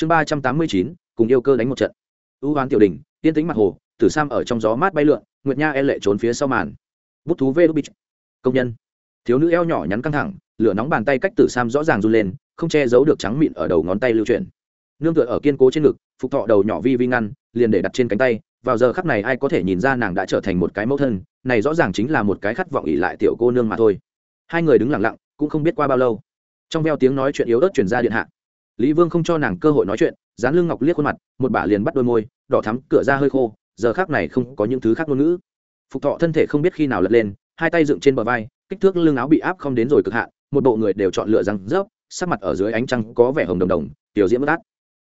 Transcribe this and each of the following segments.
chương ba trăm tám mươi chín, cùng yêu cơ đánh một trận. Ưu hoán tiểu đình tiên tính mặt hồ, tử sam ở trong gió mát bay lượn, nguyệt nha e lệ trốn phía sau màn. Bút thú vê đô bích công nhân. Thiếu nữ eo nhỏ nhắn căng thẳng, lửa nóng bàn tay cách tử sam rõ ràng run lên, không che giấu được trắng mịn ở đầu ngón tay lưu chuyển. Nương tựa ở kiên cố trên ngực, phục thọ đầu nhỏ vi vi ngăn, liền để đặt trên cánh tay, vào giờ khắc này ai có thể nhìn ra nàng đã trở thành một cái mẫu thân, này rõ ràng chính là một cái khát vọng ỉ lại tiểu cô nương mà thôi. Hai người đứng lặng lặng, cũng không biết qua bao lâu. Trong veo tiếng nói chuyện yếu ớt chuyển ra điện hạ lý vương không cho nàng cơ hội nói chuyện, dán lưng ngọc liếc khuôn mặt, một bả liền bắt đôi môi, đỏ thắm, cửa ra hơi khô, giờ khác này không có những thứ khác ngôn ngữ. Phục thọ thân thể không biết khi nào lật lên, hai tay dựng trên bờ vai, kích thước lưng áo bị áp không đến rồi cực hạn, một bộ người đều chọn lựa răng rớp, sắc mặt ở dưới ánh trăng có vẻ hồng đồng đồng, tiểu diễm bất át.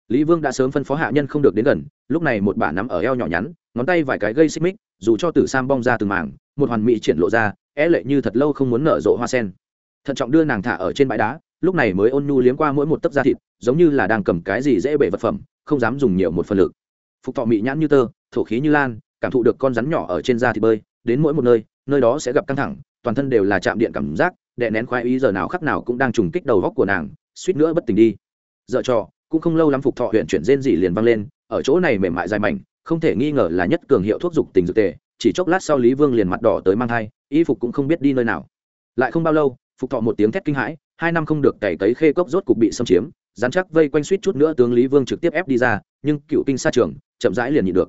Lý vương đã sớm phân phó hạ nhân không được đến gần, lúc này một bả nắm ở eo nhỏ nhắn, ngón tay vài cái gây xích mích, dù cho tử sam bong ra từng mảng, một hoàn mỹ triển lộ ra, é lệ như thật lâu không muốn nở rộ hoa sen. Thận trọng đưa nàng thả ở trên bãi đá, lúc này mới ôn nhu liếm qua mỗi một tấc da thịt giống như là đang cầm cái gì dễ bể vật phẩm, không dám dùng nhiều một phần lực. Phục thọ mị nhãn như tơ, thổ khí như lan, cảm thụ được con rắn nhỏ ở trên da thịt bơi, đến mỗi một nơi nơi đó sẽ gặp căng thẳng, toàn thân đều là chạm điện cảm giác, đè nén khoái ý giờ nào khắc nào cũng đang trùng kích đầu góc của nàng, suýt nữa bất tỉnh đi. Dợ trò, cũng không lâu lắm phục thọ huyện chuyển rên dị liền văng lên, ở chỗ này mềm mại dài mảnh, không thể nghi ngờ là nhất cường hiệu thuốc dục tình dược tề, chỉ chốc lát sau lý vương liền mặt đỏ tới mang thai, y phục cũng không biết đi nơi nào. Lại không bao lâu, phục thọ một tiếng thét kinh hãi, hai năm không được cày cấy khê cốc rốt cục bị xâm chiếm dán chắc vây quanh suýt chút nữa tướng lý vương trực tiếp ép đi ra, nhưng cựu kinh xa trường, chậm rãi liền nhịn được.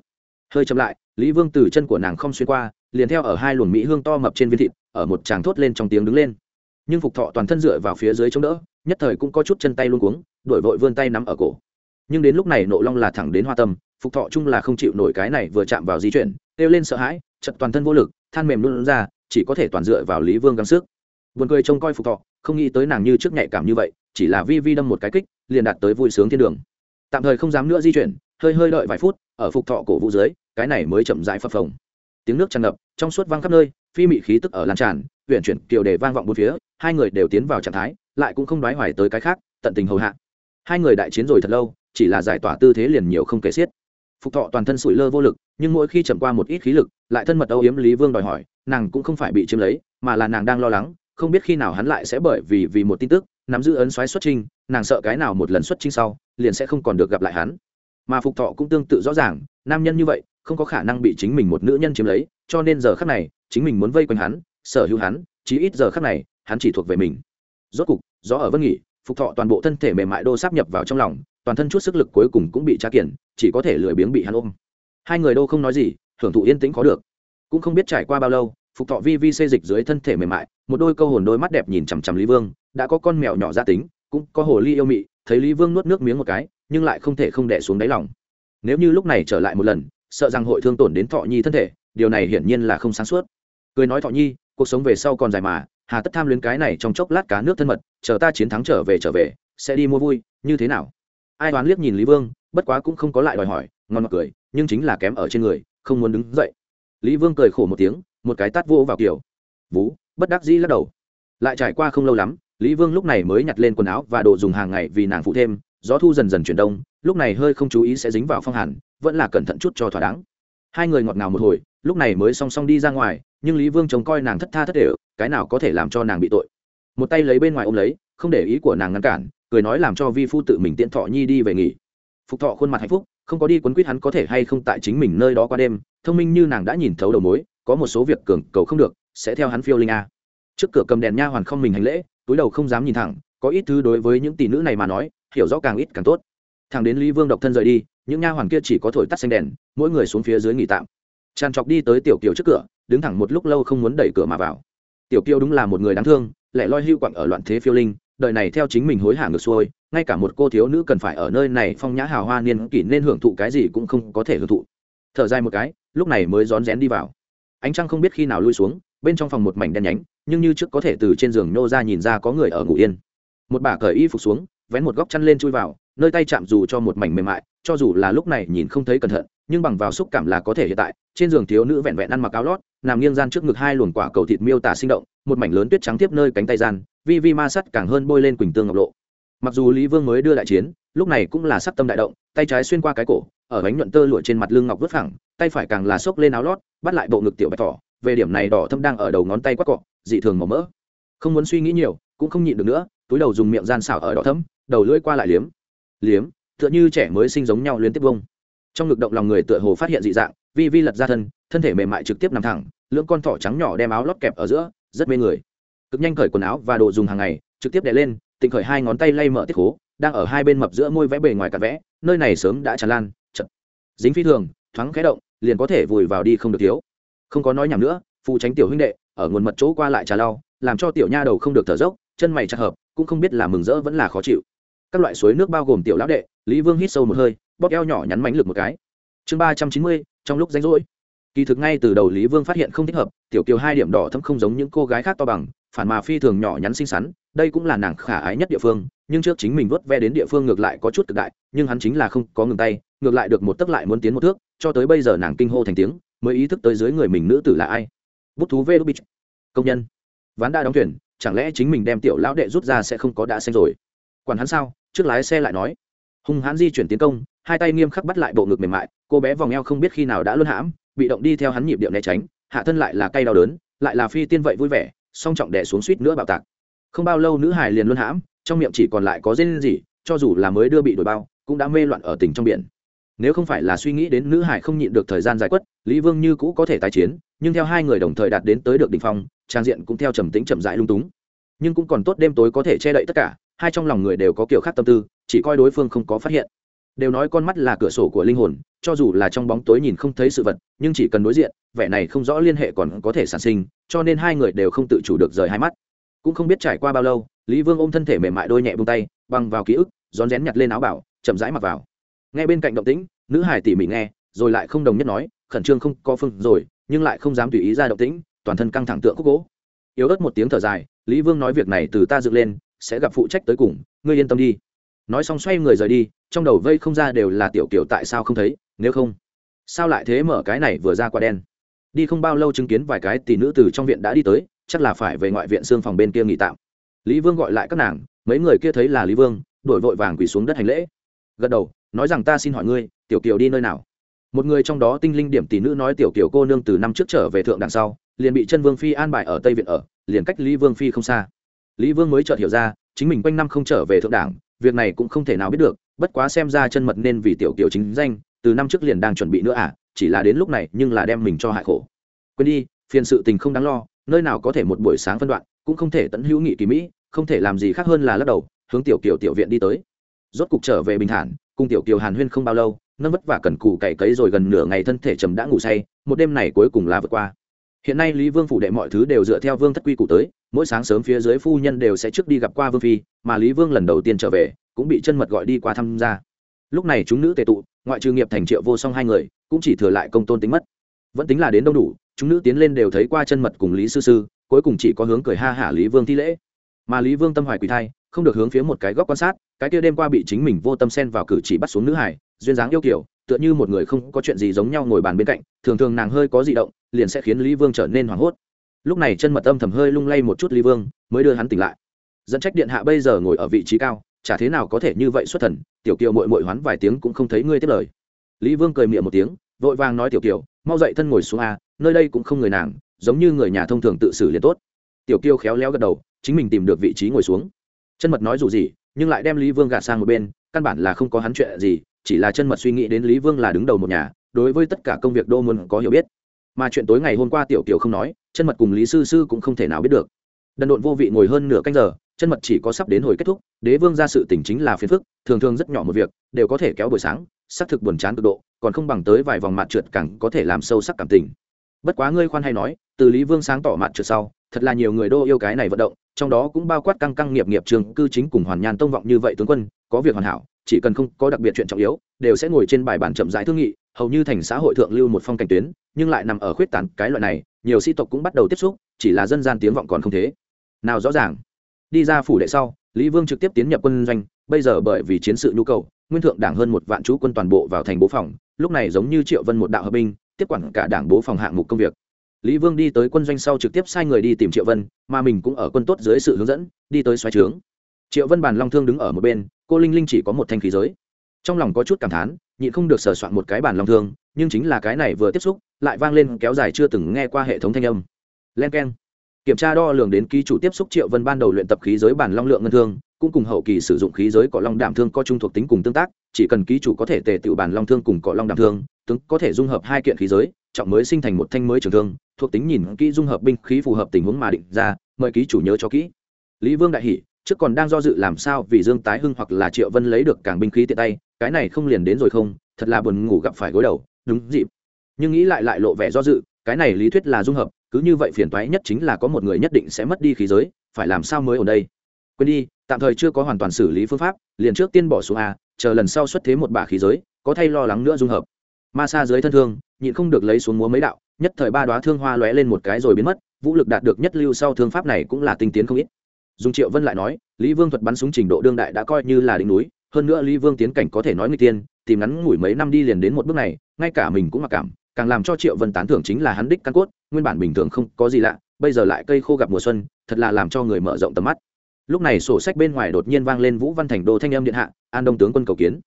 Hơi chậm lại, lý vương từ chân của nàng không xuyên qua, liền theo ở hai luồng mỹ hương to mập trên viên thịt, ở một tràng thốt lên trong tiếng đứng lên. Nhưng phục thọ toàn thân dựa vào phía dưới chống đỡ, nhất thời cũng có chút chân tay luôn cuống đổi vội vươn tay nắm ở cổ. Nhưng đến lúc này nộ long là thẳng đến hoa tâm, phục thọ chung là không chịu nổi cái này vừa chạm vào di chuyển, kêu lên sợ hãi, chật toàn thân vô lực, than mềm luôn ra, chỉ có thể toàn dựa vào lý vương gắng sức. Vườn cười trông coi phục thọ, không nghĩ tới nàng như trước nhạy cảm như vậy, chỉ là vi vi đâm một cái kích liền đạt tới vui sướng thiên đường. Tạm thời không dám nữa di chuyển, hơi hơi đợi vài phút, ở phục thọ cổ vũ dưới, cái này mới chậm rãi phập phồng. Tiếng nước tràn ngập, trong suốt vang khắp nơi, phi mị khí tức ở lan tràn huyện chuyển, kiều đề vang vọng bốn phía, hai người đều tiến vào trạng thái, lại cũng không đoái hoài tới cái khác, tận tình hầu hạ. Hai người đại chiến rồi thật lâu, chỉ là giải tỏa tư thế liền nhiều không kể xiết. Phục thọ toàn thân sủi lơ vô lực, nhưng mỗi khi chậm qua một ít khí lực, lại thân mật âu yếm lý vương đòi hỏi, nàng cũng không phải bị chiếm lấy, mà là nàng đang lo lắng, không biết khi nào hắn lại sẽ bởi vì vì một tin tức, nắm giữ ấn xoáy xuất trình nàng sợ cái nào một lần xuất trinh sau, liền sẽ không còn được gặp lại hắn. Mà phục thọ cũng tương tự rõ ràng, nam nhân như vậy, không có khả năng bị chính mình một nữ nhân chiếm lấy, cho nên giờ khắc này, chính mình muốn vây quanh hắn, sở hữu hắn, chí ít giờ khắc này, hắn chỉ thuộc về mình. Rốt cục, gió ở vân nghỉ, phục thọ toàn bộ thân thể mềm mại đô sáp nhập vào trong lòng, toàn thân chút sức lực cuối cùng cũng bị tra kiển, chỉ có thể lười biếng bị hắn ôm. Hai người đô không nói gì, hưởng thụ yên tĩnh khó được. Cũng không biết trải qua bao lâu, phục thọ vi vi xê dịch dưới thân thể mềm mại, một đôi câu hồn đôi mắt đẹp nhìn chằm chằm lý vương, đã có con mèo nhỏ gia tính cũng có hồ ly yêu mị, thấy lý vương nuốt nước miếng một cái, nhưng lại không thể không đẻ xuống đáy lòng. Nếu như lúc này trở lại một lần, sợ rằng hội thương tổn đến thọ nhi thân thể, điều này hiển nhiên là không sáng suốt. Cười nói thọ nhi, cuộc sống về sau còn dài mà, hà tất tham luyến cái này trong chốc lát cá nước thân mật, chờ ta chiến thắng trở về trở về, sẽ đi mua vui, như thế nào? Ai đoán liếc nhìn lý vương, bất quá cũng không có lại đòi hỏi, ngon mặt cười, nhưng chính là kém ở trên người, không muốn đứng dậy. Lý vương cười khổ một tiếng, một cái tát vô vào kiểu. Vú, bất đắc dĩ lắc đầu. Lại trải qua không lâu lắm lý vương lúc này mới nhặt lên quần áo và đồ dùng hàng ngày vì nàng phụ thêm, gió thu dần dần chuyển đông, lúc này hơi không chú ý sẽ dính vào phong hàn, vẫn là cẩn thận chút cho thỏa đáng. Hai người ngọt ngào một hồi, lúc này mới song song đi ra ngoài, nhưng lý vương trông coi nàng thất tha thất đều cái nào có thể làm cho nàng bị tội. Một tay lấy bên ngoài ôm lấy, không để ý của nàng ngăn cản, cười nói làm cho vi phu tự mình tiện thọ nhi đi về nghỉ. Phục thọ khuôn mặt hạnh phúc, không có đi quấn quýt hắn có thể hay không tại chính mình nơi đó qua đêm, thông minh như nàng đã nhìn thấu đầu mối, có một số việc cường cầu không được, sẽ theo hắn phiêu linh a. Trước cửa cầm đèn nha hoàn không mình hành lễ túi đầu không dám nhìn thẳng, có ít thứ đối với những tỷ nữ này mà nói, hiểu rõ càng ít càng tốt. Thằng đến lý vương độc thân rời đi, những nha hoàn kia chỉ có thổi tắt xanh đèn, mỗi người xuống phía dưới nghỉ tạm. Tràn trọc đi tới tiểu kiều trước cửa, đứng thẳng một lúc lâu không muốn đẩy cửa mà vào. Tiểu kiều đúng là một người đáng thương, lẻ loi hưu quặng ở loạn thế phiêu linh, đời này theo chính mình hối hả ngược xuôi, ngay cả một cô thiếu nữ cần phải ở nơi này phong nhã hào hoa niên kỷ nên hưởng thụ cái gì cũng không có thể hưởng thụ. Thở dài một cái, lúc này mới rón rén đi vào. Ánh trăng không biết khi nào lui xuống, bên trong phòng một mảnh đen nhánh nhưng như trước có thể từ trên giường nô ra nhìn ra có người ở ngủ yên. Một bà cởi y phục xuống, vén một góc chăn lên chui vào, nơi tay chạm dù cho một mảnh mềm mại, cho dù là lúc này nhìn không thấy cẩn thận, nhưng bằng vào xúc cảm là có thể hiện tại, trên giường thiếu nữ vẹn vẹn ăn mặc áo lót, nằm nghiêng gian trước ngực hai luồng quả cầu thịt miêu tả sinh động, một mảnh lớn tuyết trắng tiếp nơi cánh tay gian, vi vi ma sắt càng hơn bôi lên quỳnh tương ngọc lộ. Mặc dù lý vương mới đưa đại chiến, lúc này cũng là sắc tâm đại động, tay trái xuyên qua cái cổ, ở bánh nhuận tơ lụa trên mặt lưng ngọc vứt phẳng, tay phải càng là xốc lên áo lót, bắt lại bộ ngực tiểu bạch thỏ, về điểm này đỏ thâm đang ở đầu ngón tay quát cọ dị thường màu mỡ. Không muốn suy nghĩ nhiều, cũng không nhịn được nữa, túi đầu dùng miệng gian xảo ở đỏ thấm đầu lưỡi qua lại liếm. Liếm, tựa như trẻ mới sinh giống nhau liên tiếp vông. Trong ngực động lòng người tựa hồ phát hiện dị dạng, vi vi lật ra thân thân thể mềm mại trực tiếp nằm thẳng, lưỡng con thỏ trắng nhỏ đem áo lót kẹp ở giữa, rất mê người. Cực nhanh cởi quần áo và đồ dùng hàng ngày, trực tiếp đè lên, tịnh khởi hai ngón tay lay mở tiết khố, đang ở hai bên mập giữa môi vẽ bề ngoài cặp vẽ, nơi này sớm đã tràn lan, chật. Dính phi thường, thoáng khẽ động, liền có thể vùi vào đi không được thiếu. Không có nói nhảm nữa phụ tránh tiểu huynh đệ ở nguồn mật chỗ qua lại trà lau, làm cho tiểu nha đầu không được thở dốc, chân mày chặt hợp, cũng không biết là mừng rỡ vẫn là khó chịu. Các loại suối nước bao gồm tiểu lão đệ, lý vương hít sâu một hơi, bóp eo nhỏ nhắn mánh lực một cái. Chương ba trăm chín mươi, trong lúc rảnh rỗi. Kỳ thực ngay từ đầu lý vương phát hiện không thích hợp, tiểu kiều hai điểm đỏ thâm không giống những cô gái khác to bằng, phản mà phi thường nhỏ nhắn xinh xắn, đây cũng là nàng khả ái nhất địa phương, nhưng trước chính mình vớt ve đến địa phương ngược lại có chút cực đại, nhưng hắn chính là không có ngừng tay, ngược lại được một tấc lại muốn tiến một thước, cho tới bây giờ nàng kinh hô thành tiếng, mới ý thức tới dưới người mình nữ tử là ai bút thú vê đô bích công nhân. Ván đã đóng thuyền, chẳng lẽ chính mình đem tiểu lão đệ rút ra sẽ không có đã xanh rồi? Quản hắn sao? Trước lái xe lại nói. Hung hãn di chuyển tiến công, hai tay nghiêm khắc bắt lại bộ ngực mềm mại, cô bé vòng eo không biết khi nào đã luân hãm, bị động đi theo hắn nhịp điệu né tránh, hạ thân lại là cay đau đớn, lại là phi tiên vậy vui vẻ, song trọng đẻ xuống suýt nữa bạo tạc. Không bao lâu nữ hải liền luân hãm, trong miệng chỉ còn lại có dên gì cho dù là mới đưa bị đổi bao, cũng đã mê loạn ở tỉnh trong biển nếu không phải là suy nghĩ đến nữ hải không nhịn được thời gian giải quất, lý vương như cũ có thể tái chiến, nhưng theo hai người đồng thời đạt đến tới được đ ỉ n h phong, trang diện cũng theo trầm tính chậm rãi lung túng. Nhưng cũng còn tốt đêm tối có thể che đậy tất cả, hai trong lòng người đều có kiểu khác tâm tư, chỉ coi đối phương không có phát hiện. Đều nói con mắt là cửa sổ của linh hồn, cho dù là trong bóng tối nhìn không thấy sự vật, nhưng chỉ cần đối diện, vẻ này không rõ liên hệ còn có thể sản sinh, cho nên hai người đều không tự chủ được rời hai mắt. Cũng không biết trải qua bao lâu, lý vương ôm thân thể mềm mại đôi nhẹ bông tay, băng vào ký ức, rón rén nhặt lên áo bảo, chậm rãi mặc vào nghe bên cạnh động tĩnh, nữ hải tỉ mỉ nghe, rồi lại không đồng nhất nói, khẩn trương không có phương rồi, nhưng lại không dám tùy ý ra động tĩnh, toàn thân căng thẳng tượng khúc gỗ. Yếu ớt một tiếng thở dài, lý vương nói việc này từ ta dựng lên, sẽ gặp phụ trách tới cùng, ngươi yên tâm đi. Nói xong xoay người rời đi, trong đầu vây không ra đều là tiểu kiểu tại sao không thấy, nếu không, sao lại thế mở cái này vừa ra qua đen? Đi không bao lâu chứng kiến vài cái tỷ nữ từ trong viện đã đi tới, chắc là phải về ngoại viện xương phòng bên kia nghỉ tạm. Lý vương gọi lại các nàng, mấy người kia thấy là lý vương, đổi vội vàng quỳ xuống đất hành lễ. Gật đầu nói rằng ta xin hỏi ngươi, tiểu kiều đi nơi nào? Một người trong đó tinh linh điểm tỷ nữ nói tiểu kiều cô nương từ năm trước trở về thượng đằng sau, liền bị chân vương phi an bài ở tây viện ở, liền cách lý vương phi không xa. Lý vương mới chợt hiểu ra, chính mình quanh năm không trở về thượng đảng, việc này cũng không thể nào biết được, bất quá xem ra chân mật nên vì tiểu kiều chính danh, từ năm trước liền đang chuẩn bị nữa à chỉ là đến lúc này nhưng là đem mình cho hại khổ. Quên đi, phiền sự tình không đáng lo, nơi nào có thể một buổi sáng phân đoạn, cũng không thể tận hữu nghị kỳ mỹ, không thể làm gì khác hơn là lắc đầu, hướng tiểu kiều tiểu viện đi tới. Rốt cục trở về bình thản cùng tiểu kiều hàn huyên không bao lâu, nâng vất vả cần cù cày cấy rồi gần nửa ngày thân thể trầm đã ngủ say, một đêm này cuối cùng là vượt qua. Hiện nay lý vương phủ đệ mọi thứ đều dựa theo vương thất quy củ tới, mỗi sáng sớm phía dưới phu nhân đều sẽ trước đi gặp qua vương phi, mà lý vương lần đầu tiên trở về, cũng bị chân mật gọi đi qua tham gia. Lúc này chúng nữ tề tụ, ngoại trừ nghiệp thành triệu vô song hai người, cũng chỉ thừa lại công tôn tính mất. Vẫn tính là đến đâu đủ, chúng nữ tiến lên đều thấy qua chân mật cùng lý sư sư, cuối cùng chỉ có hướng cười ha hả lý vương thi lễ. Mà lý vương tâm hoài quỳ thai không được hướng phía một cái góc quan sát, cái kia đêm qua bị chính mình vô tâm xen vào cử chỉ bắt xuống nữ hải, duyên dáng yêu kiểu tựa như một người không có chuyện gì giống nhau ngồi bàn bên cạnh, thường thường nàng hơi có di động, liền sẽ khiến lý vương trở nên hoảng hốt. Lúc này chân mật âm thầm hơi lung lay một chút lý vương, mới đưa hắn tỉnh lại. Dẫn trách điện hạ bây giờ ngồi ở vị trí cao, chả thế nào có thể như vậy xuất thần, tiểu kiều mội mội hoán vài tiếng cũng không thấy ngươi tiếp lời. Lý vương cười miệng một tiếng, vội vàng nói tiểu kiều, mau dậy thân ngồi xuống a, nơi đây cũng không người nàng, giống như người nhà thông thường tự xử liền tốt. Tiểu kiều khéo léo gật đầu, chính mình tìm được vị trí ngồi xuống chân mật nói dù gì, nhưng lại đem lý vương gạt sang một bên, căn bản là không có hắn chuyện gì, chỉ là chân mật suy nghĩ đến lý vương là đứng đầu một nhà, đối với tất cả công việc đô muốn có hiểu biết. Mà chuyện tối ngày hôm qua tiểu kiều không nói, chân mật cùng lý sư sư cũng không thể nào biết được. Đần độn vô vị ngồi hơn nửa canh giờ, chân mật chỉ có sắp đến hồi kết thúc, đế vương ra sự tỉnh chính là phiền phức, thường thường rất nhỏ một việc, đều có thể kéo buổi sáng, xác thực buồn chán cực độ, còn không bằng tới vài vòng mặt trượt càng có thể làm sâu sắc cảm tình. Bất quá ngươi khoan hay nói, từ lý vương sáng tỏ mặt trượt sau, thật là nhiều người đô yêu cái này vận động trong đó cũng bao quát căng căng nghiệp nghiệp trường, cư chính cùng hoàn nhàn tông vọng như vậy tướng quân, có việc hoàn hảo, chỉ cần không có đặc biệt chuyện trọng yếu, đều sẽ ngồi trên bài bản chậm rãi thương nghị, hầu như thành xã hội thượng lưu một phong cảnh tuyến, nhưng lại nằm ở khuyết tán cái loại này, nhiều sĩ tộc cũng bắt đầu tiếp xúc, chỉ là dân gian tiếng vọng còn không thế. Nào rõ ràng, đi ra phủ đệ sau, lý vương trực tiếp tiến nhập quân doanh, bây giờ bởi vì chiến sự nhu cầu, nguyên thượng đảng hơn một vạn chú quân toàn bộ vào thành bố phòng, lúc này giống như triệu vân một đạo hợp binh, tiếp quản cả đảng bố phòng hạng mục công việc lý vương đi tới quân doanh sau trực tiếp sai người đi tìm triệu vân, mà mình cũng ở quân tốt dưới sự hướng dẫn, đi tới xoáy trướng. Triệu vân bàn long thương đứng ở một bên, cô linh linh chỉ có một thanh khí giới. Trong lòng có chút cảm thán, nhịn không được sờ soạn một cái bàn long thương, nhưng chính là cái này vừa tiếp xúc, lại vang lên kéo dài chưa từng nghe qua hệ thống thanh âm. Len k e n kiểm tra đo lường đến ký chủ tiếp xúc triệu vân ban đầu luyện tập khí giới bản long lượng ngân thương, cũng cùng hậu kỳ sử dụng khí giới cỏ long đảm thương có chung thuộc tính cùng tương tác, chỉ cần ký chủ có thể tề tựu bản long thương cùng cỏ long đảm thương tướng có thể dung hợp hai kiện khí giới, trọng mới sinh thành một thanh mới trường thương, thuộc tính nhìn kỹ dung hợp binh khí phù hợp tình huống mà định ra, mời ký chủ nhớ cho kỹ. Lý vương đại hỷ trước còn đang do dự làm sao vì dương tái hưng hoặc là triệu vân lấy được càng binh khí tiện tay, cái này không liền đến rồi không? Thật là buồn ngủ gặp phải gối đầu, đúng dịp. Nhưng nghĩ lại lại lộ vẻ do dự, cái này lý thuyết là dung hợp, cứ như vậy phiền toái nhất chính là có một người nhất định sẽ mất đi khí giới, phải làm sao mới ở đây? Quên đi, tạm thời chưa có hoàn toàn xử lý phương pháp, liền trước tiên bỏ xuống a, chờ lần sau xuất thế một bả khí giới, có thay lo lắng nữa dung hợp ma sa dưới thân thương, nhịn không được lấy xuống múa mấy đạo, nhất thời ba đoá thương hoa lóe lên một cái rồi biến mất, vũ lực đạt được nhất lưu sau thương pháp này cũng là tinh tiến không ít. Dùng triệu vân lại nói, lý vương thuật bắn súng trình độ đương đại đã coi như là đỉnh núi, hơn nữa lý vương tiến cảnh có thể nói người tiên, tìm ngắn ngủi mấy năm đi liền đến một bước này, ngay cả mình cũng mặc cảm, càng làm cho triệu vân tán thưởng chính là hắn đích căn cốt, nguyên bản bình thường không có gì lạ, bây giờ lại cây khô gặp mùa xuân, thật là làm cho người mở rộng tầm mắt. Lúc này sổ sách bên ngoài đột nhiên vang lên vũ văn thành đô thanh âm điện hạ, an đông tướng quân cầu kiến.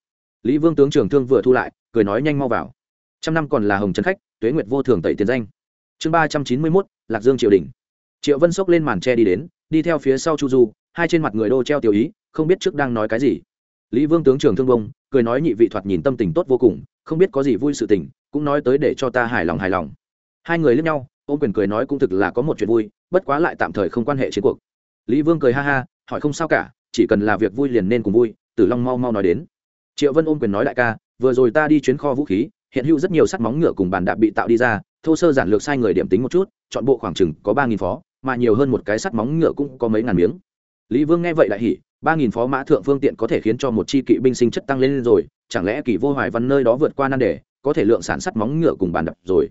Lý vương tướng trường thương vừa thu lại, cười nói nhanh mau vào trăm năm còn là hồng trấn khách, tuế nguyệt vô thường tẩy tiền danh. Chương ba trăm chín mươi mốt, lạc dương triều đình. Triệu vân xốc lên màn tre đi đến, đi theo phía sau chu du, hai trên mặt người đô treo tiểu ý, không biết trước đang nói cái gì. Lý vương tướng trường thương bông, cười nói nhị vị thoạt nhìn tâm tình tốt vô cùng, không biết có gì vui sự tình, cũng nói tới để cho ta hài lòng hài lòng. Hai người lướt nhau, ôm quyền cười nói cũng thực là có một chuyện vui, bất quá lại tạm thời không quan hệ chiến cuộc. Lý vương cười ha ha, hỏi không sao cả, chỉ cần là việc vui liền nên cùng vui, tử long mau mau nói đến. Triệu vân ôm quyền nói đại ca, vừa rồi ta đi chuyến kho vũ khí hiện hữu rất nhiều sắt móng ngựa cùng bàn đạp bị tạo đi ra, thô sơ giản lược sai người điểm tính một chút, chọn bộ khoảng chừng có ba nghìn phó, mà nhiều hơn một cái sắt móng ngựa cũng có mấy ngàn miếng. Lý vương nghe vậy lại hỉ, ba nghìn phó mã thượng phương tiện có thể khiến cho một chi kỵ binh sinh chất tăng lên rồi, chẳng lẽ kỳ vô hoài văn nơi đó vượt qua nan đề, có thể lượng sản sắt móng ngựa cùng bàn đập rồi?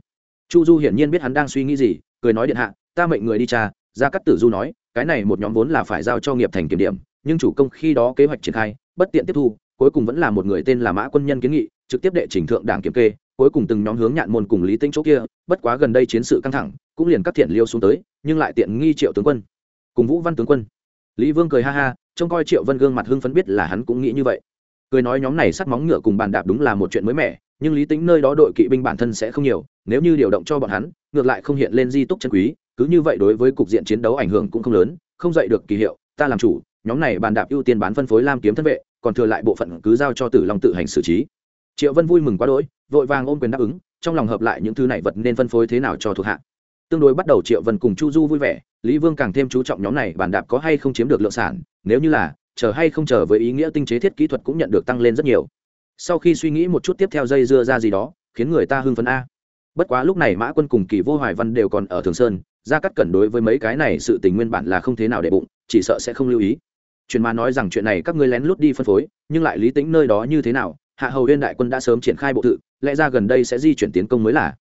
Chu du hiển nhiên biết hắn đang suy nghĩ gì, cười nói điện hạ, ta mệnh người đi cha ra cắt tử du nói, cái này một nhóm vốn là phải giao cho nghiệp thành kiểm điểm, nhưng chủ công khi đó kế hoạch triển khai, bất tiện tiếp thu, cuối cùng vẫn là một người tên là mã quân nhân kiến nghị trực tiếp đệ trình thượng đảng kiểm kê, cuối cùng từng nhóm hướng nhạn môn cùng lý tinh chỗ kia, bất quá gần đây chiến sự căng thẳng, cũng liền cắt thiện liêu xuống tới, nhưng lại tiện nghi triệu tướng quân. Cùng vũ văn tướng quân. Lý vương cười ha ha, trông coi triệu vân gương mặt hưng phấn biết là hắn cũng nghĩ như vậy. Cười nói nhóm này sắt móng ngựa cùng bàn đạp đúng là một chuyện mới mẻ, nhưng lý tính nơi đó đội kỵ binh bản thân sẽ không nhiều, nếu như điều động cho bọn hắn, ngược lại không hiện lên di túc chân quý, cứ như vậy đối với cục diện chiến đấu ảnh hưởng cũng không lớn, không dạy được kỳ hiệu, ta làm chủ, nhóm này bàn đạp ưu tiên bán phân phối lam kiếm thân vệ, còn thừa lại bộ phận cứ giao cho tử long tự hành xử trí triệu vân vui mừng quá đỗi, vội vàng ôm quyền đáp ứng, trong lòng hợp lại những thứ này vật nên phân phối thế nào cho thuộc hạ. Tương đối bắt đầu triệu vân cùng chu du vui vẻ, lý vương càng thêm chú trọng nhóm này bàn đạp có hay không chiếm được lượng sản, nếu như là, chờ hay không chờ với ý nghĩa tinh chế thiết kỹ thuật cũng nhận được tăng lên rất nhiều. Sau khi suy nghĩ một chút tiếp theo dây dưa ra gì đó, khiến người ta hưng phấn a. Bất quá lúc này mã quân cùng kỳ vô hoài văn đều còn ở thường sơn ra cắt cẩn đối với mấy cái này sự tình nguyên bản là không thế nào để bụng, chỉ sợ sẽ không lưu ý. Truyền mà nói rằng chuyện này các ngươi lén lút đi phân phối, nhưng lại lý tính nơi đó như thế nào hạ hầu huyên đại quân đã sớm triển khai bộ tự, lẽ ra gần đây sẽ di chuyển tiến công mới là.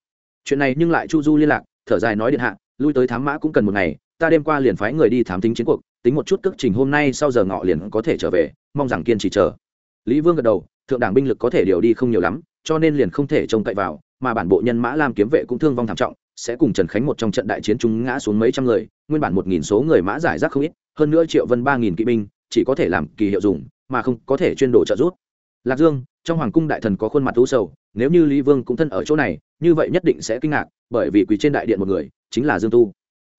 Chuyện này nhưng lại chu du liên lạc, thở dài nói điện hạ, lui tới thám mã cũng cần một ngày, ta đêm qua liền phái người đi thám tính chiến cuộc, tính một chút cước trình hôm nay sau giờ ngọ liền có thể trở về, mong rằng kiên trì chờ. Lý vương gật đầu, thượng đảng binh lực có thể điều đi không nhiều lắm, cho nên liền không thể trông cậy vào, mà bản bộ nhân mã lam kiếm vệ cũng thương vong thảm trọng, sẽ cùng trần khánh một trong trận đại chiến chúng ngã xuống mấy trăm người, nguyên bản một nghìn số người mã giải rác không ít, hơn nữa triệu vân ba nghìn kỵ binh, chỉ có thể làm kỳ hiệu dùng, mà không có thể chuyên đồ trợ giúp. Lạc dương trong hoàng cung đại thần có khuôn mặt u sầu, nếu như lý vương cũng thân ở chỗ này, như vậy nhất định sẽ kinh ngạc, bởi vì quỳ trên đại điện một người, chính là dương tu.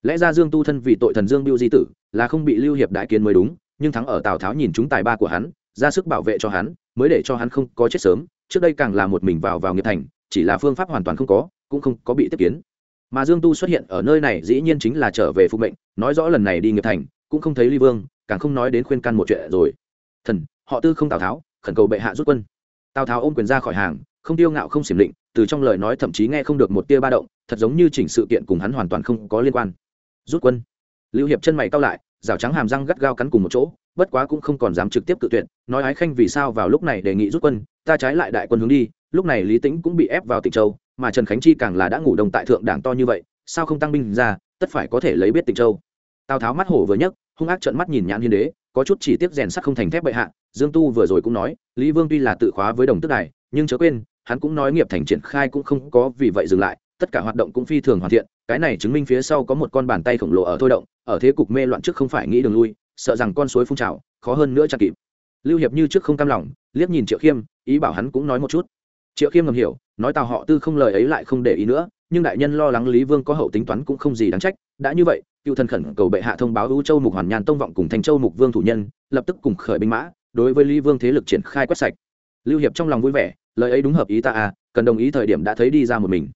Lẽ ra dương tu thân vì tội thần dương biêu di tử, là không bị lưu hiệp đại kiến mới đúng, nhưng thắng ở tào tháo nhìn chúng tài ba của hắn, ra sức bảo vệ cho hắn, mới để cho hắn không có chết sớm, trước đây càng là một mình vào vào nghiệp thành, chỉ là phương pháp hoàn toàn không có, cũng không có bị tiếp kiến. Mà dương tu xuất hiện ở nơi này dĩ nhiên chính là trở về phục mệnh, nói rõ lần này đi nghiệp thành, cũng không thấy ly vương, càng không nói đến khuyên can một chuyện rồi. Thần, họ tư không tào tháo, khẩn cầu bệ hạ rút quân tào tháo ôm quyền ra khỏi hàng, không tiêu ngạo không xiểm định, từ trong lời nói thậm chí nghe không được một tia ba động, thật giống như chỉnh sự kiện cùng hắn hoàn toàn không có liên quan. Rút quân. Lưu hiệp chân mày cao lại, rào trắng hàm răng gắt gao cắn cùng một chỗ, bất quá cũng không còn dám trực tiếp tự tuyển nói ái khanh vì sao vào lúc này đề nghị rút quân, ta trái lại đại quân hướng đi, lúc này lý tĩnh cũng bị ép vào tịnh châu, mà trần khánh chi càng là đã ngủ đồng tại thượng đảng to như vậy, sao không tăng binh ra, tất phải có thể lấy biết tịnh châu. Tào tháo mắt hổ vừa nhấc hung ác trợn mắt nhìn nhãn hiên đế, có chút chỉ tiếp rèn sắt không thành thép bệ hạ, dương tu vừa rồi cũng nói, lý vương tuy là tự khóa với đồng tức này nhưng chớ quên, hắn cũng nói nghiệp thành triển khai cũng không có vì vậy dừng lại, tất cả hoạt động cũng phi thường hoàn thiện, cái này chứng minh phía sau có một con bàn tay khổng lồ ở thôi động, ở thế cục mê loạn trước không phải nghĩ đường lui, sợ rằng con suối phun trào, khó hơn nữa chặt kịp. Lưu hiệp như trước không cam lòng, liếc nhìn triệu khiêm, ý bảo hắn cũng nói một chút. Triệu khiêm ngầm hiểu, nói tào họ tư không lời ấy lại không để ý nữa, nhưng đại nhân lo lắng lý vương có hậu tính toán cũng không gì đáng trách, đã như vậy cựu thần khẩn cầu bệ hạ thông báo ưu châu mục hoàn nhàn tông vọng cùng thành châu mục vương thủ nhân, lập tức cùng khởi binh mã, đối với lý vương thế lực triển khai quét sạch. Lưu hiệp trong lòng vui vẻ, lời ấy đúng hợp ý ta à cần đồng ý thời điểm đã thấy đi ra một mình.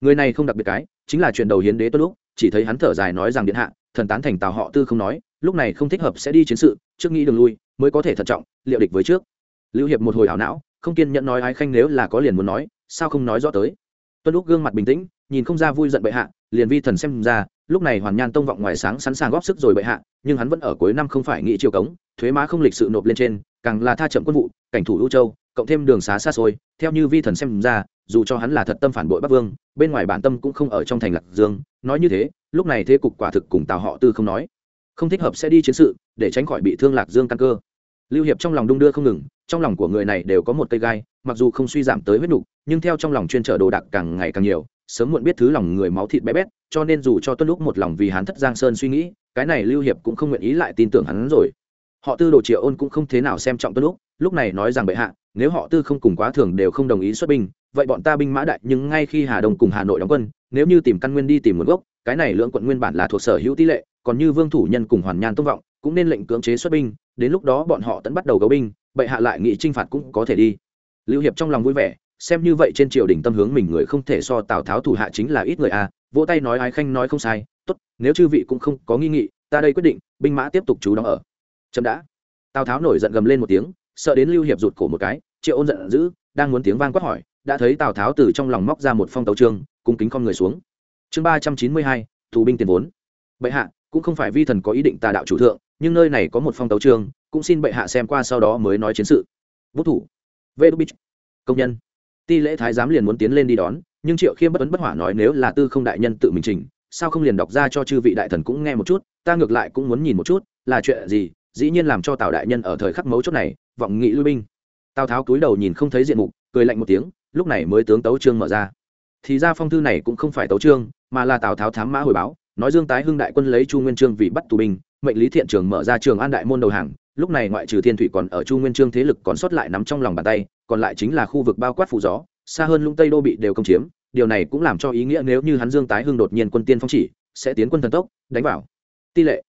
Người này không đặc biệt cái, chính là truyền đầu hiến đế tốt lúc chỉ thấy hắn thở dài nói rằng điện hạ, thần tán thành tào họ tư không nói, lúc này không thích hợp sẽ đi chiến sự, trước nghĩ đường lui, mới có thể thận trọng, liệu địch với trước. Lưu hiệp một hồi hảo não, không kiên nhẫn nói ái khanh nếu là có liền muốn nói, sao không nói rõ tới. Tuân lúc gương mặt bình tĩnh nhìn không ra vui giận bệ hạ, liền vi thần xem ra, lúc này hoàn nhan tông vọng ngoài sáng sẵn sàng góp sức rồi bệ hạ, nhưng hắn vẫn ở cuối năm không phải nghĩ chiều cống, thuế má không lịch sự nộp lên trên, càng là tha chậm quân vụ, cảnh thủ ưu châu, cộng thêm đường xá xa xôi, theo như vi thần xem ra, dù cho hắn là thật tâm phản bội bắc vương, bên ngoài bản tâm cũng không ở trong thành lạc dương, nói như thế, lúc này thế cục quả thực cùng tào họ tư không nói. Không thích hợp sẽ đi chiến sự, để tránh khỏi bị thương lạc dương căn cơ. Lưu hiệp trong lòng đung đưa không ngừng, trong lòng của người này đều có một cây gai, mặc dù không suy giảm tới huyết nục nhưng theo trong lòng chuyên trở đồ đạc càng ngày càng nhiều sớm muộn biết thứ lòng người máu thịt bé bét, cho nên dù cho tuân lúc một lòng vì hắn thất giang sơn suy nghĩ, cái này lưu hiệp cũng không nguyện ý lại tin tưởng hắn rồi. Họ tư đồ triệu ôn cũng không thế nào xem trọng tuân lúc lúc này nói rằng bệ hạ, nếu họ tư không cùng quá thường đều không đồng ý xuất binh, vậy bọn ta binh mã đại nhưng ngay khi hà đông cùng hà nội đóng quân, nếu như tìm căn nguyên đi tìm nguồn gốc, cái này lưỡng quận nguyên bản là thuộc sở hữu tỷ lệ, còn như vương thủ nhân cùng hoàn nhan tông vọng, cũng nên lệnh cưỡng chế xuất binh, đến lúc đó bọn họ tẫn bắt đầu gấu binh, bệ hạ lại nghị t phạt cũng có thể đi. Lưu hiệp trong lòng vui vẻ xem như vậy trên triều đình tâm hướng mình người không thể so tào tháo thủ hạ chính là ít người a à. vỗ tay nói ái khanh nói không sai, tốt, nếu chư vị cũng không có nghi nghị, ta đây quyết định, binh mã tiếp tục trú đóng ở. Chậm đã. Tào tháo nổi giận gầm lên một tiếng, sợ đến lưu hiệp rụt cổ một cái, triệu ôn giận dữ, đang muốn tiếng vang quát hỏi, đã thấy tào tháo từ trong lòng móc ra một phong tàu trương cung kính con người xuống. Chương ba trăm chín mươi hai, tù binh tiền vốn. Bệ hạ, cũng không phải vi thần có ý định tà đạo chủ thượng, nhưng nơi này có một phong tàu trương cũng xin bệ hạ xem qua sau đó mới nói chiến sự. Vũ thủ. Vê đúc bích. Công nhân ti lễ thái giám liền muốn tiến lên đi đón, nhưng triệu khiêm bất ấn bất hỏa nói nếu là tư không đại nhân tự mình trình, sao không liền đọc ra cho chư vị đại thần cũng nghe một chút, ta ngược lại cũng muốn nhìn một chút, là chuyện gì, dĩ nhiên làm cho tào đại nhân ở thời khắc mấu chốt này, vọng nghị lui binh. Tào tháo cúi đầu nhìn không thấy diện mục, cười lạnh một tiếng, lúc này mới tướng tấu trương mở ra. Thì ra phong thư này cũng không phải tấu trương mà là tào tháo thám mã hồi báo, nói dương tái hưng đại quân lấy chu nguyên trương vì bắt tù binh, mệnh lý thiện trường mở ra trường an đại môn đầu hàng, lúc này ngoại trừ thiên thủy còn ở chu nguyên trương thế lực còn sót lại nắm trong lòng bàn tay còn lại chính là khu vực bao quát phủ gió, xa hơn lũng tây đô bị đều công chiếm, điều này cũng làm cho ý nghĩa nếu như hắn dương tái hưng đột nhiên quân tiên phong chỉ, sẽ tiến quân thần tốc, đánh vào. Ti lệ,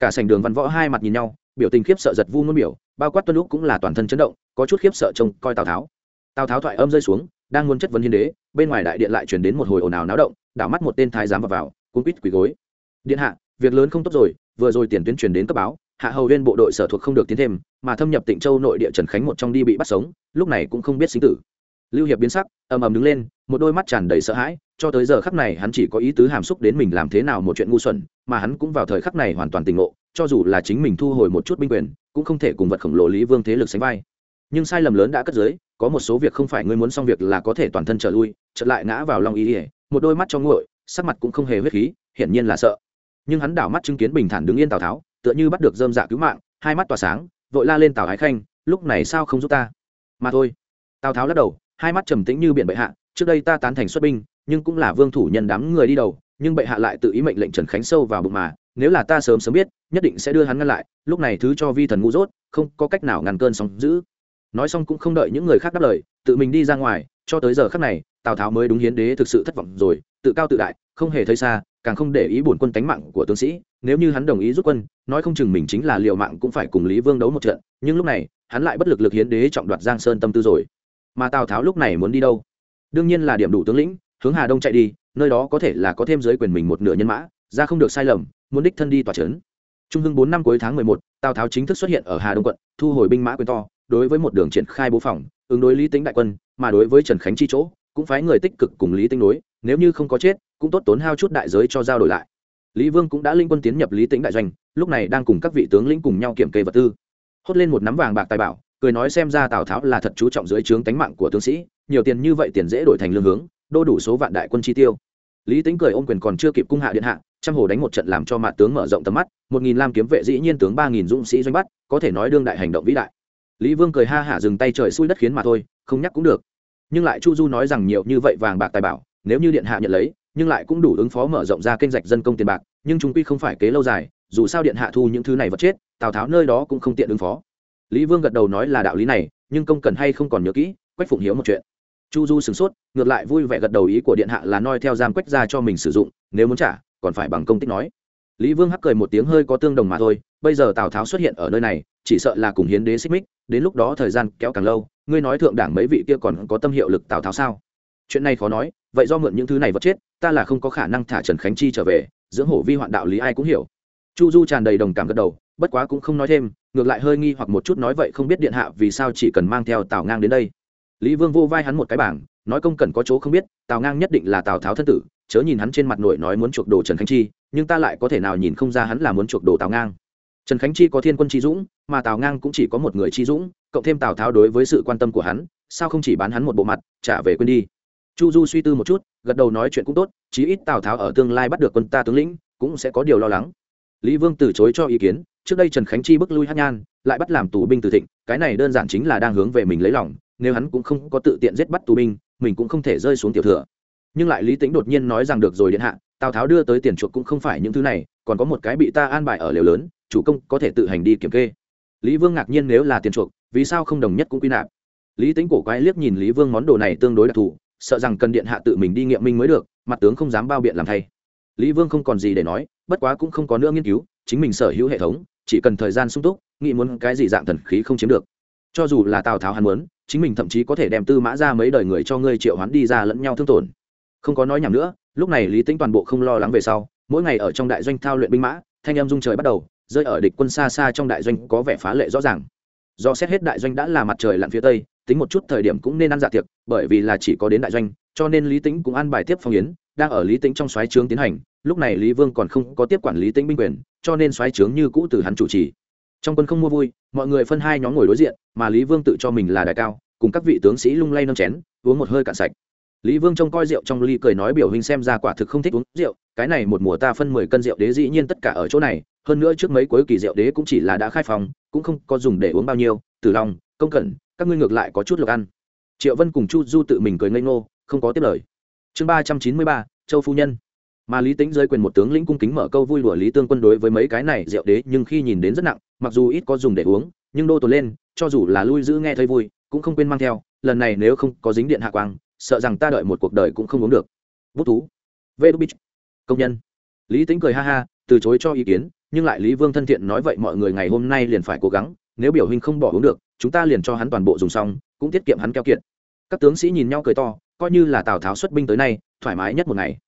cả sảnh đường văn võ hai mặt nhìn nhau, biểu tình khiếp sợ giật vu ngôn biểu, bao quát tuân lúc cũng là toàn thân chấn động, có chút khiếp sợ trông coi tào tháo. Tào tháo thoại âm rơi xuống, đang muốn chất vấn hiến đế, bên ngoài đại điện lại chuyển đến một hồi ồn ào náo động, đảo mắt một tên thái giám vào vào, cuốn quýt quỳ gối. Điện hạ, việc lớn không tốt rồi, vừa rồi tiền tuyến truyền đến cấp báo hạ hầu huyên bộ đội sở thuộc không được tiến thêm, mà thâm nhập tịnh châu nội địa trần khánh một trong đi bị bắt sống, lúc này cũng không biết sinh tử. Lưu hiệp biến sắc, ầm ầm đứng lên, một đôi mắt tràn đầy sợ hãi, cho tới giờ khắc này hắn chỉ có ý tứ hàm xúc đến mình làm thế nào một chuyện ngu xuẩn, mà hắn cũng vào thời khắc này hoàn toàn tỉnh ngộ, cho dù là chính mình thu hồi một chút binh quyền, cũng không thể cùng vật khổng lồ lý vương thế lực sánh vai. Nhưng sai lầm lớn đã cất giới có một số việc không phải ngươi muốn xong việc là có thể toàn thân trở lui, chợt lại ngã vào lòng ý ỉa một đôi mắt cho nguội, sắc mặt cũng không hề huyết khí, hiển nhiên là sợ. Nhưng hắn đảo mắt chứng kiến bình thản đứng yên tào tháo tựa như bắt được dơm dạ cứu mạng, hai mắt tỏa sáng, vội la lên tào ái khanh, lúc này sao không giúp ta? Mà thôi. Tào tháo lắc đầu, hai mắt trầm tĩnh như biển bệ hạ, trước đây ta tán thành xuất binh, nhưng cũng là vương thủ nhân đám người đi đầu, nhưng bệ hạ lại tự ý mệnh lệnh trần khánh sâu vào bụng mà, nếu là ta sớm sớm biết, nhất định sẽ đưa hắn ngăn lại, lúc này thứ cho vi thần ngu dốt, không có cách nào ngăn cơn sóng giữ nói xong cũng không đợi những người khác đáp lời, tự mình đi ra ngoài, cho tới giờ khác này, tào tháo mới đúng hiến đế thực sự thất vọng rồi tự cao tự đại, không hề thấy xa, càng không để ý bổn quân tánh mạng của tướng sĩ. Nếu như hắn đồng ý rút quân, nói không chừng mình chính là liều mạng cũng phải cùng lý vương đấu một trận. Nhưng lúc này, hắn lại bất lực lực hiến đế trọng đoạt giang sơn tâm tư rồi. Mà tào tháo lúc này muốn đi đâu? Đương nhiên là điểm đủ tướng lĩnh, hướng hà đông chạy đi, nơi đó có thể là có thêm giới quyền mình một nửa nhân mã, ra không được sai lầm, muốn đích thân đi tòa trấn. Trung hưng bốn năm cuối tháng mười một, tào tháo chính thức xuất hiện ở hà đông quận, thu hồi binh mã quyền to, đối với một đường triển khai bố phòng, ứng đối lý tính đại quân, mà đối với trần khánh chi chỗ, cũng phái người tích cực cùng lý tính đối nếu như không có chết, cũng tốt tốn hao chút đại giới cho giao đổi lại. Lý vương cũng đã linh quân tiến nhập lý Tĩnh đại doanh, lúc này đang cùng các vị tướng lĩnh cùng nhau kiểm kê vật tư. Hốt lên một nắm vàng bạc tài bảo, cười nói xem ra tào tháo là thật chú trọng dưới trướng tánh mạng của tướng sĩ, nhiều tiền như vậy tiền dễ đổi thành lương hướng, đô đủ số vạn đại quân chi tiêu. Lý tính cười ôm quyền còn chưa kịp cung hạ điện hạ, trăm hồ đánh một trận làm cho mạ tướng mở rộng tầm mắt, một nghìn lam kiếm vệ dĩ nhiên tướng ba nghìn dũng sĩ doanh bắt, có thể nói đương đại hành động vĩ đại. Lý vương cười ha hả dừng tay trời xui đất khiến mà thôi, không nhắc cũng được. Nhưng lại chu du nói rằng nhiều như vậy vàng bạc tài bảo nếu như điện hạ nhận lấy, nhưng lại cũng đủ ứng phó mở rộng ra kênh rạch dân công tiền bạc, nhưng chúng quy không phải kế lâu dài, dù sao điện hạ thu những thứ này vật chết, tào tháo nơi đó cũng không tiện ứng phó. Lý vương gật đầu nói là đạo lý này, nhưng công cần hay không còn nhớ kỹ, quách phụng hiếu một chuyện. Chu du sửng sốt, ngược lại vui vẻ gật đầu ý của điện hạ là noi theo giam quách ra cho mình sử dụng, nếu muốn trả, còn phải bằng công tích nói. Lý vương hắc cười một tiếng hơi có tương đồng mà thôi, bây giờ tào tháo xuất hiện ở nơi này, chỉ sợ là cùng hiến đế xích mích, đến lúc đó thời gian kéo càng lâu, ngươi nói thượng đảng mấy vị kia còn có tâm hiệu lực tào tháo sao? Chuyện này khó nói, vậy do mượn những thứ này vật chết, ta là không có khả năng thả trần khánh chi trở về, dưỡng hổ vi hoạn đạo lý ai cũng hiểu. Chu du tràn đầy đồng cảm gật đầu, bất quá cũng không nói thêm, ngược lại hơi nghi hoặc một chút nói vậy không biết điện hạ vì sao chỉ cần mang theo tào ngang đến đây. Lý vương vô vai hắn một cái bảng, nói công cần có chỗ không biết, tào ngang nhất định là tào tháo thân tử, chớ nhìn hắn trên mặt nội nói muốn chuộc đồ trần khánh chi, nhưng ta lại có thể nào nhìn không ra hắn là muốn chuộc đồ tào ngang. Trần khánh chi có thiên quân chi dũng, mà tào ngang cũng chỉ có một người chi dũng, cộng thêm tào tháo đối với sự quan tâm của hắn, sao không chỉ bán hắn một bộ mặt, trả về quên đi chu du suy tư một chút, gật đầu nói chuyện cũng tốt, chí ít tào tháo ở tương lai bắt được quân ta tướng lĩnh, cũng sẽ có điều lo lắng. Lý vương từ chối cho ý kiến, trước đây trần khánh chi bức lui hát nhan, lại bắt làm tù binh từ thịnh, cái này đơn giản chính là đang hướng về mình lấy lòng, nếu hắn cũng không có tự tiện giết bắt tù binh, mình cũng không thể rơi xuống tiểu thừa. Nhưng lại lý tính đột nhiên nói rằng được rồi điện hạ, tào tháo đưa tới tiền chuộc cũng không phải những thứ này, còn có một cái bị ta an bài ở liều lớn, chủ công có thể tự hành đi kiểm kê. Lý vương ngạc nhiên nếu là tiền chuộc, vì sao không đồng nhất cũng quy nạp? Lý tính cổ quái liếc nhìn lý vương món đồ này tương đối đặc thù sợ rằng cần điện hạ tự mình đi nghiệm minh mới được, mặt tướng không dám bao biện làm thay. Lý vương không còn gì để nói, bất quá cũng không có nữa nghiên cứu, chính mình sở hữu hệ thống, chỉ cần thời gian sung túc, nghĩ muốn cái gì dạng thần khí không chiếm được. Cho dù là tào tháo hắn muốn, chính mình thậm chí có thể đem tư mã ra mấy đời người cho ngươi triệu hoán đi ra lẫn nhau thương tổn. Không có nói nhầm nữa, lúc này lý tính toàn bộ không lo lắng về sau, mỗi ngày ở trong đại doanh thao luyện binh mã, thanh em dung trời bắt đầu, rơi ở địch quân xa xa trong đại doanh có vẻ phá lệ rõ ràng. Do xét hết đại doanh đã là mặt trời lặn phía tây tính một chút thời điểm cũng nên ăn dạ tiệc, bởi vì là chỉ có đến đại doanh, cho nên lý tính cũng ăn bài tiếp phong yến, đang ở lý tính trong xoáy trướng tiến hành. Lúc này lý vương còn không có tiếp quản lý tính binh quyền, cho nên xoáy trướng như cũ từ hắn chủ trì. Trong quân không mua vui, mọi người phân hai nhóm ngồi đối diện, mà lý vương tự cho mình là đại cao, cùng các vị tướng sĩ lung lay nâng chén, uống một hơi cạn sạch. Lý vương trông coi rượu trong ly cười nói biểu hình xem ra quả thực không thích uống rượu, cái này một mùa ta phân mười cân rượu đế dĩ nhiên tất cả ở chỗ này, hơn nữa trước mấy cuối kỳ rượu đế cũng chỉ là đã khai phòng, cũng không có dùng để uống bao nhiêu từ lòng công cẩn các ngươi ngược lại có chút lộc ăn. Triệu vân cùng chu du tự mình cười ngây ngô, không có tiếp lời. Chương ba trăm chín mươi ba, châu phu nhân. Mà lý tính dưới quyền một tướng lĩnh cung kính mở câu vui đùa lý tương quân đối với mấy cái này rượu đế, nhưng khi nhìn đến rất nặng, mặc dù ít có dùng để uống, nhưng đô tồn lên, cho dù là lui giữ nghe thấy vui, cũng không quên mang theo, lần này nếu không có dính điện hạ quang, sợ rằng ta đợi một cuộc đời cũng không uống được. Bút thú. Vê đu bích công nhân. Lý tính cười ha ha, từ chối cho ý kiến, nhưng lại lý vương thân thiện nói vậy mọi người ngày hôm nay liền phải cố gắng nếu biểu hình không bỏ uống được, chúng ta liền cho hắn toàn bộ dùng xong, cũng tiết kiệm hắn keo kiệt. Các tướng sĩ nhìn nhau cười to, coi như là tào tháo xuất binh tới nay, thoải mái nhất một ngày.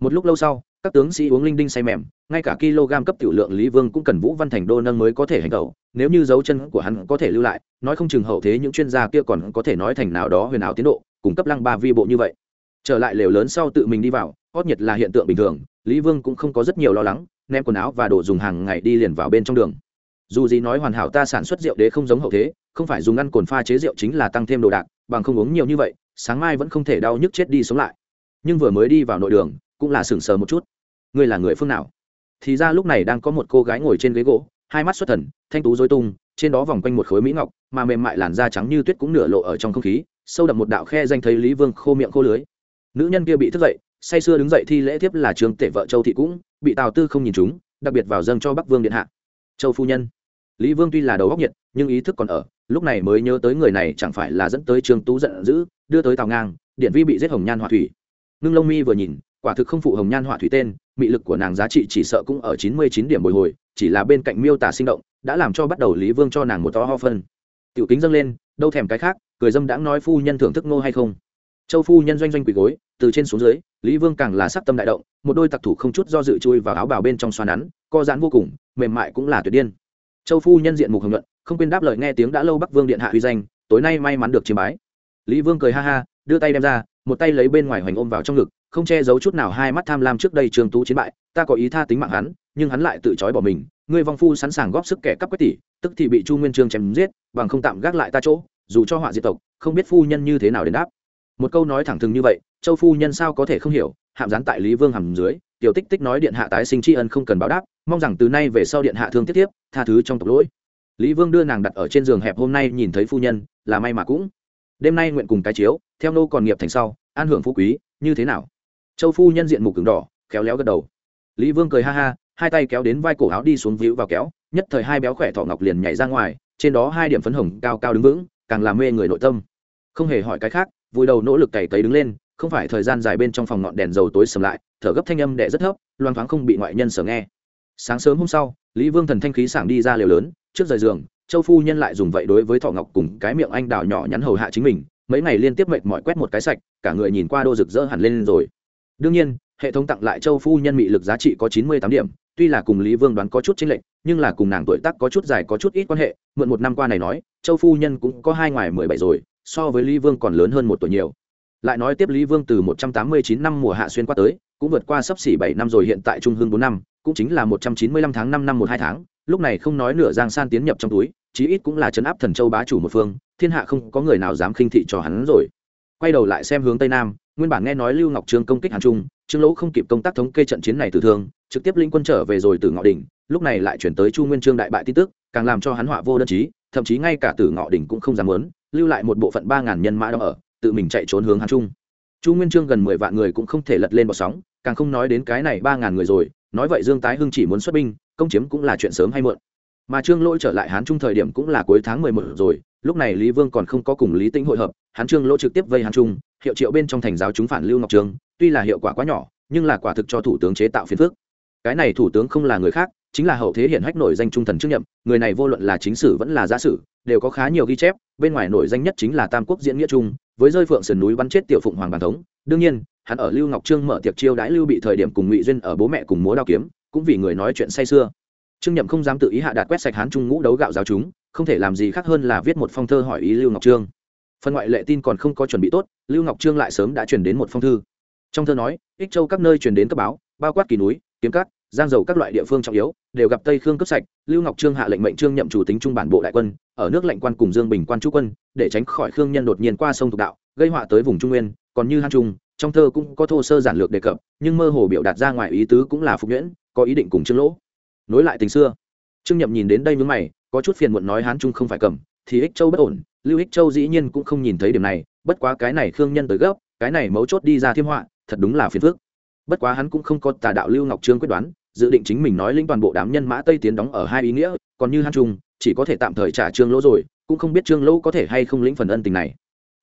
Một lúc lâu sau, các tướng sĩ uống linh đinh say mềm, ngay cả kg cấp tiểu lượng lý vương cũng cần vũ văn thành đô nâng mới có thể hành tẩu, nếu như dấu chân của hắn có thể lưu lại, nói không chừng hậu thế những chuyên gia kia còn có thể nói thành nào đó huyền ảo tiến độ cung cấp lăng ba vi bộ như vậy. Trở lại lều lớn sau tự mình đi vào hót nhiệt là hiện tượng bình thường, lý vương cũng không có rất nhiều lo lắng, ném quần áo và đồ dùng hàng ngày đi liền vào bên trong đường dù gì nói hoàn hảo ta sản xuất rượu đế không giống hậu thế, không phải dùng ăn cồn pha chế rượu chính là tăng thêm đồ đạc, bằng không uống nhiều như vậy, sáng mai vẫn không thể đau nhức chết đi sống lại. Nhưng vừa mới đi vào nội đường, cũng là sừng sờ một chút. Ngươi là người phương nào? Thì ra lúc này đang có một cô gái ngồi trên ghế gỗ, hai mắt xuất thần, thanh tú dối tung, trên đó vòng quanh một khối mỹ ngọc, mà mềm mại làn da trắng như tuyết cũng nửa lộ ở trong không khí, sâu đậm một đạo khe danh thấy lý vương khô miệng khô lưới. Nữ nhân kia bị thức dậy, say sưa đứng dậy thi lễ thiếp là trường tể vợ châu thị cũng, bị tào tư không nhìn chúng, đặc biệt vào dâng cho bắc vương điện hạ. Châu phu nhân lý vương tuy là đầu góc nhiệt, nhưng ý thức còn ở, lúc này mới nhớ tới người này chẳng phải là dẫn tới trương tú giận dữ, đưa tới tào ngang điện vi bị giết hồng nhan hỏa thủy. Ngưng lông mi vừa nhìn, quả thực không phụ hồng nhan hỏa thủy tên, mị lực của nàng giá trị chỉ sợ cũng ở chín mươi chín điểm bồi hồi, chỉ là bên cạnh miêu tả sinh động, đã làm cho bắt đầu lý vương cho nàng một to ho phân. Tiểu kính dâng lên, đâu thèm cái khác, cười dâm đãng nói phu nhân thưởng thức nô hay không. Châu phu nhân doanh doanh quỳ gối, từ trên xuống dưới, lý vương càng là sắc tâm đại động, một đôi tặc thủ không chút do dự chui vào áo bào bên trong xoa nắn, co giãn vô cùng, mềm mại cũng là tuyệt điên châu phu nhân diện mục hồng nhuận, không quên đáp lời nghe tiếng đã lâu bắc vương điện hạ uy danh tối nay may mắn được chiêm bái. Lý vương cười ha ha đưa tay đem ra một tay lấy bên ngoài hoành ôm vào trong ngực không che giấu chút nào hai mắt tham lam trước đây trường tú chiến bại ta có ý tha tính mạng hắn nhưng hắn lại tự trói bỏ mình ngươi vong phu sẵn sàng góp sức kẻ cắp quách tỷ tức thì bị chu nguyên trương chém giết bằng không tạm gác lại ta chỗ dù cho họa diệt tộc không biết phu nhân như thế nào đến đáp. Một câu nói thẳng thừng như vậy châu phu nhân sao có thể không hiểu hạm gián tại lý vương hầm dưới tiểu tích tích nói điện hạ tái sinh tri ân không cần báo đáp, mong rằng từ nay về sau điện hạ thương tiếp tiếp, tha thứ trong tộc lỗi. Lý vương đưa nàng đặt ở trên giường hẹp hôm nay nhìn thấy phu nhân, là may mà cũng. Đêm nay nguyện cùng cái chiếu, theo nô còn nghiệp thành sau, an hưởng phú quý, như thế nào? Châu phu nhân diện mục cứng đỏ, khéo léo gật đầu. Lý vương cười ha ha, hai tay kéo đến vai cổ áo đi xuống víu vào kéo, nhất thời hai béo khỏe thọ ngọc liền nhảy ra ngoài, trên đó hai điểm phấn hồng cao cao đứng vững, càng làm mê người nội tâm. Không hề hỏi cái khác, vui đầu nỗ lực cày cấy đứng lên, không phải thời gian dài bên trong phòng ngọn đèn dầu tối sầm lại thở gấp thanh âm đệ rất thấp, loang thoáng không bị ngoại nhân sở nghe. Sáng sớm hôm sau, lý vương thần thanh khí sảng đi ra liều lớn, trước rời giường, châu phu nhân lại dùng vậy đối với thọ ngọc cùng cái miệng anh đào nhỏ nhắn hầu hạ chính mình, mấy ngày liên tiếp mệt mỏi quét một cái sạch, cả người nhìn qua đô rực rỡ hẳn lên rồi. Đương nhiên, hệ thống tặng lại châu phu nhân mị lực giá trị có chín mươi tám điểm, tuy là cùng lý vương đoán có chút chênh lệch, nhưng là cùng nàng tuổi tác có chút dài có chút ít quan hệ, mượn một năm qua này nói, châu phu nhân cũng có hai ngoài mười bảy rồi, so với lý vương còn lớn hơn một tuổi nhiều. Lại nói tiếp lý vương từ một trăm tám mươi chín năm mùa hạ xuyên qua tới cũng vượt qua sấp xỉ bảy năm rồi, hiện tại trung hương bốn năm, cũng chính là một trăm chín mươi lăm tháng năm năm một hai tháng, lúc này không nói nửa giang san tiến nhập trong túi, chí ít cũng là chấn áp thần châu bá chủ một phương, thiên hạ không có người nào dám khinh thị cho hắn rồi. Quay đầu lại xem hướng tây nam, nguyên bản nghe nói lưu ngọc trương công kích hàn trung, trương lỗ không kịp công tác thống kê trận chiến này tử thương, trực tiếp linh quân trở về rồi từ ngọ đỉnh, lúc này lại chuyển tới chu nguyên trương đại bại tin tức, càng làm cho hắn họa vô đơn chí, thậm chí ngay cả tử ngọ đỉnh cũng không dám lớn lưu lại một bộ phận ba ngàn nhân mã đó ở, tự mình chạy trốn hướng hàn trung. Chu nguyên trương gần mười vạn người cũng không thể lật lên bọt sóng càng không nói đến cái này ba ngàn người rồi, nói vậy dương tái hưng chỉ muốn xuất binh, công chiếm cũng là chuyện sớm hay muộn. Mà trương lỗi trở lại hán trung thời điểm cũng là cuối tháng mười một rồi, lúc này lý vương còn không có cùng lý tĩnh hội hợp, hán trương lỗ trực tiếp vây hán trung, hiệu triệu bên trong thành giáo chúng phản lưu ngọc trương tuy là hiệu quả quá nhỏ, nhưng là quả thực cho thủ tướng chế tạo phiền phức. Cái này thủ tướng không là người khác, chính là hậu thế hiện hách nổi danh trung thần trước nhậm người này vô luận là chính sử vẫn là giả sử, đều có khá nhiều ghi chép, bên ngoài nổi danh nhất chính là tam quốc diễn nghĩa trung, với rơi phượng sườn núi bắn chết tiểu phụng hoàng bàn thống. Đương nhiên hắn ở lưu ngọc trương mở tiệc chiêu đãi lưu bị thời điểm cùng ngụy duyên ở bố mẹ cùng múa đao kiếm, cũng vì người nói chuyện say sưa. Trương nhậm không dám tự ý hạ đạt quét sạch hán trung ngũ đấu gạo giáo chúng, không thể làm gì khác hơn là viết một phong thơ hỏi ý lưu ngọc trương. Phần ngoại lệ tin còn không có chuẩn bị tốt, lưu ngọc trương lại sớm đã chuyển đến một phong thư. Trong thơ nói, ích châu các nơi chuyển đến cấp báo, bao quát kỳ núi, kiếm cát giang dầu các loại địa phương trọng yếu, đều gặp tây khương cấp sạch, lưu ngọc trương hạ lệnh mệnh trương nhậm chủ tính trung bản bộ đại quân, ở nước lệnh quan cùng dương bình quan chú quân, để tránh khỏi khương nhân đột nhiên qua sông thuộc đạo, gây họa tới vùng trung nguyên, còn như hán trung trong thơ cũng có thô sơ giản lược đề cập, nhưng mơ hồ biểu đạt ra ngoài ý tứ cũng là phục nhuyễn, có ý định cùng trương lỗ. Nối lại tình xưa. Trương nhậm nhìn đến đây mướn mày, có chút phiền muộn nói hán trung không phải cầm, thì ích châu bất ổn, lưu ích châu dĩ nhiên cũng không nhìn thấy điểm này, bất quá cái này khương nhân tới gấp, cái này mấu chốt đi ra thiêm họa, thật đúng là phiền phức. Bất quá hắn cũng không có tà đạo lưu ngọc trương quyết đoán, dự định chính mình nói linh toàn bộ đám nhân mã tây tiến đóng ở hai ý nghĩa, còn như hán trung chỉ có thể tạm thời trả trương lỗ rồi, cũng không biết trương lỗ có thể hay không lĩnh phần ân tình này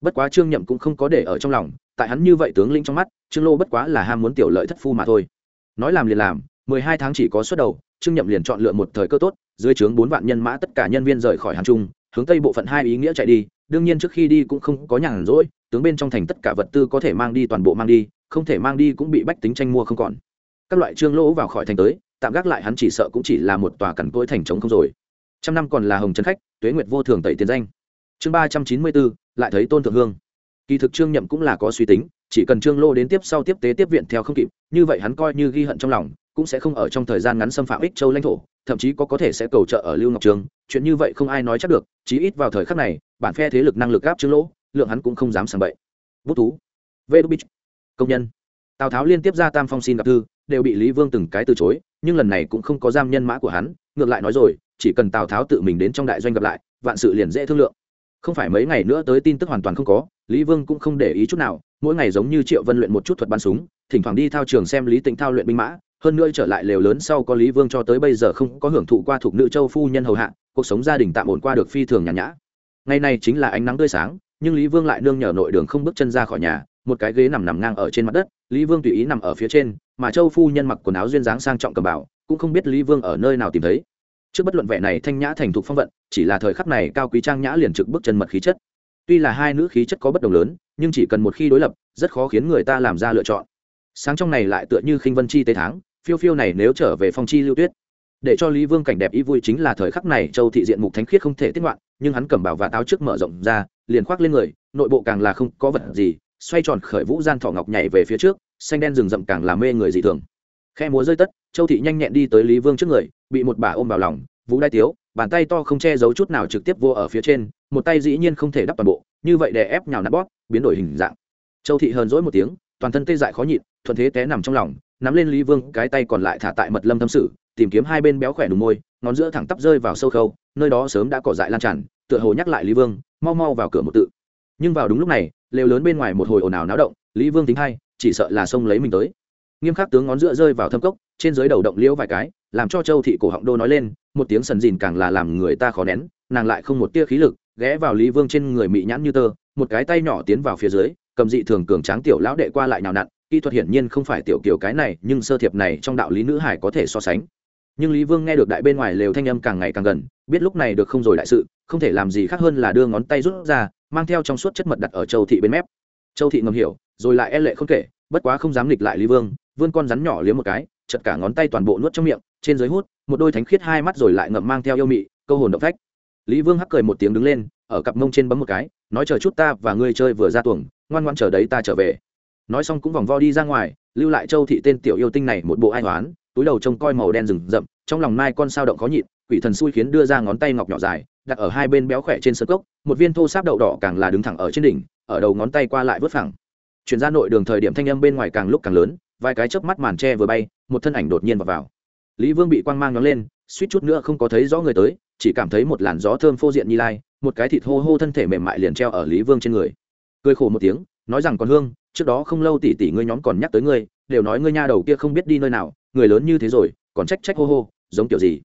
bất quá trương nhậm cũng không có để ở trong lòng, tại hắn như vậy tướng lĩnh trong mắt, trương lô bất quá là ham muốn tiểu lợi thất phu mà thôi. Nói làm liền làm, mười hai tháng chỉ có suất đầu, trương nhậm liền chọn lựa một thời cơ tốt, dưới trướng bốn vạn nhân mã tất cả nhân viên rời khỏi hàn trung, hướng tây bộ phận hai ý nghĩa chạy đi, đương nhiên trước khi đi cũng không có nhàn rỗi, tướng bên trong thành tất cả vật tư có thể mang đi, toàn bộ mang đi, không thể mang đi cũng bị bách tính tranh mua không còn. Các loại trương lỗ vào khỏi thành tới, tạm gác lại hắn chỉ sợ cũng chỉ là một tòa cằn cỗi thành trống không rồi. Trăm năm còn là hồng trấn khách, tuế nguyệt vô thường tẩy tiền danh chương ba trăm chín mươi bốn, lại thấy tôn thượng hương. Kỳ thực trương nhậm cũng là có suy tính, chỉ cần trương lô đến tiếp sau tiếp tế tiếp viện theo không kịp, như vậy hắn coi như ghi hận trong lòng, cũng sẽ không ở trong thời gian ngắn xâm phạm ích châu lãnh thổ, thậm chí có có thể sẽ cầu trợ ở lưu ngọc trường, chuyện như vậy không ai nói chắc được, chí ít vào thời khắc này, bản phe thế lực năng lực gáp trương lỗ lượng hắn cũng không dám sàng bậy. Bút thú. Vê đu bích công nhân. Tào tháo liên tiếp ra tam phong xin gặp thư, đều bị lý vương từng cái từ chối, nhưng lần này cũng không có giam nhân mã của hắn, ngược lại nói rồi, chỉ cần tào tháo tự mình đến trong đại doanh gặp lại, vạn sự liền dễ thương lượng không phải mấy ngày nữa tới tin tức hoàn toàn không có, lý vương cũng không để ý chút nào, mỗi ngày giống như triệu vân luyện một chút thuật bắn súng, thỉnh thoảng đi thao trường xem lý tĩnh thao luyện binh mã, hơn nữa trở lại lều lớn sau có lý vương cho tới bây giờ không có hưởng thụ qua thuộc nữ châu phu nhân hầu hạ, cuộc sống gia đình tạm ổn qua được phi thường nhàn nhã. Ngày này chính là ánh nắng tươi sáng, nhưng lý vương lại nương nhờ nội đường không bước chân ra khỏi nhà, một cái ghế nằm nằm ngang ở trên mặt đất, lý vương tùy ý nằm ở phía trên, mà châu phu nhân mặc quần áo duyên dáng sang trọng cầm bảo cũng không biết lý vương ở nơi nào tìm thấy trước bất luận vẻ này thanh nhã thành thục phong vận, chỉ là thời khắc này cao quý trang nhã liền trực bước chân mật khí chất. Tuy là hai nữ khí chất có bất đồng lớn, nhưng chỉ cần một khi đối lập, rất khó khiến người ta làm ra lựa chọn. Sáng trong này lại tựa như khinh vân chi tế tháng, phiêu phiêu này nếu trở về phong chi lưu tuyết. Để cho lý vương cảnh đẹp ý vui chính là thời khắc này châu thị diện mục thánh khiết không thể tiết ngoạn, nhưng hắn cầm bảo và táo trước mở rộng ra, liền khoác lên người, nội bộ càng là không có vật gì, xoay tròn khởi vũ gian thọ ngọc nhảy về phía trước, xanh đen rừng rậm càng là mê người dị thường khe múa rơi tất, châu thị nhanh nhẹn đi tới lý vương trước người, bị một bà ôm vào lòng, vũ đai tiếu, bàn tay to không che giấu chút nào trực tiếp vô ở phía trên, một tay dĩ nhiên không thể đắp toàn bộ, như vậy để ép nhào nát bóp, biến đổi hình dạng. Châu thị hờn rỗi một tiếng, toàn thân tê dại khó nhịn, thuận thế té nằm trong lòng, nắm lên lý vương cái tay còn lại thả tại mật lâm thâm sự, tìm kiếm hai bên béo khỏe đùm môi, ngón giữa thẳng tắp rơi vào sâu khâu, nơi đó sớm đã cỏ dại lan tràn, tựa hồ nhắc lại lý vương, mau mau vào cửa một tự. Nhưng vào đúng lúc này, lều lớn bên ngoài một hồi ồn ào náo động, lý vương tính hay, chỉ sợ là xông lấy mình tới nghiêm khắc tướng ngón giữa rơi vào thâm cốc, trên dưới đầu động liễu vài cái, làm cho châu thị cổ họng đô nói lên, một tiếng sần dìn càng là làm người ta khó nén, nàng lại không một tia khí lực, ghé vào lý vương trên người mị nhãn như tơ, một cái tay nhỏ tiến vào phía dưới, cầm dị thường cường tráng tiểu lão đệ qua lại nào nặn, kỹ thuật hiển nhiên không phải tiểu kiểu cái này, nhưng sơ thiệp này trong đạo lý nữ hải có thể so sánh. Nhưng lý vương nghe được đại bên ngoài lều thanh âm càng ngày càng gần, biết lúc này được không rồi đại sự, không thể làm gì khác hơn là đưa ngón tay rút ra, mang theo trong suốt chất mật đặt ở châu thị bên mép. Châu thị ngầm hiểu, rồi lại e lệ không kể, bất quá không dám nghịch lại lý vương vươn con rắn nhỏ liếm một cái chật cả ngón tay toàn bộ nuốt trong miệng trên dưới hút một đôi thánh khiết hai mắt rồi lại ngậm mang theo yêu mị câu hồn động phách. Lý vương hắc cười một tiếng đứng lên ở cặp mông trên bấm một cái nói chờ chút ta và ngươi chơi vừa ra tuồng ngoan ngoan chờ đấy ta trở về. Nói xong cũng vòng vo đi ra ngoài lưu lại châu thị tên tiểu yêu tinh này một bộ ai hoán, túi đầu trông coi màu đen rừng rậm trong lòng mai con sao động khó nhịn quỷ thần xui khiến đưa ra ngón tay ngọc nhỏ dài đặt ở hai bên béo khỏe trên sơ cốc một viên thô sáp đậu đỏ càng là đứng thẳng ở trên đỉnh ở đầu ngón tay qua lại vớt phẳng. Chuyển ra nội đường thời điểm thanh âm bên ngoài càng lúc càng lớn vài cái chớp mắt màn tre vừa bay một thân ảnh đột nhiên vào, vào. lý vương bị quang mang nhóng lên suýt chút nữa không có thấy rõ người tới chỉ cảm thấy một làn gió thơm phô diện như lai một cái thịt hô hô thân thể mềm mại liền treo ở lý vương trên người. Cười khổ một tiếng nói rằng còn hương trước đó không lâu tỷ tỷ ngươi nhóm còn nhắc tới ngươi đều nói ngươi nha đầu kia không biết đi nơi nào người lớn như thế rồi còn trách trách hô hô giống kiểu gì.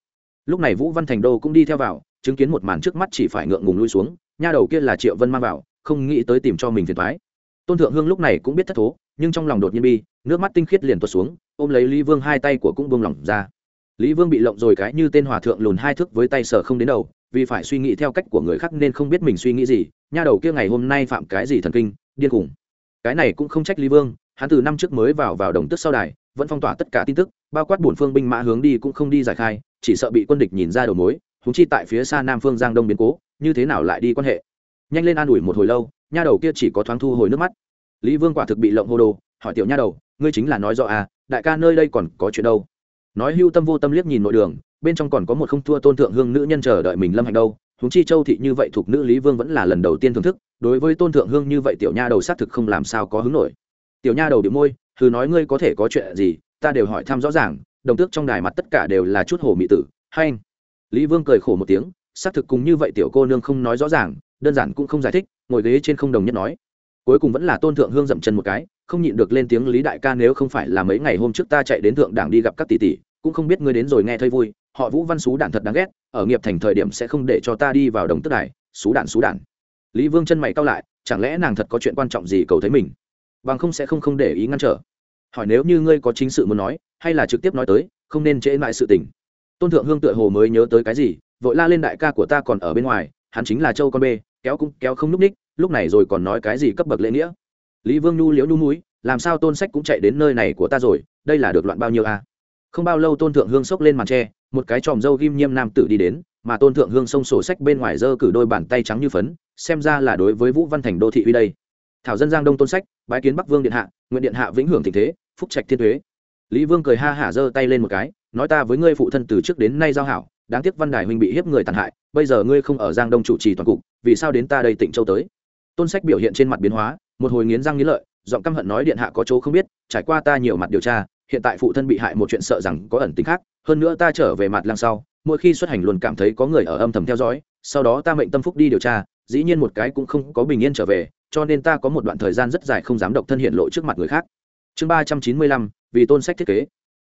Lúc này vũ văn thành đô cũng đi theo vào chứng kiến một màn trước mắt chỉ phải ngượng ngùng lui xuống nha đầu kia là triệu vân mang vào không nghĩ tới tìm cho mình phiền thoái tôn thượng hương lúc này cũng biết thất thố nhưng trong lòng đột nhiên bi, nước mắt tinh khiết liền tuột xuống, ôm lấy lý vương hai tay của cũng buông lỏng ra. Lý vương bị lộng rồi cái như tên hòa thượng lùn hai thước với tay sở không đến đầu, vì phải suy nghĩ theo cách của người khác nên không biết mình suy nghĩ gì, nha đầu kia ngày hôm nay phạm cái gì thần kinh, điên khủng. Cái này cũng không trách lý vương, hắn từ năm trước mới vào vào đồng tức sau đài, vẫn phong tỏa tất cả tin tức, bao quát bổn phương binh mã hướng đi cũng không đi giải khai, chỉ sợ bị quân địch nhìn ra đầu mối húng chi tại phía xa nam phương giang đông biến cố, như thế nào lại đi quan hệ. Nhanh lên an ủi một hồi lâu, nha đầu kia chỉ có thoáng thu hồi nước mắt lý vương quả thực bị lộng hô đồ, hỏi tiểu nha đầu, ngươi chính là nói rõ à đại ca nơi đây còn có chuyện đâu? Nói hưu tâm vô tâm liếc nhìn nội đường, bên trong còn có một không thua tôn thượng hương nữ nhân chờ đợi mình lâm hành đâu, Huống chi châu thị như vậy thuộc nữ lý vương vẫn là lần đầu tiên thưởng thức, đối với tôn thượng hương như vậy tiểu nha đầu xác thực không làm sao có hứng nổi. Tiểu nha đầu bị môi thử nói ngươi có thể có chuyện gì, ta đều hỏi thăm rõ ràng, đồng tước trong đài mặt tất cả đều là chút hồ mỹ tử, hay. Anh lý vương cười khổ một tiếng, xác thực cùng như vậy tiểu cô nương không nói rõ ràng, đơn giản cũng không giải thích, ngồi ghế trên không đồng nhất nói cuối cùng vẫn là tôn thượng hương dậm chân một cái, không nhịn được lên tiếng lý đại ca nếu không phải là mấy ngày hôm trước ta chạy đến thượng đảng đi gặp các tỷ tỷ, cũng không biết ngươi đến rồi nghe thấy vui, họ vũ văn xú đạn thật đáng ghét, ở nghiệp thành thời điểm sẽ không để cho ta đi vào đồng tức đài xú đạn xú đạn lý vương chân mày cao lại, chẳng lẽ nàng thật có chuyện quan trọng gì cầu thấy mình? Bằng không sẽ không không để ý ngăn trở. Hỏi nếu như ngươi có chính sự muốn nói, hay là trực tiếp nói tới, không nên trễ lại sự tình. Tôn thượng hương tựa hồ mới nhớ tới cái gì, vội la lên đại ca của ta còn ở bên ngoài, hắn chính là châu con bê, kéo cũng kéo không núp ních lúc này rồi còn nói cái gì cấp bậc lễ nghĩa? Lý vương nhu liễu nhu núi làm sao tôn sách cũng chạy đến nơi này của ta rồi, đây là được loạn bao nhiêu a à? không bao lâu tôn thượng hương xốc lên màn tre, một cái tròm dâu ghim nhiêm nam tử đi đến, mà tôn thượng hương xông sổ sách bên ngoài giơ cử đôi bàn tay trắng như phấn, xem ra là đối với vũ văn thành đô thị uy đây. Thảo dân giang đông tôn sách, bái kiến bắc vương điện hạ, nguyện điện hạ vĩnh hưởng tình thế, phúc trạch thiên thuế lý vương cười ha hả giơ tay lên một cái, nói ta với ngươi phụ thân từ trước đến nay giao hảo, đáng tiếc văn đài huynh bị hiếp người tàn hại, bây giờ ngươi không ở giang đông chủ trì toàn cục, vì sao đến ta đây tỉnh châu tới? Tôn sách biểu hiện trên mặt biến hóa, một hồi nghiến răng nghiến lợi, giọng căm hận nói điện hạ có chỗ không biết, trải qua ta nhiều mặt điều tra, hiện tại phụ thân bị hại một chuyện sợ rằng có ẩn tính khác, hơn nữa ta trở về mặt lang sau, mỗi khi xuất hành luôn cảm thấy có người ở âm thầm theo dõi, sau đó ta mệnh tâm phúc đi điều tra, dĩ nhiên một cái cũng không có bình yên trở về, cho nên ta có một đoạn thời gian rất dài không dám độc thân hiện lộ trước mặt người khác. Chương ba trăm chín mươi lăm, vì tôn sách thiết kế.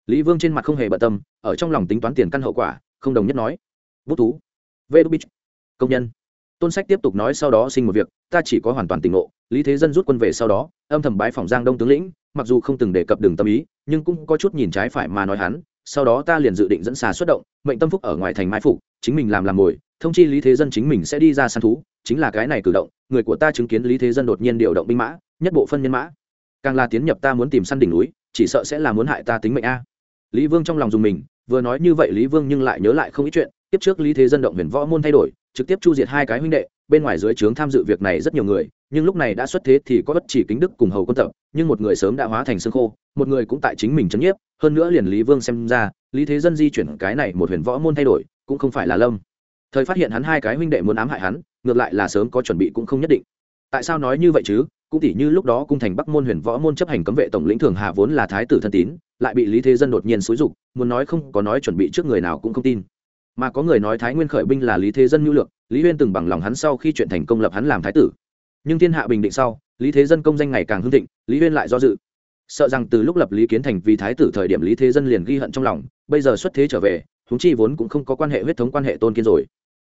Lý vương trên mặt không hề bận tâm, ở trong lòng tính toán tiền căn hậu quả, không đồng nhất nói. Bút thú. Vê đu bích. Công nhân tôn sách tiếp tục nói sau đó sinh một việc, ta chỉ có hoàn toàn tỉnh ngộ, lý thế dân rút quân về sau đó, âm thầm bái phòng giang đông tướng lĩnh, mặc dù không từng đề cập đường tâm ý, nhưng cũng có chút nhìn trái phải mà nói hắn, sau đó ta liền dự định dẫn xà xuất động, mệnh tâm phúc ở ngoài thành mai phục, chính mình làm làm mồi thông chi lý thế dân chính mình sẽ đi ra săn thú, chính là cái này cử động, người của ta chứng kiến lý thế dân đột nhiên điều động binh mã, nhất bộ phân nhân mã. Càng là tiến nhập ta muốn tìm săn đỉnh núi, chỉ sợ sẽ là muốn hại ta tính mệnh a. Lý vương trong lòng dùng mình, vừa nói như vậy lý vương nhưng lại nhớ lại không ít chuyện, tiếp trước lý thế dân động huyền võ môn thay đổi trực tiếp chu diệt hai cái huynh đệ, bên ngoài dưới trướng tham dự việc này rất nhiều người, nhưng lúc này đã xuất thế thì có bất chỉ kính đức cùng hầu quân tập, nhưng một người sớm đã hóa thành xương khô, một người cũng tại chính mình chấn nhiếp, hơn nữa liền lý vương xem ra, lý thế dân di chuyển cái này một huyền võ môn thay đổi, cũng không phải là lâm. Thời phát hiện hắn hai cái huynh đệ muốn ám hại hắn, ngược lại là sớm có chuẩn bị cũng không nhất định. Tại sao nói như vậy chứ? Cũng tỉ như lúc đó cung thành bắc môn huyền võ môn chấp hành cấm vệ tổng lĩnh thường hạ vốn là thái tử thân tín, lại bị lý thế dân đột nhiên xúi dục, muốn nói không có nói chuẩn bị trước người nào cũng không tin mà có người nói thái nguyên khởi binh là lý thế dân nhu lược, lý huyên từng bằng lòng hắn sau khi chuyện thành công lập hắn làm thái tử. Nhưng thiên hạ bình định sau, lý thế dân công danh ngày càng hưng thịnh, lý huyên lại do dự. Sợ rằng từ lúc lập lý kiến thành vì thái tử thời điểm lý thế dân liền ghi hận trong lòng, bây giờ xuất thế trở về húng chi vốn cũng không có quan hệ huyết thống quan hệ tôn kiên rồi.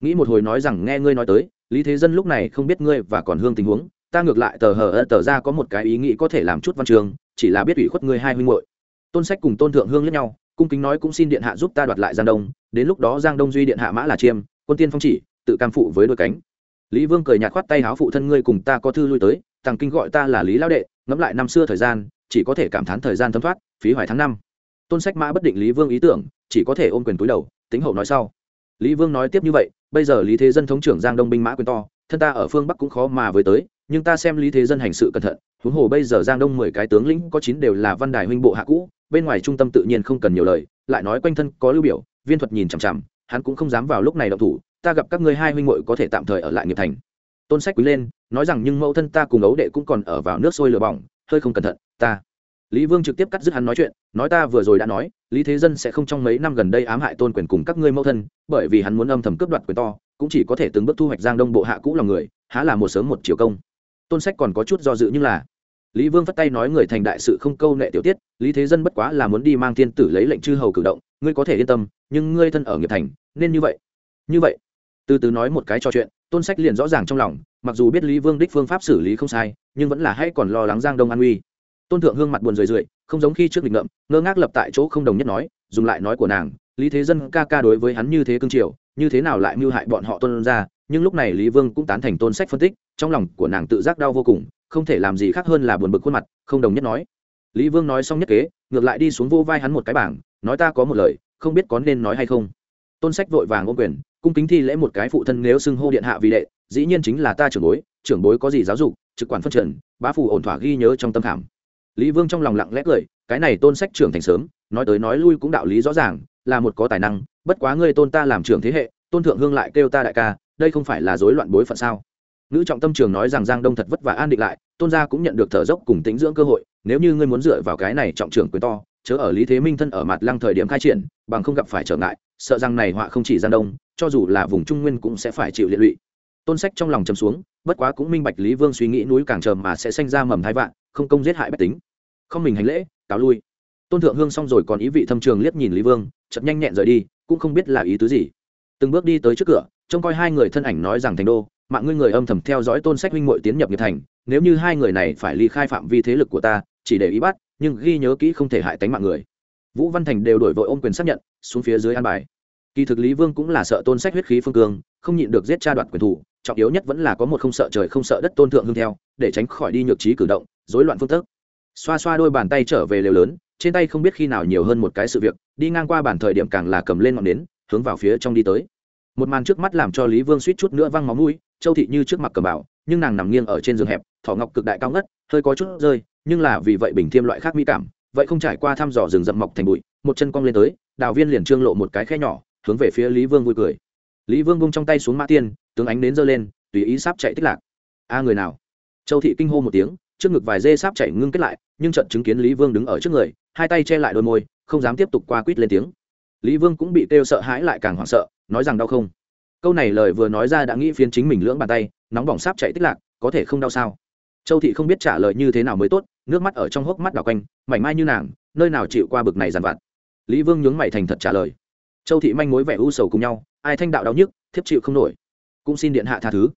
Nghĩ một hồi nói rằng nghe ngươi nói tới, lý thế dân lúc này không biết ngươi và còn hương tình huống, ta ngược lại tờ hờ ơ tờ ra có một cái ý nghĩ có thể làm chút văn trường chỉ là biết ủy khuất ngươi hai huynh hội tôn sách cùng tôn thượng hương lẫn nhau cung kính nói cũng xin điện hạ giúp ta đoạt lại giang đông, đến lúc đó giang đông duy điện hạ mã là chiêm, quân tiên phong chỉ, tự cam phụ với đôi cánh. Lý vương cười nhạt khoát tay háo phụ thân ngươi cùng ta có thư lui tới, thằng kinh gọi ta là lý lao đệ, ngẫm lại năm xưa thời gian, chỉ có thể cảm thán thời gian thấm thoát, phí hoài tháng năm. Tôn sách mã bất định lý vương ý tưởng, chỉ có thể ôm quyền túi đầu tính hậu nói sau. Lý vương nói tiếp như vậy, bây giờ lý thế dân thống trưởng giang đông binh mã quyền to, thân ta ở phương bắc cũng khó mà với tới, nhưng ta xem lý thế dân hành sự cẩn thận huống hồ bây giờ giang đông mười cái tướng lĩnh có chín đều là văn đài huynh bộ hạ cũ, bên ngoài trung tâm tự nhiên không cần nhiều lời, lại nói quanh thân có lưu biểu, viên thuật nhìn chằm chằm, hắn cũng không dám vào lúc này động thủ, ta gặp các ngươi hai huynh muội có thể tạm thời ở lại nghiệp thành. Tôn sách quý lên, nói rằng nhưng mẫu thân ta cùng ấu đệ cũng còn ở vào nước sôi lửa bỏng, hơi không cẩn thận, ta. Lý vương trực tiếp cắt dứt hắn nói chuyện, nói ta vừa rồi đã nói, lý thế dân sẽ không trong mấy năm gần đây ám hại tôn quyền cùng các ngươi mẫu thân, bởi vì hắn muốn âm thầm cướp đoạt quyền to, cũng chỉ có thể từng bước thu hoạch giang đông bộ hạ cũ lòng người, há là một sớm một chiều công. Tôn sách còn có chút do dự như là lý vương phất tay nói người thành đại sự không câu nệ tiểu tiết, lý thế dân bất quá là muốn đi mang thiên tử lấy lệnh chư hầu cử động, ngươi có thể yên tâm, nhưng ngươi thân ở nghiệp thành, nên như vậy. Như vậy. Từ từ nói một cái trò chuyện, tôn sách liền rõ ràng trong lòng, mặc dù biết lý vương đích phương pháp xử lý không sai, nhưng vẫn là hay còn lo lắng giang đông an uy. Tôn thượng hương mặt buồn rười rượi, không giống khi trước lịch ngậm ngơ ngác lập tại chỗ không đồng nhất nói, dùng lại nói của nàng, lý thế dân ca ca đối với hắn như thế cương triều, như thế nào lại mưu hại bọn họ tôn ra, nhưng lúc này lý vương cũng tán thành tôn sách phân tích, trong lòng của nàng tự giác đau vô cùng không thể làm gì khác hơn là buồn bực khuôn mặt, không đồng nhất nói. Lý vương nói xong nhất kế, ngược lại đi xuống vô vai hắn một cái bảng, nói ta có một lời, không biết có nên nói hay không. Tôn sách vội vàng ôm quyền, cung kính thi lễ một cái phụ thân nếu xưng hô điện hạ vì đệ, dĩ nhiên chính là ta trưởng bối trưởng bối có gì giáo dục, trực quản phân trần, bá phủ ổn thỏa ghi nhớ trong tâm khảm. Lý vương trong lòng lặng lẽ cười, cái này tôn sách trưởng thành sớm, nói tới nói lui cũng đạo lý rõ ràng, là một có tài năng, bất quá ngươi tôn ta làm trưởng thế hệ, tôn thượng hương lại kêu ta đại ca, đây không phải là rối loạn bối phận sao? Nữ trọng tâm trường nói rằng giang đông thật vất vả an định lại tôn gia cũng nhận được thở dốc cùng tính dưỡng cơ hội, nếu như ngươi muốn dựa vào cái này trọng trưởng quyền to, chớ ở lý thế minh thân ở mặt lăng thời điểm khai triển, bằng không gặp phải trở ngại, sợ rằng này họa không chỉ gian đông, cho dù là vùng trung nguyên cũng sẽ phải chịu liệt lụy. Tôn sách trong lòng chầm xuống, bất quá cũng minh bạch lý vương suy nghĩ núi càng trầm mà sẽ sanh ra mầm thái vạn, không công giết hại bách tính. Không mình hành lễ, cáo lui. Tôn thượng hương xong rồi còn ý vị thâm trường liếc nhìn lý vương chậm nhanh nhẹn rời đi, cũng không biết là ý tứ gì. Từng bước đi tới trước cửa, trông coi hai người thân ảnh nói rằng thành đô, mạng ngươi người âm thầm theo dõi tôn sách huynh muội tiến nhập nghiệp thành nếu như hai người này phải ly khai phạm vi thế lực của ta, chỉ để ý bắt, nhưng ghi nhớ kỹ không thể hại tánh mạng người. Vũ văn thành đều đổi vội ôm quyền xác nhận, xuống phía dưới an bài. Kỳ thực lý vương cũng là sợ tôn sách huyết khí phương cương, không nhịn được giết cha đoạt quyền thủ, trọng yếu nhất vẫn là có một không sợ trời không sợ đất tôn thượng hương theo, để tránh khỏi đi nhược trí cử động, rối loạn phương thức. Xoa xoa đôi bàn tay trở về lều lớn, trên tay không biết khi nào nhiều hơn một cái sự việc, đi ngang qua bản thời điểm càng là cầm lên ngọn nến, hướng vào phía trong đi tới. Một màn trước mắt làm cho lý vương suýt chút nữa văng máu mũi, châu thị như trước mặt cầm bảo, nhưng nàng nằm nghiêng ở trên giường hẹp thỏ ngọc cực đại cao ngất, hơi có chút rơi, nhưng là vì vậy bình thiêm loại khác mỹ cảm, vậy không trải qua thăm dò rừng rậm mọc thành bụi, một chân cong lên tới, đào viên liền trương lộ một cái khe nhỏ, hướng về phía lý vương vui cười. Lý vương bung trong tay xuống mã tiên, tướng ánh đến giơ lên, tùy ý sáp chạy tích lạc. A người nào? Châu thị kinh hô một tiếng, trước ngực vài dê sáp chạy ngưng kết lại, nhưng trận chứng kiến lý vương đứng ở trước người, hai tay che lại đôi môi, không dám tiếp tục qua quýt lên tiếng. Lý vương cũng bị kêu sợ hãi lại càng hoảng sợ, nói rằng đau không? Câu này lời vừa nói ra đã nghĩ phiến chính mình lưỡng bàn tay, nóng bỏng sáp chạy tích lạc, có thể không đau sao? Châu thị không biết trả lời như thế nào mới tốt, nước mắt ở trong hốc mắt đào quanh mảnh mai như nàng, nơi nào chịu qua bực này dằn vặt. Lý vương nhướng mày thành thật trả lời. Châu thị manh mối vẻ u sầu cùng nhau, ai thanh đạo đau nhức, thiếp chịu không nổi. Cũng xin điện hạ tha thứ.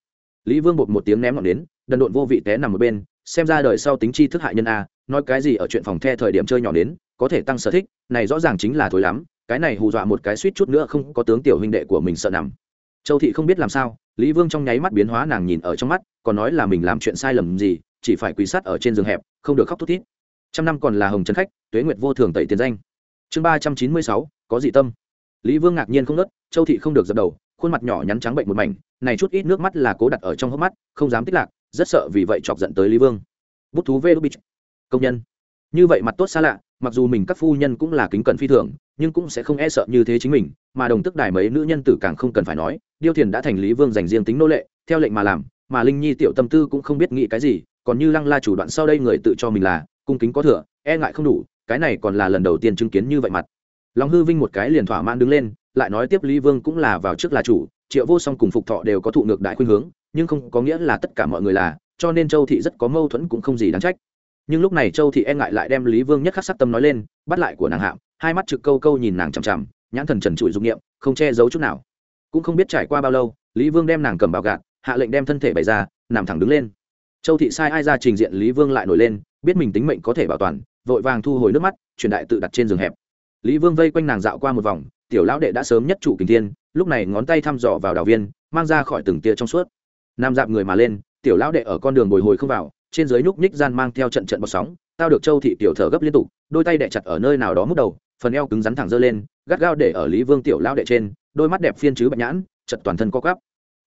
Lý vương bột một tiếng ném ngọn đến đần độn vô vị té nằm một bên, xem ra đời sau tính chi thức hại nhân a, nói cái gì ở chuyện phòng the thời điểm chơi nhỏ đến có thể tăng sở thích, này rõ ràng chính là thối lắm, cái này hù dọa một cái suýt chút nữa không có tướng tiểu huynh đệ của mình sợ nằm châu thị không biết làm sao, lý vương trong nháy mắt biến hóa nàng nhìn ở trong mắt, còn nói là mình làm chuyện sai lầm gì, chỉ phải quỳ sát ở trên giường hẹp, không được khóc thút thít. Trăm năm còn là hồng trấn khách, tuế nguyệt vô thường tẩy tiền danh. Chương ba trăm chín mươi sáu, có dị tâm. Lý vương ngạc nhiên không nớt, châu thị không được dập đầu, khuôn mặt nhỏ nhắn trắng bệnh một mảnh, này chút ít nước mắt là cố đặt ở trong hốc mắt, không dám tích lạc, rất sợ vì vậy chọc giận tới lý vương. Bút thú vê đúc bích. Công nhân. Như vậy mặt tốt xa lạ, mặc dù mình các phu nhân cũng là kính cẩn phi thường nhưng cũng sẽ không e sợ như thế chính mình, mà đồng tức đài mấy nữ nhân tử càng không cần phải nói, điêu thiền đã thành lý vương dành riêng tính nô lệ, theo lệnh mà làm, mà linh nhi tiểu tâm tư cũng không biết nghĩ cái gì, còn như lăng la chủ đoạn sau đây người tự cho mình là, cung kính có thừa e ngại không đủ, cái này còn là lần đầu tiên chứng kiến như vậy mặt. Lòng hư vinh một cái liền thỏa mãn đứng lên, lại nói tiếp lý vương cũng là vào trước là chủ, triệu vô song cùng phục thọ đều có thụ ngược đại khuynh hướng, nhưng không có nghĩa là tất cả mọi người là, cho nên châu thị rất có mâu thuẫn cũng không gì đáng trách. Nhưng lúc này châu thị e ngại lại đem lý vương nhất khắc sắc tâm nói lên, bắt lại của nàng hạm hai mắt trực câu câu nhìn nàng chằm chằm, nhãn thần trần trụi dụng nghiệm không che giấu chút nào. Cũng không biết trải qua bao lâu, lý vương đem nàng cầm bào gạt, hạ lệnh đem thân thể bày ra, nằm thẳng đứng lên. Châu thị sai ai ra trình diện lý vương lại nổi lên, biết mình tính mệnh có thể bảo toàn, vội vàng thu hồi nước mắt, truyền đại tự đặt trên giường hẹp. Lý vương vây quanh nàng dạo qua một vòng, tiểu lão đệ đã sớm nhất trụ kình thiên, lúc này ngón tay thăm dò vào đào viên, mang ra khỏi từng tia trong suốt. Nam dạp người mà lên, tiểu lão đệ ở con đường bồi hồi không vào, trên dưới nhúc nhích gian mang theo trận trận bọt sóng, tao được châu thị tiểu thở gấp liên tục, đôi tay đệ chặt ở nơi nào đó mút đầu phần eo cứng rắn thẳng dơ lên gắt gao để ở lý vương tiểu lão đệ trên đôi mắt đẹp phiên chứ bạch nhãn chật toàn thân co cắp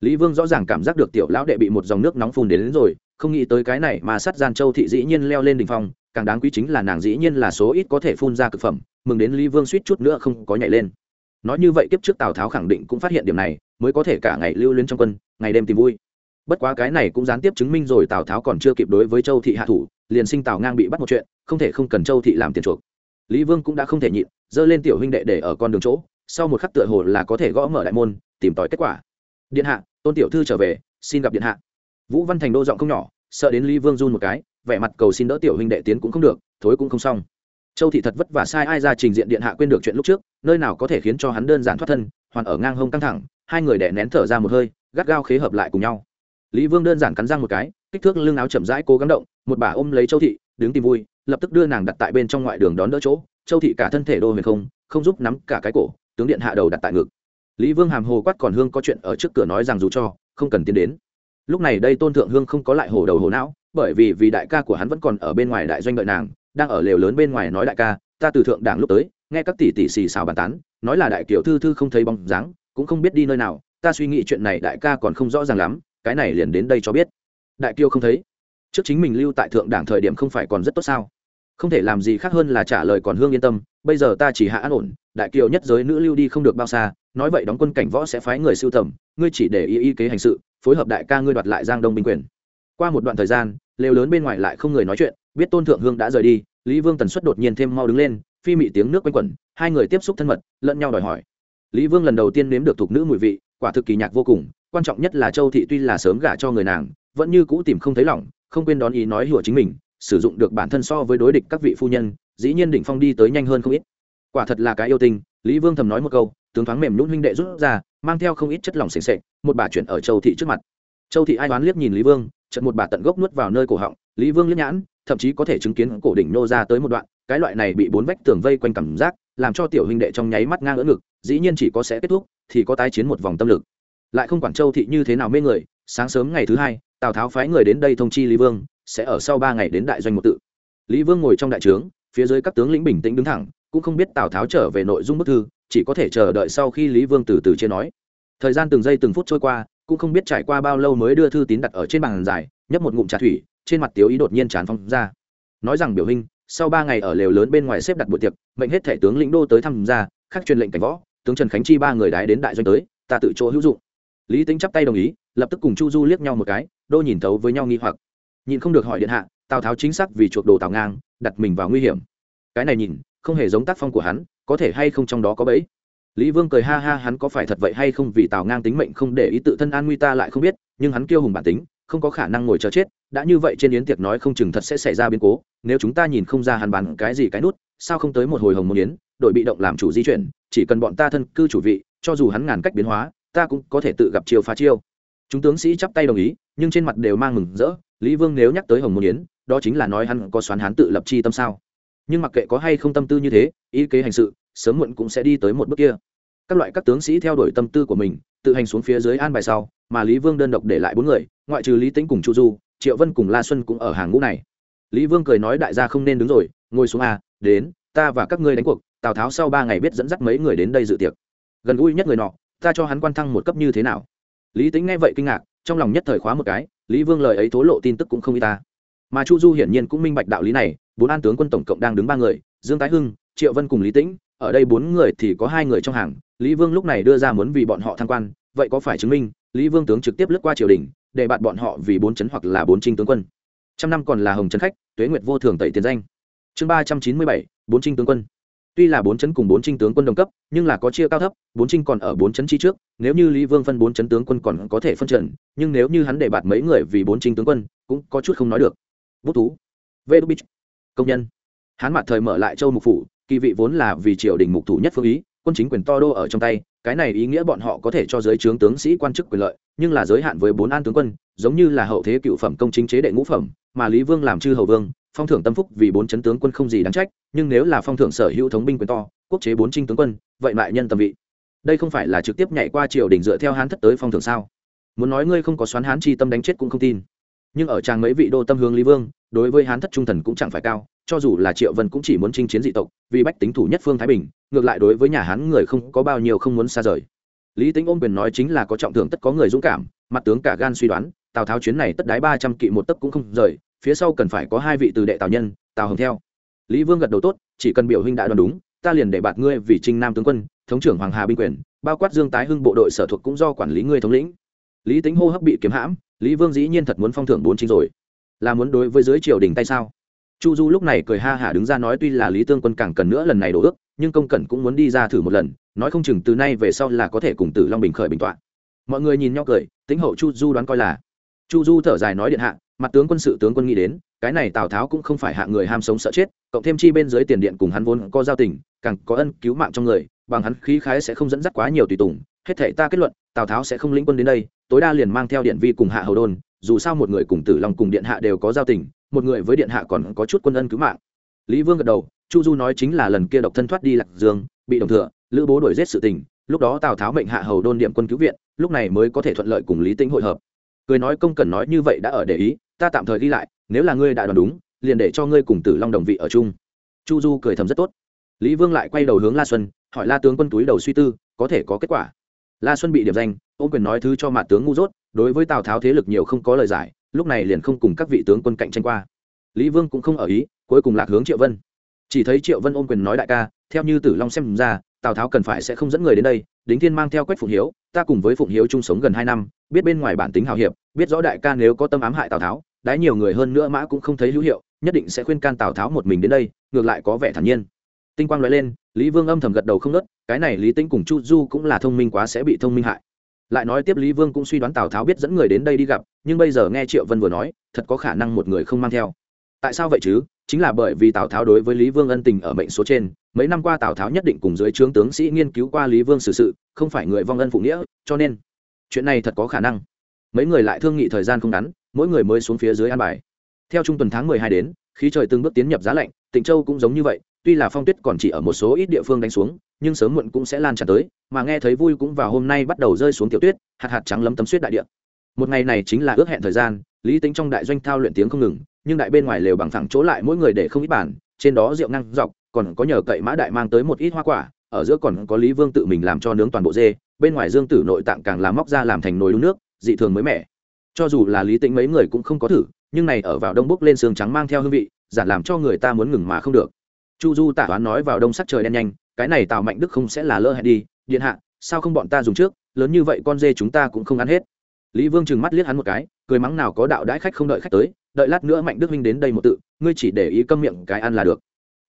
lý vương rõ ràng cảm giác được tiểu lão đệ bị một dòng nước nóng phun đến, đến rồi không nghĩ tới cái này mà sắt gian châu thị dĩ nhiên leo lên đỉnh phong càng đáng quý chính là nàng dĩ nhiên là số ít có thể phun ra cực phẩm mừng đến lý vương suýt chút nữa không có nhảy lên. Nói như vậy kiếp trước tào tháo khẳng định cũng phát hiện điểm này mới có thể cả ngày lưu luyến trong quân ngày đêm tìm vui. Bất quá cái này cũng gián tiếp chứng minh rồi tào tháo còn chưa kịp đối với châu thị hạ thủ liền sinh tào ngang bị bắt một chuyện không thể không cần châu thị làm tiền chuộc lý vương cũng đã không thể nhịn dơ lên tiểu huynh đệ để ở con đường chỗ, sau một khắc tựa hồ là có thể gõ mở đại môn, tìm tòi kết quả. Điện hạ, tôn tiểu thư trở về, xin gặp điện hạ. Vũ văn thành đô giọng không nhỏ, sợ đến lý vương run một cái, vẻ mặt cầu xin đỡ tiểu huynh đệ tiến cũng không được, thối cũng không xong. Châu thị thật vất vả sai ai ra trình diện điện hạ quên được chuyện lúc trước, nơi nào có thể khiến cho hắn đơn giản thoát thân, hoàn ở ngang hông căng thẳng, hai người đẻ nén thở ra một hơi, gắt gao khế hợp lại cùng nhau. Lý vương đơn giản cắn răng một cái, kích thước lưng áo chậm rãi cố gắng động, một bà ôm lấy châu thị, đứng tìm vui lập tức đưa nàng đặt tại bên trong ngoại đường đón đỡ chỗ, châu thị cả thân thể đô huyền không không giúp nắm cả cái cổ, tướng điện hạ đầu đặt tại ngực. Lý vương hàm hồ quát còn hương có chuyện ở trước cửa nói rằng dù cho, không cần tiến đến. Lúc này đây tôn thượng hương không có lại hồ đầu hồ não, bởi vì vì đại ca của hắn vẫn còn ở bên ngoài đại doanh đợi nàng, đang ở lều lớn bên ngoài nói đại ca, ta từ thượng đảng lúc tới, nghe các tỷ tỷ xì xào bàn tán, nói là đại kiểu thư thư không thấy bóng dáng, cũng không biết đi nơi nào, ta suy nghĩ chuyện này đại ca còn không rõ ràng lắm, cái này liền đến đây cho biết. Đại kiêu không thấy. Trước chính mình lưu tại thượng đảng thời điểm không phải còn rất tốt sao? Không thể làm gì khác hơn là trả lời còn hương yên tâm, bây giờ ta chỉ hạ an ổn, đại kiều nhất giới nữ lưu đi không được bao xa, nói vậy đóng quân cảnh võ sẽ phái người siêu tầm, ngươi chỉ để ý y kế hành sự, phối hợp đại ca ngươi đoạt lại giang đông binh quyền. Qua một đoạn thời gian, lều lớn bên ngoài lại không người nói chuyện, biết tôn thượng hương đã rời đi, lý vương tần suất đột nhiên thêm mau đứng lên, phi mị tiếng nước quanh quẩn, hai người tiếp xúc thân mật, lẫn nhau đòi hỏi. Lý vương lần đầu tiên nếm được thuộc nữ mùi vị, quả thực kỳ nhạc vô cùng, quan trọng nhất là châu thị tuy là sớm gả cho người nàng, vẫn như cũ tìm không thấy lỏng không quên đón ý nói hùa chính mình sử dụng được bản thân so với đối địch các vị phu nhân, dĩ nhiên đỉnh phong đi tới nhanh hơn không ít. Quả thật là cái yêu tinh, lý vương thầm nói một câu, tướng thoáng mềm nhún huynh đệ rút ra, mang theo không ít chất lỏng s ề một bà chuyển ở châu thị trước mặt. Châu thị ai đoán liếc nhìn lý vương trận một bà tận gốc nuốt vào nơi cổ họng, lý vương liếc nhãn, thậm chí có thể chứng kiến cổ đỉnh nô ra tới một đoạn, cái loại này bị bốn vách tường vây quanh cảm giác, làm cho tiểu huynh đệ trong nháy mắt ngang ỡ ngực, dĩ nhiên chỉ có sẽ kết thúc, thì có tái chiến một vòng tâm lực. Lại không quản châu thị như thế nào mê người, sáng sớm ngày thứ hai, tào tháo phái người đến đây thông chi lý vương sẽ ở sau ba ngày đến đại doanh một tự. Lý vương ngồi trong đại trướng, phía dưới các tướng lĩnh bình tĩnh đứng thẳng, cũng không biết tào tháo trở về nội dung bức thư, chỉ có thể chờ đợi sau khi lý vương từ từ chia nói. Thời gian từng giây từng phút trôi qua, cũng không biết trải qua bao lâu mới đưa thư tín đặt ở trên bàn dài nhấp một ngụm trà thủy, trên mặt tiếu ý đột nhiên tràn phong ra. Nói rằng, biểu hình sau ba ngày ở lều lớn bên ngoài xếp đặt buổi tiệc, mệnh hết thể tướng lĩnh đô tới tham gia, khắc truyền lệnh cảnh võ, tướng trần khánh chi ba người đái đến đại doanh tới, ta tự chỗ hữu dụng. Lý tính chắp tay đồng ý, lập tức cùng chu du liếc nhau một cái, đô nhìn thấu với nhau nghi hoặc nhìn không được hỏi điện hạ, tào tháo chính xác vì chuộc đồ tào ngang, đặt mình vào nguy hiểm. Cái này nhìn, không hề giống tác phong của hắn, có thể hay không trong đó có bẫy. Lý vương cười ha ha, hắn có phải thật vậy hay không vì tào ngang tính mệnh không để ý tự thân an nguy ta lại không biết, nhưng hắn kiêu hùng bản tính, không có khả năng ngồi chờ chết, đã như vậy trên yến tiệc nói không chừng thật sẽ xảy ra biến cố, nếu chúng ta nhìn không ra hắn bàn cái gì cái nút, sao không tới một hồi hồng môn yến, đội bị động làm chủ di chuyển, chỉ cần bọn ta thân cư chủ vị, cho dù hắn ngàn cách biến hóa, ta cũng có thể tự gặp chiêu phá chiêu chúng tướng sĩ chắp tay đồng ý, nhưng trên mặt đều mang mừng rỡ. Lý vương nếu nhắc tới hồng môn yến, đó chính là nói hắn có xoán hắn tự lập chi tâm sao? Nhưng mặc kệ có hay không tâm tư như thế, ý kế hành sự, sớm muộn cũng sẽ đi tới một bước kia. Các loại các tướng sĩ theo đuổi tâm tư của mình, tự hành xuống phía dưới an bài sau, mà lý vương đơn độc để lại bốn người, ngoại trừ lý tính cùng chu du, triệu vân cùng la xuân cũng ở hàng ngũ này. Lý vương cười nói đại gia không nên đứng rồi, ngồi xuống a đến, ta và các ngươi đánh cuộc, tào tháo sau ba ngày biết dẫn dắt mấy người đến đây dự tiệc. Gần gũi nhất người nọ, ta cho hắn quan thăng một cấp như thế nào? Lý tính nghe vậy kinh ngạc, trong lòng nhất thời khóa một cái, lý vương lời ấy thố lộ tin tức cũng không y ta. Mà chu du hiển nhiên cũng minh bạch đạo lý này, bốn an tướng quân tổng cộng đang đứng ba người, dương tái hưng, triệu vân cùng lý tĩnh, ở đây bốn người thì có hai người trong hàng, lý vương lúc này đưa ra muốn vì bọn họ thăng quan, vậy có phải chứng minh, lý vương tướng trực tiếp lướt qua triều đình, để bạn bọn họ vì bốn chấn hoặc là bốn trinh tướng quân. Trăm năm còn là hồng trấn khách, tuế nguyệt vô thường tẩy tiền danh. Chương ba trăm chín mươi bảy, bốn trinh tướng quân tuy là bốn chấn cùng bốn trinh tướng quân đồng cấp, nhưng là có chia cao thấp, bốn trinh còn ở bốn chấn chi trước, nếu như lý vương phân bốn chấn tướng quân còn có thể phân trần, nhưng nếu như hắn để bạt mấy người vì bốn trinh tướng quân, cũng có chút không nói được. Bút thú vê đô bích công nhân. Hắn mặt thời mở lại châu mục phủ, kỳ vị vốn là vì triều đình mục thủ nhất phương ý, quân chính quyền to đô ở trong tay, cái này ý nghĩa bọn họ có thể cho giới trướng tướng sĩ quan chức quyền lợi, nhưng là giới hạn với bốn an tướng quân, giống như là hậu thế cựu phẩm công chính chế đệ ngũ phẩm, mà lý vương làm chư hầu vương phong thưởng tâm phúc vì bốn chấn tướng quân không gì đáng trách, nhưng nếu là phong thưởng sở hữu thống binh quyền to, quốc chế bốn trinh tướng quân, vậy lại nhân tầm vị. Đây không phải là trực tiếp nhảy qua triều đình dựa theo hán thất tới phong thưởng sao? Muốn nói ngươi không có xoán hán chi tâm đánh chết cũng không tin. Nhưng ở trang mấy vị đô tâm hướng lý vương, đối với hán thất trung thần cũng chẳng phải cao, cho dù là triệu vân cũng chỉ muốn chinh chiến dị tộc, vì bách tính thủ nhất phương thái bình, ngược lại đối với nhà hán người không có bao nhiêu không muốn xa rời. Lý tính ôm quyền nói chính là có trọng thưởng tất có người dũng cảm, mặt tướng cả gan suy đoán, tào tháo chuyến này tất đái ba trăm kỵ một tấc cũng không rời phía sau cần phải có hai vị từ đệ tào nhân, tào hồng theo. Lý vương gật đầu tốt, chỉ cần biểu huynh đã đoán đúng, ta liền để bạt ngươi vì trinh nam tướng quân, thống trưởng hoàng hà binh quyền, bao quát dương tái hưng bộ đội sở thuộc cũng do quản lý ngươi thống lĩnh. Lý tính hô hấp bị kiếm hãm, lý vương dĩ nhiên thật muốn phong thưởng bốn chính rồi. Là muốn đối với dưới triều đình tay sao? Chu du lúc này cười ha hả đứng ra nói tuy là lý tương quân càng cần nữa lần này đổ ước, nhưng công cẩn cũng muốn đi ra thử một lần, nói không chừng từ nay về sau là có thể cùng tử long bình khởi bình tọa. Mọi người nhìn nhau cười tính hậu chu du đoán coi là chu du thở dài nói điện hạ, mặt tướng quân sự tướng quân nghĩ đến, cái này tào tháo cũng không phải hạ người ham sống sợ chết, cộng thêm chi bên dưới tiền điện cùng hắn vốn có giao tình, càng có ân cứu mạng trong người, bằng hắn khí khái sẽ không dẫn dắt quá nhiều tùy tùng, hết thể ta kết luận, tào tháo sẽ không lĩnh quân đến đây, tối đa liền mang theo điện vi cùng hạ hầu đôn dù sao một người cùng tử long cùng điện hạ đều có giao tình, một người với điện hạ còn có chút quân ân cứu mạng. Lý vương gật đầu, chu du nói chính là lần kia độc thân thoát đi lạc dương, bị đồng thừa, lữ bố đuổi giết sự tình, lúc đó tào tháo mệnh hạ hầu đôn điểm quân cứu viện, lúc này mới có thể thuận lợi cùng lý tĩnh hội hợp cười nói công cần nói như vậy đã ở để ý, ta tạm thời ghi lại, nếu là ngươi đã đoán đúng, liền để cho ngươi cùng tử long đồng vị ở chung. Chu du cười thầm rất tốt. Lý vương lại quay đầu hướng la xuân, hỏi la tướng quân túi đầu suy tư, có thể có kết quả. La xuân bị điểm danh ô quyền nói thứ cho mặt tướng ngu dốt, đối với tào tháo thế lực nhiều không có lời giải, lúc này liền không cùng các vị tướng quân cạnh tranh qua. Lý vương cũng không ở ý, cuối cùng lạc hướng triệu vân. Chỉ thấy triệu vân ôm quyền nói đại ca, theo như tử long xem ra, tào tháo cần phải sẽ không dẫn người đến đây đính thiên mang theo quách phụng hiếu, ta cùng với phụng hiếu chung sống gần hai năm, biết bên ngoài bản tính hào hiệp, biết rõ đại ca nếu có tâm ám hại tào tháo, đái nhiều người hơn nữa mã cũng không thấy hữu hiệu, nhất định sẽ khuyên can tào tháo một mình đến đây, ngược lại có vẻ thản nhiên. Tinh quang nói lên, lý vương âm thầm gật đầu không nớt cái này lý tính cùng chu du cũng là thông minh quá sẽ bị thông minh hại. Lại nói tiếp lý vương cũng suy đoán tào tháo biết dẫn người đến đây đi gặp, nhưng bây giờ nghe triệu vân vừa nói, thật có khả năng một người không mang theo. Tại sao vậy chứ? Chính là bởi vì tào tháo đối với lý vương ân tình ở mệnh số trên mấy năm qua tào tháo nhất định cùng dưới trướng tướng sĩ nghiên cứu qua lý vương xử sự, sự không phải người vong ân phụ nghĩa cho nên chuyện này thật có khả năng. Mấy người lại thương nghị thời gian không ngắn mỗi người mới xuống phía dưới an bài. Theo trung tuần tháng mười hai đến khí trời từng bước tiến nhập giá lạnh tịnh châu cũng giống như vậy tuy là phong tuyết còn chỉ ở một số ít địa phương đánh xuống nhưng sớm muộn cũng sẽ lan tràn tới mà nghe thấy vui cũng vào hôm nay bắt đầu rơi xuống tiểu tuyết hạt hạt trắng lấm tấm suýt đại địa. Một ngày này chính là ước hẹn thời gian lý tính trong đại doanh thao luyện tiếng không ngừng nhưng đại bên ngoài lều bằng thẳng chỗ lại mỗi người để không ít bản trên đó rượu ngang dọc còn có nhờ cậy mã đại mang tới một ít hoa quả, ở giữa còn có lý vương tự mình làm cho nướng toàn bộ dê, bên ngoài dương tử nội tạng càng làm móc ra làm thành nồi đun nước, dị thường mới mẻ. Cho dù là lý tĩnh mấy người cũng không có thử, nhưng này ở vào đông bốc lên xương trắng mang theo hương vị giản làm cho người ta muốn ngừng mà không được. Chu du tả toán nói vào đông sắc trời đen nhanh, cái này tào mạnh đức không sẽ là lơ hẹn đi, điện hạ, sao không bọn ta dùng trước, lớn như vậy con dê chúng ta cũng không ăn hết. Lý vương trừng mắt liếc hắn một cái, cười mắng nào có đạo đãi khách không đợi khách tới, đợi lát nữa mạnh đức huynh đến đây một tự, ngươi chỉ để ý câm miệng cái ăn là được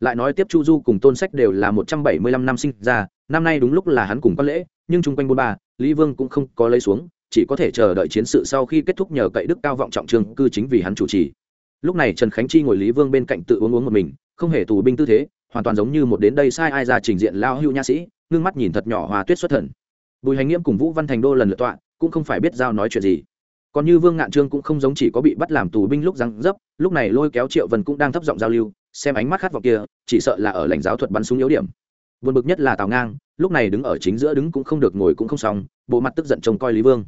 lại nói tiếp chu du cùng tôn sách đều là một trăm bảy mươi lăm năm sinh ra, năm nay đúng lúc là hắn cùng có lễ, nhưng chung quanh bôn ba, lý vương cũng không có lấy xuống, chỉ có thể chờ đợi chiến sự sau khi kết thúc nhờ cậy đức cao vọng trọng trương cư chính vì hắn chủ trì. Lúc này trần khánh chi ngồi lý vương bên cạnh tự uống uống một mình, không hề tù binh tư thế, hoàn toàn giống như một đến đây sai ai ra trình diện lao hưu nha sĩ, ngưng mắt nhìn thật nhỏ hòa tuyết xuất thần. Bùi hành nghiễm cùng vũ văn thành đô lần lượt tọa, cũng không phải biết giao nói chuyện gì. Còn như vương ngạn trương cũng không giống chỉ có bị bắt làm tù binh lúc răng dấp, lúc này lôi kéo triệu vân cũng đang thấp giọng giao lưu xem ánh mắt khát vọng kia, chỉ sợ là ở lãnh giáo thuật bắn súng yếu điểm. Vượt bực nhất là tào ngang, lúc này đứng ở chính giữa đứng cũng không được, ngồi cũng không xong, bộ mặt tức giận trông coi lý vương.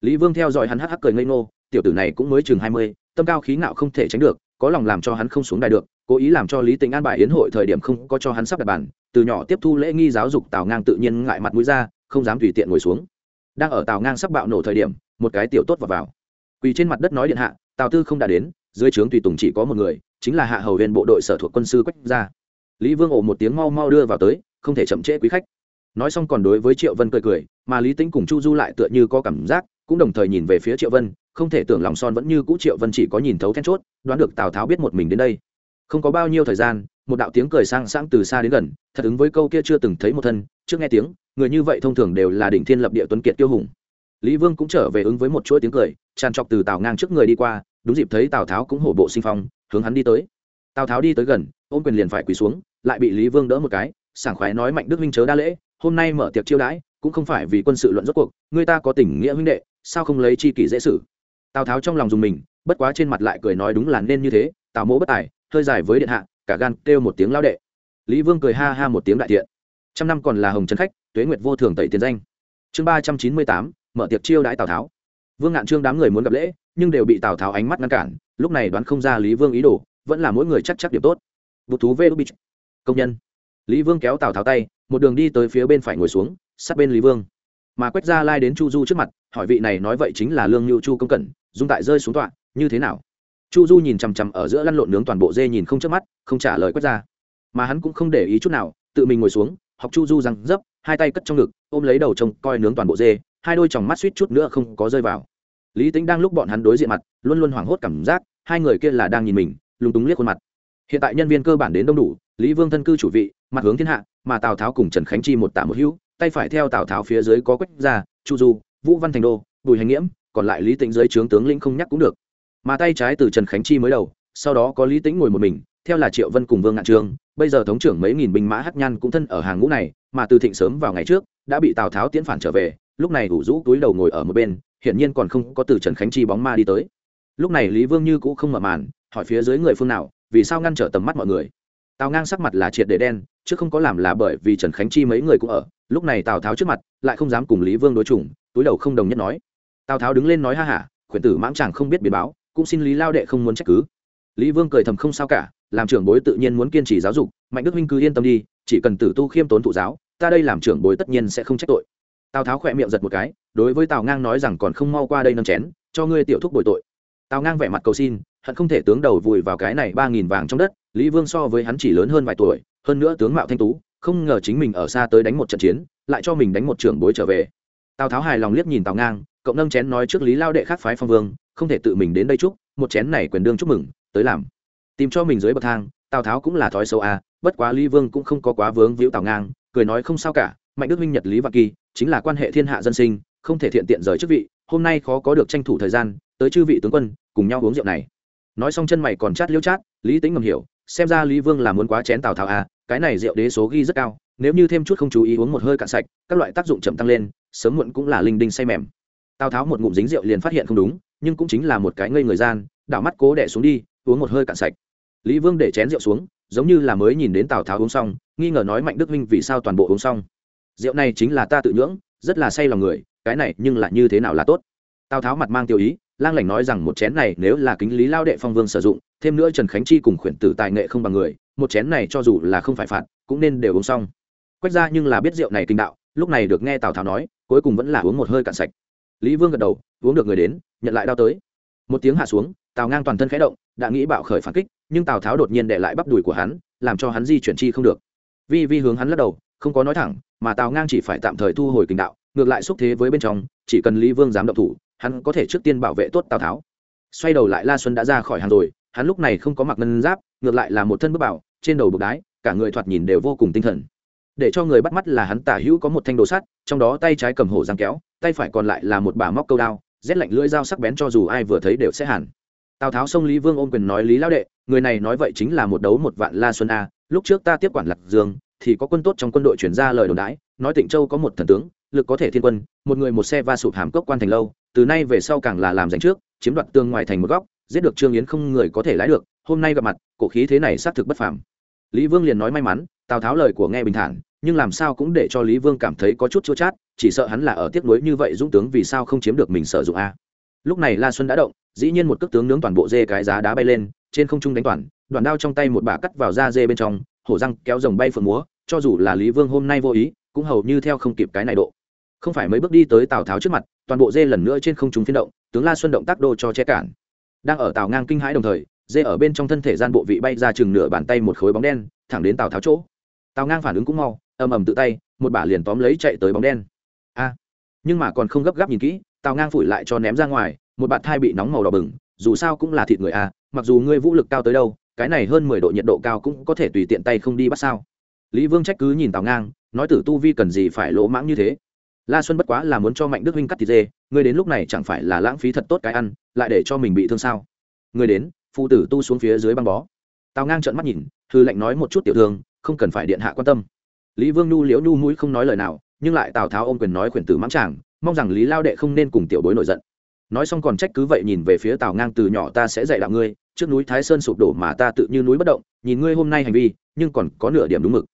Lý vương theo dõi hắn hắc hắc cười ngây ngô, tiểu tử này cũng mới chừng hai mươi, tâm cao khí ngạo không thể tránh được, có lòng làm cho hắn không xuống đài được, cố ý làm cho lý tính an bài yến hội thời điểm không có cho hắn sắp đặt bàn, từ nhỏ tiếp thu lễ nghi giáo dục tào ngang tự nhiên ngại mặt mũi ra, không dám tùy tiện ngồi xuống. Đang ở tào ngang sắp bạo nổ thời điểm, một cái tiểu tốt vào vào. Quỳ trên mặt đất nói điện hạ, tào tư không đã đến, dưới trướng tùy tùng chỉ có một người chính là hạ hầu huyền bộ đội sở thuộc quân sư quách gia. Lý vương ổ một tiếng mau mau đưa vào tới, không thể chậm trễ quý khách. Nói xong còn đối với triệu vân cười cười, mà lý tính cùng chu du lại tựa như có cảm giác, cũng đồng thời nhìn về phía triệu vân, không thể tưởng lòng son vẫn như cũ triệu vân chỉ có nhìn thấu then chốt, đoán được tào tháo biết một mình đến đây. Không có bao nhiêu thời gian, một đạo tiếng cười sang sáng từ xa đến gần, thật ứng với câu kia chưa từng thấy một thân, trước nghe tiếng, người như vậy thông thường đều là đỉnh thiên lập địa tuấn kiệt tiêu hùng. Lý vương cũng trở về ứng với một chuỗi tiếng cười, tràn trọc từ tào ngang trước người đi qua, đúng dịp thấy tào tháo cũng hổ bộ sinh phong hướng hắn đi tới. Tào tháo đi tới gần, ôm quyền liền phải quỳ xuống, lại bị lý vương đỡ một cái, sảng khoái nói mạnh đức huynh chớ đa lễ, hôm nay mở tiệc chiêu đãi, cũng không phải vì quân sự luận rốt cuộc, người ta có tình nghĩa huynh đệ, sao không lấy chi kỷ dễ xử? Tào tháo trong lòng dùng mình, bất quá trên mặt lại cười nói đúng là nên như thế, tào mỗ bất tài, hơi dài với điện hạ, cả gan kêu một tiếng lao đệ. Lý vương cười ha ha một tiếng đại thiện. Trăm năm còn là hồng trần khách, tuế nguyệt vô thường tẩy tiền danh. Chương ba trăm chín mươi tám, mở tiệc chiêu đãi tào tháo. Vương ngạn trương đám người muốn gặp lễ nhưng đều bị tào tháo ánh mắt ngăn cản, lúc này đoán không ra lý vương ý đồ, vẫn là mỗi người chắc chắc điểm tốt. Vụ thú vê đúc bích công nhân. Lý vương kéo tào tháo tay, một đường đi tới phía bên phải ngồi xuống, sát bên lý vương. Mà quách gia lai đến chu du trước mặt, hỏi vị này nói vậy chính là lương nhu chu công cẩn, dung tại rơi xuống tọa, như thế nào? Chu du nhìn chằm chằm ở giữa lăn lộn nướng toàn bộ dê nhìn không chớp mắt, không trả lời quách gia mà hắn cũng không để ý chút nào, tự mình ngồi xuống, học chu du răng dấp, hai tay cất trong ngực, ôm lấy đầu trông coi nướng toàn bộ dê, hai đôi tròng mắt suýt chút nữa không có rơi vào lý tính đang lúc bọn hắn đối diện mặt, luôn luôn hoảng hốt cảm giác, hai người kia là đang nhìn mình, lúng túng liếc khuôn mặt. Hiện tại nhân viên cơ bản đến đông đủ, lý vương thân cư chủ vị, mặt hướng thiên hạ, mà tào tháo cùng trần khánh chi một tả một hữu, tay phải theo tào tháo phía dưới có quách gia chu du, vũ văn thành đô, bùi hành nghiễm, còn lại lý tĩnh dưới trướng tướng lĩnh không nhắc cũng được. Mà tay trái từ trần khánh chi mới đầu, sau đó có lý tĩnh ngồi một mình, theo là triệu vân cùng vương ngạn trương bây giờ thống trưởng mấy nghìn binh mã hắc nhan cũng thân ở hàng ngũ này, mà từ thịnh sớm vào ngày trước, đã bị tào tháo tiễn phản trở về, lúc này ủ rũ túi đầu ngồi ở một bên hiển nhiên còn không có từ trần khánh chi bóng ma đi tới. Lúc này lý vương như cũng không mở màn, hỏi phía dưới người phương nào, vì sao ngăn trở tầm mắt mọi người? Tào ngang sắc mặt là triệt để đen, chứ không có làm là bởi vì trần khánh chi mấy người cũng ở, lúc này tào tháo trước mặt, lại không dám cùng lý vương đối chủng, túi đầu không đồng nhất nói. Tào tháo đứng lên nói ha hả khuyển tử mãng chàng không biết biến báo, cũng xin lý lao đệ không muốn trách cứ. Lý vương cười thầm không sao cả, làm trưởng bối tự nhiên muốn kiên trì giáo dục, mạnh đức huynh cứ yên tâm đi, chỉ cần tử tu khiêm tốn thụ giáo, ta đây làm trưởng bối tất nhiên sẽ không trách tội tào tháo khỏe miệng giật một cái, đối với tào ngang nói rằng còn không mau qua đây nâng chén, cho ngươi tiểu thúc bồi tội. Tào ngang vẻ mặt cầu xin, hận không thể tướng đầu vùi vào cái này ba nghìn vàng trong đất, lý vương so với hắn chỉ lớn hơn vài tuổi, hơn nữa tướng mạo thanh tú, không ngờ chính mình ở xa tới đánh một trận chiến, lại cho mình đánh một trưởng bối trở về. Tào tháo hài lòng liếc nhìn tào ngang cộng nâng chén nói trước lý lao đệ khác phái phong vương, không thể tự mình đến đây chúc, một chén này quyền đương chúc mừng, tới làm. Tìm cho mình dưới bậc thang, tào tháo cũng là thói sâu à bất quá lý vương cũng không có quá vướng víu tào ngang, cười nói không sao cả mạnh đức huynh nhật lý và kỳ chính là quan hệ thiên hạ dân sinh, không thể thiện tiện rời chức vị, hôm nay khó có được tranh thủ thời gian, tới chư vị tướng quân, cùng nhau uống rượu này. Nói xong chân mày còn chát liêu chát, lý tính ngầm hiểu, xem ra lý vương là muốn quá chén tào tháo à cái này rượu đế số ghi rất cao, nếu như thêm chút không chú ý uống một hơi cạn sạch, các loại tác dụng chậm tăng lên, sớm muộn cũng là linh đinh say mềm. Tào tháo một ngụm dính rượu liền phát hiện không đúng, nhưng cũng chính là một cái ngây người gian, đảo mắt cố đẻ xuống đi, uống một hơi cạn sạch. Lý vương để chén rượu xuống, giống như là mới nhìn đến tào tháo uống xong, nghi ngờ nói mạnh đức huynh vì sao toàn bộ uống xong rượu này chính là ta tự nhưỡng, rất là say lòng người, cái này nhưng lại như thế nào là tốt? Tào tháo mặt mang tiêu ý, lang lảnh nói rằng một chén này nếu là kính lý lao đệ phong vương sử dụng, thêm nữa trần khánh chi cùng khuyển tử tài nghệ không bằng người, một chén này cho dù là không phải phạt, cũng nên đều uống xong. Quách ra nhưng là biết rượu này kinh đạo, lúc này được nghe tào tháo nói, cuối cùng vẫn là uống một hơi cạn sạch. Lý vương gật đầu, uống được người đến, nhận lại đau tới. Một tiếng hạ xuống, tào ngang toàn thân khẽ động, đã nghĩ bạo khởi phản kích, nhưng tào tháo đột nhiên để lại bắp đùi của hắn, làm cho hắn di chuyển chi không được. Vi vi hướng hắn lắc đầu không có nói thẳng, mà tào ngang chỉ phải tạm thời thu hồi kinh đạo, ngược lại xúc thế với bên trong, chỉ cần lý vương dám động thủ, hắn có thể trước tiên bảo vệ tốt tào tháo. Xoay đầu lại la xuân đã ra khỏi hàng rồi, hắn lúc này không có mặc ngân giáp, ngược lại là một thân bước bảo, trên đầu bục đái, cả người thoạt nhìn đều vô cùng tinh thần. Để cho người bắt mắt là hắn tả hữu có một thanh đồ sắt, trong đó tay trái cầm hổ giang kéo, tay phải còn lại là một bả móc câu đao, rét lạnh lưỡi dao sắc bén cho dù ai vừa thấy đều sẽ hẳn. Tào tháo xông lý vương ôm quyền nói lý lão đệ, người này nói vậy chính là một đấu một vạn la xuân a, lúc trước ta tiếp quản lạc dương thì có quân tốt trong quân đội chuyển ra lời đồn đãi, nói tịnh châu có một thần tướng, lực có thể thiên quân, một người một xe va sụp hàm cốc quan thành lâu, từ nay về sau càng là làm giành trước, chiếm đoạt tương ngoài thành một góc, giết được trương yến không người có thể lái được, hôm nay gặp mặt, cổ khí thế này xác thực bất phàm. Lý vương liền nói may mắn, tào tháo lời của nghe bình thản, nhưng làm sao cũng để cho lý vương cảm thấy có chút chua chát, chỉ sợ hắn là ở tiếc nuối như vậy dũng tướng vì sao không chiếm được mình sợ dụng a. Lúc này la xuân đã động, dĩ nhiên một cước tướng nướng toàn bộ dê cái giá đá bay lên, trên không trung đánh toàn, đoạn đao trong tay một bà cắt vào da dê bên trong hổ răng kéo rồng bay phượng múa, cho dù là lý vương hôm nay vô ý, cũng hầu như theo không kịp cái này độ. Không phải mấy bước đi tới tào tháo trước mặt, toàn bộ dê lần nữa trên không trúng phiên động, tướng la xuân động tác đô cho che cản. Đang ở tào ngang kinh hãi đồng thời, dê ở bên trong thân thể gian bộ vị bay ra chừng nửa bàn tay một khối bóng đen, thẳng đến tào tháo chỗ. Tào ngang phản ứng cũng mau, ầm ầm tự tay, một bả liền tóm lấy chạy tới bóng đen. A! Nhưng mà còn không gấp gáp nhìn kỹ, tào ngang phủi lại cho ném ra ngoài, một bạn thai bị nóng màu đỏ bừng, dù sao cũng là thịt người a, mặc dù ngươi vũ lực cao tới đâu cái này hơn mười độ nhiệt độ cao cũng có thể tùy tiện tay không đi bắt sao. Lý vương trách cứ nhìn tào ngang, nói tử tu vi cần gì phải lỗ mãng như thế. La xuân bất quá là muốn cho mạnh đức huynh cắt thịt dê người đến lúc này chẳng phải là lãng phí thật tốt cái ăn, lại để cho mình bị thương sao? Người đến phụ tử tu xuống phía dưới băng bó. Tào ngang trợn mắt nhìn thư lệnh nói một chút tiểu thương, không cần phải điện hạ quan tâm. Lý vương nhu liễu nhu mũi không nói lời nào, nhưng lại tào tháo ôm quyền nói quyền tử mãng chàng, mong rằng lý lao đệ không nên cùng tiểu bối nổi giận nói xong còn trách cứ vậy nhìn về phía tào ngang từ nhỏ ta sẽ dạy đạo ngươi, trước núi thái sơn sụp đổ mà ta tự như núi bất động, nhìn ngươi hôm nay hành vi, nhưng còn có nửa điểm đúng mực.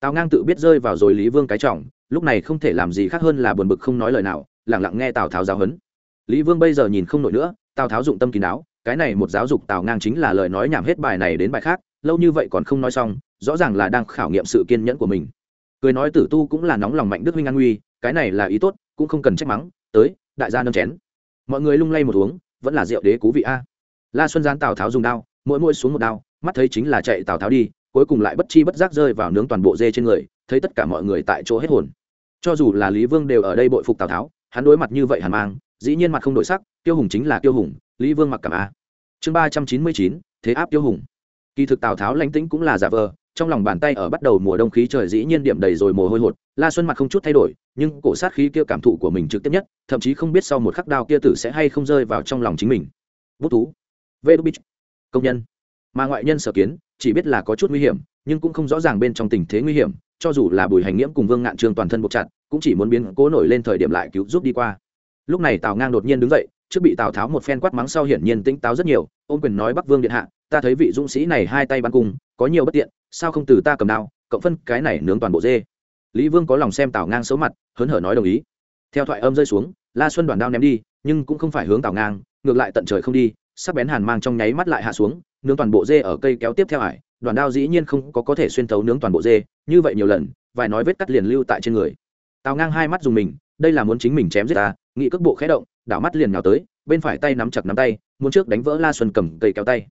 Tào ngang tự biết rơi vào rồi lý vương cái trọng, lúc này không thể làm gì khác hơn là buồn bực không nói lời nào, lẳng lặng nghe tào tháo giáo huấn. Lý vương bây giờ nhìn không nổi nữa, tào tháo dụng tâm kín đáo, cái này một giáo dục tào ngang chính là lời nói nhảm hết bài này đến bài khác, lâu như vậy còn không nói xong, rõ ràng là đang khảo nghiệm sự kiên nhẫn của mình. Cười nói tử tu cũng là nóng lòng mạnh đức huynh an nguy, cái này là ý tốt, cũng không cần trách mắng, tới, đại gia nâng chén mọi người lung lay một uống, vẫn là rượu đế cú vị a. La xuân gián tào tháo dùng đao, mỗi mỗi xuống một đao, mắt thấy chính là chạy tào tháo đi, cuối cùng lại bất chi bất giác rơi vào nướng toàn bộ dê trên người, thấy tất cả mọi người tại chỗ hết hồn. Cho dù là lý vương đều ở đây bội phục tào tháo, hắn đối mặt như vậy hàn mang, dĩ nhiên mặt không đổi sắc tiêu hùng chính là tiêu hùng, lý vương mặc cảm a. Chương ba trăm chín mươi chín, thế áp tiêu hùng. Kỳ thực tào tháo lánh tĩnh cũng là giả vờ trong lòng bàn tay ở bắt đầu mùa đông khí trời dĩ nhiên điểm đầy rồi mồ hôi hột, la xuân mặt không chút thay đổi, nhưng cổ sát khí kia cảm thụ của mình trực tiếp nhất, thậm chí không biết sau một khắc đao kia tử sẽ hay không rơi vào trong lòng chính mình. Bút thú. Vê đúc bích công nhân. Mà ngoại nhân sở kiến, chỉ biết là có chút nguy hiểm, nhưng cũng không rõ ràng bên trong tình thế nguy hiểm, cho dù là bùi hành nghiễm cùng vương ngạn trương toàn thân buộc chặt, cũng chỉ muốn biến cố nổi lên thời điểm lại cứu giúp đi qua. Lúc này tào ngang đột nhiên đứng dậy, trước bị tào tháo một phen quát mắng sau hiển nhiên tĩnh táo rất nhiều ôn quyền nói bắc vương điện hạ, ta thấy vị dũng sĩ này hai tay bắn cung, có nhiều bất tiện sao không từ ta cầm đao, cộng phân cái này nướng toàn bộ dê. Lý vương có lòng xem tào ngang xấu mặt, hớn hở nói đồng ý. Theo thoại âm rơi xuống, la xuân đoàn đao ném đi, nhưng cũng không phải hướng tào ngang, ngược lại tận trời không đi, sắc bén hàn mang trong nháy mắt lại hạ xuống, nướng toàn bộ dê ở cây kéo tiếp theo hải đoàn đao dĩ nhiên không có có thể xuyên thấu nướng toàn bộ dê, như vậy nhiều lần, vài nói vết cắt liền lưu tại trên người. Tào ngang hai mắt dùng mình, đây là muốn chính mình chém giết ta, nghị cước bộ khé động, đảo mắt liền nhào tới, bên phải tay nắm chặt nắm tay, muốn trước đánh vỡ la xuân cầm cây kéo tay.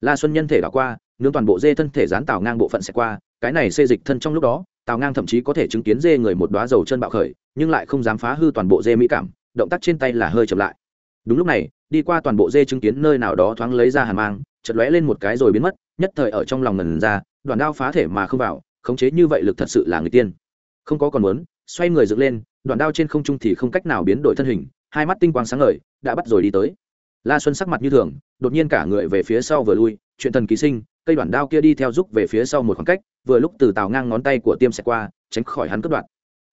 La xuân nhân thể đảo qua nướng toàn bộ dê thân thể dán tào ngang bộ phận sẽ qua, cái này xê dịch thân trong lúc đó tào ngang thậm chí có thể chứng kiến dê người một đoá dầu chân bạo khởi, nhưng lại không dám phá hư toàn bộ dê mỹ cảm, động tác trên tay là hơi chậm lại. Đúng lúc này, đi qua toàn bộ dê chứng kiến nơi nào đó thoáng lấy ra hàn mang chật lóe lên một cái rồi biến mất, nhất thời ở trong lòng ngần ra, đoàn đao phá thể mà không vào, khống chế như vậy lực thật sự là người tiên. Không có còn muốn, xoay người dựng lên đoạn đao trên không trung thì không cách nào biến đổi thân hình, hai mắt tinh quang sáng ngời, đã bắt rồi đi tới. La xuân sắc mặt như thường, đột nhiên cả người về phía sau vừa lui, chuyện thần ký sinh cây đoạn đao kia đi theo rúc về phía sau một khoảng cách, vừa lúc từ tào ngang ngón tay của tiêm xẹt qua, tránh khỏi hắn cắt đoạn.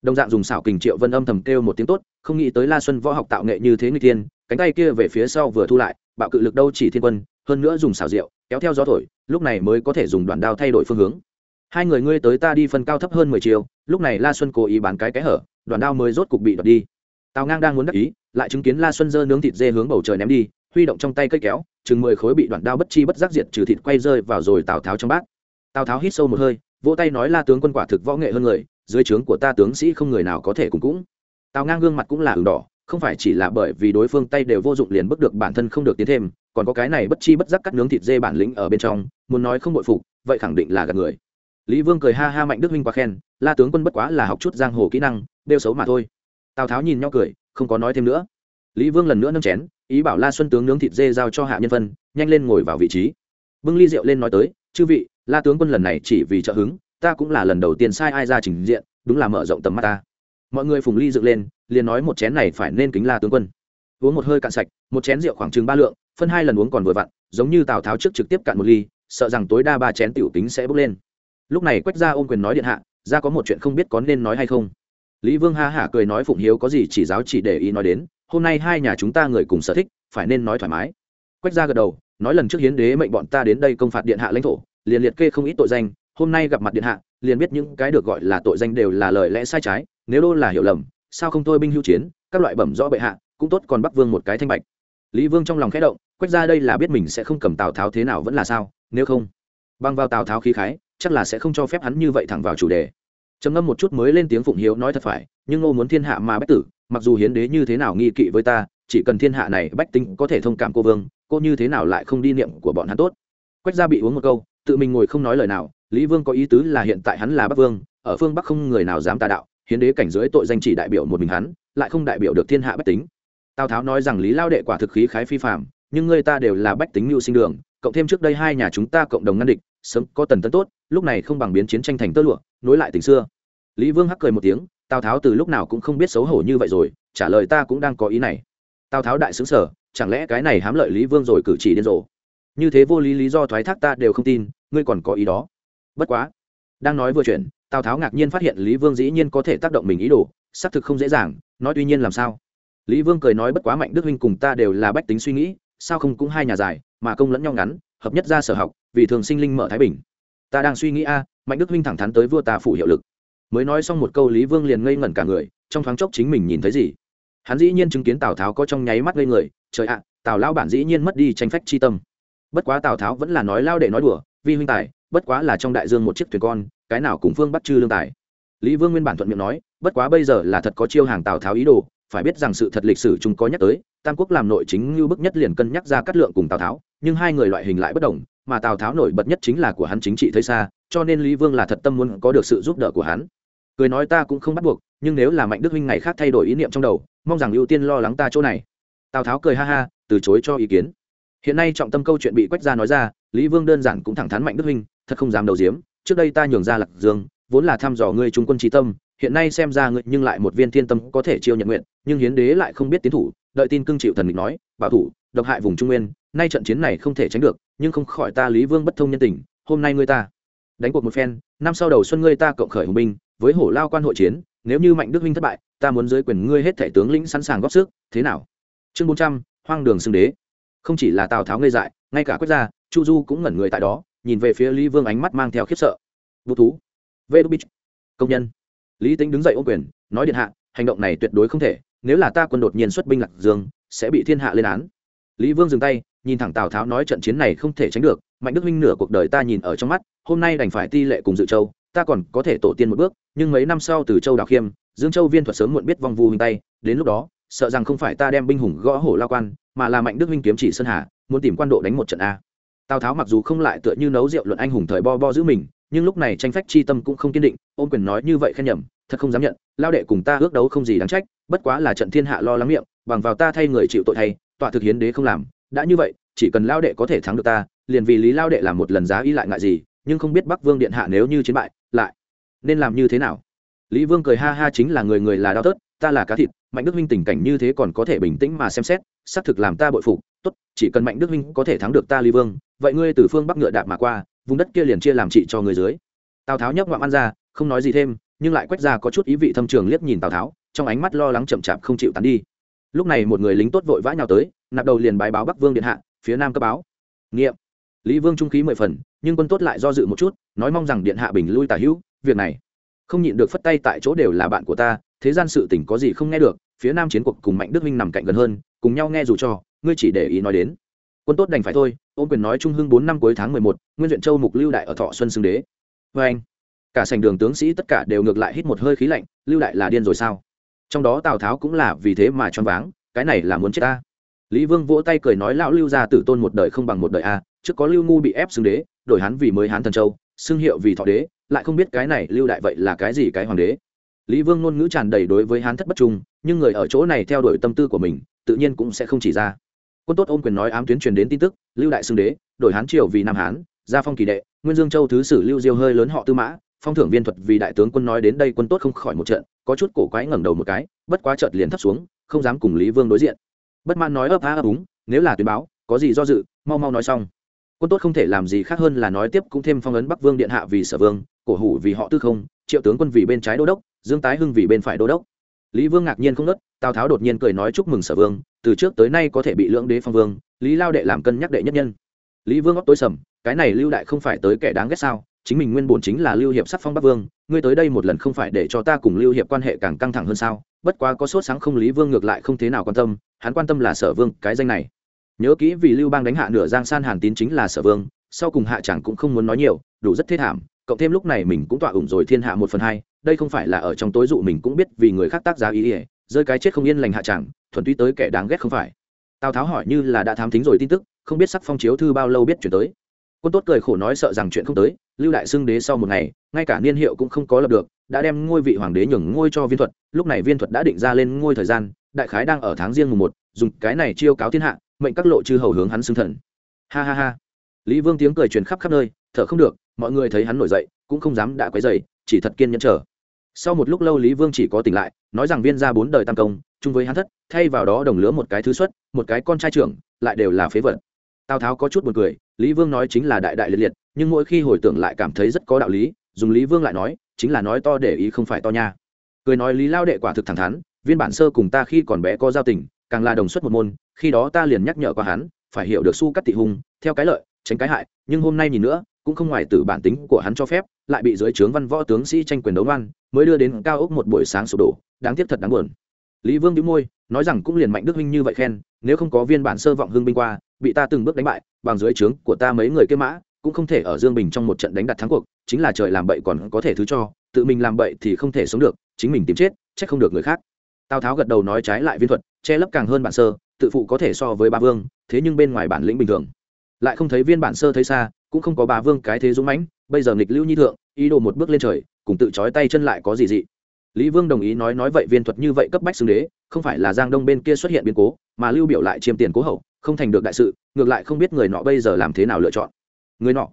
Đồng dạng dùng xảo kình triệu vân âm thầm kêu một tiếng tốt, không nghĩ tới la xuân võ học tạo nghệ như thế người tiên cánh tay kia về phía sau vừa thu lại, bạo cự lực đâu chỉ thiên quân, hơn nữa dùng xảo diệu, kéo theo gió thổi, lúc này mới có thể dùng đoạn đao thay đổi phương hướng. Hai người ngươi tới ta đi phân cao thấp hơn mười chiều, lúc này la xuân cố ý bán cái cái hở, đoạn đao mới rốt cục bị đoạt đi. Tào ngang đang muốn đắc ý, lại chứng kiến la xuân dơ nướng thịt dê hướng bầu trời ném đi huy động trong tay cây kéo, chừng mười khối bị đoạn đao bất chi bất giác diệt trừ thịt quay rơi vào rồi tào tháo trong bát. Tào tháo hít sâu một hơi, vỗ tay nói, la tướng quân quả thực võ nghệ hơn người, dưới trướng của ta tướng sĩ không người nào có thể cùng cũng. Tào ngang gương mặt cũng là ửng đỏ, không phải chỉ là bởi vì đối phương tay đều vô dụng liền bước được bản thân không được tiến thêm, còn có cái này bất chi bất giác cắt nướng thịt dê bản lĩnh ở bên trong, muốn nói không bội phục, vậy khẳng định là gạt người. Lý vương cười ha ha mạnh đức huynh quá khen, la tướng quân bất quá là học chút giang hồ kỹ năng đeo xấu mà thôi. Tào tháo nhìn nhau cười, không có nói thêm nữa. Lý vương lần nữa nâng chén ý bảo la xuân tướng nướng thịt dê giao cho hạ nhân phân, nhanh lên ngồi vào vị trí. Bưng ly rượu lên nói tới, chư vị, la tướng quân lần này chỉ vì trợ hứng, ta cũng là lần đầu tiên sai ai ra trình diện, đúng là mở rộng tầm mắt ta. Mọi người phùng ly dựng lên, liền nói một chén này phải nên kính la tướng quân. Uống một hơi cạn sạch, một chén rượu khoảng chừng ba lượng, phân hai lần uống còn vừa vặn, giống như tào tháo trước trực tiếp cạn một ly, sợ rằng tối đa ba chén tiểu tính sẽ bốc lên. Lúc này quách ra ôm quyền nói điện hạ, ra có một chuyện không biết có nên nói hay không. Lý vương ha hả cười nói phụng hiếu có gì chỉ giáo chỉ để ý nói đến hôm nay hai nhà chúng ta người cùng sở thích, phải nên nói thoải mái. Quách ra gật đầu, nói lần trước hiến đế mệnh bọn ta đến đây công phạt điện hạ lãnh thổ, liền liệt kê không ít tội danh, hôm nay gặp mặt điện hạ, liền biết những cái được gọi là tội danh đều là lời lẽ sai trái, nếu đô là hiểu lầm, sao không thôi binh hưu chiến, các loại bẩm rõ bệ hạ, cũng tốt còn bắc vương một cái thanh bạch. Lý vương trong lòng khẽ động, quách ra đây là biết mình sẽ không cầm tào tháo thế nào vẫn là sao, nếu không, băng vào tào tháo khí khái, chắc là sẽ không cho phép hắn như vậy thẳng vào chủ đề. Trầm ngâm một chút mới lên tiếng phụng hiếu nói thật phải, nhưng ngô muốn thiên hạ mà bách tử mặc dù hiến đế như thế nào nghi kỵ với ta, chỉ cần thiên hạ này bách tính có thể thông cảm cô vương, cô như thế nào lại không đi niệm của bọn hắn tốt? Quách gia bị uống một câu, tự mình ngồi không nói lời nào, lý vương có ý tứ là hiện tại hắn là bắc vương, ở phương bắc không người nào dám tà đạo, hiến đế cảnh dưới tội danh chỉ đại biểu một mình hắn, lại không đại biểu được thiên hạ bách tính. Tào tháo nói rằng lý lao đệ quả thực khí khái phi phạm nhưng người ta đều là bách tính mưu sinh đường, cộng thêm trước đây hai nhà chúng ta cộng đồng ngăn địch, sớm có tần tấn tốt, lúc này không bằng biến chiến tranh thành tơ lụa, nối lại tình xưa. Lý vương hắc cười một tiếng tào tháo từ lúc nào cũng không biết xấu hổ như vậy rồi trả lời ta cũng đang có ý này tào tháo đại xứng sở chẳng lẽ cái này hám lợi lý vương rồi cử chỉ điên rồ như thế vô lý lý do thoái thác ta đều không tin ngươi còn có ý đó bất quá đang nói vừa chuyện tào tháo ngạc nhiên phát hiện lý vương dĩ nhiên có thể tác động mình ý đồ xác thực không dễ dàng nói tuy nhiên làm sao lý vương cười nói bất quá mạnh đức huynh cùng ta đều là bách tính suy nghĩ sao không cũng hai nhà dài mà công lẫn nhau ngắn hợp nhất ra sở học vì thường sinh linh mở thái bình ta đang suy nghĩ a mạnh đức huynh thẳng thắn tới vua ta phủ hiệu lực mới nói xong một câu lý vương liền ngây ngẩn cả người, trong thoáng chốc chính mình nhìn thấy gì? Hắn dĩ nhiên chứng kiến tào tháo có trong nháy mắt ngây người, trời ạ, tào lao bản dĩ nhiên mất đi tranh phách chi tâm. Bất quá tào tháo vẫn là nói lao để nói đùa, vi huynh tài, bất quá là trong đại dương một chiếc thuyền con, cái nào cùng phương bắt chư lương tài? Lý vương nguyên bản thuận miệng nói, bất quá bây giờ là thật có chiêu hàng tào tháo ý đồ, phải biết rằng sự thật lịch sử chúng có nhắc tới, tam quốc làm nội chính như bức nhất liền cân nhắc ra cắt lượng cùng tào tháo, nhưng hai người loại hình lại bất đồng, mà tào tháo nổi bật nhất chính là của hắn chính trị thấy xa, cho nên lý vương là thật tâm muốn có được sự giúp đỡ của hắn cười nói ta cũng không bắt buộc, nhưng nếu là mạnh đức huynh ngày khác thay đổi ý niệm trong đầu, mong rằng ưu tiên lo lắng ta chỗ này. Tào tháo cười ha ha, từ chối cho ý kiến. Hiện nay trọng tâm câu chuyện bị quách gia nói ra, lý vương đơn giản cũng thẳng thắn mạnh đức huynh, thật không dám đầu diếm, trước đây ta nhường ra lạc dương, vốn là thăm dò ngươi trung quân trí tâm, hiện nay xem ra ngươi nhưng lại một viên thiên tâm có thể chiêu nhận nguyện, nhưng hiến đế lại không biết tiến thủ, đợi tin cưng chịu thần địch nói, bảo thủ, độc hại vùng trung nguyên, nay trận chiến này không thể tránh được, nhưng không khỏi ta lý vương bất thông nhân tình, hôm nay ngươi ta đánh cuộc một phen, năm sau đầu xuân ngươi ta cộng khởi hùng binh với hổ lao quan hội chiến, nếu như mạnh đức huynh thất bại, ta muốn dưới quyền ngươi hết thể tướng lĩnh sẵn sàng góp sức, thế nào? Chương bốn trăm, hoang đường xưng đế. Không chỉ là tào tháo ngây dại, ngay cả quách gia, chu du cũng ngẩn người tại đó, nhìn về phía lý vương ánh mắt mang theo khiếp sợ. Vũ thú. Vê đu bích công nhân. Lý tính đứng dậy ô quyền, nói điện hạ, hành động này tuyệt đối không thể, nếu là ta quân đột nhiên xuất binh lạc dương, sẽ bị thiên hạ lên án. Lý vương dừng tay, nhìn thẳng tào tháo nói trận chiến này không thể tránh được, mạnh đức huynh nửa cuộc đời ta nhìn ở trong mắt, hôm nay đành phải ti lệ cùng dự châu ta còn có thể tổ tiên một bước, nhưng mấy năm sau từ châu đào khiêm, dương châu viên thuật sớm muộn biết vong vu hình tay, đến lúc đó, sợ rằng không phải ta đem binh hùng gõ hổ lao quan, mà là mạnh đức huynh kiếm chỉ sơn hà, muốn tìm quan độ đánh một trận a. Tào tháo mặc dù không lại tựa như nấu rượu luận anh hùng thời bo bo giữ mình, nhưng lúc này tranh phách chi tâm cũng không kiên định, ôm quyền nói như vậy khen nhầm, thật không dám nhận, lao đệ cùng ta ước đấu không gì đáng trách, bất quá là trận thiên hạ lo lắng miệng, bằng vào ta thay người chịu tội thay, tọa thực hiến đế không làm, đã như vậy, chỉ cần lao đệ có thể thắng được ta, liền vì lý lao đệ làm một lần giá y lại ngại gì, nhưng không biết bắc vương điện hạ nếu như chiến bại lại. Nên làm như thế nào? Lý vương cười ha ha chính là người người là đau tớt, ta là cá thịt, mạnh đức huynh tình cảnh như thế còn có thể bình tĩnh mà xem xét, xác thực làm ta bội phục, tốt, chỉ cần mạnh đức huynh có thể thắng được ta lý vương, vậy ngươi từ phương bắc ngựa đạp mà qua, vùng đất kia liền chia làm trị cho người dưới. Tào tháo nhấp ngoạm ăn ra, không nói gì thêm, nhưng lại quét ra có chút ý vị thâm trường liếc nhìn tào tháo, trong ánh mắt lo lắng chậm chạp không chịu tán đi. Lúc này một người lính tốt vội vã nhào tới, nạp đầu liền bài báo bắc vương điện hạ, phía nam cấp báo. Nghiệm lý vương trung khí mười phần, nhưng quân tốt lại do dự một chút, nói mong rằng điện hạ bình lui tả hữu, việc này. Không nhịn được phất tay tại chỗ đều là bạn của ta, thế gian sự tình có gì không nghe được, phía nam chiến cuộc cùng mạnh đức minh nằm cạnh gần hơn, cùng nhau nghe dù cho, ngươi chỉ để ý nói đến. Quân tốt đành phải thôi ôm quyền nói trung hưng bốn năm cuối tháng mười một, nguyên duyện châu mục lưu đại ở thọ xuân xưng đế. Vê anh, cả sành đường tướng sĩ tất cả đều ngược lại hít một hơi khí lạnh, lưu đại là điên rồi sao? Trong đó tào tháo cũng là vì thế mà choáng váng, cái này là muốn chết ta. Lý vương vỗ tay cười nói, lão lưu gia tử tôn một đời không bằng một đời a trước có lưu ngu bị ép xưng đế, đổi hắn vì mới hán thần châu, xưng hiệu vì thọ đế, lại không biết cái này lưu đại vậy là cái gì cái hoàng đế. Lý vương ngôn ngữ tràn đầy đối với hán thất bất trung, nhưng người ở chỗ này theo đuổi tâm tư của mình, tự nhiên cũng sẽ không chỉ ra. Quân tốt ôm quyền nói ám tuyến truyền đến tin tức, lưu đại xưng đế, đổi hán triều vì nam hán, gia phong kỳ đệ, nguyên dương châu thứ sử lưu diêu hơi lớn họ tư mã, phong thưởng viên thuật vì đại tướng quân nói đến đây quân tốt không khỏi một trận, có chút cổ quái ngẩng đầu một cái, bất quá chợt liền thấp xuống, không dám cùng lý vương đối diện. Bất man nói ấp á ấp úng, nếu là tuyên báo, có gì do dự, mau mau nói xong quân tốt không thể làm gì khác hơn là nói tiếp cũng thêm phong ấn bắc vương điện hạ vì sở vương, cổ hủ vì họ tư không, triệu tướng quân vì bên trái đô đốc, dương tái hưng vì bên phải đô đốc. Lý vương ngạc nhiên không ngớt tào tháo đột nhiên cười nói chúc mừng sở vương, từ trước tới nay có thể bị lưỡng đế phong vương, lý lao đệ làm cân nhắc đệ nhất nhân. Lý vương óc tối sầm, cái này lưu đại không phải tới kẻ đáng ghét sao, chính mình nguyên bổn chính là lưu hiệp sắc phong bắc vương, ngươi tới đây một lần không phải để cho ta cùng lưu hiệp quan hệ càng căng thẳng hơn sao? Bất quá có sốt sáng không lý vương ngược lại không thế nào quan tâm, hắn quan tâm là sở vương, cái danh này nhớ kỹ vì lưu bang đánh hạ nửa giang san hàn tín chính là sở vương, sau cùng hạ chẳng cũng không muốn nói nhiều, đủ rất thế thảm, cộng thêm lúc này mình cũng tọa ủng rồi thiên hạ một phần hai, đây không phải là ở trong tối dụ mình cũng biết vì người khác tác giá ý ỉa rơi cái chết không yên lành hạ chẳng, thuần túy tới kẻ đáng ghét không phải. Tào tháo hỏi như là đã thám thính rồi tin tức, không biết sắc phong chiếu thư bao lâu biết chuyển tới. Quân tốt cười khổ nói sợ rằng chuyện không tới, lưu đại xưng đế sau một ngày, ngay cả niên hiệu cũng không có lập được, đã đem ngôi vị hoàng đế nhường ngôi cho viên thuật, lúc này viên thuật đã định ra lên ngôi thời gian, đại khái đang ở tháng riêng mùng một, dùng cái này chiêu cáo thiên hạ mệnh các lộ chư hầu hướng hắn xưng thần. Ha ha ha. Lý vương tiếng cười truyền khắp khắp nơi, thở không được, mọi người thấy hắn nổi dậy, cũng không dám đã quấy dày chỉ thật kiên nhẫn chờ. Sau một lúc lâu lý vương chỉ có tỉnh lại, nói rằng viên ra bốn đời tam công, chung với hắn thất, thay vào đó đồng lứa một cái thứ xuất, một cái con trai trưởng, lại đều là phế vật. Tào tháo có chút buồn cười, lý vương nói chính là đại đại liệt liệt, nhưng mỗi khi hồi tưởng lại cảm thấy rất có đạo lý, dùng lý vương lại nói, chính là nói to để ý không phải to nha. Cười nói lý lao đệ quả thực thẳng thắn, viên bản sơ cùng ta khi còn bé có giao tình càng là đồng xuất một môn, khi đó ta liền nhắc nhở qua hắn, phải hiểu được su cắt thị hùng theo cái lợi, tránh cái hại, nhưng hôm nay nhìn nữa, cũng không ngoài từ bản tính của hắn cho phép, lại bị dưới trướng văn võ tướng sĩ tranh quyền đấu ngoan, mới đưa đến cao ốc một buổi sáng sụp đổ, đáng tiếc thật đáng buồn. Lý vương đĩu môi, nói rằng cũng liền mạnh đức huynh như vậy khen, nếu không có viên bản sơ vọng hương binh qua, bị ta từng bước đánh bại, bằng dưới trướng của ta mấy người kêu mã, cũng không thể ở dương bình trong một trận đánh đặt thắng cuộc, chính là trời làm bậy còn có thể thứ cho, tự mình làm bậy thì không thể sống được, chính mình tìm chết, trách không được người khác. Tào tháo gật đầu nói trái lại viên thuật che lấp càng hơn bản sơ, tự phụ có thể so với ba vương, thế nhưng bên ngoài bản lĩnh bình thường. Lại không thấy viên bản sơ thấy xa, cũng không có ba vương cái thế dũng mãnh, bây giờ nghịch lưu nhi thượng, ý đồ một bước lên trời, cùng tự trói tay chân lại có gì dị. Lý vương đồng ý nói nói vậy viên thuật như vậy cấp bách xưng đế, không phải là giang đông bên kia xuất hiện biến cố, mà lưu biểu lại chiêm tiền cố hậu, không thành được đại sự, ngược lại không biết người nọ bây giờ làm thế nào lựa chọn. Người nọ,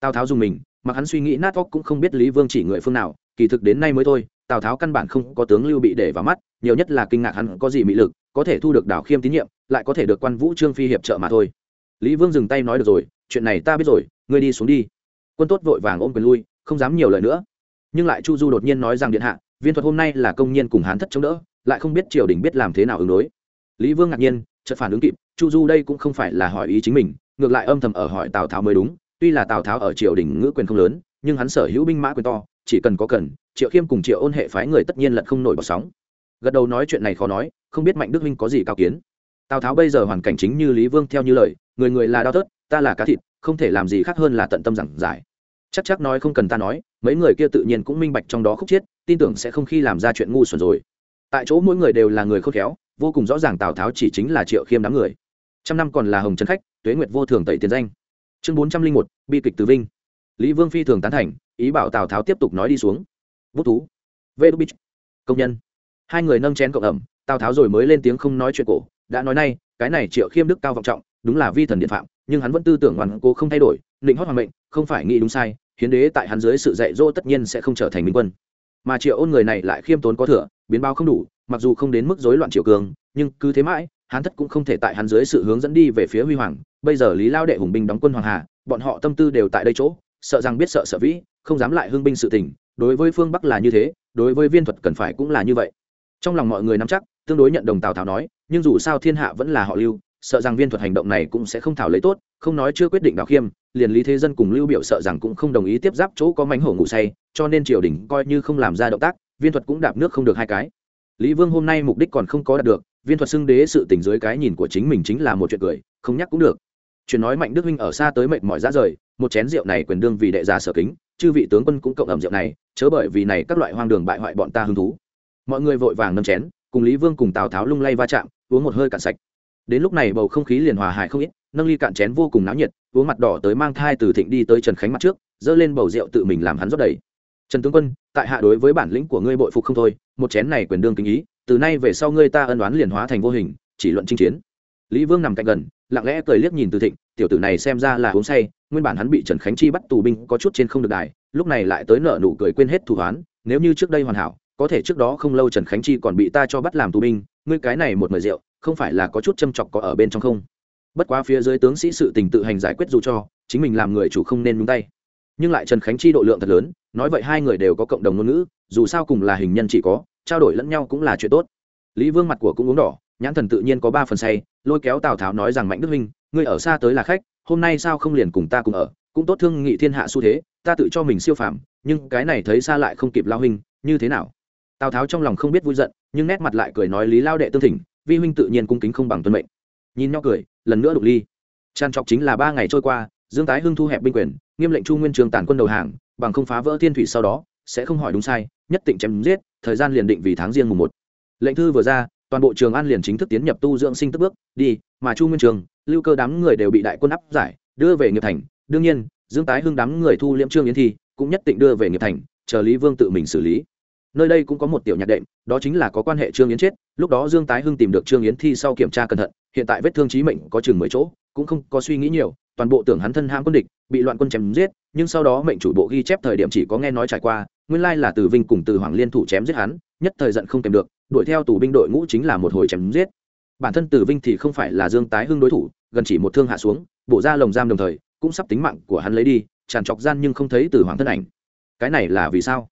tào tháo dùng mình, mặc hắn suy nghĩ nát óc cũng không biết lý vương chỉ người phương nào, kỳ thực đến nay mới thôi tào tháo căn bản không có tướng lưu bị để vào mắt, nhiều nhất là kinh ngạc hắn có gì mỹ lực, có thể thu được đảo khiêm tín nhiệm, lại có thể được quan vũ trương phi hiệp trợ mà thôi. Lý vương dừng tay nói được rồi, chuyện này ta biết rồi, ngươi đi xuống đi. Quân tốt vội vàng ôm quyền lui, không dám nhiều lời nữa. Nhưng lại chu du đột nhiên nói rằng điện hạ, viên thuật hôm nay là công nhân cùng hán thất chống đỡ, lại không biết triều đình biết làm thế nào ứng đối. Lý vương ngạc nhiên, chợt phản ứng kịp, chu du đây cũng không phải là hỏi ý chính mình, ngược lại âm thầm ở hỏi tào tháo mới đúng, tuy là tào tháo ở triều đình ngữ quyền không lớn, nhưng hắn sở hữu binh mã quyền to chỉ cần có cần, triệu khiêm cùng triệu ôn hệ phái người tất nhiên lận không nổi bọt sóng. Gật đầu nói chuyện này khó nói, không biết mạnh đức huynh có gì cao kiến. Tào tháo bây giờ hoàn cảnh chính như lý vương theo như lời, người người là đau thớt, ta là cá thịt, không thể làm gì khác hơn là tận tâm giảng giải. Chắc chắc nói không cần ta nói, mấy người kia tự nhiên cũng minh bạch trong đó khúc chiết, tin tưởng sẽ không khi làm ra chuyện ngu xuẩn rồi. Tại chỗ mỗi người đều là người khôn khéo, vô cùng rõ ràng tào tháo chỉ chính là triệu khiêm đám người. Trăm năm còn là hồng trấn khách, tuế nguyệt vô thường tẩy tiền danh. Chương bốn trăm linh một, bi kịch từ vinh. Lý vương phi thường tán thành ý bảo tào tháo tiếp tục nói đi xuống bút thú vê đu bích công nhân hai người nâng chén cộng ẩm tào tháo rồi mới lên tiếng không nói chuyện cổ đã nói nay cái này triệu khiêm đức cao vọng trọng đúng là vi thần điện phạm nhưng hắn vẫn tư tưởng hoàn cố không thay đổi định hót hoàng mệnh không phải nghĩ đúng sai hiến đế tại hắn dưới sự dạy dỗ tất nhiên sẽ không trở thành minh quân mà triệu ôn người này lại khiêm tốn có thừa biến bao không đủ mặc dù không đến mức rối loạn triều cường nhưng cứ thế mãi hắn thất cũng không thể tại hắn dưới sự hướng dẫn đi về phía huy hoàng bây giờ lý lao đệ hùng binh đóng quân hoàng hà bọn họ tâm tư đều tại đây chỗ sợ rằng biết sợ sợ vĩ, không dám lại hưng binh sự tình, đối với phương bắc là như thế, đối với viên thuật cần phải cũng là như vậy. Trong lòng mọi người nắm chắc, tương đối nhận đồng tào tháo nói, nhưng dù sao thiên hạ vẫn là họ lưu, sợ rằng viên thuật hành động này cũng sẽ không thảo lấy tốt, không nói chưa quyết định đào khiêm, liền lý thế dân cùng lưu biểu sợ rằng cũng không đồng ý tiếp giáp chỗ có mánh hổ ngủ say, cho nên triều đình coi như không làm ra động tác, viên thuật cũng đạp nước không được hai cái. Lý vương hôm nay mục đích còn không có đạt được, viên thuật xưng đế sự tình dưới cái nhìn của chính mình chính là một chuyện cười, không nhắc cũng được. Chuyện nói mạnh đức huynh ở xa tới mệt mỏi ra rời một chén rượu này quyền đương vì đệ già sở kính, chư vị tướng quân cũng cộng ẩm rượu này, chớ bởi vì này các loại hoang đường bại hoại bọn ta hứng thú. Mọi người vội vàng nâm chén, cùng lý vương cùng tào tháo lung lay va chạm, uống một hơi cạn sạch. Đến lúc này bầu không khí liền hòa hài không ít, nâng ly cạn chén vô cùng náo nhiệt, uống mặt đỏ tới mang thai từ thịnh đi tới trần khánh mặt trước dơ lên bầu rượu tự mình làm hắn rót đầy. Trần tướng quân, tại hạ đối với bản lĩnh của ngươi bội phục không thôi, một chén này quyền đương kính ý, từ nay về sau ngươi ta ân đoán liền hóa thành vô hình, chỉ luận chinh chiến. Lý vương nằm cạnh gần, lặng lẽ cười liếc nhìn từ thịnh, tiểu tử này xem ra là uống say nguyên bản hắn bị trần khánh chi bắt tù binh có chút trên không được đài, lúc này lại tới nợ nụ cười quên hết thủ hoán nếu như trước đây hoàn hảo, có thể trước đó không lâu trần khánh chi còn bị ta cho bắt làm tù binh, ngươi cái này một mời rượu, không phải là có chút châm chọc có ở bên trong không? Bất quá phía dưới tướng sĩ sự tình tự hành giải quyết dù cho, chính mình làm người chủ không nên nhúng tay. Nhưng lại trần khánh chi độ lượng thật lớn, nói vậy hai người đều có cộng đồng ngôn ngữ, dù sao cùng là hình nhân chỉ có, trao đổi lẫn nhau cũng là chuyện tốt. Lý vương mặt của cũng uống đỏ, nhãn thần tự nhiên có ba phần say, lôi kéo tào tháo nói rằng mạnh đức minh ngươi ở xa tới là khách hôm nay sao không liền cùng ta cùng ở, cũng tốt thương nghị thiên hạ xu thế, ta tự cho mình siêu phàm, nhưng cái này thấy xa lại không kịp lao huynh, như thế nào? Tào tháo trong lòng không biết vui giận, nhưng nét mặt lại cười nói lý lao đệ tương thỉnh, vi huynh tự nhiên cung kính không bằng tuân mệnh. Nhìn nhau cười, lần nữa đục ly. Tràn trọc chính là ba ngày trôi qua, dương tái hưng thu hẹp binh quyền, nghiêm lệnh chu nguyên trường tản quân đầu hàng, bằng không phá vỡ thiên thủy sau đó, sẽ không hỏi đúng sai, nhất định chém giết, thời gian liền định vì tháng riêng mùng một. Lệnh thư vừa ra, toàn bộ trường an liền chính thức tiến nhập tu dưỡng sinh tức bước, đi, mà chu nguyên trường lưu cơ đám người đều bị đại quân áp giải, đưa về nghiệp thành. Đương nhiên, dương tái hưng đám người thu liễm trương yến thi, cũng nhất định đưa về nghiệp thành, chờ lý vương tự mình xử lý. Nơi đây cũng có một tiểu nhạc đệm, đó chính là có quan hệ trương yến chết. Lúc đó dương tái hưng tìm được trương yến thi sau kiểm tra cẩn thận, hiện tại vết thương trí mệnh có chừng mười chỗ, cũng không có suy nghĩ nhiều, toàn bộ tưởng hắn thân ham quân địch, bị loạn quân chém giết, nhưng sau đó mệnh chủ bộ ghi chép thời điểm chỉ có nghe nói trải qua, nguyên lai là từ vinh cùng từ hoàng liên thủ chém giết hắn, nhất thời giận không kèm được, đuổi theo tù binh đội ngũ chính là một hồi chém giết bản thân tử vinh thì không phải là dương tái hưng đối thủ, gần chỉ một thương hạ xuống, bổ ra lồng giam đồng thời, cũng sắp tính mạng của hắn lấy đi, tràn trọc gian nhưng không thấy từ hoàng thân ảnh. Cái này là vì sao?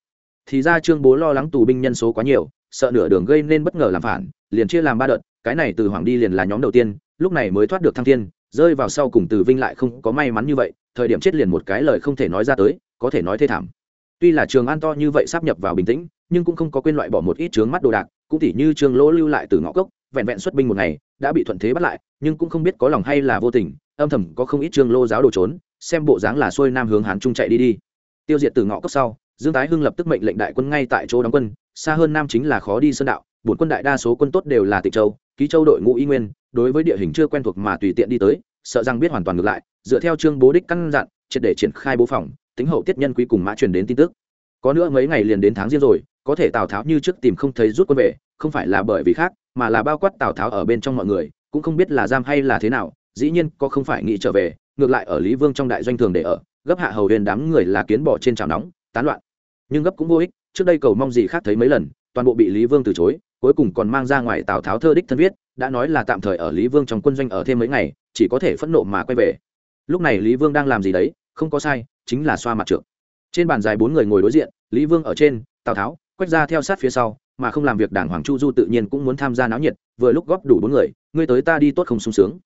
Thì ra trương bố lo lắng tù binh nhân số quá nhiều, sợ nửa đường gây nên bất ngờ làm phản, liền chia làm ba đợt, cái này từ hoàng đi liền là nhóm đầu tiên, lúc này mới thoát được thăng thiên, rơi vào sau cùng từ vinh lại không có may mắn như vậy, thời điểm chết liền một cái lời không thể nói ra tới, có thể nói thê thảm. Tuy là trường an to như vậy sắp nhập vào bình tĩnh, nhưng cũng không có quên loại bỏ một ít trướng mắt đồ đạc, cũng tỉ như trường lỗ lưu lại từ ngõ cốc vẹn vẹn xuất binh một ngày, đã bị thuận thế bắt lại, nhưng cũng không biết có lòng hay là vô tình, âm thầm có không ít trương lô giáo đồ trốn, xem bộ dáng là xuôi nam hướng hán trung chạy đi đi. Tiêu diệt từ ngõ cốc sau, dương tái hưng lập tức mệnh lệnh đại quân ngay tại chỗ đóng quân, xa hơn nam chính là khó đi sơn đạo bốn quân đại đa số quân tốt đều là tịnh châu, ký châu đội ngũ y nguyên, đối với địa hình chưa quen thuộc mà tùy tiện đi tới, sợ rằng biết hoàn toàn ngược lại, dựa theo chương bố đích căn dặn, triệt để triển khai bố phòng, tính hậu tiết nhân quý cùng mã truyền đến tin tức. Có nữa mấy ngày liền đến tháng riêng rồi, có thể tào tháo như trước tìm không thấy rút quân về, không phải là bởi vì khác mà là bao quát tào tháo ở bên trong mọi người, cũng không biết là giam hay là thế nào, dĩ nhiên có không phải nghĩ trở về, ngược lại ở lý vương trong đại doanh thường để ở, gấp hạ hầu huyền đám người là kiến bỏ trên trào nóng, tán loạn. Nhưng gấp cũng vô ích, trước đây cầu mong gì khác thấy mấy lần, toàn bộ bị lý vương từ chối, cuối cùng còn mang ra ngoài tào tháo thơ đích thân viết, đã nói là tạm thời ở lý vương trong quân doanh ở thêm mấy ngày, chỉ có thể phẫn nộ mà quay về. Lúc này lý vương đang làm gì đấy, không có sai, chính là xoa mặt trượng trên bàn dài bốn người ngồi đối diện, lý vương ở trên, tào tháo quách ra theo sát phía sau mà không làm việc đảng hoàng chu du tự nhiên cũng muốn tham gia náo nhiệt, vừa lúc góp đủ bốn người, ngươi tới ta đi tốt không sung sướng.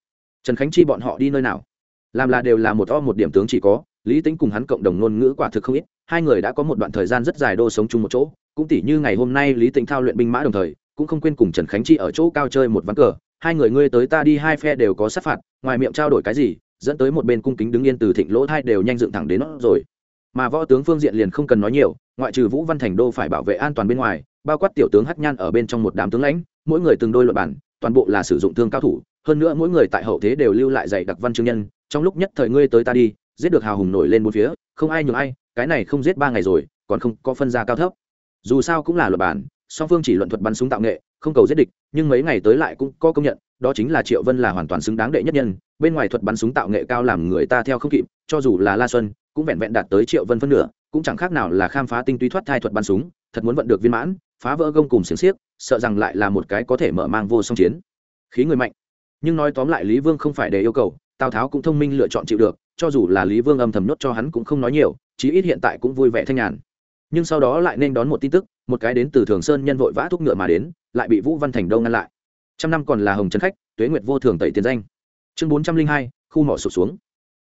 Trần khánh chi bọn họ đi nơi nào? Làm là đều là một o một điểm tướng chỉ có, lý tính cùng hắn cộng đồng ngôn ngữ quả thực không ít, hai người đã có một đoạn thời gian rất dài đô sống chung một chỗ, cũng tỉ như ngày hôm nay lý tính thao luyện binh mã đồng thời, cũng không quên cùng trần khánh chi ở chỗ cao chơi một ván cờ, hai người ngươi tới ta đi hai phe đều có sát phạt, ngoài miệng trao đổi cái gì, dẫn tới một bên cung kính đứng yên từ thịnh lỗ thai đều nhanh dựng thẳng đến nó rồi mà võ tướng phương diện liền không cần nói nhiều, ngoại trừ vũ văn thành đô phải bảo vệ an toàn bên ngoài, bao quát tiểu tướng hắc nhan ở bên trong một đám tướng lãnh, mỗi người từng đôi luật bản, toàn bộ là sử dụng thương cao thủ, hơn nữa mỗi người tại hậu thế đều lưu lại dạy đặc văn chương nhân, trong lúc nhất thời ngươi tới ta đi, giết được hào hùng nổi lên một phía, không ai nhường ai, cái này không giết ba ngày rồi, còn không có phân gia cao thấp. Dù sao cũng là luật bản, song phương chỉ luận thuật bắn súng tạo nghệ, không cầu giết địch, nhưng mấy ngày tới lại cũng có công nhận, đó chính là triệu vân là hoàn toàn xứng đáng đệ nhất nhân, bên ngoài thuật bắn súng tạo nghệ cao làm người ta theo không kịp, cho dù là la xuân cũng vẹn vẹn đạt tới triệu vân phân nửa, cũng chẳng khác nào là khám phá tinh túy thoát thai thuật bắn súng, thật muốn vận được viên mãn, phá vỡ gông cùng xiềng xiếc, sợ rằng lại là một cái có thể mở mang vô song chiến. Khí người mạnh. Nhưng nói tóm lại lý vương không phải để yêu cầu, tào tháo cũng thông minh lựa chọn chịu được, cho dù là lý vương âm thầm nhốt cho hắn cũng không nói nhiều, chí ít hiện tại cũng vui vẻ thanh nhàn. Nhưng sau đó lại nên đón một tin tức, một cái đến từ thường sơn nhân vội vã thúc ngựa mà đến, lại bị vũ văn thành đâu ngăn lại. Trăm năm còn là hồng trấn khách, tuế nguyệt vô thường tẩy tiền danh. Chương bốn trăm linh hai, khu mỏ sụp xuống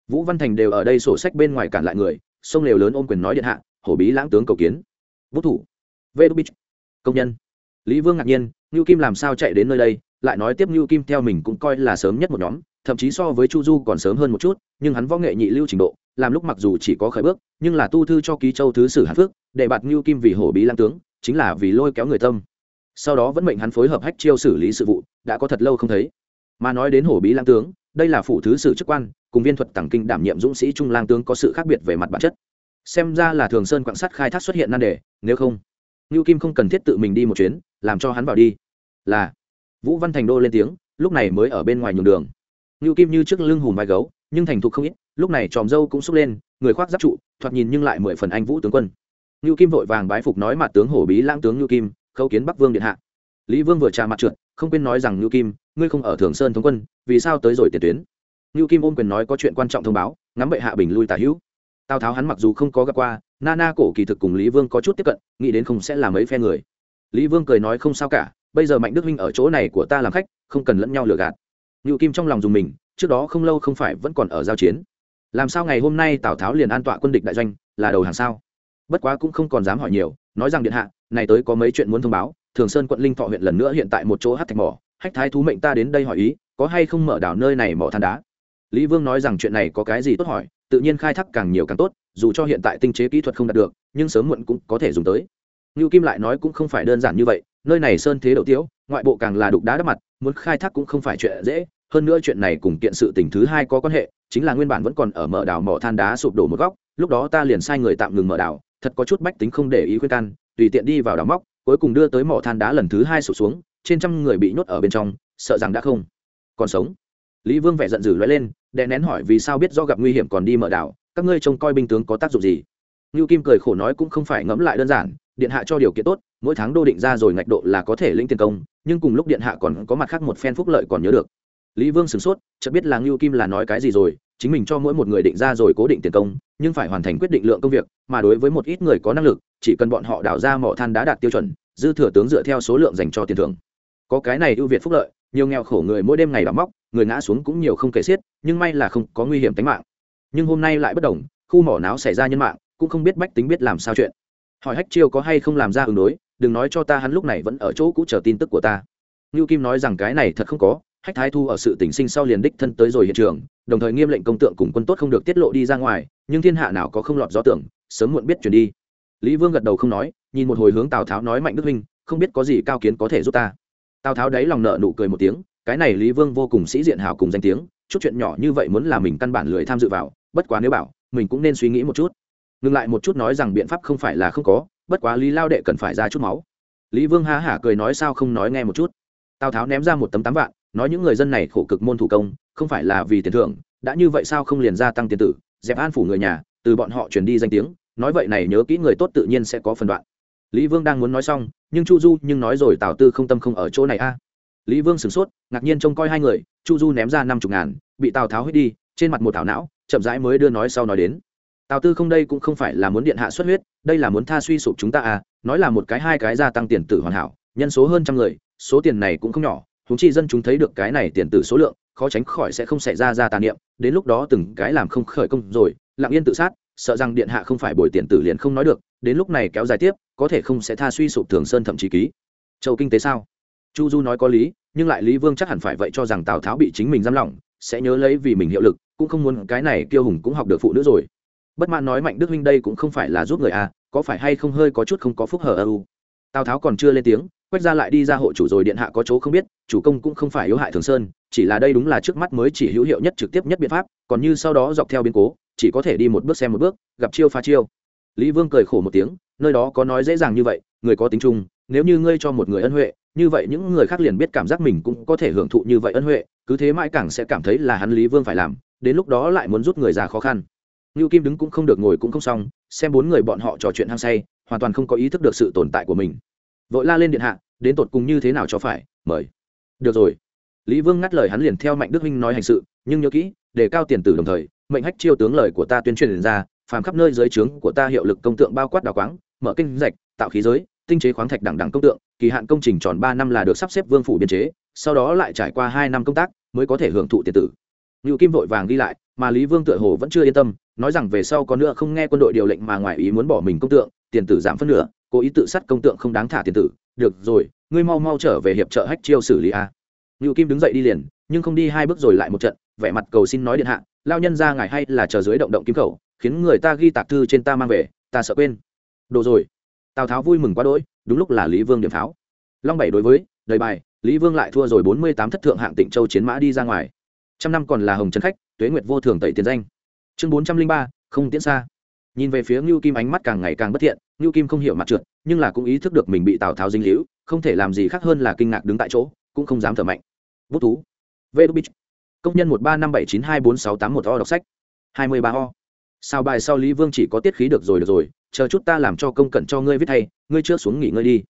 vũ văn thành đều ở đây sổ sách bên ngoài cản lại người, sông lều lớn ôm quyền nói điện hạ, hổ bí lãng tướng cầu kiến. Vũ thủ. Vê đô bích công nhân. Lý vương ngạc nhiên, ngưu kim làm sao chạy đến nơi đây? Lại nói tiếp ngưu kim theo mình cũng coi là sớm nhất một nhóm, thậm chí so với chu du còn sớm hơn một chút, nhưng hắn võ nghệ nhị lưu trình độ, làm lúc mặc dù chỉ có khởi bước, nhưng là tu thư cho ký châu thứ sử hàn phước, để bạt ngưu kim vì hổ bí lãng tướng, chính là vì lôi kéo người tâm. Sau đó vẫn mệnh hắn phối hợp hách chiêu xử lý sự vụ, đã có thật lâu không thấy. Mà nói đến hổ bí lãng tướng, đây là phủ thứ sử chức quan cùng viên thuật tàng kinh đảm nhiệm dũng sĩ trung lang tướng có sự khác biệt về mặt bản chất. Xem ra là thường sơn quạng sắt khai thác xuất hiện nan đề, nếu không, ngưu kim không cần thiết tự mình đi một chuyến, làm cho hắn vào đi. Là, vũ văn thành đô lên tiếng, lúc này mới ở bên ngoài nhường đường. Ngưu kim như trước lưng hùm vai gấu, nhưng thành thục không ít, lúc này tròm dâu cũng xúc lên, người khoác giáp trụ, thoạt nhìn nhưng lại mười phần anh vũ tướng quân. Ngưu kim vội vàng bái phục nói mặt tướng hổ bí lãng tướng ngưu kim, khâu kiến bắc vương điện hạ. Lý vương vừa trà mặt trượt, không quên nói rằng ngưu kim, ngươi không ở thường sơn thống quân, vì sao tới rồi tiền tuyến? Ngưu kim ôm quyền nói có chuyện quan trọng thông báo, ngắm bệ hạ bình lui tả hữu. Tào tháo hắn mặc dù không có gặp qua nana cổ kỳ thực cùng lý vương có chút tiếp cận, nghĩ đến không sẽ là mấy phe người. Lý vương cười nói không sao cả, bây giờ mạnh đức huynh ở chỗ này của ta làm khách, không cần lẫn nhau lừa gạt. Ngưu kim trong lòng dùng mình, trước đó không lâu không phải vẫn còn ở giao chiến. Làm sao ngày hôm nay tào tháo liền an tọa quân địch đại doanh, là đầu hàng sao? Bất quá cũng không còn dám hỏi nhiều, nói rằng điện hạ, này tới có mấy chuyện muốn thông báo, thường sơn quận linh thọ huyện lần nữa hiện tại một chỗ hắc thạch mỏ, hách thái thú mệnh ta đến đây hỏi ý, có hay không mở đảo nơi này mỏ than đá? Lý vương nói rằng chuyện này có cái gì tốt hỏi, tự nhiên khai thác càng nhiều càng tốt, dù cho hiện tại tinh chế kỹ thuật không đạt được, nhưng sớm muộn cũng có thể dùng tới. Ngưu kim lại nói cũng không phải đơn giản như vậy, nơi này sơn thế đầu tiếu, ngoại bộ càng là đục đá đắp mặt, muốn khai thác cũng không phải chuyện dễ, hơn nữa chuyện này cùng kiện sự tình thứ hai có quan hệ, chính là nguyên bản vẫn còn ở mở đảo mỏ than đá sụp đổ một góc, lúc đó ta liền sai người tạm ngừng mở đảo, thật có chút bách tính không để ý khuyên can, tùy tiện đi vào đảo móc, cuối cùng đưa tới mỏ than đá lần thứ hai sụp xuống, trên trăm người bị nhốt ở bên trong, sợ rằng đã không còn sống. Lý vương vẻ giận dữ lóe lên đè nén hỏi vì sao biết do gặp nguy hiểm còn đi mở đảo, các ngươi trông coi binh tướng có tác dụng gì? Ngưu kim cười khổ nói cũng không phải ngẫm lại đơn giản, điện hạ cho điều kiện tốt, mỗi tháng đô định ra rồi ngạch độ là có thể lĩnh tiền công, nhưng cùng lúc điện hạ còn có mặt khác một phen phúc lợi còn nhớ được. Lý vương sửng sốt, chợt biết là ngưu kim là nói cái gì rồi, chính mình cho mỗi một người định ra rồi cố định tiền công, nhưng phải hoàn thành quyết định lượng công việc, mà đối với một ít người có năng lực, chỉ cần bọn họ đào ra mỏ than đã đạt tiêu chuẩn, dư thừa tướng dựa theo số lượng dành cho tiền thưởng. Có cái này ưu việt phúc lợi, nhiều nghèo khổ người mỗi đêm ngày đắm móc, người ngã xuống cũng nhiều không kể xiết nhưng may là không có nguy hiểm tính mạng. Nhưng hôm nay lại bất đồng, khu mỏ náo xảy ra nhân mạng, cũng không biết bách tính biết làm sao chuyện. Hỏi hách chiêu có hay không làm ra ứng đối, đừng nói cho ta hắn lúc này vẫn ở chỗ cũ chờ tin tức của ta. Ngưu kim nói rằng cái này thật không có, hách thái thu ở sự tỉnh sinh sau liền đích thân tới rồi hiện trường, đồng thời nghiêm lệnh công tượng cùng quân tốt không được tiết lộ đi ra ngoài, nhưng thiên hạ nào có không lọt gió tưởng, sớm muộn biết chuyển đi. Lý vương gật đầu không nói, nhìn một hồi hướng tào tháo nói mạnh đức huynh, không biết có gì cao kiến có thể giúp ta. Tào tháo đáy lòng nợ nụ cười một tiếng cái này lý vương vô cùng sĩ diện hào cùng danh tiếng, chút chuyện nhỏ như vậy muốn là mình căn bản lười tham dự vào, bất quá nếu bảo, mình cũng nên suy nghĩ một chút. Ngừng lại một chút nói rằng biện pháp không phải là không có, bất quá lý lao đệ cần phải ra chút máu. Lý vương há hả cười nói sao không nói nghe một chút. Tào tháo ném ra một tấm tám vạn, nói những người dân này khổ cực môn thủ công, không phải là vì tiền thưởng, đã như vậy sao không liền gia tăng tiền tử, dẹp an phủ người nhà, từ bọn họ truyền đi danh tiếng, nói vậy này nhớ kỹ người tốt tự nhiên sẽ có phần đoạn. Lý vương đang muốn nói xong, nhưng chu du nhưng nói rồi tào tư không tâm không ở chỗ này a lý vương sửng sốt, ngạc nhiên trông coi hai người, chu du ném ra năm chục ngàn, bị tào tháo hít đi, trên mặt một thảo não, chậm rãi mới đưa nói sau nói đến. Tào tư không đây cũng không phải là muốn điện hạ xuất huyết, đây là muốn tha suy sụp chúng ta à nói là một cái hai cái gia tăng tiền tử hoàn hảo, nhân số hơn trăm người, số tiền này cũng không nhỏ chúng chi dân chúng thấy được cái này tiền tử số lượng, khó tránh khỏi sẽ không xảy ra ra tàn niệm, đến lúc đó từng cái làm không khởi công rồi, lặng yên tự sát, sợ rằng điện hạ không phải bồi tiền tử liền không nói được, đến lúc này kéo dài tiếp, có thể không sẽ tha suy sụp thường sơn thậm chí ký. Châu kinh tế sao? Chu du nói có lý, nhưng lại lý vương chắc hẳn phải vậy cho rằng tào tháo bị chính mình giam lỏng, sẽ nhớ lấy vì mình hiệu lực, cũng không muốn cái này kiêu hùng cũng học được phụ nữ rồi. Bất mãn nói mạnh đức huynh đây cũng không phải là giúp người à có phải hay không hơi có chút không có phúc hở âu u? Tào tháo còn chưa lên tiếng, quét ra lại đi ra hộ chủ rồi điện hạ có chỗ không biết, chủ công cũng không phải yếu hại thường sơn, chỉ là đây đúng là trước mắt mới chỉ hữu hiệu nhất trực tiếp nhất biện pháp, còn như sau đó dọc theo biến cố, chỉ có thể đi một bước xem một bước, gặp chiêu phá chiêu. Lý vương cười khổ một tiếng, nơi đó có nói dễ dàng như vậy, người có tính chung, nếu như ngươi cho một người ân huệ như vậy những người khác liền biết cảm giác mình cũng có thể hưởng thụ như vậy ân huệ, cứ thế mãi càng sẽ cảm thấy là hắn lý vương phải làm, đến lúc đó lại muốn rút người ra khó khăn. Ngưu kim đứng cũng không được ngồi cũng không xong, xem bốn người bọn họ trò chuyện hăng say, hoàn toàn không có ý thức được sự tồn tại của mình. Vội la lên điện hạ, đến tột cùng như thế nào cho phải, mời. Được rồi. Lý vương ngắt lời hắn liền theo mạnh đức huynh nói hành sự, nhưng nhớ kỹ, để cao tiền tử đồng thời, mệnh hách chiêu tướng lời của ta tuyên truyền ra, phàm khắp nơi dưới trướng của ta hiệu lực công tượng bao quát đào quáng, mở kinh rạch, tạo khí giới tinh chế khoáng thạch đẳng đẳng công tượng, kỳ hạn công trình tròn ba năm là được sắp xếp vương phủ biên chế, sau đó lại trải qua hai năm công tác mới có thể hưởng thụ tiền tử. Ngự kim vội vàng đi lại, mà lý vương tựa hồ vẫn chưa yên tâm, nói rằng về sau có nữa không nghe quân đội điều lệnh mà ngoài ý muốn bỏ mình công tượng, tiền tử giảm phân nửa, cố ý tự sát công tượng không đáng thả tiền tử. Được rồi, ngươi mau mau trở về hiệp trợ hách chiêu xử lý a. Ngự kim đứng dậy đi liền, nhưng không đi hai bước rồi lại một trận, vẻ mặt cầu xin nói điện hạ, lao nhân ra ngài hay là chờ dưới động động kim khẩu, khiến người ta ghi tạc thư trên ta mang về, ta sợ quên. Đồ rồi tào tháo vui mừng quá đỗi, đúng lúc là lý vương điểm pháo. Long bảy đối với, đầy bài, lý vương lại thua rồi bốn mươi tám thất thượng hạng tịnh châu chiến mã đi ra ngoài. Trăm năm còn là hồng trấn khách, tuế nguyệt vô thường tẩy tiền danh. Chương bốn trăm linh ba, không tiễn xa. Nhìn về phía ngưu kim ánh mắt càng ngày càng bất thiện, ngưu kim không hiểu mặt trượt, nhưng là cũng ý thức được mình bị tào tháo dinh hữu không thể làm gì khác hơn là kinh ngạc đứng tại chỗ, cũng không dám thở mạnh. Bút thú. Vê đúc bích. Công nhân một ba năm bảy chín hai bốn sáu tám một o đọc sách. hai mươi ba o sao bài sau lý vương chỉ có tiết khí được rồi được rồi, chờ chút ta làm cho công cẩn cho ngươi viết thay, ngươi chưa xuống nghỉ ngơi đi.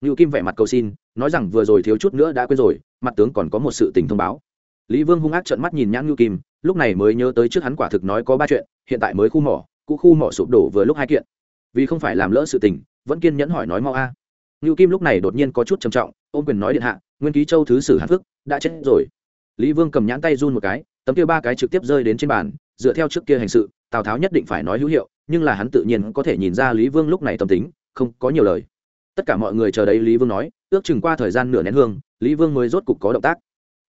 Ngự kim vẻ mặt cầu xin, nói rằng vừa rồi thiếu chút nữa đã quên rồi, mặt tướng còn có một sự tình thông báo. Lý vương hung ác trợn mắt nhìn nhãn ngự kim, lúc này mới nhớ tới trước hắn quả thực nói có ba chuyện, hiện tại mới khu mỏ, cũ khu mỏ sụp đổ vừa lúc hai kiện. Vì không phải làm lỡ sự tình, vẫn kiên nhẫn hỏi nói mau a. À. Ngự kim lúc này đột nhiên có chút trầm trọng, ôm quyền nói điện hạ, nguyên ký châu thứ sử hàn phước, đã chết rồi. Lý vương cầm nhãn tay run một cái, tấm kia ba cái trực tiếp rơi đến trên bàn, dựa theo trước kia hành sự tào tháo nhất định phải nói hữu hiệu, nhưng là hắn tự nhiên có thể nhìn ra lý vương lúc này tâm tính, không có nhiều lời. Tất cả mọi người chờ đấy, lý vương nói, ước chừng qua thời gian nửa nén hương, lý vương mới rốt cục có động tác.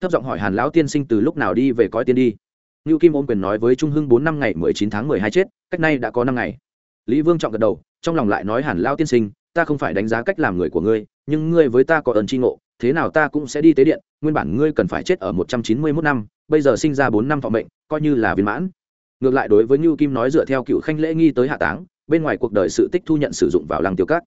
Thấp giọng hỏi hàn lão tiên sinh từ lúc nào đi về coi tiên đi? Ngưu kim ôm quyền nói với trung hưng bốn năm ngày, mười chín tháng mười hai chết, cách nay đã có năm ngày. Lý vương chọn gật đầu, trong lòng lại nói hàn lão tiên sinh, ta không phải đánh giá cách làm người của ngươi, nhưng ngươi với ta có ơn tri ngộ, thế nào ta cũng sẽ đi tế điện, nguyên bản ngươi cần phải chết ở một trăm chín mươi mốt năm, bây giờ sinh ra bốn năm thọ mệnh, coi như là viên mãn ngược lại đối với ngưu kim nói dựa theo cựu khanh lễ nghi tới hạ táng, bên ngoài cuộc đời sự tích thu nhận sử dụng vào lăng tiêu cát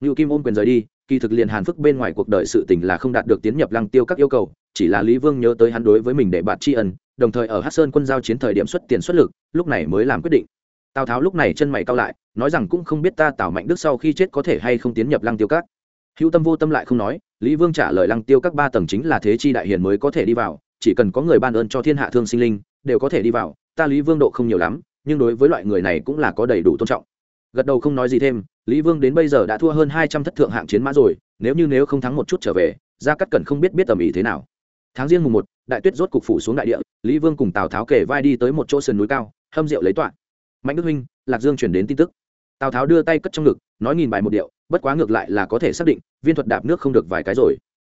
ngưu kim ôm quyền rời đi, kỳ thực liền hàn phức bên ngoài cuộc đời sự tình là không đạt được tiến nhập lăng tiêu các yêu cầu, chỉ là lý vương nhớ tới hắn đối với mình để bạt tri ân, đồng thời ở hát sơn quân giao chiến thời điểm xuất tiền xuất lực, lúc này mới làm quyết định. Tào tháo lúc này chân mày cao lại, nói rằng cũng không biết ta tào mạnh đức sau khi chết có thể hay không tiến nhập lăng tiêu các. Hữu tâm vô tâm lại không nói, lý vương trả lời lăng tiêu các ba tầng chính là thế chi đại hiền mới có thể đi vào, chỉ cần có người ban ơn cho thiên hạ thương sinh linh, đều có thể đi vào ta lý vương độ không nhiều lắm, nhưng đối với loại người này cũng là có đầy đủ tôn trọng. Gật đầu không nói gì thêm, lý vương đến bây giờ đã thua hơn hai trăm thất thượng hạng chiến mã rồi, nếu như nếu không thắng một chút trở về, gia cắt cẩn không biết biết tầm ý thế nào. Tháng riêng mùng một, đại tuyết rốt cục phủ xuống đại địa, lý vương cùng tào tháo kể vai đi tới một chỗ sườn núi cao, hâm rượu lấy tọa. Mạnh đức huynh, lạc dương chuyển đến tin tức. Tào tháo đưa tay cất trong ngực, nói nghìn bài một điệu, bất quá ngược lại là có thể xác định, viên thuật đạp nước không được vài cái rồi.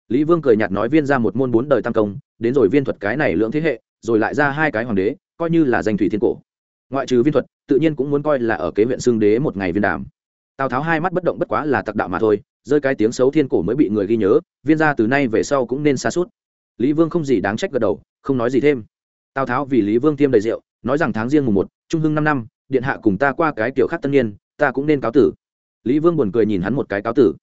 Lý vương cười nhạt nói viên ra một môn bốn đời tam công, đến rồi viên thuật cái này lưỡng thế hệ, rồi lại ra hai cái hoàng đế coi như là danh thủy thiên cổ. Ngoại trừ viên thuật, tự nhiên cũng muốn coi là ở kế huyện xương đế một ngày viên đàm. Tào tháo hai mắt bất động bất quá là tặc đạo mà thôi, rơi cái tiếng xấu thiên cổ mới bị người ghi nhớ, viên ra từ nay về sau cũng nên xa suốt. Lý vương không gì đáng trách gật đầu, không nói gì thêm. Tào tháo vì lý vương tiêm đầy rượu, nói rằng tháng riêng mùng một, trung hưng năm năm, điện hạ cùng ta qua cái kiểu khác tân niên, ta cũng nên cáo tử. Lý vương buồn cười nhìn hắn một cái cáo tử.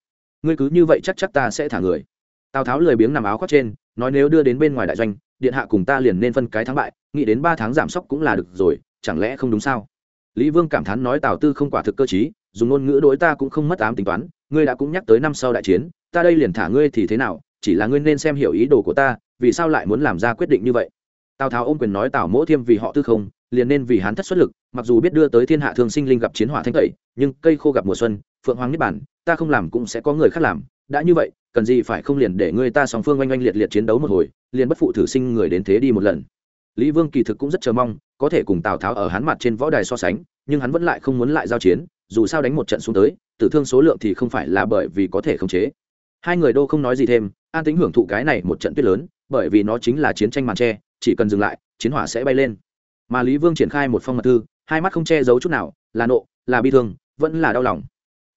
Ngươi cứ như vậy chắc chắc ta sẽ thả người. Tào tháo lười biếng nằm áo khoác trên, nói nếu đưa đến bên ngoài đại doanh điện hạ cùng ta liền nên phân cái thắng bại, nghĩ đến ba tháng giảm sốc cũng là được rồi, chẳng lẽ không đúng sao? Lý vương cảm thán nói tào tư không quả thực cơ chí dùng ngôn ngữ đối ta cũng không mất ám tính toán, ngươi đã cũng nhắc tới năm sau đại chiến, ta đây liền thả ngươi thì thế nào, chỉ là ngươi nên xem hiểu ý đồ của ta, vì sao lại muốn làm ra quyết định như vậy? Tào tháo ôm quyền nói tào mỗ thiêm vì họ tư không, liền nên vì hán thất xuất lực, mặc dù biết đưa tới thiên hạ thương sinh linh gặp chiến hỏa thanh tẩy, nhưng cây khô gặp mùa xuân, phượng hoàng niết bản ta không làm cũng sẽ có người khác làm, đã như vậy cần gì phải không liền để ngươi ta song phương oanh oanh liệt liệt chiến đấu một hồi, liền bất phụ thử sinh người đến thế đi một lần. Lý vương kỳ thực cũng rất chờ mong, có thể cùng tào tháo ở hắn mặt trên võ đài so sánh, nhưng hắn vẫn lại không muốn lại giao chiến, dù sao đánh một trận xuống tới, tử thương số lượng thì không phải là bởi vì có thể khống chế. Hai người đô không nói gì thêm, an tính hưởng thụ cái này một trận tuyết lớn, bởi vì nó chính là chiến tranh màn tre, chỉ cần dừng lại, chiến hỏa sẽ bay lên. Mà lý vương triển khai một phong mật thư, hai mắt không che giấu chút nào, là nộ, là bi thương, vẫn là đau lòng.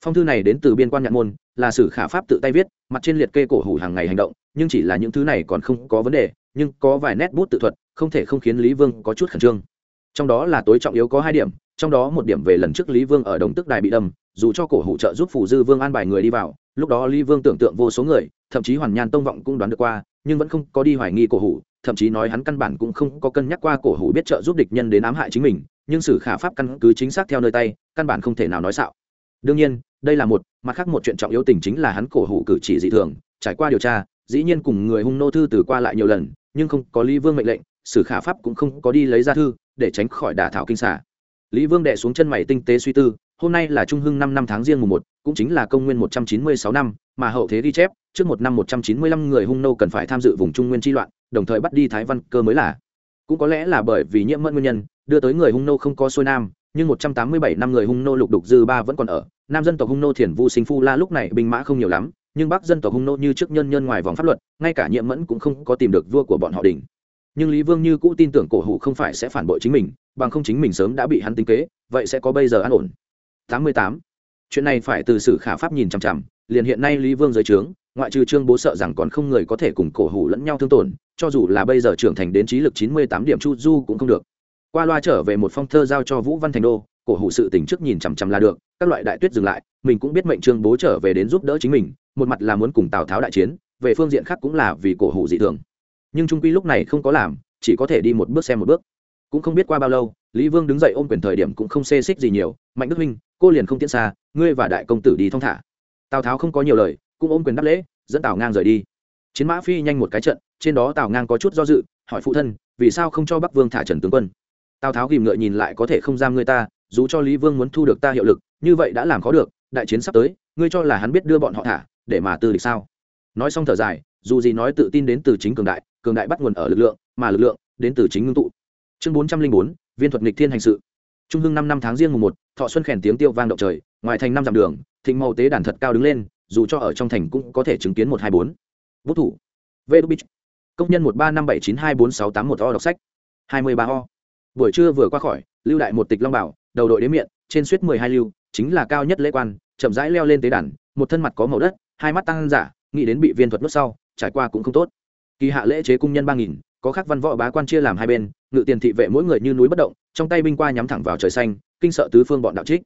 Phong thư này đến từ biên quan nhạn môn, là sử khả pháp tự tay viết mặt trên liệt kê cổ hủ hàng ngày hành động, nhưng chỉ là những thứ này còn không có vấn đề, nhưng có vài nét bút tự thuật, không thể không khiến lý vương có chút khẩn trương. Trong đó là tối trọng yếu có hai điểm, trong đó một điểm về lần trước lý vương ở đồng tức đài bị đâm, dù cho cổ hủ trợ giúp phủ dư vương an bài người đi vào, lúc đó lý vương tưởng tượng vô số người, thậm chí hoàn nhan tông vọng cũng đoán được qua, nhưng vẫn không có đi hoài nghi cổ hủ, thậm chí nói hắn căn bản cũng không có cân nhắc qua cổ hủ biết trợ giúp địch nhân đến ám hại chính mình, nhưng sử khả pháp căn cứ chính xác theo nơi tay, căn bản không thể nào nói xạo. Đương nhiên, đây là một mặt khác một chuyện trọng yếu tình chính là hắn cổ hủ cử chỉ dị thường, trải qua điều tra, dĩ nhiên cùng người hung nô thư từ qua lại nhiều lần, nhưng không có lý vương mệnh lệnh, sử khả pháp cũng không có đi lấy ra thư, để tránh khỏi đả thảo kinh xả. Lý vương đệ xuống chân mày tinh tế suy tư, hôm nay là trung hưng năm năm tháng riêng mùng một, cũng chính là công nguyên một trăm chín mươi sáu năm, mà hậu thế ghi chép, trước một năm một trăm chín mươi lăm người hung nô cần phải tham dự vùng trung nguyên tri loạn, đồng thời bắt đi thái văn cơ mới là. Cũng có lẽ là bởi vì nhiễm mẫn nguyên nhân, đưa tới người hung nô không có xuôi nam nhưng một trăm tám mươi bảy năm người hung nô lục đục dư ba vẫn còn ở. Nam dân tộc hung nô thiền vu sinh phu la lúc này binh mã không nhiều lắm, nhưng bắc dân tộc hung nô như trước nhân nhân ngoài vòng pháp luật, ngay cả nhiệm mẫn cũng không có tìm được vua của bọn họ đỉnh. Nhưng lý vương như cũ tin tưởng cổ hủ không phải sẽ phản bội chính mình, bằng không chính mình sớm đã bị hắn tính kế, vậy sẽ có bây giờ an ổn. Tám mươi tám. Chuyện này phải từ sử khả pháp nhìn chằm chằm, liền hiện nay lý vương giới trướng, ngoại trừ trương bố sợ rằng còn không người có thể cùng cổ hủ lẫn nhau thương tổn, cho dù là bây giờ trưởng thành đến trí lực chín mươi tám điểm chu du cũng không được qua loa trở về một phong thơ giao cho vũ văn thành đô, cổ hủ sự tình trước nhìn chằm chằm là được, các loại đại tuyết dừng lại, mình cũng biết mệnh trương bố trở về đến giúp đỡ chính mình, một mặt là muốn cùng tào tháo đại chiến, về phương diện khác cũng là vì cổ hủ dị thường. Nhưng trung quy lúc này không có làm, chỉ có thể đi một bước xem một bước. Cũng không biết qua bao lâu, lý vương đứng dậy ôm quyền thời điểm cũng không xê xích gì nhiều, mạnh đức huynh, cô liền không tiễn xa, ngươi và đại công tử đi thong thả. Tào tháo không có nhiều lời, cũng ôm quyền đáp lễ, dẫn tào ngang rời đi. Chiến mã phi nhanh một cái trận, trên đó tào ngang có chút do dự, hỏi phụ thân, vì sao không cho bắc vương thả trần tướng quân? Tào tháo ghìm ngựa nhìn lại có thể không giam ngươi ta, dù cho lý vương muốn thu được ta hiệu lực, như vậy đã làm khó được, đại chiến sắp tới, ngươi cho là hắn biết đưa bọn họ thả, để mà tư địch sao? Nói xong thở dài, dù gì nói tự tin đến từ chính cường đại cường đại bắt nguồn ở lực lượng, mà lực lượng đến từ chính ngưng tụ. Chương bốn trăm linh bốn, viên thuật nghịch thiên hành sự. Trung hưng năm năm tháng riêng mùng một, thọ xuân khèn tiếng tiêu vang động trời, ngoài thành năm dặm đường, thịnh màu tế đàn thật cao đứng lên, dù cho ở trong thành cũng có thể chứng kiến một hai bốn. Vũ thủ. Vê đu bích. Công nhân một ba năm bảy chín hai bốn sáu tám một o đọc sách. hai mươi ba o buổi trưa vừa qua khỏi, lưu đại một tịch long bảo, đầu đội đến miệng trên suýt mười hai lưu, chính là cao nhất lễ quan, chậm rãi leo lên tế đàn, một thân mặt có màu đất, hai mắt tăng giả, nghĩ đến bị viên thuật nuốt sau, trải qua cũng không tốt. Kỳ hạ lễ chế cung nhân ba nghìn, có khắc văn võ bá quan chia làm hai bên, ngự tiền thị vệ mỗi người như núi bất động, trong tay binh qua nhắm thẳng vào trời xanh, kinh sợ tứ phương bọn đạo trích.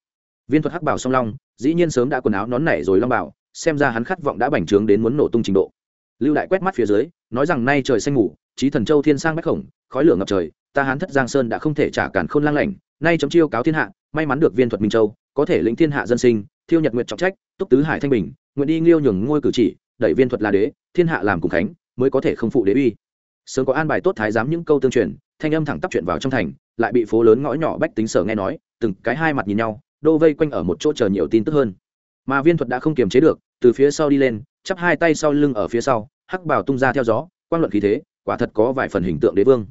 Viên thuật hắc bảo song long, dĩ nhiên sớm đã quần áo nón nảy rồi long bảo, xem ra hắn khát vọng đã bành trướng đến muốn nổ tung trình độ. Lưu đại quét mắt phía dưới, nói rằng nay trời xanh ngủ, trí thần châu thiên sang bách khổng, khói lửa ngập trời ta hán thất giang sơn đã không thể trả cản khôn lang lảnh nay chấm chiêu cáo thiên hạ, may mắn được viên thuật minh châu, có thể lĩnh thiên hạ dân sinh, thiêu nhật nguyện trọng trách, túc tứ hải thanh bình, nguyện đi nghiêu nhường ngôi cử chỉ, đẩy viên thuật là đế, thiên hạ làm cùng khánh, mới có thể không phụ đế uy. Sớm có an bài tốt thái giám những câu tương truyền, thanh âm thẳng tắp chuyện vào trong thành, lại bị phố lớn ngõ nhỏ bách tính sở nghe nói, từng cái hai mặt nhìn nhau, đô vây quanh ở một chỗ chờ nhiều tin tức hơn. Mà viên thuật đã không kiềm chế được, từ phía sau đi lên, chắp hai tay sau lưng ở phía sau, hắc bảo tung ra theo gió, quang luận khí thế, quả thật có vài phần hình tượng đế vương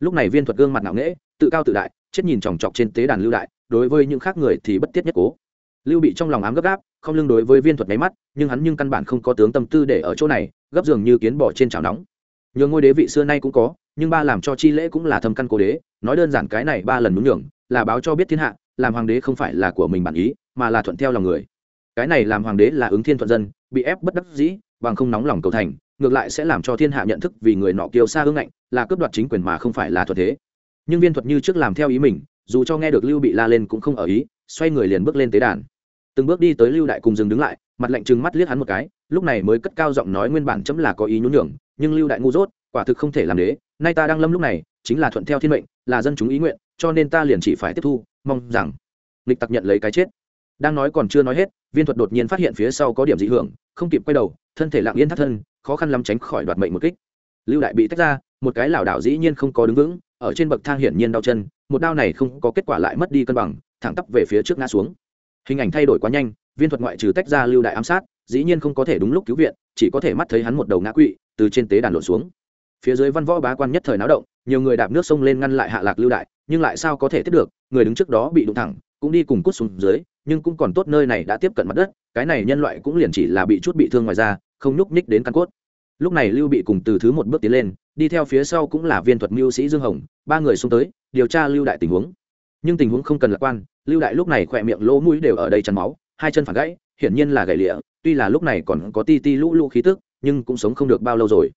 lúc này viên thuật gương mặt ngạo nghễ, tự cao tự đại, chết nhìn chòng chọc trên tế đàn lưu đại, đối với những khác người thì bất tiết nhất cố. Lưu bị trong lòng ám gấp gáp, không lưng đối với viên thuật máy mắt, nhưng hắn nhưng căn bản không có tướng tâm tư để ở chỗ này, gấp giường như kiến bỏ trên chảo nóng. Nhường ngôi đế vị xưa nay cũng có, nhưng ba làm cho chi lễ cũng là thâm căn cố đế, nói đơn giản cái này ba lần đúng nhường, là báo cho biết thiên hạ, làm hoàng đế không phải là của mình bản ý, mà là thuận theo lòng người. Cái này làm hoàng đế là ứng thiên thuận dân, bị ép bất đắc dĩ, bằng không nóng lòng cầu thành ngược lại sẽ làm cho thiên hạ nhận thức vì người nọ kiêu xa hương ngạnh, là cướp đoạt chính quyền mà không phải là thuận thế. Nhưng viên thuật như trước làm theo ý mình, dù cho nghe được lưu bị la lên cũng không ở ý, xoay người liền bước lên tế đàn. Từng bước đi tới lưu đại cùng dừng đứng lại, mặt lạnh trừng mắt liếc hắn một cái, lúc này mới cất cao giọng nói nguyên bản chấm là có ý nhún nhường, nhưng lưu đại ngu dốt, quả thực không thể làm đế, nay ta đang lâm lúc này, chính là thuận theo thiên mệnh, là dân chúng ý nguyện, cho nên ta liền chỉ phải tiếp thu, mong rằng. Lịch tặc nhận lấy cái chết. Đang nói còn chưa nói hết, viên thuật đột nhiên phát hiện phía sau có điểm dị hưởng, không kịp quay đầu, thân thể lặng yên thắt thân khó khăn lắm tránh khỏi đoạt mệnh một kích. Lưu đại bị tách ra, một cái lảo đảo dĩ nhiên không có đứng vững, ở trên bậc thang hiển nhiên đau chân, một đao này không có kết quả lại mất đi cân bằng, thẳng tắp về phía trước ngã xuống. Hình ảnh thay đổi quá nhanh, viên thuật ngoại trừ tách ra lưu đại ám sát, dĩ nhiên không có thể đúng lúc cứu viện, chỉ có thể mắt thấy hắn một đầu ngã quỵ, từ trên tế đàn lộn xuống. Phía dưới văn võ bá quan nhất thời náo động, nhiều người đạp nước sông lên ngăn lại hạ lạc lưu đại, nhưng lại sao có thể tiếp được, người đứng trước đó bị đụng thẳng, cũng đi cùng cút xuống dưới, nhưng cũng còn tốt nơi này đã tiếp cận mặt đất, cái này nhân loại cũng liền chỉ là bị chút bị thương ngoài ra không nhúc nhích đến căn cốt. Lúc này lưu bị cùng từ thứ một bước tiến lên, đi theo phía sau cũng là viên thuật mưu sĩ dương hồng, ba người xông tới, điều tra lưu đại tình huống. Nhưng tình huống không cần lạc quan, lưu đại lúc này khỏe miệng, lỗ mũi đều ở đây chắn máu, hai chân phản gãy, hiển nhiên là gãy lịa, tuy là lúc này còn có ti ti lũ lũ khí tức, nhưng cũng sống không được bao lâu rồi.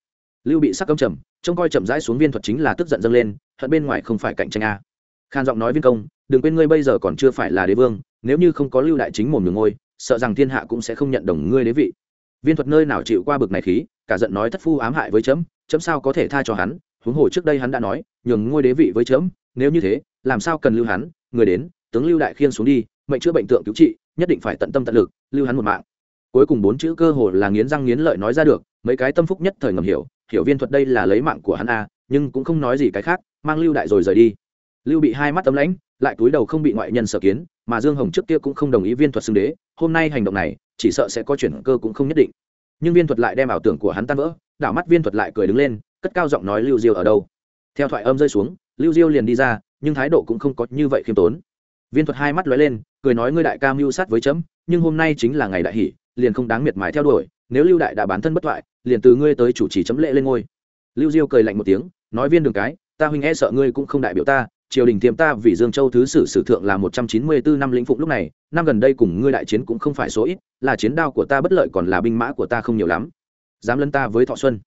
Lưu bị sắc cấm trầm, trông coi chậm rãi xuống viên thuật chính là tức giận dâng lên, hận bên ngoài không phải cạnh tranh a. Khan giọng nói viên công, đừng quên ngươi bây giờ còn chưa phải là đế vương, nếu như không có lưu đại chính mồm đường ngôi, sợ rằng thiên hạ cũng sẽ không nhận đồng ngươi đế vị viên thuật nơi nào chịu qua bực này khí, cả giận nói thất phu ám hại với chấm chấm sao có thể tha cho hắn? Huống hồ trước đây hắn đã nói, nhường ngôi đế vị với chấm, nếu như thế, làm sao cần lưu hắn? Người đến, tướng lưu đại khiên xuống đi, mệnh chữa bệnh tượng cứu trị, nhất định phải tận tâm tận lực, lưu hắn một mạng. Cuối cùng bốn chữ cơ hồ là nghiến răng nghiến lợi nói ra được, mấy cái tâm phúc nhất thời ngầm hiểu hiểu viên thuật đây là lấy mạng của hắn a nhưng cũng không nói gì cái khác, mang lưu đại rồi rời đi. Lưu bị hai mắt tấm lãnh, lại túi đầu không bị ngoại nhân sở kiến, mà dương hồng trước kia cũng không đồng ý viên thuật xưng đế, hôm nay hành động này chỉ sợ sẽ có chuyển cơ cũng không nhất định. Nhưng viên thuật lại đem ảo tưởng của hắn tan vỡ, đảo mắt viên thuật lại cười đứng lên, cất cao giọng nói lưu diêu ở đâu. Theo thoại âm rơi xuống, lưu diêu liền đi ra, nhưng thái độ cũng không có như vậy khiêm tốn. Viên thuật hai mắt lóe lên, cười nói ngươi đại ca mưu sát với chấm, nhưng hôm nay chính là ngày đại hỷ, liền không đáng miệt mài theo đuổi, nếu lưu đại đã bán thân bất thoại, liền từ ngươi tới chủ trì chấm lệ lên ngôi. Lưu diêu cười lạnh một tiếng, nói viên đường cái, ta huynh e sợ ngươi cũng không đại biểu ta, triều đình tiêm ta vì dương châu thứ sử sử thượng là một trăm chín mươi bốn năm lĩnh phụng lúc này năm gần đây cùng ngươi đại chiến cũng không phải số ít, là chiến đao của ta bất lợi còn là binh mã của ta không nhiều lắm. Dám lấn ta với thọ xuân.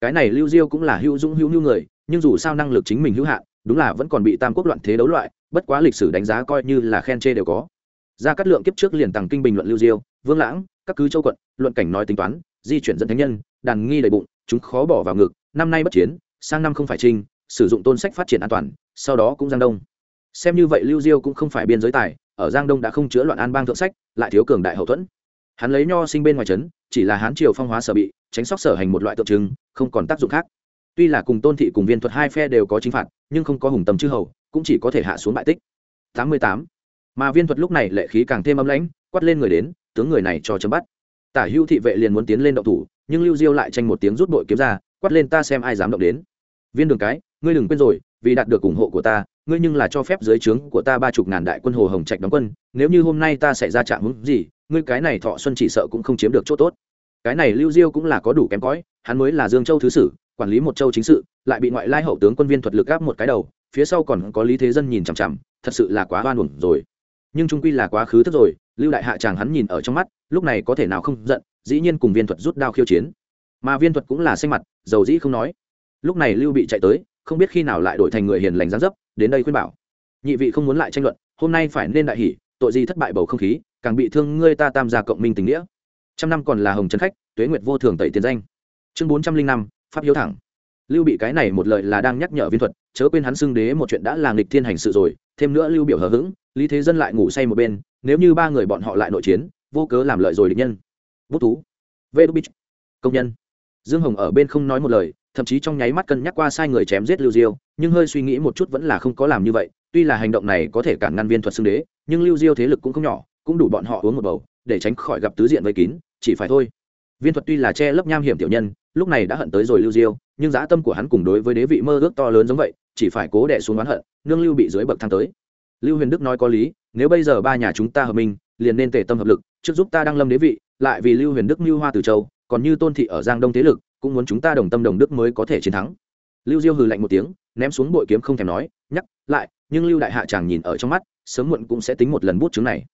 Cái này lưu diêu cũng là hữu dũng hữu nhu người, nhưng dù sao năng lực chính mình hữu hạn, đúng là vẫn còn bị tam quốc loạn thế đấu loại, bất quá lịch sử đánh giá coi như là khen chê đều có. Ra cắt lượng kiếp trước liền tàng kinh bình luận lưu diêu, vương lãng, các cứ châu quận, luận cảnh nói tính toán, di chuyển dẫn thánh nhân, đàn nghi đầy bụng, chúng khó bỏ vào ngực, năm nay bất chiến, sang năm không phải trinh sử dụng tôn sách phát triển an toàn, sau đó cũng giang đông. Xem như vậy lưu diêu cũng không phải biên giới tài ở giang đông đã không chữa loạn an bang thượng sách, lại thiếu cường đại hậu thuẫn. Hắn lấy nho sinh bên ngoài trấn, chỉ là hán triều phong hóa sở bị, tránh sóc sở hành một loại tượng trưng, không còn tác dụng khác. Tuy là cùng tôn thị cùng viên thuật hai phe đều có chính phạt, nhưng không có hùng tầm chư hầu, cũng chỉ có thể hạ xuống bại tích. Tám mươi tám. Mà viên thuật lúc này lệ khí càng thêm âm lãnh, quát lên người đến, tướng người này cho chấm bắt. Tả hữu thị vệ liền muốn tiến lên động thủ, nhưng lưu diêu lại tranh một tiếng rút đội kiếm ra, quát lên ta xem ai dám động đến. Viên đường cái, ngươi đừng quên rồi, vì đạt được ủng hộ của ta ngươi nhưng là cho phép dưới trướng của ta ba chục ngàn đại quân hồ hồng trạch đóng quân, nếu như hôm nay ta xảy ra chạm hướng gì, ngươi cái này thọ xuân chỉ sợ cũng không chiếm được chỗ tốt. Cái này lưu diêu cũng là có đủ kém cõi hắn mới là dương châu thứ sử, quản lý một châu chính sự, lại bị ngoại lai hậu tướng quân viên thuật lực áp một cái đầu, phía sau còn có lý thế dân nhìn chằm chằm, thật sự là quá oan uổng rồi. Nhưng trung quy là quá khứ thức rồi, lưu đại hạ chàng hắn nhìn ở trong mắt, lúc này có thể nào không giận, dĩ nhiên cùng viên thuật rút đao khiêu chiến. Mà viên thuật cũng là xanh mặt, dầu dĩ không nói. Lúc này lưu bị chạy tới, không biết khi nào lại đổi thành người hiền lành gián dấp đến đây khuyên bảo. Nhị vị không muốn lại tranh luận, hôm nay phải nên đại hỷ tội gì thất bại bầu không khí, càng bị thương ngươi ta tam gia cộng minh tình nghĩa. Trăm năm còn là hồng trấn khách, tuế nguyệt vô thường tẩy tiền danh. Chương bốn trăm linh năm, pháp hiếu thẳng. Lưu bị cái này một lời là đang nhắc nhở viên thuật, chớ quên hắn xưng đế một chuyện đã là nghịch thiên hành sự rồi, thêm nữa lưu biểu hờ hững, lý thế dân lại ngủ say một bên, nếu như ba người bọn họ lại nội chiến, vô cớ làm lợi rồi địch nhân. Bút thú. Vê đu bích. Công nhân. Dương hồng ở bên không nói một lời thậm chí trong nháy mắt cân nhắc qua sai người chém giết lưu diêu, nhưng hơi suy nghĩ một chút vẫn là không có làm như vậy, tuy là hành động này có thể cản ngăn viên thuật xưng đế, nhưng lưu diêu thế lực cũng không nhỏ, cũng đủ bọn họ uống một bầu, để tránh khỏi gặp tứ diện vây kín, chỉ phải thôi. Viên thuật tuy là che lấp nham hiểm tiểu nhân, lúc này đã hận tới rồi lưu diêu, nhưng dã tâm của hắn cùng đối với đế vị mơ ước to lớn giống vậy, chỉ phải cố đẻ xuống oán hận, nương lưu bị dưới bậc thang tới. Lưu huyền đức nói có lý, nếu bây giờ ba nhà chúng ta hợp minh, liền nên tề tâm hợp lực, trước giúp ta đăng lâm đế vị, lại vì lưu huyền đức mưu hoa từ châu, còn như tôn thị ở giang đông thế lực cũng muốn chúng ta đồng tâm đồng đức mới có thể chiến thắng. Lưu diêu hừ lạnh một tiếng, ném xuống bội kiếm không thèm nói, nhắc lại, nhưng lưu đại hạ chàng nhìn ở trong mắt, sớm muộn cũng sẽ tính một lần bút chứng này.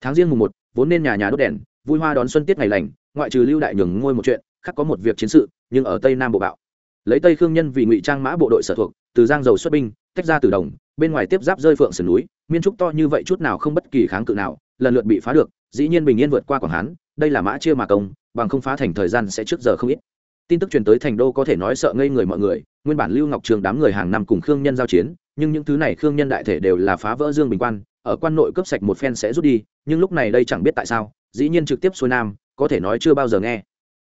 Tháng riêng mùng một, vốn nên nhà nhà đốt đèn, vui hoa đón xuân tiết ngày lành, ngoại trừ lưu đại nhường ngôi một chuyện, khác có một việc chiến sự, nhưng ở tây nam bộ bạo. Lấy tây khương nhân vì ngụy trang mã bộ đội sở thuộc, từ giang dầu xuất binh, tách ra từ đồng, bên ngoài tiếp giáp rơi phượng sườn núi, miên trúc to như vậy chút nào không bất kỳ kháng cự nào, lần lượt bị phá được, dĩ nhiên bình yên vượt qua quảng hán, đây là mã chia mà công, bằng không phá thành thời gian sẽ trước giờ không ít tin tức truyền tới thành đô có thể nói sợ ngây người mọi người, nguyên bản lưu ngọc trường đám người hàng năm cùng khương nhân giao chiến, nhưng những thứ này khương nhân đại thể đều là phá vỡ dương bình quan, ở quan nội cướp sạch một phen sẽ rút đi, nhưng lúc này đây chẳng biết tại sao, dĩ nhiên trực tiếp xuôi nam, có thể nói chưa bao giờ nghe.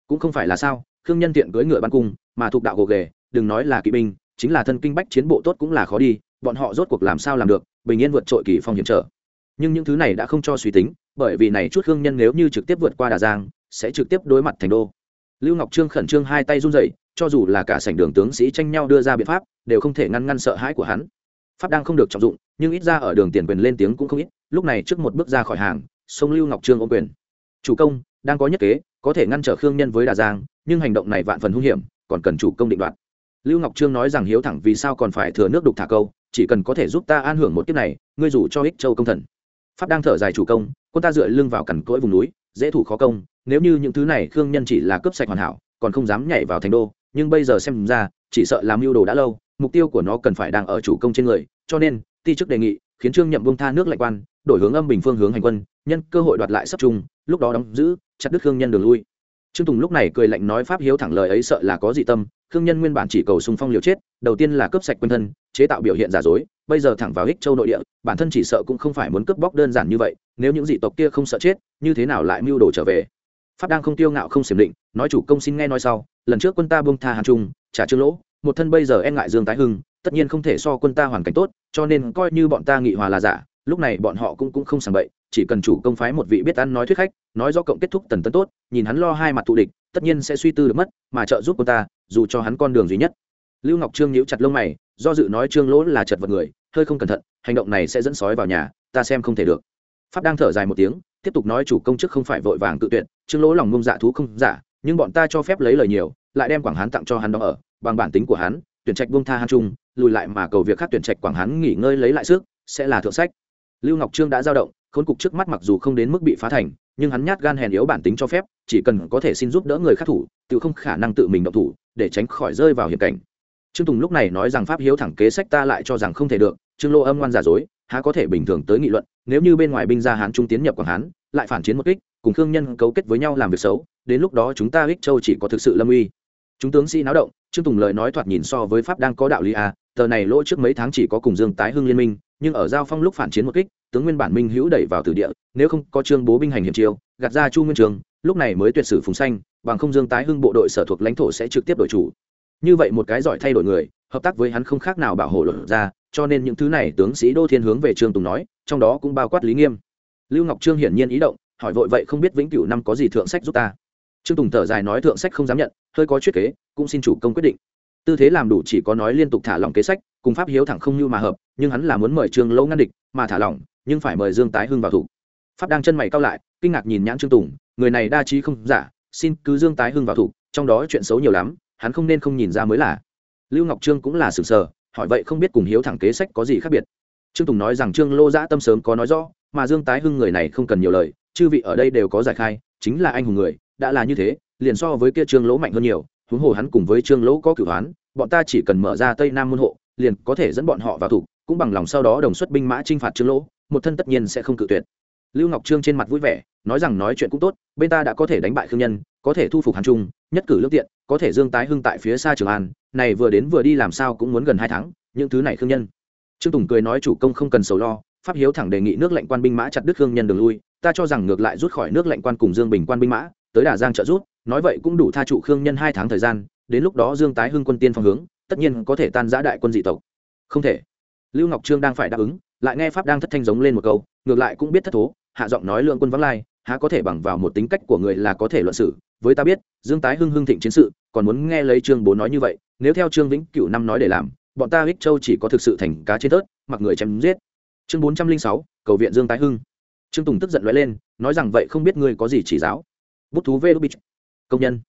Cũng không phải là sao, khương nhân tiện cưỡi ngựa ban cung, mà thuộc đạo gồ ghề, đừng nói là kỵ binh, chính là thân kinh bách chiến bộ tốt cũng là khó đi, bọn họ rốt cuộc làm sao làm được, bình yên vượt trội kỳ phong hiểm trở. Nhưng những thứ này đã không cho suy tính, bởi vì này chút khương nhân nếu như trực tiếp vượt qua đà giang, sẽ trực tiếp đối mặt thành đô lưu ngọc trương khẩn trương hai tay run rẩy, cho dù là cả sảnh đường tướng sĩ tranh nhau đưa ra biện pháp, đều không thể ngăn ngăn sợ hãi của hắn. Pháp đang không được trọng dụng, nhưng ít ra ở đường tiền quyền lên tiếng cũng không ít, lúc này trước một bước ra khỏi hàng sông lưu ngọc trương ôm quyền. Chủ công, đang có nhất kế, có thể ngăn trở khương nhân với đà giang, nhưng hành động này vạn phần hung hiểm, còn cần chủ công định đoạt. Lưu ngọc trương nói rằng hiếu thẳng vì sao còn phải thừa nước đục thả câu, chỉ cần có thể giúp ta an hưởng một kiếp này, ngươi rủ cho ích châu công thần. Pháp đang thở dài chủ công, quân ta dựa lưng vào cằn cỗi vùng núi dễ thủ khó công, nếu như những thứ này khương nhân chỉ là cướp sạch hoàn hảo, còn không dám nhảy vào thành đô, nhưng bây giờ xem ra, chỉ sợ làm mưu đồ đã lâu, mục tiêu của nó cần phải đang ở chủ công trên người, cho nên, ti chức đề nghị, khiến trương nhậm bông tha nước lạnh quan, đổi hướng âm bình phương hướng hành quân, nhân cơ hội đoạt lại sắp chung, lúc đó đóng giữ, chặt đứt khương nhân đường lui. Trương tùng lúc này cười lạnh nói pháp hiếu thẳng lời ấy sợ là có dị tâm khương nhân nguyên bản chỉ cầu xung phong liều chết, đầu tiên là cướp sạch quân thân, chế tạo biểu hiện giả dối, bây giờ thẳng vào ích châu nội địa, bản thân chỉ sợ cũng không phải muốn cướp bóc đơn giản như vậy, nếu những dị tộc kia không sợ chết, như thế nào lại mưu đồ trở về? Pháp đang không tiêu ngạo không xiểm định, nói chủ công xin nghe nói sau, lần trước quân ta buông tha hàn trung, trả trương lỗ, một thân bây giờ e ngại dương tái hưng, tất nhiên không thể so quân ta hoàn cảnh tốt, cho nên coi như bọn ta nghị hòa là giả, lúc này bọn họ cũng cũng không sàng bậy, chỉ cần chủ công phái một vị biết ăn nói thuyết khách, nói do cộng kết thúc tần tấn tốt, nhìn hắn lo hai mặt thù địch tất nhiên sẽ suy tư được mất mà trợ giúp cô ta dù cho hắn con đường duy nhất. Lưu ngọc trương nhíu chặt lông mày do dự nói trương lỗ là chật vật người hơi không cẩn thận hành động này sẽ dẫn sói vào nhà ta xem không thể được. Pháp đang thở dài một tiếng tiếp tục nói chủ công chức không phải vội vàng tự tuyệt trương lỗ lòng mông dạ thú không giả nhưng bọn ta cho phép lấy lời nhiều lại đem quảng hán tặng cho hắn đó ở bằng bản tính của hắn tuyển trạch buông tha hắn chung, lùi lại mà cầu việc khác tuyển trạch quảng hán nghỉ ngơi lấy lại sức sẽ là thượng sách. Lưu ngọc trương đã giao động khốn cục trước mắt mặc dù không đến mức bị phá thành nhưng hắn nhát gan hèn yếu bản tính cho phép, chỉ cần có thể xin giúp đỡ người khác thủ, tự không khả năng tự mình động thủ, để tránh khỏi rơi vào hiểm cảnh. Trương tùng lúc này nói rằng pháp hiếu thẳng kế sách ta lại cho rằng không thể được, trương lô âm ngoan giả dối, há có thể bình thường tới nghị luận, nếu như bên ngoài binh gia hán trung tiến nhập quảng hán, lại phản chiến một kích, cùng khương nhân cấu kết với nhau làm việc xấu, đến lúc đó chúng ta ích châu chỉ có thực sự lâm uy. Chúng tướng sĩ náo động, trương tùng lời nói thoạt nhìn so với pháp đang có đạo lý à tờ này lỗ trước mấy tháng chỉ có cùng dương tái hưng liên minh, nhưng ở giao phong lúc phản chiến một kích tướng nguyên bản minh hữu đẩy vào từ địa, nếu không có trương bố binh hành hiểm chiêu, gạt ra chu nguyên trường, lúc này mới tuyệt sử phùng xanh, bằng không dương tái hưng bộ đội sở thuộc lãnh thổ sẽ trực tiếp đổi chủ. Như vậy một cái giỏi thay đổi người, hợp tác với hắn không khác nào bảo hộ luật ra, cho nên những thứ này tướng sĩ đô thiên hướng về trương tùng nói, trong đó cũng bao quát lý nghiêm. Lưu ngọc trương hiển nhiên ý động, hỏi vội vậy không biết vĩnh cửu năm có gì thượng sách giúp ta? Trương tùng thở dài nói thượng sách không dám nhận, hơi có chuyết kế, cũng xin chủ công quyết định tư thế làm đủ chỉ có nói liên tục thả lỏng kế sách, cùng pháp hiếu thẳng không như mà hợp, nhưng hắn là muốn mời trương lâu ngăn địch, mà thả lỏng, nhưng phải mời dương tái hưng vào thủ. Pháp đang chân mày cao lại, kinh ngạc nhìn nhãn trương tùng, người này đa trí không giả, xin cứ dương tái hưng vào thủ, trong đó chuyện xấu nhiều lắm, hắn không nên không nhìn ra mới là. Lưu ngọc trương cũng là sừng sờ, hỏi vậy không biết cùng hiếu thẳng kế sách có gì khác biệt. Trương tùng nói rằng trương lô giã tâm sớm có nói rõ, mà dương tái hưng người này không cần nhiều lời, chư vị ở đây đều có giải khai, chính là anh hùng người, đã là như thế, liền so với kia trương lỗ mạnh hơn nhiều huống hồ hắn cùng với trương lỗ có cửu hoán, bọn ta chỉ cần mở ra tây nam môn hộ, liền có thể dẫn bọn họ vào thủ, cũng bằng lòng sau đó đồng xuất binh mã chinh phạt trương lỗ, một thân tất nhiên sẽ không cự tuyệt. Lưu ngọc trương trên mặt vui vẻ, nói rằng nói chuyện cũng tốt, bên ta đã có thể đánh bại khương nhân, có thể thu phục hàn trung, nhất cử lương tiện, có thể dương tái hưng tại phía xa trường an, này vừa đến vừa đi làm sao cũng muốn gần hai tháng, những thứ này khương nhân. Trương tùng cười nói chủ công không cần sầu lo, pháp hiếu thẳng đề nghị nước lệnh quan binh mã chặt đứt khương nhân đường lui, ta cho rằng ngược lại rút khỏi nước lệnh quan cùng dương bình quan binh mã, tới đà giang trợ rút nói vậy cũng đủ tha trụ khương nhân hai tháng thời gian, đến lúc đó dương tái hưng quân tiên phong hướng, tất nhiên có thể tan giã đại quân dị tộc. Không thể. Lưu ngọc trương đang phải đáp ứng, lại nghe pháp đang thất thanh giống lên một câu, ngược lại cũng biết thất thố, hạ giọng nói lượng quân vắng lai, há có thể bằng vào một tính cách của người là có thể luận xử. Với ta biết, dương tái hưng hưng thịnh chiến sự, còn muốn nghe lấy trương bố nói như vậy, nếu theo trương vĩnh cửu năm nói để làm, bọn ta ích châu chỉ có thực sự thành cá trên tớt mặc người chém giết. Chương bốn trăm linh sáu, cầu viện dương tái hưng. Trương tùng tức giận nói lên, nói rằng vậy không biết ngươi có gì chỉ giáo. Bút thú vê đô bích công nhân.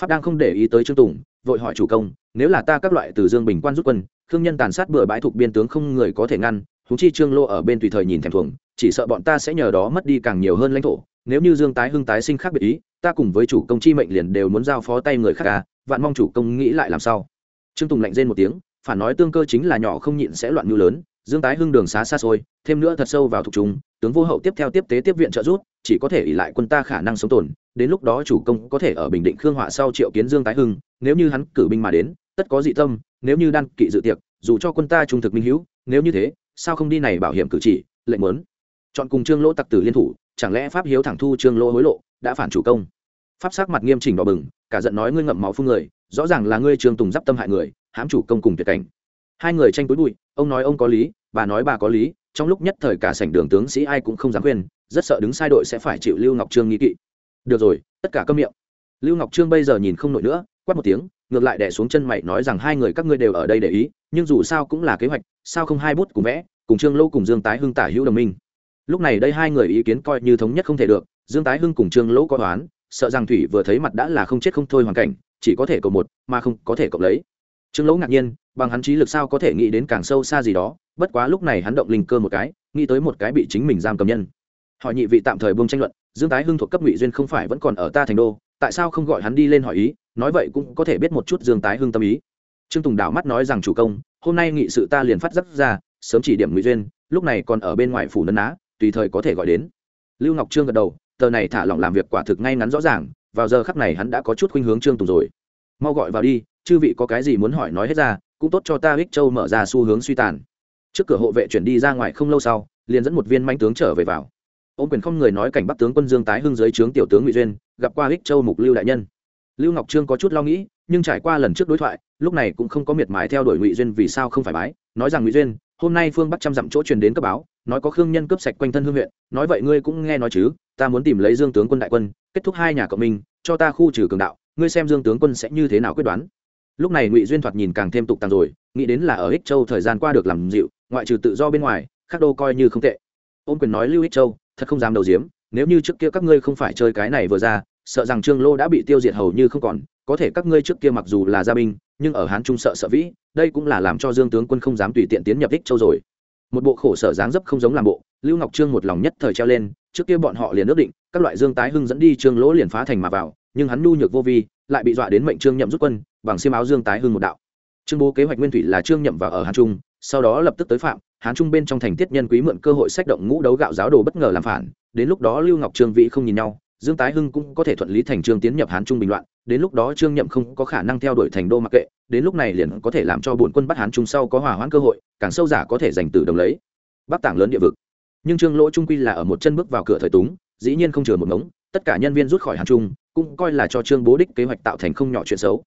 Pháp đang không để ý tới trương tùng, vội hỏi chủ công, nếu là ta các loại từ dương bình quan rút quân, khương nhân tàn sát bừa bãi thuộc biên tướng không người có thể ngăn thú chi trương lô ở bên tùy thời nhìn thèm thuồng, chỉ sợ bọn ta sẽ nhờ đó mất đi càng nhiều hơn lãnh thổ. Nếu như dương tái hưng tái sinh khác biệt ý, ta cùng với chủ công chi mệnh liền đều muốn giao phó tay người khác ca vạn mong chủ công nghĩ lại làm sao? Trương tùng lạnh rên một tiếng, phản nói tương cơ chính là nhỏ không nhịn sẽ loạn như lớn, dương tái hưng đường xá xa xôi, thêm nữa thật sâu vào thuộc chúng, tướng vô hậu tiếp theo tiếp tế tiếp viện trợ giúp chỉ có thể ỉ lại quân ta khả năng sống tồn, đến lúc đó chủ công có thể ở bình định khương họa sau triệu kiến dương tái hưng, nếu như hắn cử binh mà đến, tất có dị tâm, nếu như đan kỵ dự tiệc, dù cho quân ta trung thực minh hữu, nếu như thế, sao không đi này bảo hiểm cử chỉ, lệnh muốn. Chọn cùng trương lỗ tặc tử liên thủ, chẳng lẽ pháp hiếu thẳng thu trương lỗ hối lộ, đã phản chủ công? Pháp sắc mặt nghiêm chỉnh đỏ bừng, cả giận nói ngươi ngậm máu phương người, rõ ràng là ngươi trương tùng d tâm hại người, hãm chủ công cùng tuyệt cảnh. Hai người tranh túi bụi, ông nói ông có lý, bà nói bà có lý, trong lúc nhất thời cả sảnh đường tướng sĩ ai cũng không dám khuyên rất sợ đứng sai đội sẽ phải chịu lưu ngọc trương nghi kỵ. Được rồi, tất cả câm miệng. Lưu ngọc trương bây giờ nhìn không nổi nữa, quát một tiếng, ngược lại đẻ xuống chân mày nói rằng hai người các ngươi đều ở đây để ý, nhưng dù sao cũng là kế hoạch, sao không hai bút cùng vẽ, cùng trương lâu cùng dương tái hưng tả hữu đồng minh. Lúc này đây hai người ý kiến coi như thống nhất không thể được, dương tái hưng cùng trương lỗ có toán sợ rằng thủy vừa thấy mặt đã là không chết không thôi hoàn cảnh, chỉ có thể cầu một, mà không có thể cộng lấy. Trương lỗ ngạc nhiên, bằng hắn trí lực sao có thể nghĩ đến càng sâu xa gì đó, bất quá lúc này hắn động linh cơ một cái, nghĩ tới một cái bị chính mình giam cầm nhân hỏi nhị vị tạm thời buông tranh luận, dương tái hưng thuộc cấp ngụy duyên không phải vẫn còn ở ta thành đô, tại sao không gọi hắn đi lên hỏi ý? Nói vậy cũng có thể biết một chút dương tái hưng tâm ý. Trương tùng đảo mắt nói rằng chủ công, hôm nay nghị sự ta liền phát dắt ra, sớm chỉ điểm ngụy duyên, lúc này còn ở bên ngoài phủ nấn á, tùy thời có thể gọi đến. Lưu ngọc trương gật đầu, tờ này thả lỏng làm việc quả thực ngay ngắn rõ ràng, vào giờ khắc này hắn đã có chút khuynh hướng trương tùng rồi. Mau gọi vào đi, chư vị có cái gì muốn hỏi nói hết ra, cũng tốt cho ta ích châu mở ra xu hướng suy tàn. Trước cửa hộ vệ chuyển đi ra ngoài không lâu sau, liền dẫn một viên manh tướng trở về vào ông quyền không người nói cảnh bắc tướng quân dương tái hưng dưới trướng tiểu tướng ngụy duyên, gặp qua ích châu mục lưu đại nhân. Lưu ngọc trương có chút lo nghĩ, nhưng trải qua lần trước đối thoại, lúc này cũng không có miệt mài theo đuổi ngụy duyên vì sao không phải bái. Nói rằng ngụy duyên, hôm nay phương bắc trăm dặm chỗ truyền đến cấp báo, nói có khương nhân cướp sạch quanh thân hương huyện, nói vậy ngươi cũng nghe nói chứ, ta muốn tìm lấy dương tướng quân đại quân, kết thúc hai nhà cộng minh, cho ta khu trừ cường đạo, ngươi xem dương tướng quân sẽ như thế nào quyết đoán. Lúc này ngụy duyên thoạt nhìn càng thêm tục tàng rồi, nghĩ đến là ở ích châu thời gian qua được làm dịu, ngoại trừ tự do bên ngoài khắc đô coi như không tệ. Ôn quyền nói lưu ích châu thật không dám đầu diếm nếu như trước kia các ngươi không phải chơi cái này vừa ra, sợ rằng trương lô đã bị tiêu diệt hầu như không còn, có thể các ngươi trước kia mặc dù là gia binh, nhưng ở hán trung sợ sợ vĩ, đây cũng là làm cho dương tướng quân không dám tùy tiện tiến nhập ích châu rồi. Một bộ khổ sở dáng dấp không giống làm bộ, lưu ngọc trương một lòng nhất thời treo lên, trước kia bọn họ liền ước định, các loại dương tái hưng dẫn đi trương lỗ liền phá thành mà vào, nhưng hắn nhu nhược vô vi, lại bị dọa đến mệnh trương nhậm rút quân, bằng xiêm áo dương tái hưng một đạo. Trương bố kế hoạch nguyên thủy là trương nhậm vào ở hán trung sau đó lập tức tới phạm, hán trung bên trong thành tiết nhân quý mượn cơ hội sách động ngũ đấu gạo giáo đồ bất ngờ làm phản, đến lúc đó lưu ngọc trương vĩ không nhìn nhau, dương tái hưng cũng có thể thuận lý thành trương tiến nhập hán trung bình loạn, đến lúc đó trương nhậm không có khả năng theo đuổi thành đô mặc kệ, đến lúc này liền có thể làm cho bổn quân bắt hán trung sau có hòa hoãn cơ hội, càng sâu giả có thể giành tử đồng lấy. Bắc tảng lớn địa vực. Nhưng trương lỗ trung quy là ở một chân bước vào cửa thời túng, dĩ nhiên không chừa một ngống, tất cả nhân viên rút khỏi hán trung, cũng coi là cho trương bố đích kế hoạch tạo thành không nhỏ chuyện xấu.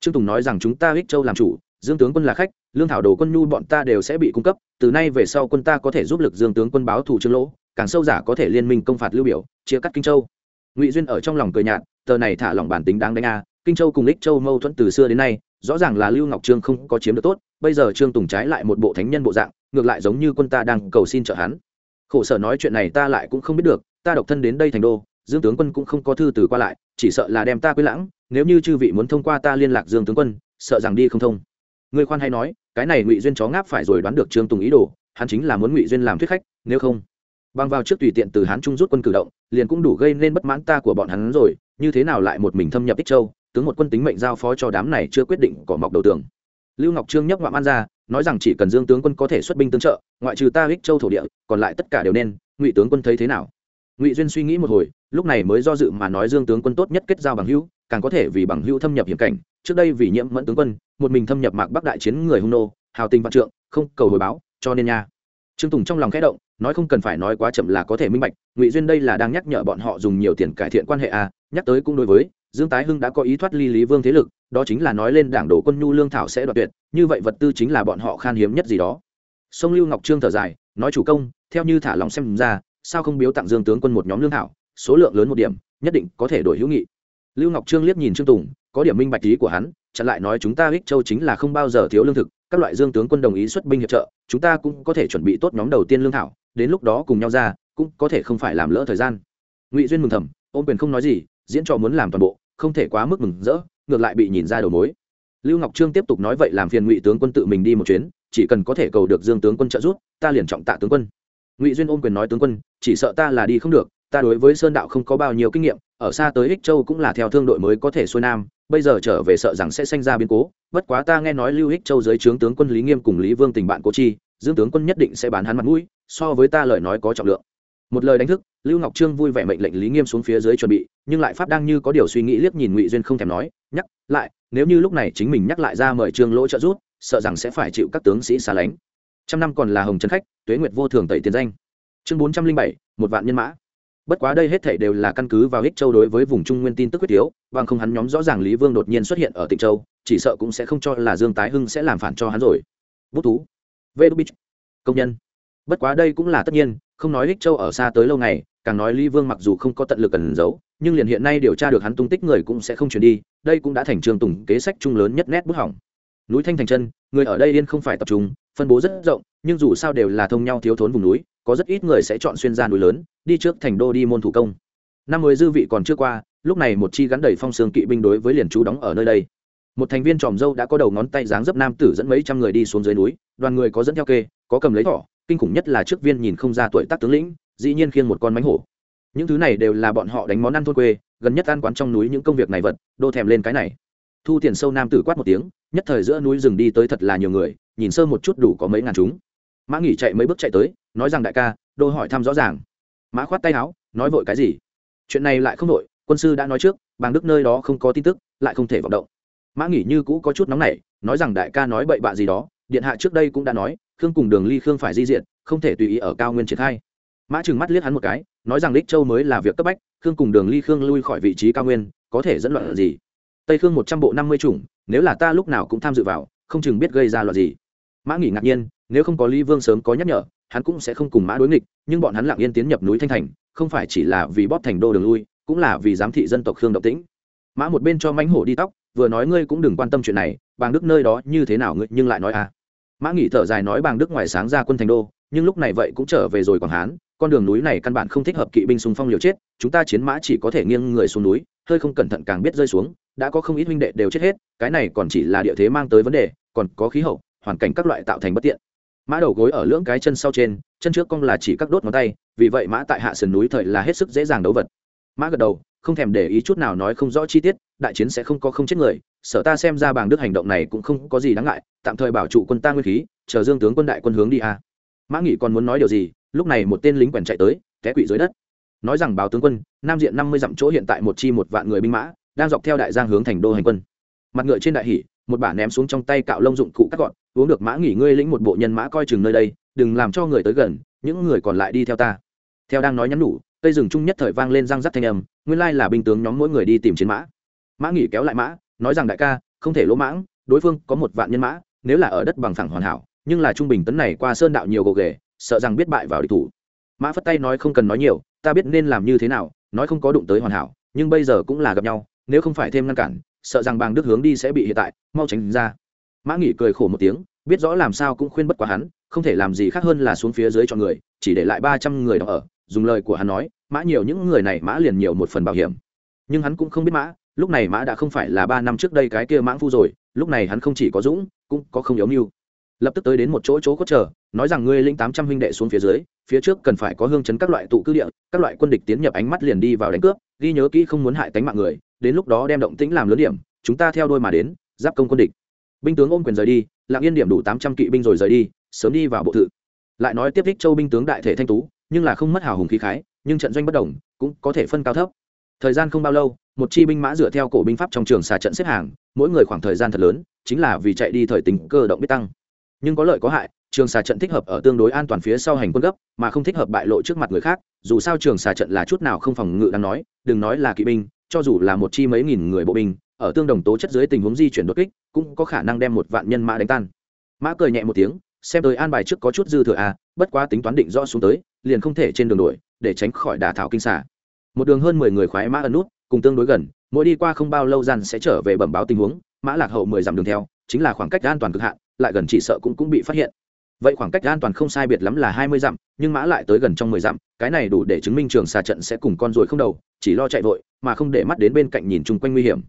Trương tùng nói rằng chúng ta ích châu làm chủ dương tướng quân là khách, lương thảo đồ quân nhu bọn ta đều sẽ bị cung cấp, từ nay về sau quân ta có thể giúp lực dương tướng quân báo thủ trương lỗ, càng sâu giả có thể liên minh công phạt lưu biểu, chia cắt kinh châu. Ngụy duyên ở trong lòng cười nhạt, tờ này thả lỏng bản tính đáng đánh a, kinh châu cùng Lích châu mâu thuẫn từ xưa đến nay, rõ ràng là lưu ngọc trương không có chiếm được tốt, bây giờ trương tùng trái lại một bộ thánh nhân bộ dạng, ngược lại giống như quân ta đang cầu xin trợ hắn. Khổ sở nói chuyện này ta lại cũng không biết được, ta độc thân đến đây thành đô, dương tướng quân cũng không có thư từ qua lại, chỉ sợ là đem ta quên lãng, nếu như chư vị muốn thông qua ta liên lạc dương tướng quân, sợ rằng đi không thông người khoan hay nói, cái này ngụy duyên chó ngáp phải rồi đoán được trương tùng ý đồ, hắn chính là muốn ngụy duyên làm thuyết khách, nếu không. Bằng vào trước tùy tiện từ hắn trung rút quân cử động, liền cũng đủ gây nên bất mãn ta của bọn hắn rồi, như thế nào lại một mình thâm nhập ích châu, tướng một quân tính mệnh giao phó cho đám này chưa quyết định cỏ mọc đầu tường. Lưu ngọc trương nhấc ngoạm an ra, nói rằng chỉ cần dương tướng quân có thể xuất binh tương trợ, ngoại trừ ta ích châu thổ địa, còn lại tất cả đều nên, ngụy tướng quân thấy thế nào? Ngụy duyên suy nghĩ một hồi, lúc này mới do dự mà nói dương tướng quân tốt nhất kết giao bằng hữu càng có thể vì bằng hữu thâm nhập hiểm cảnh. Trước đây vì nhiễm mẫn tướng quân một mình thâm nhập mạc bắc đại chiến người hung nô hào tình văn trượng không cầu hồi báo cho nên nha. Trương tùng trong lòng khẽ động nói không cần phải nói quá chậm là có thể minh bạch ngụy duyên đây là đang nhắc nhở bọn họ dùng nhiều tiền cải thiện quan hệ a à, nhắc tới cũng đối với dương tái hưng đã có ý thoát ly lý vương thế lực đó chính là nói lên đảng đổ quân nhu lương thảo sẽ đoạt tuyệt như vậy vật tư chính là bọn họ khan hiếm nhất gì đó. Sông lưu ngọc trương thở dài nói chủ công theo như thả lòng xem ra sao không biếu tặng dương tướng quân một nhóm lương thảo số lượng lớn một điểm nhất định có thể đổi hữu nghị lưu ngọc trương liếc nhìn trương tùng, có điểm minh bạch ý của hắn, chặn lại nói chúng ta ích châu chính là không bao giờ thiếu lương thực, các loại dương tướng quân đồng ý xuất binh hiệp trợ, chúng ta cũng có thể chuẩn bị tốt nhóm đầu tiên lương thảo, đến lúc đó cùng nhau ra, cũng có thể không phải làm lỡ thời gian. Ngụy duyên mừng thầm, ôm quyền không nói gì, diễn trò muốn làm toàn bộ, không thể quá mức mừng rỡ, ngược lại bị nhìn ra đầu mối. Lưu ngọc trương tiếp tục nói vậy làm phiền ngụy tướng quân tự mình đi một chuyến, chỉ cần có thể cầu được dương tướng quân trợ giúp, ta liền trọng tạ tướng quân. Ngụy duyên ôm quyền nói tướng quân, chỉ sợ ta là đi không được, ta đối với sơn đạo không có bao nhiêu kinh nghiệm ở xa tới ích châu cũng là theo thương đội mới có thể xuôi nam bây giờ trở về sợ rằng sẽ sinh ra biến cố bất quá ta nghe nói lưu ích châu dưới trướng tướng quân lý nghiêm cùng lý vương tình bạn cố chi dương tướng quân nhất định sẽ bán hắn mặt mũi so với ta lời nói có trọng lượng. Một lời đánh thức lưu ngọc trương vui vẻ mệnh lệnh lý nghiêm xuống phía dưới chuẩn bị nhưng lại pháp đang như có điều suy nghĩ liếc nhìn ngụy duyên không thèm nói nhắc lại nếu như lúc này chính mình nhắc lại ra mời trương lỗ trợ rút, sợ rằng sẽ phải chịu các tướng sĩ xa lánh. Trăm năm còn là hồng trấn khách tuế nguyệt vô thường tẩy tiền danh. Chương bốn trăm linh bảy một vạn nhân mã bất quá đây hết thể đều là căn cứ vào ích châu đối với vùng trung nguyên tin tức quyết thiếu, bằng không hắn nhóm rõ ràng lý vương đột nhiên xuất hiện ở tịnh châu, chỉ sợ cũng sẽ không cho là dương tái hưng sẽ làm phản cho hắn rồi. Bút thú. Vê đúc bích công nhân. Bất quá đây cũng là tất nhiên, không nói ích châu ở xa tới lâu ngày, càng nói lý vương mặc dù không có tận lực cần giấu, nhưng liền hiện nay điều tra được hắn tung tích người cũng sẽ không chuyển đi, đây cũng đã thành trường tùng kế sách chung lớn nhất nét bút hỏng. Núi thanh thành chân, người ở đây yên không phải tập trung, phân bố rất rộng, nhưng dù sao đều là thông nhau thiếu thốn vùng núi có rất ít người sẽ chọn xuyên ra núi lớn, đi trước thành đô đi môn thủ công. Năm mới dư vị còn chưa qua, lúc này một chi gắn đầy phong sương kỵ binh đối với liền chú đóng ở nơi đây. Một thành viên tròm dâu đã có đầu ngón tay dáng dấp nam tử dẫn mấy trăm người đi xuống dưới núi, đoàn người có dẫn theo kê, có cầm lấy thỏ, kinh khủng nhất là trước viên nhìn không ra tuổi tác tướng lĩnh, dĩ nhiên khiêng một con mánh hổ. Những thứ này đều là bọn họ đánh món ăn thôn quê, gần nhất ăn quán trong núi những công việc này vật, đô thèm lên cái này. Thu tiền sâu nam tử quát một tiếng, nhất thời giữa núi rừng đi tới thật là nhiều người, nhìn sơ một chút đủ có mấy ngàn chúng mã nghỉ chạy mấy bước chạy tới, nói rằng đại ca, đô hỏi thăm rõ ràng. Mã khoát tay áo, nói vội cái gì? Chuyện này lại không vội, quân sư đã nói trước, bàng đức nơi đó không có tin tức, lại không thể vọng động. Mã nghỉ như cũ có chút nóng nảy, nói rằng đại ca nói bậy bạ gì đó, điện hạ trước đây cũng đã nói, khương cùng đường ly khương phải di diện, không thể tùy ý ở cao nguyên triển khai. Mã trừng mắt liếc hắn một cái, nói rằng đích châu mới là việc cấp bách, khương cùng đường ly khương lui khỏi vị trí cao nguyên, có thể dẫn loạn gì? Tây khương một trăm bộ năm mươi chủng, nếu là ta lúc nào cũng tham dự vào, không chừng biết gây ra loạn gì. Mã nghỉ ngạc nhiên nếu không có lý vương sớm có nhắc nhở, hắn cũng sẽ không cùng mã đối nghịch, nhưng bọn hắn lặng yên tiến nhập núi thanh thành, không phải chỉ là vì bóp thành đô đường lui, cũng là vì giám thị dân tộc khương động tĩnh. Mã một bên cho mánh hổ đi tóc, vừa nói ngươi cũng đừng quan tâm chuyện này, bàng đức nơi đó như thế nào ngươi nhưng lại nói à? Mã nghỉ thở dài nói bàng đức ngoài sáng ra quân thành đô, nhưng lúc này vậy cũng trở về rồi quảng hán, con đường núi này căn bản không thích hợp kỵ binh xung phong liều chết, chúng ta chiến mã chỉ có thể nghiêng người xuống núi, hơi không cẩn thận càng biết rơi xuống, đã có không ít huynh đệ đều chết hết, cái này còn chỉ là địa thế mang tới vấn đề, còn có khí hậu, hoàn cảnh các loại tạo thành bất tiện mã đầu gối ở lưỡng cái chân sau trên, chân trước cong là chỉ các đốt ngón tay, vì vậy mã tại hạ sườn núi thời là hết sức dễ dàng đấu vật. Mã gật đầu, không thèm để ý chút nào nói không rõ chi tiết, đại chiến sẽ không có không chết người, sở ta xem ra bàng đức hành động này cũng không có gì đáng ngại, tạm thời bảo trụ quân ta nguyên khí, chờ dương tướng quân đại quân hướng đi a. Mã nghị còn muốn nói điều gì, lúc này một tên lính quèn chạy tới, té quỵ dưới đất. Nói rằng báo tướng quân, nam diện năm mươi dặm chỗ hiện tại một chi một vạn người binh mã, đang dọc theo đại giang hướng thành đô hành quân. Mặt ngựa trên đại hỷ một bả ném xuống trong tay cạo lông dụng cụ cắt gọn, uống được mã nghỉ ngơi lĩnh một bộ nhân mã coi chừng nơi đây, đừng làm cho người tới gần, những người còn lại đi theo ta. Theo đang nói nhắn nhủ, cây rừng chung nhất thời vang lên răng rắc thanh âm, nguyên lai là binh tướng nhóm mỗi người đi tìm chiến mã. Mã nghỉ kéo lại mã, nói rằng đại ca, không thể lỗ mãng, đối phương có một vạn nhân mã, nếu là ở đất bằng phẳng hoàn hảo, nhưng là trung bình tấn này qua sơn đạo nhiều gồ ghề, sợ rằng biết bại vào địch thủ. Mã phất tay nói không cần nói nhiều, ta biết nên làm như thế nào, nói không có đụng tới hoàn hảo, nhưng bây giờ cũng là gặp nhau, nếu không phải thêm ngăn cản sợ rằng bàng đức hướng đi sẽ bị hiện tại, mau tránh ra. Mã nghỉ cười khổ một tiếng, biết rõ làm sao cũng khuyên bất quá hắn, không thể làm gì khác hơn là xuống phía dưới cho người, chỉ để lại ba trăm người đó ở, dùng lời của hắn nói, mã nhiều những người này, mã liền nhiều một phần bảo hiểm. Nhưng hắn cũng không biết mã, lúc này mã đã không phải là ba năm trước đây cái kia mãng phu rồi, lúc này hắn không chỉ có dũng, cũng có không yếu mưu. Lập tức tới đến một chỗ chỗ cốt chờ, nói rằng, ngươi linh tám trăm huynh đệ xuống phía dưới, phía trước cần phải có hương chấn các loại tụ cư địa, các loại quân địch tiến nhập ánh mắt liền đi vào đánh cướp ghi nhớ kỹ không muốn hại tánh mạng người, đến lúc đó đem động tĩnh làm lớn điểm, chúng ta theo đôi mà đến, giáp công quân địch. Binh tướng ôm quyền rời đi lạng yên điểm đủ tám trăm kỵ binh rồi rời đi, sớm đi vào bộ thự. Lại nói tiếp thích châu binh tướng đại thể thanh tú, nhưng là không mất hào hùng khí khái, nhưng trận doanh bất đồng, cũng có thể phân cao thấp. Thời gian không bao lâu, một chi binh mã dựa theo cổ binh pháp trong trường xà trận xếp hàng, mỗi người khoảng thời gian thật lớn, chính là vì chạy đi thời tính cơ động biết tăng. Nhưng có lợi có hại trường xà trận thích hợp ở tương đối an toàn phía sau hành quân gấp, mà không thích hợp bại lộ trước mặt người khác, dù sao trường xà trận là chút nào không phòng ngự đang nói, đừng nói là kỵ binh, cho dù là một chi mấy nghìn người bộ binh, ở tương đồng tố chất dưới tình huống di chuyển đột kích, cũng có khả năng đem một vạn nhân mã đánh tan. Mã cười nhẹ một tiếng, xem tới an bài trước có chút dư thừa à bất quá tính toán định rõ xuống tới, liền không thể trên đường đuổi để tránh khỏi đả thảo kinh xả một đường hơn mười người khoái mã ẩn nút, cùng tương đối gần, mỗi đi qua không bao lâu gian sẽ trở về bẩm báo tình huống, mã lạc hậu mười dặm đường theo, chính là khoảng cách an toàn cực hạn, lại gần chỉ sợ cũng cũng bị phát hiện vậy khoảng cách an toàn không sai biệt lắm là hai mươi dặm, nhưng mã lại tới gần trong mười dặm, cái này đủ để chứng minh trường xà trận sẽ cùng con ruồi không đầu, chỉ lo chạy vội, mà không để mắt đến bên cạnh nhìn chung quanh nguy hiểm.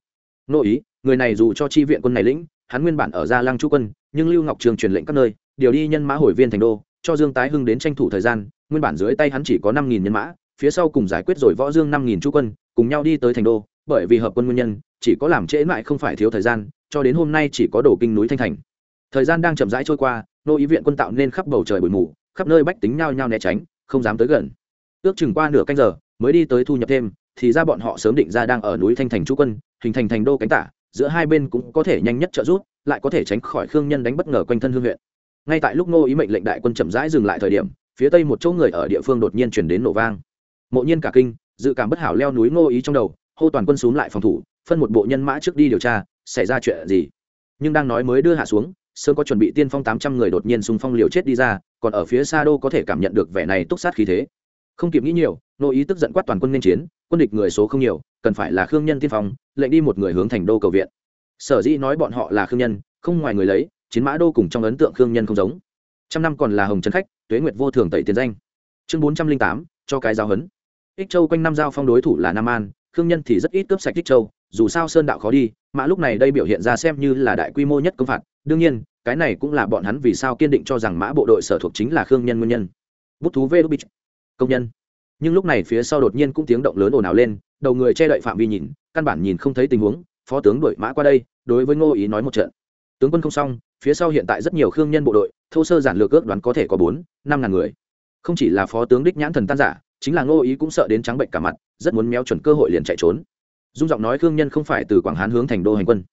Nô ý, người này dù cho chi viện quân này lĩnh, hắn nguyên bản ở gia lăng chu quân, nhưng lưu ngọc trường truyền lệnh các nơi, điều đi nhân mã hồi viên thành đô, cho dương tái hưng đến tranh thủ thời gian, nguyên bản dưới tay hắn chỉ có năm nghìn nhân mã, phía sau cùng giải quyết rồi võ dương năm nghìn chu quân, cùng nhau đi tới thành đô, bởi vì hợp quân nguyên nhân, chỉ có làm trễ mãi không phải thiếu thời gian, cho đến hôm nay chỉ có đổ kinh núi thanh thành. Thời gian đang chậm rãi trôi qua nô ý viện quân tạo nên khắp bầu trời bụi mù, khắp nơi bách tính nhao nhao né tránh, không dám tới gần. Ước chừng qua nửa canh giờ, mới đi tới thu nhập thêm, thì ra bọn họ sớm định ra đang ở núi thanh thành chú quân, hình thành thành đô cánh tả, giữa hai bên cũng có thể nhanh nhất trợ giúp, lại có thể tránh khỏi khương nhân đánh bất ngờ quanh thân hương huyện. Ngay tại lúc nô ý mệnh lệnh đại quân chậm rãi dừng lại thời điểm, phía tây một chỗ người ở địa phương đột nhiên chuyển đến nổ vang. Mộ nhiên cả kinh, dự cảm bất hảo leo núi ngô ý trong đầu, hô toàn quân xuống lại phòng thủ, phân một bộ nhân mã trước đi điều tra, xảy ra chuyện gì. Nhưng đang nói mới đưa hạ xuống sơn có chuẩn bị tiên phong tám trăm người đột nhiên xung phong liều chết đi ra, còn ở phía xa đô có thể cảm nhận được vẻ này túc sát khí thế. Không kịp nghĩ nhiều nô ý tức giận quát toàn quân nên chiến, quân địch người số không nhiều, cần phải là khương nhân tiên phong, lệnh đi một người hướng thành đô cầu viện. Sở dĩ nói bọn họ là khương nhân, không ngoài người lấy, chiến mã đô cùng trong ấn tượng khương nhân không giống. Trăm năm còn là hồng trấn khách, tuế nguyệt vô thường tẩy tiền danh. Chương bốn trăm linh tám, cho cái giáo huấn. ích châu quanh năm giao phong đối thủ là nam an khương nhân thì rất ít cướp sạch tích châu, dù sao sơn đạo khó đi mã lúc này đây biểu hiện ra xem như là đại quy mô nhất công phạt. Đương nhiên, cái này cũng là bọn hắn vì sao kiên định cho rằng mã bộ đội sở thuộc chính là khương nhân nguyên nhân. Bút thú vê đúc công nhân. Nhưng lúc này phía sau đột nhiên cũng tiếng động lớn ồn ào lên, đầu người che đậy phạm vi nhìn, căn bản nhìn không thấy tình huống, phó tướng đuổi mã qua đây, đối với ngô ý nói một trận. Tướng quân không xong, phía sau hiện tại rất nhiều khương nhân bộ đội, thô sơ giản lược ước đoán có thể có bốn, năm ngàn người. Không chỉ là phó tướng đích nhãn thần tan giả, chính là ngô ý cũng sợ đến trắng bệnh cả mặt rất muốn méo chuẩn cơ hội liền chạy trốn. Dung giọng nói khương nhân không phải từ quảng hán hướng thành đô hành quân.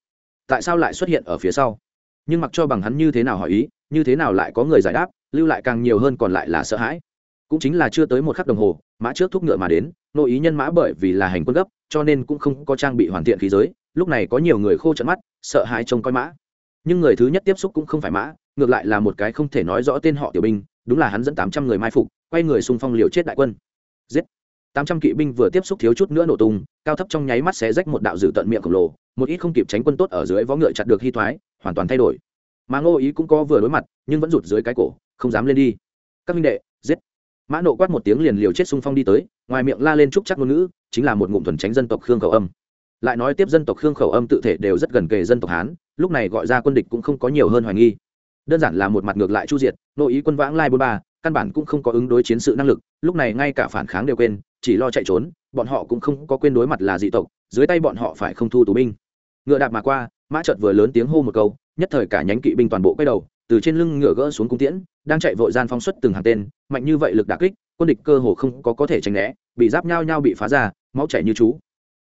Tại sao lại xuất hiện ở phía sau? Nhưng mặc cho bằng hắn như thế nào hỏi ý, như thế nào lại có người giải đáp, lưu lại càng nhiều hơn còn lại là sợ hãi. Cũng chính là chưa tới một khắc đồng hồ, mã trước thúc ngựa mà đến, nội ý nhân mã bởi vì là hành quân gấp, cho nên cũng không có trang bị hoàn thiện khí giới, lúc này có nhiều người khô trận mắt, sợ hãi trông coi mã. Nhưng người thứ nhất tiếp xúc cũng không phải mã, ngược lại là một cái không thể nói rõ tên họ tiểu binh, đúng là hắn dẫn tám trăm người mai phục, quay người xung phong liều chết đại quân. Giết! Tám trăm kỵ binh vừa tiếp xúc thiếu chút nữa nổ tung, cao thấp trong nháy mắt xé rách một đạo dử tận miệng khổng lồ, một ít không kịp tránh quân tốt ở dưới vó ngựa chặt được hy thoái, hoàn toàn thay đổi. Mà ngô ý cũng có vừa đối mặt, nhưng vẫn rụt dưới cái cổ, không dám lên đi. Các minh đệ, giết! Mã nộ quát một tiếng liền liều chết xung phong đi tới, ngoài miệng la lên trúc chắc ngôn ngữ, chính là một ngụm thuần tránh dân tộc khương khẩu âm. Lại nói tiếp dân tộc khương khẩu âm tự thể đều rất gần kề dân tộc hán, lúc này gọi ra quân địch cũng không có nhiều hơn hoài nghi. Đơn giản là một mặt ngược lại chu diệt nội ý quân vãng lai bốn ba, căn bản cũng không có ứng đối chiến sự năng lực, lúc này ngay cả phản kháng đều quên chỉ lo chạy trốn, bọn họ cũng không có quên đối mặt là dị tộc, dưới tay bọn họ phải không thu tù binh. Ngựa đạp mà qua, mã chợt vừa lớn tiếng hô một câu, nhất thời cả nhánh kỵ binh toàn bộ quay đầu, từ trên lưng ngựa gỡ xuống cung tiễn, đang chạy vội gian phong xuất từng hàng tên, mạnh như vậy lực đả kích, quân địch cơ hồ không có có thể tránh né, bị giáp nhau nhau bị phá ra, máu chảy như chú.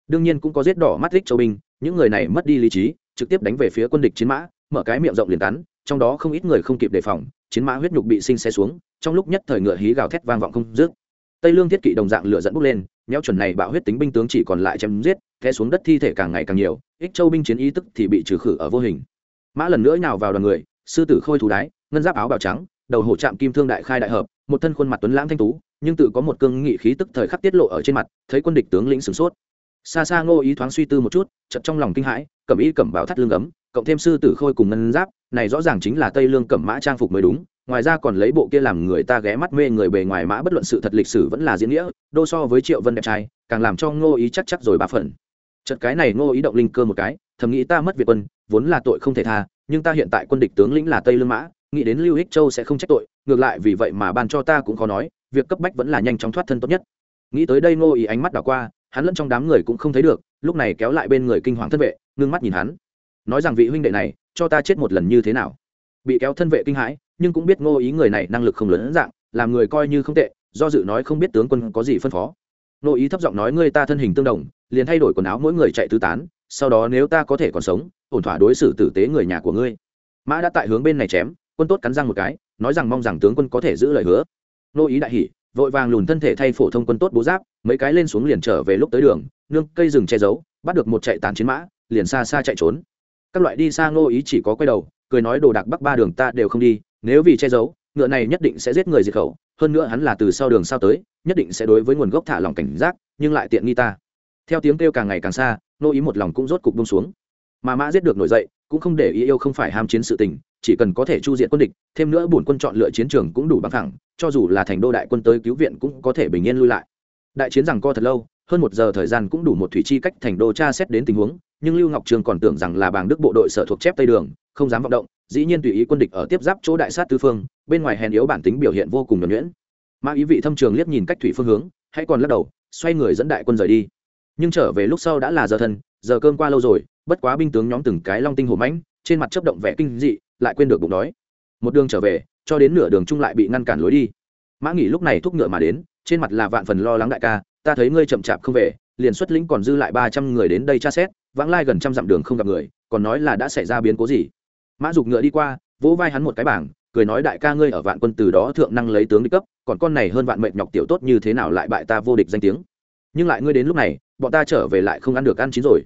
Đương nhiên cũng có giết đỏ mắt thích châu binh, những người này mất đi lý trí, trực tiếp đánh về phía quân địch chiến mã, mở cái miệng rộng liền cắn, trong đó không ít người không kịp đề phòng, chiến mã huyết nhục bị sinh xe xuống, trong lúc nhất thời ngựa hí gào thét vang vọng không dứt tây lương thiết kỵ đồng dạng lửa dẫn bốc lên nheo chuẩn này bạo huyết tính binh tướng chỉ còn lại chém giết, té xuống đất thi thể càng ngày càng nhiều, ích châu binh chiến ý tức thì bị trừ khử ở vô hình. Mã lần nữa nào vào đoàn người, sư tử khôi thủ đái, ngân giáp áo bào trắng, đầu hổ trạm kim thương đại khai đại hợp, một thân khuôn mặt tuấn lãng thanh tú, nhưng tự có một cương nghị khí tức thời khắc tiết lộ ở trên mặt, thấy quân địch tướng lĩnh sửng sốt. Xa xa ngô ý thoáng suy tư một chút chật trong lòng kinh hãi, cẩm ý cẩm bảo thắt lưng ấm cộng thêm sư tử khôi cùng ngân giáp, này rõ ràng chính là tây lương cẩm mã trang phục mới đúng ngoài ra còn lấy bộ kia làm người ta ghé mắt mê người bề ngoài mã bất luận sự thật lịch sử vẫn là diễn nghĩa, đô so với triệu vân đẹp trai, càng làm cho ngô ý chắc chắc rồi ba phần. Chật cái này ngô ý động linh cơ một cái, thầm nghĩ ta mất việt quân, vốn là tội không thể tha, nhưng ta hiện tại quân địch tướng lĩnh là tây lương mã, nghĩ đến lưu hích châu sẽ không trách tội, ngược lại vì vậy mà ban cho ta cũng khó nói, việc cấp bách vẫn là nhanh chóng thoát thân tốt nhất. Nghĩ tới đây ngô ý ánh mắt đảo qua, hắn lẫn trong đám người cũng không thấy được, lúc này kéo lại bên người kinh hoàng thân vệ, ngưng mắt nhìn hắn. Nói rằng vị huynh đệ này, cho ta chết một lần như thế nào? Bị kéo thân vệ kinh hãi nhưng cũng biết ngô ý người này năng lực không lớn dạng, làm người coi như không tệ, do dự nói không biết tướng quân có gì phân phó. Ngô ý thấp giọng nói ngươi ta thân hình tương đồng, liền thay đổi quần áo mỗi người chạy tứ tán, sau đó nếu ta có thể còn sống, ổn thỏa đối xử tử tế người nhà của ngươi. Mã đã tại hướng bên này chém, quân tốt cắn răng một cái, nói rằng mong rằng tướng quân có thể giữ lời hứa. Ngô ý đại hỉ, vội vàng lùn thân thể thay phổ thông quân tốt bố giáp, mấy cái lên xuống liền trở về lúc tới đường, nương cây rừng che giấu, bắt được một chạy tàn chiến mã, liền xa xa chạy trốn. Các loại đi xa ngô ý chỉ có quay đầu cười nói đồ đạc bắc ba đường ta đều không đi, nếu vì che giấu, ngựa này nhất định sẽ giết người diệt khẩu, hơn nữa hắn là từ sau đường sao tới, nhất định sẽ đối với nguồn gốc thả lòng cảnh giác, nhưng lại tiện nghi ta. Theo tiếng kêu càng ngày càng xa, nô ý một lòng cũng rốt cục bông xuống. Mà mã giết được nổi dậy, cũng không để ý yêu không phải ham chiến sự tình, chỉ cần có thể chu diện quân địch, thêm nữa bổn quân chọn lựa chiến trường cũng đủ bằng thẳng, cho dù là thành đô đại quân tới cứu viện cũng có thể bình yên lui lại. Đại chiến rằng co thật lâu, hơn một giờ thời gian cũng đủ một thủy chi cách thành đô tra xét đến tình huống, nhưng lưu ngọc trường còn tưởng rằng là bàng đức bộ đội sở thuộc chép tây đường không dám vọng động, dĩ nhiên tùy ý quân địch ở tiếp giáp chỗ đại sát tư phương, bên ngoài hèn yếu bản tính biểu hiện vô cùng nhuẩn nhuyễn. Mã ý vị thâm trường liếc nhìn cách thủy phương hướng, hãy còn lắc đầu, xoay người dẫn đại quân rời đi. Nhưng trở về lúc sau đã là giờ thân, giờ cơm qua lâu rồi, bất quá binh tướng nhóm từng cái long tinh hổ mãnh, trên mặt chấp động vẻ kinh dị, lại quên được bụng đói. Một đường trở về, cho đến nửa đường chung lại bị ngăn cản lối đi. Mã nghỉ lúc này thúc ngựa mà đến, trên mặt là vạn phần lo lắng đại ca, ta thấy ngươi chậm chạp không về, liền xuất lĩnh còn dư lại ba trăm người đến đây tra xét, vãng lai gần trăm dặm đường không gặp người, còn nói là đã xảy ra biến cố gì? Mã Dục ngựa đi qua, vỗ vai hắn một cái bảng, cười nói, đại ca ngươi ở vạn quân từ đó thượng năng lấy tướng đi cấp, còn con này hơn vạn mệnh nhọc tiểu tốt như thế nào lại bại ta vô địch danh tiếng? Nhưng lại ngươi đến lúc này, bọn ta trở về lại không ăn được ăn chín rồi.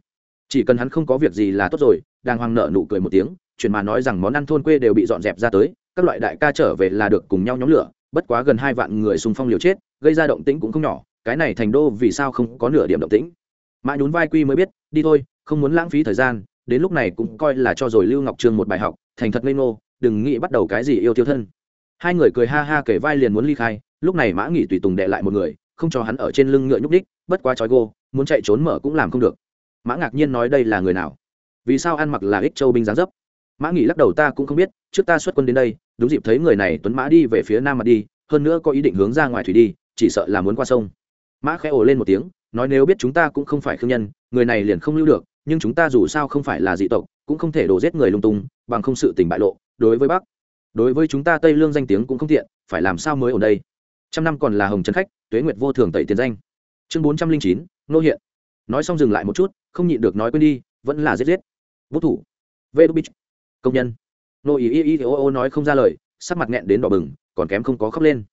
Chỉ cần hắn không có việc gì là tốt rồi. Đang hoang nợ nụ cười một tiếng chuyển mà nói rằng món ăn thôn quê đều bị dọn dẹp ra tới, các loại đại ca trở về là được cùng nhau nhóm lửa, bất quá gần hai vạn người xung phong liều chết, gây ra động tĩnh cũng không nhỏ, cái này thành đô vì sao không có nửa điểm động tĩnh? Mã nhún vai quy mới biết, đi thôi, không muốn lãng phí thời gian đến lúc này cũng coi là cho rồi lưu ngọc trương một bài học, thành thật ngây ngô, đừng nghĩ bắt đầu cái gì yêu tiêu thân. Hai người cười ha ha kể vai liền muốn ly khai, lúc này mã nghỉ tùy tùng đệ lại một người, không cho hắn ở trên lưng ngựa nhúc đích bất quá trói gô, muốn chạy trốn mở cũng làm không được. Mã ngạc nhiên nói đây là người nào? Vì sao ăn mặc là ích châu binh giáng dấp? Mã nghỉ lắc đầu ta cũng không biết, trước ta xuất quân đến đây, đúng dịp thấy người này tuấn mã đi về phía nam mặt đi, hơn nữa có ý định hướng ra ngoài thủy đi, chỉ sợ là muốn qua sông. Mã khẽ ồ lên một tiếng, nói nếu biết chúng ta cũng không phải khương nhân, người này liền không lưu được nhưng chúng ta dù sao không phải là dị tộc, cũng không thể đổ giết người lung tung, bằng không sự tình bại lộ. Đối với bắc, đối với chúng ta tây lương danh tiếng cũng không tiện, phải làm sao mới ở đây? Trăm năm còn là hồng trấn khách, tuế nguyệt vô thường tẩy tiền danh. Chương bốn trăm linh chín, nô hiện. Nói xong dừng lại một chút, không nhịn được nói quên đi, vẫn là giết giết. Vũ thủ. Vê đúc bích công nhân. Nô ý y y ô ô nói không ra lời, sắc mặt nghẹn đến đỏ bừng, còn kém không có khóc lên.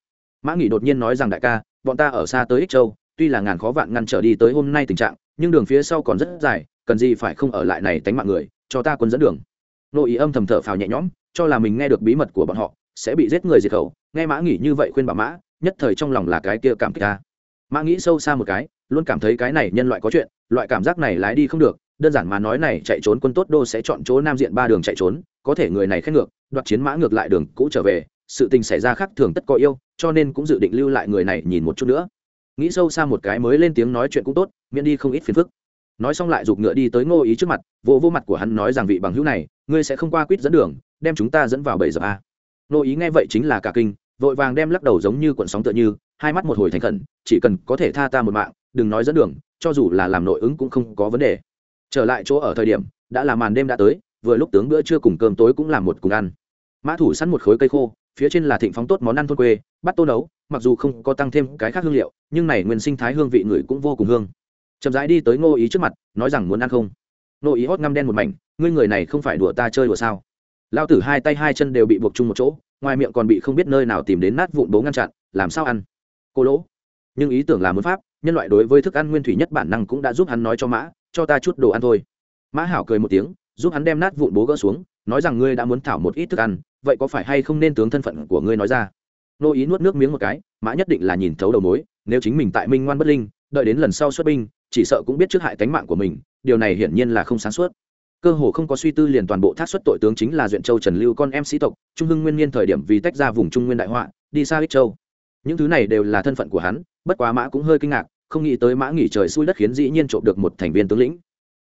Mã nghỉ đột nhiên nói rằng đại ca, bọn ta ở xa tới ích châu, tuy là ngàn khó vạn ngăn trở đi tới hôm nay tình trạng nhưng đường phía sau còn rất dài, cần gì phải không ở lại này tánh mạng người, cho ta quân dẫn đường. Nội ý âm thầm thở phào nhẹ nhõm, cho là mình nghe được bí mật của bọn họ, sẽ bị giết người diệt khẩu, nghe mã nghỉ như vậy khuyên bà mã, nhất thời trong lòng là cái kia cảm kích ta mã nghĩ sâu xa một cái, luôn cảm thấy cái này nhân loại có chuyện, loại cảm giác này lái đi không được, đơn giản mà nói này chạy trốn quân tốt đô sẽ chọn chỗ nam diện ba đường chạy trốn, có thể người này khét ngược, đoạt chiến mã ngược lại đường cũ trở về, sự tình xảy ra khác thường tất có yêu, cho nên cũng dự định lưu lại người này nhìn một chút nữa nghĩ sâu xa một cái mới lên tiếng nói chuyện cũng tốt, miễn đi không ít phiền phức. Nói xong lại giục ngựa đi tới ngô ý trước mặt vô vô mặt của hắn nói rằng vị bằng hữu này, ngươi sẽ không qua quýt dẫn đường, đem chúng ta dẫn vào bảy giờ a. Ngô ý nghe vậy chính là cả kinh, vội vàng đem lắc đầu giống như cuộn sóng tựa như, hai mắt một hồi thành khẩn, chỉ cần có thể tha ta một mạng, đừng nói dẫn đường, cho dù là làm nội ứng cũng không có vấn đề. Trở lại chỗ ở thời điểm, đã là màn đêm đã tới, vừa lúc tướng bữa trưa cùng cơm tối cũng làm một cùng ăn. Mã thủ sẵn một khối cây khô, phía trên là thịnh phóng tốt món ăn thôn quê bắt tô nấu mặc dù không có tăng thêm cái khác hương liệu, nhưng này nguyên sinh thái hương vị người cũng vô cùng hương. Chậm rãi đi tới ngô ý trước mặt, nói rằng muốn ăn không? Ngô ý hót ngăm đen một mảnh, ngươi người này không phải đùa ta chơi đùa sao? Lao tử hai tay hai chân đều bị buộc chung một chỗ, ngoài miệng còn bị không biết nơi nào tìm đến nát vụn bố ngăn chặn, làm sao ăn? Cô lỗ. Nhưng ý tưởng là muốn pháp, nhân loại đối với thức ăn nguyên thủy nhất bản năng cũng đã giúp hắn nói cho mã, cho ta chút đồ ăn thôi. Mã hảo cười một tiếng, giúp hắn đem nát vụn bố gỡ xuống, nói rằng ngươi đã muốn thảo một ít thức ăn, vậy có phải hay không nên tướng thân phận của ngươi nói ra? Nô ý nuốt nước miếng một cái, mã nhất định là nhìn thấu đầu mối, nếu chính mình tại minh ngoan bất linh, đợi đến lần sau xuất binh, chỉ sợ cũng biết trước hại tánh mạng của mình, điều này hiển nhiên là không sáng suốt. Cơ hồ không có suy tư liền toàn bộ thác xuất tội tướng chính là duyện châu trần lưu con em sĩ tộc, trung hưng nguyên niên thời điểm vì tách ra vùng trung nguyên đại họa, đi xa ích châu. Những thứ này đều là thân phận của hắn, bất quá mã cũng hơi kinh ngạc, không nghĩ tới mã nghỉ trời xui đất khiến dĩ nhiên trộm được một thành viên tướng lĩnh.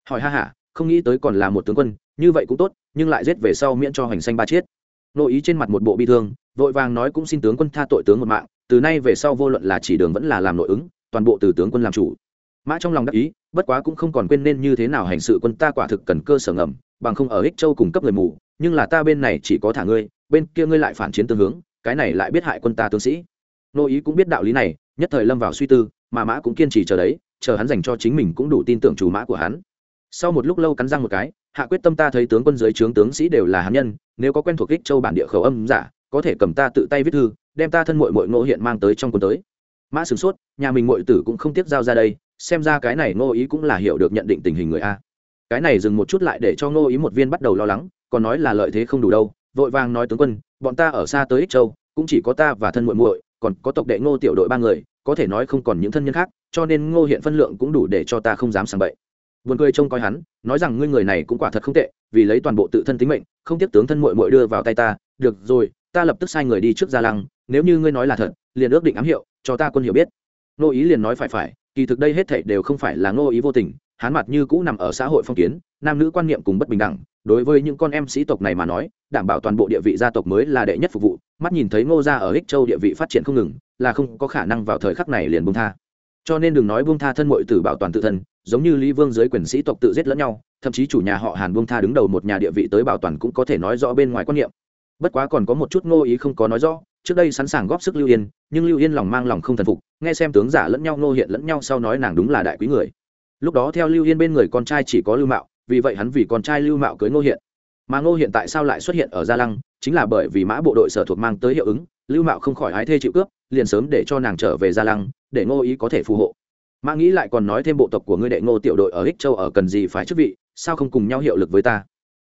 Hỏi ha hả không nghĩ tới còn là một tướng quân, như vậy cũng tốt, nhưng lại giết về sau miễn cho hoành xanh ba chiết nội ý trên mặt một bộ bi thương, vội vàng nói cũng xin tướng quân tha tội tướng một mạng, từ nay về sau vô luận là chỉ đường vẫn là làm nội ứng, toàn bộ từ tướng quân làm chủ. Mã trong lòng đắc ý, bất quá cũng không còn quên nên như thế nào hành sự quân ta quả thực cần cơ sở ngầm, bằng không ở ích châu cung cấp người mù, nhưng là ta bên này chỉ có thả ngươi, bên kia ngươi lại phản chiến tương hướng, cái này lại biết hại quân ta tướng sĩ. Nô ý cũng biết đạo lý này, nhất thời lâm vào suy tư, mà mã cũng kiên trì chờ đấy, chờ hắn dành cho chính mình cũng đủ tin tưởng chủ mã của hắn sau một lúc lâu cắn răng một cái, hạ quyết tâm ta thấy tướng quân dưới trướng tướng sĩ đều là hán nhân, nếu có quen thuộc ích châu bản địa khẩu âm giả, có thể cầm ta tự tay viết thư, đem ta thân mội mội ngộ hiện mang tới trong quân tới. Mã sửng sốt, nhà mình mội tử cũng không tiếp giao ra đây, xem ra cái này ngô ý cũng là hiểu được nhận định tình hình người a. Cái này dừng một chút lại để cho ngô ý một viên bắt đầu lo lắng, còn nói là lợi thế không đủ đâu, vội vàng nói tướng quân, bọn ta ở xa tới ích châu, cũng chỉ có ta và thân muội muội, còn có tộc đệ ngô tiểu đội ba người, có thể nói không còn những thân nhân khác, cho nên ngô hiện phân lượng cũng đủ để cho ta không dám sàng bậy buồn cười trông coi hắn, nói rằng ngươi người này cũng quả thật không tệ, vì lấy toàn bộ tự thân tính mệnh, không tiếp tướng thân mội mội đưa vào tay ta, được rồi, ta lập tức sai người đi trước gia lăng, nếu như ngươi nói là thật, liền ước định ám hiệu, cho ta quân hiểu biết. Nô ý liền nói phải phải, kỳ thực đây hết thảy đều không phải là nô ý vô tình, hắn mặt như cũ nằm ở xã hội phong kiến, nam nữ quan niệm cùng bất bình đẳng, đối với những con em sĩ tộc này mà nói, đảm bảo toàn bộ địa vị gia tộc mới là đệ nhất phục vụ, mắt nhìn thấy ngô gia ở ích châu địa vị phát triển không ngừng, là không có khả năng vào thời khắc này liền buông tha cho nên đừng nói buông tha thân mội tử bảo toàn tự thân, giống như lý vương dưới quyền sĩ tộc tự giết lẫn nhau, thậm chí chủ nhà họ hàn buông tha đứng đầu một nhà địa vị tới bảo toàn cũng có thể nói rõ bên ngoài quan niệm. Bất quá còn có một chút ngô ý không có nói rõ, trước đây sẵn sàng góp sức lưu yên, nhưng lưu yên lòng mang lòng không thần phục, nghe xem tướng giả lẫn nhau ngô hiện lẫn nhau sau nói nàng đúng là đại quý người. Lúc đó theo lưu yên bên người con trai chỉ có lưu mạo, vì vậy hắn vì con trai lưu mạo cưới ngô hiện. Mà ngô hiện tại sao lại xuất hiện ở gia lăng, chính là bởi vì mã bộ đội sở thuộc mang tới hiệu ứng, lưu mạo không khỏi ái thê chịu cướp, liền sớm để cho nàng trở về gia lăng để ngô ý có thể phù hộ. Mã nghĩ lại còn nói thêm bộ tộc của ngươi đệ ngô tiểu đội ở ích châu ở cần gì phải chức vị, sao không cùng nhau hiệu lực với ta?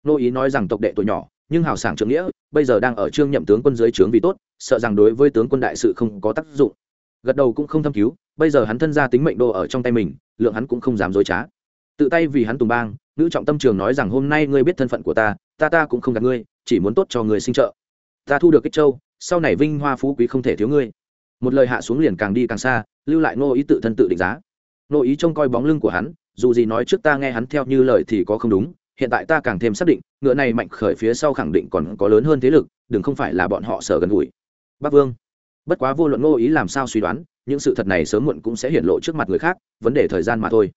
Ngô ý nói rằng tộc đệ tuổi nhỏ, nhưng hào sảng trưởng nghĩa, bây giờ đang ở trương nhậm tướng quân dưới trướng vì tốt, sợ rằng đối với tướng quân đại sự không có tác dụng. Gật đầu cũng không thâm cứu, bây giờ hắn thân ra tính mệnh đồ ở trong tay mình, lượng hắn cũng không dám dối trá. Tự tay vì hắn tùng bang, nữ trọng tâm trường nói rằng hôm nay ngươi biết thân phận của ta ta ta cũng không gạt ngươi, chỉ muốn tốt cho người sinh trợ. Ta thu được kích châu, sau này vinh hoa phú quý không thể thiếu ngươi. Một lời hạ xuống liền càng đi càng xa lưu lại ngô ý tự thân tự định giá. Ngô ý trông coi bóng lưng của hắn, dù gì nói trước ta nghe hắn theo như lời thì có không đúng, hiện tại ta càng thêm xác định, ngựa này mạnh khởi phía sau khẳng định còn có lớn hơn thế lực, đừng không phải là bọn họ sở gần gũi. Bắc vương, bất quá vô luận ngô ý làm sao suy đoán, những sự thật này sớm muộn cũng sẽ hiện lộ trước mặt người khác, vấn đề thời gian mà thôi.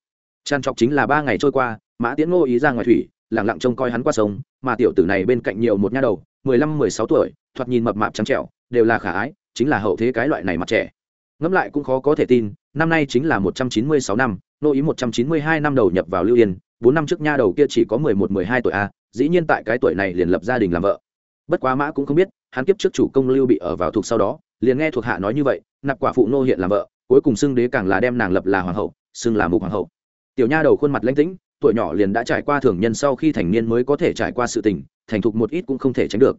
Tràn trọc chính là ba ngày trôi qua, mã tiễn ngô ý ra ngoài thủy lẳng lặng trông coi hắn qua sông, mà tiểu tử này bên cạnh nhiều một nha đầu, mười lăm, mười sáu tuổi, thoạt nhìn mập mạp trắng trẻo, đều là khả ái, chính là hậu thế cái loại này mặt trẻ ngẫm lại cũng khó có thể tin, năm nay chính là một trăm chín mươi sáu năm nô ý một trăm chín mươi hai năm đầu nhập vào lưu yên, bốn năm trước nha đầu kia chỉ có mười một, mười hai tuổi a, dĩ nhiên tại cái tuổi này liền lập gia đình làm vợ. Bất quá mã cũng không biết, hắn kiếp trước chủ công lưu bị ở vào thuộc sau đó, liền nghe thuộc hạ nói như vậy, nạp quả phụ nô hiện làm vợ, cuối cùng xưng đế càng là đem nàng lập là hoàng hậu, xưng là mục hoàng hậu. Tiểu nha đầu khuôn mặt lãnh tĩnh, tuổi nhỏ liền đã trải qua thường nhân sau khi thành niên mới có thể trải qua sự tình, thành thục một ít cũng không thể tránh được.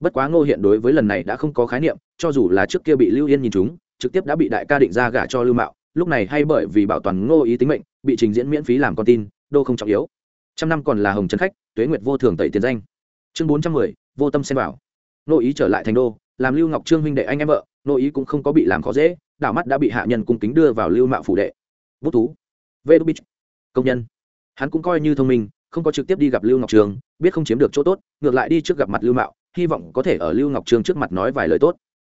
Bất quá ngô hiện đối với lần này đã không có khái niệm, cho dù là trước kia bị lưu yên nhìn chúng trực tiếp đã bị đại ca định ra gả cho lưu mạo, lúc này hay bởi vì bảo toàn ngô ý tính mệnh, bị trình diễn miễn phí làm con tin, đô không trọng yếu. Trăm năm còn là hồng trấn khách, tuế nguyệt vô thường tẩy tiền danh. Chương bốn trăm mười, vô tâm xem bảo ngô ý trở lại thành đô, làm lưu ngọc trương huynh đệ anh em vợ, ngô ý cũng không có bị làm khó dễ, đảo mắt đã bị hạ nhân cung kính đưa vào lưu mạo phủ đệ. Bút thú. Vê đô bích công nhân. Hắn cũng coi như thông minh, không có trực tiếp đi gặp lưu ngọc trường biết không chiếm được chỗ tốt, ngược lại đi trước gặp mặt lưu mạo, hy vọng có thể ở lưu ngọc trường trước mặt nói vài lời tốt.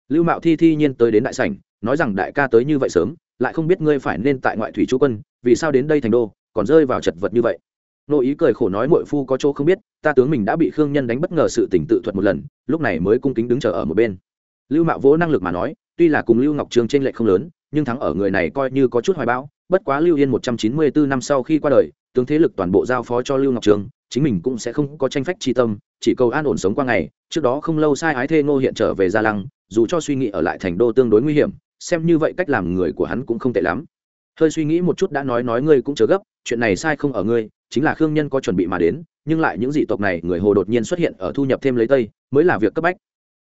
Lưu mạo thi thi nhiên tới đến đại sảnh nói rằng đại ca tới như vậy sớm, lại không biết ngươi phải nên tại ngoại thủy chú quân, vì sao đến đây thành đô, còn rơi vào chật vật như vậy. Nô ý cười khổ nói mội phu có chỗ không biết, ta tướng mình đã bị khương nhân đánh bất ngờ sự tỉnh tự thuật một lần, lúc này mới cung kính đứng chờ ở một bên. Lưu mạo vỗ năng lực mà nói, tuy là cùng lưu ngọc trường trên lệ không lớn, nhưng thắng ở người này coi như có chút hoài bão, bất quá lưu yên một trăm chín mươi bốn năm sau khi qua đời, tướng thế lực toàn bộ giao phó cho lưu ngọc trường, chính mình cũng sẽ không có tranh phách tri tâm, chỉ cầu an ổn sống qua ngày, trước đó không lâu sai ái thê ngô hiện trở về gia lăng, dù cho suy nghĩ ở lại thành đô tương đối nguy hiểm xem như vậy cách làm người của hắn cũng không tệ lắm. Hơi suy nghĩ một chút đã nói nói ngươi cũng chớ gấp, chuyện này sai không ở ngươi, chính là khương nhân có chuẩn bị mà đến, nhưng lại những dị tộc này, người hồ đột nhiên xuất hiện ở thu nhập thêm lấy tây, mới là việc cấp bách.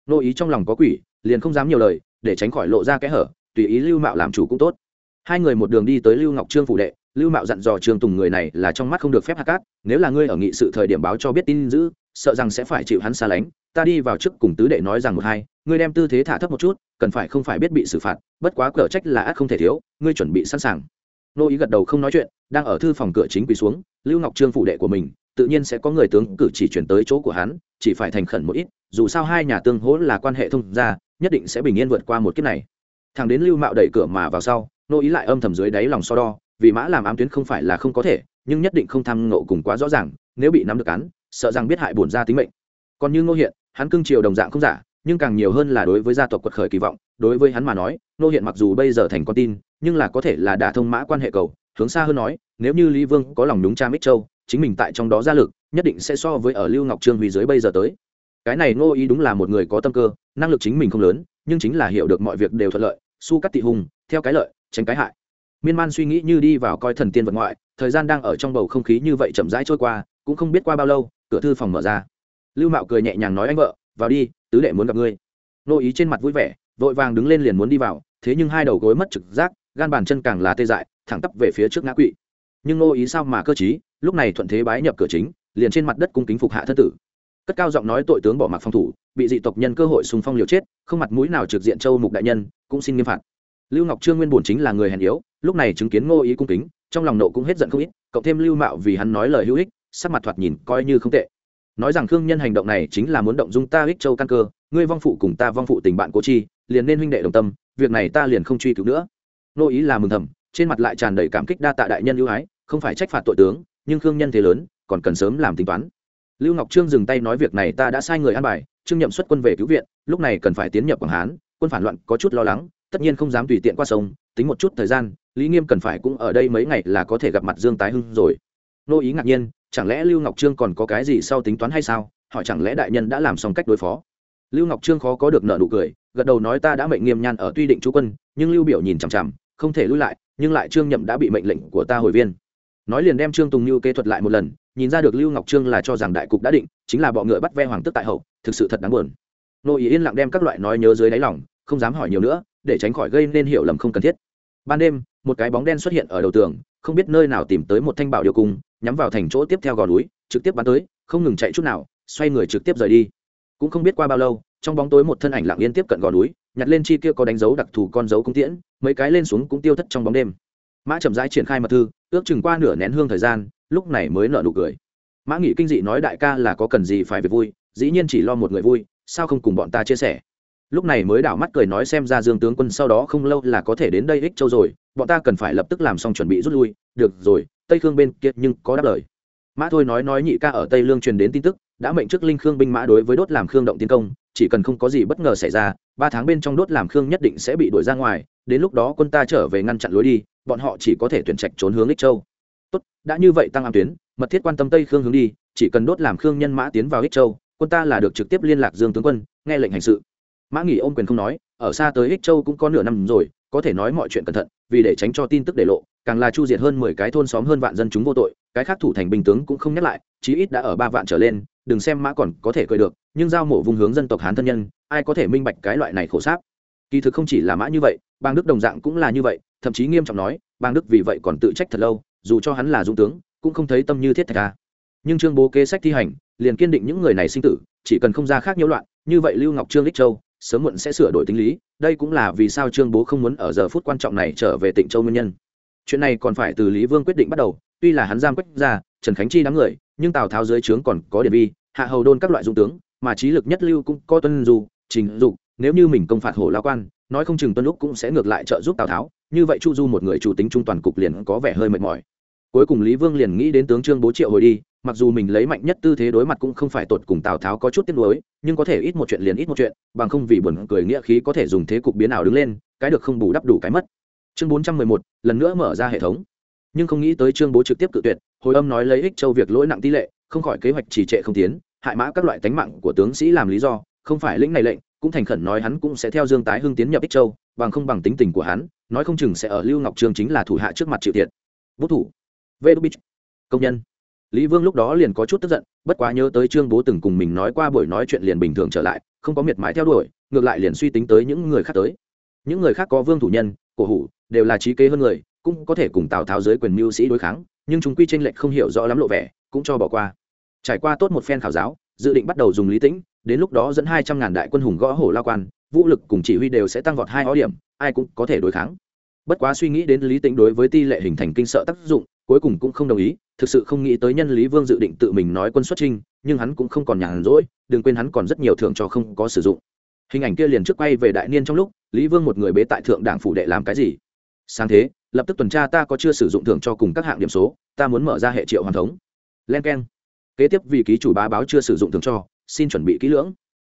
Nô ý trong lòng có quỷ, liền không dám nhiều lời, để tránh khỏi lộ ra kẽ hở, tùy ý lưu mạo làm chủ cũng tốt. Hai người một đường đi tới lưu ngọc trương phủ đệ, lưu mạo dặn dò trương tùng người này là trong mắt không được phép hạ cát, nếu là ngươi ở nghị sự thời điểm báo cho biết tin giữ, sợ rằng sẽ phải chịu hắn xa lánh. Ta đi vào trước cùng tứ đệ nói rằng một hai, ngươi đem tư thế thả thấp một chút cần phải không phải biết bị xử phạt, bất quá cờ trách là ác không thể thiếu, ngươi chuẩn bị sẵn sàng. Nô ý gật đầu không nói chuyện, đang ở thư phòng cửa chính quỳ xuống, lưu ngọc trương phủ đệ của mình, tự nhiên sẽ có người tướng cử chỉ chuyển tới chỗ của hắn, chỉ phải thành khẩn một ít, dù sao hai nhà tương hỗ là quan hệ thông gia, nhất định sẽ bình yên vượt qua một kiếp này. Thằng đến lưu mạo đẩy cửa mà vào sau, nô ý lại âm thầm dưới đáy lòng so đo, vì mã làm ám tuyến không phải là không có thể, nhưng nhất định không tham ngộ cùng quá rõ ràng, nếu bị nắm được án, sợ rằng biết hại bổn ra tính mệnh. Còn như ngô hiện, hắn cưng chiều đồng dạng không giả nhưng càng nhiều hơn là đối với gia tộc quật khởi kỳ vọng, đối với hắn mà nói, nô hiện mặc dù bây giờ thành con tin, nhưng là có thể là đả thông mã quan hệ cầu, hướng xa hơn nói, nếu như lý vương có lòng đúng cha mít châu, chính mình tại trong đó ra lực, nhất định sẽ so với ở lưu ngọc trương huy dưới bây giờ tới. Cái này ngô ý đúng là một người có tâm cơ, năng lực chính mình không lớn, nhưng chính là hiểu được mọi việc đều thuận lợi, su cắt tị hùng, theo cái lợi, tránh cái hại. Miên man suy nghĩ như đi vào coi thần tiên vật ngoại, thời gian đang ở trong bầu không khí như vậy chậm rãi trôi qua, cũng không biết qua bao lâu, cửa thư phòng mở ra. Lưu mạo cười nhẹ nhàng nói anh vợ vào đi, tứ đệ muốn gặp ngươi. Nô ý trên mặt vui vẻ, vội vàng đứng lên liền muốn đi vào, thế nhưng hai đầu gối mất trực giác, gan bàn chân càng là tê dại, thẳng tắp về phía trước ngã quỵ. Nhưng nô ý sao mà cơ chí lúc này thuận thế bái nhập cửa chính, liền trên mặt đất cung kính phục hạ thân tử. Cất cao giọng nói tội tướng bỏ mặc phòng thủ, bị dị tộc nhân cơ hội xung phong liều chết, không mặt mũi nào trực diện châu mục đại nhân, cũng xin nghiêm phạt. Lưu ngọc trương nguyên bổn chính là người hèn yếu, lúc này chứng kiến ngô ý cung kính, trong lòng nộ cũng hết giận không ít, cộng thêm lưu mạo vì hắn nói lời hữu ích, sắc mặt thoạt nhìn coi như không tệ nói rằng khương nhân hành động này chính là muốn động dung ta ích châu căn cơ, ngươi vong phụ cùng ta vong phụ tình bạn cố chi, liền nên huynh đệ đồng tâm, việc này ta liền không truy cứu nữa. Nô ý là mừng thầm, trên mặt lại tràn đầy cảm kích đa tạ đại nhân ưu ái, không phải trách phạt tội tướng, nhưng khương nhân thế lớn, còn cần sớm làm tính toán. Lưu ngọc trương dừng tay nói việc này ta đã sai người an bài, trương nhậm xuất quân về cứu viện, lúc này cần phải tiến nhập quảng hán, quân phản loạn có chút lo lắng, tất nhiên không dám tùy tiện qua sông, tính một chút thời gian, lý nghiêm cần phải cũng ở đây mấy ngày là có thể gặp mặt dương tái hưng rồi. Nô ý ngạc nhiên chẳng lẽ lưu ngọc trương còn có cái gì sau tính toán hay sao? Hỏi chẳng lẽ đại nhân đã làm xong cách đối phó? Lưu ngọc trương khó có được nợ nụ cười, gật đầu nói ta đã mệnh nghiêm nhan ở tuy định chú quân, nhưng lưu biểu nhìn chằm chằm, không thể lui lại, nhưng lại trương nhậm đã bị mệnh lệnh của ta hồi viên. Nói liền đem trương tùng như kế thuật lại một lần, nhìn ra được lưu ngọc trương là cho rằng đại cục đã định, chính là bọ ngựa bắt ve hoàng tức tại hậu, thực sự thật đáng buồn. Nô ý yên lặng đem các loại nói nhớ dưới đáy lòng, không dám hỏi nhiều nữa, để tránh khỏi gây nên hiểu lầm không cần thiết. Ban đêm, một cái bóng đen xuất hiện ở đầu tường, không biết nơi nào tìm tới một thanh bảo điều cung nhắm vào thành chỗ tiếp theo gò núi, trực tiếp bắn tới, không ngừng chạy chút nào, xoay người trực tiếp rời đi. Cũng không biết qua bao lâu, trong bóng tối một thân ảnh lặng yên tiếp cận gò núi, nhặt lên chi kia có đánh dấu đặc thù con dấu cung tiễn, mấy cái lên xuống cũng tiêu thất trong bóng đêm. Mã chậm rãi triển khai mật thư, ước chừng qua nửa nén hương thời gian, lúc này mới nợ nụ cười. Mã nghị kinh dị nói đại ca là có cần gì phải việc vui, dĩ nhiên chỉ lo một người vui, sao không cùng bọn ta chia sẻ? Lúc này mới đảo mắt cười nói xem ra dương tướng quân sau đó không lâu là có thể đến đây ích châu rồi, bọn ta cần phải lập tức làm xong chuẩn bị rút lui. Được rồi tây khương bên kia nhưng có đáp lời. Mã thôi nói nói nhị ca ở tây lương truyền đến tin tức, đã mệnh trước linh khương binh mã đối với đốt làm khương động tiến công, chỉ cần không có gì bất ngờ xảy ra, ba tháng bên trong đốt làm khương nhất định sẽ bị đuổi ra ngoài, đến lúc đó quân ta trở về ngăn chặn lối đi, bọn họ chỉ có thể tuyển trạch trốn hướng ích châu. Tốt, đã như vậy tăng am tuyến, mật thiết quan tâm tây khương hướng đi, chỉ cần đốt làm khương nhân mã tiến vào ích châu, quân ta là được trực tiếp liên lạc dương tướng quân, nghe lệnh hành sự. Mã nghỉ ôm quyền không nói, ở xa tới ích châu cũng có nửa năm rồi có thể nói mọi chuyện cẩn thận, vì để tránh cho tin tức để lộ, càng là chu diệt hơn mười cái thôn xóm hơn vạn dân chúng vô tội, cái khác thủ thành binh tướng cũng không nhắc lại, chí ít đã ở ba vạn trở lên, đừng xem mã còn có thể cười được, nhưng giao mổ vùng hướng dân tộc hán thân nhân, ai có thể minh bạch cái loại này khổ sáp? Kỳ thực không chỉ là mã như vậy bang đức đồng dạng cũng là như vậy, thậm chí nghiêm trọng nói bang đức vì vậy còn tự trách thật lâu, dù cho hắn là dung tướng, cũng không thấy tâm như thiết thạch ca nhưng trương bố kế sách thi hành, liền kiên định những người này sinh tử, chỉ cần không ra khác nhiễu loạn, như vậy lưu ngọc trương lích châu sớm muộn sẽ sửa đổi tính lý, đây cũng là vì sao trương bố không muốn ở giờ phút quan trọng này trở về tịnh châu nguyên nhân. Chuyện này còn phải từ lý vương quyết định bắt đầu, tuy là hắn giam quách ra, trần khánh chi đám người, nhưng tào tháo dưới trướng còn có điện vi, hạ hầu đôn các loại dung tướng, mà trí lực nhất lưu cũng có tuân du trình dục, nếu như mình công phạt hổ lao quan, nói không chừng tuân lúc cũng sẽ ngược lại trợ giúp tào tháo, như vậy chu du một người chủ tính trung toàn cục liền có vẻ hơi mệt mỏi. Cuối cùng lý vương liền nghĩ đến tướng trương bố triệu hồi đi mặc dù mình lấy mạnh nhất tư thế đối mặt cũng không phải tột cùng tào tháo có chút tiếc nuối, nhưng có thể ít một chuyện liền ít một chuyện, bằng không vì buồn cười nghĩa khí có thể dùng thế cục biến nào đứng lên, cái được không bù đắp đủ cái mất. Chương bốn trăm mười một, lần nữa mở ra hệ thống. Nhưng không nghĩ tới trương bố trực tiếp cự tuyệt, hồi âm nói lấy ích châu việc lỗi nặng tỷ lệ, không khỏi kế hoạch trì trệ không tiến, hại mã các loại tánh mạng của tướng sĩ làm lý do, không phải lĩnh này lệnh, cũng thành khẩn nói hắn cũng sẽ theo dương tái hưng tiến nhập ích châu, bằng không bằng tính tình của hắn, nói không chừng sẽ ở lưu ngọc trương chính là thủ hạ trước mặt chịu thiệt. Bút thủ. Vê đô bích. Công nhân lý vương lúc đó liền có chút tức giận, bất quá nhớ tới trương bố từng cùng mình nói qua buổi nói chuyện liền bình thường trở lại, không có miệt mài theo đuổi, ngược lại liền suy tính tới những người khác tới. Những người khác có vương thủ nhân, cổ hủ, đều là trí kế hơn người, cũng có thể cùng tào tháo dưới quyền mưu sĩ đối kháng, nhưng chúng quy tranh lệch không hiểu rõ lắm lộ vẻ, cũng cho bỏ qua. Trải qua tốt một phen khảo giáo, dự định bắt đầu dùng lý tĩnh, đến lúc đó dẫn hai trăm ngàn đại quân hùng gõ hổ lao quan, vũ lực cùng chỉ huy đều sẽ tăng vọt hai ó điểm, ai cũng có thể đối kháng. Bất quá suy nghĩ đến lý tĩnh đối với ti lệ hình thành kinh sợ tác dụng cuối cùng cũng không đồng ý, thực sự không nghĩ tới nhân lý vương dự định tự mình nói quân xuất trinh nhưng hắn cũng không còn nhàn rỗi, đừng quên hắn còn rất nhiều thưởng cho không có sử dụng. Hình ảnh kia liền trước quay về đại niên trong lúc, lý vương một người bế tại thượng đảng phủ đệ làm cái gì? Sáng thế, lập tức tuần tra ta có chưa sử dụng thưởng cho cùng các hạng điểm số, ta muốn mở ra hệ triệu hoàn thống. Len k e n kế tiếp vì ký chủ bá báo chưa sử dụng thưởng cho, xin chuẩn bị kỹ lưỡng.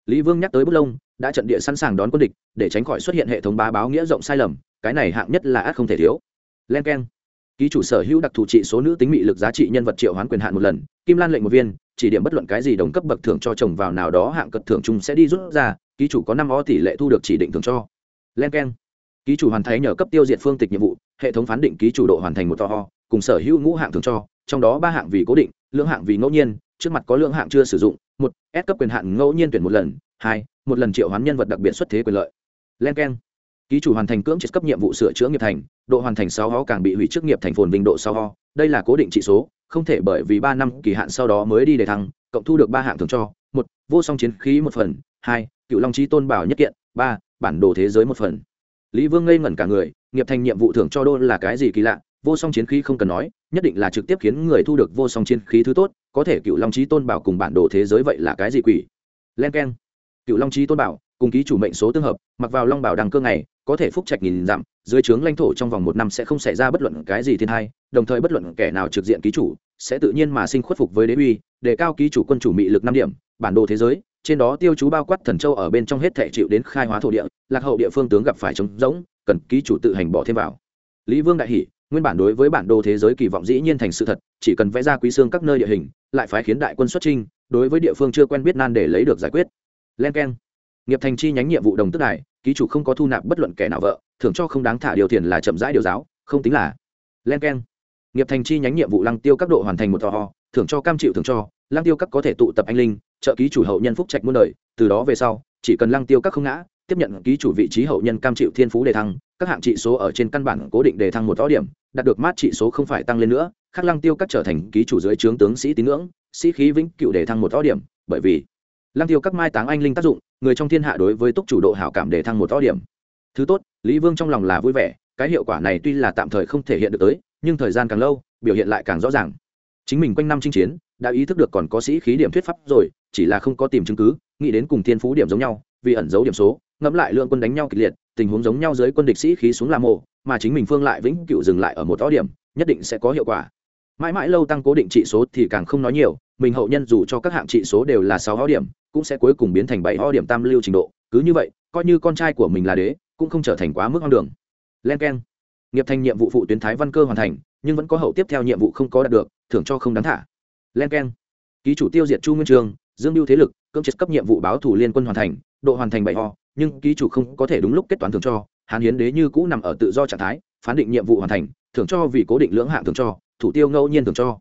Lý vương nhắc tới bút lông, đã trận địa sẵn sàng đón quân địch, để tránh khỏi xuất hiện hệ thống bá báo nghĩa rộng sai lầm, cái này hạng nhất là ác không thể thiếu. Len k e n ký chủ sở hữu đặc thù trị số nữ tính mị lực giá trị nhân vật triệu hoán quyền hạn một lần, kim lan lệnh một viên, chỉ điểm bất luận cái gì đồng cấp bậc thưởng cho chồng vào nào đó hạng cật thưởng chung sẽ đi rút ra, ký chủ có năm o tỷ lệ thu được chỉ định thưởng cho. Len k e n ký chủ hoàn thành nhờ cấp tiêu diệt phương tịch nhiệm vụ, hệ thống phán định ký chủ độ hoàn thành một to ho, cùng sở hữu ngũ hạng thưởng cho, trong đó ba hạng vì cố định lượng hạng vì ngẫu nhiên, trước mặt có lượng hạng chưa sử dụng, một, s cấp quyền hạn ngẫu nhiên tuyển một lần, hai, một lần triệu hoán nhân vật đặc biệt xuất thế quyền lợi. Len k e n ký chủ hoàn thành cưỡng chế cấp nhiệm vụ sửa chữa nghiệp thành, độ hoàn thành sáu ho càng bị hủy trước nghiệp thành phồn vinh độ sáu ho. Đây là cố định trị số, không thể bởi vì ba năm kỳ hạn sau đó mới đi để thăng, cộng thu được ba hạng thường cho. Một, vô song chiến khí một phần. Hai, cựu long trí tôn bảo nhất kiện. Ba, bản đồ thế giới một phần. Lý vương ngây ngẩn cả người, nghiệp thành nhiệm vụ thưởng cho đô là cái gì kỳ lạ, vô song chiến khí không cần nói, nhất định là trực tiếp khiến người thu được vô song chiến khí thứ tốt, có thể cựu long trí tôn bảo cùng bản đồ thế giới vậy là cái gì quỷ? Len k e n cựu long trí tôn bảo cùng ký chủ mệnh số tương hợp, mặc vào long bảo đằng cơ ngày có thể phúc trạch nghìn dặm, dưới trướng lãnh thổ trong vòng một năm sẽ không xảy ra bất luận cái gì thiên hai đồng thời bất luận kẻ nào trực diện ký chủ sẽ tự nhiên mà sinh khuất phục với đế uy đề cao ký chủ quân chủ mị lực năm điểm, bản đồ thế giới, trên đó tiêu chú bao quát thần châu ở bên trong hết thể chịu đến khai hóa thổ địa, lạc hậu địa phương tướng gặp phải trống rỗng, cần ký chủ tự hành bỏ thêm vào. Lý vương đại hỷ nguyên bản đối với bản đồ thế giới kỳ vọng dĩ nhiên thành sự thật, chỉ cần vẽ ra quý xương các nơi địa hình, lại phải khiến đại quân xuất trinh đối với địa phương chưa quen biết nan để lấy được giải quyết. Len keng, nghiệp thành chi nhánh nhiệm vụ đồng tức đại ký chủ không có thu nạp bất luận kẻ nào vợ, thưởng cho không đáng thả điều tiền là chậm rãi điều giáo, không tính là len k e n nghiệp thành chi nhánh nhiệm vụ lăng tiêu các độ hoàn thành một tò ho, thưởng cho cam chịu thưởng cho, lăng tiêu các có thể tụ tập anh linh, trợ ký chủ hậu nhân phúc trạch muôn đời, từ đó về sau, chỉ cần lăng tiêu các không ngã, tiếp nhận ký chủ vị trí hậu nhân cam chịu thiên phú đề thăng, các hạng trị số ở trên căn bản cố định đề thăng một tó điểm, đạt được mát trị số không phải tăng lên nữa khắc lăng tiêu các trở thành ký chủ dưới trướng tướng sĩ tín ngưỡng, sĩ khí vĩnh cựu đề thăng một tó điểm, bởi vì lăng tiêu các mai táng anh linh tác dụng người trong thiên hạ đối với túc chủ độ hảo cảm để thăng một to điểm. Thứ tốt, lý vương trong lòng là vui vẻ, cái hiệu quả này tuy là tạm thời không thể hiện được tới, nhưng thời gian càng lâu, biểu hiện lại càng rõ ràng. Chính mình quanh năm chinh chiến, đã ý thức được còn có sĩ khí điểm thuyết pháp rồi, chỉ là không có tìm chứng cứ, nghĩ đến cùng thiên phú điểm giống nhau, vì ẩn giấu điểm số, ngẫm lại lượng quân đánh nhau kịch liệt, tình huống giống nhau dưới quân địch sĩ khí xuống làm mộ mà chính mình phương lại vĩnh cựu dừng lại ở một to điểm, nhất định sẽ có hiệu quả. Mãi mãi lâu tăng cố định trị số thì càng không nói nhiều, mình hậu nhân dù cho các hạng trị số đều là sáu ho điểm cũng sẽ cuối cùng biến thành bảy ho điểm tam lưu trình độ. Cứ như vậy, coi như con trai của mình là đế, cũng không trở thành quá mức hoang đường. Len k e n nghiệp thành nhiệm vụ phụ tuyến thái văn cơ hoàn thành, nhưng vẫn có hậu tiếp theo nhiệm vụ không có đạt được, thưởng cho không đáng thả. Len k e n ký chủ tiêu diệt chu nguyên trường, dương mưu thế lực, cưỡng triệt cấp nhiệm vụ báo thủ liên quân hoàn thành, độ hoàn thành bảy ho, nhưng ký chủ không có thể đúng lúc kết toán thưởng cho. Hàn hiến đế như cũ nằm ở tự do trạng thái, phán định nhiệm vụ hoàn thành, thưởng cho vì cố định lưỡng hạng thưởng cho, thủ tiêu ngẫu nhiên thưởng cho.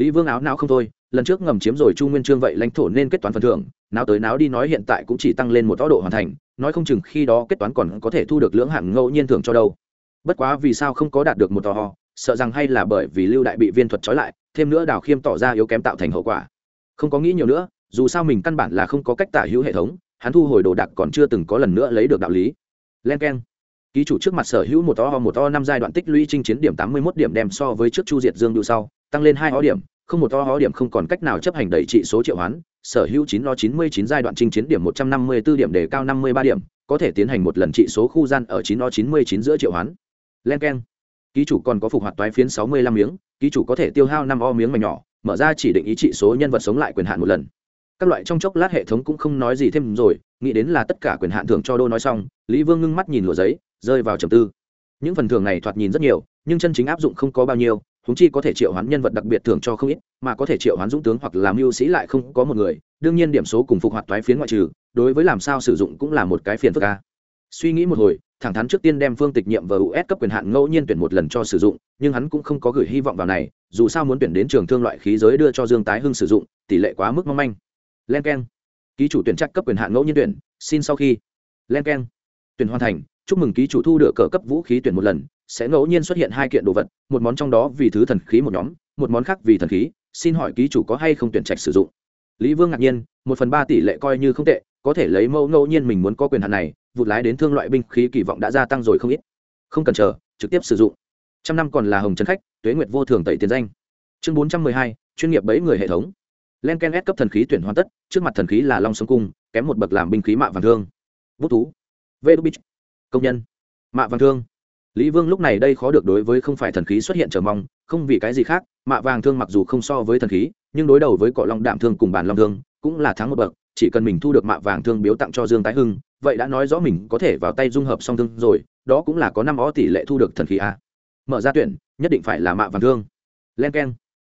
Lý vương áo não không thôi lần trước ngầm chiếm rồi chu nguyên trương vậy lãnh thổ nên kết toán phần thưởng nào tới nào đi nói hiện tại cũng chỉ tăng lên một tốc độ hoàn thành, nói không chừng khi đó kết toán còn có thể thu được lưỡng hạng ngẫu nhiên thưởng cho đâu. Bất quá vì sao không có đạt được một tò ho sợ rằng hay là bởi vì lưu đại bị viên thuật trói lại, thêm nữa đào khiêm tỏ ra yếu kém tạo thành hậu quả. Không có nghĩ nhiều nữa, dù sao mình căn bản là không có cách tả hữu hệ thống, hắn thu hồi đồ đạc còn chưa từng có lần nữa lấy được đạo lý. Len k e n ký chủ trước mặt sở hữu một to ho một to năm giai đoạn tích lũy chinh chiến điểm tám mươi một điểm đem so với trước chu diệt dương đu sau, tăng lên hai ho điểm không một to hó điểm không còn cách nào chấp hành đẩy trị số triệu hoán, sở hữu chín lo chín mươi chín giai đoạn chinh chiến điểm một trăm năm mươi b ố điểm để cao năm mươi ba điểm, có thể tiến hành một lần trị số khu gian ở chín lo chín mươi chín giữa triệu hoán. Len k e n ký chủ còn có phục hoạt toái phiến sáu mươi lăm miếng, ký chủ có thể tiêu hao năm o miếng mảnh nhỏ, mở ra chỉ định ý trị số nhân vật sống lại quyền hạn một lần. Các loại trong chốc lát hệ thống cũng không nói gì thêm rồi, nghĩ đến là tất cả quyền hạn thưởng cho đô nói xong, lý vương ngưng mắt nhìn lụa giấy, rơi vào trầm tư. Những phần thưởng này thoạt nhìn rất nhiều, nhưng chân chính áp dụng không có bao nhiêu húng chi có thể triệu hoán nhân vật đặc biệt thưởng cho không ít, mà có thể triệu hoán dũng tướng hoặc làm mưu sĩ lại không có một người, đương nhiên điểm số cùng phục hoạt toái phiến ngoại trừ, đối với làm sao sử dụng cũng là một cái phiền phức ca suy nghĩ một hồi, thẳng thắn trước tiên đem phương tịch nhiệm và us cấp quyền hạn ngẫu nhiên tuyển một lần cho sử dụng, nhưng hắn cũng không có gửi hy vọng vào này, dù sao muốn tuyển đến trường thương loại khí giới đưa cho dương tái hưng sử dụng, tỷ lệ quá mức mong manh. Len k e n ký chủ tuyển chắc cấp quyền hạn ngẫu nhiên tuyển, xin sau khi. Len k e n tuyển hoàn thành, chúc mừng ký chủ thu được cờ cấp vũ khí tuyển một lần sẽ ngẫu nhiên xuất hiện hai kiện đồ vật, một món trong đó vì thứ thần khí một nhóm, một món khác vì thần khí, xin hỏi ký chủ có hay không tuyển trạch sử dụng? Lý vương ngạc nhiên, một phần ba tỷ lệ coi như không tệ, có thể lấy mẫu ngẫu nhiên mình muốn có quyền hạn này, vụt lái đến thương loại binh khí kỳ vọng đã gia tăng rồi không ít. Không cần chờ, trực tiếp sử dụng. Trăm năm còn là hồng trấn khách, tuế nguyệt vô thường tẩy tiền danh. Chương bốn trăm mười hai, chuyên nghiệp bẫy người hệ thống. Len ken s cấp thần khí tuyển hoàn tất, trước mặt thần khí là long sông cung, kém một bậc làm binh khí mạ vàng thương. Bút thú. Vê đu bích. Công nhân. Mạ vàng thương lý vương lúc này đây khó được đối với không phải thần khí xuất hiện trở mong, không vì cái gì khác, mạ vàng thương mặc dù không so với thần khí, nhưng đối đầu với cọ long đạm thương cùng bàn long thương, cũng là thắng một bậc, chỉ cần mình thu được mạ vàng thương biếu tặng cho dương tái hưng, vậy đã nói rõ mình có thể vào tay dung hợp song thương rồi, đó cũng là có năm ó tỷ lệ thu được thần khí a. Mở ra tuyển, nhất định phải là mạ vàng thương. Len k e n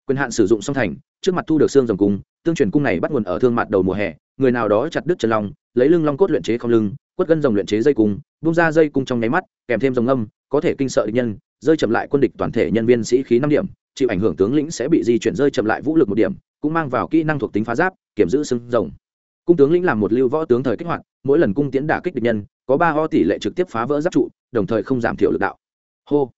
quyền hạn sử dụng song thành, trước mặt thu được xương rồng cung, tương truyền cung này bắt nguồn ở thương mặt đầu mùa hè, người nào đó chặt đứt chân long, lấy lưng long cốt luyện chế không lưng, quất gân rồng luyện chế dây cung bung ra dây cung trong nháy mắt, kèm thêm rồng âm có thể kinh sợ địch nhân, rơi chậm lại quân địch toàn thể nhân viên sĩ khí năm điểm, chịu ảnh hưởng tướng lĩnh sẽ bị di chuyển rơi chậm lại vũ lực một điểm, cũng mang vào kỹ năng thuộc tính phá giáp, kiểm giữ xương rồng. Cung tướng lĩnh làm một lưu võ tướng thời kích hoạt, mỗi lần cung tiến đả kích địch nhân, có ba ho tỷ lệ trực tiếp phá vỡ giáp trụ, đồng thời không giảm thiểu lực đạo. Hô.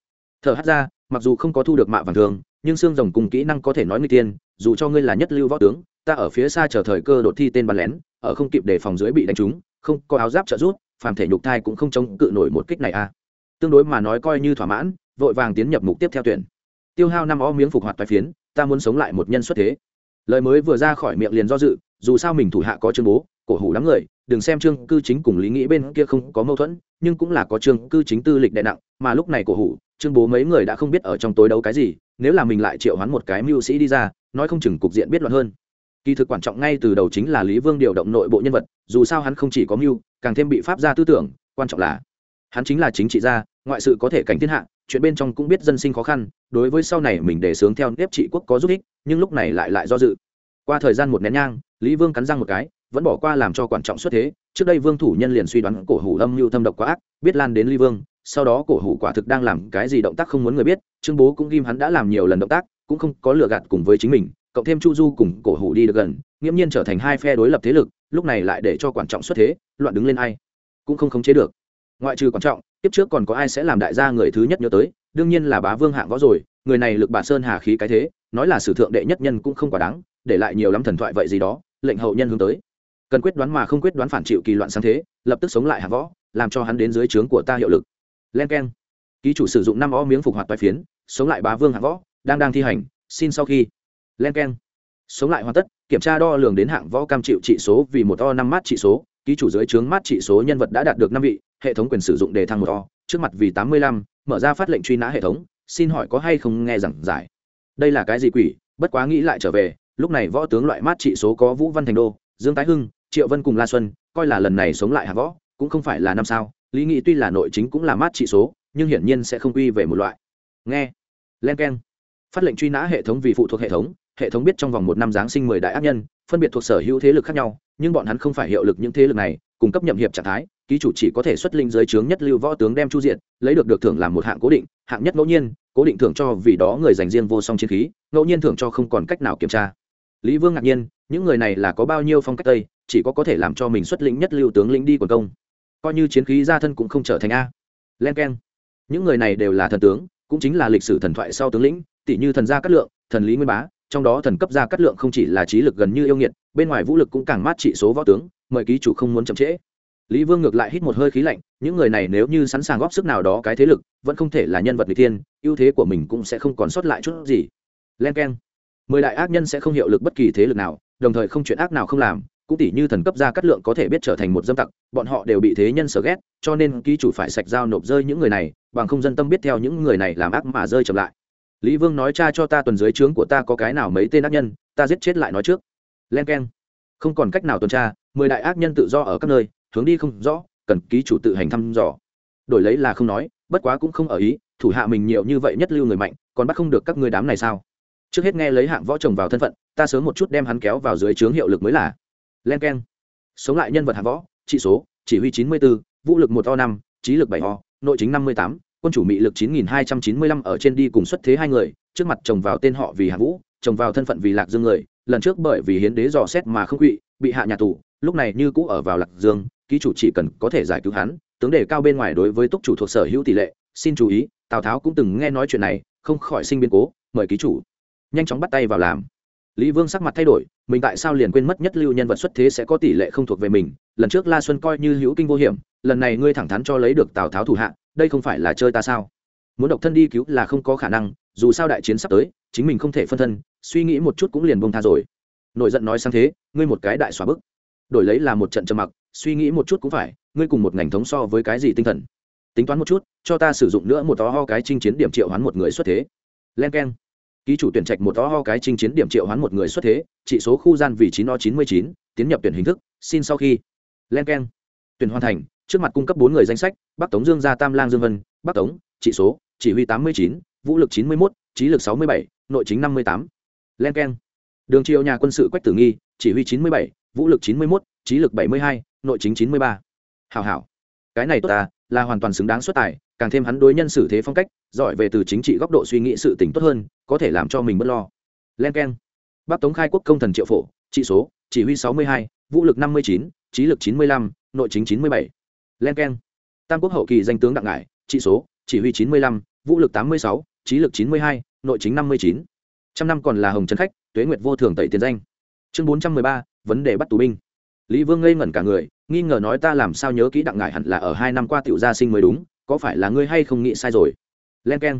Thở hắt ra, mặc dù không có thu được mạ vàng thường, nhưng xương rồng cùng kỹ năng có thể nói người tiên, dù cho ngươi là nhất lưu võ tướng, ta ở phía xa chờ thời cơ đột thi tên bắn lén, ở không kịp đề phòng dưới bị đánh trúng, không có áo giáp trợ giúp phàm thể nhục thai cũng không chống cự nổi một kích này a tương đối mà nói coi như thỏa mãn, vội vàng tiến nhập mục tiếp theo tuyển. Tiêu hao năm o miếng phục hoạt toái phiến, ta muốn sống lại một nhân xuất thế. Lời mới vừa ra khỏi miệng liền do dự, dù sao mình thủ hạ có chương bố, cổ hủ lắm người, đừng xem trương cư chính cùng lý nghĩ bên kia không có mâu thuẫn, nhưng cũng là có trương cư chính tư lịch đè nặng, mà lúc này cổ hủ, trương bố mấy người đã không biết ở trong tối đấu cái gì, nếu là mình lại triệu hoán một cái mưu sĩ đi ra, nói không chừng cục diện biết loạn hơn. Kỳ thực quan trọng ngay từ đầu chính là lý vương điều động nội bộ nhân vật, dù sao hắn không chỉ có mưu càng thêm bị pháp gia tư tưởng, quan trọng là, hắn chính là chính trị gia, ngoại sự có thể cảnh thiên hạ, chuyện bên trong cũng biết dân sinh khó khăn, đối với sau này mình để sướng theo nếp trị quốc có giúp ích, nhưng lúc này lại lại do dự. Qua thời gian một nén nhang, lý vương cắn răng một cái, vẫn bỏ qua làm cho quan trọng xuất thế, trước đây vương thủ nhân liền suy đoán cổ hủ âm mưu thâm độc quá ác, biết lan đến lý vương, sau đó cổ hủ quả thực đang làm cái gì động tác không muốn người biết, trương bố cũng ghim hắn đã làm nhiều lần động tác, cũng không có lừa gạt cùng với chính mình cộng thêm chu du cùng cổ hủ đi được gần, nghiễm nhiên trở thành hai phe đối lập thế lực, lúc này lại để cho quan trọng xuất thế, loạn đứng lên ai cũng không khống chế được. Ngoại trừ quan trọng, tiếp trước còn có ai sẽ làm đại gia người thứ nhất nhớ tới, đương nhiên là bá vương hạng võ rồi, người này lực bà sơn hà khí cái thế, nói là sử thượng đệ nhất nhân cũng không quá đáng, để lại nhiều lắm thần thoại vậy gì đó, lệnh hậu nhân hướng tới. Cần quyết đoán mà không quyết đoán phản chịu kỳ loạn sáng thế, lập tức sống lại hạng võ, làm cho hắn đến dưới trướng của ta hiệu lực. Len keng, ký chủ sử dụng năm o miếng phục hoạt toái phiến, sống lại bá vương hạng võ, đang đang thi hành, xin sau khi len k e n sống lại hoàn tất, kiểm tra đo lường đến hạng võ cam chịu trị số vì một o năm mát trị số, ký chủ dưới trướng mát trị số nhân vật đã đạt được năm vị, hệ thống quyền sử dụng đề thăng một o, trước mặt vì tám mươi lăm, mở ra phát lệnh truy nã hệ thống, xin hỏi có hay không nghe giảng giải. Đây là cái gì quỷ, bất quá nghĩ lại trở về, lúc này võ tướng loại mát trị số có vũ văn thành đô, dương tái hưng, triệu vân cùng la xuân, coi là lần này sống lại hạ võ, cũng không phải là năm sao, lý nghị tuy là nội chính cũng là mát trị số, nhưng hiển nhiên sẽ không quy về một loại. Nghe. Len k e n phát lệnh truy nã hệ thống vì phụ thuộc hệ thống hệ thống biết trong vòng một năm giáng sinh mười đại ác nhân, phân biệt thuộc sở hữu thế lực khác nhau, nhưng bọn hắn không phải hiệu lực những thế lực này, cung cấp nhậm hiệp trạng thái, ký chủ chỉ có thể xuất linh giới trướng nhất lưu võ tướng đem chu diện lấy được được thưởng làm một hạng cố định, hạng nhất ngẫu nhiên, cố định thưởng cho vì đó người dành riêng vô song chiến khí, ngẫu nhiên thưởng cho không còn cách nào kiểm tra. Lý vương ngạc nhiên, những người này là có bao nhiêu phong cách tây, chỉ có có thể làm cho mình xuất lĩnh nhất lưu tướng lĩnh đi quần công. Coi như chiến khí gia thân cũng không trở thành a. Len k e n những người này đều là thần tướng, cũng chính là lịch sử thần thoại sau tướng lĩnh tỷ như thần gia cát lượng, thần lý nguyên bá trong đó thần cấp gia cát lượng không chỉ là trí lực gần như yêu nghiệt, bên ngoài vũ lực cũng càng mát trị số võ tướng, mời ký chủ không muốn chậm trễ. Lý vương ngược lại hít một hơi khí lạnh, những người này nếu như sẵn sàng góp sức nào đó cái thế lực, vẫn không thể là nhân vật n g tiên ưu thế của mình cũng sẽ không còn sót lại chút gì. Len k e n mười đại ác nhân sẽ không hiệu lực bất kỳ thế lực nào, đồng thời không chuyện ác nào không làm, cũng tỷ như thần cấp gia cát lượng có thể biết trở thành một dâm tặc, bọn họ đều bị thế nhân sở ghét, cho nên ký chủ phải sạch dao nộp rơi những người này, bằng không dân tâm biết theo những người này làm ác mà rơi chậm lại lý vương nói, cha cho ta tuần dưới trướng của ta có cái nào mấy tên ác nhân, ta giết chết lại nói trước. Len k e n không còn cách nào tuần tra, mười đại ác nhân tự do ở các nơi, hướng đi không rõ, cần ký chủ tự hành thăm dò. Đổi lấy là không nói, bất quá cũng không ở ý, thủ hạ mình nhiều như vậy nhất lưu người mạnh, còn bắt không được các người đám này sao? Trước hết nghe lấy hạng võ chồng vào thân phận, ta sớm một chút đem hắn kéo vào dưới trướng hiệu lực mới là. Len k e n sống lại nhân vật hạng võ, trị số, chỉ huy chín mươi bốn vũ lực một o năm, trí lực bảy o, nội chính năm mươi tám quân chủ mị lực chín nghìn hai trăm chín mươi lăm ở trên đi cùng xuất thế hai người, trước mặt chồng vào tên họ vì Hàn vũ, chồng vào thân phận vì lạc dương người, lần trước bởi vì hiến đế dò xét mà không quỵ, bị hạ nhà tù, lúc này như cũ ở vào lạc dương, ký chủ chỉ cần có thể giải cứu hắn, tướng đề cao bên ngoài đối với túc chủ thuộc sở hữu tỷ lệ, xin chú ý, tào tháo cũng từng nghe nói chuyện này, không khỏi sinh biến cố, mời ký chủ. Nhanh chóng bắt tay vào làm. Lý vương sắc mặt thay đổi, mình tại sao liền quên mất nhất lưu nhân vật xuất thế sẽ có tỷ lệ không thuộc về mình, lần trước la xuân coi như hữu kinh vô hiểm, lần này ngươi thẳng thắn cho lấy được tào tháo thủ hạ đây không phải là chơi ta sao? Muốn độc thân đi cứu là không có khả năng, dù sao đại chiến sắp tới, chính mình không thể phân thân, suy nghĩ một chút cũng liền bông tha rồi. Nổi giận nói sang thế, ngươi một cái đại xóa bức. Đổi lấy là một trận trầm mặc, suy nghĩ một chút cũng phải, ngươi cùng một ngành thống so với cái gì tinh thần? Tính toán một chút, cho ta sử dụng nữa một tó ho cái chinh chiến điểm triệu hoán một người xuất thế. Len k e n ký chủ tuyển trạch một tó ho cái chinh chiến điểm triệu hoán một người xuất thế, trị số khu gian vì chín o chín mươi chín, tiến nhập tuyển hình thức, xin sau khi. Len k e n tuyển hoàn thành trước mặt cung cấp bốn người danh sách, bắc tống dương gia tam lang dương vân, bắc tống trị số, chỉ huy tám mươi chín, vũ lực chín mươi một trí lực sáu mươi bảy, nội chính năm mươi tám. Len k e n đường triệu nhà quân sự quách tử nghi, chỉ huy chín mươi bảy, vũ lực chín mươi một trí lực bảy mươi hai, nội chính chín mươi ba. Hào hảo. Cái này tốt ta, là hoàn toàn xứng đáng xuất tài, càng thêm hắn đối nhân xử thế phong cách, giỏi về từ chính trị góc độ suy nghĩ sự tỉnh tốt hơn, có thể làm cho mình bớt lo. Len k e n bắc tống khai quốc công thần triệu phổ trị số, chỉ huy sáu mươi hai, vũ lực năm mươi chín, trí lực chín mươi lăm, nội chính chín mươi bảy len k e n tam quốc hậu kỳ danh tướng đặng ngải, trị số, chỉ huy chín mươi lăm, vũ lực tám mươi sáu, trí lực chín mươi hai, nội chính năm mươi chín. Trăm năm còn là hồng trấn khách, tuế nguyệt vô thường tẩy tiền danh. Chương bốn trăm mười ba, vấn đề bắt tù binh. Lý vương ngây ngẩn cả người, nghi ngờ nói ta làm sao nhớ kỹ đặng ngải hẳn là ở hai năm qua tiểu gia sinh mới đúng, có phải là ngươi hay không nghĩ sai rồi? Len k e n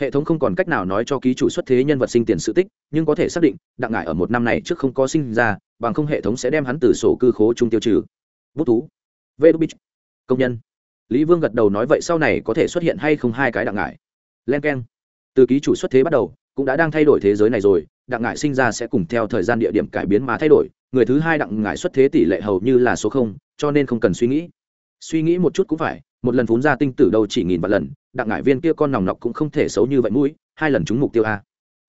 hệ thống không còn cách nào nói cho ký chủ xuất thế nhân vật sinh tiền sự tích, nhưng có thể xác định, đặng ngải ở một năm này trước không có sinh ra, bằng không hệ thống sẽ đem hắn từ sổ cư khố trung tiêu trừ. Bút thú. Vê đúc bích công nhân. Lý vương gật đầu nói vậy sau này có thể xuất hiện hay không hai cái đặng ngải. Len k e n từ ký chủ xuất thế bắt đầu, cũng đã đang thay đổi thế giới này rồi, đặng ngải sinh ra sẽ cùng theo thời gian địa điểm cải biến mà thay đổi, người thứ hai đặng ngải xuất thế tỷ lệ hầu như là số không, cho nên không cần suy nghĩ. Suy nghĩ một chút cũng phải, một lần phún ra tinh tử đâu chỉ nghìn vạn lần, đặng ngải viên kia con nòng nọc cũng không thể xấu như vậy mũi, hai lần trúng mục tiêu a.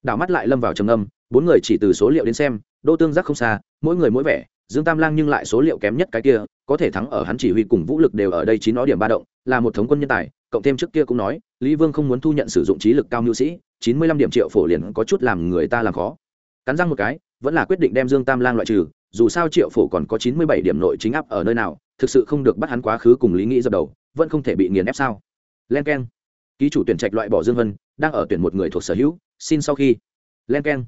Đảo mắt lại lâm vào trầm âm bốn người chỉ từ số liệu đến xem, đô tương giác không xa, mỗi người mỗi vẻ dương tam lang nhưng lại số liệu kém nhất cái kia, có thể thắng ở hắn chỉ huy cùng vũ lực đều ở đây chín nó điểm ba động, là một thống quân nhân tài, cộng thêm trước kia cũng nói, lý vương không muốn thu nhận sử dụng trí lực cao nhu sĩ, chín mươi lăm điểm triệu phổ liền có chút làm người ta làm khó. Cắn răng một cái, vẫn là quyết định đem dương tam lang loại trừ, dù sao triệu phổ còn có chín mươi bảy điểm nội chính áp ở nơi nào, thực sự không được bắt hắn quá khứ cùng lý nghĩ dập đầu, vẫn không thể bị nghiền ép sao? Len k e n ký chủ tuyển trạch loại bỏ dương vân, đang ở tuyển một người thuộc sở hữu, xin sau khi. Len k e n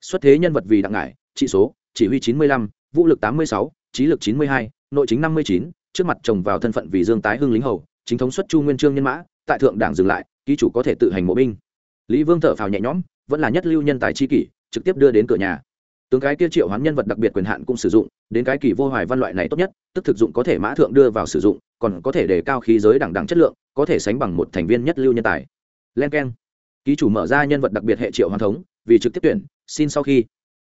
xuất thế nhân vật vì đặng ngải, trị số, chỉ huy chín mươi lăm vũ lực tám mươi sáu, trí lực chín mươi hai, nội chính năm mươi chín, trước mặt chồng vào thân phận vì dương tái hưng lính hầu, chính thống xuất chu nguyên trương nhân mã, tại thượng đảng dừng lại, ký chủ có thể tự hành mộ binh. Lý vương thở phào nhẹ nhõm, vẫn là nhất lưu nhân tài chi kỷ, trực tiếp đưa đến cửa nhà. Tướng cái kia triệu hoán nhân vật đặc biệt quyền hạn cũng sử dụng, đến cái kỳ vô hoài văn loại này tốt nhất, tức thực dụng có thể mã thượng đưa vào sử dụng, còn có thể đề cao khí giới đẳng đẳng chất lượng, có thể sánh bằng một thành viên nhất lưu nhân tài. Len k e n ký chủ mở ra nhân vật đặc biệt hệ triệu hoàn thống, vì trực tiếp tuyển, xin sau khi.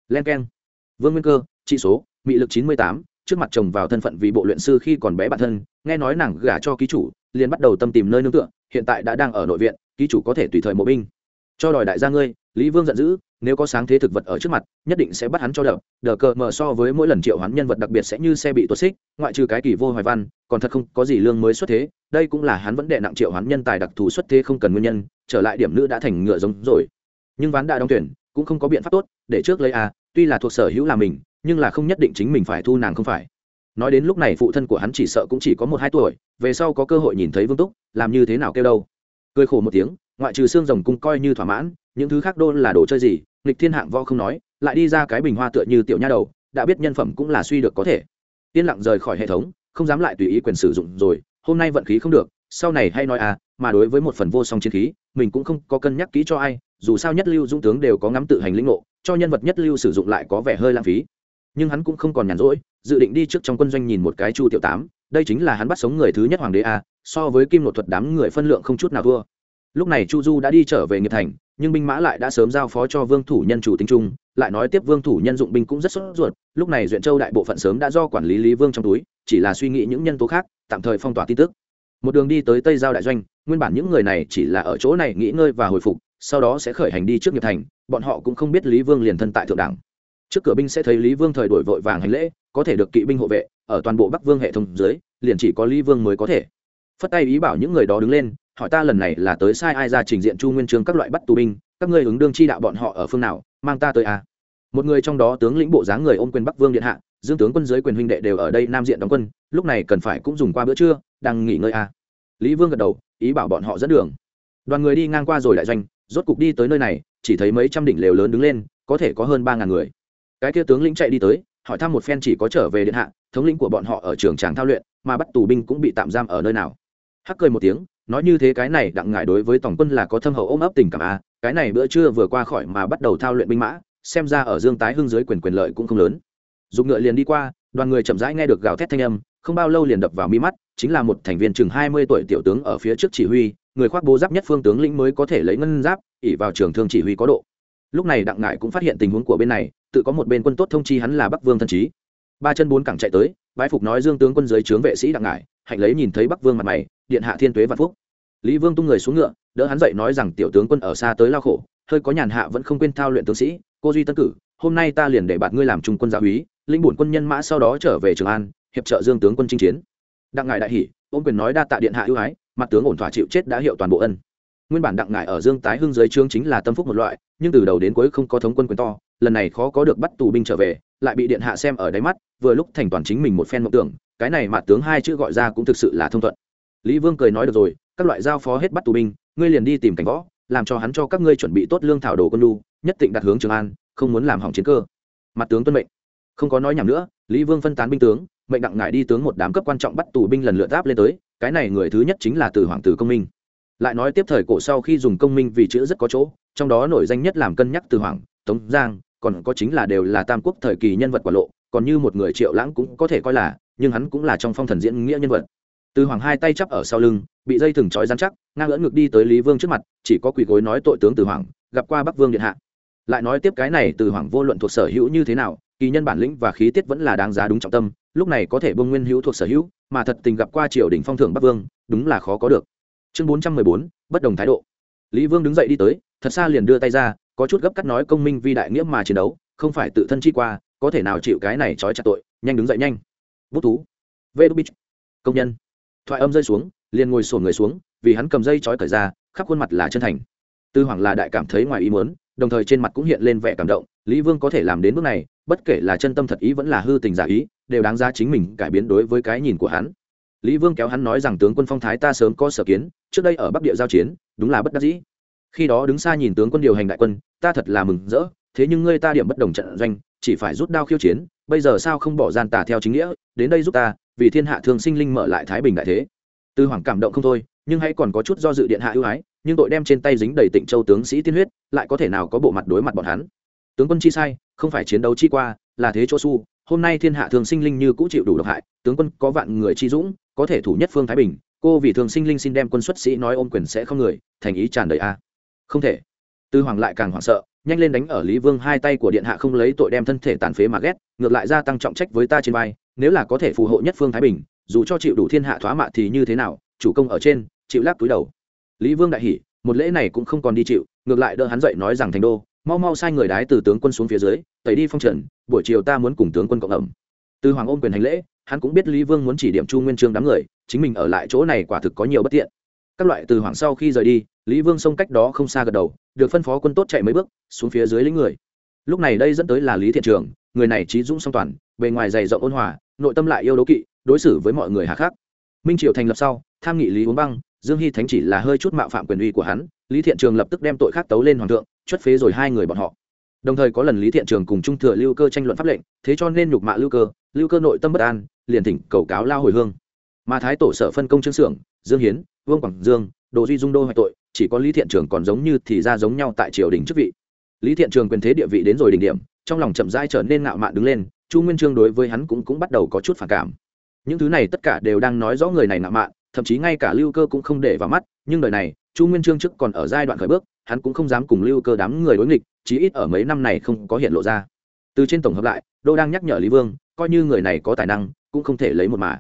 Len k e n vương nguyên cơ trị số, mị lực chín mươi tám, trước mặt chồng vào thân phận vì bộ luyện sư khi còn bé bản thân, nghe nói nàng gả cho ký chủ, liền bắt đầu tâm tìm nơi nương tựa, hiện tại đã đang ở nội viện, ký chủ có thể tùy thời mộ binh. Cho đòi đại gia ngươi, lý vương giận dữ, nếu có sáng thế thực vật ở trước mặt, nhất định sẽ bắt hắn cho đập đờ cờ mờ so với mỗi lần triệu hoán nhân vật đặc biệt sẽ như xe bị tuột xích, ngoại trừ cái kỳ vô hoài văn, còn thật không có gì lương mới xuất thế, đây cũng là hắn vẫn đệ nặng triệu hoán nhân tài đặc thù xuất thế không cần nguyên nhân, trở lại điểm nữ đã thành ngựa giống rồi. Nhưng ván đã đóng tuyển, cũng không có biện pháp tốt, để trước lấy a tuy là thuộc sở hữu là mình, nhưng là không nhất định chính mình phải thu nàng không phải. Nói đến lúc này phụ thân của hắn chỉ sợ cũng chỉ có một hai tuổi, về sau có cơ hội nhìn thấy vương túc, làm như thế nào kêu đâu. Cười khổ một tiếng, ngoại trừ xương rồng cung coi như thỏa mãn, những thứ khác đô là đồ chơi gì, nghịch thiên hạng võ không nói, lại đi ra cái bình hoa tựa như tiểu nha đầu, đã biết nhân phẩm cũng là suy được có thể. Yên lặng rời khỏi hệ thống, không dám lại tùy ý quyền sử dụng rồi, hôm nay vận khí không được, sau này hay nói à mà đối với một phần vô song chiến khí, mình cũng không có cân nhắc kỹ cho ai, dù sao nhất lưu dũng tướng đều có ngắm tự hành lĩnh ngộ cho nhân vật nhất lưu sử dụng lại có vẻ hơi lãng phí. Nhưng hắn cũng không còn nhàn rỗi, dự định đi trước trong quân doanh nhìn một cái chu tiểu tám, đây chính là hắn bắt sống người thứ nhất hoàng đế a, so với kim nội thuật đám người phân lượng không chút nào thua. Lúc này chu du đã đi trở về nghiệp thành, nhưng binh mã lại đã sớm giao phó cho vương thủ nhân chủ tính trung, lại nói tiếp vương thủ nhân dụng binh cũng rất sốt ruột, lúc này duyện châu đại bộ phận sớm đã do quản lý lý vương trong túi, chỉ là suy nghĩ những nhân tố khác, tạm thời phong tỏa tin tức. Một đường đi tới tây giao đại doanh, nguyên bản những người này chỉ là ở chỗ này nghỉ ngơi và hồi phục, sau đó sẽ khởi hành đi trước nghiệp thành bọn họ cũng không biết lý vương liền thân tại thượng đẳng trước cửa binh sẽ thấy lý vương thời đổi vội vàng hành lễ, có thể được kỵ binh hộ vệ, ở toàn bộ bắc vương hệ thống dưới, liền chỉ có lý vương mới có thể phất tay ý bảo những người đó đứng lên, hỏi ta lần này là tới sai ai ra trình diện chu nguyên trương các loại bắt tù binh, các ngươi ứng đương chi đạo bọn họ ở phương nào, mang ta tới à. một người trong đó tướng lĩnh bộ dáng người ôm quyền bắc vương điện hạ, dương tướng quân dưới quyền huynh đệ đều ở đây nam diện đóng quân, lúc này cần phải cũng dùng qua bữa trưa, đang nghỉ ngơi à. lý vương gật đầu, ý bảo bọn họ dẫn đường đoàn người đi ngang qua rồi đại doanh, rốt cục đi tới nơi này chỉ thấy mấy trăm đỉnh lều lớn đứng lên, có thể có hơn ba ngàn người. Cái kia tướng lĩnh chạy đi tới, hỏi thăm một phen chỉ có trở về điện hạ, thống lĩnh của bọn họ ở trường tràng thao luyện, mà bắt tù binh cũng bị tạm giam ở nơi nào. Hắc cười một tiếng, nói như thế cái này đặng ngại đối với tổng quân là có thâm hậu ôm ấp tình cảm a cái này bữa trưa vừa qua khỏi mà bắt đầu thao luyện binh mã, xem ra ở dương tái hưng dưới quyền quyền lợi cũng không lớn. Dùng ngựa liền đi qua, đoàn người chậm rãi nghe được gào thét thanh âm không bao lâu liền đập vào mi mắt, chính là một thành viên chừng hai mươi tuổi tiểu tướng ở phía trước chỉ huy, người khoác bố giáp nhất phương tướng lĩnh mới có thể lấy ngân giáp ỉ vào trường thương chỉ huy có độ. Lúc này đặng ngại cũng phát hiện tình huống của bên này, tự có một bên quân tốt thông chi hắn là bắc vương thân trí. Ba chân bốn cẳng chạy tới, bái phục nói dương tướng quân giới trướng vệ sĩ đặng ngại hạnh lấy nhìn thấy bắc vương mặt mày, điện hạ thiên tuế vạn phúc. Lý vương tung người xuống ngựa, đỡ hắn dậy nói rằng tiểu tướng quân ở xa tới lao khổ, hơi có nhàn hạ vẫn không quên thao luyện tướng sĩ, cô duy tân cử, hôm nay ta liền để bạt ngươi làm trung quân gia úy linh bổn quân nhân mã sau đó trở về trường an hiệp trợ dương tướng quân chinh chiến. Đặng ngài đại hỷ ôm quyền nói đa tạ điện hạ ưu ái, mặt tướng ổn thỏa chịu chết đã hiệu toàn bộ ân. Nguyên bản đặng ngài ở dương tái hưng dưới trương chính là tâm phúc một loại, nhưng từ đầu đến cuối không có thống quân quyền to, lần này khó có được bắt tù binh trở về, lại bị điện hạ xem ở đáy mắt, vừa lúc thành toàn chính mình một phen mộng tưởng, cái này mặt tướng hai chữ gọi ra cũng thực sự là thông thuận. Lý vương cười nói được rồi, các loại giao phó hết bắt tù binh, ngươi liền đi tìm cảnh võ, làm cho hắn cho các ngươi chuẩn bị tốt lương thảo đồ quân lu nhất định đặt hướng trường an, không muốn làm hỏng chiến cơ. Mặt tướng tuân mệnh. Không có nói nhảm nữa, lý vương phân tán binh tướng mệnh đặng ngài đi tướng một đám cấp quan trọng bắt tù binh lần lượt áp lên tới, cái này người thứ nhất chính là từ hoàng tử công minh. Lại nói tiếp thời cổ sau khi dùng công minh vì chữ rất có chỗ, trong đó nổi danh nhất làm cân nhắc từ hoàng, tống giang, còn có chính là đều là tam quốc thời kỳ nhân vật quả lộ, còn như một người triệu lãng cũng có thể coi là, nhưng hắn cũng là trong phong thần diễn nghĩa nhân vật. Từ hoàng hai tay chắp ở sau lưng, bị dây thừng trói dán chắc, ngang ưỡn ngực đi tới lý vương trước mặt, chỉ có quỳ gối nói tội tướng từ hoàng, gặp qua bắc vương điện hạ. Lại nói tiếp cái này từ hoàng vô luận thuộc sở hữu như thế nào, kỳ nhân bản lĩnh và khí tiết vẫn là đáng giá đúng trọng tâm lúc này có thể bông nguyên hữu thuộc sở hữu, mà thật tình gặp qua triều đình phong thưởng bắc vương, đúng là khó có được. Chương bốn trăm mười bốn, bất đồng thái độ. Lý vương đứng dậy đi tới, thật xa liền đưa tay ra, có chút gấp cắt nói công minh vi đại nghĩa mà chiến đấu, không phải tự thân chi qua, có thể nào chịu cái này trói chặt tội, nhanh đứng dậy nhanh. Bút thú vê đu bích. Công nhân. Thoại âm rơi xuống, liền ngồi sổn người xuống, vì hắn cầm dây trói cởi ra, khắp khuôn mặt là chân thành. Tư hoàng là đại cảm thấy ngoài ý muốn, đồng thời trên mặt cũng hiện lên vẻ cảm động, lý vương có thể làm đến bước này, bất kể là chân tâm thật ý vẫn là hư tình giả ý đều đáng ra chính mình cải biến đối với cái nhìn của hắn. Lý vương kéo hắn nói rằng, tướng quân phong thái ta sớm có sở kiến, trước đây ở bắc địa giao chiến, đúng là bất đắc dĩ. Khi đó đứng xa nhìn tướng quân điều hành đại quân, ta thật là mừng rỡ, thế nhưng ngươi ta điểm bất đồng trận doanh, chỉ phải rút đao khiêu chiến, bây giờ sao không bỏ gian tà theo chính nghĩa, đến đây giúp ta, vì thiên hạ thường sinh linh mở lại thái bình đại thế. Tư hoàng cảm động không thôi, nhưng hãy còn có chút do dự điện hạ ưu ái, nhưng tội đem trên tay dính đầy tịnh châu tướng sĩ tiên huyết, lại có thể nào có bộ mặt đối mặt bọn hắn. Tướng quân chi sai, không phải chiến đấu chi qua, là thế chỗ su hôm nay thiên hạ thường sinh linh như cũ chịu đủ độc hại, tướng quân có vạn người chi dũng, có thể thủ nhất phương thái bình, cô vì thường sinh linh xin đem quân xuất sĩ nói ôm quyền sẽ không người, thành ý tràn đầy a. Không thể. Tư hoàng lại càng hoảng sợ, nhanh lên đánh ở lý vương hai tay của điện hạ không lấy tội đem thân thể tàn phế mà ghét, ngược lại gia tăng trọng trách với ta trên vai, nếu là có thể phù hộ nhất phương thái bình, dù cho chịu đủ thiên hạ thoá mạ thì như thế nào, chủ công ở trên, chịu lắc túi đầu. Lý vương đại hỉ, một lễ này cũng không còn đi chịu, ngược lại đỡ hắn dậy nói rằng thành đô mau mau sai người đái từ tướng quân xuống phía dưới, tẩy đi phong trần, buổi chiều ta muốn cùng tướng quân cộng ẩm. Từ hoàng ôm quyền hành lễ, hắn cũng biết lý vương muốn chỉ điểm chu nguyên trương đám người, chính mình ở lại chỗ này quả thực có nhiều bất tiện. Các loại từ hoàng sau khi rời đi, lý vương xông cách đó không xa gật đầu, được phân phó quân tốt chạy mấy bước, xuống phía dưới lĩnh người. Lúc này đây dẫn tới là lý thiện trường, người này trí dũng song toàn, bề ngoài dày rộng ôn hòa, nội tâm lại yêu đố kỵ, đối xử với mọi người hà khắc. Minh triều thành lập sau, tham nghị lý uống băng dương hy thánh chỉ là hơi chút mạo phạm quyền uy của hắn, lý thiện trường lập tức đem tội khác tấu lên hoàng thượng, chuất phế rồi hai người bọn họ. Đồng thời có lần lý thiện trường cùng trung thừa lưu cơ tranh luận pháp lệnh, thế cho nên nhục mạ lưu cơ lưu cơ nội tâm bất an, liền thỉnh cầu cáo lao hồi hương. Mà thái tổ sở phân công trương xưởng dương hiến, vương quảng dương, đồ duy dung đô hoại tội, chỉ có lý thiện trường còn giống như thì ra giống nhau tại triều đình chức vị. Lý thiện trường quyền thế địa vị đến rồi đỉnh điểm, trong lòng chậm rãi trở nên ngạo mạn đứng lên, chu nguyên trương đối với hắn cũng cũng bắt đầu có chút phản cảm. Những thứ này tất cả đều đang nói rõ người này ngạo mạn thậm chí ngay cả lưu cơ cũng không để vào mắt, nhưng đời này, chu nguyên trương trước còn ở giai đoạn khởi bước, hắn cũng không dám cùng lưu cơ đám người đối nghịch, chí ít ở mấy năm này không có hiện lộ ra. Từ trên tổng hợp lại, đô đang nhắc nhở lý vương, coi như người này có tài năng, cũng không thể lấy một mà.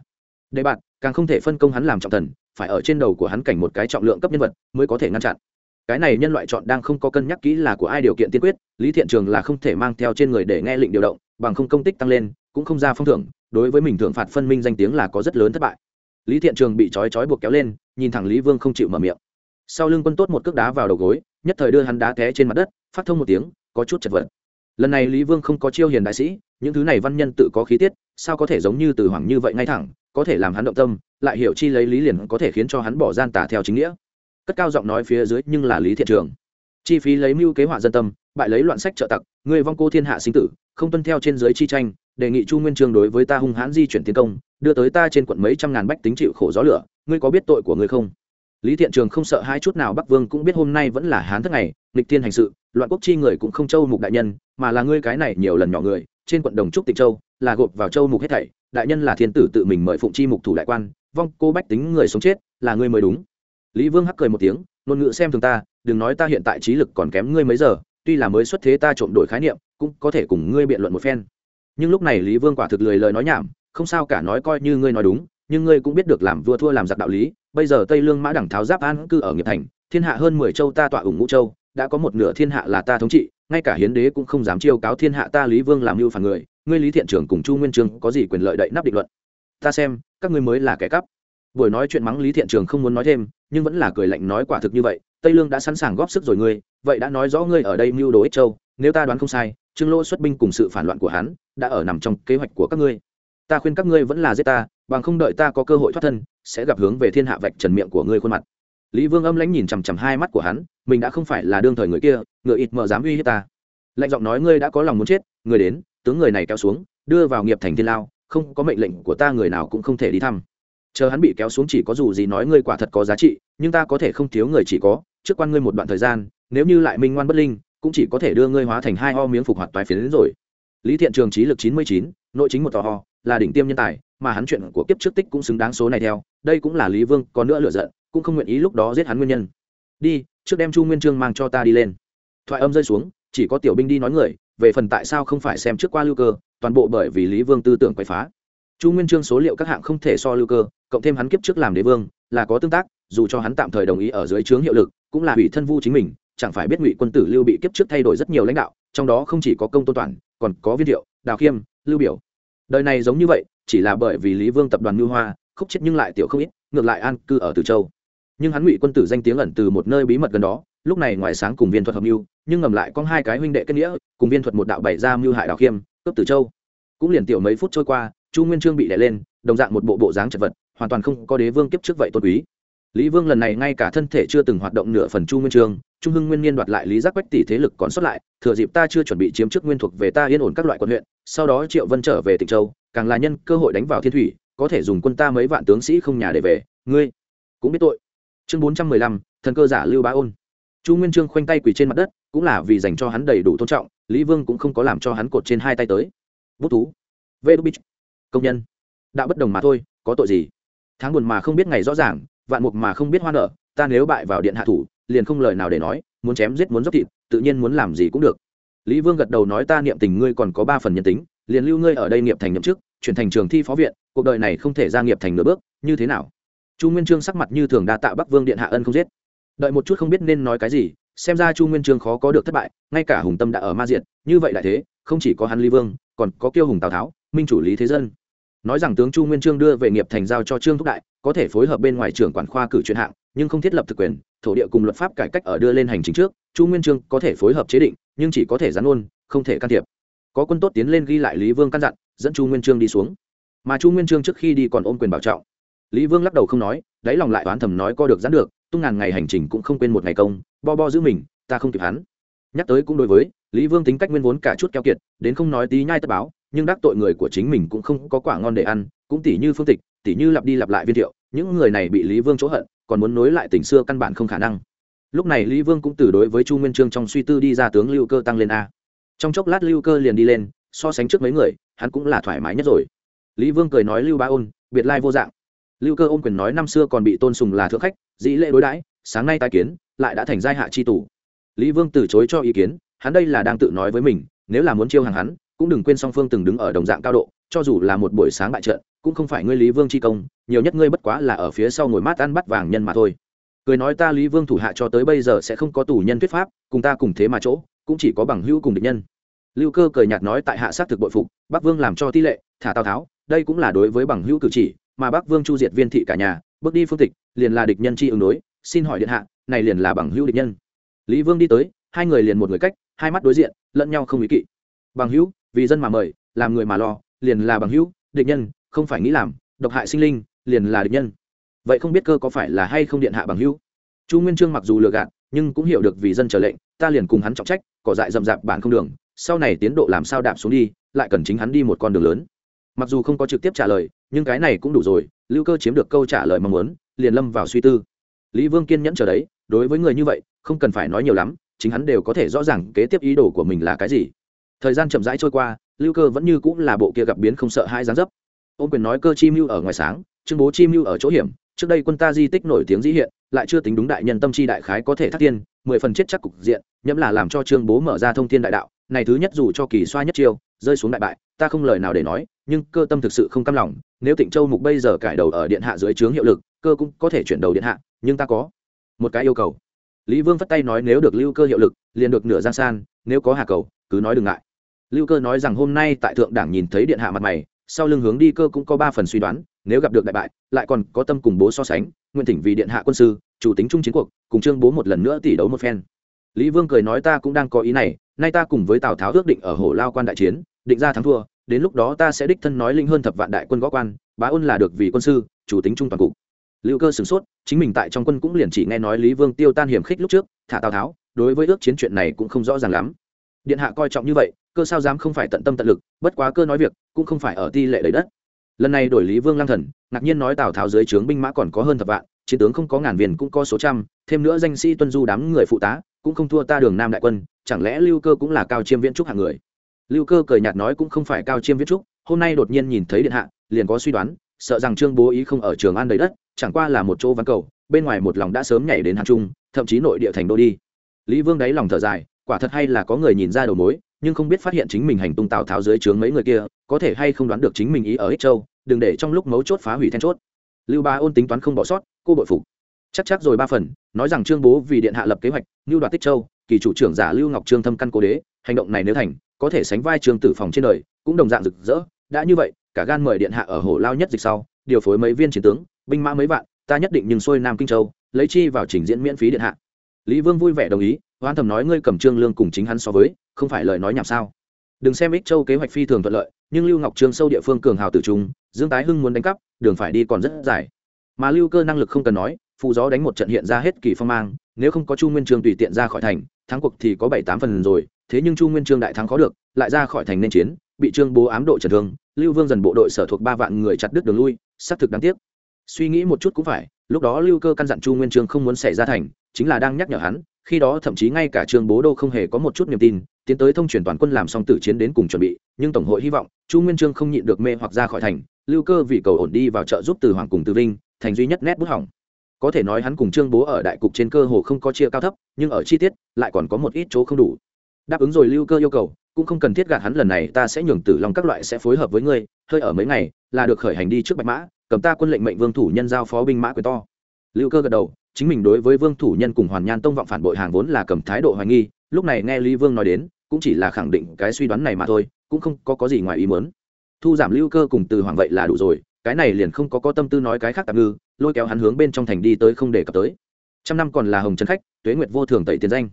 Đề bạn, càng không thể phân công hắn làm trọng thần, phải ở trên đầu của hắn cảnh một cái trọng lượng cấp nhân vật, mới có thể ngăn chặn. Cái này nhân loại chọn đang không có cân nhắc kỹ là của ai điều kiện tiên quyết, lý thiện trường là không thể mang theo trên người để nghe lệnh điều động, bằng không công tích tăng lên, cũng không ra phong thưởng, đối với mình thưởng phạt phân minh danh tiếng là có rất lớn thất bại lý thiện trường bị trói trói buộc kéo lên, nhìn thẳng lý vương không chịu mở miệng. Sau lưng quân tốt một cước đá vào đầu gối, nhất thời đưa hắn đá té trên mặt đất, phát thông một tiếng, có chút chật vật. Lần này lý vương không có chiêu hiền đại sĩ, những thứ này văn nhân tự có khí tiết, sao có thể giống như từ hoàng như vậy ngay thẳng, có thể làm hắn động tâm, lại hiểu chi lấy lý liền có thể khiến cho hắn bỏ gian tả theo chính nghĩa. Cất cao giọng nói phía dưới, nhưng là lý thiện trường. Chi phí lấy mưu kế họa dân tâm, bại lấy loạn sách trợ tặc, người vong cô thiên hạ sinh tử, không tuân theo trên giới chi tranh đề nghị chu nguyên trương đối với ta hung hãn di chuyển tiến công, đưa tới ta trên quận mấy trăm ngàn bách tính chịu khổ gió lửa, ngươi có biết tội của ngươi không? Lý thiện trường không sợ hai chút nào, bắc vương cũng biết hôm nay vẫn là hán thất ngày, nghịch thiên hành sự, loạn quốc chi người cũng không châu mục đại nhân, mà là ngươi cái này nhiều lần nhỏ người, trên quận đồng trúc tịch châu, là gộp vào châu mục hết thảy, đại nhân là thiên tử tự mình mời phụng chi mục thủ đại quan, vong cô bách tính người sống chết, là ngươi mới đúng. Lý vương hắc cười một tiếng, ngôn ngữ xem thường ta, đừng nói ta hiện tại trí lực còn kém ngươi mấy giờ, tuy là mới xuất thế ta trộm đổi khái niệm, cũng có thể cùng ngươi biện luận một phen nhưng lúc này lý vương quả thực lười lời nói nhảm, không sao cả nói coi như ngươi nói đúng, nhưng ngươi cũng biết được làm vua thua làm giặc đạo lý, bây giờ tây lương mã đẳng tháo giáp an cư ở nghiệp thành, thiên hạ hơn mười châu ta tọa ủng ngũ châu, đã có một nửa thiên hạ là ta thống trị, ngay cả hiến đế cũng không dám chiêu cáo thiên hạ ta lý vương làm mưu phản người, ngươi lý thiện trưởng cùng chu nguyên trương có gì quyền lợi đậy nắp định luận? Ta xem, các ngươi mới là kẻ cắp. Buổi nói chuyện mắng lý thiện trường không muốn nói thêm, nhưng vẫn là cười lạnh nói quả thực như vậy, tây lương đã sẵn sàng góp sức rồi ngươi, vậy đã nói rõ ngươi ở đây mưu đồ ích châu, nếu ta đoán không sai trương lỗ xuất binh cùng sự phản loạn của hắn đã ở nằm trong kế hoạch của các ngươi. Ta khuyên các ngươi vẫn là giết ta, bằng không đợi ta có cơ hội thoát thân, sẽ gặp hướng về thiên hạ vạch trần miệng của ngươi khuôn mặt. Lý vương âm lãnh nhìn chằm chằm hai mắt của hắn, mình đã không phải là đương thời người kia, ngựa ít mờ dám uy hiếp ta. Lạnh giọng nói, ngươi đã có lòng muốn chết người đến, tướng người này kéo xuống, đưa vào nghiệp thành thiên lao, không có mệnh lệnh của ta người nào cũng không thể đi thăm. Chờ hắn bị kéo xuống chỉ có dù gì nói ngươi quả thật có giá trị, nhưng ta có thể không thiếu người chỉ có, trước quan ngươi một đoạn thời gian, nếu như lại minh ngoan bất linh cũng chỉ có thể đưa ngươi hóa thành hai ho miếng phục hoạt toái phiến đến rồi. Lý thiện trường trí lực chín mươi chín, nội chính một tò ho, là đỉnh tiêm nhân tài, mà hắn chuyện của kiếp trước tích cũng xứng đáng số này theo. Đây cũng là lý vương, có nữa lựa giận, cũng không nguyện ý lúc đó giết hắn nguyên nhân. Đi, trước đem chu nguyên trương mang cho ta đi lên. Thoại âm rơi xuống, chỉ có tiểu binh đi nói người, về phần tại sao không phải xem trước qua lưu cơ, toàn bộ bởi vì lý vương tư tưởng quậy phá. Chu nguyên trương số liệu các hạng không thể so lưu cơ, cộng thêm hắn kiếp trước làm đế vương, là có tương tác, dù cho hắn tạm thời đồng ý ở dưới trướng hiệu lực, cũng là ủy thân vu chính mình chẳng phải biết ngụy quân tử lưu bị kiếp trước thay đổi rất nhiều lãnh đạo, trong đó không chỉ có công tôn toàn, còn có viên thiệu, đào khiêm, lưu biểu. Đời này giống như vậy, chỉ là bởi vì lý vương tập đoàn ngưu hoa, khúc chết nhưng lại tiểu không ít, ngược lại an cư ở từ châu. Nhưng hắn ngụy quân tử danh tiếng ẩn từ một nơi bí mật gần đó, lúc này ngoài sáng cùng viên thuật hợp mưu, nhưng ngầm lại có hai cái huynh đệ kết nghĩa, cùng viên thuật một đạo bảy ra mưu hại đào khiêm, cướp từ châu. Cũng liền tiểu mấy phút trôi qua, chu nguyên trương bị đè lên, đồng dạng một bộ bộ dáng chật vật, hoàn toàn không có đế vương kiếp trước vậy tôn quý lý vương lần này ngay cả thân thể chưa từng hoạt động nửa phần chu nguyên Trường, trung hưng nguyên niên đoạt lại lý giác quách tỷ thế lực còn sót lại thừa dịp ta chưa chuẩn bị chiếm chức nguyên thuộc về ta yên ổn các loại quận huyện sau đó triệu vân trở về tịnh châu càng là nhân cơ hội đánh vào thiên thủy có thể dùng quân ta mấy vạn tướng sĩ không nhà để về ngươi cũng biết tội. Chương bốn trăm mười lăm thần cơ giả lưu bá ôn. Chu nguyên trương khoanh tay quỳ trên mặt đất cũng là vì dành cho hắn đầy đủ tôn trọng lý vương cũng không có làm cho hắn cột trên hai tay tới. Bút thú. Vê đu bích. Công nhân. Đã bất đồng mà thôi có tội gì? Tháng buồn mà không biết ngày rõ ràng vạn mục mà không biết hoa nở ta nếu bại vào điện hạ thủ liền không lời nào để nói muốn chém giết muốn dốc thịt tự nhiên muốn làm gì cũng được. Lý vương gật đầu nói ta niệm tình ngươi còn có ba phần nhân tính liền lưu ngươi ở đây nghiệp thành nhậm chức chuyển thành trường thi phó viện cuộc đời này không thể ra nghiệp thành nửa bước như thế nào? Chu nguyên trương sắc mặt như thường đa tạ bắc vương điện hạ ân không giết. Đợi một chút không biết nên nói cái gì xem ra chu nguyên trương khó có được thất bại ngay cả hùng tâm đã ở ma diện, như vậy đại thế không chỉ có hắn lý vương còn có kiêu hùng tào tháo minh chủ lý thế dân nói rằng tướng chu nguyên trương đưa về nghiệp thành giao cho trương thúc đại, có thể phối hợp bên ngoài trưởng quản khoa cử chuyện hạng, nhưng không thiết lập thực quyền, thổ địa cùng luật pháp cải cách ở đưa lên hành chính trước, chu nguyên trương có thể phối hợp chế định, nhưng chỉ có thể gián ôn, không thể can thiệp. Có quân tốt tiến lên ghi lại lý vương căn dặn, dẫn chu nguyên trương đi xuống. Mà chu nguyên trương trước khi đi còn ôm quyền bảo trọng. Lý vương lắc đầu không nói, đáy lòng lại oán thầm nói co được gián được, tung ngàn ngày hành trình cũng không quên một ngày công, bo bo giữ mình, ta không kịp hắn. Nhắc tới cũng đối với, lý vương tính cách nguyên vốn cả chút keo kiệt, đến không nói tí nhai tất báo nhưng đắc tội người của chính mình cũng không có quả ngon để ăn, cũng tỷ như phương tịch tỷ như lặp đi lặp lại viên thiệu, những người này bị lý vương chỗ hận, còn muốn nối lại tình xưa căn bản không khả năng. Lúc này lý vương cũng từ đối với chu nguyên trương trong suy tư đi ra tướng lưu cơ tăng lên a. Trong chốc lát lưu cơ liền đi lên, so sánh trước mấy người, hắn cũng là thoải mái nhất rồi. Lý vương cười nói lưu ba ôn, biệt lai vô dạng. Lưu cơ ôm quyền nói năm xưa còn bị tôn sùng là thượng khách, dĩ lễ đối đãi, sáng nay tai kiến, lại đã thành giai hạ chi tù. Lý vương từ chối cho ý kiến, hắn đây là đang tự nói với mình, nếu là muốn chiêu hàng hắn cũng đừng quên song phương từng đứng ở đồng dạng cao độ, cho dù là một buổi sáng bại trận, cũng không phải ngươi lý vương chi công, nhiều nhất ngươi bất quá là ở phía sau ngồi mát ăn bắt vàng nhân mà thôi. Cười nói ta lý vương thủ hạ cho tới bây giờ sẽ không có tù nhân thuyết pháp, cùng ta cùng thế mà chỗ, cũng chỉ có bằng hữu cùng địch nhân. Lưu cơ cười nhạt nói tại hạ xác thực bội phục, bắc vương làm cho tỷ lệ, thả tào tháo, đây cũng là đối với bằng hữu cử chỉ, mà bắc vương chu diệt viên thị cả nhà, bước đi phương tịch, liền là địch nhân chi ứng đối, xin hỏi điện hạ, này liền là bằng hữu địch nhân. Lý vương đi tới, hai người liền một người cách, hai mắt đối diện, lẫn nhau không ý kỵ. Bằng hữu vì dân mà mời, làm người mà lo, liền là bằng hữu, địch nhân, không phải nghĩ làm, độc hại sinh linh, liền là địch nhân. Vậy không biết cơ có phải là hay không điện hạ bằng hữu? Chu nguyên trương mặc dù lừa gạt, nhưng cũng hiểu được vì dân trở lệnh, ta liền cùng hắn trọng trách, cỏ dại rậm rạp bản không đường, sau này tiến độ làm sao đạp xuống đi, lại cần chính hắn đi một con đường lớn. Mặc dù không có trực tiếp trả lời, nhưng cái này cũng đủ rồi, lưu cơ chiếm được câu trả lời mong muốn, liền lâm vào suy tư. Lý vương kiên nhẫn chờ đấy, đối với người như vậy, không cần phải nói nhiều lắm, chính hắn đều có thể rõ ràng kế tiếp ý đồ của mình là cái gì thời gian chậm rãi trôi qua, lưu cơ vẫn như cũng là bộ kia gặp biến không sợ hai dáng dấp. Ôm quyền nói cơ chi mưu ở ngoài sáng, trương bố chi mưu ở chỗ hiểm, trước đây quân ta di tích nổi tiếng dĩ hiện, lại chưa tính đúng đại nhân tâm chi đại khái có thể thắt tiên, mười phần chết chắc cục diện, nhẫm là làm cho trương bố mở ra thông thiên đại đạo, này thứ nhất dù cho kỳ xoa nhất chiêu, rơi xuống đại bại, ta không lời nào để nói, nhưng cơ tâm thực sự không cam lòng, nếu tịnh châu mục bây giờ cải đầu ở điện hạ dưới trướng hiệu lực, cơ cũng có thể chuyển đầu điện hạ, nhưng ta có một cái yêu cầu. Lý vương phất tay nói nếu được lưu cơ hiệu lực, liền được nửa giang san, nếu có hà cầu, cứ nói đừng ngại lưu cơ nói rằng hôm nay tại thượng đảng nhìn thấy điện hạ mặt mày, sau lưng hướng đi cơ cũng có ba phần suy đoán, nếu gặp được đại bại, lại còn có tâm cùng bố so sánh, nguyện thỉnh vì điện hạ quân sư, chủ tính chung chiến cuộc, cùng trương bố một lần nữa tỷ đấu một phen. Lý vương cười nói ta cũng đang có ý này, nay ta cùng với tào tháo ước định ở hồ lao quan đại chiến, định ra thắng thua, đến lúc đó ta sẽ đích thân nói linh hơn thập vạn đại quân gõ quan, bá ôn là được vì quân sư, chủ tính trung toàn cục. Lưu cơ sửng sốt, chính mình tại trong quân cũng liền chỉ nghe nói lý vương tiêu tan hiểm khích lúc trước, thả tào tháo, đối với ước chiến chuyện này cũng không rõ ràng lắm. Điện hạ coi trọng như vậy cơ sao dám không phải tận tâm tận lực, bất quá cơ nói việc, cũng không phải ở ti lệ đầy đất. Lần này đổi lý vương lang thần, ngạc nhiên nói tào tháo dưới trướng binh mã còn có hơn thập vạn, chiến tướng không có ngàn viên cũng có số trăm, thêm nữa danh sĩ tuân du đám người phụ tá, cũng không thua ta đường nam đại quân, chẳng lẽ lưu cơ cũng là cao chiêm viễn trúc hạng người? Lưu cơ cười nhạt nói cũng không phải cao chiêm viễn trúc, hôm nay đột nhiên nhìn thấy điện hạ, liền có suy đoán, sợ rằng trương bố ý không ở trường an đầy đất, chẳng qua là một chỗ ván cầu, bên ngoài một lòng đã sớm nhảy đến hàng trung, thậm chí nội địa thành đô đi. Lý vương đáy lòng thở dài, quả thật hay là có người nhìn ra đầu mối nhưng không biết phát hiện chính mình hành tung tào tháo dưới trướng mấy người kia, có thể hay không đoán được chính mình ý ở ích châu, đừng để trong lúc mấu chốt phá hủy then chốt. Lưu ba ôn tính toán không bỏ sót, cô bội phục. Chắc chắc rồi ba phần, nói rằng trương bố vì điện hạ lập kế hoạch như đoạt tích châu, kỳ chủ trưởng giả lưu ngọc trương thâm căn cố đế, hành động này nếu thành, có thể sánh vai trương tử phòng trên đời, cũng đồng dạng rực rỡ. Đã như vậy, cả gan mời điện hạ ở hồ lao nhất dịch sau, điều phối mấy viên chiến tướng, binh mã mấy vạn, ta nhất định nhưng xuôi nam kinh châu, lấy chi vào trình diễn miễn phí điện hạ lý vương vui vẻ đồng ý hoan thầm nói ngươi cầm trương lương cùng chính hắn so với, không phải lời nói nhảm sao? Đừng xem ích châu kế hoạch phi thường thuận lợi, nhưng lưu ngọc trương sâu địa phương cường hào tử trung, dương tái hưng muốn đánh cắp, đường phải đi còn rất dài. Mà lưu cơ năng lực không cần nói phụ gió đánh một trận hiện ra hết kỳ phong mang, nếu không có chu nguyên trương tùy tiện ra khỏi thành, thắng cuộc thì có bảy tám phần rồi, thế nhưng chu nguyên trương đại thắng khó được, lại ra khỏi thành nên chiến, bị trương bố ám độ trần thương, lưu vương dần bộ đội sở thuộc ba vạn người chặt đứt đường lui, xác thực đáng tiếc. Suy nghĩ một chút cũng phải lúc đó lưu cơ căn dặn chu nguyên trương không muốn xảy ra thành, chính là đang nhắc nhở hắn, khi đó thậm chí ngay cả trương bố đô không hề có một chút niềm tin, tiến tới thông truyền toàn quân làm xong tử chiến đến cùng chuẩn bị, nhưng tổng hội hy vọng, chu nguyên trương không nhịn được mê hoặc ra khỏi thành, lưu cơ vì cầu ổn đi vào trợ giúp từ hoàng cùng từ vinh, thành duy nhất nét bút hỏng. Có thể nói hắn cùng trương bố ở đại cục trên cơ hồ không có chia cao thấp, nhưng ở chi tiết, lại còn có một ít chỗ không đủ. Đáp ứng rồi lưu cơ yêu cầu, cũng không cần thiết gạt hắn lần này, ta sẽ nhường tử lòng các loại sẽ phối hợp với ngươi, hơi ở mấy ngày, là được khởi hành đi trước bạch mã cầm ta quân lệnh mệnh vương thủ nhân giao phó binh mã quyền to. Lưu cơ gật đầu chính mình đối với vương thủ nhân cùng hoàn nhan tông vọng phản bội hàng vốn là cầm thái độ hoài nghi lúc này nghe lý vương nói đến cũng chỉ là khẳng định cái suy đoán này mà thôi cũng không có, có gì ngoài ý mớn thu giảm lưu cơ cùng từ hoàng vậy là đủ rồi cái này liền không có có tâm tư nói cái khác tạm ngư lôi kéo hắn hướng bên trong thành đi tới không để cập tới. Trăm năm còn là hồng trấn khách tuế nguyệt vô thường tẩy tiền danh.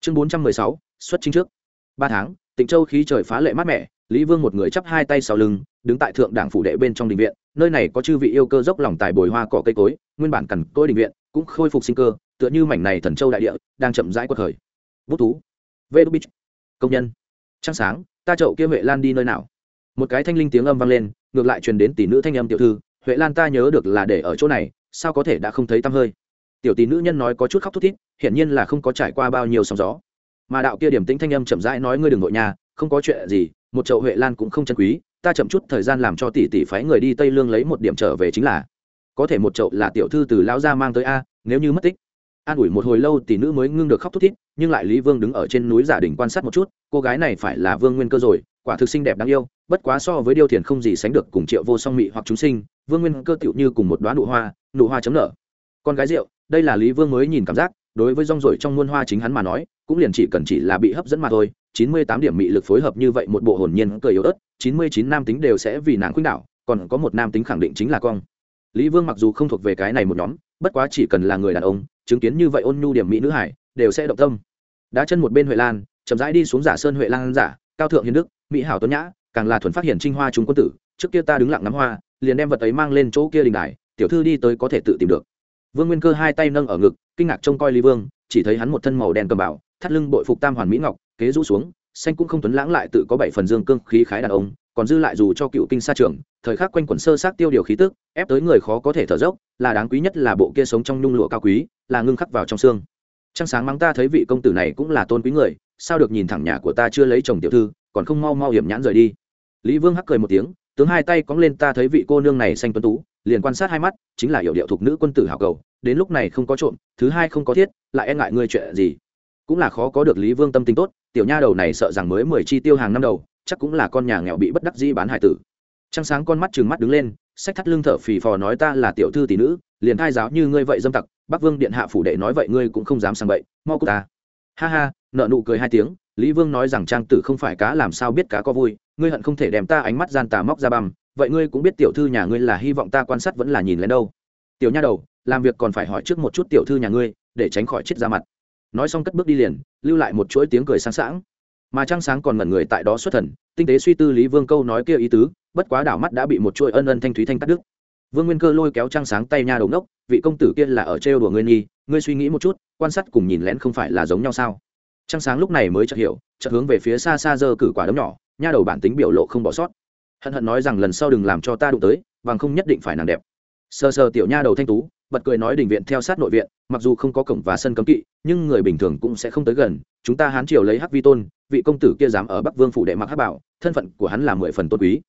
Chương bốn trăm mười sáu xuất chính trước. Ba tháng tịnh châu khí trời phá lệ mát mẻ lý vương một người chắp hai tay sau lưng, đứng tại thượng đảng phủ đệ bên trong đình viện, nơi này có chư vị yêu cơ dốc lòng tài bồi hoa cỏ cây cối, nguyên bản cằn cỗi đình viện, cũng khôi phục sinh cơ, tựa như mảnh này thần châu đại địa, đang chậm rãi quật khởi. Bút thú. Vê đu bích công nhân. Trăng sáng, ta chậu kia huệ lan đi nơi nào? Một cái thanh linh tiếng âm vang lên, ngược lại truyền đến tỷ nữ thanh âm tiểu thư, huệ lan ta nhớ được là để ở chỗ này, sao có thể đã không thấy tăm hơi? Tiểu tỷ nữ nhân nói có chút khóc thút thít, hiển nhiên là không có trải qua bao nhiêu sóng gió. Mà đạo kia điểm tĩnh thanh âm chậm rãi nói ngươi đừng nội nhà không có chuyện gì, một chậu huệ lan cũng không chân quý, ta chậm chút thời gian làm cho tỷ tỷ phái người đi tây lương lấy một điểm trở về chính là. Có thể một chậu là tiểu thư từ lão gia mang tới a, nếu như mất tích. An ủi một hồi lâu tỷ nữ mới ngưng được khóc thút thít, nhưng lại lý vương đứng ở trên núi giả đình quan sát một chút, cô gái này phải là vương nguyên cơ rồi, quả thực xinh đẹp đáng yêu, bất quá so với điêu thiền không gì sánh được cùng triệu vô song mị hoặc chúng sinh, vương nguyên cơ tựu như cùng một đoá nụ hoa nụ hoa chấm nở. Con gái rượu, đây là lý vương mới nhìn cảm giác, đối với rong rổi trong muôn hoa chính hắn mà nói, cũng liền chỉ cần chỉ là bị hấp dẫn mà thôi chín mươi tám điểm mị lực phối hợp như vậy một bộ hồn nhiên cười yếu ớt, chín mươi chín nam tính đều sẽ vì nàng khuynh đảo, còn có một nam tính khẳng định chính là cong lý vương mặc dù không thuộc về cái này một nhóm, bất quá chỉ cần là người đàn ông, chứng kiến như vậy ôn nhu điểm mỹ nữ hải, đều sẽ động tâm. Đá chân một bên huệ lan, chậm rãi đi xuống giả sơn huệ lan giả, cao thượng hiền đức, mỹ hảo tuấn nhã, càng là thuần phát hiện trinh hoa chúng quân tử, trước kia ta đứng lặng ngắm hoa, liền đem vật ấy mang lên chỗ kia đình đài, tiểu thư đi tới có thể tự tìm được. Vương nguyên cơ hai tay nâng ở ngực, kinh ngạc trông coi lý vương, chỉ thấy hắn một thân màu đen cầm bảo thắt lưng bội phục tam hoàn mỹ ngọc kế rũ xuống, xanh cũng không tuấn lãng lại tự có bảy phần dương cương khí khái đàn ông, còn dư lại dù cho cựu kinh sa trường, thời khắc quanh quẩn sơ sát tiêu điều khí tức, ép tới người khó có thể thở dốc, là đáng quý nhất là bộ kia sống trong nhung lụa cao quý, là ngưng khắc vào trong xương. Trăng sáng mắng ta thấy vị công tử này cũng là tôn quý người, sao được nhìn thẳng nhà của ta chưa lấy chồng tiểu thư, còn không mau mau hiểm nhãn rời đi. Lý vương hắc cười một tiếng, tướng hai tay cóng lên ta thấy vị cô nương này xanh tuấn tú, liền quan sát hai mắt, chính là hiệu điệu thuộc nữ quân tử hảo cầu, đến lúc này không có trộm, thứ hai không có thiết, lại e ngại ngươi chuyện gì? Cũng là khó có được lý vương tâm tính tốt, tiểu nha đầu này sợ rằng mới mười chi tiêu hàng năm đầu, chắc cũng là con nhà nghèo bị bất đắc dĩ bán hải tử. Trăng sáng con mắt chừng mắt đứng lên, sách thắt lưng thở phì phò nói ta là tiểu thư tỷ nữ, liền thai giáo như ngươi vậy dâm tặc, bắc vương điện hạ phủ đệ nói vậy ngươi cũng không dám sang vậy mau cút ta. Ha ha, nợ nụ cười hai tiếng, lý vương nói rằng trang tử không phải cá làm sao biết cá có vui, ngươi hận không thể đem ta ánh mắt gian tà móc ra băm, vậy ngươi cũng biết tiểu thư nhà ngươi là hy vọng ta quan sát vẫn là nhìn lên đâu. Tiểu nha đầu, làm việc còn phải hỏi trước một chút tiểu thư nhà ngươi, để tránh khỏi chết ra mặt nói xong cất bước đi liền, lưu lại một chuỗi tiếng cười sáng sảng. Mà trăng sáng còn ngẩn người tại đó xuất thần, tinh tế suy tư lý vương câu nói kia ý tứ, bất quá đảo mắt đã bị một chuỗi ân ân thanh thúy thanh cắt đứt. Vương nguyên cơ lôi kéo trăng sáng tay nha đầu ngốc, vị công tử kia là ở trêu đùa ngươi nghi ngươi suy nghĩ một chút, quan sát cùng nhìn lén không phải là giống nhau sao? Trăng sáng lúc này mới chợt hiểu, chợt hướng về phía xa xa giơ cử quả đấm nhỏ, nha đầu bản tính biểu lộ không bỏ sót. Hận hận nói rằng lần sau đừng làm cho ta đụng tới, bằng không nhất định phải nàng đẹp sờ sờ tiểu nha đầu thanh tú, bật cười nói đình viện theo sát nội viện, mặc dù không có cổng và sân cấm kỵ, nhưng người bình thường cũng sẽ không tới gần. Chúng ta hán triều lấy hắc vi tôn, vị công tử kia dám ở bắc vương phủ đệ mặc hắc bảo, thân phận của hắn là mười phần tôn quý.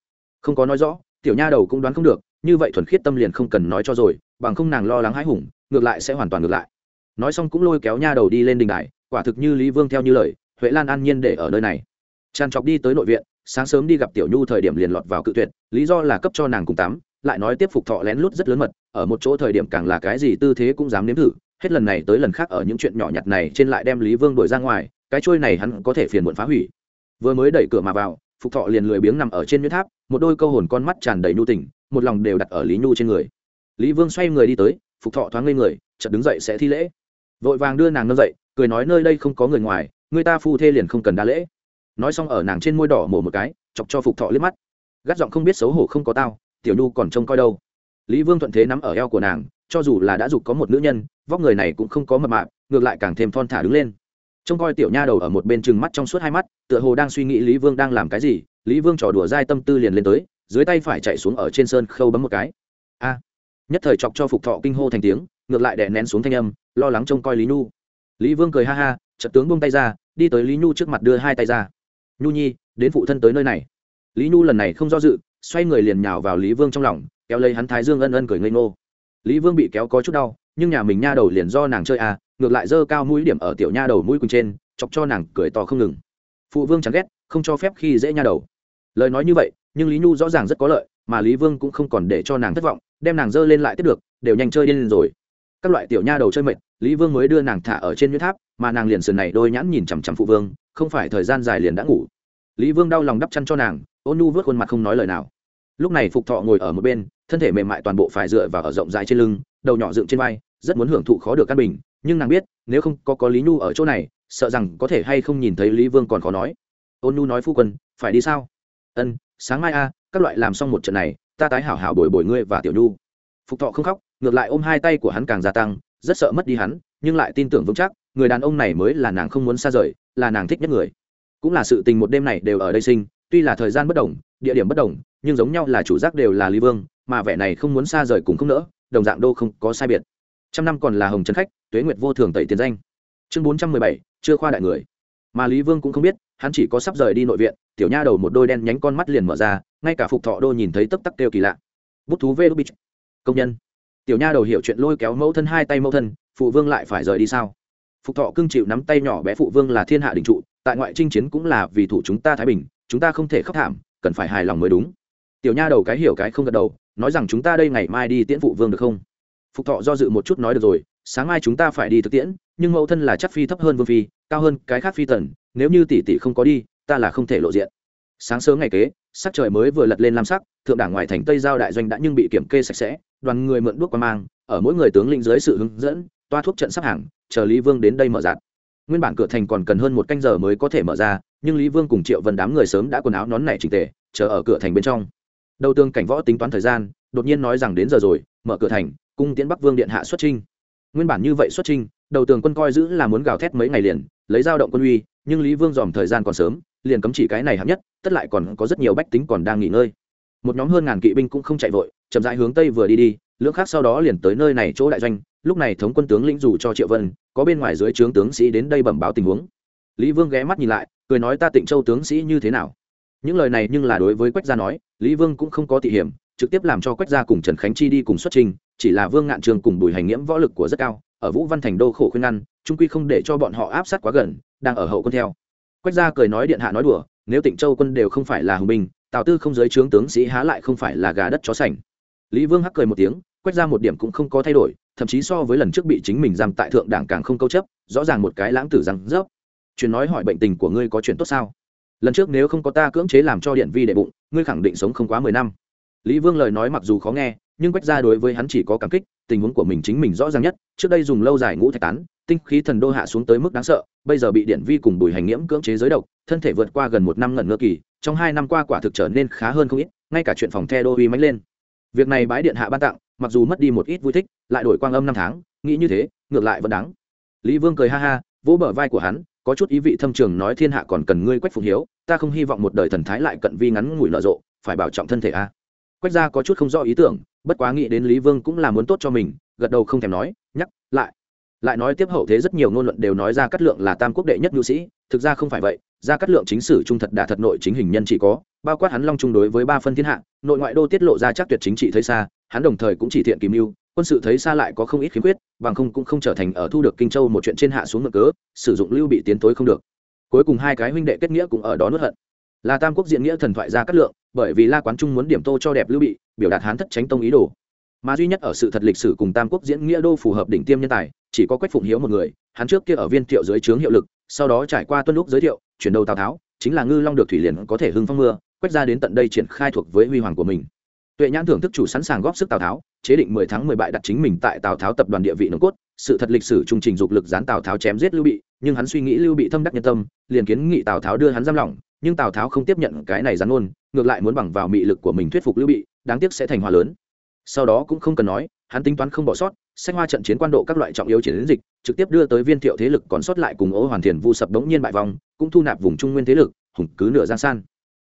Không có nói rõ, tiểu nha đầu cũng đoán không được, như vậy thuần khiết tâm liền không cần nói cho rồi, bằng không nàng lo lắng hãi hùng, ngược lại sẽ hoàn toàn ngược lại. Nói xong cũng lôi kéo nha đầu đi lên đình đài, quả thực như lý vương theo như lời, huệ lan an nhiên để ở nơi này. Tràn trọc đi tới nội viện, sáng sớm đi gặp tiểu nhu thời điểm liền lọt vào cự tuyệt, lý do là cấp cho nàng cùng tắm lại nói tiếp phục thọ lén lút rất lớn mật, ở một chỗ thời điểm càng là cái gì tư thế cũng dám nếm thử, hết lần này tới lần khác ở những chuyện nhỏ nhặt này trên lại đem lý vương đuổi ra ngoài, cái trôi này hắn có thể phiền muộn phá hủy. Vừa mới đẩy cửa mà vào, phục thọ liền lười biếng nằm ở trên nhuyễn tháp, một đôi câu hồn con mắt tràn đầy nhu tình, một lòng đều đặt ở lý nhu trên người. Lý vương xoay người đi tới, phục thọ thoáng ngây người, chợt đứng dậy sẽ thi lễ. Vội vàng đưa nàng nâng dậy, cười nói nơi đây không có người ngoài, người ta phu thê liền không cần đa lễ. Nói xong ở nàng trên môi đỏ mổ một cái, chọc cho phục thọ liếc mắt. Gắt giọng không biết xấu hổ không có tao tiểu nhu còn trông coi đâu. Lý vương thuận thế nắm ở eo của nàng, cho dù là đã dục có một nữ nhân, vóc người này cũng không có mập mạp, ngược lại càng thêm thon thả đứng lên. Trông coi tiểu nha đầu ở một bên chừng mắt trong suốt hai mắt, tựa hồ đang suy nghĩ lý vương đang làm cái gì, lý vương trò đùa dai tâm tư liền lên tới, dưới tay phải chạy xuống ở trên sơn khâu bấm một cái. A! Nhất thời chọc cho phục thọ kinh hô thành tiếng, ngược lại đè nén xuống thanh âm, lo lắng trông coi lý nhu. Lý vương cười ha ha trận tướng buông tay ra, đi tới lý nhu trước mặt đưa hai tay ra. Nhu nhi, đến phụ thân tới nơi này. Lý nhu lần này không do dự xoay người liền nhào vào lý vương trong lòng, kéo lấy hắn thái dương ân ân cười ngây ngô. Lý vương bị kéo có chút đau, nhưng nhà mình nha đầu liền do nàng chơi à ngược lại dơ cao mũi điểm ở tiểu nha đầu mũi quỳnh trên, chọc cho nàng cười to không ngừng. Phụ vương chẳng ghét, không cho phép khi dễ nha đầu. Lời nói như vậy, nhưng lý nhu rõ ràng rất có lợi, mà lý vương cũng không còn để cho nàng thất vọng, đem nàng dơ lên lại tiếp được, đều nhanh chơi điên lên rồi. Các loại tiểu nha đầu chơi mệt, lý vương mới đưa nàng thả ở trên nhuyễn tháp, mà nàng liền sườn này đôi nhãn nhìn chằm chằm phụ vương, không phải thời gian dài liền đã ngủ. Lý vương đau lòng đắp chăn cho nàng ôn Nu vớt khuôn mặt không nói lời nào. Lúc này phục thọ ngồi ở một bên, thân thể mềm mại toàn bộ phải dựa vào ở rộng dài trên lưng, đầu nhỏ dựng trên vai, rất muốn hưởng thụ khó được căn bình. Nhưng nàng biết, nếu không có có lý nhu ở chỗ này, sợ rằng có thể hay không nhìn thấy lý vương còn khó nói. Ôn nhu nói, phu quân, phải đi sao? Ân, sáng mai a, các loại làm xong một trận này, ta tái hảo hảo bồi bồi ngươi và tiểu nhu. Phục thọ không khóc, ngược lại ôm hai tay của hắn càng gia tăng, rất sợ mất đi hắn, nhưng lại tin tưởng vững chắc, người đàn ông này mới là nàng không muốn xa rời, là nàng thích nhất người. Cũng là sự tình một đêm này đều ở đây sinh tuy là thời gian bất đồng, địa điểm bất đồng, nhưng giống nhau là chủ giác đều là lý vương, mà vẻ này không muốn xa rời cùng không nỡ, đồng dạng đô không có sai biệt. Trăm năm còn là hồng trấn khách, tuế nguyệt vô thường tẩy tiền danh. Chương bốn trăm mười bảy, chưa khoa đại người. Mà lý vương cũng không biết, hắn chỉ có sắp rời đi nội viện, tiểu nha đầu một đôi đen nhánh con mắt liền mở ra, ngay cả phục thọ đô nhìn thấy tấp tắc kêu kỳ lạ. Bút thú vê đô bích công nhân. Tiểu nha đầu hiểu chuyện lôi kéo mẫu thân hai tay mẫu thân, phụ vương lại phải rời đi sao? Phục thọ cưng chịu nắm tay nhỏ bé phụ vương là thiên hạ đình trụ, tại ngoại trinh chiến cũng là vì thủ chúng ta thái bình chúng ta không thể khóc thảm, cần phải hài lòng mới đúng. Tiểu nha đầu cái hiểu cái không gật đầu, nói rằng chúng ta đây ngày mai đi tiễn phụ vương được không? Phục thọ do dự một chút nói được rồi, sáng mai chúng ta phải đi thực tiễn, nhưng mẫu thân là chắc phi thấp hơn vương phi, cao hơn cái khác phi tần, nếu như tỷ tỷ không có đi, ta là không thể lộ diện. Sáng sớm ngày kế, sắc trời mới vừa lật lên lam sắc, thượng đảng ngoài thành tây giao đại doanh đã nhưng bị kiểm kê sạch sẽ, đoàn người mượn đuốc qua mang, ở mỗi người tướng lĩnh dưới sự hướng dẫn, toa thuốc trận sắp hàng, chờ lý vương đến đây mở giạt nguyên bản cửa thành còn cần hơn một canh giờ mới có thể mở ra, nhưng lý vương cùng triệu vân đám người sớm đã quần áo nón nảy trình tề, chờ ở cửa thành bên trong. Đầu tương cảnh võ tính toán thời gian, đột nhiên nói rằng đến giờ rồi, mở cửa thành, cung tiễn bắc vương điện hạ xuất trinh nguyên bản như vậy xuất trinh đầu tường quân coi giữ là muốn gào thét mấy ngày liền, lấy dao động quân uy, nhưng lý vương dòm thời gian còn sớm, liền cấm chỉ cái này hạng nhất, tất lại còn có rất nhiều bách tính còn đang nghỉ ngơi. Một nhóm hơn ngàn kỵ binh cũng không chạy vội, chậm rãi hướng tây vừa đi đi, lưỡng khác sau đó liền tới nơi này chỗ đại doanh, lúc này thống quân tướng lĩnh dù cho triệu vân có bên ngoài dưới trướng tướng sĩ đến đây bẩm báo tình huống. Lý vương ghé mắt nhìn lại, cười nói ta tịnh châu tướng sĩ như thế nào? Những lời này nhưng là đối với quách gia nói, lý vương cũng không có tị hiểm, trực tiếp làm cho quách gia cùng trần khánh chi đi cùng xuất trình, chỉ là vương ngạn trường cùng bùi hành nghiễm võ lực của rất cao, ở vũ văn thành đô khổ khuyên ngăn trung quy không để cho bọn họ áp sát quá gần, đang ở hậu quân theo. Quách gia cười nói điện hạ nói đùa, nếu tịnh châu quân đều không phải là hùng binh, tào tư không giới trướng tướng sĩ há lại không phải là gà đất chó sành. Lý vương hắc cười một tiếng, quách ra một điểm cũng không có thay đổi thậm chí so với lần trước bị chính mình giam tại thượng đảng càng không câu chấp, rõ ràng một cái lãng tử rằng rớp chuyện nói hỏi bệnh tình của ngươi có chuyện tốt sao? Lần trước nếu không có ta cưỡng chế làm cho điện vi đệ bụng, ngươi khẳng định sống không quá mười năm. Lý vương lời nói mặc dù khó nghe, nhưng quách ra đối với hắn chỉ có cảm kích, tình huống của mình chính mình rõ ràng nhất, trước đây dùng lâu dài ngũ thạch tán, tinh khí thần đô hạ xuống tới mức đáng sợ, bây giờ bị điện vi cùng bùi hành nghiễm cưỡng chế giới độc, thân thể vượt qua gần một năm ngẩn ngơ kỳ, trong hai năm qua quả thực trở nên khá hơn không ít, ngay cả chuyện phòng the đô uy mánh lên. Việc này bái điện hạ ban tặng mặc dù mất đi một ít vui thích, lại đổi quang âm năm tháng, nghĩ như thế, ngược lại vẫn đáng. Lý vương cười ha ha, vỗ bờ vai của hắn, có chút ý vị thâm trường nói thiên hạ còn cần ngươi quách phụng hiếu, ta không hy vọng một đời thần thái lại cận vi ngắn ngủi nở rộ, phải bảo trọng thân thể a. Quách gia có chút không rõ ý tưởng, bất quá nghĩ đến lý vương cũng là muốn tốt cho mình, gật đầu không thèm nói, nhắc, lại. Lại nói tiếp hậu thế rất nhiều ngôn luận đều nói ra cát lượng là tam quốc đệ nhất nhu sĩ, thực ra không phải vậy ra cát lượng chính sử trung thật đà thật nội chính hình nhân chỉ có, bao quát hắn long trung đối với ba phân thiên hạ, nội ngoại đô tiết lộ ra chắc tuyệt chính trị thấy xa hắn đồng thời cũng chỉ thiện kìm mưu, quân sự thấy xa lại có không ít khiếm khuyết, bằng không cũng không trở thành ở thu được kinh châu một chuyện trên hạ xuống mực cớ, sử dụng lưu bị tiến tối không được. Cuối cùng hai cái huynh đệ kết nghĩa cũng ở đó nuốt hận. Là tam quốc diện nghĩa thần thoại ra cát lượng, bởi vì la quán trung muốn điểm tô cho đẹp lưu bị, biểu đạt hán thất tránh tông ý đồ. Mà duy nhất ở sự thật lịch sử cùng tam quốc diễn nghĩa đô phù hợp đỉnh tiêm nhân tài, chỉ có quách phụng hiếu một người, hắn trước kia ở viên thiệu dưới trướng hiệu lực, sau đó trải qua tuân lúc giới thiệu, chuyển đầu tào tháo, chính là ngư long được thủy liền có thể hưng phong mưa, quách ra đến tận đây triển khai thuộc với huy hoàng của mình tuệ nhãn thưởng thức chủ sẵn sàng góp sức tào tháo, chế định mười tháng mười bại đặt chính mình tại tào tháo tập đoàn địa vị nồng cốt. Sự thật lịch sử trung trình dục lực gián tào tháo chém giết lưu bị, nhưng hắn suy nghĩ lưu bị thâm đắc nhân tâm, liền kiến nghị tào tháo đưa hắn giam lỏng, nhưng tào tháo không tiếp nhận cái này gián ôn ngược lại muốn bằng vào mị lực của mình thuyết phục lưu bị, đáng tiếc sẽ thành hòa lớn. Sau đó cũng không cần nói, hắn tính toán không bỏ sót, sách hoa trận chiến quan độ các loại trọng yếu chiến dịch, trực tiếp đưa tới viên thiệu thế lực còn sót lại cùng ô hoàn thiền vu sập đống nhiên bại vòng cũng thu nạp vùng trung nguyên thế lực, hùng cứ nửa giang san.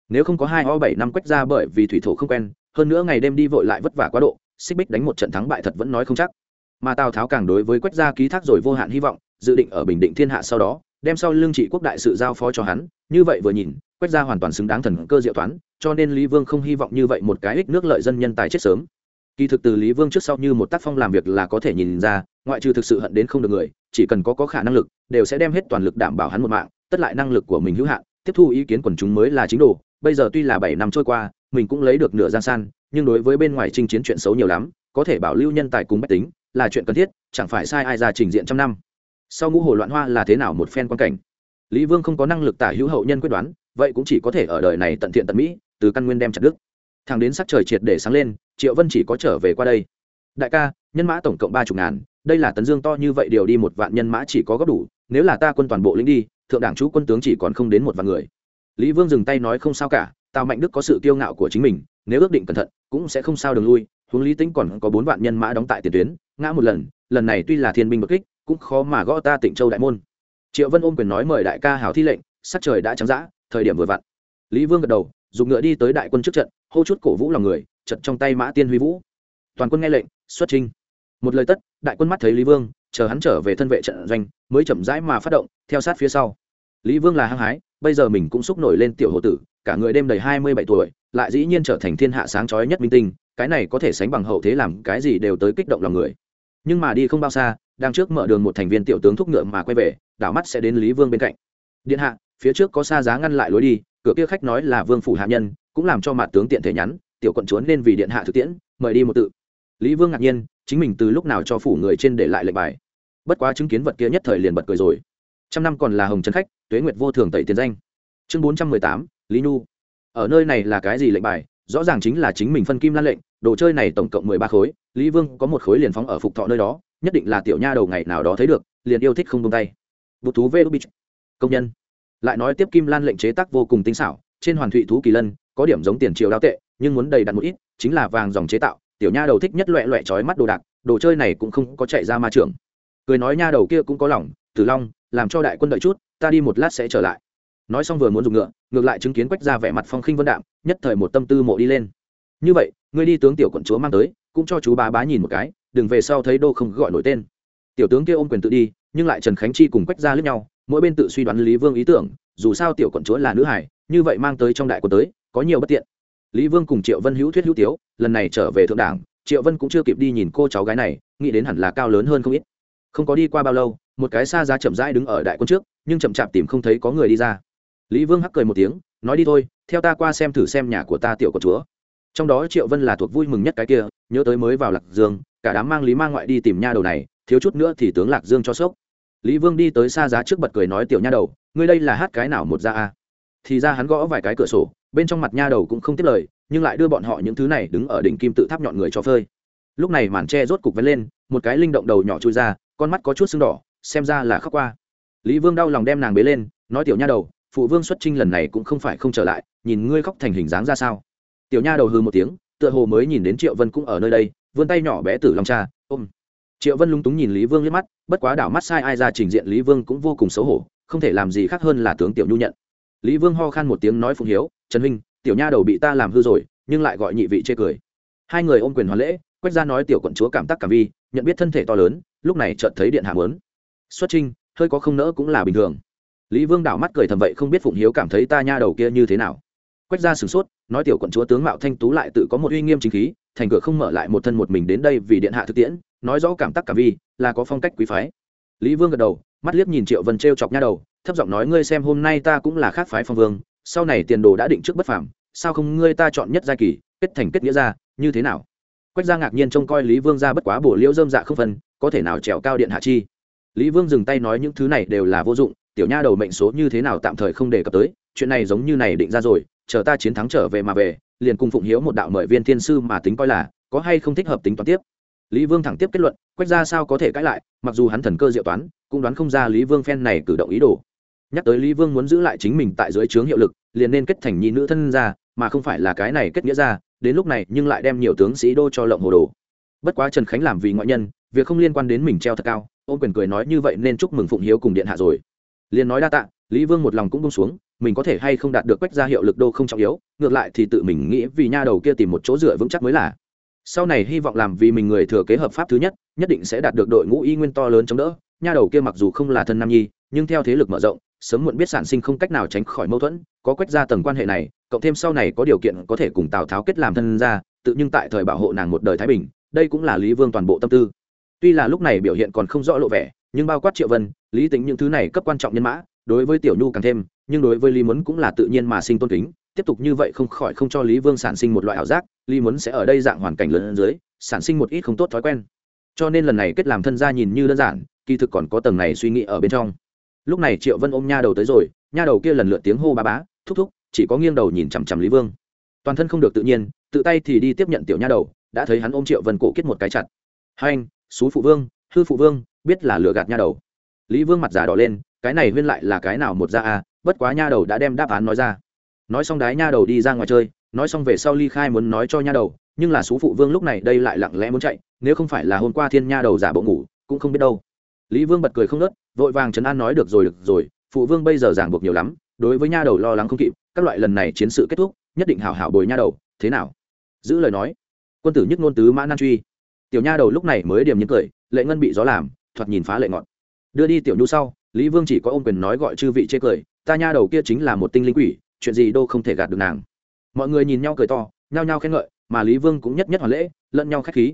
Nếu không có hai o bảy năm quách ra bởi vì thủy thổ không quen hơn nữa ngày đêm đi vội lại vất vả quá độ, xích bích đánh một trận thắng bại thật vẫn nói không chắc. Mà tào tháo càng đối với quách gia ký thác rồi vô hạn hy vọng, dự định ở bình định thiên hạ sau đó, đem sau lương trị quốc đại sự giao phó cho hắn. Như vậy vừa nhìn, quách gia hoàn toàn xứng đáng thần cơ diệu toán, cho nên lý vương không hy vọng như vậy một cái ích nước lợi dân nhân tài chết sớm. Kỳ thực từ lý vương trước sau như một tác phong làm việc là có thể nhìn ra, ngoại trừ thực sự hận đến không được người, chỉ cần có có khả năng lực, đều sẽ đem hết toàn lực đảm bảo hắn một mạng, tất lại năng lực của mình hữu hạn, tiếp thu ý kiến quần chúng mới là chính đồ. Bây giờ tuy là bảy năm trôi qua mình cũng lấy được nửa giang san, nhưng đối với bên ngoài chinh chiến chuyện xấu nhiều lắm, có thể bảo lưu nhân tài cùng bách tính là chuyện cần thiết, chẳng phải sai ai ra trình diện trăm năm. Sau ngũ hồ loạn hoa là thế nào một phen quan cảnh? Lý vương không có năng lực tả hữu hậu nhân quyết đoán, vậy cũng chỉ có thể ở đời này tận thiện tận mỹ, từ căn nguyên đem chặt đức thằng đến sắc trời triệt để sáng lên, triệu vân chỉ có trở về qua đây. Đại ca, nhân mã tổng cộng ba chục ngàn, đây là tấn dương to như vậy điều đi một vạn nhân mã chỉ có góp đủ, nếu là ta quân toàn bộ lính đi, thượng đảng chú quân tướng chỉ còn không đến một vạn người. Lý vương dừng tay nói không sao cả tào mạnh đức có sự kiêu ngạo của chính mình, nếu ước định cẩn thận, cũng sẽ không sao đường lui. Huống lý tính còn có bốn vạn nhân mã đóng tại tiền tuyến, ngã một lần lần này tuy là thiên binh bất kích, cũng khó mà gõ ta tịnh châu đại môn. Triệu vân ôm quyền nói mời đại ca hảo thi lệnh, sắc trời đã trắng dã, thời điểm vừa vặn. Lý vương gật đầu dùng ngựa đi tới đại quân trước trận, hô chút cổ vũ lòng người trận trong tay mã tiên huy vũ. Toàn quân nghe lệnh, xuất trinh một lời tất, đại quân mắt thấy lý vương, chờ hắn trở về thân vệ trận doanh, mới chậm rãi mà phát động, theo sát phía sau. Lý vương là hăng hái bây giờ mình cũng xúc nổi lên tiểu hồ tử, cả người đêm đầy hai mươi bảy tuổi, lại dĩ nhiên trở thành thiên hạ sáng chói nhất minh tinh, cái này có thể sánh bằng hậu thế làm cái gì đều tới kích động lòng người. Nhưng mà đi không bao xa, đang trước mở đường một thành viên tiểu tướng thúc ngựa mà quay về, đảo mắt sẽ đến lý vương bên cạnh. Điện hạ, phía trước có xa giá ngăn lại lối đi, cửa kia khách nói là vương phủ hạ nhân, cũng làm cho mặt tướng tiện thể nhắn, tiểu quận chúa nên vì điện hạ thực tiễn, mời đi một tự. Lý vương ngạc nhiên, chính mình từ lúc nào cho phủ người trên để lại lệnh bài. Bất quá chứng kiến vật kia nhất thời liền bật cười rồi. Trăm năm còn là hồng trấn khách tuế nguyệt vô thường tẩy tiền danh. Chương bốn trăm mười tám, lý nhu. Ở nơi này là cái gì lệnh bài? Rõ ràng chính là chính mình phân kim lan lệnh, đồ chơi này tổng cộng mười ba khối, lý vương có một khối liền phóng ở phục thọ nơi đó, nhất định là tiểu nha đầu ngày nào đó thấy được, liền yêu thích không tung tay. Bút thú vê bích. công nhân. Lại nói tiếp kim lan lệnh chế tác vô cùng tinh xảo, trên hoàn thụy thú kỳ lân, có điểm giống tiền triều đao tệ, nhưng muốn đầy đặn một ít, chính là vàng dòng chế tạo, tiểu nha đầu thích nhất loẹ loẹ trói mắt đồ đạc, đồ chơi này cũng không có chạy ra ma trường cười nói nha đầu kia cũng có lòng, tử long, làm cho đại quân đợi chút ta đi một lát sẽ trở lại. Nói xong vừa muốn dùng ngựa, ngược lại chứng kiến quách ra vẻ mặt phong khinh vân đạm, nhất thời một tâm tư mộ đi lên. Như vậy, ngươi đi tướng tiểu quận chúa mang tới, cũng cho chú bá bá nhìn một cái, đừng về sau thấy đô không gọi nổi tên. Tiểu tướng kia ôm quyền tự đi, nhưng lại trần khánh chi cùng quách ra lướt nhau, mỗi bên tự suy đoán lý vương ý tưởng, dù sao tiểu quận chúa là nữ hải như vậy mang tới trong đại quân tới, có nhiều bất tiện. Lý vương cùng triệu vân hữu thuyết hữu tiếu, lần này trở về thượng đảng, triệu vân cũng chưa kịp đi nhìn cô cháu gái này, nghĩ đến hẳn là cao lớn hơn không ít. Không có đi qua bao lâu, một cái xa ra chậm rãi đứng ở đại quân trước nhưng chậm chạp tìm không thấy có người đi ra. Lý vương hắc cười một tiếng, nói đi thôi, theo ta qua xem thử xem nhà của ta tiểu của chúa. Trong đó triệu vân là thuộc vui mừng nhất cái kia, nhớ tới mới vào lạc dương, cả đám mang lý mang ngoại đi tìm nha đầu này, thiếu chút nữa thì tướng lạc dương cho sốc. Lý vương đi tới xa giá trước bật cười nói tiểu nha đầu, ngươi đây là hát cái nào một ra a? Thì ra hắn gõ vài cái cửa sổ, bên trong mặt nha đầu cũng không tiếp lời, nhưng lại đưa bọn họ những thứ này đứng ở đỉnh kim tự tháp nhọn người cho phơi. Lúc này màn tre rốt cục vén lên, một cái linh động đầu nhỏ chui ra, con mắt có chút sưng đỏ, xem ra là khóc qua lý vương đau lòng đem nàng bế lên, nói tiểu nha đầu, phụ vương xuất trinh lần này cũng không phải không trở lại, nhìn ngươi khóc thành hình dáng ra sao. Tiểu nha đầu hư một tiếng, tựa hồ mới nhìn đến triệu vân cũng ở nơi đây, vươn tay nhỏ bé tử lòng cha, ôm. Triệu vân lúng túng nhìn lý vương liếc mắt, bất quá đảo mắt sai ai ra trình diện lý vương cũng vô cùng xấu hổ, không thể làm gì khác hơn là tướng tiểu nhu nhận. Lý vương ho khan một tiếng nói phụng hiếu, trần huynh, tiểu nha đầu bị ta làm hư rồi, nhưng lại gọi nhị vị chê cười. Hai người ôm quyền hoàn lễ quách ra nói tiểu quận chúa cảm tác cảm vi, nhận biết thân thể to lớn, lúc này chợt thấy điện hạ mớn xuất trinh hơi có không nỡ cũng là bình thường. Lý vương đảo mắt cười thầm vậy không biết phụng hiếu cảm thấy ta nha đầu kia như thế nào. Quách ra sửng sốt, nói tiểu quận chúa tướng mạo thanh tú lại tự có một uy nghiêm chính khí, thành cửa không mở lại một thân một mình đến đây vì điện hạ thực tiễn, nói rõ cảm tắc cả vi, là có phong cách quý phái. Lý vương gật đầu, mắt liếc nhìn triệu vân t chọc nha đầu, thấp giọng nói ngươi xem hôm nay ta cũng là khác phái phong vương, sau này tiền đồ đã định trước bất phàm, sao không ngươi ta chọn nhất giai kỳ, kết thành kết nghĩa ra, như thế nào? Quách gia ngạc nhiên trông coi lý vương ra bất quá bổ liễu dơm dạ không phân, có thể nào trèo cao điện hạ chi? Lý vương dừng tay nói những thứ này đều là vô dụng, tiểu nha đầu mệnh số như thế nào tạm thời không đề cập tới, chuyện này giống như này định ra rồi, chờ ta chiến thắng trở về mà về, liền cùng phụng hiếu một đạo mời viên thiên sư mà tính coi là, có hay không thích hợp tính toán tiếp. Lý vương thẳng tiếp kết luận, quách ra sao có thể cãi lại, mặc dù hắn thần cơ diệu toán, cũng đoán không ra lý vương phen này cử động ý đồ. Nhắc tới lý vương muốn giữ lại chính mình tại dưới trướng hiệu lực, liền nên kết thành nhi nữ thân ra mà không phải là cái này kết nghĩa ra đến lúc này nhưng lại đem nhiều tướng sĩ đô cho lộng hồ đồ. Bất quá trần khánh làm vì ngoại nhân, việc không liên quan đến mình treo thật cao ôm quyền cười nói như vậy nên chúc mừng phụng hiếu cùng điện hạ rồi. Liền nói đa tạ, lý vương một lòng cũng bông xuống, mình có thể hay không đạt được quách ra hiệu lực đô không trọng yếu, ngược lại thì tự mình nghĩ vì nha đầu kia tìm một chỗ dựa vững chắc mới là. Sau này hy vọng làm vì mình người thừa kế hợp pháp thứ nhất nhất định sẽ đạt được đội ngũ y nguyên to lớn chống đỡ, nha đầu kia mặc dù không là thân nam nhi, nhưng theo thế lực mở rộng, sớm muộn biết sản sinh không cách nào tránh khỏi mâu thuẫn, có quách ra tầng quan hệ này, cộng thêm sau này có điều kiện có thể cùng tào tháo kết làm thân ra tự nhưng tại thời bảo hộ nàng một đời thái bình, đây cũng là lý vương toàn bộ tâm tư tuy là lúc này biểu hiện còn không rõ lộ vẻ, nhưng bao quát triệu vân, lý tính những thứ này cấp quan trọng nhân mã, đối với tiểu nhu càng thêm, nhưng đối với lý muốn cũng là tự nhiên mà sinh tôn kính, tiếp tục như vậy không khỏi không cho lý vương sản sinh một loại ảo giác, lý muốn sẽ ở đây dạng hoàn cảnh lớn dưới, sản sinh một ít không tốt thói quen. Cho nên lần này kết làm thân gia nhìn như đơn giản, kỳ thực còn có tầng này suy nghĩ ở bên trong. Lúc này triệu vân ôm nha đầu tới rồi, nha đầu kia lần lượt tiếng hô ba bá, thúc thúc, chỉ có nghiêng đầu nhìn chằm chằm lý vương. Toàn thân không được tự nhiên, tự tay thì đi tiếp nhận tiểu nha đầu, đã thấy hắn ôm triệu vân cổ kết một cái chặt. Hai anh xú phụ vương, hư phụ vương, biết là lừa gạt nha đầu. Lý vương mặt giả đỏ lên, cái này huyên lại là cái nào một ra à bất quá nha đầu đã đem đáp án nói ra. Nói xong đái nha đầu đi ra ngoài chơi, nói xong về sau ly khai muốn nói cho nha đầu, nhưng là xú phụ vương lúc này đây lại lặng lẽ muốn chạy, nếu không phải là hôm qua thiên nha đầu giả bộ ngủ, cũng không biết đâu. Lý vương bật cười không nớt vội vàng trấn an nói được rồi được rồi, phụ vương bây giờ giảng buộc nhiều lắm, đối với nha đầu lo lắng không kịp, các loại lần này chiến sự kết thúc, nhất định hảo hảo bồi nha đầu, thế nào? Giữ lời nói. Quân tử nhất ngôn tứ mã nan truy tiểu nha đầu lúc này mới điểm những cười, lệ ngân bị gió làm, thoạt nhìn phá lệ ngọn. Đưa đi tiểu nhu sau, lý vương chỉ có ôm quyền nói gọi chư vị chê cười, ta nha đầu kia chính là một tinh linh quỷ, chuyện gì đâu không thể gạt được nàng. Mọi người nhìn nhau cười to, nhao nhao khen ngợi, mà lý vương cũng nhất nhất hoàn lễ, lẫn nhau k h á c h khí.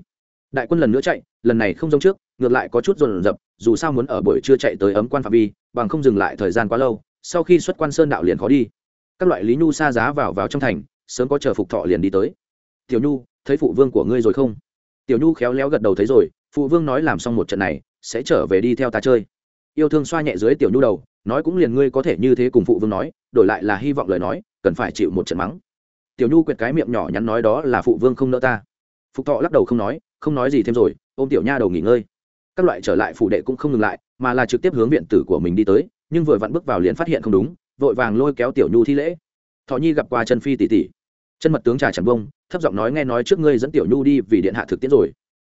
Đại quân lần nữa chạy, lần này không giống trước, ngược lại có chút dồn dập dù sao muốn ở buổi trưa chạy tới ấm quan phạm vi, bằng không dừng lại thời gian quá lâu, sau khi xuất quan sơn đạo liền khó đi. Các loại lý nhu xa giá vào vào trong thành, sớm có chờ phục thọ liền đi tới. Tiểu nhu, thấy phụ vương của ngươi rồi không? Tiểu nhu khéo léo gật đầu thấy rồi, phụ vương nói làm xong một trận này, sẽ trở về đi theo ta chơi. Yêu thương xoa nhẹ dưới tiểu nhu đầu, nói cũng liền ngươi có thể như thế cùng phụ vương nói, đổi lại là hy vọng lời nói, cần phải chịu một trận mắng. Tiểu nhu quyệt cái miệng nhỏ nhắn nói đó là phụ vương không nỡ ta. Phục thọ lắc đầu không nói không nói gì thêm rồi, ôm tiểu nha đầu nghỉ ngơi. Các loại trở lại phủ đệ cũng không ngừng lại, mà là trực tiếp hướng viện tử của mình đi tới, nhưng vừa vặn bước vào liền phát hiện không đúng, vội vàng lôi kéo tiểu nhu thi lễ. Thọ nhi gặp qua chân phi tỷ tỷ. Chân mật tướng trà trần bông thấp giọng nói nghe nói trước ngươi dẫn tiểu nhu đi vì điện hạ thực tiễn rồi.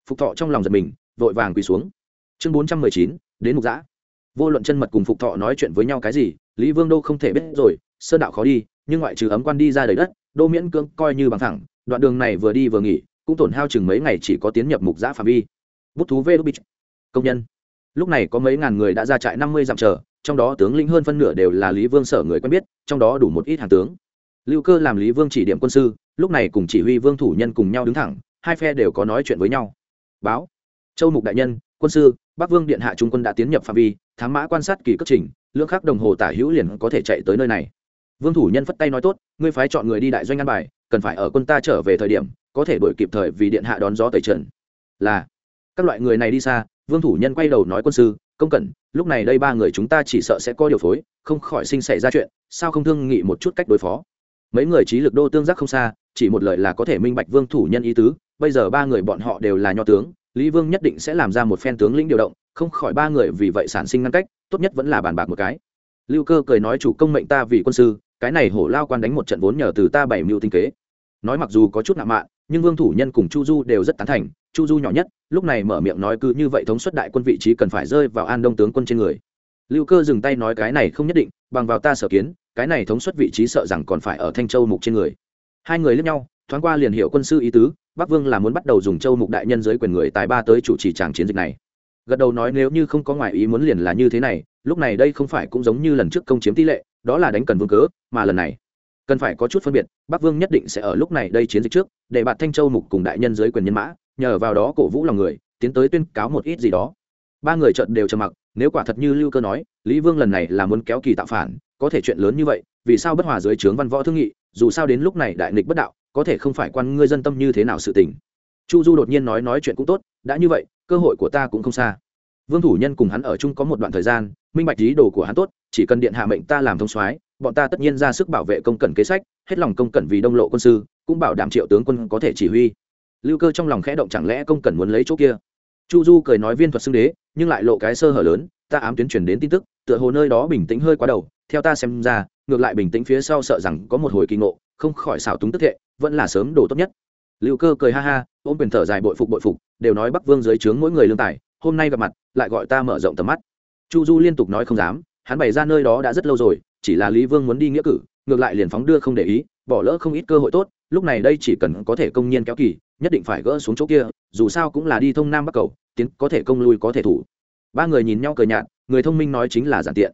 Phục thọ trong lòng giật mình, vội vàng quỳ xuống. Chương bốn trăm mười chín, đến mục giã. Vô luận chân mật cùng phục thọ nói chuyện với nhau cái gì, lý vương đô không thể biết rồi, sơn đạo khó đi, nhưng ngoại trừ ấm quan đi ra đầy đất, đô miễn cưỡng coi như bằng thẳng, đoạn đường này vừa đi vừa nghỉ, cũng tổn hao chừng mấy ngày chỉ có tiến nhập mục giã phạm vi. Bút thú vê đô bích, công nhân. Lúc này có mấy ngàn người đã ra trại năm mươi dặm chờ, trong đó tướng lĩnh hơn phân nửa đều là lý vương sở người quen biết, trong đó đủ một ít hàng tướng. Lưu cơ làm lý vương chỉ điểm quân sư lúc này cùng chỉ huy vương thủ nhân cùng nhau đứng thẳng, hai phe đều có nói chuyện với nhau. Báo. Châu mục đại nhân, quân sư, bắc vương điện hạ trung quân đã tiến nhập phạm vi thám mã quan sát kỳ cất trình, lượng khắc đồng hồ tả hữu liền có thể chạy tới nơi này. Vương thủ nhân phất tay nói tốt, ngươi phái chọn người đi đại doanh an bài, cần phải ở quân ta trở về thời điểm, có thể đổi kịp thời vì điện hạ đón gió tẩy trần là. Các loại người này đi xa, vương thủ nhân quay đầu nói quân sư, công cẩn, lúc này đây ba người chúng ta chỉ sợ sẽ có điều phối, không khỏi sinh xảy ra chuyện, sao không thương nghị một chút cách đối phó? Mấy người trí lực đô tương giác không xa chỉ một lời là có thể minh bạch vương thủ nhân ý tứ, bây giờ ba người bọn họ đều là nho tướng, lý vương nhất định sẽ làm ra một phen tướng lĩnh điều động, không khỏi ba người vì vậy sản sinh ngăn cách, tốt nhất vẫn là bàn bạc một cái. Lưu cơ cười nói, chủ công mệnh ta vì quân sư, cái này hổ lao quan đánh một trận vốn nhờ từ ta bảy mưu tinh kế. Nói mặc dù có chút nạ mạn, nhưng vương thủ nhân cùng chu du đều rất tán thành, chu du nhỏ nhất, lúc này mở miệng nói, cứ như vậy thống suất đại quân vị trí cần phải rơi vào an đông tướng quân trên người. Lưu cơ dừng tay nói, cái này không nhất định, bằng vào ta sở kiến, cái này thống suất vị trí sợ rằng còn phải ở thanh châu mục trên người hai người lẫn nhau, thoáng qua liền hiệu quân sư ý tứ, bắc vương là muốn bắt đầu dùng châu mục đại nhân giới quyền người tài ba tới chủ trì tràng chiến dịch này. Gật đầu nói nếu như không có ngoại ý muốn liền là như thế này, lúc này đây không phải cũng giống như lần trước công chiếm tỷ lệ, đó là đánh cần vương cớ, mà lần này cần phải có chút phân biệt, bắc vương nhất định sẽ ở lúc này đây chiến dịch trước, để bạn thanh châu mục cùng đại nhân giới quyền nhân mã, nhờ vào đó cổ vũ lòng người, tiến tới tuyên cáo một ít gì đó. Ba người trận đều trầm mặc, nếu quả thật như lưu cơ nói, lý vương lần này là muốn kéo kỳ tạo phản, có thể chuyện lớn như vậy vì sao bất hòa dưới trướng văn võ thương nghị, dù sao đến lúc này đại nghịch bất đạo, có thể không phải quan ngươi dân tâm như thế nào sự tình. Chu du đột nhiên nói nói chuyện cũng tốt, đã như vậy, cơ hội của ta cũng không xa. Vương thủ nhân cùng hắn ở chung có một đoạn thời gian, minh bạch ý đồ của hắn tốt, chỉ cần điện hạ mệnh ta làm thông soái, bọn ta tất nhiên ra sức bảo vệ công cẩn kế sách, hết lòng công cẩn vì đông lộ quân sư, cũng bảo đảm triệu tướng quân có thể chỉ huy. Lưu cơ trong lòng khẽ động chẳng lẽ công cẩn muốn lấy chỗ kia? Chu du cười nói viên thuật xưng đế, nhưng lại lộ cái sơ hở lớn, ta ám tuyến truyền đến tin tức, tựa hồ nơi đó bình tĩnh hơi quá đầu theo ta xem ra, ngược lại bình tĩnh phía sau sợ rằng có một hồi kỳ ngộ, không khỏi xảo túng tức thệ, vẫn là sớm đồ tốt nhất. Lưu cơ cười ha ha, ôm quyền thở dài bội phục bội phục, đều nói bắc vương dưới trướng mỗi người lương tài, hôm nay gặp mặt, lại gọi ta mở rộng tầm mắt. Chu du liên tục nói không dám, hắn bày ra nơi đó đã rất lâu rồi, chỉ là lý vương muốn đi nghĩa cử, ngược lại liền phóng đưa không để ý, bỏ lỡ không ít cơ hội tốt, lúc này đây chỉ cần có thể công nhiên kéo kỳ, nhất định phải gỡ xuống chỗ kia, dù sao cũng là đi thông nam bắc cầu, tiến có thể công lui có thể thủ. Ba người nhìn nhau cười nhạt, người thông minh nói chính là giản tiện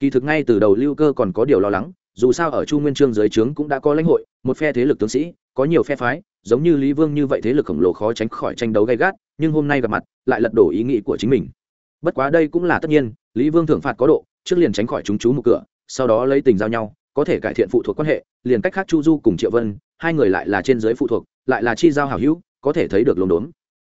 kỳ thực ngay từ đầu lưu cơ còn có điều lo lắng, dù sao ở chu nguyên trương dưới trướng cũng đã có lãnh hội, một phe thế lực tướng sĩ, có nhiều phe phái, giống như lý vương như vậy thế lực khổng lồ khó tránh khỏi tranh đấu gay gắt, nhưng hôm nay gặp mặt, lại lật đổ ý nghĩ của chính mình. Bất quá đây cũng là tất nhiên, lý vương thưởng phạt có độ, trước liền tránh khỏi chúng chú một cửa, sau đó lấy tình giao nhau, có thể cải thiện phụ thuộc quan hệ, liền cách khác chu du cùng triệu vân, hai người lại là trên giới phụ thuộc, lại là chi giao hảo hữu, có thể thấy được lồn đốn.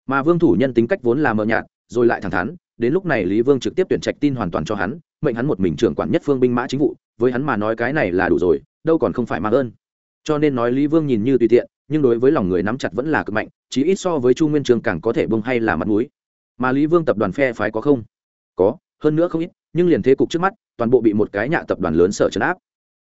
Mà vương thủ nhân tính cách vốn là mờ nhạt, rồi lại thẳng thắn đến lúc này lý vương trực tiếp tuyển trạch tin hoàn toàn cho hắn, mệnh hắn một mình trưởng quản nhất phương binh mã chính vụ, với hắn mà nói cái này là đủ rồi, đâu còn không phải mang ơn cho nên nói lý vương nhìn như tùy tiện, nhưng đối với lòng người nắm chặt vẫn là cực mạnh, chí ít so với chu nguyên trường càng có thể bông hay là mặt mũi. Mà lý vương tập đoàn phe phái có không? Có, hơn nữa không ít, nhưng liền thế cục trước mắt, toàn bộ bị một cái nhạ tập đoàn lớn sở trấn áp.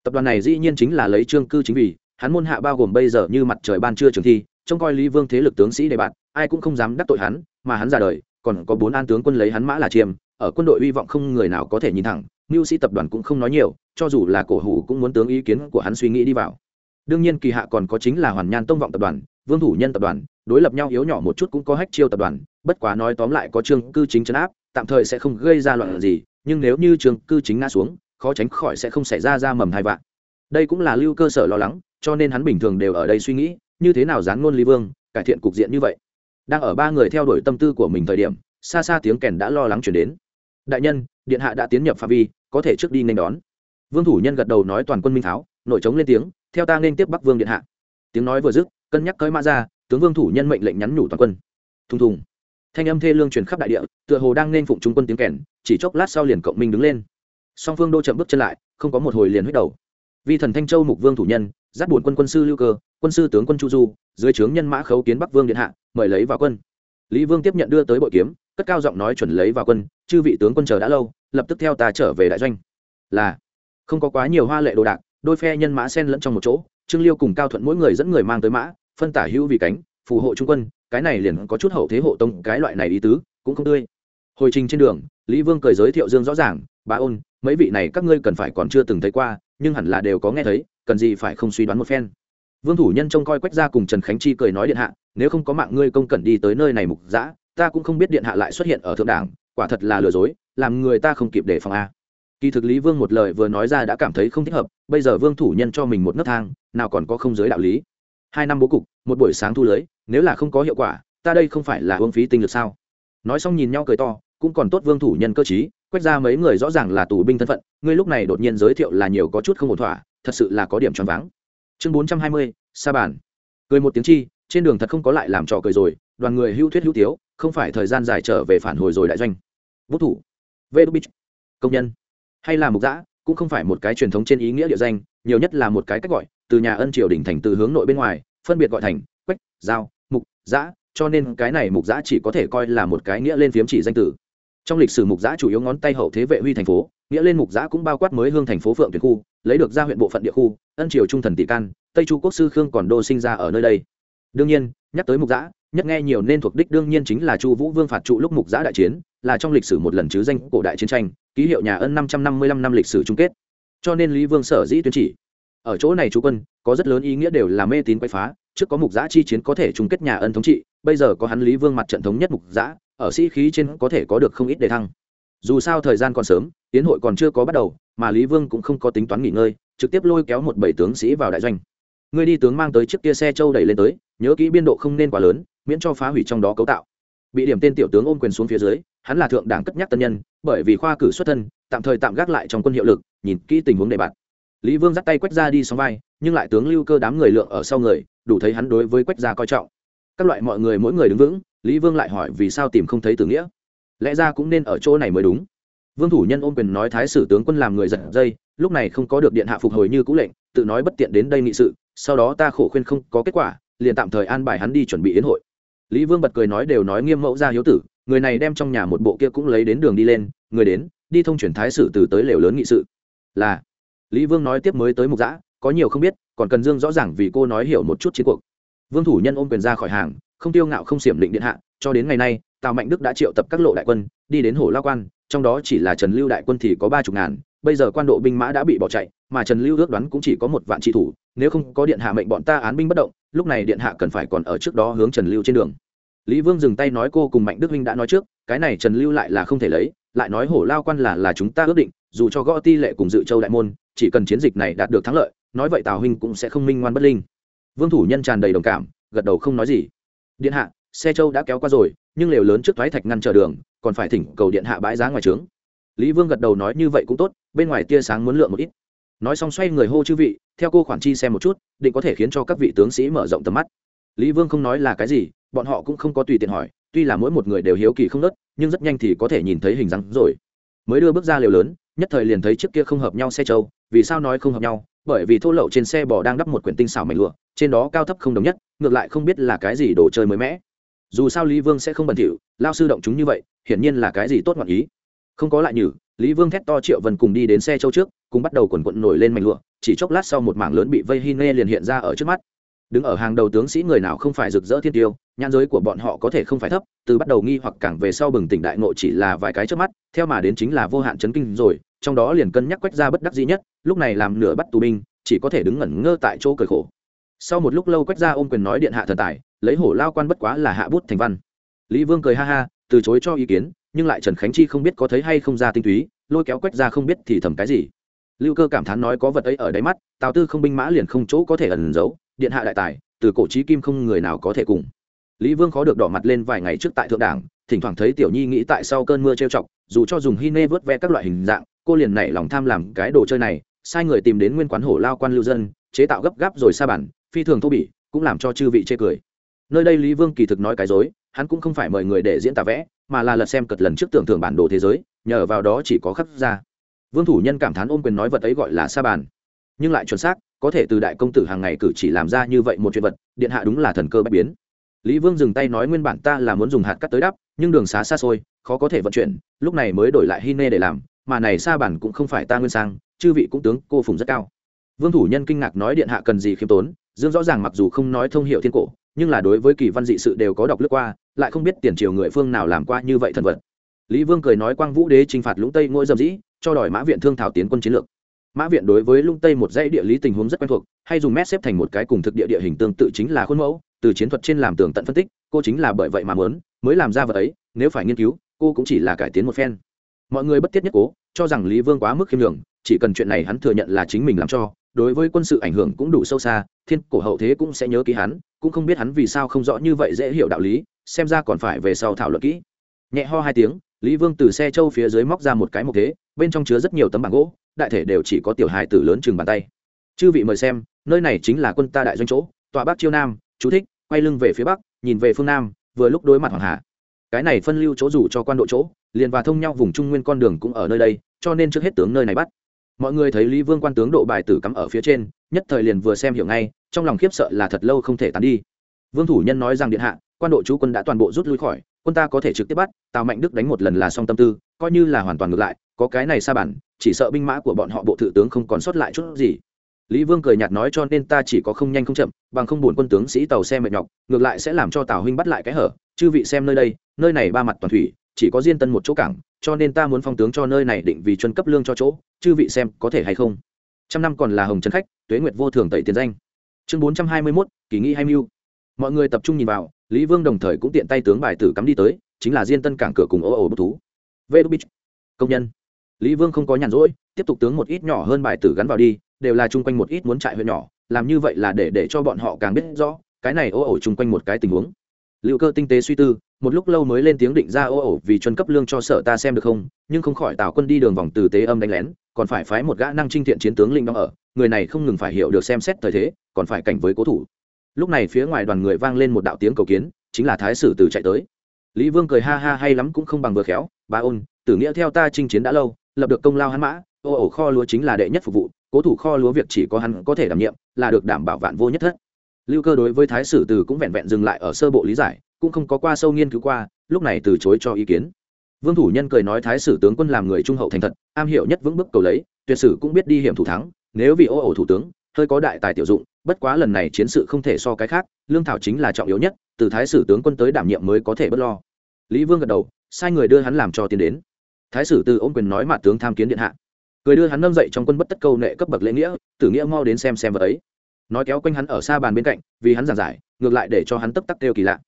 Tập đoàn này dĩ nhiên chính là lấy trương cư chính vì, hắn môn hạ bao gồm bây giờ như mặt trời ban trưa trường thi, trông coi lý vương thế lực tướng sĩ đề bạt ai cũng không dám đắc tội hắn, mà hắn ra đời còn có bốn an tướng quân lấy hắn mã là chiêm, ở quân đội hy vọng không người nào có thể nhìn thẳng mưu sĩ tập đoàn cũng không nói nhiều, cho dù là cổ hủ cũng muốn tướng ý kiến của hắn suy nghĩ đi vào. Đương nhiên kỳ hạ còn có chính là hoàn nhan tông vọng tập đoàn, vương thủ nhân tập đoàn, đối lập nhau yếu nhỏ một chút cũng có hách chiêu tập đoàn, bất quá nói tóm lại có trương cư chính chấn áp, tạm thời sẽ không gây ra loạn gì, nhưng nếu như trương cư chính ngã xuống, khó tránh khỏi sẽ không xảy ra ra mầm hai vạn. Đây cũng là lưu cơ sở lo lắng, cho nên hắn bình thường đều ở đây suy nghĩ, như thế nào dán ngôn ly vương, cải thiện cục diện như vậy? Đang ở ba người theo đuổi tâm tư của mình thời điểm, xa xa tiếng kèn đã lo lắng chuyển đến. Đại nhân, điện hạ đã tiến nhập phạm vi, có thể trước đi nên đón. Vương thủ nhân gật đầu nói toàn quân minh tháo, nội trống lên tiếng, theo ta nên tiếp bắc vương điện hạ. Tiếng nói vừa dứt, cân nhắc cơi mã ra, tướng vương thủ nhân mệnh lệnh nhắn nhủ toàn quân. Thùng thùng. Thanh âm thê lương truyền khắp đại địa, tựa hồ đang nên phụng trung quân tiếng kèn, chỉ chốc lát sau liền cộng minh đứng lên. Song phương đô chậm bước chân lại, không có một hồi liền huyết đầu. Vi thần thanh châu mục vương thủ nhân, dắt buồn quân quân sư lưu cơ quân sư tướng quân chu du, dưới trướng nhân mã khấu kiến bắc vương điện hạ, mời lấy vào quân. Lý vương tiếp nhận đưa tới bội kiếm, cất cao giọng nói chuẩn lấy vào quân, chư vị tướng quân chờ đã lâu, lập tức theo ta trở về đại doanh. Là, không có quá nhiều hoa lệ đồ đạc, đôi phe nhân mã sen lẫn trong một chỗ, trương liêu cùng cao thuận mỗi người dẫn người mang tới mã, phân tả hữu vì cánh, phù hộ trung quân, cái này liền có chút hậu thế hộ tông, cái loại này ý tứ, cũng không tươi. Hồi trình trên đường, lý vương cười giới thiệu dương rõ ràng bà ôn, mấy vị này các ngươi cần phải còn chưa từng thấy qua, nhưng hẳn là đều có nghe thấy, cần gì phải không suy đoán một phen? Vương thủ nhân trông coi quách ra cùng trần khánh chi cười nói điện hạ, nếu không có mạng ngươi công cần đi tới nơi này mục giã ta cũng không biết điện hạ lại xuất hiện ở thượng đảng, quả thật là lừa dối, làm người ta không kịp đề phòng a. Kỳ thực lý vương một lời vừa nói ra đã cảm thấy không thích hợp, bây giờ vương thủ nhân cho mình một nấc thang, nào còn có không giới đạo lý. Hai năm bố cục, một buổi sáng thu lưới, nếu là không có hiệu quả, ta đây không phải là uống phí tinh lực sao? Nói xong nhìn nhau cười to, cũng còn tốt vương thủ nhân cơ chí quét ra mấy người rõ ràng là tù binh thân phận, ngươi lúc này đột nhiên giới thiệu là nhiều có chút không ổn thỏa, thật sự là có điểm tròn váng chương bốn trăm hai mươi, sa bản cười một tiếng chi, trên đường thật không có lại làm trò cười rồi, đoàn người hưu thuyết hữu tiếu, không phải thời gian dài trở về phản hồi rồi đại doanh. Vũ thủ. Vê đô bích công nhân. Hay là mục giã cũng không phải một cái truyền thống trên ý nghĩa địa danh, nhiều nhất là một cái cách gọi, từ nhà ân triều đỉnh thành từ hướng nội bên ngoài, phân biệt gọi thành quách, giao, mục giã cho nên cái này mục giã chỉ có thể coi là một cái nghĩa lên phiếm chỉ danh tử trong lịch sử mục giã chủ yếu ngón tay hậu thế vệ huy thành phố nghĩa lên mục giã cũng bao quát mới hương thành phố phượng tuyển khu, lấy được ra huyện bộ phận địa khu, ân triều trung thần tỷ can, tây chu quốc sư khương còn đô sinh ra ở nơi đây. Đương nhiên, nhắc tới mục giã, nhất nghe nhiều nên thuộc đích đương nhiên chính là chu vũ vương phạt trụ lúc mục giã đại chiến, là trong lịch sử một lần chứ danh cổ đại chiến tranh, ký hiệu nhà ân năm trăm năm mươi lăm năm lịch sử chung kết. Cho nên lý vương sở dĩ tuyên chỉ. Ở chỗ này chú quân, có rất lớn ý nghĩa đều là mê tín quay phá, trước có mục giã chi chiến có thể chung kết nhà ân thống trị, bây giờ có hắn lý vương mặt trận thống nhất mục giã, ở sĩ khí trên có thể có được không ít đề thăng dù sao thời gian còn sớm, tiến hội còn chưa có bắt đầu, mà lý vương cũng không có tính toán nghỉ ngơi, trực tiếp lôi kéo một bảy tướng sĩ vào đại doanh. Người đi tướng mang tới chiếc kia xe châu đẩy lên tới, nhớ kỹ biên độ không nên quá lớn, miễn cho phá hủy trong đó cấu tạo. Bị điểm tên tiểu tướng ôm quyền xuống phía dưới, hắn là thượng đảng cất nhắc tân nhân, bởi vì khoa cử xuất thân, tạm thời tạm gác lại trong quân hiệu lực, nhìn kỹ tình huống đề bạt lý vương dắt tay quách ra đi sóng vai, nhưng lại tướng lưu cơ đám người lượng ở sau người, đủ thấy hắn đối với quách gia coi trọng. Các loại mọi người mỗi người đứng vững, lý vương lại hỏi vì sao tìm không thấy tử nghĩa lẽ ra cũng nên ở chỗ này mới đúng. Vương thủ nhân ôm quyền nói thái sử tướng quân làm người giật dây, lúc này không có được điện hạ phục hồi như cũ lệnh, tự nói bất tiện đến đây nghị sự, sau đó ta khổ khuyên không có kết quả, liền tạm thời an bài hắn đi chuẩn bị yến hội. Lý vương bật cười nói đều nói nghiêm mẫu ra hiếu tử, người này đem trong nhà một bộ kia cũng lấy đến đường đi lên, người đến, đi thông chuyển thái sử từ tới lều lớn nghị sự. Là, lý vương nói tiếp mới tới mục giã có nhiều không biết, còn cần dương rõ ràng vì cô nói hiểu một chút chiến cuộc. Vương thủ nhân ôm quyền ra khỏi hàng không tiêu ngạo không xiểm định điện hạ, cho đến ngày nay, tào mạnh đức đã triệu tập các lộ đại quân, đi đến hồ lao quan, trong đó chỉ là trần lưu đại quân thì có ba chục ngàn, bây giờ quan độ binh mã đã bị bỏ chạy, mà trần lưu ước đoán cũng chỉ có một vạn trị thủ, nếu không có điện hạ mệnh bọn ta án binh bất động, lúc này điện hạ cần phải còn ở trước đó hướng trần lưu trên đường. Lý vương dừng tay nói cô cùng mạnh đức huynh đã nói trước, cái này trần lưu lại là không thể lấy, lại nói hổ lao quan là là chúng ta ước định, dù cho gõ ti lệ cùng dự châu đại môn, chỉ cần chiến dịch này đạt được thắng lợi, nói vậy tào huynh cũng sẽ không minh ngoan bất linh. Vương thủ nhân tràn đầy đồng cảm, gật đầu không nói gì điện hạ, xe châu đã kéo qua rồi, nhưng lều lớn trước thoái thạch ngăn trở đường, còn phải thỉnh cầu điện hạ bãi giá ngoài trướng. Lý vương gật đầu nói như vậy cũng tốt, bên ngoài tia sáng muốn lượng một ít. Nói xong xoay người hô chư vị, theo cô khoản chi xem một chút, định có thể khiến cho các vị tướng sĩ mở rộng tầm mắt. Lý vương không nói là cái gì, bọn họ cũng không có tùy tiện hỏi, tuy là mỗi một người đều hiếu kỳ không nớt nhưng rất nhanh thì có thể nhìn thấy hình dáng rồi. Mới đưa bước ra lều lớn, nhất thời liền thấy chiếc kia không hợp nhau xe trâu vì sao nói không hợp nhau bởi vì thô lậu trên xe bò đang đắp một quyển tinh xảo mảnh lụa, trên đó cao thấp không đồng nhất, ngược lại không biết là cái gì đồ chơi mới mẻ. Dù sao lý vương sẽ không bẩn thỉu, lao sư động chúng như vậy, hiển nhiên là cái gì tốt ngọn ý. Không có lại nhử, lý vương thét to triệu vân cùng đi đến xe châu trước, cùng bắt đầu quần quận nổi lên mảnh lụa, chỉ chốc lát sau một mảng lớn bị vây hi nê liền hiện ra ở trước mắt. Đứng ở hàng đầu tướng sĩ người nào không phải rực rỡ thiên tiêu, nhãn giới của bọn họ có thể không phải thấp, từ bắt đầu nghi hoặc càng về sau bừng tỉnh đại ngộ chỉ là vài cái trước mắt, theo mà đến chính là vô hạn chấn kinh rồi trong đó liền cân nhắc quách ra bất đắc dĩ nhất, lúc này làm nửa bắt tù binh, chỉ có thể đứng ngẩn ngơ tại chỗ cười khổ. Sau một lúc lâu quách ra ôm quyền nói điện hạ thần tài, lấy hổ lao quan bất quá là hạ bút thành văn. Lý vương cười ha ha, từ chối cho ý kiến, nhưng lại trần khánh chi không biết có thấy hay không ra tinh túy, lôi kéo quách ra không biết thì thầm cái gì. Lưu cơ cảm thán nói có vật ấy ở đáy mắt, tào tư không binh mã liền không chỗ có thể ẩn giấu, điện hạ đại tài, từ cổ trí kim không người nào có thể cùng. Lý vương khó được đỏ mặt lên vài ngày trước tại thượng đảng, thỉnh thoảng thấy tiểu nhi nghĩ tại sau cơn mưa trêu chọc, dù cho dùng hy nê vớt ve các loại hình dạng cô liền nảy lòng tham làm cái đồ chơi này, sai người tìm đến nguyên quán hổ lao quan lưu dân, chế tạo gấp gáp rồi sa bản, phi thường thô bỉ, cũng làm cho chư vị chê cười. Nơi đây lý vương kỳ thực nói cái dối, hắn cũng không phải mời người để diễn tả vẽ, mà là lật xem cật lần trước tưởng thưởng bản đồ thế giới, nhờ vào đó chỉ có khắc ra. Vương thủ nhân cảm thán ôm quyền nói vật ấy gọi là sa bàn nhưng lại chuẩn xác, có thể từ đại công tử hàng ngày cử chỉ làm ra như vậy một chuyện vật, điện hạ đúng là thần cơ bách biến. Lý vương dừng tay nói nguyên bản ta là muốn dùng hạt cắt tới đắp, nhưng đường xá xa xôi, khó có thể vận chuyển, lúc này mới đổi lại hy nê để làm mà này sa bản cũng không phải ta nguyên sang, chư vị cũng tướng cô phùng rất cao. Vương thủ nhân kinh ngạc nói điện hạ cần gì khiêm tốn, dương rõ ràng mặc dù không nói thông hiệu thiên cổ, nhưng là đối với kỳ văn dị sự đều có đọc lướt qua, lại không biết tiền triều người phương nào làm qua như vậy thần vật. Lý vương cười nói quang vũ đế t r i n h phạt lũng tây ngôi dầm dĩ, cho đòi mã viện thương thảo tiến quân chiến lược. Mã viện đối với lũng tây một dãy địa lý tình huống rất quen thuộc, hay dùng mét xếp thành một cái cùng thực địa địa hình tương tự chính là khuôn mẫu, từ chiến thuật trên làm tường tận phân tích, cô chính là bởi vậy mà mớn mới làm ra vật ấy, nếu phải nghiên cứu, cô cũng chỉ là cải tiến một phen mọi người bất tiết nhất cố, cho rằng lý vương quá mức khiêm đường chỉ cần chuyện này hắn thừa nhận là chính mình làm cho, đối với quân sự ảnh hưởng cũng đủ sâu xa, thiên cổ hậu thế cũng sẽ nhớ ký hắn, cũng không biết hắn vì sao không rõ như vậy dễ hiểu đạo lý, xem ra còn phải về sau thảo luận kỹ. Nhẹ ho hai tiếng, lý vương từ xe châu phía dưới móc ra một cái mộc thế, bên trong chứa rất nhiều tấm bảng gỗ, đại thể đều chỉ có tiểu hài tử lớn chừng bàn tay. Chư vị mời xem, nơi này chính là quân ta đại doanh chỗ tòa bắc chiêu nam, chú thích, quay lưng về phía bắc, nhìn về phương nam, vừa lúc đối mặt hoàng hà cái này phân lưu chỗ rủ cho quan độ chỗ, liền và thông nhau vùng trung nguyên con đường cũng ở nơi đây, cho nên trước hết tướng nơi này bắt. Mọi người thấy lý vương quan tướng độ bài tử cắm ở phía trên, nhất thời liền vừa xem hiểu ngay, trong lòng khiếp sợ là thật lâu không thể tán đi. Vương thủ nhân nói rằng điện hạ, quan độ chú quân đã toàn bộ rút lui khỏi, quân ta có thể trực tiếp bắt, tào mạnh đức đánh một lần là xong tâm tư, coi như là hoàn toàn ngược lại, có cái này xa bản, chỉ sợ binh mã của bọn họ bộ thự tướng không còn sót lại chút gì. Lý vương cười nhạt nói cho nên ta chỉ có không nhanh không chậm, bằng không buồn quân tướng sĩ tàu xe mệt nhọc, ngược lại sẽ làm cho tào huynh bắt lại cái hở, chư vị xem nơi đây nơi này ba mặt toàn thủy, chỉ có diên tân một chỗ cảng, cho nên ta muốn phong tướng cho nơi này định vì chuân cấp lương cho chỗ, chư vị xem có thể hay không. Trăm năm còn là hồng trấn khách, tuế nguyệt vô thường tẩy tiền danh. Chương bốn trăm hai mươi mốt, kỳ nghị hay mưu. Mọi người tập trung nhìn vào, lý vương đồng thời cũng tiện tay tướng bài tử cắm đi tới, chính là diên tân cảng cửa cùng ô ổ bất thú. Vê đúc bích công nhân. Lý vương không có nhàn rỗi, tiếp tục tướng một ít nhỏ hơn bài tử gắn vào đi, đều là chung quanh một ít muốn chạy huyện nhỏ, làm như vậy là để để cho bọn họ càng biết rõ, cái này ô ổ chung quanh một cái tình huống. Liệu cơ tinh tế suy tư một lúc lâu mới lên tiếng định ra ô ổ vì chuân cấp lương cho sở ta xem được không, nhưng không khỏi tào quân đi đường vòng từ tế âm đánh lén, còn phải phái một gã năng trinh thiện chiến tướng linh đóng ở, người này không ngừng phải hiểu được xem xét thời thế, còn phải cảnh với cố thủ. Lúc này phía ngoài đoàn người vang lên một đạo tiếng cầu kiến, chính là thái sử từ chạy tới. Lý vương cười ha ha hay lắm cũng không bằng vừa khéo, ba ôn, tử nghĩa theo ta chinh chiến đã lâu, lập được công lao hắn mã, ô ổ kho lúa chính là đệ nhất phục vụ, cố thủ kho lúa việc chỉ có hắn có thể đảm nhiệm, là được đảm bảo vạn vô nhất thất. Lưu cơ đối với thái sử từ cũng vẹn vẹn dừng lại ở sơ bộ lý giải cũng không có qua sâu nghiên cứu qua, lúc này từ chối cho ý kiến. Vương thủ nhân cười nói thái sử tướng quân làm người trung hậu thành thật, am hiểu nhất vững bước cầu lấy, tuyệt sử cũng biết đi hiểm thủ thắng, nếu vì ô ổ thủ tướng, hơi có đại tài tiểu dụng, bất quá lần này chiến sự không thể so cái khác, lương thảo chính là trọng yếu nhất, từ thái sử tướng quân tới đảm nhiệm mới có thể bất lo. Lý vương gật đầu, sai người đưa hắn làm cho tiến đến. Thái sử từ ôm quyền nói mà tướng tham kiến điện hạ. Cười đưa hắn nâng dậy trong quân bất tất câu nệ cấp bậc lễ nghĩa, tử nghĩa mau đến xem xem vật ấy. Nói kéo quanh hắn ở xa bàn bên cạnh, vì hắn giảng giải, ngược lại để cho hắn tấp tắc kêu kỳ lạ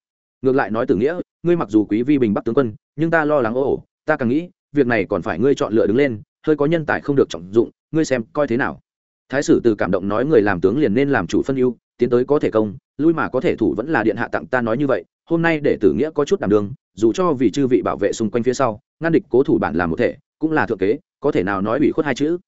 ngược lại nói tử nghĩa ngươi mặc dù quý vi bình bắc tướng quân nhưng ta lo lắng ô ồ ta càng nghĩ việc này còn phải ngươi chọn lựa đứng lên hơi có nhân tài không được trọng dụng ngươi xem coi thế nào. Thái sử từ cảm động nói người làm tướng liền nên làm chủ phân ưu tiến tới có thể công lui mà có thể thủ vẫn là điện hạ tặng ta nói như vậy hôm nay để tử nghĩa có chút đảm đường, dù cho vì chư vị bảo vệ xung quanh phía sau ngăn địch cố thủ bản làm một thể cũng là thượng kế có thể nào nói ủy khuất hai chữ?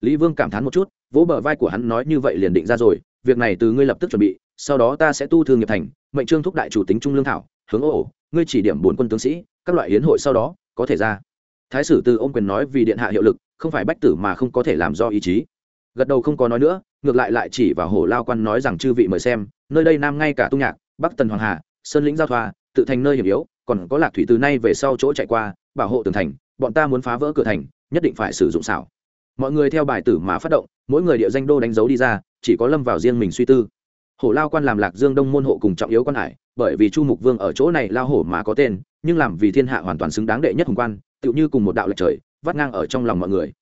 Lý vương cảm thán một chút vỗ bờ vai của hắn nói như vậy liền định ra rồi việc này từ ngươi lập tức chuẩn bị sau đó ta sẽ tu thương nghiệp thành, mệnh trương thúc đại chủ tính trung lương thảo, hướng ổ ngươi chỉ điểm bốn quân tướng sĩ, các loại hiến hội sau đó, có thể ra. Thái sử từ ôm quyền nói vì điện hạ hiệu lực, không phải bách tử mà không có thể làm do ý chí. Gật đầu không có nói nữa, ngược lại lại chỉ vào hồ lao quan nói rằng chư vị mời xem, nơi đây nam ngay cả tung nhạc, bắc tần hoàng hà, sơn lĩnh giao thoa, tự thành nơi hiểm yếu, còn có lạc thủy từ nay về sau chỗ chạy qua, bảo hộ tường thành, bọn ta muốn phá vỡ cửa thành, nhất định phải sử dụng xảo. Mọi người theo bài tử mà phát động, mỗi người địa danh đô đánh dấu đi ra, chỉ có lâm vào riêng mình suy tư hổ lao quan làm lạc dương đông môn hộ cùng trọng yếu quan hải, bởi vì chu mục vương ở chỗ này lao hổ mà có tên, nhưng làm vì thiên hạ hoàn toàn xứng đáng đệ nhất hùng quan, tựu như cùng một đạo lệch trời, vắt ngang ở trong lòng mọi người.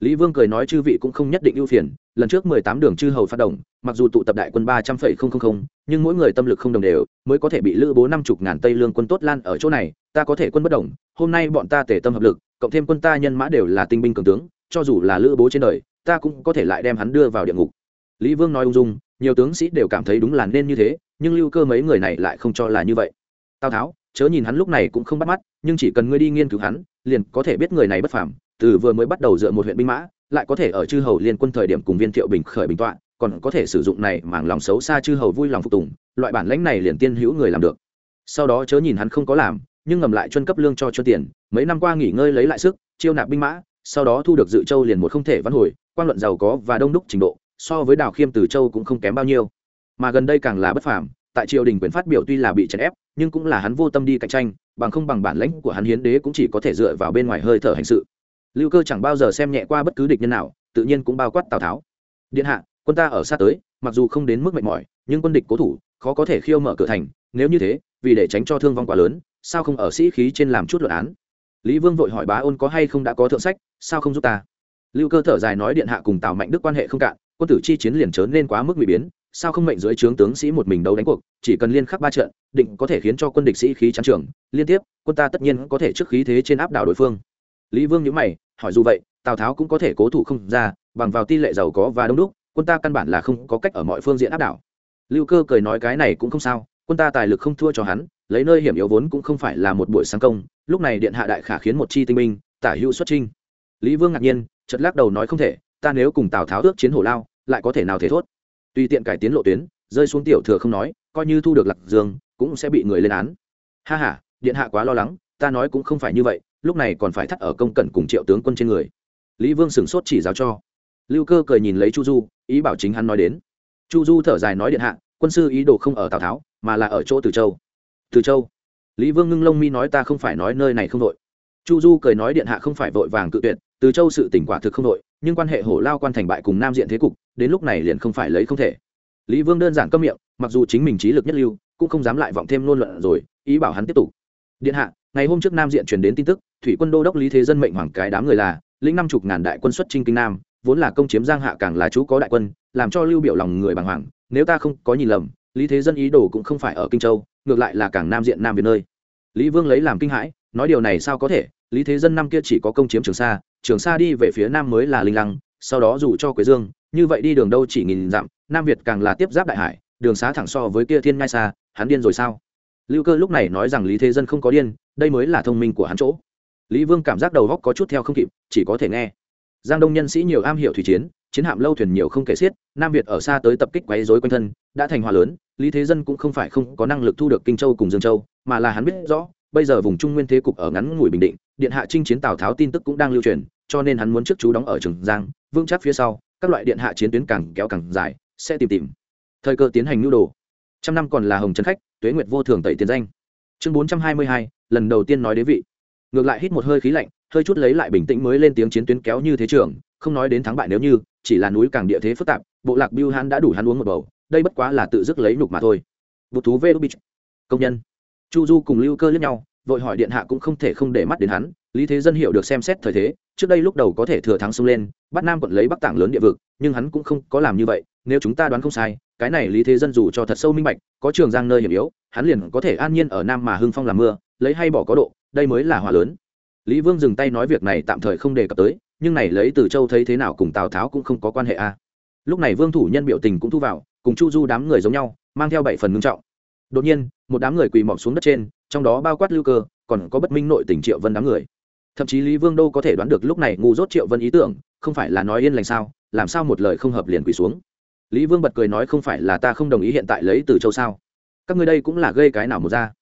Lý vương cười nói chư vị cũng không nhất định ưu phiền, lần trước mười tám đường chư hầu phát động, mặc dù tụ tập đại quân ba trăm phẩy không không không, nhưng mỗi người tâm lực không đồng đều, mới có thể bị lữ bố năm chục ngàn tây lương quân tốt lan ở chỗ này, ta có thể quân bất đồng hôm nay bọn ta tể tâm hợp lực, cộng thêm quân ta nhân mã đều là tinh binh cường tướng, cho dù là lữ bố trên đời, ta cũng có thể lại đem hắn đưa vào địa ngục. Lý vương nói ung dung nhiều tướng sĩ đều cảm thấy đúng là nên như thế, nhưng lưu cơ mấy người này lại không cho là như vậy. Tào tháo, chớ nhìn hắn lúc này cũng không bắt mắt, nhưng chỉ cần ngươi đi nghiên cứu hắn, liền có thể biết người này bất phàm, từ vừa mới bắt đầu dựa một huyện binh mã, lại có thể ở chư hầu liên quân thời điểm cùng viên thiệu bình khởi bình tọa, còn có thể sử dụng này mảng lòng xấu xa chư hầu vui lòng phục tùng, loại bản lãnh này liền tiên hữu người làm được. Sau đó chớ nhìn hắn không có làm, nhưng ngầm lại chuân cấp lương cho cho tiền, mấy năm qua nghỉ ngơi lấy lại sức, chiêu nạp binh mã, sau đó thu được dự châu liền một không thể văn hồi quan luận giàu có và đông đúc trình độ so với đào khiêm từ châu cũng không kém bao nhiêu. Mà gần đây càng là bất phàm, tại triều đình quyền phát biểu tuy là bị chèn ép, nhưng cũng là hắn vô tâm đi cạnh tranh, bằng không bằng bản lãnh của hắn hiến đế cũng chỉ có thể dựa vào bên ngoài hơi thở hành sự. Lưu cơ chẳng bao giờ xem nhẹ qua bất cứ địch nhân nào, tự nhiên cũng bao quát tào tháo. Điện hạ, quân ta ở xa tới, mặc dù không đến mức mệt mỏi, nhưng quân địch cố thủ, khó có thể khiêu mở cửa thành, nếu như thế, vì để tránh cho thương vong quá lớn, sao không ở sĩ khí trên làm chút luận án? Lý vương vội hỏi bá ôn có hay không đã có thượng sách, sao không giúp ta? Lưu cơ thở dài nói điện hạ cùng tào mạnh đức quan hệ không cạn quân tử chi chiến liền trớn nên quá mức bị biến, sao không mệnh dưới trướng tướng sĩ một mình đấu đánh cuộc, chỉ cần liên khắc ba trận, định có thể khiến cho quân địch sĩ khí trắng trường, liên tiếp, quân ta tất nhiên có thể trước khí thế trên áp đảo đối phương. Lý vương nhữ mày, hỏi dù vậy, tào tháo cũng có thể cố thủ không ra, bằng vào tỷ lệ giàu có và đông đúc, quân ta căn bản là không có cách ở mọi phương diện áp đảo. Lưu cơ cười nói cái này cũng không sao, quân ta tài lực không thua cho hắn, lấy nơi hiểm yếu vốn cũng không phải là một buổi sáng công, lúc này điện hạ đại khả khiến một chi tinh minh tả hữu xuất trinh lý vương ngạc nhiên chật lắc đầu nói không thể, ta nếu cùng tào tháo ước chiến hổ lao lại có thể nào thể thốt? Tùy tiện cải tiến lộ tuyến, rơi xuống tiểu thừa không nói, coi như thu được lạc dương, cũng sẽ bị người lên án. Ha h a điện hạ quá lo lắng, ta nói cũng không phải như vậy, lúc này còn phải thắt ở công cẩn cùng triệu tướng quân trên người. Lý vương sửng sốt chỉ giáo cho. Lưu cơ cười nhìn lấy chu du, ý bảo chính hắn nói đến. Chu du thở dài nói điện hạ, quân sư ý đồ không ở tào tháo, mà là ở chỗ từ châu. Từ châu? Lý vương ngưng lông mi nói ta không phải nói nơi này không đội chu du cười nói điện hạ không phải vội vàng cự tuyệt, từ châu sự tỉnh quả thực không đội nhưng quan hệ hổ lao quan thành bại cùng nam diện thế cục, đến lúc này liền không phải lấy không thể. Lý vương đơn giản câm miệng, mặc dù chính mình trí lực nhất lưu, cũng không dám lại vọng thêm nôn luận rồi, ý bảo hắn tiếp tục. Điện hạ, ngày hôm trước nam diện truyền đến tin tức, thủy quân đô đốc lý thế dân mệnh hoàng cái đám người là, lĩnh năm chục ngàn đại quân xuất trinh kinh nam, vốn là công chiếm giang hạ càng là chú có đại quân, làm cho lưu biểu lòng người bàng hoàng, nếu ta không có nhìn lầm, lý thế dân ý đồ cũng không phải ở kinh châu, ngược lại là càng nam diện nam việt nơi. Lý vương lấy làm kinh hãi, nói điều này sao có thể, lý thế dân năm kia chỉ có công chiếm trường sa trường sa đi về phía nam mới là linh lăng, sau đó dù cho quế dương, như vậy đi đường đâu chỉ nghìn dặm, nam việt càng là tiếp giáp đại hải, đường xá thẳng so với kia thiên ngai xa, hắn điên rồi sao? Lưu cơ lúc này nói rằng lý thế dân không có điên, đây mới là thông minh của hắn chỗ. Lý vương cảm giác đầu góc có chút theo không kịp, chỉ có thể nghe. Giang đông nhân sĩ nhiều am hiểu thủy chiến chiến hạm lâu thuyền nhiều không kể xiết, nam việt ở xa tới tập kích quấy rối quanh thân, đã thành hòa lớn, lý thế dân cũng không phải không có năng lực thu được kinh châu cùng dương châu, mà là hắn biết rõ, bây giờ vùng trung nguyên thế cục ở ngắn ngủi bình định, điện hạ chinh chiến tào tháo tin tức cũng đang lưu truyền cho nên hắn muốn trước chú đóng ở trường giang, vững chắc phía sau, các loại điện hạ chiến tuyến càng kéo càng dài, sẽ tìm tìm. Thời cơ tiến hành nhu đồ. Trăm năm còn là hồng trấn khách, tuế nguyệt vô thường tẩy tiền danh. Chương bốn trăm hai mươi hai, lần đầu tiên nói đế vị. Ngược lại hít một hơi khí lạnh, hơi chút lấy lại bình tĩnh mới lên tiếng chiến tuyến kéo như thế trường, không nói đến thắng bại nếu như, chỉ là núi càng địa thế phức tạp, bộ lạc biêu hắn đã đủ hắn uống một bầu, đây bất quá là tự dứt lấy nhục mà thôi. Bột thú vê công nhân. Chu du cùng lưu cơ lẫn nhau, vội hỏi điện hạ cũng không thể không để mắt đến hắn lý thế dân hiểu được xem xét thời thế, trước đây lúc đầu có thể thừa thắng xông lên, bắt nam quận lấy bắc tảng lớn địa vực, nhưng hắn cũng không có làm như vậy, nếu chúng ta đoán không sai, cái này lý thế dân dù cho thật sâu minh bạch, có trường giang nơi hiểm yếu, hắn liền có thể an nhiên ở nam mà hưng phong làm mưa, lấy hay bỏ có độ, đây mới là hòa lớn. Lý vương dừng tay nói việc này tạm thời không đề cập tới, nhưng này lấy từ châu thấy thế nào cùng tào tháo cũng không có quan hệ a lúc này vương thủ nhân biểu tình cũng thu vào, cùng chu du đám người giống nhau, mang theo bảy phần ngưng trọng. Đột nhiên, một đám người quỳ mọc xuống đất trên, trong đó bao quát lưu cơ, còn có bất minh nội tỉnh triệu vân đám người thậm chí lý vương đâu có thể đoán được lúc này ngu dốt triệu vân ý tưởng, không phải là nói yên lành sao, làm sao một lời không hợp liền quỳ xuống. Lý vương bật cười nói không phải là ta không đồng ý hiện tại lấy từ châu sao. Các ngươi đây cũng là gây cái nào một ra.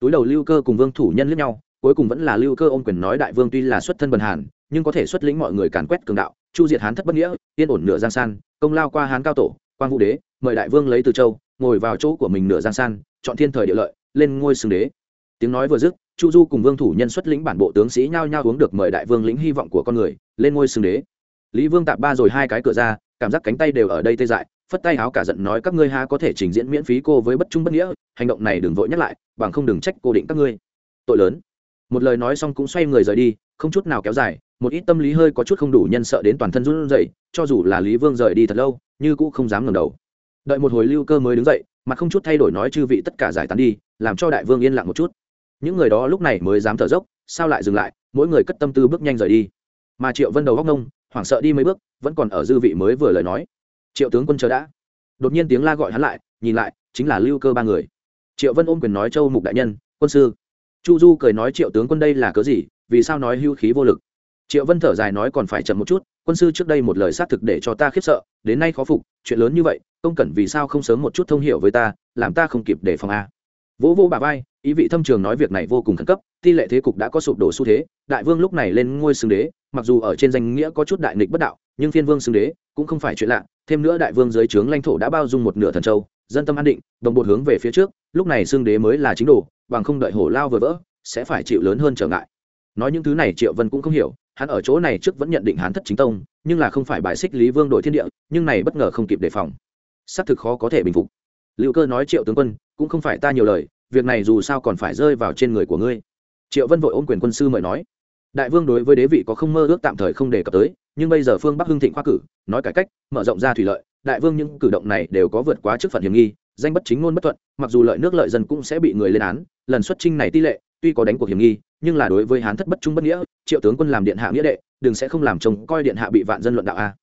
Túi đầu lưu cơ cùng vương thủ nhân lẫn nhau, cuối cùng vẫn là lưu cơ ôm quyền nói đại vương tuy là xuất thân bần hàn, nhưng có thể xuất lĩnh mọi người càn quét cường đạo, chu diệt hán thất bất nghĩa, yên ổn nửa giang san, công lao qua hán cao tổ quan vũ đế, mời đại vương lấy từ châu, ngồi vào chỗ của mình nửa giang san, chọn thiên thời địa lợi, lên ngôi xưng đế. Tiếng nói vừa dứt chu du cùng vương thủ nhân xuất lĩnh bản bộ tướng sĩ nhao nhao uống được mời đại vương lĩnh hy vọng của con người, lên ngôi xưng đế. Lý vương tạp ba rồi hai cái cửa ra, cảm giác cánh tay đều ở đây tê dại, phất tay áo cả giận nói các ngươi ha có thể trình diễn miễn phí cô với bất trung bất nghĩa, hành động này đừng vội nhắc lại, bằng không đừng trách cô định các ngươi. Tội lớn. Một lời nói xong cũng xoay người rời đi, không chút nào kéo dài, một ít tâm lý hơi có chút không đủ nhân sợ đến toàn thân run rẩy, cho dù là lý vương rời đi thật lâu, như cũng không dám ngẩng đầu. Đợi một hồi lưu cơ mới đứng dậy, mặt không chút thay đổi nói chư vị tất cả giải tán đi, làm cho đại vương yên lặng một chút những người đó lúc này mới dám thở dốc, sao lại dừng lại? Mỗi người cất tâm tư bước nhanh rời đi. Mà triệu vân đầu góc nông hoảng sợ đi mấy bước, vẫn còn ở dư vị mới vừa lời nói. Triệu tướng quân chờ đã. Đột nhiên tiếng la gọi hắn lại, nhìn lại, chính là lưu cơ ba người. Triệu vân ôm quyền nói, châu mục đại nhân, quân sư. Chu du cười nói, triệu tướng quân đây là cớ gì? Vì sao nói hưu khí vô lực? Triệu vân thở dài nói, còn phải chậm một chút, quân sư trước đây một lời xác thực để cho ta khiếp sợ, đến nay khó phục, chuyện lớn như vậy, công cẩn vì sao không sớm một chút thông hiểu với ta, làm ta không kịp để phòng a. Vỗ vô bà vai ý vị thâm trường nói việc này vô cùng khẩn cấp, ti lệ thế cục đã có sụp đổ xu thế, đại vương lúc này lên ngôi xưng đế, mặc dù ở trên danh nghĩa có chút đại nghịch bất đạo, nhưng phiên vương xưng đế cũng không phải chuyện lạ, thêm nữa đại vương dưới trướng lãnh thổ đã bao dung một nửa thần châu, dân tâm an định, đồng bột hướng về phía trước, lúc này xưng đế mới là chính đồ, bằng không đợi hổ lao vừa vỡ, sẽ phải chịu lớn hơn trở ngại. Nói những thứ này triệu vân cũng không hiểu, hắn ở chỗ này trước vẫn nhận định hắn thất chính tông, nhưng là không phải bài xích lý vương đổi thiên địa, nhưng này bất ngờ không kịp đề phòng. Xác thực khó có thể bình phục. Liệu cơ nói triệu tướng quân, cũng không phải ta nhiều lời việc này dù sao còn phải rơi vào trên người của ngươi. Triệu vân vội ôm quyền quân sư mời nói. Đại vương đối với đế vị có không mơ ước tạm thời không đề cập tới, nhưng bây giờ phương bắc hưng thịnh khoa cử, nói cải cách, mở rộng ra thủy lợi, đại vương những cử động này đều có vượt quá chức phận hiểm nghi, danh bất chính ngôn bất thuận, mặc dù lợi nước lợi dân cũng sẽ bị người lên án, lần xuất trinh này tỷ lệ, tuy có đánh cuộc hiểm nghi, nhưng là đối với hán thất bất trung bất nghĩa, triệu tướng quân làm điện hạ nghĩa đệ, đừng sẽ không làm chồng coi điện hạ bị vạn dân luận đạo a.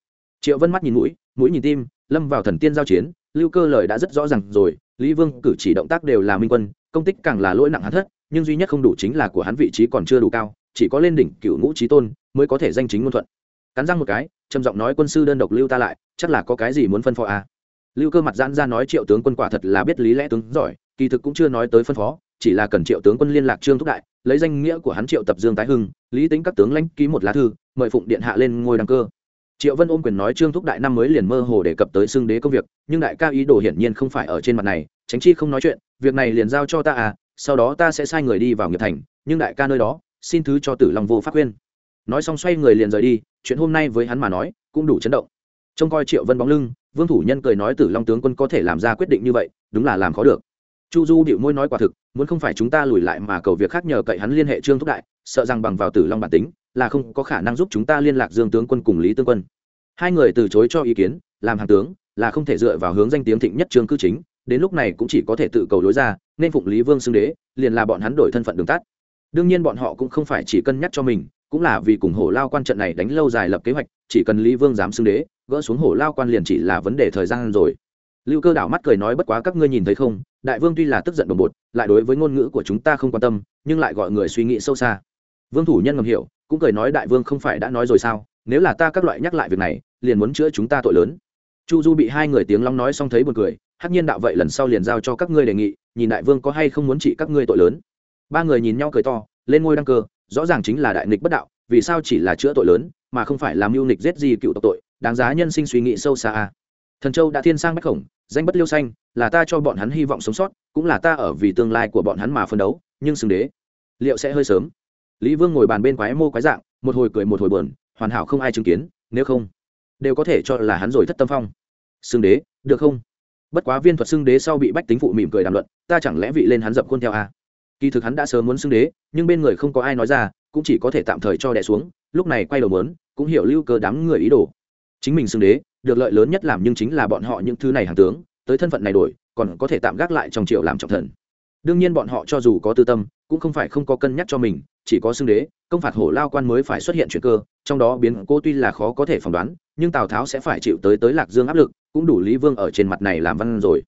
Triệu vân mắt nhìn mũi mũi nhìn tim, lâm vào thần tiên giao chiến, lưu cơ lời đã rất rõ ràng rồi lý vương cử chỉ động tác đều là minh quân, công tích càng là lỗi nặng hắn thất, nhưng duy nhất không đủ chính là của hắn vị trí còn chưa đủ cao, chỉ có lên đỉnh cựu ngũ trí tôn mới có thể danh chính ngôn thuận cắn răng một cái, trầm giọng nói quân sư đơn độc lưu ta lại, chắc là có cái gì muốn phân phó à. lưu cơ mặt giãn ra nói triệu tướng quân quả thật là biết lý lẽ tướng giỏi, kỳ thực cũng chưa nói tới phân phó, chỉ là cần triệu tướng quân liên lạc trương thúc đại, lấy danh nghĩa của hắn triệu tập dương tái hưng, lý tính các tướng lãnh ký một lá thư, mời phụng điện hạ lên ngôi đăng cơ triệu vân ôm quyền nói trương thúc đại năm mới liền mơ hồ đề cập tới xưng đế công việc, nhưng đại ca ý đồ hiển nhiên không phải ở trên mặt này, tránh chi không nói chuyện, việc này liền giao cho ta à sau đó ta sẽ sai người đi vào nghiệp thành, nhưng đại ca nơi đó, xin thứ cho tử long vô pháp khuyên. Nói xong xoay người liền rời đi, chuyện hôm nay với hắn mà nói, cũng đủ chấn động. Trông coi triệu vân bóng lưng, vương thủ nhân cười nói tử long tướng quân có thể làm ra quyết định như vậy, đúng là làm khó được chu du điệu môi nói quả thực, muốn không phải chúng ta lùi lại mà cầu việc khác nhờ cậy hắn liên hệ trương thúc đại, sợ rằng bằng vào tử long bản tính, là không có khả năng giúp chúng ta liên lạc dương tướng quân cùng lý tương quân. Hai người từ chối cho ý kiến, làm hàng tướng, là không thể dựa vào hướng danh tiếng thịnh nhất trương cư chính, đến lúc này cũng chỉ có thể tự cầu lối ra, nên phụng lý vương xưng đế, liền là bọn hắn đổi thân phận đường tắt. Đương nhiên bọn họ cũng không phải chỉ cân nhắc cho mình, cũng là vì cùng hổ lao quan trận này đánh lâu dài lập kế hoạch, chỉ cần lý vương dám xưng đế, gỡ xuống hổ lao quan liền chỉ là vấn đề thời gian rồi. Lưu cơ đảo mắt cười nói bất quá các ngươi nhìn thấy không đại vương tuy là tức giận đồng bột, lại đối với ngôn ngữ của chúng ta không quan tâm, nhưng lại gọi người suy nghĩ sâu xa. Vương thủ nhân ngầm hiểu, cũng cười nói đại vương không phải đã nói rồi sao, nếu là ta các loại nhắc lại việc này, liền muốn chữa chúng ta tội lớn. Chu du bị hai người tiếng long nói xong thấy buồn cười, hắc nhiên đạo vậy lần sau liền giao cho các ngươi đề nghị, nhìn đại vương có hay không muốn trị các ngươi tội lớn. Ba người nhìn nhau cười to, lên ngôi đăng cơ, rõ ràng chính là đại nghịch bất đạo, vì sao chỉ là chữa tội lớn, mà không phải làm mưu nghịch giết gì cựu tộc tội, đáng giá nhân sinh suy nghĩ sâu xa à. thần châu đã thiên sang bách khổng danh bất liêu xanh là ta cho bọn hắn hy vọng sống sót, cũng là ta ở vì tương lai của bọn hắn mà phân đấu, nhưng xưng đế. Liệu sẽ hơi sớm? Lý vương ngồi bàn bên quái mô quái dạng, một hồi cười một hồi buồn, hoàn hảo không ai chứng kiến, nếu không, đều có thể cho là hắn rồi thất tâm phong. Xưng đế, được không? Bất quá viên thuật xưng đế sau bị bách tính phụ mỉm cười đàm luận, ta chẳng lẽ vị lên hắn dập khuôn theo a kỳ thực hắn đã sớm muốn xưng đế, nhưng bên người không có ai nói ra, cũng chỉ có thể tạm thời cho đẻ xuống, lúc này quay đầu mớn cũng hiểu lưu cơ đám người ý đồ. Chính mình xưng đế được lợi lớn nhất làm nhưng chính là bọn họ những thứ này hàng tướng, tới thân phận này đổi, còn có thể tạm gác lại trong triều làm trọng thần. Đương nhiên bọn họ cho dù có tư tâm, cũng không phải không có cân nhắc cho mình, chỉ có xưng đế, công phạt hổ lao quan mới phải xuất hiện chuyện cơ, trong đó biến cố tuy là khó có thể phỏng đoán, nhưng tào tháo sẽ phải chịu tới tới lạc dương áp lực, cũng đủ lý vương ở trên mặt này làm văn rồi.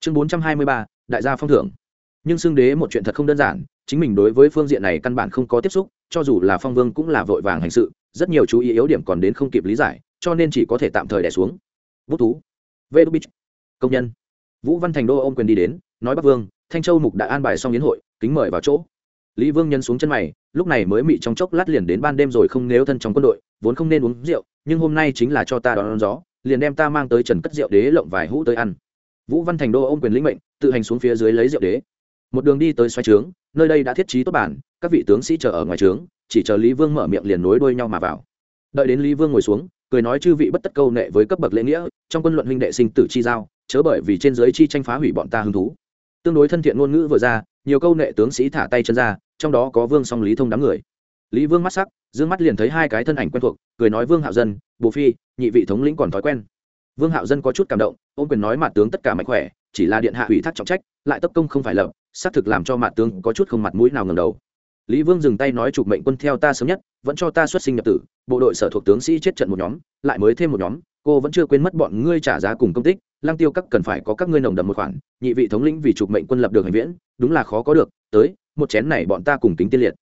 Chương bốn trăm hai mươi ba, đại gia phong thưởng. Nhưng xưng đế một chuyện thật không đơn giản, chính mình đối với phương diện này căn bản không có tiếp xúc, cho dù là phong vương cũng là vội vàng hành sự, rất nhiều chú ý yếu điểm còn đến không kịp lý giải cho nên chỉ có thể tạm thời đẻ xuống. Bút thú. Vê đô bích công nhân. Vũ văn thành đô ôm quyền đi đến nói bắc vương thanh châu mục đã an bài xong yến hội kính mời vào chỗ. Lý vương nhân xuống chân mày lúc này mới mị trong chốc lát liền đến ban đêm rồi không nếu thân trong quân đội vốn không nên uống rượu nhưng hôm nay chính là cho ta đón, đón gió liền đem ta mang tới trần cất rượu đế lộng vài hũ tới ăn. Vũ văn thành đô ôm quyền lĩnh mệnh tự hành xuống phía dưới lấy rượu đế. Một đường đi tới xoay trướng nơi đây đã thiết trí tốt bản các vị tướng sĩ chờ ở ngoài trướng chỉ chờ lý vương mở miệng liền nối đuôi nhau mà vào. Đợi đến lý vương ngồi xuống cười nói chư vị bất tất câu nệ với cấp bậc lễ nghĩa, trong quân luận huynh đệ sinh tử chi giao, chớ bởi vì trên giới chi tranh phá hủy bọn ta hứng thú. Tương đối thân thiện ngôn ngữ vừa ra, nhiều câu nệ tướng sĩ thả tay chân ra, trong đó có vương song lý thông đám người. Lý vương mắt sắc d ư ơ n g mắt liền thấy hai cái thân ảnh quen thuộc, cười nói vương hạo dân bộ phi, nhị vị thống lĩnh còn thói quen. Vương hạo dân có chút cảm động, ôm quyền nói mặt tướng tất cả mạnh khỏe, chỉ là điện hạ ủy thác trọng trách, lại tất công không phải lập, xác thực làm cho mặt tướng có chút không mặt mũi nào ngầm đầu lý vương dừng tay nói chụp mệnh quân theo ta sớm nhất, vẫn cho ta xuất sinh nhập tử, bộ đội sở thuộc tướng sĩ chết trận một nhóm, lại mới thêm một nhóm, cô vẫn chưa quên mất bọn ngươi trả giá cùng công tích lang tiêu các cần phải có các ngươi nồng đậm một khoản, nhị vị thống lĩnh vì chụp mệnh quân lập được hành viễn, đúng là khó có được, tới, một chén này bọn ta cùng tính tiên liệt.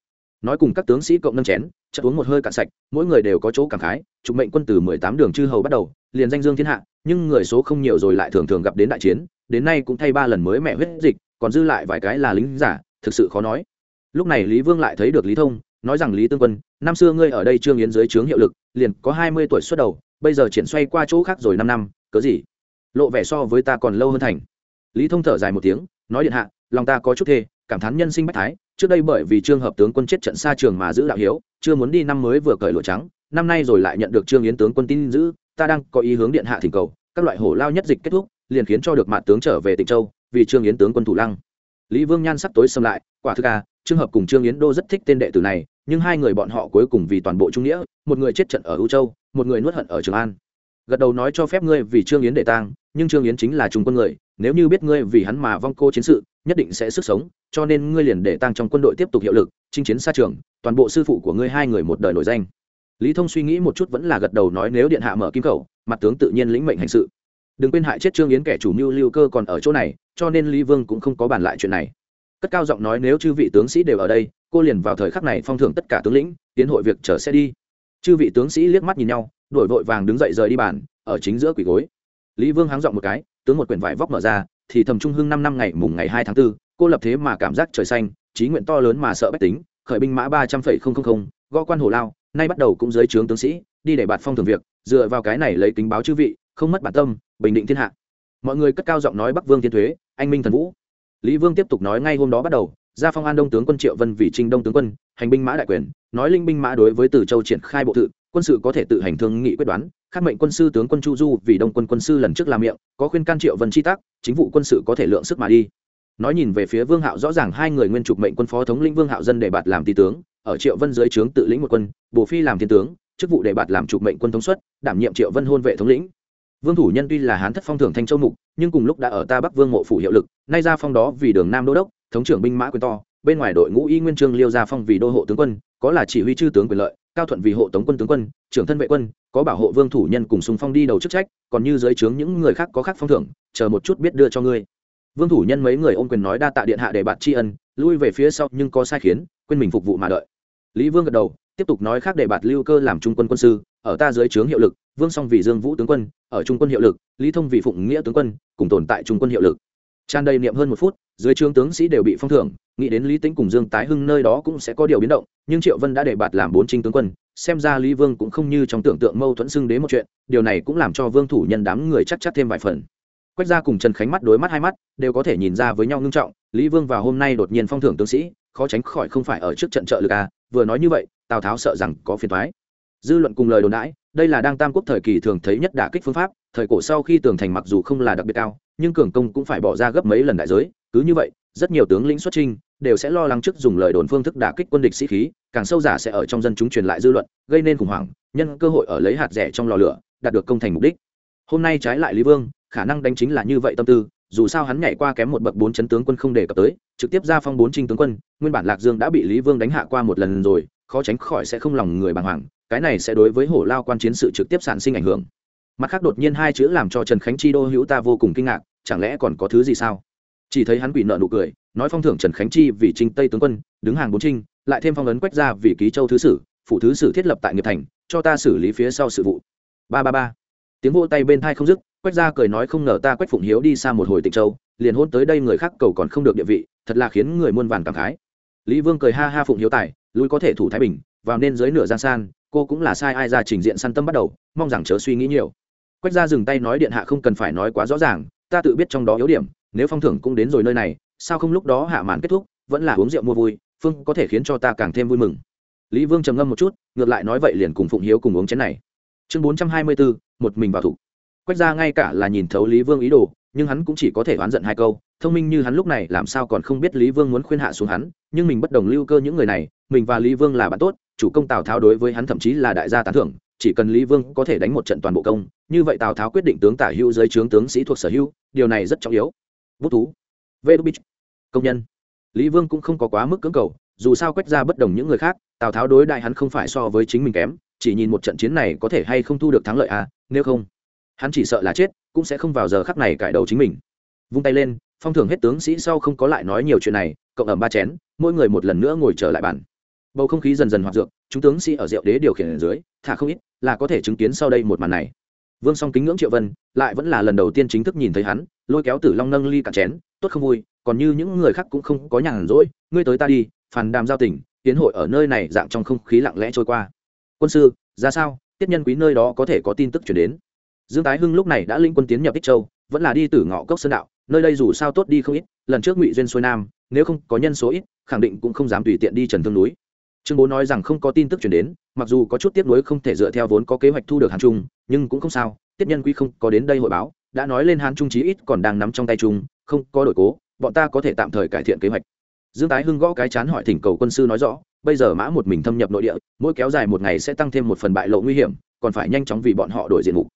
Nói cùng các tướng sĩ cộng nâng chén, chợt uống một hơi cạn sạch, mỗi người đều có chỗ cảm khái, chụp mệnh quân từ mười tám đường chư hầu bắt đầu, liền danh dương thiên hạ, nhưng người số không nhiều rồi lại thường thường gặp đến đại chiến, đến nay cũng thay ba lần mới mẹ huyết dịch, còn dư lại vài cái là lính giả, thực sự khó nói lúc này lý vương lại thấy được lý thông, nói rằng, lý tương quân, năm xưa ngươi ở đây trương yến dưới trướng hiệu lực, liền có hai mươi tuổi xuất đầu, bây giờ triển xoay qua chỗ khác rồi năm năm, cớ gì? Lộ vẻ so với ta còn lâu hơn thành. Lý thông thở dài một tiếng, nói điện hạ, lòng ta có chút thê, cảm thán nhân sinh bách thái, trước đây bởi vì trương hợp tướng quân chết trận xa trường mà giữ đạo hiếu, chưa muốn đi năm mới vừa cởi lụa trắng, năm nay rồi lại nhận được trương yến tướng quân tin giữ, ta đang có ý hướng điện hạ thỉnh cầu, các loại hổ lao nhất dịch kết thúc, liền khiến cho được mạn tướng trở về tịnh châu, vì trương yến tướng quân thủ lăng. Lý vương nhan sắc tối xâm lại, quả thực à trương hợp cùng trương yến đô rất thích tên đệ tử này, nhưng hai người bọn họ cuối cùng vì toàn bộ trung nghĩa, một người chết trận ở ưu châu, một người nuốt hận ở trường an. Gật đầu nói cho phép ngươi vì trương yến đệ tang, nhưng trương yến chính là trung quân người, nếu như biết ngươi vì hắn mà vong cô chiến sự, nhất định sẽ sức sống, cho nên ngươi liền để tăng trong quân đội tiếp tục hiệu lực, chinh chiến xa trường, toàn bộ sư phụ của ngươi hai người một đời nổi danh. Lý thông suy nghĩ một chút vẫn là gật đầu nói nếu điện hạ mở kim khẩu, mặt tướng tự nhiên lĩnh mệnh hành sự. Đừng quên hại chết trương yến kẻ chủ mưu lưu cơ còn ở chỗ này, cho nên lý vương cũng không có bàn lại chuyện này cất cao giọng nói nếu chư vị tướng sĩ đều ở đây cô liền vào thời khắc này phong thưởng tất cả tướng lĩnh tiến hội việc chở sẽ đi. Chư vị tướng sĩ liếc mắt nhìn nhau đổi vội vàng đứng dậy rời đi bàn ở chính giữa quỷ gối. Lý vương háng giọng một cái tướng một quyển vải vóc mở ra thì thầm trung hưng năm năm ngày mùng ngày hai tháng 4, cô lập thế mà cảm giác trời xanh trí nguyện to lớn mà sợ bách tính khởi binh mã ba trăm phẩy không không không gõ quan hồ lao nay bắt đầu cũng dưới trướng tướng sĩ đi để bạt phong thường việc dựa vào cái này lấy kính báo chư vị không mất bản tâm bình định thiên hạ. Mọi người cất cao giọng nói bắc vương thiên thuế anh minh thần vũ lý vương tiếp tục nói ngay hôm đó bắt đầu ra phong an đông tướng quân triệu vân vì trinh đông tướng quân, hành binh mã đại quyền, nói linh binh mã đối với từ châu triển khai bộ tự, quân sự có thể tự hành thương nghị quyết đoán khắc mệnh quân sư tướng quân chu du vì đông quân quân sư lần trước làm miệng, có khuyên can triệu vân chi tác, chính vụ quân sự có thể lượng sức mà đi. Nói nhìn về phía vương hạo rõ ràng hai người nguyên trục mệnh quân phó thống lĩnh vương hạo dân đề bạt làm tỷ tướng, ở triệu vân dưới trướng tự lĩnh một quân bổ phi làm thiên tướng, chức vụ đề bạt làm trục mệnh quân thống suất, đảm nhiệm triệu vân hôn vệ thống lĩnh vương thủ nhân tuy là hán thất phong thưởng thanh châu mục, nhưng cùng lúc đã ở ta bắc vương mộ phủ hiệu lực, nay ra phong đó vì đường nam đô đốc, thống trưởng binh mã quyền to, bên ngoài đội ngũ y nguyên trương liêu ra phong vì đô hộ tướng quân, có là chỉ huy chư tướng quyền lợi, cao thuận vì hộ tống quân tướng quân, trưởng thân vệ quân, có bảo hộ vương thủ nhân cùng sùng phong đi đầu chức trách, còn như dưới trướng những người khác có khác phong thưởng, chờ một chút biết đưa cho ngươi. Vương thủ nhân mấy người ôm quyền nói đa tạ điện hạ để bạt tri ân, lui về phía sau nhưng có sai khiến, quên mình phục vụ mà đợi. Lý vương gật đầu, tiếp tục nói khác để bạt lưu cơ làm trung quân quân sư ở ta dưới trướng hiệu lực, vương song vì dương vũ tướng quân, ở trung quân hiệu lực, lý thông vì phụng nghĩa tướng quân, cùng tồn tại trung quân hiệu lực. Tràn đầy niệm hơn một phút, dưới trướng tướng sĩ đều bị phong thưởng, nghĩ đến lý tính cùng dương tái hưng nơi đó cũng sẽ có điều biến động, nhưng triệu vân đã để bạt làm bốn trinh tướng quân, xem ra lý vương cũng không như trong tưởng tượng mâu thuẫn xưng đế một chuyện, điều này cũng làm cho vương thủ nhân đám người chắc chắc thêm vài phần. Quách ra cùng trần khánh mắt đối mắt hai mắt, đều có thể nhìn ra với nhau ngưng trọng, lý vương vào hôm nay đột nhiên phong thưởng tướng sĩ, khó tránh khỏi không phải ở trước trận trợ lực à vừa nói như vậy, tào tháo sợ rằng có phiền thoái dư luận cùng lời đồn đãi, đây là đang tam quốc thời kỳ thường thấy nhất đả kích phương pháp, thời cổ sau khi tường thành mặc dù không là đặc biệt cao, nhưng cường công cũng phải bỏ ra gấp mấy lần đại giới, cứ như vậy, rất nhiều tướng lĩnh xuất trinh đều sẽ lo lắng trước dùng lời đồn phương thức đả kích quân địch sĩ khí, càng sâu giả sẽ ở trong dân chúng truyền lại dư luận, gây nên khủng hoảng, nhân cơ hội ở lấy hạt rẻ trong lò lửa, đạt được công thành mục đích. Hôm nay trái lại lý vương, khả năng đánh chính là như vậy tâm tư, dù sao hắn nhảy qua kém một bậc bốn chấn tướng quân không đề cập tới, trực tiếp ra phong bốn trinh tướng quân, nguyên bản lạc dương đã bị lý vương đánh hạ qua một lần rồi, khó tránh khỏi sẽ không lòng người bàng hoàng cái này sẽ đối với hổ lao quan chiến sự trực tiếp sản sinh ảnh hưởng. Mặt khác đột nhiên hai chữ làm cho trần khánh chi đô hữu ta vô cùng kinh ngạc, chẳng lẽ còn có thứ gì sao? Chỉ thấy hắn quỷ nợ nụ cười, nói phong thưởng trần khánh chi vì trinh tây tướng quân, đứng hàng bốn trinh, lại thêm phong ấn quách ra vì ký châu thứ sử, phụ thứ sử thiết lập tại nghiệp thành, cho ta xử lý phía sau sự vụ. Ba ba ba. Tiếng vô tay bên thai không dứt quách ra cười nói không ngờ ta quách phụng hiếu đi xa một hồi tịnh châu, liền hôn tới đây người khác cầu còn không được địa vị, thật là khiến người muôn vàn cảm khái. Lý vương cười ha ha phụng hiếu tài, lui có thể thủ thái bình vào nên dưới nửa giang san, cô cũng là sai ai ra trình diện săn tâm bắt đầu, mong rằng chớ suy nghĩ nhiều. Quách ra dừng tay nói điện hạ không cần phải nói quá rõ ràng, ta tự biết trong đó yếu điểm, nếu phong thưởng cũng đến rồi nơi này, sao không lúc đó hạ màn kết thúc, vẫn là uống rượu mua vui, phương có thể khiến cho ta càng thêm vui mừng. Lý vương trầm ngâm một chút, ngược lại nói vậy liền cùng phụng hiếu cùng uống chén này. Chương bốn trăm hai mươi bốn một mình vào thủ. Quách ra ngay cả là nhìn thấu lý vương ý đồ, nhưng hắn cũng chỉ có thể oán giận hai câu, thông minh như hắn lúc này làm sao còn không biết lý vương muốn khuyên hạ xuống hắn, nhưng mình bất đồng lưu cơ những người này, mình và lý vương là bạn tốt chủ công tào tháo đối với hắn thậm chí là đại gia tán thưởng, chỉ cần lý vương có thể đánh một trận toàn bộ công, như vậy tào tháo quyết định tướng tả hữu dưới trướng tướng sĩ thuộc sở hữu, điều này rất trọng yếu. Bút thú. Vê đúc bích công nhân. Lý vương cũng không có quá mức cưỡng cầu, dù sao quách ra bất đồng những người khác, tào tháo đối đại hắn không phải so với chính mình kém, chỉ nhìn một trận chiến này có thể hay không thu được thắng lợi à nếu không, hắn chỉ sợ là chết, cũng sẽ không vào giờ khắc này cải đầu chính mình. Vung tay lên, phong thưởng hết tướng sĩ sau không có lại nói nhiều chuyện này, cộng ẩm ba chén, mỗi người một lần nữa ngồi trở lại bàn bầu không khí dần dần hoạt dược chúng tướng sĩ ở rượu đế điều khiển ở dưới thả không ít là có thể chứng kiến sau đây một màn này. Vương song kính ngưỡng triệu vân lại vẫn là lần đầu tiên chính thức nhìn thấy hắn lôi kéo tử long nâng ly cạn chén tốt không vui còn như những người khác cũng không có nhàn rỗi ngươi tới ta đi phàn đàm giao tình, tiến hội ở nơi này dạng trong không khí lặng lẽ trôi qua. Quân sư ra sao? Tiếp nhân quý nơi đó có thể có tin tức chuyển đến? Dương tái hưng lúc này đã linh quân tiến nhập ích châu vẫn là đi từ ngõ cốc sơn đạo nơi đây dù sao tốt đi không ít lần trước ngụy duyên xuôi nam nếu không có nhân số ít khẳng định cũng không dám tùy tiện đi trần thương núi trương bố nói rằng không có tin tức chuyển đến, mặc dù có chút tiếp nối không thể dựa theo vốn có kế hoạch thu được hàn trung, nhưng cũng không sao tiếp nhân quy không có đến đây hội báo, đã nói lên hàn trung chí ít còn đang nắm trong tay trung, không có đổi cố, bọn ta có thể tạm thời cải thiện kế hoạch. Dương tái hưng gõ cái chán hỏi thỉnh cầu quân sư nói rõ, bây giờ mã một mình thâm nhập nội địa, mỗi kéo dài một ngày sẽ tăng thêm một phần bại lộ nguy hiểm, còn phải nhanh chóng vì bọn họ đổi diện mục.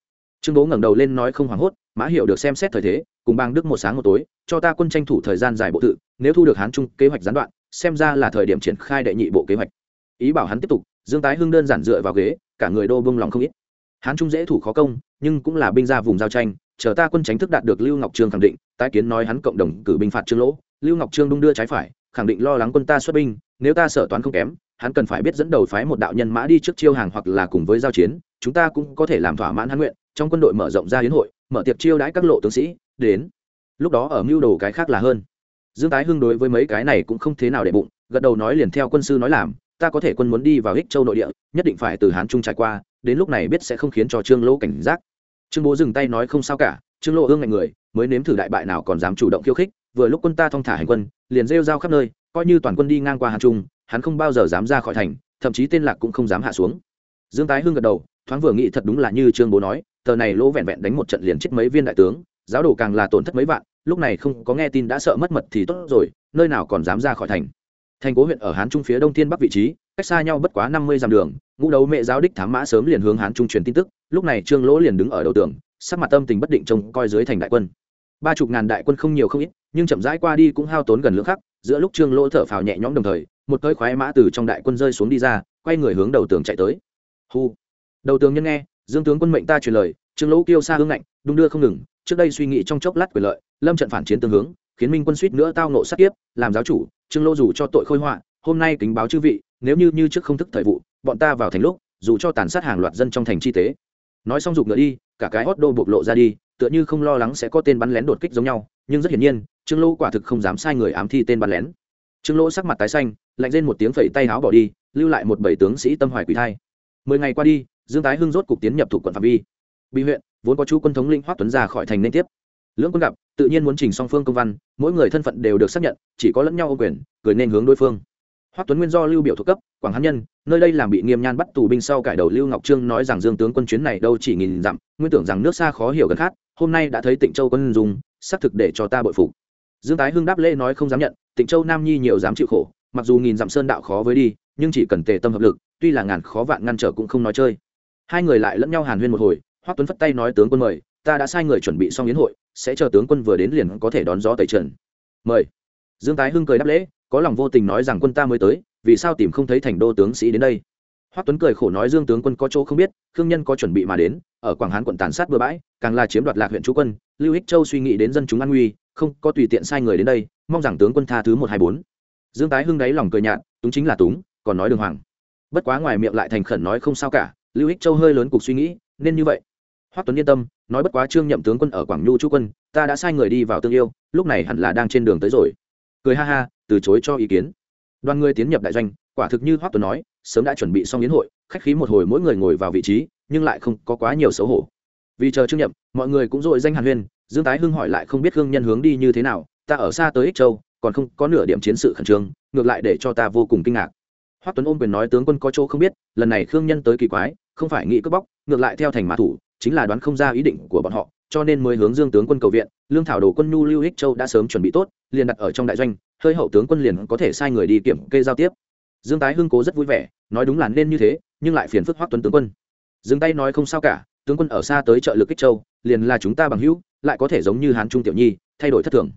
Trương bố ngẩng đầu lên nói không hoảng hốt, mã hiệu được xem xét thời thế, cùng bang đức một sáng một tối, cho ta quân tranh thủ thời gian dài bộ tự, nếu thu được hán trung kế hoạch gián đoạn xem ra là thời điểm triển khai đệ nhị bộ kế hoạch. Ý bảo hắn tiếp tục, dương tái hưng đơn giản dựa vào ghế, cả người đô bông lòng không ít. Hán trung dễ thủ khó công, nhưng cũng là binh ra vùng giao tranh, chờ ta quân tránh thức đạt được lưu ngọc trương khẳng định, tái kiến nói hắn cộng đồng cử binh phạt trương lỗ, lưu ngọc trương đung đưa trái phải, khẳng định lo lắng quân ta xuất binh, nếu ta sở toán không kém, hắn cần phải biết dẫn đầu phái một đạo nhân mã đi trước chiêu hàng hoặc là cùng với giao chiến, chúng ta cũng có thể làm thỏa mãn hắn nguyện, trong quân đội mở rộng ra hiến hội, mở tiệc chiêu đãi các lộ tướng sĩ, đến. Lúc đó ở mưu đồ cái khác là hơn dương tái hưng đối với mấy cái này cũng không thế nào để bụng, gật đầu nói liền theo quân sư nói làm, ta có thể quân muốn đi vào ích châu nội địa, nhất định phải từ hán trung trải qua, đến lúc này biết sẽ không khiến cho trương lỗ cảnh giác. Trương bố dừng tay nói không sao cả, trương lỗ ương ngạnh người, mới nếm thử đại bại nào còn dám chủ động khiêu khích, vừa lúc quân ta thong thả hành quân, liền rêu rao khắp nơi, coi như toàn quân đi ngang qua hán trung, hắn không bao giờ dám ra khỏi thành, thậm chí tên lạc cũng không dám hạ xuống. Dương tái hưng gật đầu, thoáng vừa nghĩ thật đúng là như trương bố nói, tờ này lỗ vẹn vẹn đánh một trận liền chết mấy viên đại tướng, giáo đồ càng là tổn thất mấy vạn lúc này không có nghe tin đã sợ mất mật thì tốt rồi, nơi nào còn dám ra khỏi thành. Thành cố huyện ở hán trung phía đông thiên bắc vị trí, cách xa nhau bất quá năm mươi dặm đường, ngũ đấu mẹ giáo đích thám mã sớm liền hướng hán trung truyền tin tức, lúc này trương lỗ liền đứng ở đầu tường, sắc mặt tâm tình bất định trông coi dưới thành đại quân. Ba chục ngàn đại quân không nhiều không ít, nhưng chậm rãi qua đi cũng hao tốn gần lưỡng khắc, giữa lúc trương lỗ thở phào nhẹ nhõm đồng thời, một cơi khoái mã từ trong đại quân rơi xuống đi ra, quay người hướng đầu tường chạy tới. Hu đầu tường nhân nghe, dương tướng quân mệnh ta truyền lời trương lỗ kêu xa hương ngạnh, đung đưa không ngừng, trước đây suy nghĩ trong chốc lát quyền lợi, lâm trận phản chiến tương hướng, khiến minh quân suýt nữa tao nộ sát tiếp làm giáo chủ, trương lỗ dù cho tội khôi họa, hôm nay kính báo chư vị, nếu như như trước không thức thời vụ, bọn ta vào thành lúc, dù cho tàn sát hàng loạt dân trong thành chi tế. Nói xong dục ngựa đi, cả cái hót đô bộc lộ ra đi, tựa như không lo lắng sẽ có tên bắn lén đột kích giống nhau, nhưng rất hiển nhiên, trương lỗ quả thực không dám sai người ám thi tên bắn lén. Trương lỗ sắc mặt tái xanh, lạnh lên một tiếng phẩy tay áo bỏ đi, lưu lại một bảy tướng sĩ tâm hoài quỷ thai. Mười ngày qua đi, dương tái hưng rốt cục tiến nhập thủ quận phạm vi bị huyện, vốn có chú quân thống linh hoắc tuấn ra khỏi thành nên tiếp. Lưỡng quân gặp, tự nhiên muốn trình song phương công văn, mỗi người thân phận đều được xác nhận, chỉ có lẫn nhau ô quyền, cười nên hướng đối phương. Hoắc tuấn nguyên do lưu biểu thuộc cấp, quảng hán nhân, nơi đây làm bị nghiêm nhan bắt tù binh sau cải đầu lưu ngọc trương nói rằng dương tướng quân chuyến này đâu chỉ nghìn dặm, nguyên tưởng rằng nước xa khó hiểu gần khác, hôm nay đã thấy tịnh châu quân dùng, xác thực để cho ta bội phục. Dương tái hưng đáp lễ nói không dám nhận, tịnh châu nam nhi nhiều dám chịu khổ, mặc dù nghìn dặm sơn đạo khó với đi, nhưng chỉ cần tề tâm hợp lực, tuy là ngàn khó vạn ngăn trở cũng không nói chơi. Hai người lại lẫn nhau hàn huyên một hồi hoắc tuấn phất tay nói, tướng quân mời, ta đã sai người chuẩn bị xong yến hội, sẽ chờ tướng quân vừa đến liền có thể đón gió tẩy trần. Mời. Dương tái hưng cười đáp lễ, có lòng vô tình nói rằng, quân ta mới tới, vì sao tìm không thấy thành đô tướng sĩ đến đây? Hoắc tuấn cười khổ nói, dương tướng quân có chỗ không biết, khương nhân có chuẩn bị mà đến, ở quảng hán quận tàn sát bừa bãi, càng là chiếm đoạt lạc huyện chú quân, lưu ích châu suy nghĩ đến dân chúng an nguy, không có tùy tiện sai người đến đây, mong rằng tướng quân tha thứ một hai bốn. Dương tái hưng đáy lòng cười nhạt, túng chính là túng, còn nói đường hoàng. Bất quá ngoài miệng lại thành khẩn nói, không sao cả, lưu ích châu hơi lớn cục suy nghĩ, nên như vậy hoắc tuấn yên tâm, nói bất quá trương nhậm tướng quân ở quảng nhu chú quân, ta đã sai người đi vào tương yêu, lúc này hẳn là đang trên đường tới rồi. Cười ha ha, từ chối cho ý kiến. Đoàn người tiến nhập đại doanh, quả thực như hoắc tuấn nói, sớm đã chuẩn bị xong yến hội, khách khí một hồi mỗi người ngồi vào vị trí, nhưng lại không có quá nhiều xấu hổ. Vì chờ trương nhậm, mọi người cũng dội danh hàn huyên, dương tái hưng hỏi lại không biết hương nhân hướng đi như thế nào, ta ở xa tới ích châu, còn không có nửa điểm chiến sự khẩn trương, ngược lại để cho ta vô cùng kinh ngạc. Hoắc tuấn ôm quyền nói tướng quân có chỗ không biết, lần này khương nhân tới kỳ quái, không phải nghĩ cướp bóc, ngược lại theo thành mã thủ chính là đoán không ra ý định của bọn họ, cho nên mới hướng dương tướng quân cầu viện, lương thảo đồ quân nhu lưu ích châu đã sớm chuẩn bị tốt, liền đặt ở trong đại doanh, hơi hậu tướng quân liền có thể sai người đi kiểm kê giao tiếp. Dương tái hưng cố rất vui vẻ, nói đúng là nên như thế, nhưng lại phiền phức hoắc tuấn tướng quân. Dừng tay nói không sao cả, tướng quân ở xa tới trợ lực ích châu, liền là chúng ta bằng hữu, lại có thể giống như hán trung tiểu nhi, thay đổi thất thường.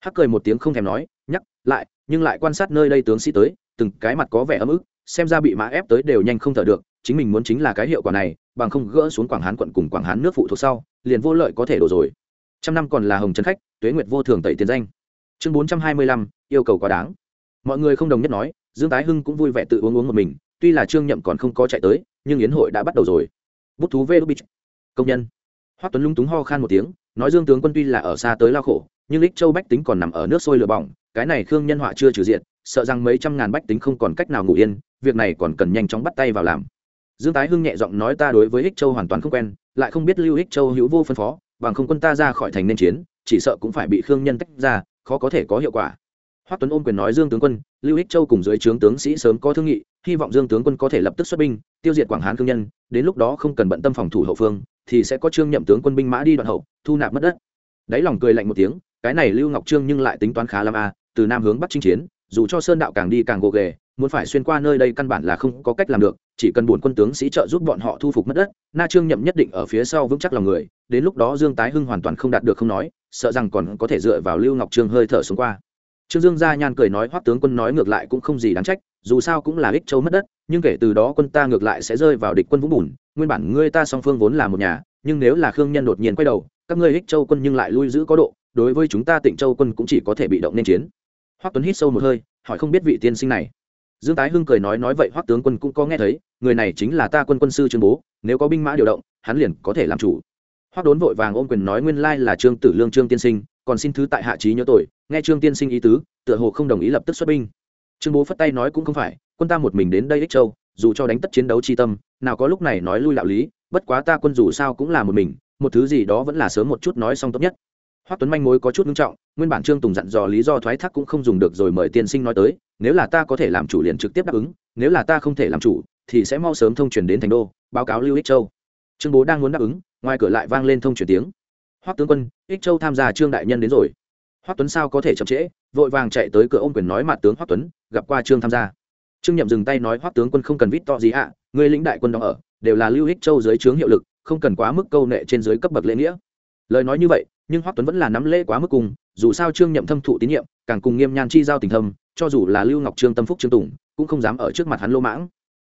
Hắc cười một tiếng không thèm nói, nhắc lại, nhưng lại quan sát nơi đây tướng sĩ tới, từng cái mặt có vẻ ấm ức xem ra bị mã ép tới đều nhanh không thở được, chính mình muốn chính là cái hiệu quả này, bằng không gỡ xuống quảng hán quận cùng quảng hán nước phụ thuộc sau, liền vô lợi có thể đổ rồi. Trăm năm còn là hồng trấn khách, tuế nguyệt vô thường tẩy tiền danh. Chương bốn trăm hai mươi lăm, yêu cầu quá đáng. Mọi người không đồng nhất nói, dương tái hưng cũng vui vẻ tự uống uống một mình, tuy là trương nhậm còn không có chạy tới, nhưng yến hội đã bắt đầu rồi. Bút thú vê đúc bích. Công nhân. Hoắc tuấn lung túng ho khan một tiếng, nói dương tướng quân tuy là ở xa tới lao khổ, nhưng lích châu bách tính còn nằm ở nước sôi lửa bỏng, cái này khương nhân họa chưa trừ diện, sợ rằng mấy trăm ngàn bách tính không còn cách nào ngủ yên việc này còn cần nhanh chóng bắt tay vào làm. Dương tái hưng nhẹ giọng nói ta đối với ích châu hoàn toàn không quen, lại không biết lưu ích châu hữu vô phân phó, bằng không quân ta ra khỏi thành nên chiến, chỉ sợ cũng phải bị khương nhân tách ra, khó có thể có hiệu quả. Hoắc tuấn ôm quyền nói dương tướng quân, lưu ích châu cùng dưới trướng tướng sĩ sớm có thương nghị, hy vọng dương tướng quân có thể lập tức xuất binh, tiêu diệt quảng hán khương nhân, đến lúc đó không cần bận tâm phòng thủ hậu phương, thì sẽ có trương nhậm tướng quân binh mã đi đoạn hậu, thu nạp mất đất. Đáy lòng cười lạnh một tiếng, cái này lưu ngọc trương nhưng lại tính toán khá lắm a từ nam hướng bắc chinh chiến, dù cho sơn đạo càng đi càng gồ ghề muốn phải xuyên qua nơi đây căn bản là không có cách làm được, chỉ cần buồn quân tướng sĩ trợ giúp bọn họ thu phục mất đất, na trương nhậm nhất định ở phía sau vững chắc lòng người, đến lúc đó dương tái hưng hoàn toàn không đạt được không nói, sợ rằng còn có thể dựa vào lưu ngọc trương hơi thở xuống qua. Trương dương gia nhan cười nói, hoắc tướng quân nói ngược lại cũng không gì đáng trách, dù sao cũng là ích châu mất đất, nhưng kể từ đó quân ta ngược lại sẽ rơi vào địch quân vũng bùn, nguyên bản ngươi ta song phương vốn là một nhà, nhưng nếu là khương nhân đột nhiên quay đầu, các ngươi ích châu quân nhưng lại lui giữ có độ, đối với chúng ta tịnh châu quân cũng chỉ có thể bị động nên chiến. Hoắc tuấn hít sâu một hơi, hỏi không biết vị tiên sinh này dương tái hưng cười nói nói vậy hoắc tướng quân cũng có nghe thấy, người này chính là ta quân quân sư trương bố, nếu có binh mã điều động, hắn liền có thể làm chủ. Hoắc đốn vội vàng ôm quyền nói nguyên lai là trương tử lương trương tiên sinh, còn xin thứ tại hạ trí nhớ tội, nghe trương tiên sinh ý tứ, tựa hồ không đồng ý lập tức xuất binh. Trương bố phất tay nói cũng không phải, quân ta một mình đến đây ích châu, dù cho đánh tất chiến đấu chi tâm, nào có lúc này nói lui đạo lý, bất quá ta quân dù sao cũng là một mình, một thứ gì đó vẫn là sớm một chút nói xong tốt nhất hoắc tuấn manh mối có chút nghiêm trọng, nguyên bản trương tùng dặn dò lý do thoái thác cũng không dùng được rồi mời tiên sinh nói tới, nếu là ta có thể làm chủ liền trực tiếp đáp ứng, nếu là ta không thể làm chủ, thì sẽ mau sớm thông truyền đến thành đô, báo cáo lưu ích châu. Trương bố đang muốn đáp ứng, ngoài cửa lại vang lên thông truyền tiếng. Hoắc tướng quân, ích châu tham gia trương đại nhân đến rồi. Hoắc tuấn sao có thể chậm trễ, vội vàng chạy tới cửa ôm quyền nói mặt tướng hoắc tuấn, gặp qua trương tham gia. Trương nhậm dừng tay nói, hoắc tướng quân không cần vít to gì ạ, người lĩnh đại quân đó ở, đều là lưu ích châu dưới trướng hiệu lực, không cần quá mức câu nệ trên dưới cấp bậc lễ nghĩa. Lời nói như vậy nhưng hoắc tuấn vẫn là nắm lễ quá mức cùng, dù sao trương nhậm thâm thụ tín nhiệm, càng cùng nghiêm nhan chi giao tình thâm, cho dù là lưu ngọc trương tâm phúc trương tùng, cũng không dám ở trước mặt hắn lô mãng.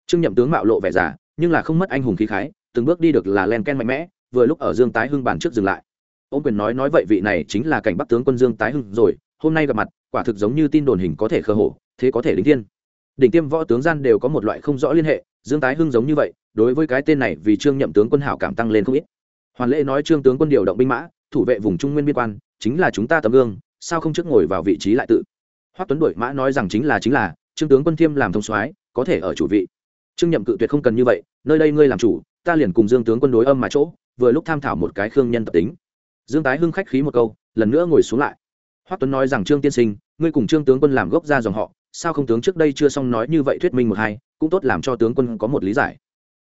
Trương nhậm tướng mạo lộ vẻ giả nhưng là không mất anh hùng khí khái, từng bước đi được là len ken mạnh mẽ, vừa lúc ở dương tái hưng bàn trước dừng lại. Ông quyền nói nói vậy vị này chính là cảnh bắc tướng quân dương tái hưng rồi, hôm nay gặp mặt, quả thực giống như tin đồn hình có thể khờ hổ, thế có thể đính thiên. Đỉnh tiêm võ tướng gian đều có một loại không rõ liên hệ, dương tái hưng giống như vậy, đối với cái tên này vì trương nhậm tướng quân hảo cảm tăng lên không ít. Hoàn lễ nói trương tướng quân điều động binh mã thủ vệ vùng trung nguyên biên quan, chính là chúng ta tấm gương, sao không trước ngồi vào vị trí lại tự? Hoắc tuấn đổi mã nói rằng chính là chính là, trương tướng quân thiêm làm thông soái, có thể ở chủ vị. Trương nhậm cự tuyệt không cần như vậy, nơi đây ngươi làm chủ, ta liền cùng dương tướng quân đối âm mà chỗ, vừa lúc tham thảo một cái khương nhân tập tính. Dương tái hưng khách khí một câu, lần nữa ngồi xuống lại. Hoắc tuấn nói rằng trương tiên sinh, ngươi cùng trương tướng quân làm gốc ra dòng họ, sao không tướng trước đây chưa xong nói như vậy thuyết minh một hai, cũng tốt làm cho tướng quân có một lý giải.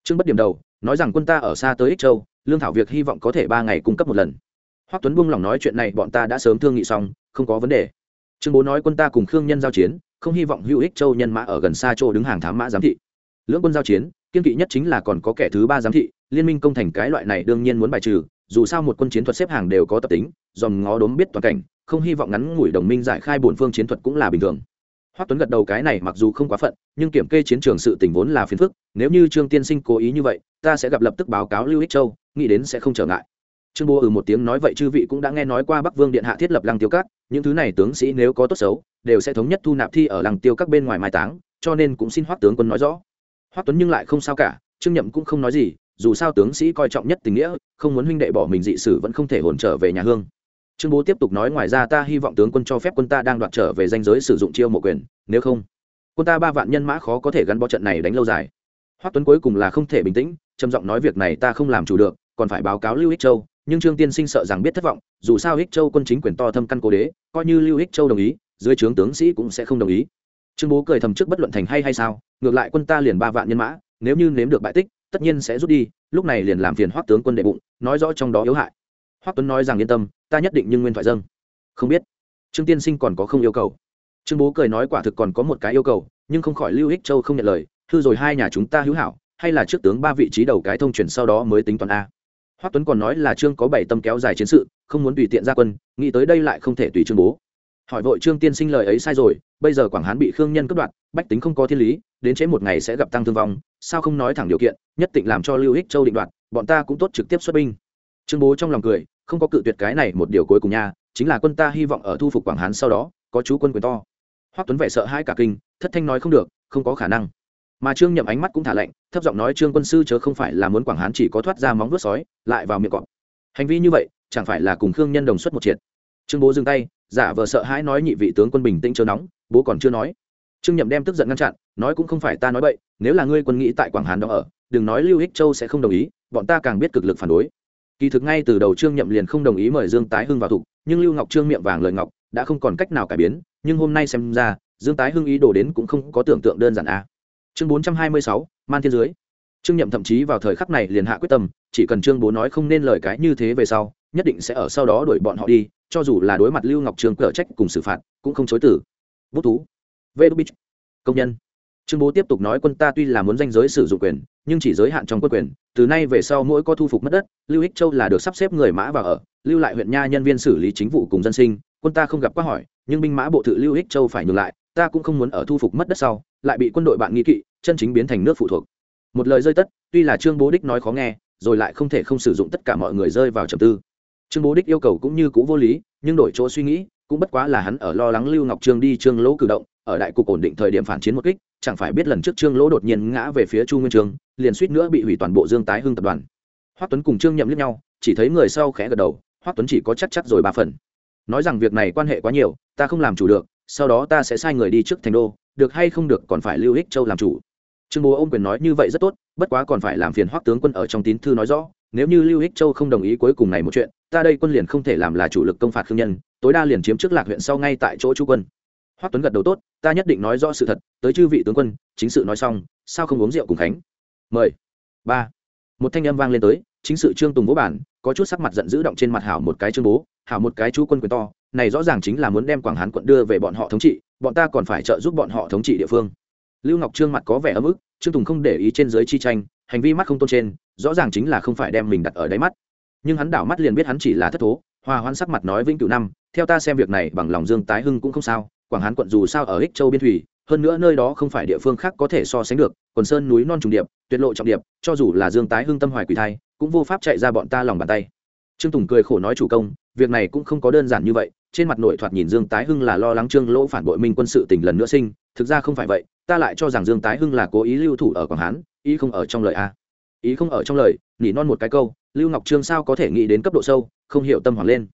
Trương bất điểm đầu, nói rằng quân ta ở xa tới ích châu, lương thảo việc hy vọng có thể ba ngày cung cấp một lần hoắc tuấn buông lòng nói chuyện này bọn ta đã sớm thương nghị xong không có vấn đề. Trương bố nói quân ta cùng khương nhân giao chiến không hy vọng hữu ích châu nhân mã ở gần xa chỗ đứng hàng thám mã giám thị. Lưỡng quân giao chiến kiên kỵ nhất chính là còn có kẻ thứ ba giám thị liên minh công thành cái loại này đương nhiên muốn bài trừ dù sao một quân chiến thuật xếp hàng đều có tập tính dòm ngó đốm biết toàn cảnh không hy vọng ngắn ngủi đồng minh giải khai bổn phương chiến thuật cũng là bình thường. Hoắc Tuấn gật đầu cái này mặc dù không quá phận, nhưng kiểm kê chiến trường sự tình vốn là phiền phức, nếu như Trương Tiên Sinh cố ý như vậy, ta sẽ gặp lập tức báo cáo Lưu Ích Châu, nghĩ đến sẽ không trở ngại. Trương Bố ừ một tiếng nói vậy chư vị cũng đã nghe nói qua Bắc Vương điện hạ thiết lập Lăng Tiêu Các, những thứ này tướng sĩ nếu có tốt xấu, đều sẽ thống nhất thu nạp thi ở Lăng Tiêu Các bên ngoài mai táng, cho nên cũng xin Hoắc tướng quân nói rõ. Hoắc Tuấn nhưng lại không sao cả, Trương Nhậm cũng không nói gì, dù sao tướng sĩ coi trọng nhất tình nghĩa, không muốn huynh đệ bỏ mình dị sử vẫn không thể hồn trở về nhà hương trương bố tiếp tục nói ngoài ra ta hy vọng tướng quân cho phép quân ta đang đoạt trở về danh giới sử dụng chiêu mộ quyền nếu không quân ta ba vạn nhân mã khó có thể gắn bó trận này đánh lâu dài hoắc tuấn cuối cùng là không thể bình tĩnh trầm giọng nói việc này ta không làm chủ được còn phải báo cáo lưu ích châu nhưng trương tiên sinh sợ rằng biết thất vọng, dù sao ích châu quân chính quyền to thâm căn cố đế, coi như lưu ích châu đồng ý, dưới trướng tướng sĩ cũng sẽ không đồng ý. Trương bố cười thầm trước bất luận thành hay hay sao, ngược lại quân ta liền ba vạn nhân mã, nếu như nếm được bại tích, tất nhiên sẽ rút đi, lúc này liền làm phiền hoắc tướng quân đệ bụng, nói rõ trong đó yếu hại. Hoắc tuấn nói rằng yên tâm, ta nhất định nhưng nguyên thoại dâng. Không biết, trương tiên sinh còn có không yêu cầu? Trương bố cười nói quả thực còn có một cái yêu cầu, nhưng không khỏi lưu ích châu không nhận lời thư rồi hai nhà chúng ta hữu hảo, hay là trước tướng ba vị trí đầu cái thông chuyển sau đó mới tính toán a hoắc tuấn còn nói là trương có bảy tâm kéo dài chiến sự, không muốn tùy tiện ra quân, nghĩ tới đây lại không thể tùy trương bố. Hỏi vội trương tiên sinh lời ấy sai rồi, bây giờ quảng hán bị khương nhân cướp đoạt, bách tính không có thiên lý, đến chế một ngày sẽ gặp tăng thương vong, sao không nói thẳng điều kiện, nhất định làm cho lưu ích châu định đoạt, bọn ta cũng tốt trực tiếp xuất binh. Trương bố trong lòng cười, không có cự tuyệt cái này một điều cuối cùng nha, chính là quân ta hy vọng ở thu phục quảng hán sau đó, có chú quân quyền to. Hoắc tuấn vẻ sợ hai cả kinh, thất thanh nói không được, không có khả năng mà trương nhậm ánh mắt cũng thả lạnh, thấp giọng nói, trương quân sư chớ không phải là muốn quảng hán chỉ có thoát ra móng vuốt sói, lại vào miệng cọp. Hành vi như vậy, chẳng phải là cùng khương nhân đồng xuất một triệt. Trương bố dừng tay, giả vờ sợ hãi nói, nhị vị tướng quân bình tĩnh chờ nóng. Bố còn chưa nói, trương nhậm đem tức giận ngăn chặn, nói, cũng không phải ta nói bậy, nếu là ngươi quân nghĩ tại quảng hán đó ở, đừng nói lưu ích châu sẽ không đồng ý, bọn ta càng biết cực lực phản đối. Kỳ thực ngay từ đầu trương nhậm liền không đồng ý mời dương tái hưng vào thục nhưng lưu ngọc trương miệng vàng lời ngọc, đã không còn cách nào cải biến, nhưng hôm nay xem ra, dương tái hưng ý đồ đến cũng không có tưởng tượng đơn giản a chương bốn trăm hai mươi sáu, man thiên dưới. Trương nhậm thậm chí vào thời khắc này liền hạ quyết tâm, chỉ cần trương bố nói không nên lời cái như thế về sau, nhất định sẽ ở sau đó đuổi bọn họ đi, cho dù là đối mặt lưu ngọc trương cở trách cùng xử phạt, cũng không chối tử bút thú. Vê đô công nhân. Trương bố tiếp tục nói quân ta tuy là muốn danh giới sử dụng quyền, nhưng chỉ giới hạn trong quân quyền, từ nay về sau mỗi có thu phục mất đất, lưu ích châu là được sắp xếp người mã vào ở, lưu lại huyện nha nhân viên xử lý chính vụ cùng dân sinh, quân ta không gặp quá hỏi, nhưng binh mã bộ thự lưu ích châu phải nhường lại, ta cũng không muốn ở thu phục mất đất sau lại bị quân đội bạn nghi kỵ, chân chính biến thành nước phụ thuộc. Một lời rơi tất, tuy là trương bố đích nói khó nghe, rồi lại không thể không sử dụng tất cả mọi người rơi vào trầm tư. Trương bố đích yêu cầu cũng như cũ vô lý, nhưng đổi chỗ suy nghĩ, cũng bất quá là hắn ở lo lắng lưu ngọc trương đi trương lỗ cử động, ở đại cục ổn định thời điểm phản chiến một kích, chẳng phải biết lần trước trương lỗ đột nhiên ngã về phía chu nguyên trương liền suýt nữa bị hủy toàn bộ dương tái hưng tập đoàn. Hoắc tuấn cùng trương nhậm liếc nhau, chỉ thấy người sau khẽ gật đầu, hoắc tuấn chỉ có chắc chắc rồi ba phần. Nói rằng việc này quan hệ quá nhiều, ta không làm chủ được, sau đó ta sẽ sai người đi trước thành đô được hay không được còn phải lưu ích châu làm chủ. Trương bố ôm quyền nói như vậy rất tốt, bất quá còn phải làm phiền hoắc tướng quân ở trong tín thư nói rõ, nếu như lưu ích châu không đồng ý cuối cùng này một chuyện, ta đây quân liền không thể làm là chủ lực công phạt khương nhân, tối đa liền chiếm trước lạc huyện sau ngay tại chỗ chú quân. Hoắc tuấn gật đầu tốt, ta nhất định nói rõ sự thật, tới chư vị tướng quân, chính sự nói xong, sao không uống rượu cùng khánh? Mời. Ba. Một thanh âm vang lên tới, chính sự trương tùng vỗ bản, có chút sắc mặt giận dữ động trên mặt hảo một cái trương bố, hảo một cái chú quân quyền to, này rõ ràng chính là muốn đem quảng hán quận đưa về bọn họ thống trị bọn ta còn phải trợ giúp bọn họ thống trị địa phương. Lưu ngọc trương mặt có vẻ ấm ức, trương tùng không để ý trên giới chi tranh, hành vi mắt không tôn trên, rõ ràng chính là không phải đem mình đặt ở đáy mắt. Nhưng hắn đảo mắt liền biết hắn chỉ là thất thố, hòa hoan sắc mặt nói vĩnh cửu năm, theo ta xem việc này bằng lòng dương tái hưng cũng không sao, quảng hán quận dù sao ở ích châu biên thủy, hơn nữa nơi đó không phải địa phương khác có thể so sánh được còn sơn núi non trùng điệp, tuyệt lộ trọng điệp, cho dù là dương tái hưng tâm hoài quỷ thai, cũng vô pháp chạy ra bọn ta lòng bàn tay. Trương tùng cười khổ nói chủ công việc này cũng không có đơn giản như vậy, trên mặt nội thoạt nhìn dương tái hưng là lo lắng trương lỗ phản bội minh quân sự tình lần nữa sinh, thực ra không phải vậy, ta lại cho rằng dương tái hưng là cố ý lưu thủ ở quảng hán, ý không ở trong lời a. Ý không ở trong lời, nỉ non một cái câu, lưu ngọc trương sao có thể nghĩ đến cấp độ sâu, không hiểu tâm hoảng lên.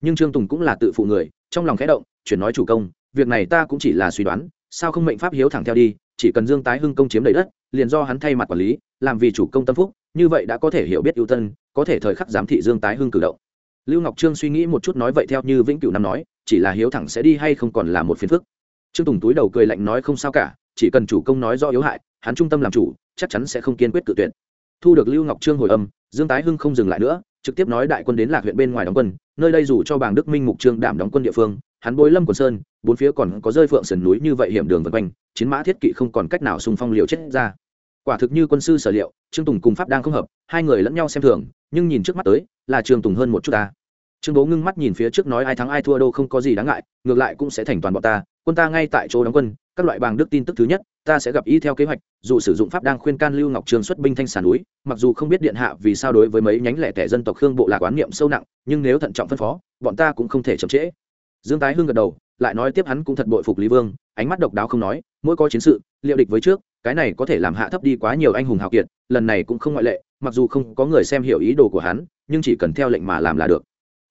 Nhưng trương tùng cũng là tự phụ người, trong lòng khẽ động, chuyển nói chủ công, việc này ta cũng chỉ là suy đoán, sao không mệnh pháp hiếu thẳng theo đi, chỉ cần dương tái hưng công chiếm đầy đất, liền do hắn thay mặt quản lý, làm vì chủ công tâm phúc, như vậy đã có thể hiểu biết ưu tân có thể thời khắc giám thị dương tái hưng cử động lưu ngọc trương suy nghĩ một chút nói vậy theo như vĩnh cửu năm nói, chỉ là hiếu thẳng sẽ đi hay không còn là một phiền phức. Trương tùng túi đầu cười lạnh nói không sao cả, chỉ cần chủ công nói do yếu hại, hắn trung tâm làm chủ, chắc chắn sẽ không kiên quyết tự tuyển thu được lưu ngọc trương hồi âm, dương tái hưng không dừng lại nữa, trực tiếp nói đại quân đến lạc huyện bên ngoài đóng quân, nơi đây dù cho bàng đức minh mục trương đảm đóng quân địa phương, hắn bối lâm quần sơn, bốn phía còn có rơi phượng sườn núi như vậy hiểm đường vân quanh, chiến mã thiết kỵ không còn cách nào xung phong liều chết ra quả thực như quân sư sở liệu, trương tùng cùng pháp đang không hợp, hai người lẫn nhau xem thường, nhưng nhìn trước mắt tới, là trương tùng hơn một chút ta. Trương bố ngưng mắt nhìn phía trước nói ai thắng ai thua đâu không có gì đáng ngại, ngược lại cũng sẽ thành toàn bọn ta, quân ta ngay tại chỗ đóng quân, các loại bàng đức tin tức thứ nhất, ta sẽ gặp ý theo kế hoạch, dù sử dụng pháp đang khuyên can lưu ngọc trường xuất binh thanh sản núi, mặc dù không biết điện hạ vì sao đối với mấy nhánh lẻ tẻ dân tộc khương bộ lạc oán niệm sâu nặng, nhưng nếu thận trọng phân phó, bọn ta cũng không thể chậm trễ. Dương tái hưng gật đầu, lại nói tiếp hắn cũng thật bội phục lý vương, ánh mắt độc đáo không nói, mỗi có chiến sự, liệu địch với trước cái này có thể làm hạ thấp đi quá nhiều anh hùng hào kiệt, lần này cũng không ngoại lệ, mặc dù không có người xem hiểu ý đồ của hắn, nhưng chỉ cần theo lệnh mà làm là được.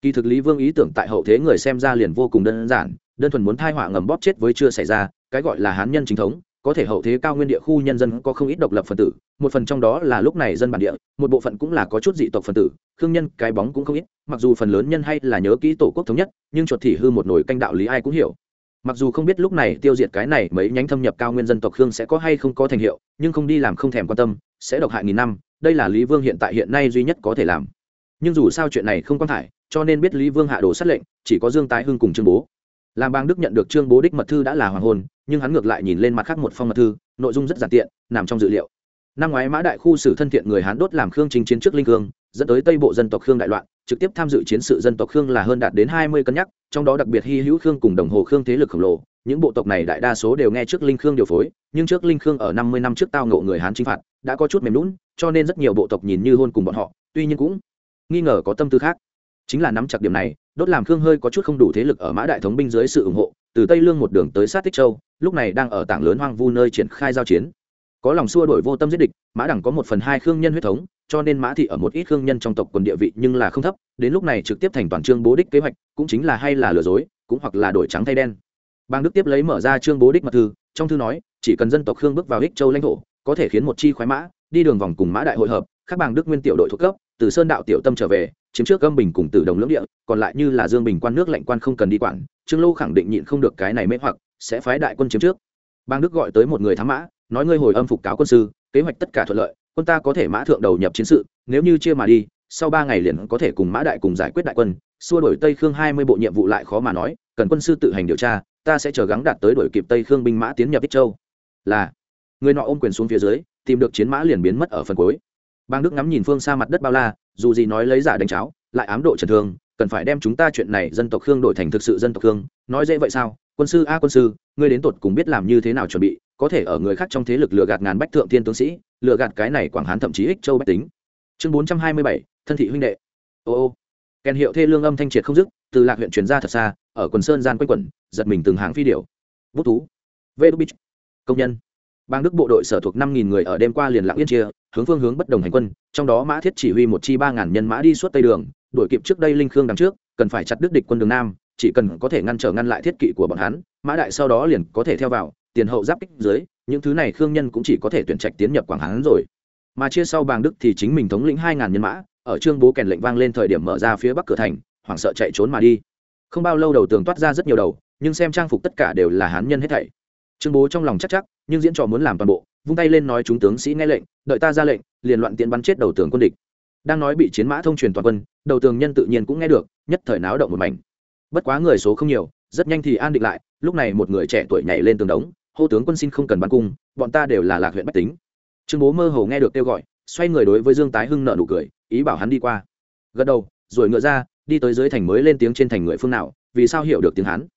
Kỳ thực lý vương ý tưởng tại hậu thế người xem ra liền vô cùng đơn giản, đơn thuần muốn thai họa ngầm bóp chết với chưa xảy ra, cái gọi là hán nhân chính thống, có thể hậu thế cao nguyên địa khu nhân dân có không ít độc lập phần tử, một phần trong đó là lúc này dân bản địa, một bộ phận cũng là có chút dị tộc phần tử, khương nhân, cái bóng cũng không ít, mặc dù phần lớn nhân hay là nhớ kỹ tổ quốc thống nhất, nhưng chuột thì hư một nồi canh đạo lý ai cũng hiểu mặc dù không biết lúc này tiêu diệt cái này mấy nhánh thâm nhập cao nguyên dân tộc khương sẽ có hay không có thành hiệu, nhưng không đi làm không thèm quan tâm, sẽ độc hại nghìn năm, đây là lý vương hiện tại hiện nay duy nhất có thể làm. Nhưng dù sao chuyện này không quan thải, cho nên biết lý vương hạ đồ sát lệnh, chỉ có dương tái hưng cùng trương bố. Làm bang đức nhận được trương bố đích mật thư đã là hoàng hôn, nhưng hắn ngược lại nhìn lên mặt khác một phong mật thư, nội dung rất giản tiện, nằm trong dự liệu. Năm ngoái mã đại khu xử thân thiện người hán đốt làm khương trình chiến trước linh khương dẫn tới tây bộ dân tộc khương đại loạn trực tiếp tham dự chiến sự dân tộc khương là hơn đạt đến hai mươi cân nhắc, trong đó đặc biệt hy hữu khương cùng đồng hồ khương thế lực khổng lồ. Những bộ tộc này đại đa số đều nghe trước linh khương điều phối, nhưng trước linh khương ở năm mươi năm trước tao ngộ người hán chinh phạt, đã có chút mềm lún cho nên rất nhiều bộ tộc nhìn như hôn cùng bọn họ, tuy nhiên cũng nghi ngờ có tâm tư khác. Chính là nắm chặt điểm này, đốt làm khương hơi có chút không đủ thế lực ở mã đại thống binh dưới sự ủng hộ, từ tây lương một đường tới sát tích châu, lúc này đang ở tảng lớn hoang vu nơi triển khai giao chiến có lòng xua đổi vô tâm giết địch, mã đẳng có một phần hai khương nhân huyết thống, cho nên mã thị ở một ít khương nhân trong tộc quần địa vị nhưng là không thấp, đến lúc này trực tiếp thành toàn trương bố đích kế hoạch, cũng chính là hay là lừa dối, cũng hoặc là đổi trắng thay đen. Bang đức tiếp lấy mở ra trương bố đích mật thư, trong thư nói, chỉ cần dân tộc khương bước vào ích châu lãnh thổ, có thể khiến một chi khoái mã, đi đường vòng cùng mã đại hội hợp, các bang đức nguyên tiểu đội thuộc cấp, từ sơn đạo tiểu tâm trở về, chiếm trước âm bình cùng từ đồng lưỡng địa, còn lại như là dương bình quan nước lạnh quan không cần đi quản, trương lâu khẳng định nhịn không được cái này mê hoặc, sẽ phái đại quân chiếm trước. Bang đức gọi tới một người thám mã nói ngươi hồi âm phục cáo quân sư, kế hoạch tất cả thuận lợi, quân ta có thể mã thượng đầu nhập chiến sự, nếu như chia mà đi, sau ba ngày liền có thể cùng mã đại cùng giải quyết đại quân. Xua đổi tây khương hai mươi bộ nhiệm vụ lại khó mà nói, cần quân sư tự hành điều tra, ta sẽ chờ gắng đạt tới đổi kịp tây khương binh mã tiến nhập ích châu. Là, người nọ ôm quyền xuống phía dưới, tìm được chiến mã liền biến mất ở phần cuối. Bang đức ngắm nhìn phương xa mặt đất bao la, dù gì nói lấy giả đánh cháo, lại ám độ trần thương, cần phải đem chúng ta chuyện này dân tộc khương đổi thành thực sự dân tộc khương, nói dễ vậy sao? Quân sư a quân sư, ngươi đến tột cùng biết làm như thế nào chuẩn bị có thể ở người khác trong thế lực lừa gạt ngàn bách thượng thiên tướng sĩ, lừa gạt cái này quảng hán thậm chí ích châu bách tính. Chương bốn trăm hai mươi bảy, thân thị huynh đệ. Ô ô. Kèn hiệu thê lương âm thanh triệt không dứt, từ lạc huyện truyền ra thật xa, ở quần sơn gian quanh quẩn, giật mình từng hàng phi điệu bút thú. Vê bích công nhân. Bang đức bộ đội sở thuộc năm nghìn người ở đêm qua liền lặng yên chia, hướng phương hướng bất đồng hành quân, trong đó mã thiết chỉ huy một chi ba ngàn nhân mã đi suốt tây đường, đuổi kịp trước đây linh khương đằng trước, cần phải chặt đứt địch quân đường nam, chỉ cần có thể ngăn trở ngăn lại thiết kỵ của bọn hắn, mã đại sau đó liền có thể theo vào tiền hậu giáp kích dưới, những thứ này khương nhân cũng chỉ có thể tuyển trạch tiến nhập quảng hán rồi. Mà chia sau bàng đức thì chính mình thống lĩnh hai ngàn nhân mã, ở trương bố kèn lệnh vang lên thời điểm mở ra phía bắc cửa thành, hoảng sợ chạy trốn mà đi. Không bao lâu đầu tường toát ra rất nhiều đầu, nhưng xem trang phục tất cả đều là hán nhân hết thảy. Trương bố trong lòng chắc chắc, nhưng diễn trò muốn làm toàn bộ, vung tay lên nói chúng tướng sĩ nghe lệnh, đợi ta ra lệnh, liền loạn tiện bắn chết đầu tường quân địch. Đang nói bị chiến mã thông truyền toàn quân, đầu tường nhân tự nhiên cũng nghe được, nhất thời náo động một mảnh. Bất quá người số không nhiều, rất nhanh thì an định lại, lúc này một người trẻ tuổi nhảy lên tường đống hô tướng quân xin không cần bắn cung, bọn ta đều là lạc huyện bách tính. Trương bố mơ hồ nghe được kêu gọi, xoay người đối với dương tái hưng nợ nụ cười, ý bảo hắn đi qua. Gật đầu, rồi ngựa ra, đi tới dưới thành mới lên tiếng trên thành người phương nào, vì sao hiểu được tiếng hắn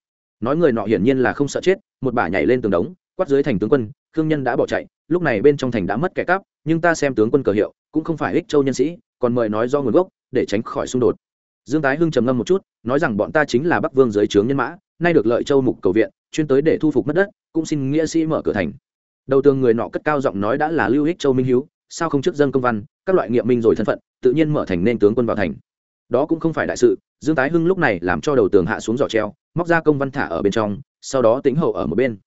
nói người nọ hiển nhiên là không sợ chết, một bả nhảy lên tường đống, quát dưới thành tướng quân, khương nhân đã bỏ chạy, lúc này bên trong thành đã mất kẻ cắp, nhưng ta xem tướng quân cờ hiệu, cũng không phải ích châu nhân sĩ, còn mời nói do nguồn gốc, để tránh khỏi xung đột. Dương tái hưng trầm ngâm một chút, nói rằng bọn ta chính là bắc vương dưới trướng nhân mã nay được lợi châu mục cầu viện, chuyên tới để thu phục mất đất, cũng xin nghĩa sĩ mở cửa thành. Đầu tường người nọ cất cao giọng nói đã là lưu hích châu minh hiếu, sao không trước dân công văn, các loại nghiệm minh rồi thân phận, tự nhiên mở thành nên tướng quân vào thành. Đó cũng không phải đại sự, dương tái hưng lúc này làm cho đầu tường hạ xuống giỏ treo, móc ra công văn thả ở bên trong, sau đó tính hậu ở một bên.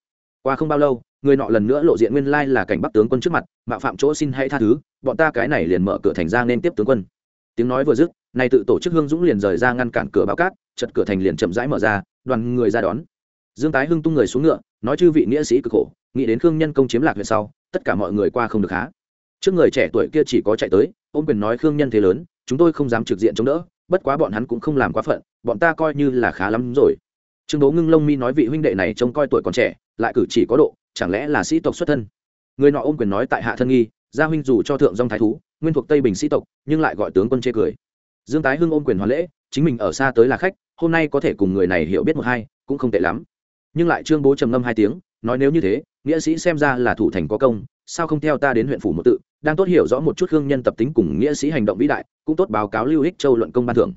Qua không bao lâu, người nọ lần nữa lộ diện nguyên lai là cảnh bắc tướng quân trước mặt, mạo phạm chỗ xin hãy tha thứ, bọn ta cái này liền mở cửa thành ra nên tiếp tướng quân. Tiếng nói vừa dứt này tự tổ chức hương dũng liền rời ra ngăn cản cửa báo cát, chật cửa thành liền chậm rãi mở ra, đoàn người ra đón. Dương tái hưng tung người xuống ngựa, nói chư vị nghĩa sĩ cực khổ, nghĩ đến khương nhân công chiếm lạc huyện sau, tất cả mọi người qua không được há trước người trẻ tuổi kia chỉ có chạy tới, ôm quyền nói khương nhân thế lớn, chúng tôi không dám trực diện chống đỡ, bất quá bọn hắn cũng không làm quá phận, bọn ta coi như là khá lắm rồi. Trương đố ngưng lông mi nói vị huynh đệ này trông coi tuổi còn trẻ, lại cử chỉ có độ, chẳng lẽ là sĩ tộc xuất thân? Người nọ ôm quyền nói tại hạ thân nghi, gia huynh dù cho thượng dòng thái thú, nguyên thuộc tây bình sĩ tộc, nhưng lại gọi tướng quân chê cười dương tái hưng ôm quyền hoàn lễ, chính mình ở xa tới là khách, hôm nay có thể cùng người này hiểu biết một hai, cũng không tệ lắm. Nhưng lại trương bố trầm ngâm hai tiếng, nói nếu như thế, nghĩa sĩ xem ra là thủ thành có công, sao không theo ta đến huyện phủ một tự, đang tốt hiểu rõ một chút hương nhân tập tính cùng nghĩa sĩ hành động vĩ đại, cũng tốt báo cáo lưu ích châu luận công ban thưởng.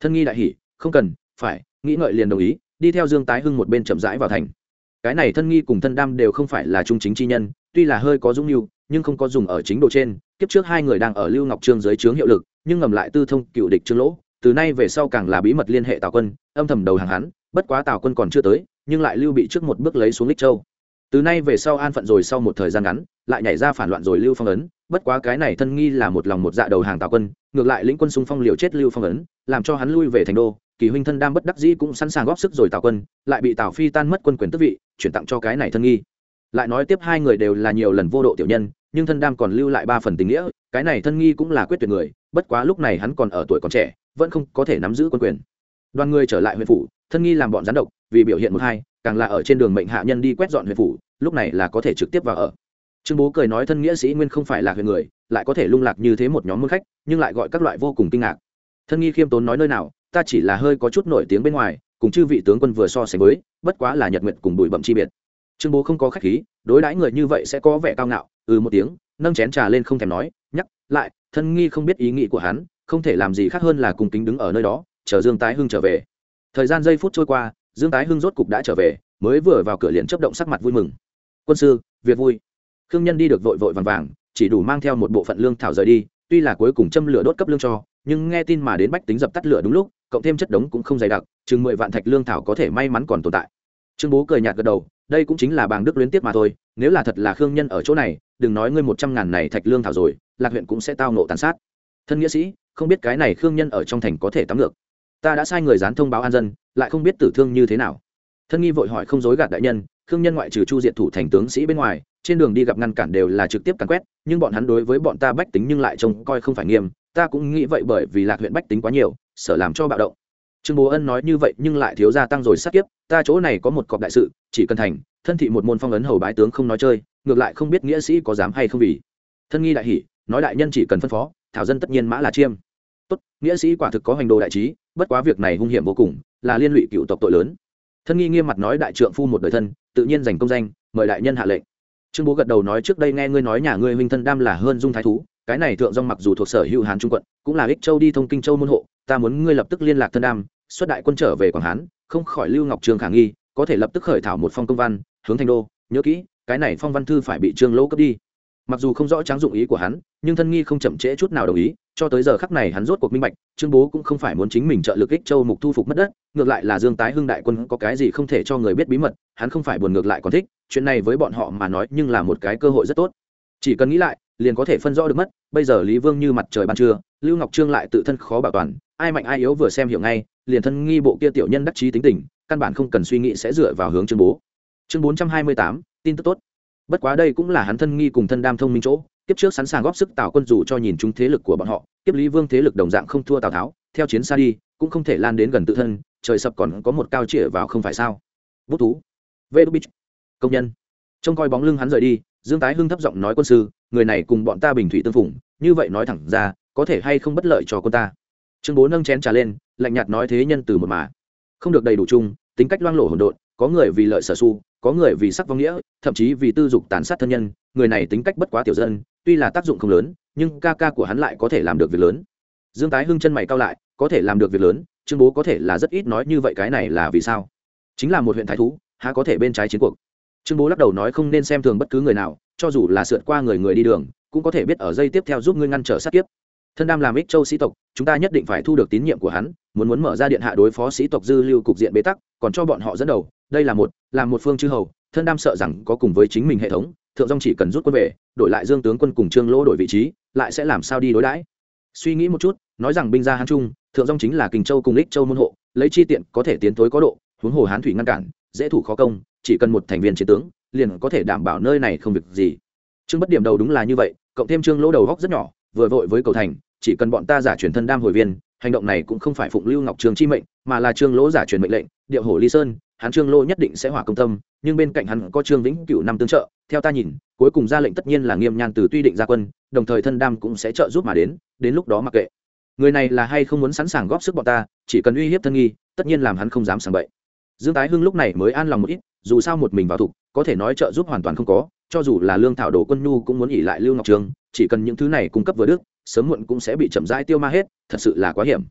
Thân nghi đại hỷ không cần, phải, nghĩ ngợi liền đồng ý, đi theo dương tái hưng một bên chậm rãi vào thành. Cái này thân nghi cùng thân đam đều không phải là trung chính chi nhân, tuy là hơi có dũng mưu, nhưng không có dùng ở chính độ trên, kiếp trước hai người đang ở lưu ngọc trương dưới trướng hiệu lực nhưng ngầm lại tư thông cựu địch trương lỗ, từ nay về sau càng là bí mật liên hệ tào quân, âm thầm đầu hàng hắn, bất quá tào quân còn chưa tới, nhưng lại lưu bị trước một bước lấy xuống lích châu. Từ nay về sau an phận rồi sau một thời gian ngắn, lại nhảy ra phản loạn rồi lưu phong ấn, bất quá cái này thân nghi là một lòng một dạ đầu hàng tào quân, ngược lại lĩnh quân xung phong liều chết lưu phong ấn, làm cho hắn lui về thành đô, kỳ huynh thân đam bất đắc dĩ cũng sẵn sàng góp sức rồi tào quân, lại bị tào phi tan mất quân quyền tước vị, chuyển tặng cho cái này thân nghi. Lại nói tiếp hai người đều là nhiều lần vô độ tiểu nhân nhưng thân đam còn lưu lại ba phần tình nghĩa, cái này thân nghi cũng là quyết tuyệt người, bất quá lúc này hắn còn ở tuổi còn trẻ, vẫn không có thể nắm giữ quân quyền. Đoàn người trở lại huyện phủ, thân nghi làm bọn gián độc, vì biểu hiện một hai, càng là ở trên đường mệnh hạ nhân đi quét dọn huyện phủ, lúc này là có thể trực tiếp vào ở. Trương bố cười nói thân nghĩa sĩ nguyên không phải là huyện người, lại có thể lung lạc như thế một nhóm môn khách, nhưng lại gọi các loại vô cùng kinh ngạc. Thân nghi khiêm tốn nói nơi nào, ta chỉ là hơi có chút nổi tiếng bên ngoài, cùng chư vị tướng quân vừa so sánh với, bất quá là nhật nguyện cùng bụi bậm chi biệt trương bố không có khách khí, đối đãi người như vậy sẽ có vẻ cao ngạo ừ một tiếng, nâng chén trà lên không thèm nói, nhắc lại, thân nghi không biết ý nghĩ của hắn, không thể làm gì khác hơn là cùng kính đứng ở nơi đó, chờ dương tái hưng trở về. Thời gian giây phút trôi qua, dương tái hưng rốt cục đã trở về, mới vừa vào cửa liền chấp động sắc mặt vui mừng. Quân sư, việc vui. Khương nhân đi được vội vội vàng vàng, chỉ đủ mang theo một bộ phận lương thảo rời đi, tuy là cuối cùng châm lửa đốt cấp lương cho, nhưng nghe tin mà đến bách tính dập tắt lửa đúng lúc, cộng thêm chất đống cũng không dày đặc, chừng mười vạn thạch lương thảo có thể may mắn còn tồn tại trương bố cười nhạt gật đầu, đây cũng chính là bàng đức luyến tiếp mà thôi, nếu là thật là khương nhân ở chỗ này, đừng nói ngươi một trăm ngàn này thạch lương thảo rồi, lạc huyện cũng sẽ tao nộ tàn sát. Thân nghĩa sĩ, không biết cái này khương nhân ở trong thành có thể tắm được ta đã sai người dán thông báo an dân, lại không biết tử thương như thế nào. Thân nghi vội hỏi không dối gạt đại nhân, khương nhân ngoại trừ chu diện thủ thành tướng sĩ bên ngoài, trên đường đi gặp ngăn cản đều là trực tiếp càn quét, nhưng bọn hắn đối với bọn ta bách tính nhưng lại trông coi không phải nghiêm. Ta cũng nghĩ vậy bởi vì lạc huyện bách tính quá nhiều, sợ làm cho bạo động trương bố ân nói như vậy nhưng lại thiếu gia tăng rồi sát kiếp, ta chỗ này có một cọc đại sự, chỉ cần thành, thân thị một môn phong ấn hầu bái tướng không nói chơi, ngược lại không biết nghĩa sĩ có dám hay không vì. Thân nghi đại hỷ, nói đại nhân chỉ cần phân phó, thảo dân tất nhiên mã là chiêm. Tốt, nghĩa sĩ quả thực có hành đồ đại trí, bất quá việc này hung hiểm vô cùng, là liên lụy cựu tộc tội lớn. Thân nghi nghiêm mặt nói đại trượng phu một đời thân, tự nhiên giành công danh, mời đại nhân hạ lệnh. Trương bố gật đầu nói trước đây nghe ngươi nói nhà ngươi huynh thân đam là hơn dung thái thú, cái này thượng dong mặc dù thuộc sở hữu hán trung quận, cũng là ích châu đi thông kinh châu môn hộ, ta muốn ngươi lập tức liên lạc thân đam xuất đại quân trở về quảng hán, không khỏi lưu ngọc trường khả nghi, có thể lập tức khởi thảo một phong công văn, hướng thành đô, nhớ kỹ, cái này phong văn thư phải bị trương lỗ cấp đi. Mặc dù không rõ tráng dụng ý của hắn, nhưng thân nghi không chậm trễ chút nào đồng ý, cho tới giờ khắc này hắn rốt cuộc minh bạch, trương bố cũng không phải muốn chính mình trợ lực ích châu mục thu phục mất đất, ngược lại là dương tái hưng đại quân có cái gì không thể cho người biết bí mật, hắn không phải buồn ngược lại còn thích, chuyện này với bọn họ mà nói nhưng là một cái cơ hội rất tốt. Chỉ cần nghĩ lại, liền có thể phân rõ được mất, bây giờ lý vương như mặt trời ban trưa, lưu ngọc trương lại tự thân khó bảo toàn ai mạnh ai yếu vừa xem hiểu ngay, liền thân nghi bộ kia tiểu nhân đắc chí tính tình, căn bản không cần suy nghĩ sẽ dựa vào hướng chương bố. Chương bốn trăm hai mươi tám, tin tức tốt. Bất quá đây cũng là hắn thân nghi cùng thân đam thông minh chỗ, kiếp trước sẵn sàng góp sức tạo quân dù cho nhìn chúng thế lực của bọn họ, kiếp lý vương thế lực đồng dạng không thua tào tháo, theo chiến xa đi, cũng không thể lan đến gần tự thân, trời sập còn có một cao chĩa vào không phải sao. Bút thú. Vê đu bích công nhân. Trông coi bóng lưng hắn rời đi, dương tái hưng thấp giọng nói quân sư, người này cùng bọn ta bình thủy tương phủng như vậy nói thẳng ra, có thể hay không bất lợi cho quân ta? Trương bố nâng chén trà lên, lạnh nhạt nói thế nhân từ một mà. Không được đầy đủ chung, tính cách loang lộ hỗn độn, có người vì lợi sở su, có người vì sắc vong nghĩa, thậm chí vì tư dục tàn sát thân nhân, người này tính cách bất quá tiểu dân, tuy là tác dụng không lớn, nhưng ca ca của hắn lại có thể làm được việc lớn. Dương tái hưng chân mày cao lại, có thể làm được việc lớn, trương bố có thể là rất ít nói như vậy cái này là vì sao? Chính là một huyện thái thú, há có thể bên trái chiến cuộc. Trương bố lắc đầu nói không nên xem thường bất cứ người nào, cho dù là sượt qua người người đi đường, cũng có thể biết ở dây tiếp theo giúp ngươi ngăn trở sát kiếp thân đam làm ích châu sĩ tộc, chúng ta nhất định phải thu được tín nhiệm của hắn, muốn muốn mở ra điện hạ đối phó sĩ tộc dư lưu cục diện bế tắc, còn cho bọn họ dẫn đầu. Đây là một là một phương chư hầu, thân đam sợ rằng có cùng với chính mình hệ thống, thượng dông chỉ cần rút quân về, đổi lại dương tướng quân cùng trương lỗ đổi vị trí, lại sẽ làm sao đi đối đãi? Suy nghĩ một chút, nói rằng binh gia hán trung, thượng dông chính là kình châu cùng ích châu môn hộ, lấy chi tiện có thể tiến tối có độ, huống hồ hán thủy ngăn cản, dễ thủ khó công, chỉ cần một thành viên chiến tướng, liền có thể đảm bảo nơi này không việc gì. Trương bất điểm đầu đúng là như vậy, cộng thêm trương lỗ đầu góc rất nhỏ, vừa vội với cầu thành chỉ cần bọn ta giả truyền thân đam hồi viên, hành động này cũng không phải phụng lưu ngọc trường chi mệnh, mà là trương lỗ giả truyền mệnh lệnh, điệu hổ ly sơn, hắn trương lỗ nhất định sẽ hỏa công tâm, nhưng bên cạnh hắn có trương vĩnh cựu năm tương trợ, theo ta nhìn, cuối cùng ra lệnh tất nhiên là nghiêm nhan từ tuy định ra quân, đồng thời thân đam cũng sẽ trợ giúp mà đến đến lúc đó mặc kệ. Người này là hay không muốn sẵn sàng góp sức bọn ta, chỉ cần uy hiếp thân nghi, tất nhiên làm hắn không dám sàng bậy. Dương tái hưng lúc này mới an lòng một ít, dù sao một mình vào thục có thể nói trợ giúp hoàn toàn không có, cho dù là lương thảo đồ quân nhu cũng muốn nghỉ lại lưu ngọc trường, chỉ cần những thứ này cung cấp vừa đức sớm muộn cũng sẽ bị chậm rãi tiêu ma hết, thật sự là quá hiểm.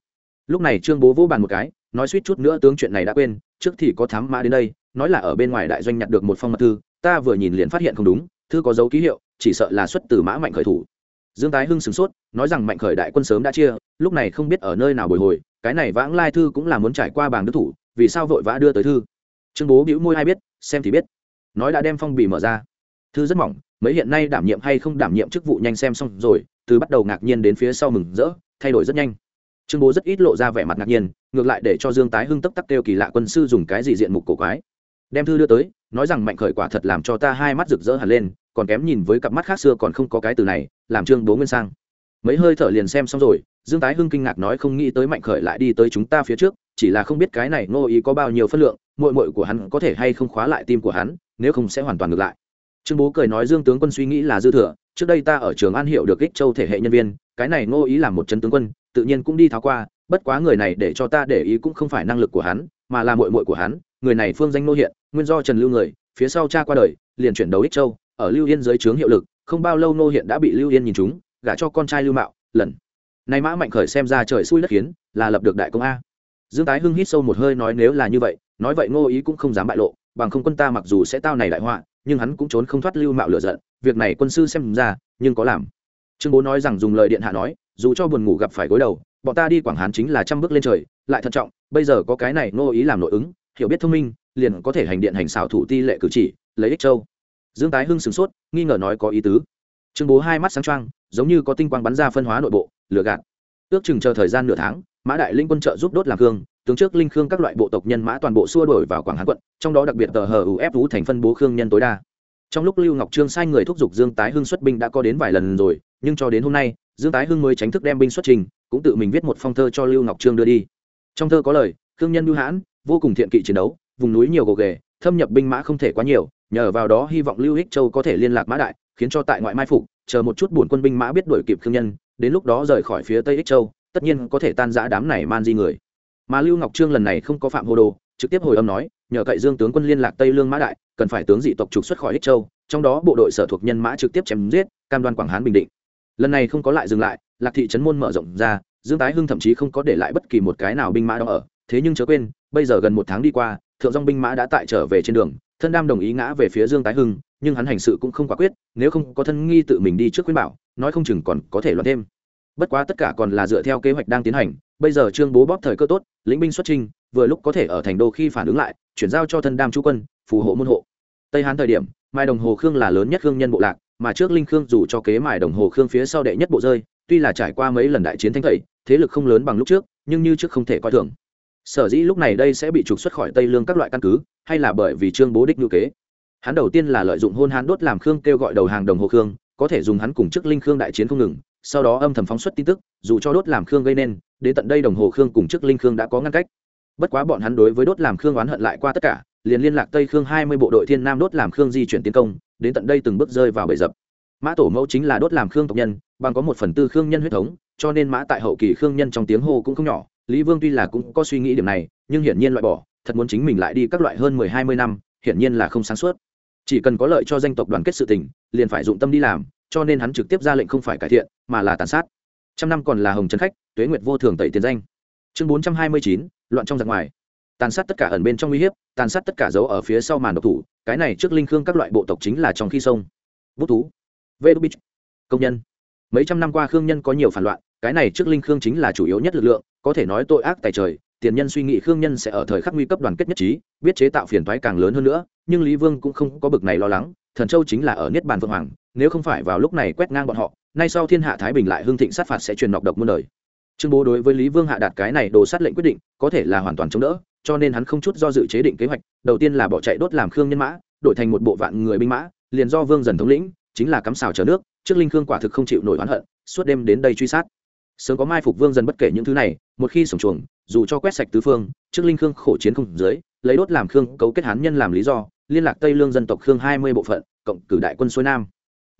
Lúc này trương bố vô bàn một cái, nói suýt chút nữa tướng chuyện này đã quên, trước thì có thám mã đến đây, nói là ở bên ngoài đại doanh nhặt được một phong mật thư, ta vừa nhìn liền phát hiện không đúng, thư có dấu ký hiệu, chỉ sợ là xuất từ mã mạnh khởi thủ. Dương tái hưng sửng sốt, nói rằng mạnh khởi đại quân sớm đã chia, lúc này không biết ở nơi nào bồi hồi, cái này vãng lai thư cũng là muốn trải qua bảng đức thủ, vì sao vội vã đưa tới thư? Trương bố bĩu môi ai biết, xem thì biết. Nói đã đem phong bì mở ra. Thư rất mỏng, mấy hiện nay đảm nhiệm hay không đảm nhiệm chức vụ nhanh xem xong rồi từ bắt đầu ngạc nhiên đến phía sau mừng rỡ, thay đổi rất nhanh. Trương bố rất ít lộ ra vẻ mặt ngạc nhiên, ngược lại để cho dương tái hưng tấp tắc kêu kỳ lạ quân sư dùng cái gì diện mục cổ quái. Đem thư đưa tới, nói rằng mạnh khởi quả thật làm cho ta hai mắt rực rỡ hẳn lên, còn kém nhìn với cặp mắt khác xưa còn không có cái từ này, làm trương bố nguyên sang. Mấy hơi thở liền xem xong rồi, dương tái hưng kinh ngạc nói không nghĩ tới mạnh khởi lại đi tới chúng ta phía trước, chỉ là không biết cái này ngô ý có bao nhiêu phân lượng mội mội của hắn có thể hay không khóa lại tim của hắn, nếu không sẽ hoàn toàn ngược lại. Trương bố cười nói dương tướng quân suy nghĩ là dư thừa trước đây ta ở trường an hiệu được ích châu thể hệ nhân viên, cái này ngô ý làm một chân tướng quân, tự nhiên cũng đi tháo qua, bất quá người này để cho ta để ý cũng không phải năng lực của hắn, mà là mội mội của hắn, người này phương danh nô hiện, nguyên do trần lưu người, phía sau cha qua đời, liền chuyển đấu ích châu, ở lưu yên dưới trướng hiệu lực, không bao lâu nô hiện đã bị lưu yên nhìn chúng gả cho con trai lưu mạo, lần. Này mã mạnh khởi xem ra trời xui đất khiến, là lập được đại công a. Dương tái hưng hít sâu một hơi nói nếu là như vậy, nói vậy ngô ý cũng không dám bại lộ, bằng không quân ta mặc dù sẽ tao này đại họa, nhưng hắn cũng trốn không thoát lưu mạo lửa giận việc này quân sư xem ra, nhưng có làm. Trương bố nói rằng dùng lời điện hạ nói, dù cho buồn ngủ gặp phải gối đầu, bọn ta đi quảng hán chính là trăm bước lên trời, lại thận trọng, bây giờ có cái này ngô ý làm nội ứng, hiểu biết thông minh, liền có thể hành điện hành xảo thủ ti lệ cử chỉ, lấy ích châu. Dương tái hưng sửng sốt, nghi ngờ nói có ý tứ. Trương bố hai mắt sáng trăng giống như có tinh quang bắn ra phân hóa nội bộ, lửa gạt. Ước chừng chờ thời gian nửa tháng, mã đại linh quân trợ giúp đốt làm khương, tướng trước linh khương các loại bộ tộc nhân mã toàn bộ xua đổi vào quảng hán quận, trong đó đặc biệt tờ hờ uf vũ thành phân bố khương nhân tối đa trong lúc lưu ngọc trương sai người thúc giục dương tái hưng xuất binh đã có đến vài lần rồi, nhưng cho đến hôm nay, dương tái hưng mới tránh thức đem binh xuất trình, cũng tự mình viết một phong thơ cho lưu ngọc trương đưa đi. Trong thơ có lời, khương nhân lưu hãn, vô cùng thiện kỵ chiến đấu, vùng núi nhiều gồ ghề, thâm nhập binh mã không thể quá nhiều, nhờ vào đó hy vọng lưu hích châu có thể liên lạc mã đại, khiến cho tại ngoại mai phục, chờ một chút buồn quân binh mã biết đuổi kịp khương nhân, đến lúc đó rời khỏi phía tây ích châu, tất nhiên có thể tan giã đám này man di người. Mà lưu ngọc trương lần này không có phạm hồ đồ, trực tiếp hồi âm nói nhờ cậy dương tướng quân liên lạc tây lương mã đại cần phải tướng dị tộc trục xuất khỏi ích châu trong đó bộ đội sở thuộc nhân mã trực tiếp chém giết cam đoan quảng hán bình định lần này không có lại dừng lại lạc thị trấn môn mở rộng ra dương tái hưng thậm chí không có để lại bất kỳ một cái nào binh mã đó ở thế nhưng chớ quên bây giờ gần một tháng đi qua thượng dong binh mã đã tại trở về trên đường thân đam đồng ý ngã về phía dương tái hưng nhưng hắn hành sự cũng không quả quyết nếu không có thân nghi tự mình đi trước khuyên bảo nói không chừng còn có thể loạn thêm bất quá tất cả còn là dựa theo kế hoạch đang tiến hành bây giờ trương bố bóp thời cơ tốt lĩnh binh xuất trinh vừa lúc có thể ở thành đô khi phản ứng lại, chuyển giao cho thân đam chú quân, phù hộ môn hộ. Tây hán thời điểm, mai đồng hồ khương là lớn nhất khương nhân bộ lạc, mà trước linh khương dù cho kế mài đồng hồ khương phía sau đệ nhất bộ rơi, tuy là trải qua mấy lần đại chiến thanh thầy, thế lực không lớn bằng lúc trước, nhưng như trước không thể coi thường. Sở dĩ lúc này đây sẽ bị trục xuất khỏi tây lương các loại căn cứ, hay là bởi vì trương bố đích ngữ kế. Hắn đầu tiên là lợi dụng hôn hán đốt làm khương kêu gọi đầu hàng đồng hồ khương, có thể dùng hắn cùng chức linh khương đại chiến không ngừng, sau đó âm thầm phóng xuất tin tức, dù cho đốt làm khương gây nên, đến tận đây đồng hồ khương cùng chức linh khương đã có ngăn cách bất quá bọn hắn đối với đốt làm khương oán hận lại qua tất cả, liền liên lạc tây khương hai mươi bộ đội thiên nam đốt làm khương di chuyển tiến công, đến tận đây từng bước rơi vào bể dập. Mã tổ mẫu chính là đốt làm khương tộc nhân, bằng có một phần tư khương nhân huyết thống, cho nên mã tại hậu kỳ khương nhân trong tiếng hô cũng không nhỏ, lý vương tuy là cũng có suy nghĩ điểm này, nhưng hiển nhiên loại bỏ, thật muốn chính mình lại đi các loại hơn mười hai mươi năm, hiển nhiên là không sáng suốt. Chỉ cần có lợi cho danh tộc đoàn kết sự tình, liền phải dụng tâm đi làm, cho nên hắn trực tiếp ra lệnh không phải cải thiện, mà là tàn sát. Trăm năm còn là hồng trấn khách, tuế nguyệt vô thường tẩy tiền danh chương bốn trăm hai mươi chín, loạn trong giặc ngoài. Tàn sát tất cả ẩn bên trong uy hiếp, tàn sát tất cả dấu ở phía sau màn độc thủ, cái này trước linh khương các loại bộ tộc chính là trong khi sông. Bút thú. Vê đu công nhân. Mấy trăm năm qua khương nhân có nhiều phản loạn, cái này trước linh khương chính là chủ yếu nhất lực lượng, có thể nói tội ác tại trời, tiền nhân suy nghĩ khương nhân sẽ ở thời khắc nguy cấp đoàn kết nhất trí, biết chế tạo phiền thoái càng lớn hơn nữa, nhưng lý vương cũng không có bực này lo lắng, thần châu chính là ở niết bàn vương hoàng, nếu không phải vào lúc này quét ngang bọn họ, nay sau thiên hạ thái bình lại hương thịnh sát phạt sẽ truyền nọc độc muôn đời trương bố đối với lý vương hạ đạt cái này đồ sát lệnh quyết định, có thể là hoàn toàn chống đỡ, cho nên hắn không chút do dự chế định kế hoạch, đầu tiên là bỏ chạy đốt làm khương nhân mã, đổi thành một bộ vạn người binh mã, liền do vương dần thống lĩnh, chính là cắm xào chờ nước, trước linh khương quả thực không chịu nổi oán hận, suốt đêm đến đây truy sát. Sớm có mai phục vương dần bất kể những thứ này, một khi sổng chuồng, dù cho quét sạch tứ phương, trước linh khương khổ chiến không dưới, lấy đốt làm khương, cấu kết hán nhân làm lý do, liên lạc tây lương dân tộc khương hai mươi bộ phận, cộng cử đại quân xuôi nam.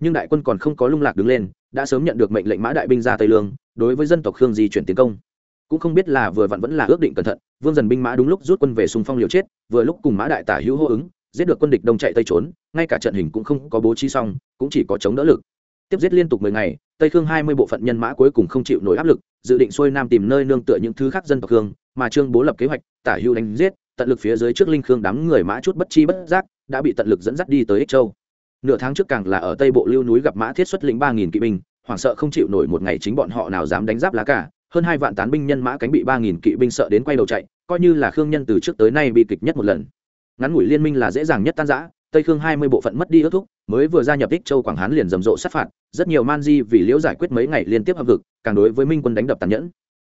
Nhưng đại quân còn không có lung lạc đứng lên đã sớm nhận được mệnh lệnh mã đại binh ra tây lương, đối với dân tộc khương di chuyển tiến công. Cũng không biết là vừa vặn vẫn là ước định cẩn thận, vương dần binh mã đúng lúc rút quân về xung phong liều chết, vừa lúc cùng mã đại tả hữu hô ứng, giết được quân địch đông chạy tây trốn, ngay cả trận hình cũng không có bố trí xong, cũng chỉ có chống đỡ lực. Tiếp giết liên tục mười ngày, tây khương hai mươi bộ phận nhân mã cuối cùng không chịu nổi áp lực, dự định xuôi nam tìm nơi nương tựa những thứ khác dân tộc khương, mà trương bố lập kế hoạch, tả hữu đánh giết, tận lực phía dưới trước linh khương đám người mã chút bất chi bất giác, đã bị tận lực dẫn dắt đi tới ích châu nửa tháng trước càng là ở tây bộ lưu núi gặp mã thiết xuất lĩnh ba nghìn kỵ binh, hoảng sợ không chịu nổi một ngày chính bọn họ nào dám đánh giáp lá cả hơn hai vạn tán binh nhân mã cánh bị ba nghìn kỵ binh sợ đến quay đầu chạy, coi như là khương nhân từ trước tới nay bị kịch nhất một lần. Ngắn ngủi liên minh là dễ dàng nhất tan giã tây khương hai mươi bộ phận mất đi ước thúc, mới vừa gia nhập ích châu quảng hán liền rầm rộ sát phạt, rất nhiều man di vì liễu giải quyết mấy ngày liên tiếp hợp vực càng đối với minh quân đánh đập tàn nhẫn.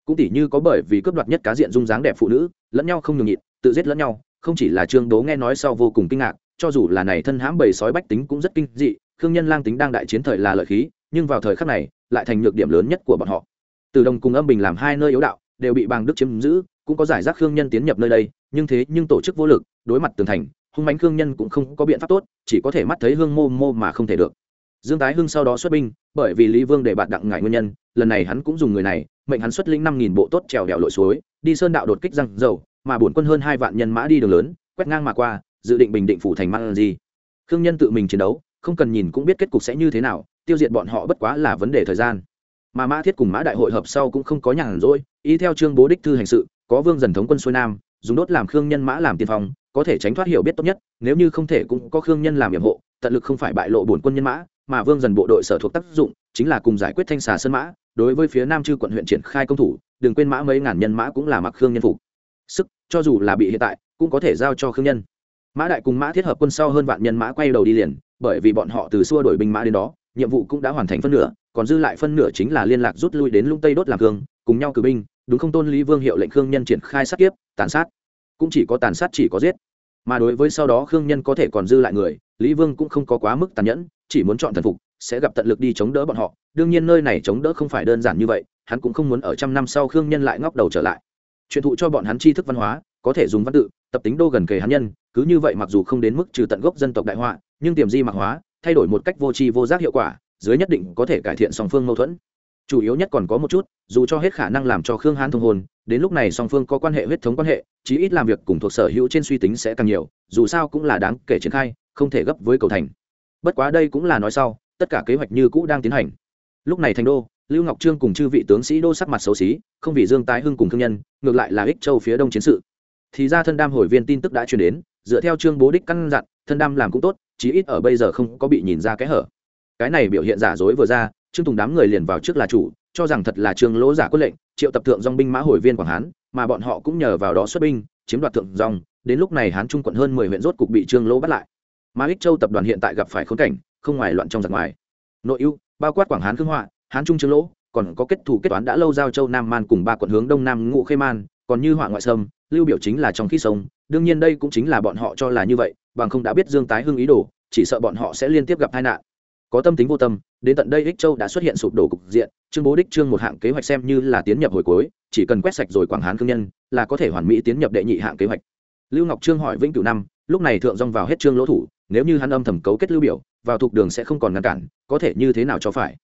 Cũng tỷ như có bởi vì cướp đoạt nhất cá diện dung dáng đẹp phụ nữ, lẫn nhau không nhường nhịn, tự giết lẫn nhau, không chỉ là trương đố nghe nói sau vô cùng kinh ngạc cho dù là này thân hãm bầy sói bách tính cũng rất kinh dị, khương nhân lang tính đang đại chiến thời là lợi khí, nhưng vào thời khắc này, lại thành nhược điểm lớn nhất của bọn họ. Từ đồng cùng âm bình làm hai nơi yếu đạo, đều bị bàng đức chiếm giữ, cũng có giải rác khương nhân tiến nhập nơi đây, nhưng thế nhưng tổ chức vô lực, đối mặt tường thành, hung bánh khương nhân cũng không có biện pháp tốt, chỉ có thể mắt thấy hương mô mô mà không thể được. Dương tái hưng sau đó xuất binh, bởi vì lý vương để bạn đặng ngại nguyên nhân, lần này hắn cũng dùng người này, mệnh hắn xuất lĩnh năm nghìn bộ tốt trèo đèo lội suối, đi sơn đạo đột kích răng dầu, mà bổn quân hơn hai vạn nhân mã đi đường lớn, quét ngang mà qua dự định bình định phủ thành mang gì khương nhân tự mình chiến đấu, không cần nhìn cũng biết kết cục sẽ như thế nào, tiêu diệt bọn họ bất quá là vấn đề thời gian. Mà mã thiết cùng mã đại hội hợp sau cũng không có nhàn rỗi ý theo chương bố đích thư hành sự, có vương dần thống quân xuôi nam, dùng đốt làm khương nhân mã làm tiên phong, có thể tránh thoát hiểu biết tốt nhất, nếu như không thể cũng có khương nhân làm nhiệm hộ, tận lực không phải bại lộ bổn quân nhân mã, mà vương dần bộ đội sở thuộc tác dụng, chính là cùng giải quyết thanh xà sơn mã, đối với phía nam chư quận huyện triển khai công thủ, đừng quên mã mấy ngàn nhân mã cũng là mặc khương nhân phục. Sức, cho dù là bị hiện tại, cũng có thể giao cho khương nhân mã đại cùng mã thiết hợp quân sau hơn vạn nhân mã quay đầu đi liền, bởi vì bọn họ từ xua đổi binh mã đến đó, nhiệm vụ cũng đã hoàn thành phân nửa, còn dư lại phân nửa chính là liên lạc rút lui đến lung tây đốt làm cương, cùng nhau cử binh, đúng không? Tôn lý vương hiệu lệnh khương nhân triển khai sát kiếp, tàn sát. Cũng chỉ có tàn sát chỉ có giết. Mà đối với sau đó khương nhân có thể còn dư lại người, lý vương cũng không có quá mức tàn nhẫn, chỉ muốn chọn thần phục, sẽ gặp tận lực đi chống đỡ bọn họ. Đương nhiên nơi này chống đỡ không phải đơn giản như vậy, hắn cũng không muốn ở trăm năm sau khương nhân lại ngóc đầu trở lại. Truyền thụ cho bọn hắn tri thức văn hóa, có thể dùng văn tự tập tính đô gần kề hán nhân, cứ như vậy mặc dù không đến mức trừ tận gốc dân tộc đại họa, nhưng tiềm di mạc hóa, thay đổi một cách vô tri vô giác hiệu quả, dưới nhất định có thể cải thiện song phương mâu thuẫn. Chủ yếu nhất còn có một chút, dù cho hết khả năng làm cho khương hán thông hồn, đến lúc này song phương có quan hệ huyết thống quan hệ, chí ít làm việc cùng thuộc sở hữu trên suy tính sẽ càng nhiều, dù sao cũng là đáng kể triển khai, không thể gấp với cầu thành. Bất quá đây cũng là nói sau, tất cả kế hoạch như cũ đang tiến hành. Lúc này thành đô, lưu ngọc trương cùng chư vị tướng sĩ đô sắc mặt xấu xí, không vì dương tái hưng cùng thương nhân, ngược lại là ích châu phía đông chiến sự thì ra thân đam hồi viên tin tức đã truyền đến, dựa theo trương bố đích căn dặn, thân đam làm cũng tốt, chí ít ở bây giờ không có bị nhìn ra kẽ hở. Cái này biểu hiện giả dối vừa ra, trương tùng đám người liền vào trước là chủ, cho rằng thật là trương lỗ giả quyết lệnh, triệu tập thượng dong binh mã hồi viên quảng hán, mà bọn họ cũng nhờ vào đó xuất binh, chiếm đoạt thượng dòng, đến lúc này hán trung quận hơn mười huyện rốt cục bị trương lỗ bắt lại. Mà ích châu tập đoàn hiện tại gặp phải khốn cảnh, không ngoài loạn trong giặc ngoài. Nội ưu, bao quát quảng hán khương họa, hán trung trương lỗ, còn có kết thủ kết toán đã lâu giao châu nam man cùng ba quận hướng đông nam ngũ khê man, còn như họa ngoại sâm lưu biểu chính là trong khi sông, đương nhiên đây cũng chính là bọn họ cho là như vậy, bằng không đã biết dương tái hưng ý đồ, chỉ sợ bọn họ sẽ liên tiếp gặp tai nạn. Có tâm tính vô tâm, đến tận đây ích châu đã xuất hiện sụp đổ cục diện, trương bố đích trương một hạng kế hoạch xem như là tiến nhập hồi cuối, chỉ cần quét sạch rồi quảng hán cương nhân, là có thể hoàn mỹ tiến nhập đệ nhị hạng kế hoạch. Lưu ngọc trương hỏi vĩnh cửu năm, lúc này thượng dong vào hết trương lỗ thủ, nếu như hắn âm thầm cấu kết lưu biểu, vào thuộc đường sẽ không còn ngăn cản, có thể như thế nào cho phải?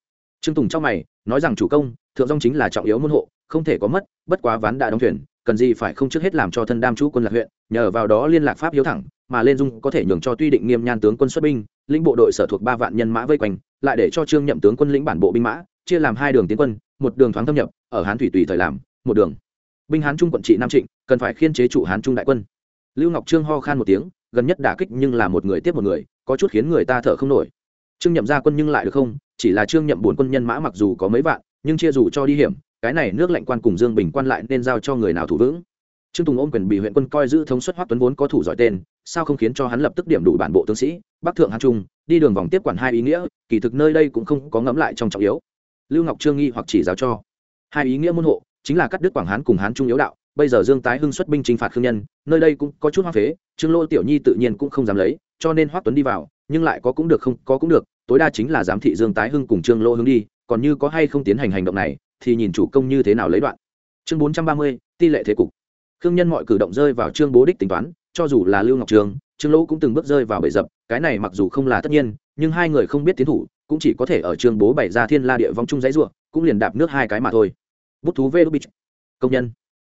Trương tùng trong mày, nói rằng chủ công, thượng dong chính là trọng yếu môn hộ, không thể có mất, bất quá ván đã đóng thuyền cần gì phải không trước hết làm cho thân đam chú quân lạc huyện, nhờ vào đó liên lạc pháp hiếu thẳng, mà lên dung có thể nhường cho tuy định nghiêm nhan tướng quân xuất binh, lĩnh bộ đội sở thuộc ba vạn nhân mã vây quanh, lại để cho trương nhậm tướng quân lĩnh bản bộ binh mã, chia làm hai đường tiến quân, một đường thoáng thâm nhập, ở hán thủy tùy thời làm, một đường. Binh hán trung quận trị nam trịnh, cần phải khiên chế trụ hán trung đại quân. Lưu ngọc trương ho khan một tiếng, gần nhất đả kích nhưng là một người tiếp một người, có chút khiến người ta thở không nổi. Trương nhậm ra quân nhưng lại được không, chỉ là trương nhậm bốn quân nhân mã mặc dù có mấy vạn, nhưng chia dù cho đi hiểm cái này nước lệnh quan cùng dương bình quan lại nên giao cho người nào thủ vững? Trương tùng ôm quyền bị huyện quân coi giữ thống suất hoắc tuấn vốn có thủ giỏi tên, sao không khiến cho hắn lập tức điểm đủ bản bộ tướng sĩ, bắc thượng hán trung, đi đường vòng tiếp quản hai ý nghĩa, kỳ thực nơi đây cũng không có ngẫm lại trong trọng yếu. Lưu ngọc trương nghi hoặc chỉ giáo cho. Hai ý nghĩa môn hộ, chính là cắt đứt quảng hán cùng hán trung yếu đạo, bây giờ dương tái hưng xuất binh chinh phạt khương nhân, nơi đây cũng có chút hoa phế, trương lô tiểu nhi tự nhiên cũng không dám lấy, cho nên hoắc tuấn đi vào, nhưng lại có cũng được không có cũng được, tối đa chính là giám thị dương tái hưng cùng trương lô hướng đi, còn như có hay không tiến hành hành động này thì nhìn chủ công như thế nào lấy đoạn. Chương bốn trăm ba mươi tỷ lệ thế cục. Khương nhân mọi cử động rơi vào trương bố đích tính toán, cho dù là lưu ngọc trường, trương lỗ cũng từng bước rơi vào bể dập, cái này mặc dù không là tất nhiên, nhưng hai người không biết tiến thủ, cũng chỉ có thể ở trương bố bày ra thiên la địa vong chung dãy ruộng cũng liền đạp nước hai cái mà thôi. Bút thú vê đô bích công nhân.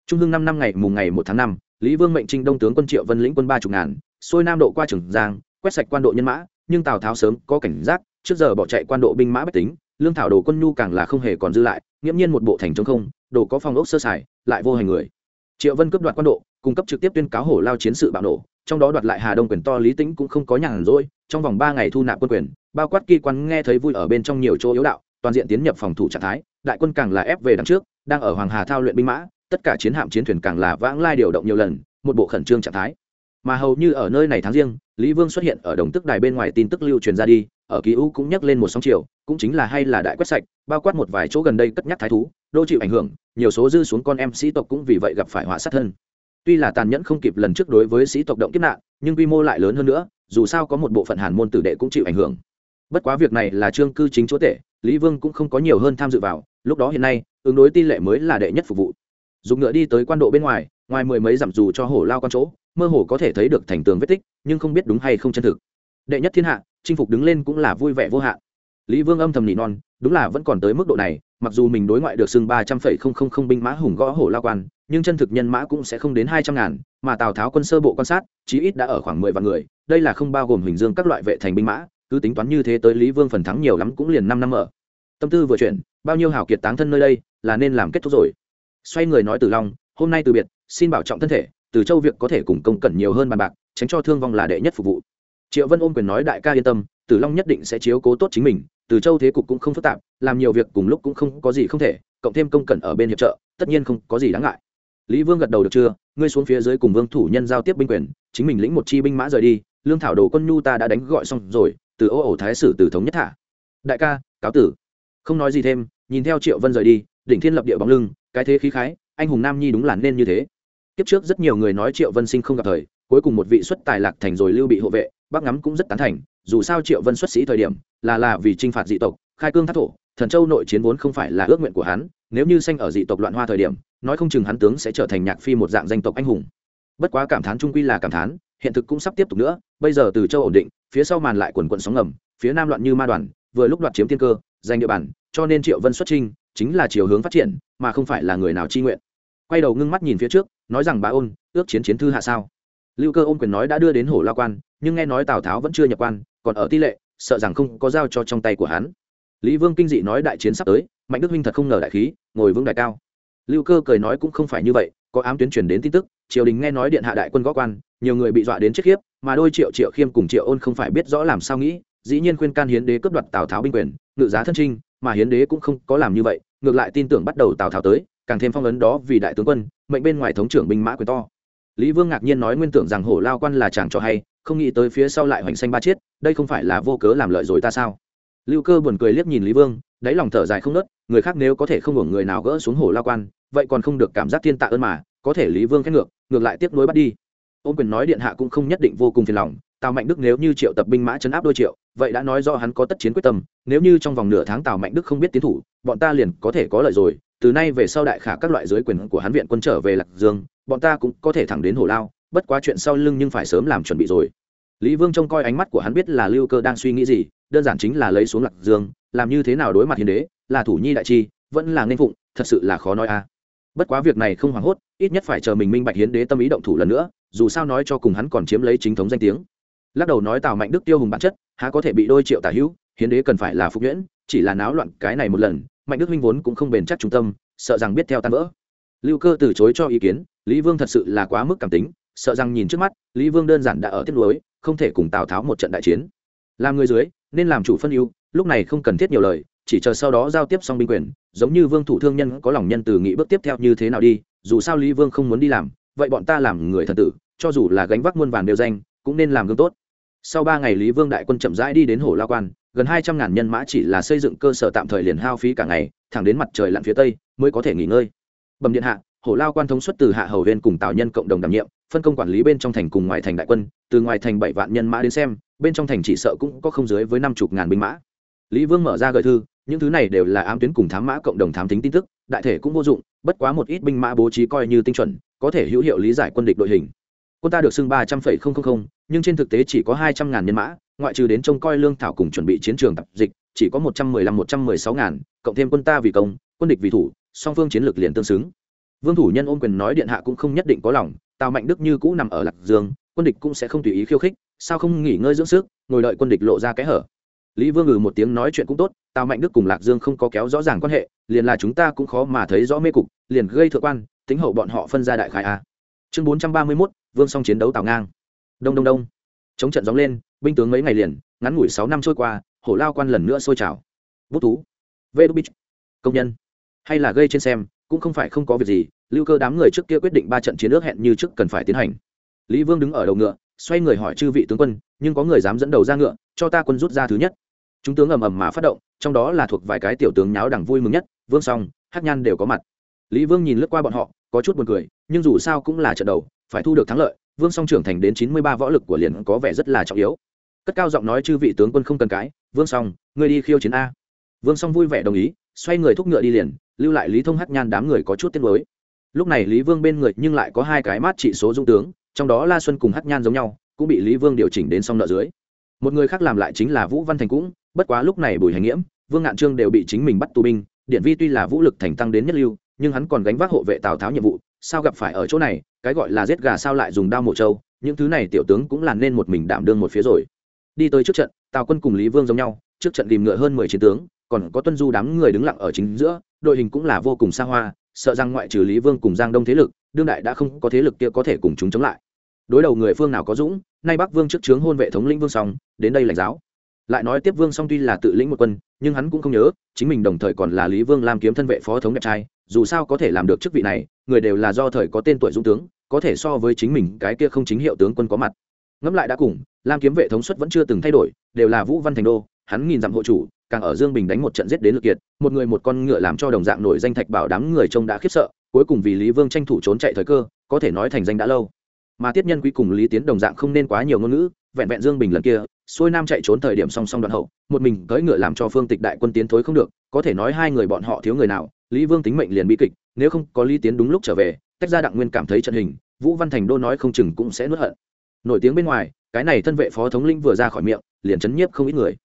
Trung hưng năm năm ngày, mùng ngày một tháng năm, lý vương mệnh trinh đông tướng quân triệu vân lĩnh quân ba chục ngàn, xuôi nam độ qua trường giang, quét sạch quan độ nhân mã, nhưng tào tháo sớm có cảnh giác, trước giờ bỏ chạy quan độ binh mã bách tính lương thảo đồ quân nhu càng là không hề còn dư lại, nghiễm nhiên một bộ thành trống không, đồ có phòng ốc sơ sài, lại vô hành người. Triệu vân cướp đoạt quan độ, cung cấp trực tiếp tuyên cáo hổ lao chiến sự bạo nổ, trong đó đoạt lại hà đông quyền to lý tĩnh cũng không có nhàn rỗi, trong vòng ba ngày thu nạp quân quyền, bao quát kỳ quan nghe thấy vui ở bên trong nhiều chỗ yếu đạo, toàn diện tiến nhập phòng thủ trạng thái, đại quân càng là ép về đằng trước, đang ở hoàng hà thao luyện binh mã, tất cả chiến hạm chiến thuyền càng là vãng lai điều động nhiều lần, một bộ khẩn trương trạng thái. Mà hầu như ở nơi này tháng riêng lý vương xuất hiện ở đồng tức đài bên ngoài tin tức lưu truyền ra đi, ở ký ưu cũng nhắc lên một sóng chiều, cũng chính là hay là đại quét sạch, bao quát một vài chỗ gần đây cất nhắc thái thú, đô chịu ảnh hưởng, nhiều số dư xuống con em sĩ tộc cũng vì vậy gặp phải họa sát thân. Tuy là tàn nhẫn không kịp lần trước đối với sĩ tộc động kiếp nạn, nhưng quy mô lại lớn hơn nữa, dù sao có một bộ phận hàn môn tử đệ cũng chịu ảnh hưởng. Bất quá việc này là trương cư chính chúa tể, lý vương cũng không có nhiều hơn tham dự vào, lúc đó hiện nay, ứng đối tỷ lệ mới là đệ nhất phục vụ. Dùng ngựa đi tới quan độ bên ngoài ngoài mười mấy dặm dù cho hổ lao con chỗ mơ hồ có thể thấy được thành tường vết tích, nhưng không biết đúng hay không chân thực. Đệ nhất thiên hạ, chinh phục đứng lên cũng là vui vẻ vô hạn. Lý vương âm thầm nỉ non, đúng là vẫn còn tới mức độ này, mặc dù mình đối ngoại được xưng ba trăm phẩy không không không binh mã hùng gõ hổ lao quan, nhưng chân thực nhân mã cũng sẽ không đến hai trăm ngàn, mà tào tháo quân sơ bộ quan sát, chí ít đã ở khoảng mười vạn người, đây là không bao gồm hình dương các loại vệ thành binh mã, cứ tính toán như thế tới lý vương phần thắng nhiều lắm cũng liền năm năm ở. Tâm tư vừa chuyển, bao nhiêu hảo kiệt táng thân nơi đây, là nên làm kết thúc rồi. Xoay người nói từ long, hôm nay từ biệt, xin bảo trọng thân thể từ châu việc có thể cùng công cẩn nhiều hơn bàn bạc, tránh cho thương vong là đệ nhất phục vụ. Triệu vân ôm quyền nói đại ca yên tâm, tử long nhất định sẽ chiếu cố tốt chính mình, từ châu thế cục cũng không phức tạp, làm nhiều việc cùng lúc cũng không có gì không thể, cộng thêm công cẩn ở bên hiệp trợ, tất nhiên không có gì đáng ngại. Lý vương gật đầu được chưa? Ngươi xuống phía dưới cùng vương thủ nhân giao tiếp binh quyền, chính mình lĩnh một chi binh mã rời đi, lương thảo đồ quân nhu ta đã đánh gọi xong rồi, từ ô ổ thái sử từ thống nhất thả. Đại ca, cáo tử. Không nói gì thêm, nhìn theo triệu vân rời đi, đỉnh thiên lập địa bóng lưng, cái thế khí khái, anh hùng nam nhi đúng là nên như thế tiếp trước rất nhiều người nói triệu vân sinh không gặp thời, cuối cùng một vị xuất tài lạc thành rồi lưu bị hộ vệ, bác ngắm cũng rất tán thành, dù sao triệu vân xuất sĩ thời điểm, là là vì trinh phạt dị tộc, khai cương thác thổ, thần châu nội chiến vốn không phải là ước nguyện của hắn, nếu như sanh ở dị tộc loạn hoa thời điểm, nói không chừng hắn tướng sẽ trở thành nhạc phi một dạng danh tộc anh hùng. Bất quá cảm thán trung quy là cảm thán, hiện thực cũng sắp tiếp tục nữa, bây giờ từ châu ổn định, phía sau màn lại quần quần sóng ngầm, phía nam loạn như ma đoàn, vừa lúc đoạt chiếm tiên cơ, giành địa bàn, cho nên triệu vân xuất trinh chính là chiều hướng phát triển, mà không phải là người nào chi nguyện. Quay đầu ngưng mắt nhìn phía trước nói rằng bá ôn, ước chiến chiến thư hạ sao? Lưu cơ ôm quyền nói đã đưa đến hổ la quan, nhưng nghe nói tào tháo vẫn chưa nhập quan, còn ở ti lệ, sợ rằng không có giao cho trong tay của hắn. Lý vương kinh dị nói đại chiến sắp tới, mạnh đức huynh thật không ngờ đại khí, ngồi vững đại cao. Lưu cơ cười nói cũng không phải như vậy, có ám tuyến truyền đến tin tức, triều đình nghe nói điện hạ đại quân gó quan, nhiều người bị dọa đến chết khiếp, mà đôi triệu triệu khiêm cùng triệu ôn không phải biết rõ làm sao nghĩ, dĩ nhiên khuyên can hiến đế cướp đoạt tào tháo binh quyền, ngự giá thân trinh, mà hiến đế cũng không có làm như vậy, ngược lại tin tưởng bắt đầu tào tháo tới càng thêm phong ấn đó vì đại tướng quân, mệnh bên ngoài thống trưởng binh mã quyền to. Lý vương ngạc nhiên nói nguyên tưởng rằng hổ lao quan là chàng cho hay, không nghĩ tới phía sau lại hoành xanh ba chiết, đây không phải là vô cớ làm lợi rồi ta sao? Lưu cơ buồn cười liếc nhìn lý vương, đáy lòng thở dài không nớt, người khác nếu có thể không hưởng người nào gỡ xuống hổ lao quan, vậy còn không được cảm giác thiên tạ ơn mà, có thể lý vương khét ngược ngược lại tiếp nối bắt đi. Ôn quyền nói điện hạ cũng không nhất định vô cùng phiền lòng, tào mạnh đức nếu như triệu tập binh mã chấn áp đôi triệu, vậy đã nói do hắn có tất chiến quyết tâm, nếu như trong vòng nửa tháng tào mạnh đức không biết tiến thủ, bọn ta liền có thể có lợi rồi từ nay về sau đại khả các loại giới quyền của hắn viện quân trở về lạc dương, bọn ta cũng có thể thẳng đến hồ lao, bất quá chuyện sau lưng nhưng phải sớm làm chuẩn bị rồi. Lý vương trông coi ánh mắt của hắn biết là lưu cơ đang suy nghĩ gì, đơn giản chính là lấy xuống lạc dương, làm như thế nào đối mặt hiền đế, là thủ nhi đại chi, vẫn là nên phụng, thật sự là khó nói a. Bất quá việc này không hoảng hốt, ít nhất phải chờ mình minh bạch hiến đế tâm ý động thủ lần nữa, dù sao nói cho cùng hắn còn chiếm lấy chính thống danh tiếng. Lắc đầu nói tào mạnh đức tiêu hùng bản chất, há có thể bị đôi triệu tả hữu, hiến đế cần phải là phục nhuyễn, chỉ là náo loạn cái này một lần mạnh đức huynh vốn cũng không bền chắc trung tâm, sợ rằng biết theo tan vỡ. Lưu cơ từ chối cho ý kiến, lý vương thật sự là quá mức cảm tính, sợ rằng nhìn trước mắt, lý vương đơn giản đã ở tiết lối, không thể cùng tào tháo một trận đại chiến. Làm người dưới, nên làm chủ phân ưu, lúc này không cần thiết nhiều lời, chỉ chờ sau đó giao tiếp xong binh quyền, giống như vương thủ thương nhân có lòng nhân từ nghĩ bước tiếp theo như thế nào đi, dù sao lý vương không muốn đi làm, vậy bọn ta làm người thần tử, cho dù là gánh vác muôn vàn đều danh, cũng nên làm gương tốt. Sau ba ngày lý vương đại quân chậm rãi đi đến hồ La quan gần hai trăm ngàn nhân mã chỉ là xây dựng cơ sở tạm thời liền hao phí cả ngày, thẳng đến mặt trời lặn phía tây mới có thể nghỉ ngơi. Bẩm điện hạ hồ lao quan thống suất từ hạ hầu huyên cùng tào nhân cộng đồng đảm nhiệm, phân công quản lý bên trong thành cùng ngoài thành đại quân, từ ngoài thành bảy vạn nhân mã đến xem, bên trong thành chỉ sợ cũng có không dưới với năm chục ngàn binh mã. Lý vương mở ra gợi thư, những thứ này đều là ám tuyến cùng thám mã cộng đồng thám tính tin tức, đại thể cũng vô dụng, bất quá một ít binh mã bố trí coi như tinh chuẩn, có thể hữu hiệu lý giải quân địch đội hình. Quân ta được xưng ba trăm phẩy không không không, nhưng trên thực tế chỉ có hai trăm ngàn nhân mã ngoại trừ đến trông coi lương thảo cùng chuẩn bị chiến trường tập dịch, chỉ có một trăm mười lăm, một trăm mười sáu ngàn, cộng thêm quân ta vì công, quân địch vì thủ, song phương chiến lược liền tương xứng. Vương thủ nhân ôm quyền nói điện hạ cũng không nhất định có lòng, tào mạnh đức như cũ nằm ở lạc dương, quân địch cũng sẽ không tùy ý khiêu khích, sao không nghỉ ngơi dưỡng sức, ngồi đợi quân địch lộ ra cái hở. Lý vương ngừ một tiếng nói chuyện cũng tốt, tào mạnh đức cùng lạc dương không có kéo rõ ràng quan hệ, liền là chúng ta cũng khó mà thấy rõ mê cục, liền gây thượng quan, tính hậu bọn họ phân ra đại khai a. Chương bốn trăm ba mươi mốt, vương song chiến đấu tào ngang. Đông đông đông. Chống trận gióng lên binh tướng mấy ngày liền, ngắn ngủi sáu năm trôi qua, hổ lao quan lần nữa sôi trào. Bút thú vê đúc bích công nhân. Hay là gây trên xem, cũng không phải không có việc gì, lưu cơ đám người trước kia quyết định ba trận chiến ước hẹn như trước cần phải tiến hành. Lý vương đứng ở đầu ngựa, xoay người hỏi chư vị tướng quân, nhưng có người dám dẫn đầu ra ngựa, cho ta quân rút ra thứ nhất. Chúng tướng ầm ầm mà phát động, trong đó là thuộc vài cái tiểu tướng nháo đằng vui mừng nhất, vương song hát nhan đều có mặt. Lý vương nhìn lướt qua bọn họ, có chút buồn cười, nhưng dù sao cũng là trận đầu, phải thu được thắng lợi, vương song trưởng thành đến chín mươi ba võ lực của liền có vẻ rất là trọng yếu cất cao giọng nói chư vị tướng quân không cần cái vương song, ngươi đi khiêu chiến a. Vương song vui vẻ đồng ý, xoay người thúc ngựa đi liền, lưu lại lý thông hắt nhan đám người có chút tiếc nuối. Lúc này lý vương bên người nhưng lại có hai cái mát trị số dung tướng, trong đó la xuân cùng hắt nhan giống nhau, cũng bị lý vương điều chỉnh đến song nợ dưới. Một người khác làm lại chính là vũ văn thành cũng, bất quá lúc này bùi hành nghiễm, vương ngạn trương đều bị chính mình bắt tù binh, điện vi tuy là vũ lực thành tăng đến nhất lưu, nhưng hắn còn gánh vác hộ vệ tào tháo nhiệm vụ, sao gặp phải ở chỗ này, cái gọi là giết gà sao lại dùng đao mộ trâu, những thứ này tiểu tướng cũng làm nên một mình đảm đương một phía rồi đi tới trước trận, tào quân cùng lý vương giống nhau, trước trận tìm ngựa hơn mười chiến tướng, còn có tuân du đám người đứng lặng ở chính giữa, đội hình cũng là vô cùng xa hoa, sợ rằng ngoại trừ lý vương cùng giang đông thế lực, đương đại đã không có thế lực kia có thể cùng chúng chống lại. Đối đầu người phương nào có dũng, nay bắc vương trước trướng hôn vệ thống lĩnh vương song, đến đây lãnh giáo. Lại nói tiếp vương song tuy là tự lĩnh một quân, nhưng hắn cũng không nhớ, chính mình đồng thời còn là lý vương làm kiếm thân vệ phó thống đẹp trai, dù sao có thể làm được chức vị này, người đều là do thời có tên tuổi dũng tướng, có thể so với chính mình cái kia không chính hiệu tướng quân có mặt ngẫm lại đã cùng, lam kiếm vệ thống suất vẫn chưa từng thay đổi, đều là vũ văn thành đô, hắn nghìn dặm hộ chủ, càng ở dương bình đánh một trận giết đến lực kiệt, một người một con ngựa làm cho đồng dạng nổi danh thạch bảo đám người trông đã khiếp sợ, cuối cùng vì lý vương tranh thủ trốn chạy thời cơ, có thể nói thành danh đã lâu. Mà tiết nhân quý cùng lý tiến đồng dạng không nên quá nhiều ngôn ngữ, vẹn vẹn dương bình lần kia, xuôi nam chạy trốn thời điểm song song đoạn hậu, một mình cưỡi ngựa làm cho phương tịch đại quân tiến thối không được, có thể nói hai người bọn họ thiếu người nào, lý vương tính mệnh liền bi kịch, nếu không có lý tiến đúng lúc trở về, tách ra đặng nguyên cảm thấy trận hình, vũ văn thành đô nói không chừng cũng sẽ nuốt hận nổi tiếng bên ngoài, cái này thân vệ phó thống lĩnh vừa ra khỏi miệng, liền chấn nhiếp không ít người.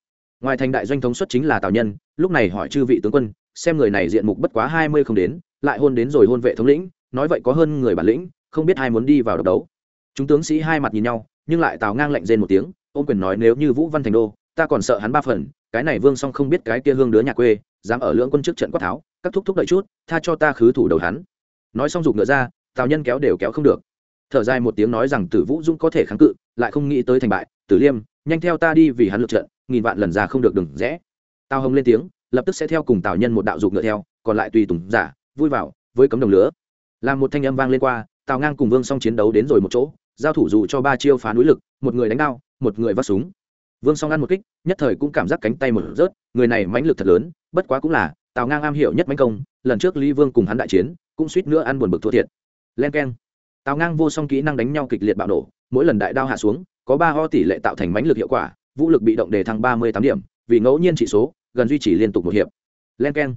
Ngoài thành đại doanh thống xuất chính là tào nhân, lúc này hỏi chư vị tướng quân, xem người này diện mục bất quá hai mươi không đến, lại hôn đến rồi hôn vệ thống lĩnh, nói vậy có hơn người bản lĩnh, không biết ai muốn đi vào độc đấu. Chúng tướng sĩ hai mặt nhìn nhau, nhưng lại tào ngang lạnh rên một tiếng, ôm quyền nói nếu như vũ văn thành đô, ta còn sợ hắn ba phần, cái này vương song không biết cái kia hương đứa nhà quê, dám ở lưỡng quân trước trận quát tháo, các thúc thúc đợi chút, tha cho ta khứ thủ đầu hắn. Nói xong giục ngựa ra, tào nhân kéo đều kéo không được thở dài một tiếng nói rằng tử vũ dũng có thể kháng cự, lại không nghĩ tới thành bại. Tử liêm, nhanh theo ta đi vì hắn lượt trận, nghìn vạn lần ra không được đừng rẽ. Tào hồng lên tiếng, lập tức sẽ theo cùng tào nhân một đạo dục ngựa theo, còn lại tùy tùng giả, vui vào, với cấm đồng lửa. Làm một thanh âm vang lên qua, tào ngang cùng vương song chiến đấu đến rồi một chỗ, giao thủ dù cho ba chiêu phá núi lực, một người đánh đao, một người vác súng. Vương song ăn một kích, nhất thời cũng cảm giác cánh tay một rớt, người này mãnh lực thật lớn, bất quá cũng là, tào ngang am hiểu nhất mãnh công, lần trước lý vương cùng hắn đại chiến, cũng suýt nữa ăn buồn bực thua thiệt. Len keng tào ngang vô song kỹ năng đánh nhau kịch liệt bạo nổ, mỗi lần đại đao hạ xuống, có ba ho tỷ lệ tạo thành mãnh lực hiệu quả, vũ lực bị động đề thăng ba mươi tám điểm, vì ngẫu nhiên trị số, gần duy trì liên tục một hiệp. Len k e n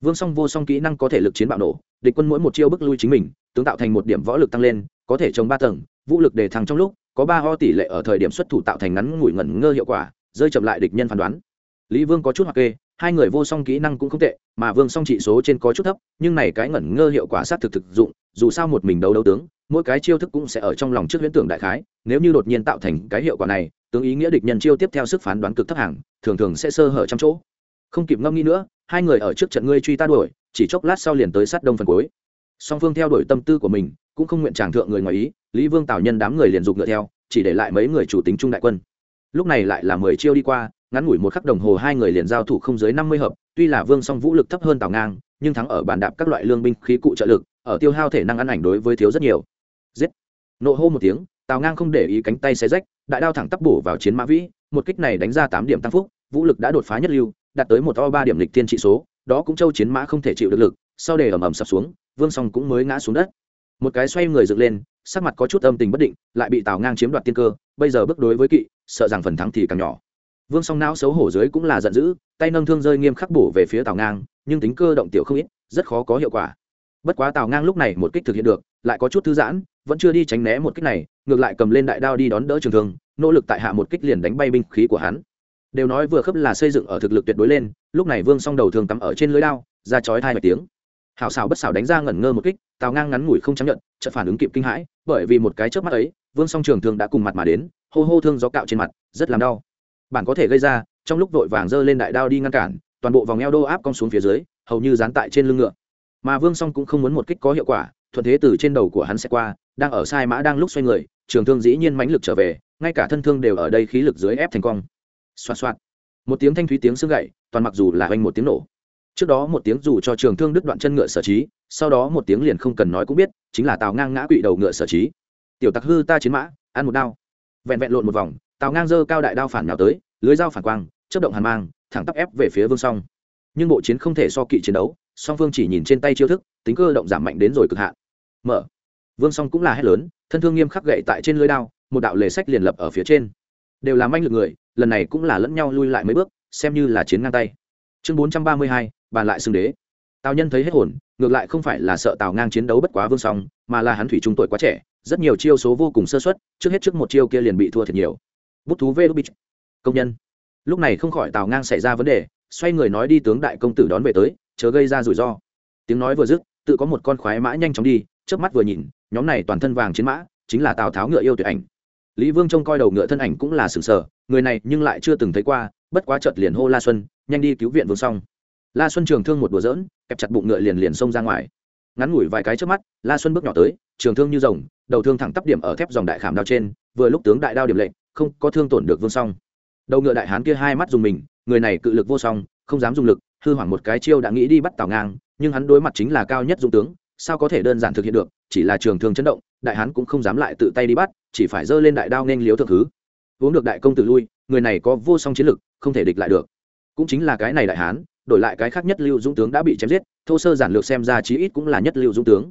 vương song vô song kỹ năng có thể lực chiến bạo nổ, địch quân mỗi một chiêu bức lui chính mình, tướng tạo thành một điểm võ lực tăng lên, có thể chống ba tầng, vũ lực đề thăng trong lúc, có ba ho tỷ lệ ở thời điểm xuất thủ tạo thành ngắn ngủi ngẩn ngơ hiệu quả, rơi chậm lại địch nhân phán đoán. Lý vương có chút hoặc kê, hai người vô song kỹ năng cũng không tệ, mà vương song trị số trên có chút thấp, nhưng này cái ngẩn ngơ hiệu quả sát thực thực dụng, dù sao một mình đấu đấu tướng mỗi cái chiêu thức cũng sẽ ở trong lòng trước huyễn tưởng đại khái, nếu như đột nhiên tạo thành cái hiệu quả này, tướng ý nghĩa địch nhân chiêu tiếp theo sức phán đoán cực thấp hàng, thường thường sẽ sơ hở trăm chỗ. Không kịp ngâm nghĩ nữa, hai người ở trước trận ngươi truy ta đuổi, chỉ chốc lát sau liền tới sát đông phần cuối. Song phương theo đuổi tâm tư của mình, cũng không nguyện tràng thượng người ngoài ý, lý vương tào nhân đám người liền dục ngựa theo, chỉ để lại mấy người chủ tính trung đại quân. Lúc này lại là mười chiêu đi qua, ngắn ngủi một khắc đồng hồ hai người liền giao thủ không dưới năm mươi hợp, tuy là vương song vũ lực thấp hơn tào ngang, nhưng thắng ở bàn đạp các loại lương binh khí cụ trợ lực, ở tiêu hao thể năng ăn ảnh đối với thiếu rất nhiều nộ hô một tiếng, tào ngang không để ý cánh tay xé rách, đại đao thẳng tắp bổ vào chiến mã vĩ, một kích này đánh ra tám điểm tăng phúc, vũ lực đã đột phá nhất lưu, đạt tới một o ba điểm lịch tiên trị số, đó cũng châu chiến mã không thể chịu được lực, sau để ầm ầm sập xuống, vương song cũng mới ngã xuống đất. Một cái xoay người dựng lên, sắc mặt có chút âm tình bất định, lại bị tào ngang chiếm đoạt tiên cơ, bây giờ bước đối với kỵ, sợ rằng phần thắng thì càng nhỏ. Vương song não xấu hổ dưới cũng là giận dữ, tay nâng thương rơi nghiêm khắc bổ về phía tào ngang, nhưng tính cơ động tiểu không ít, rất khó có hiệu quả. Bất quá tào ngang lúc này một kích thực hiện được, lại có chút thư giãn vẫn chưa đi tránh né một kích này, ngược lại cầm lên đại đao đi đón đỡ trường thương, nỗ lực tại hạ một kích liền đánh bay binh khí của hắn. Đều nói vừa khớp là xây dựng ở thực lực tuyệt đối lên, lúc này vương song đầu thường cắm ở trên lưới đao, ra chói thai một tiếng. Hảo xảo bất xảo đánh ra ngẩn ngơ một kích, tào ngang ngắn ngủi không chấp nhận, chợt phản ứng kịp kinh hãi, bởi vì một cái chớp mắt ấy, vương song trường thương đã cùng mặt mà đến, hô hô thương gió cạo trên mặt, rất làm đau. Bản có thể gây ra, trong lúc vội vàng giơ lên đại đao đi ngăn cản, toàn bộ vòng eo đô áp cong xuống phía dưới, hầu như dán tại trên lưng ngựa. Mà vương song cũng không muốn một kích có hiệu quả, thuận thế từ trên đầu của hắn sẽ qua đang ở sai mã đang lúc xoay người, trường thương dĩ nhiên mãnh lực trở về, ngay cả thân thương đều ở đây khí lực dưới ép thành cong. Xoa xoa một tiếng thanh thúy tiếng xương gậy, toàn mặc dù là oanh một tiếng nổ. Trước đó một tiếng dù cho trường thương đứt đoạn chân ngựa sở trí, sau đó một tiếng liền không cần nói cũng biết, chính là tào ngang ngã quỵ đầu ngựa sở trí. Tiểu tặc hư ta chiến mã, ăn một đao. Vẹn vẹn lộn một vòng, tào ngang dơ cao đại đao phản nào tới, lưới dao phản quang chất động hàn mang, thẳng tắp ép về phía vương song. Nhưng bộ chiến không thể so kỵ chiến đấu, song phương chỉ nhìn trên tay chiêu thức, tính cơ động giảm mạnh đến rồi cực hạn. Mở vương song cũng là hét lớn, thân thương nghiêm khắc gậy tại trên lưới đao, một đạo lề sách liền lập ở phía trên. Đều làm anh lực người, lần này cũng là lẫn nhau lui lại mấy bước, xem như là chiến ngang tay. Chương bốn trăm ba mươi hai, bàn lại xưng đế. Tào nhân thấy hết hồn, ngược lại không phải là sợ tào ngang chiến đấu bất quá vương song, mà là hắn thủy trung tuổi quá trẻ, rất nhiều chiêu số vô cùng sơ xuất trước hết trước một chiêu kia liền bị thua thật nhiều. Bút thú vê đúc bích công nhân. Lúc này không khỏi tào ngang xảy ra vấn đề, xoay người nói đi tướng đại công tử đón về tới, chớ gây ra rủi ro. Tiếng nói vừa dứt, tự có một con khoái mã nhanh chóng đi trước mắt vừa nhìn, nhóm này toàn thân vàng chiến mã, chính là tào tháo ngựa yêu tuyệt ảnh. Lý vương trông coi đầu ngựa thân ảnh cũng là sừng sờ, người này nhưng lại chưa từng thấy qua, bất quá chợt liền hô la xuân, nhanh đi cứu viện vương xong la xuân trường thương một đùa dỡn kẹp chặt bụng ngựa liền liền xông ra ngoài. Ngắn ngủi vài cái trước mắt, la xuân bước nhỏ tới, trường thương như rồng, đầu thương thẳng tắp điểm ở thép dòng đại khảm đao trên, vừa lúc tướng đại đao điểm lệnh, không có thương tổn được vương song. Đầu ngựa đại hán kia hai mắt dùng mình, người này cự lực vô song, không dám dùng lực, hư hoảng một cái chiêu đã nghĩ đi bắt tào ngang, nhưng hắn đối mặt chính là cao nhất dung tướng sao có thể đơn giản thực hiện được, chỉ là trường thương chấn động, đại hán cũng không dám lại tự tay đi bắt, chỉ phải giơ lên đại đao nên liếu thượng thứ. Uống được đại công tử lui, người này có vô song chiến lực, không thể địch lại được. Cũng chính là cái này đại hán, đổi lại cái khác nhất lưu dũng tướng đã bị chém giết, thô sơ giản lược xem ra chí ít cũng là nhất lưu dũng tướng.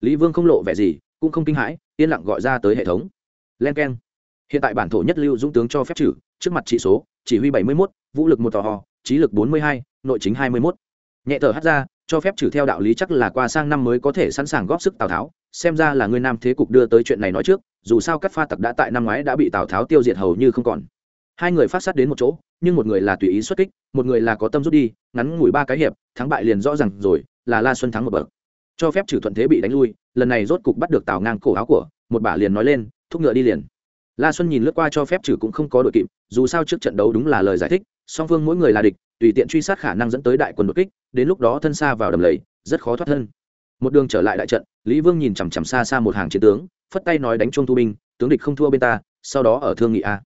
Lý vương không lộ vẻ gì, cũng không kinh hãi, yên lặng gọi ra tới hệ thống. Len k e n hiện tại bản thổ nhất lưu dũng tướng cho phép trừ, trước mặt trị số, chỉ huy bảy mươi một vũ lực một tò hò, trí lực bốn mươi hai, nội chính hai mươi một nhẹ thở hát ra, cho phép trừ theo đạo lý chắc là qua sang năm mới có thể sẵn sàng góp sức tào tháo. Xem ra là người nam thế cục đưa tới chuyện này nói trước, dù sao các pha tặc đã tại năm ngoái đã bị tào tháo tiêu diệt hầu như không còn. Hai người phát sát đến một chỗ, nhưng một người là tùy ý xuất kích, một người là có tâm rút đi, ngắn ngủi ba cái hiệp, thắng bại liền rõ r à n g rồi, là la xuân thắng một bậc. Cho phép trừ thuận thế bị đánh lui, lần này rốt cục bắt được tào ngang cổ áo của, một bả liền nói lên, thúc ngựa đi liền. La xuân nhìn lướt qua cho phép trừ cũng không có đội kịp, dù sao trước trận đấu đúng là lời giải thích, song phương mỗi người là địch tùy tiện truy sát khả năng dẫn tới đại quân đột kích, đến lúc đó thân xa vào đầm lầy, rất khó thoát thân. Một đường trở lại đại trận, lý vương nhìn chằm chằm xa xa một hàng chiến tướng, phất tay nói đánh chuông thu binh, tướng địch không thua bên ta, sau đó ở thương nghị a.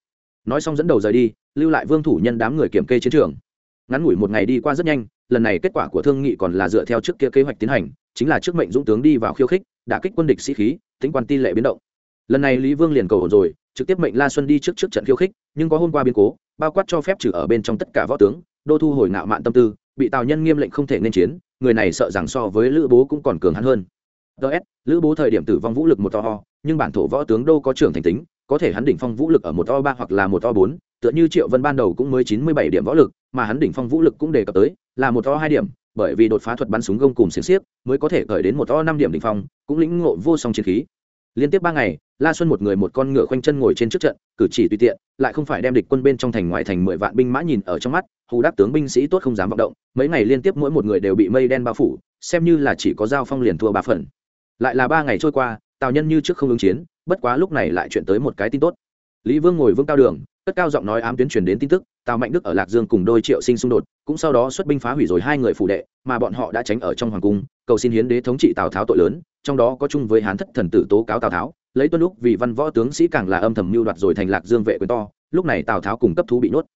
Nói xong dẫn đầu rời đi, lưu lại vương thủ nhân đám người kiểm kê chiến trường. Ngắn ngủi một ngày đi qua rất nhanh, lần này kết quả của thương nghị còn là dựa theo trước kia kế hoạch tiến hành, chính là trước mệnh dũng tướng đi vào khiêu khích đã kích quân địch sĩ khí, tính quan ti lệ biến động. Lần này lý vương liền cầu hồn rồi, trực tiếp mệnh la xuân đi trước trước trận khiêu khích, nhưng có hôm qua biến cố, bao quát cho phép trừ ở bên trong tất cả võ tướng đô thu hồi ngạo mạn tâm tư, bị tào nhân nghiêm lệnh không thể nên chiến, người này sợ rằng so với lữ bố cũng còn cường hắn hơn. Ts lữ bố thời điểm tử vong vũ lực một to ho, nhưng bản thổ võ tướng Đô có trưởng thành tính, có thể hắn đỉnh phong vũ lực ở một to ba hoặc là một to bốn, tựa như triệu vân ban đầu cũng mới chín mươi bảy điểm võ lực, mà hắn đỉnh phong vũ lực cũng đề cập tới, là một to hai điểm, bởi vì đột phá thuật bắn súng gông cùng xiềng xiếc, mới có thể cởi đến một to năm điểm đỉnh phong, cũng lĩnh ngộ vô song chiến khí. Liên tiếp ba ngày, la xuân một người một con ngựa khoanh chân ngồi trên trước trận, cử chỉ tùy tiện, lại không phải đem địch quân bên trong thành ngoại thành mười vạn binh mã nhìn ở trong mắt hù Đắc tướng binh sĩ tốt không dám vọng động, mấy ngày liên tiếp mỗi một người đều bị mây đen bao phủ, xem như là chỉ có giao phong liền thua ba phần lại là ba ngày trôi qua, tào nhân như trước không ứng chiến, bất quá lúc này lại chuyển tới một cái tin tốt lý vương ngồi vương cao đường, cất cao giọng nói ám tuyến truyền đến tin tức, tào mạnh đức ở lạc dương cùng đôi triệu sinh xung đột, cũng sau đó xuất binh phá hủy rồi hai người phủ đệ, mà bọn họ đã tránh ở trong hoàng cung, cầu xin hiến đế thống trị tào tháo tội lớn, trong đó có chung với hán thất thần tử tố cáo tào tháo, lấy tuân lúc vì văn võ tướng sĩ càng là âm thầm mưu đoạt rồi thành lạc dương vệ quyền to, lúc này tào tháo cùng cấp thú bị nuốt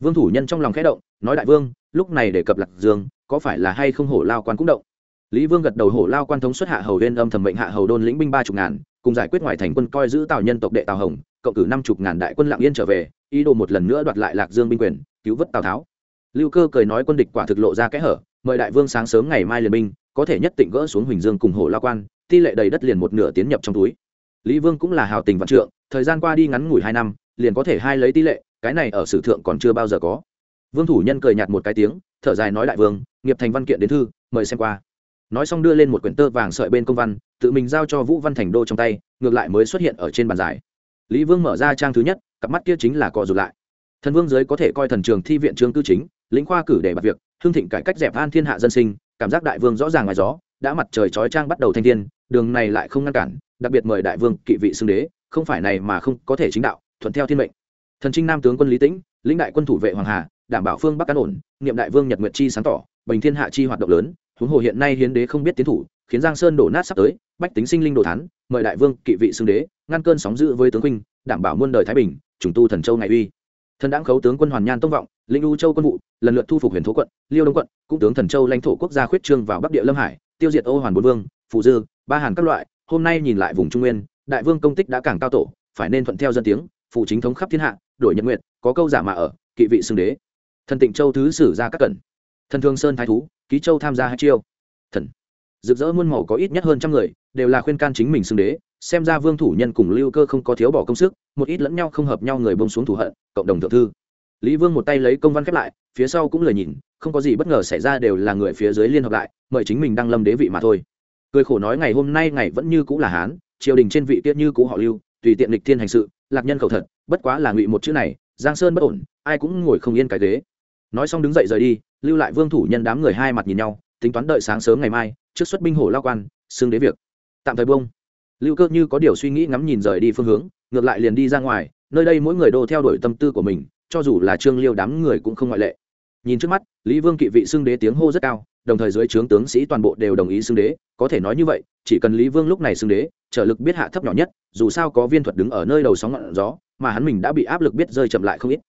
vương thủ nhân trong lòng khẽ động, nói đại vương, lúc này để cập lạc dương, có phải là hay không hổ lao quan cũng động? Lý vương gật đầu hổ lao quan thống xuất hạ hầu huyên âm thầm mệnh hạ hầu đôn lĩnh binh ba chục ngàn, cùng giải quyết ngoại thành quân coi giữ tào nhân tộc đệ tào hồng, cộng cử năm chục ngàn đại quân lạng yên trở về, ý đồ một lần nữa đoạt lại lạc dương binh quyền, cứu vớt tào tháo. Lưu cơ cười nói quân địch quả thực lộ ra kẽ hở, mời đại vương sáng sớm ngày mai liền binh, có thể nhất tịnh gỡ xuống huỳnh dương cùng hổ lao quan, ti lệ đầy đất liền một nửa tiến nhập trong túi. Lý vương cũng là hào tình vạn trượng, thời gian qua đi ngắn ngủi hai năm, liền có thể hai lấy tỷ lệ cái này ở sử thượng còn chưa bao giờ có. Vương thủ nhân cười nhạt một cái tiếng, thở dài nói đại vương, nghiệp thành văn kiện đến thư, mời xem qua. Nói xong đưa lên một quyển tơ vàng sợi bên công văn, tự mình giao cho vũ văn thành đô trong tay, ngược lại mới xuất hiện ở trên bàn giải. Lý vương mở ra trang thứ nhất, cặp mắt kia chính là cọ rụt lại. Thần vương giới có thể coi thần trường thi viện trương cư chính, lĩnh khoa cử để bạt việc, hương thịnh cải cách dẹp an thiên hạ dân sinh, cảm giác đại vương rõ ràng ngoài gió, đã mặt trời chói trang bắt đầu thanh thiên, đường này lại không ngăn cản, đặc biệt mời đại vương kỵ vị xưng đế, không phải này mà không có thể chính đạo, thuận theo thiên mệnh thần trinh nam tướng quân lý tĩnh, lĩnh đại quân thủ vệ hoàng hà, đảm bảo phương bắc cán ổn, niệm đại vương nhật nguyệt chi sáng tỏ, bình thiên hạ chi hoạt động lớn, huống hồ hiện nay hiến đế không biết tiến thủ, khiến giang sơn đổ nát sắp tới, bách tính sinh linh đồ thán, mời đại vương kỵ vị xưng đế, ngăn cơn sóng dữ với tướng huynh đảm bảo muôn đời thái bình, trùng tu thần châu ngày uy. Thần đãng khấu tướng quân hoàn nhan tông vọng linh u châu quân vụ, lần lượt thu phục huyền thố quận, liêu đông quận, cũng tướng thần châu lãnh thổ quốc gia khuyết trương vào bắc địa lâm hải, tiêu diệt ô hoàn bốn vương phụ dư, ba hàn các loại, hôm nay nhìn lại vùng trung nguyên, đại vương công tích đã càng cao tổ, phải nên thuận theo dân tiếng phụ chính thống khắp thiên hạ, đổi nhật nguyện có câu giả mà ở, kỵ vị xưng đế. Thần tịnh châu thứ sử ra các cẩn thần thương sơn thái thú, ký châu tham gia hai chiêu. Thần. Rực rỡ muôn màu có ít nhất hơn trăm người, đều là khuyên can chính mình xưng đế, xem ra vương thủ nhân cùng lưu cơ không có thiếu bỏ công sức, một ít lẫn nhau không hợp nhau người bông xuống thù hận, cộng đồng thượng thư. Lý vương một tay lấy công văn khép lại, phía sau cũng lời nhìn, không có gì bất ngờ xảy ra đều là người phía dưới liên hợp lại, mời chính mình đăng lâm đế vị mà thôi. Cười khổ nói ngày hôm nay ngày vẫn như cũ là hán, triều đình trên vị tiết như cũ họ lưu tùy tiện lịch thiên hành sự, lạc nhân khẩu thật, bất quá là ngụy một chữ này, giang sơn bất ổn, ai cũng ngồi không yên cái ghế. Nói xong đứng dậy rời đi, lưu lại vương thủ nhân đám người hai mặt nhìn nhau, tính toán đợi sáng sớm ngày mai, trước xuất binh hổ lao quan xương đế việc. Tạm thời bông lưu cơ như có điều suy nghĩ ngắm nhìn rời đi phương hướng, ngược lại liền đi ra ngoài, nơi đây mỗi người đô theo đuổi tâm tư của mình, cho dù là trương liêu đám người cũng không ngoại lệ. Nhìn trước mắt, lý vương kỵ vị xưng đế tiếng hô rất cao đồng thời dưới trướng tướng sĩ toàn bộ đều đồng ý xưng đế, có thể nói như vậy, chỉ cần lý vương lúc này xưng đế trở lực biết hạ thấp nhỏ nhất, dù sao có viên thuật đứng ở nơi đầu sóng ngọn gió, mà hắn mình đã bị áp lực biết rơi chậm lại không ít.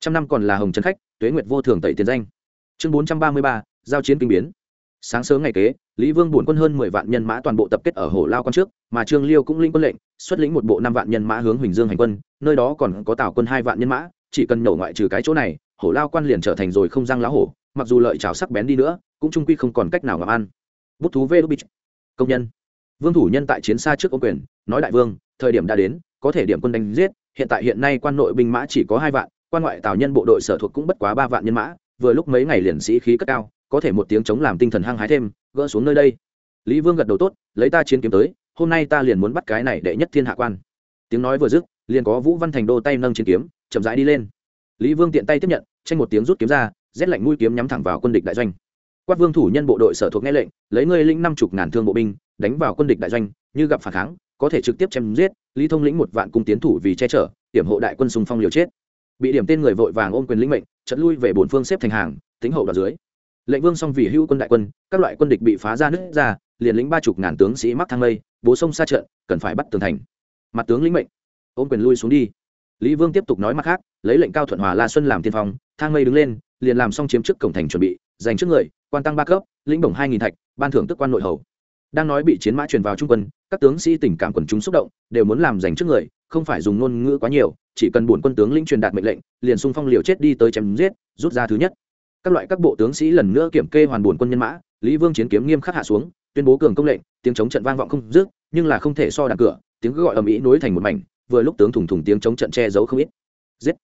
Trăm năm còn là hồng trần khách, tuế nguyệt vô thường tẩy tiền danh. Chương bốn trăm ba mươi ba, giao chiến kinh biến. Sáng sớm ngày kế, lý vương bổn quân hơn mười vạn nhân mã toàn bộ tập kết ở hồ lao quan trước, mà trương liêu cũng linh quân lệnh, xuất lĩnh một bộ năm vạn nhân mã hướng huỳnh dương hành quân, nơi đó còn có tào quân hai vạn nhân mã, chỉ cần nổ ngoại trừ cái chỗ này hổ lao quan liền trở thành rồi không răng lá hổ mặc dù lợi chảo sắc bén đi nữa, cũng trung quy không còn cách nào ngậm ăn. Bút thú vê đô bích công nhân. Vương thủ nhân tại chiến xa trước ô quyền, nói đại vương, thời điểm đã đến, có thể điểm quân đánh giết, hiện tại hiện nay quan nội binh mã chỉ có hai vạn, quan ngoại tào nhân bộ đội sở thuộc cũng bất quá ba vạn nhân mã, vừa lúc mấy ngày liền sĩ khí cất cao, có thể một tiếng chống làm tinh thần hăng hái thêm, gỡ xuống nơi đây. Lý vương gật đầu tốt, lấy ta chiến kiếm tới, hôm nay ta liền muốn bắt cái này để nhất thiên hạ quan. Tiếng nói vừa dứt, liền có vũ văn thành đô tay nâng chiến kiếm, chậm rãi đi lên. Lý vương tiện tay tiếp nhận, tranh một tiếng rút kiếm ra rét lạnh mũi kiếm nhắm thẳng vào quân địch đại doanh. Quát vương thủ nhân bộ đội sở thuộc nghe lệnh, lấy ngươi lĩnh năm chục ngàn thương bộ binh, đánh vào quân địch đại doanh, như gặp phản kháng, có thể trực tiếp chém giết, lý thông lĩnh một vạn cung tiến thủ vì che chở điểm hộ đại quân xung phong liều chết. Bị điểm tên người vội vàng ôm quyền lĩnh mệnh trận lui về bổn phương xếp thành hàng, tính hậu đoạt dưới. Lệnh vương xong vì hữu quân đại quân, các loại quân địch bị phá ra nứt ra, liền lĩnh ba chục ngàn tướng sĩ mắc thang lây bố sông xa trận, cần phải bắt tường thành. Mặt tướng lĩnh mệnh, ôm quyền lui xuống đi. Lý vương tiếp tục nói mặt khác, lấy lệnh cao thuận hòa la xuân làm tiên phong, thang mây đứng lên liền làm xong chiếm trước cổng thành chuẩn bị dành trước người, quan tăng ba cấp, lĩnh bổng hai nghìn thạch, ban thưởng tức quan nội hầu. Đang nói bị chiến mã truyền vào trung quân, các tướng sĩ tình cảm quần chúng xúc động, đều muốn làm dành trước người, không phải dùng ngôn ngữ quá nhiều, chỉ cần bổn quân tướng lĩnh truyền đạt mệnh lệnh, liền xung phong liều chết đi tới chém giết, rút ra thứ nhất. Các loại các bộ tướng sĩ lần nữa kiểm kê hoàn bổn quân nhân mã, lý vương chiến kiếm nghiêm khắc hạ xuống, tuyên bố cường công lệnh, tiếng chống trận vang vọng không dứt, nhưng là không thể so đạn cửa, tiếng gọi ầm ĩ nối thành một mảnh, vừa lúc tướng thủng thủng tiếng chống trận che giấu không ít. Giết!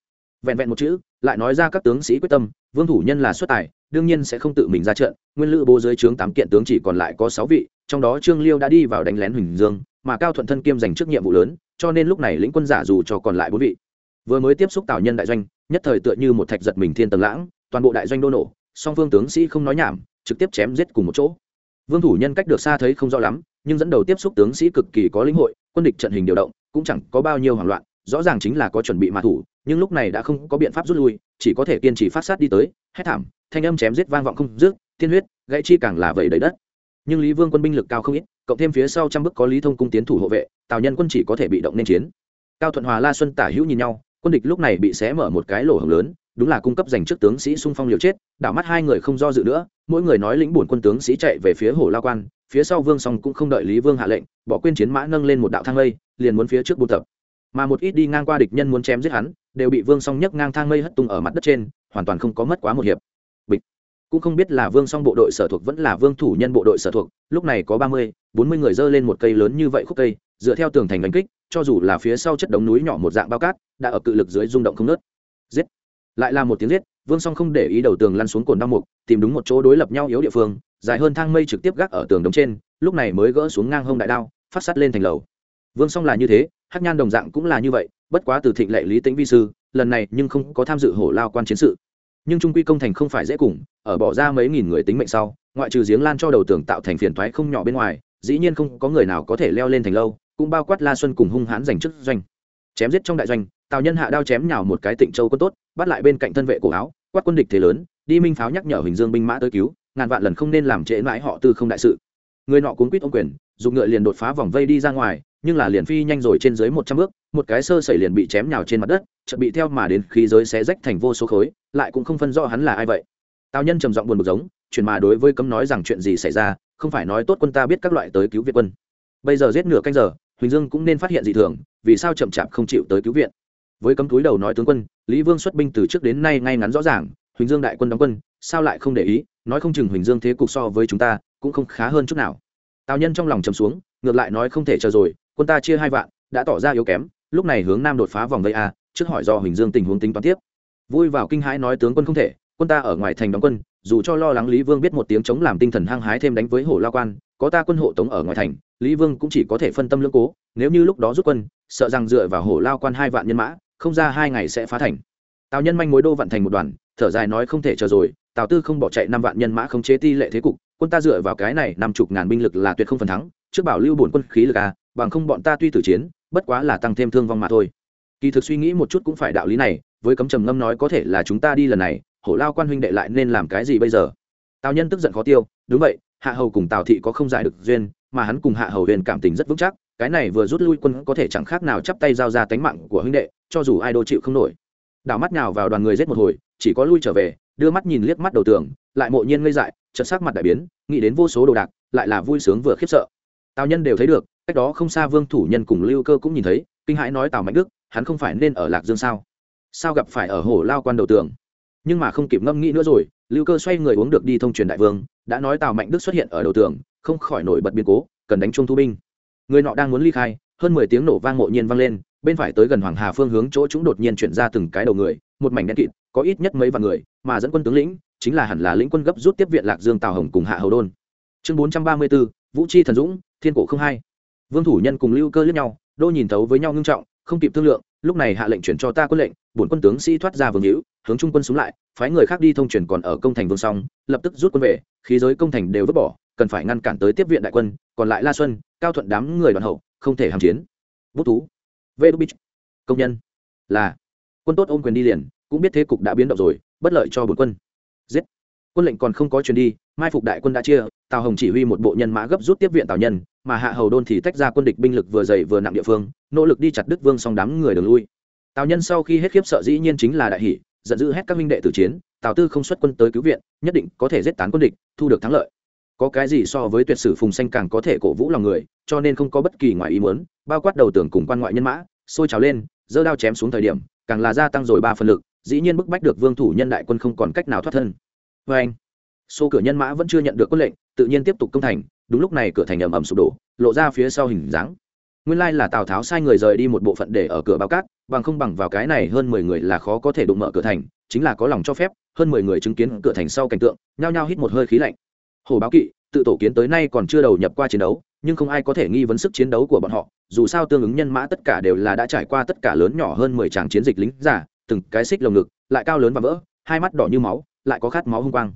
Vẹn vẹn một chữ, lại nói ra các tướng sĩ quyết tâm, vương thủ nhân là xuất tài, đương nhiên sẽ không tự mình ra trận, nguyên lữ bố dưới trướng tám kiện tướng chỉ còn lại có sáu vị, trong đó trương liêu đã đi vào đánh lén huỳnh dương, mà cao thuận thân kiêm giành trước nhiệm vụ lớn, cho nên lúc này lĩnh quân giả dù cho còn lại bốn vị. Vừa mới tiếp xúc tào nhân đại doanh, nhất thời tựa như một thạch giật mình thiên tầng lãng, toàn bộ đại doanh đô nổ, song phương tướng sĩ không nói nhảm, trực tiếp chém giết cùng một chỗ. Vương thủ nhân cách được xa thấy không rõ lắm, nhưng dẫn đầu tiếp xúc tướng sĩ cực kỳ có lĩnh hội, quân địch trận hình điều động, cũng chẳng có bao nhiêu hoảng loạn, rõ ràng chính là có chuẩn bị mà thủ nhưng lúc này đã không có biện pháp rút lui, chỉ có thể kiên trì phát sát đi tới, hét thảm, thanh âm chém giết vang vọng không dứt tiên huyết, gãy chi càng là vậy đầy đất. Nhưng lý vương quân binh lực cao không ít, cộng thêm phía sau trăm bước có lý thông cung tiến thủ hộ vệ, tào nhân quân chỉ có thể bị động nên chiến. Cao thuận hòa, la xuân, tả hữu nhìn nhau, quân địch lúc này bị xé mở một cái lỗ hổng lớn, đúng là cung cấp dành trước tướng sĩ xung phong liều chết, đảo mắt hai người không do dự nữa, mỗi người nói lĩnh bổn quân tướng sĩ chạy về phía hồ La quan, phía sau vương song cũng không đợi lý vương hạ lệnh, bỏ quên chiến mã nâng lên một đạo thang lây, liền muốn phía trước buôn tập. Mà một ít đi ngang qua địch nhân muốn chém giết hắn đều bị vương song nhấc ngang thang mây hất tung ở mặt đất trên, hoàn toàn không có mất quá một hiệp. Bịch. Cũng không biết là vương song bộ đội sở thuộc vẫn là vương thủ nhân bộ đội sở thuộc, lúc này có ba mươi, bốn mươi người dơ lên một cây lớn như vậy khúc cây, dựa theo tường thành đánh kích, cho dù là phía sau chất đống núi nhỏ một dạng bao cát, đã ở cự lực dưới rung động không nớt giết. Lại là một tiếng giết, vương song không để ý đầu tường lăn xuống cồn đau mục, tìm đúng một chỗ đối lập nhau yếu địa phương, dài hơn thang mây trực tiếp gác ở tường đống trên, lúc này mới gỡ xuống ngang hông đại đao, phát sắt lên thành lầu. Vương song là như thế hắc nhan đồng dạng cũng là như vậy, bất quá từ thịnh lệ lý tĩnh vi sư, lần này nhưng không có tham dự hổ lao quan chiến sự. Nhưng trung quy công thành không phải dễ cùng, ở bỏ ra mấy nghìn người tính mệnh sau, ngoại trừ giếng lan cho đầu tường tạo thành phiền thoái không nhỏ bên ngoài, dĩ nhiên không có người nào có thể leo lên thành lâu, cũng bao quát la xuân cùng hung hãn giành chức doanh. Chém giết trong đại doanh, tào nhân hạ đao chém nhào một cái tịnh châu quân tốt, bắt lại bên cạnh thân vệ cổ áo, quát quân địch thế lớn, đi minh pháo nhắc nhở hình dương binh mã tới cứu, ngàn vạn lần không nên làm trễ mãi họ tư không đại sự. Người nọ cuốn quýt ông quyền, dùng ngựa liền đột phá vòng vây đi ra ngoài nhưng là liền phi nhanh rồi trên dưới một trăm bước, một cái sơ sẩy liền bị chém nhào trên mặt đất, chợt bị theo mà đến khí giới xé rách thành vô số khối, lại cũng không phân rõ hắn là ai vậy. Tào nhân trầm giọng buồn bực giống, chuyển mà đối với cấm nói rằng chuyện gì xảy ra, không phải nói tốt quân ta biết các loại tới cứu việt quân. Bây giờ giết nửa canh giờ, huỳnh dương cũng nên phát hiện dị thường, vì sao chậm chạp không chịu tới cứu viện. Với cấm túi đầu nói tướng quân, lý vương xuất binh từ trước đến nay ngay ngắn rõ ràng, huỳnh dương đại quân đóng quân, sao lại không để ý, nói không chừng huỳnh dương thế cục so với chúng ta, cũng không khá hơn chút nào. Tào nhân trong lòng trầm xuống, ngược lại nói không thể chờ rồi quân ta chia hai vạn, đã tỏ ra yếu kém, lúc này hướng nam đột phá vòng vây a, trước hỏi do huỳnh dương tình huống tính toán tiếp. Vui vào kinh hãi nói tướng quân không thể, quân ta ở ngoài thành đóng quân, dù cho lo lắng lý vương biết một tiếng chống làm tinh thần hăng hái thêm đánh với hổ lao quan, có ta quân hộ tống ở ngoài thành, lý vương cũng chỉ có thể phân tâm lưỡng cố, nếu như lúc đó rút quân, sợ rằng dựa vào hổ lao quan hai vạn nhân mã, không ra hai ngày sẽ phá thành. Tào nhân manh mối đô vận thành một đoàn, thở dài nói không thể chờ rồi, tào tư không bỏ chạy năm vạn nhân mã không chế ti lệ thế cục, quân ta dựa vào cái này năm chục ngàn binh lực là tuyệt không phần thắng, trước bảo lưu bổn quân khí lực à bằng không bọn ta tuy tử chiến, bất quá là tăng thêm thương vong mà thôi. Kỳ thực suy nghĩ một chút cũng phải đạo lý này, với cấm trầm ngâm nói có thể là chúng ta đi lần này, hổ lao quan huynh đệ lại nên làm cái gì bây giờ? Tào nhân tức giận khó tiêu, đúng vậy, hạ hầu cùng tào thị có không giải được duyên, mà hắn cùng hạ hầu huyền cảm tình rất vững chắc, cái này vừa rút lui quân có thể chẳng khác nào chắp tay giao ra tánh mạng của huynh đệ, cho dù ai đô chịu không nổi. Đảo mắt nào vào đoàn người giết một hồi, chỉ có lui trở về, đưa mắt nhìn liếc mắt đầu tường, lại mộ nhiên ngây dại, chợt sắc mặt đại biến, nghĩ đến vô số đồ đạc, lại là vui sướng vừa khiếp sợ. Tào nhân đều thấy được cách đó không xa vương thủ nhân cùng lưu cơ cũng nhìn thấy, kinh hãi nói tào mạnh đức, hắn không phải nên ở lạc dương sao? Sao gặp phải ở hồ lao quan đầu tường? Nhưng mà không kịp ngâm nghĩ nữa rồi, lưu cơ xoay người uống được đi thông truyền đại vương, đã nói tào mạnh đức xuất hiện ở đầu tường, không khỏi nổi bật biến cố, cần đánh chung thu binh. Người nọ đang muốn ly khai, hơn mười tiếng nổ vang mộ nhiên vang lên, bên phải tới gần hoàng hà phương hướng chỗ chúng đột nhiên chuyển ra từng cái đầu người, một mảnh đen kịt, có ít nhất mấy vạn người, mà dẫn quân tướng lĩnh, chính là hẳn là lĩnh quân gấp rút tiếp viện lạc dương tào hồng cùng hạ hầu đôn. Chương bốn trăm ba mươi bốn, vũ chi thần dũng, thiên cổ không hai vương thủ nhân cùng lưu cơ lướt nhau, đô nhìn thấu với nhau ngưng trọng, không kịp thương lượng, lúc này hạ lệnh chuyển cho ta quân lệnh, bổn quân tướng sĩ thoát ra vương hữu, hướng trung quân xuống lại, phái người khác đi thông truyền còn ở công thành vương song, lập tức rút quân về, khí giới công thành đều vứt bỏ, cần phải ngăn cản tới tiếp viện đại quân, còn lại la xuân, cao thuận đám người đoàn hậu, không thể hàm chiến. Bút thú. Vê đúc bích công nhân. Là. Quân tốt ôm quyền đi liền, cũng biết thế cục đã biến động rồi, bất lợi cho bổn quân. Giết. Quân lệnh còn không có chuyến đi, mai phục đại quân đã chia, tào hồng chỉ huy một bộ nhân mã gấp rút tiếp viện tào nhân mà hạ hầu đôn thì tách ra quân địch binh lực vừa dày vừa nặng địa phương, nỗ lực đi chặt đứt vương song đám người đường lui. Tào nhân sau khi hết khiếp sợ dĩ nhiên chính là đại hỷ, giận dữ hét các minh đệ tử chiến, tào tư không xuất quân tới cứu viện, nhất định có thể giết tán quân địch, thu được thắng lợi. Có cái gì so với tuyệt sử phùng xanh càng có thể cổ vũ lòng người, cho nên không có bất kỳ ngoài ý muốn, bao quát đầu tưởng cùng quan ngoại nhân mã sôi trào lên, giơ đao chém xuống thời điểm, càng là gia tăng rồi ba phần lực, dĩ nhiên bức bách được vương thủ nhân đại quân không còn cách nào thoát thân. Vê anh xô cửa nhân mã vẫn chưa nhận được quân lệnh, tự nhiên tiếp tục công thành đúng lúc này cửa thành ầm ầm sụp đổ, lộ ra phía sau hình dáng. Nguyên lai là tào tháo sai người rời đi một bộ phận để ở cửa bao cát, bằng không bằng vào cái này hơn mười người là khó có thể đụng mở cửa thành, chính là có lòng cho phép, hơn mười người chứng kiến cửa thành sau cảnh tượng, nhao nhao hít một hơi khí lạnh. Hồ báo kỵ, tự tổ kiến tới nay còn chưa đầu nhập qua chiến đấu, nhưng không ai có thể nghi vấn sức chiến đấu của bọn họ, dù sao tương ứng nhân mã tất cả đều là đã trải qua tất cả lớn nhỏ hơn mười tràng chiến dịch lính giả từng cái xích lồng ngực, lại cao lớn và vỡ, hai mắt đỏ như máu, lại có khát máu hung quang.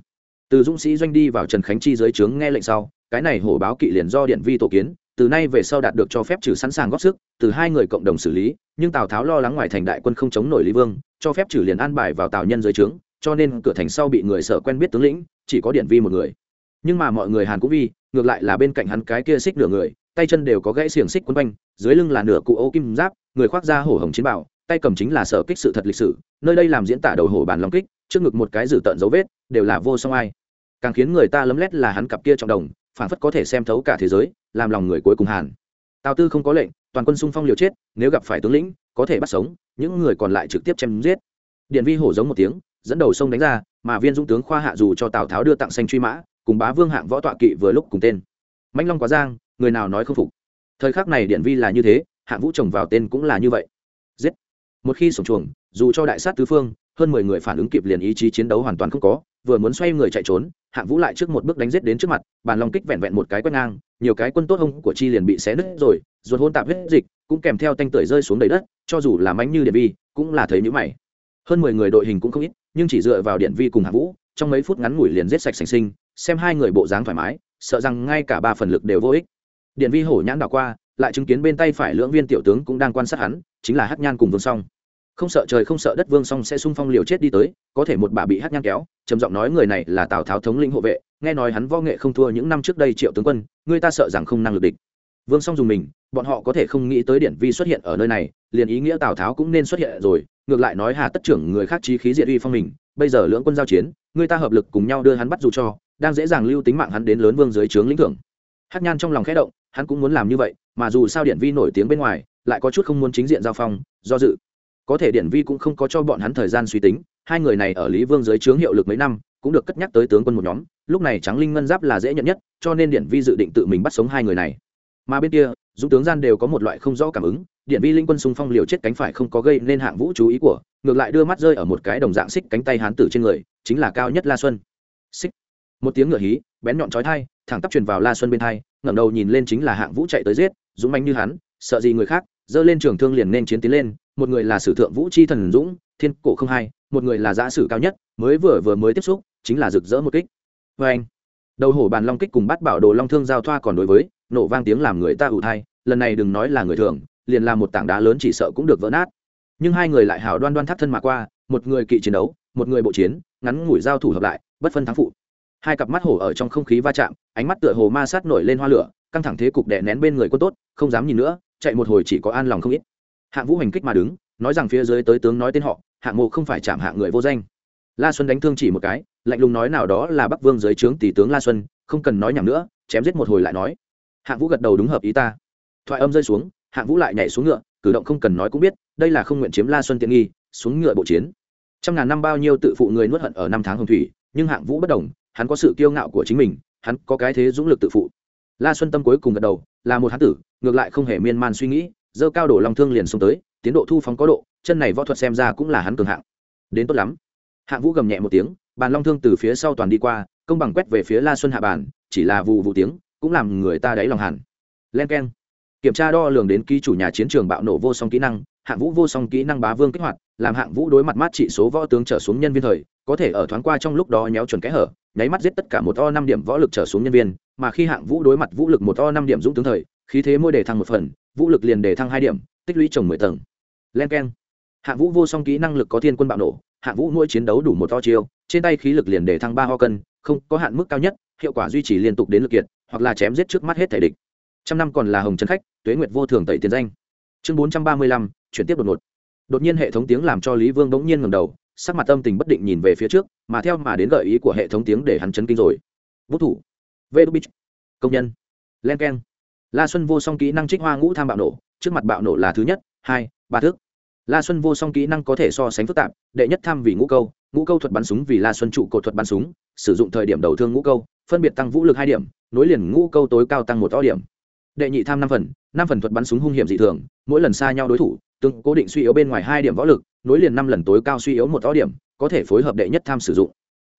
Từ dũng sĩ doanh đi vào trần khánh chi dưới trướng nghe lệnh sau cái này hổ báo kỵ liền do điện vi tổ kiến, từ nay về sau đạt được cho phép trừ sẵn sàng góp sức, từ hai người cộng đồng xử lý, nhưng tào tháo lo lắng ngoài thành đại quân không chống nổi lý vương, cho phép trừ liền an bài vào tào nhân dưới trướng, cho nên cửa thành sau bị người sợ quen biết tướng lĩnh, chỉ có điện vi một người. Nhưng mà mọi người hàn cũng vi, ngược lại là bên cạnh hắn cái kia xích nửa người, tay chân đều có gãy xiềng xích quấn quanh, dưới lưng là nửa cụ ô kim giáp, người khoác da hổ hồng chiến bảo tay cầm chính là sở kích sự thật lịch sử, nơi đây làm diễn tả đầu hổ bàn long kích, trước ngực một cái dử tận dấu vết, đều là vô song ai. Càng khiến người ta lấm lét là hắn cặp kia trong đồng phản phất có thể xem thấu cả thế giới, làm lòng người cuối cùng hàn. Tào tư không có lệnh, toàn quân xung phong liều chết, nếu gặp phải tướng lĩnh, có thể bắt sống, những người còn lại trực tiếp chém giết. Điện vi hổ giống một tiếng, dẫn đầu sông đánh ra, mà viên dũng tướng khoa hạ dù cho tào tháo đưa tặng xanh truy mã, cùng bá vương hạng võ tọa kỵ vừa lúc cùng tên. Mạnh long quá giang, người nào nói không phục? Thời khắc này điện vi là như thế, hạng vũ trồng vào tên cũng là như vậy. Giết! Một khi sổng chuồng, dù cho đại sát tứ phương hơn mười người phản ứng kịp liền ý chí chiến đấu hoàn toàn không có, vừa muốn xoay người chạy trốn, hạng vũ lại trước một bước đánh giết đến trước mặt, bàn long kích vẹn vẹn một cái quét ngang, nhiều cái quân tốt hông của chi liền bị xé nứt rồi, ruột hôn tạp huyết dịch, cũng kèm theo tanh tưởi rơi xuống đầy đất, cho dù là mánh như điện vi, cũng là thấy nhữ mày. Hơn mười người đội hình cũng không ít, nhưng chỉ dựa vào điện vi cùng hạng vũ, trong mấy phút ngắn ngủi liền giết sạch sành sinh, xem hai người bộ dáng thoải mái, sợ rằng ngay cả ba phần lực đều vô ích. Điện vi hổ nhãn đảo qua, lại chứng kiến bên tay phải lưỡng viên tiểu tướng cũng đang quan sát hắn, chính là hát nhan cùng vương song không sợ trời không sợ đất vương song sẽ sung phong liều chết đi tới, có thể một bà bị hát nhang kéo, trầm giọng nói người này là tào tháo thống lĩnh hộ vệ, nghe nói hắn võ nghệ không thua những năm trước đây triệu tướng quân, người ta sợ rằng không năng lực địch. Vương song dùng mình, bọn họ có thể không nghĩ tới điển vi xuất hiện ở nơi này, liền ý nghĩa tào tháo cũng nên xuất hiện rồi, ngược lại nói hà tất trưởng người khác trí khí diệt uy phong mình, bây giờ lưỡng quân giao chiến, người ta hợp lực cùng nhau đưa hắn bắt dù cho, đang dễ dàng lưu tính mạng hắn đến lớn vương dưới trướng lĩnh thưởng. Hát nhan trong lòng khẽ động, hắn cũng muốn làm như vậy, mà dù sao điện vi nổi tiếng bên ngoài, lại có chút không muốn chính diện giao phong, do dự có thể điện vi cũng không có cho bọn hắn thời gian suy tính, hai người này ở lý vương dưới trướng hiệu lực mấy năm, cũng được cất nhắc tới tướng quân một nhóm, lúc này trắng linh ngân giáp là dễ nhận nhất, cho nên điện vi dự định tự mình bắt sống hai người này. Mà bên kia, dũng tướng gian đều có một loại không rõ cảm ứng điện vi linh quân xung phong liều chết cánh phải không có gây nên hạng vũ chú ý của, ngược lại đưa mắt rơi ở một cái đồng dạng xích cánh tay hán tử trên người, chính là cao nhất la xuân. Xích. Một tiếng ngựa hí, bén nhọn chói thai thẳng tắp truyền vào la xuân bên thai ngẩng đầu nhìn lên chính là hạng vũ chạy tới giết, dũng manh như hắn, sợ gì người khác, giơ lên trường thương liền nên chiến tiến lên một người là sử thượng vũ chi thần dũng, thiên cổ không hai, một người là giã sử cao nhất, mới vừa vừa mới tiếp xúc, chính là rực rỡ một kích. Vê anh, đầu hổ bàn long kích cùng bắt bảo đồ long thương giao thoa còn đối với, nổ vang tiếng làm người ta ủ thai, lần này đừng nói là người thường, liền làm một tảng đá lớn chỉ sợ cũng được vỡ nát. Nhưng hai người lại hảo đoan đoan thắt thân mà qua, một người kỵ chiến đấu, một người bộ chiến, ngắn ngủi giao thủ hợp lại, bất phân thắng phụ. Hai cặp mắt hổ ở trong không khí va chạm, ánh mắt tựa hồ ma sát nổi lên hoa lửa, căng thẳng thế cục đè nén bên người quân tốt, không dám nhìn nữa, chạy một hồi chỉ có an lòng không ít hạng vũ hành kích mà đứng, nói rằng phía dưới tới tướng nói tên họ, hạng mộ không phải chạm hạng người vô danh. La xuân đánh thương chỉ một cái, lạnh lùng nói nào đó là bắc vương dưới trướng tỷ tướng la xuân, không cần nói nhảm nữa, chém giết một hồi lại nói. Hạng vũ gật đầu đúng hợp ý ta. Thoại âm rơi xuống, hạng vũ lại nhảy xuống ngựa, cử động không cần nói cũng biết, đây là không nguyện chiếm la xuân tiện nghi, xuống ngựa bộ chiến. Trăm ngàn năm bao nhiêu tự phụ người nuốt hận ở năm tháng hồng thủy, nhưng hạng vũ bất đồng, hắn có sự kiêu ngạo của chính mình, hắn có cái thế dũng lực tự phụ. La xuân tâm cuối cùng gật đầu, là một hán tử, ngược lại không hề miên man suy nghĩ dơ cao đổ long thương liền xông tới, tiến độ thu phóng có độ, chân này võ thuật xem ra cũng là hắn cường hạng. Đến tốt lắm. Hạng vũ gầm nhẹ một tiếng, bàn long thương từ phía sau toàn đi qua, công bằng quét về phía la xuân hạ bàn chỉ là vụ vụ tiếng, cũng làm người ta đáy lòng hẳn. Len k e n kiểm tra đo lường đến ký chủ nhà chiến trường bạo nổ vô song kỹ năng, hạng vũ vô song kỹ năng bá vương kích hoạt, làm hạng vũ đối mặt mát trị số võ tướng trở xuống nhân viên thời, có thể ở thoáng qua trong lúc đó nhéo chuẩn kẽ hở, nháy mắt giết tất cả một o năm điểm võ lực trở xuống nhân viên, mà khi hạng vũ đối mặt vũ lực một o năm điểm dũng tướng thời, khí thế môi đề thăng một phần vũ lực liền đề thăng hai điểm, tích lũy trồng mười tầng. Len k e n hạng vũ vô song kỹ năng lực có thiên quân bạo nổ hạng vũ mỗi chiến đấu đủ một to chiêu, trên tay khí lực liền đề thăng ba ho cân, không có hạn mức cao nhất, hiệu quả duy trì liên tục đến lực kiệt, hoặc là chém giết trước mắt hết thể địch. Trăm năm còn là hồng trấn khách, tuế nguyệt vô thường tẩy tiền danh. Chương bốn trăm ba mươi lăm, chuyển tiếp đột ngột. Đột nhiên hệ thống tiếng làm cho lý vương bỗng nhiên ngầm đầu, sắc mặt tâm tình bất định nhìn về phía trước, mà theo mà đến gợi ý của hệ thống tiếng để hắn chấn kinh rồi. Vũ thủ. Vê đu bích. Công nhân. Len k e n la xuân vô song kỹ năng trích hoa ngũ tham bạo nổ, trước mặt bạo nổ là thứ nhất, hai, ba thước la xuân vô song kỹ năng có thể so sánh phức tạp, đệ nhất tham vì ngũ câu ngũ câu thuật bắn súng vì la xuân trụ cột thuật bắn súng, sử dụng thời điểm đầu thương ngũ câu, phân biệt tăng vũ lực hai điểm, nối liền ngũ câu tối cao tăng một to điểm. Đệ nhị tham năm phần năm phần thuật bắn súng hung hiểm dị thường, mỗi lần xa nhau đối thủ, tương cố định suy yếu bên ngoài hai điểm võ lực, nối liền năm lần tối cao suy yếu một to điểm, có thể phối hợp đệ nhất tham sử dụng.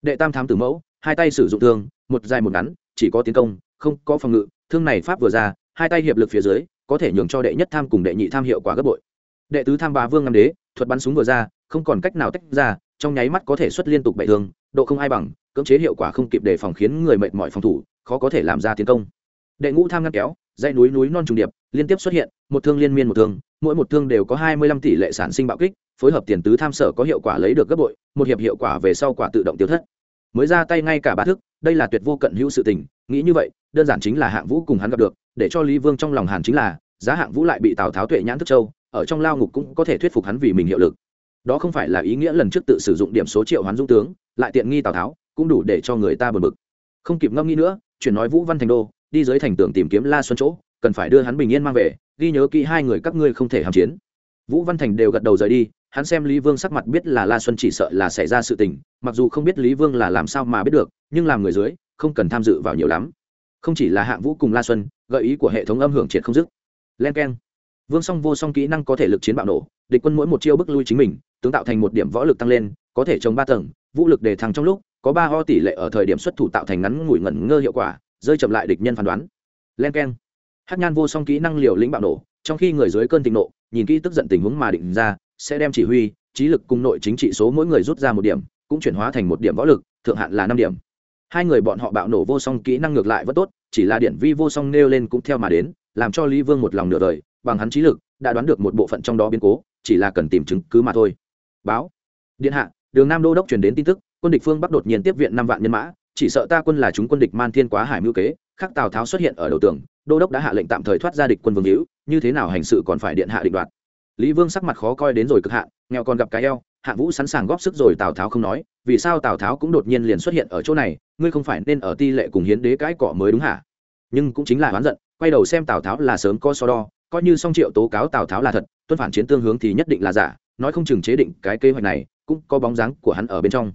Đệ tam tham tử mẫu, hai tay sử dụng thương, một dài một ngắn, chỉ có tiến công, không có phòng ngự, thương này pháp vừa ra hai tay hiệp lực phía dưới, có thể nhường cho đệ nhất tham cùng đệ nhị tham hiệu quả gấp bội. Đệ tứ tham ba vương ngâm đế, thuật bắn súng vừa ra, không còn cách nào tách ra, trong nháy mắt có thể xuất liên tục bậy thương, độ không ai bằng, cưỡng chế hiệu quả không kịp đề phòng khiến người mệt mỏi phòng thủ, khó có thể làm ra tiến công. Đệ ngũ tham ngăn kéo, dãy núi núi non trùng điệp, liên tiếp xuất hiện, một thương liên miên một thương, mỗi một thương đều có hai mươi lăm tỷ lệ sản sinh bạo kích, phối hợp tiền tứ tham sở có hiệu quả lấy được gấp bội, một hiệp hiệu quả về sau quả tự động tiêu thất. Mới ra tay ngay cả ba thức đây là tuyệt vô cận hữu sự tình, nghĩ như vậy, đơn giản chính là hạng vũ cùng hắn gặp được, để cho lý vương trong lòng hàn chính là, giá hạng vũ lại bị tào tháo tuệ nhãn thức châu, ở trong lao ngục cũng có thể thuyết phục hắn vì mình hiệu lực. Đó không phải là ý nghĩa lần trước tự sử dụng điểm số triệu hoán dung tướng, lại tiện nghi tào tháo, cũng đủ để cho người ta bật bực. Không kịp ngâm nghĩ nữa, chuyển nói vũ văn thành đô, đi dưới thành tường tìm kiếm la xuân chỗ, cần phải đưa hắn bình yên mang về, ghi nhớ kỹ hai người các ngươi không thể hàm chiến. Vũ văn thành đều gật đầu rời đi hắn xem lý vương sắc mặt biết là la xuân chỉ sợ là xảy ra sự tình, mặc dù không biết lý vương là làm sao mà biết được, nhưng làm người dưới, không cần tham dự vào nhiều lắm. Không chỉ là hạng vũ cùng la xuân, gợi ý của hệ thống âm hưởng triệt không dứt. Len k e n vương song vô song kỹ năng có thể lực chiến bạo nổ, địch quân mỗi một chiêu bức lui chính mình, tướng tạo thành một điểm võ lực tăng lên, có thể chống ba tầng, vũ lực đề thăng trong lúc, có ba ho tỷ lệ ở thời điểm xuất thủ tạo thành ngắn ngủi ngẩn ngơ hiệu quả, rơi chậm lại địch nhân phán đoán. Len k e n hát nhan vô song kỹ năng liều lĩnh bạo nổ, trong khi người dưới cơn thịnh nộ, nhìn kỹ tức giận tình huống mà định ra sẽ đem chỉ huy, trí lực cùng nội chính trị số mỗi người rút ra một điểm, cũng chuyển hóa thành một điểm võ lực, thượng hạn là năm điểm. Hai người bọn họ bạo nổ vô song kỹ năng ngược lại vẫn tốt, chỉ là điện vi vô song nêu lên cũng theo mà đến, làm cho lý vương một lòng nửa đời, bằng hắn trí lực, đã đoán được một bộ phận trong đó biến cố, chỉ là cần tìm chứng cứ mà thôi. Báo. Điện hạ, đường nam đô đốc truyền đến tin tức, quân địch phương bắc đột nhiên tiếp viện năm vạn nhân mã, chỉ sợ ta quân là chúng quân địch man thiên quá hải mưu kế, khắc tào tháo xuất hiện ở đầu tường, đô đốc đã hạ lệnh tạm thời thoát ra địch quân vương hữu, như thế nào hành sự còn phải điện hạ định đoạt lý vương sắc mặt khó coi đến rồi cực hạn, nghèo còn gặp cái eo hạ vũ sẵn sàng góp sức rồi tào tháo không nói vì sao tào tháo cũng đột nhiên liền xuất hiện ở chỗ này ngươi không phải nên ở ti lệ cùng hiến đế cãi cọ mới đúng hả? Nhưng cũng chính là oán giận quay đầu xem tào tháo là sớm có so đo coi như song triệu tố cáo tào tháo là thật tuân phản chiến tương hướng thì nhất định là giả nói không chừng chế định cái kế hoạch này cũng có bóng dáng của hắn ở bên trong.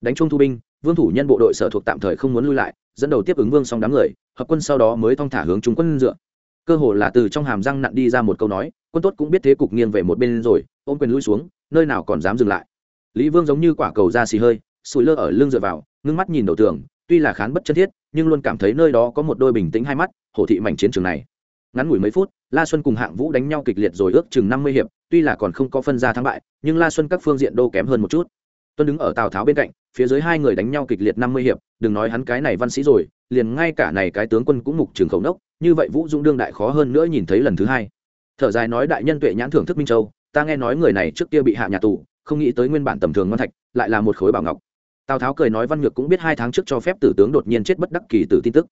Đánh chung thu binh vương thủ nhân bộ đội sở thuộc tạm thời không muốn lui lại dẫn đầu tiếp ứng vương xong đám người hợp quân sau đó mới thong thả hướng trung quân dựa. Cơ hồ là từ trong hàm răng nặn đi ra một câu nói quân tốt cũng biết thế cục nghiêng về một bên rồi, ôm quyền lui xuống, nơi nào còn dám dừng lại. Lý vương giống như quả cầu ra xì hơi sùi lơ ở lưng dựa vào, ngưng mắt nhìn đầu tường, tuy là khán bất chân thiết, nhưng luôn cảm thấy nơi đó có một đôi bình tĩnh hai mắt, hổ thị mảnh chiến trường này. Ngắn ngủi mấy phút, la xuân cùng hạng vũ đánh nhau kịch liệt rồi ước chừng năm mươi hiệp, tuy là còn không có phân ra thắng bại, nhưng la xuân các phương diện đô kém hơn một chút. Tuân đứng ở tào tháo bên cạnh, phía dưới hai người đánh nhau kịch liệt năm mươi hiệp, đừng nói hắn cái này văn sĩ rồi, liền ngay cả này cái tướng quân cũng mục trường khẩu nốc, như vậy vũ dũng đương đại khó hơn nữa nhìn thấy lần thứ hai thở dài nói đại nhân tuệ nhãn thưởng thức minh châu, ta nghe nói người này trước kia bị hạ nhà tù, không nghĩ tới nguyên bản tầm thường ngon thạch, lại là một khối bảo ngọc. Tào tháo cười nói văn ngược cũng biết hai tháng trước cho phép tử tướng đột nhiên chết bất đắc kỳ từ tin tức.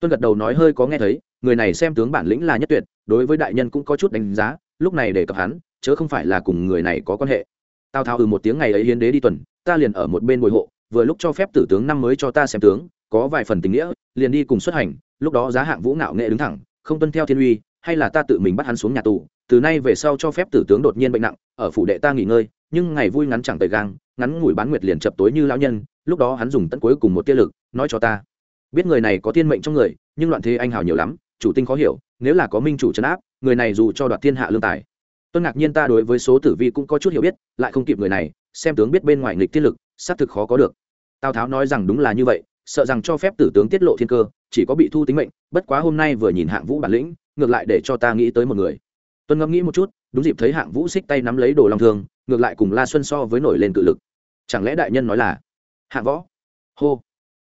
Tuân gật đầu nói hơi có nghe thấy, người này xem tướng bản lĩnh là nhất tuyệt, đối với đại nhân cũng có chút đánh giá, lúc này để cập hắn, chớ không phải là cùng người này có quan hệ. Tào tháo ừ một tiếng ngày ấy hiến đế đi tuần, ta liền ở một bên bồi hộ, vừa lúc cho phép tử tướng năm mới cho ta xem tướng, có vài phần tình nghĩa, liền đi cùng xuất hành, lúc đó giá hạng vũ ngạo nghệ đứng thẳng, không tuân theo thiên uy hay là ta tự mình bắt hắn xuống nhà tù, từ nay về sau cho phép tử tướng đột nhiên bệnh nặng, ở phủ đệ ta nghỉ ngơi, nhưng ngày vui ngắn chẳng tời gang, ngắn ngủi bán nguyệt liền chập tối như lão nhân, lúc đó hắn dùng tận cuối cùng một tia lực, nói cho ta. Biết người này có thiên mệnh trong người, nhưng loạn thế anh hào nhiều lắm, chủ tinh khó hiểu, nếu là có minh chủ trấn áp, người này dù cho đoạt thiên hạ lương tài. Tôi ngạc nhiên ta đối với số tử vi cũng có chút hiểu biết, lại không kịp người này, xem tướng biết bên ngoài nghịch tiết lực, xác thực khó có được. Tào tháo nói rằng đúng là như vậy, sợ rằng cho phép tử tướng tiết lộ thiên cơ, chỉ có bị thu tính mệnh, bất quá hôm nay vừa nhìn hạng vũ bản lĩnh ngược lại để cho ta nghĩ tới một người. Tuân ngẫm nghĩ một chút, đúng dịp thấy hạng vũ xích tay nắm lấy đồ long thương, ngược lại cùng la xuân so với nổi lên cự lực. Chẳng lẽ đại nhân nói là hạng võ, hô.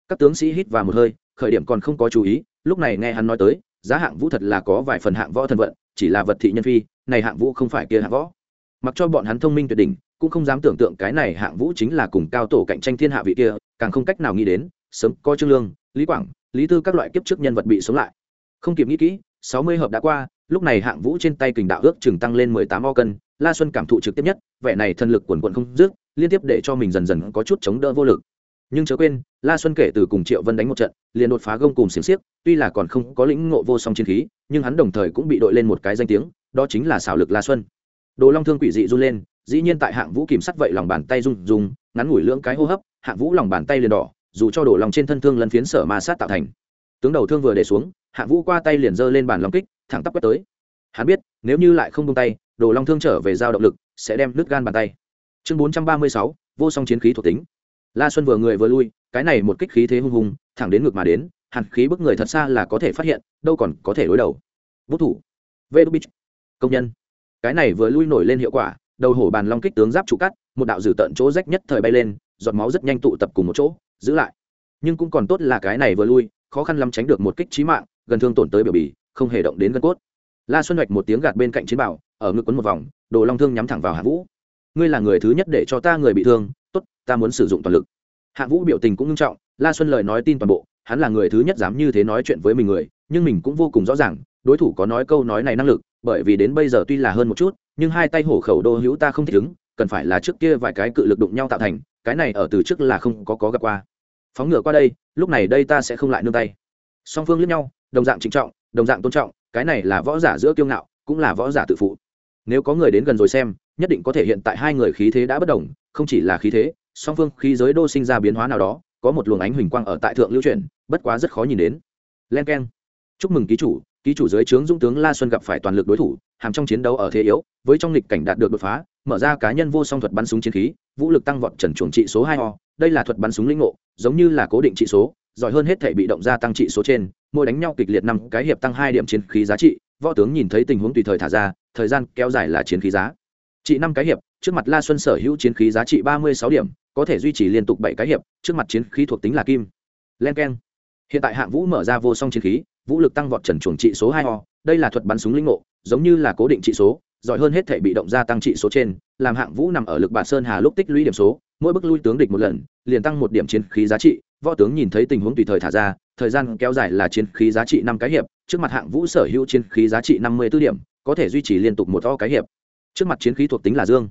Các tướng sĩ hít vào một hơi, khởi điểm còn không có chú ý, lúc này nghe hắn nói tới, giá hạng vũ thật là có vài phần hạng võ thần vận, chỉ là vật thị nhân phi, này hạng vũ không phải kia hạng võ. Mặc cho bọn hắn thông minh tuyệt đỉnh, cũng không dám tưởng tượng cái này hạng vũ chính là cùng cao tổ cạnh tranh thiên hạ vị kia, càng không cách nào nghĩ đến, sớm có trương lương, lý quảng, lý tư các loại kiếp trước nhân vật bị sống lại. Không kịp nghĩ kỹ sáu mươi hợp đã qua lúc này hạng vũ trên tay kình đạo ước chừng tăng lên mười tám o cân la xuân cảm thụ trực tiếp nhất vẻ này thần lực quần quận không dứt liên tiếp để cho mình dần dần có chút chống đỡ vô lực. Nhưng chớ quên la xuân kể từ cùng triệu vân đánh một trận liền đột phá gông cùng xiềng xiếc tuy là còn không có lĩnh ngộ vô song chiến khí nhưng hắn đồng thời cũng bị đội lên một cái danh tiếng đó chính là xảo lực la xuân. Đồ long thương quỷ dị run lên dĩ nhiên tại hạng vũ kìm sắt vậy lòng bàn tay run run, ngắn ngủi lưỡng cái hô hấp hạng vũ lòng bàn tay liền đỏ dù cho đổ lòng trên thân thương lân phiến sở ma sát tạo thành tướng đầu thương vừa để xuống, hạ vũ qua tay liền giơ lên bàn long kích, thẳng tắp quét tới. Hắn biết, nếu như lại không tung tay, đồ long thương trở về giao động lực, sẽ đem đứt gan bàn tay. Chương bốn trăm ba mươi sáu, vô song chiến khí thuộc tính. La xuân vừa người vừa lui, cái này một kích khí thế hung hùng, thẳng đến ngực mà đến, hàn khí bức người thật xa là có thể phát hiện, đâu còn có thể đối đầu. Vũ thủ. Vê đu bích công nhân. Cái này vừa lui nổi lên hiệu quả, đầu hổ bàn long kích tướng giáp trụ cắt, một đạo dử tận chỗ rách nhất thời bay lên, giọt máu rất nhanh tụ tập cùng một chỗ, giữ lại. Nhưng cũng còn tốt là cái này vừa lui khó khăn lắm tránh được một kích trí mạng, gần thương tổn tới biểu bì, không hề động đến gân cốt. La xuân hoạch một tiếng gạt bên cạnh chiến bảo, ở ngực quấn một vòng, đồ long thương nhắm thẳng vào hạ vũ. Ngươi là người thứ nhất để cho ta người bị thương, tốt, ta muốn sử dụng toàn lực. Hạ vũ biểu tình cũng nghiêm trọng, la xuân lời nói tin toàn bộ, hắn là người thứ nhất dám như thế nói chuyện với mình người, nhưng mình cũng vô cùng rõ ràng, đối thủ có nói câu nói này năng lực, bởi vì đến bây giờ tuy là hơn một chút, nhưng hai tay hổ khẩu đô hữu ta không thể đứng, cần phải là trước kia vài cái cự lực đụng nhau tạo thành, cái này ở từ trước là không có có gặp qua phóng ngựa qua đây, lúc này đây ta sẽ không lại nương tay. Song phương liếc nhau, đồng dạng trịnh trọng, đồng dạng tôn trọng, cái này là võ giả giữa kiêu ngạo, cũng là võ giả tự phụ. Nếu có người đến gần rồi xem, nhất định có thể hiện tại hai người khí thế đã bất đồng, không chỉ là khí thế, song phương khí giới đô sinh ra biến hóa nào đó, có một luồng ánh huỳnh quang ở tại thượng lưu truyền bất quá rất khó nhìn đến. Len k e n chúc mừng ký chủ ký chủ dưới trướng dũng tướng la xuân gặp phải toàn lực đối thủ, hàm trong chiến đấu ở thế yếu, với trong lịch cảnh đạt được đột phá, mở ra cá nhân vô song thuật bắn súng chiến khí vũ lực tăng vọt trần chuồng trị số hai ho đây là thuật bắn súng linh ngộ, giống như là cố định trị số, giỏi hơn hết thể bị động gia tăng trị số trên, mỗi đánh nhau kịch liệt năm cái hiệp tăng hai điểm chiến khí giá trị, võ tướng nhìn thấy tình huống tùy thời thả ra, thời gian kéo dài là chiến khí giá. Trị năm cái hiệp, trước mặt la xuân sở hữu chiến khí giá trị ba mươi sáu điểm, có thể duy trì liên tục bảy cái hiệp, trước mặt chiến khí thuộc tính là kim. Len k e n hiện tại hạng vũ mở ra vô song chiến khí, vũ lực tăng vọt trần chuồng trị số hai ho đây là thuật bắn súng linh ngộ, giống như là cố định trị số, giỏi hơn hết thể bị động gia tăng trị số trên làm hạng vũ nằm ở lực bản sơn hà lúc tích lũy điểm số, mỗi bước lui tướng địch một lần, liền tăng một điểm chiến khí giá trị. Võ tướng nhìn thấy tình huống tùy thời thả ra, thời gian kéo dài là chiến khí giá trị năm cái hiệp, trước mặt hạng vũ sở hữu chiến khí giá trị năm mươi b ố điểm, có thể duy trì liên tục một to cái hiệp. Trước mặt chiến khí thuộc tính là dương.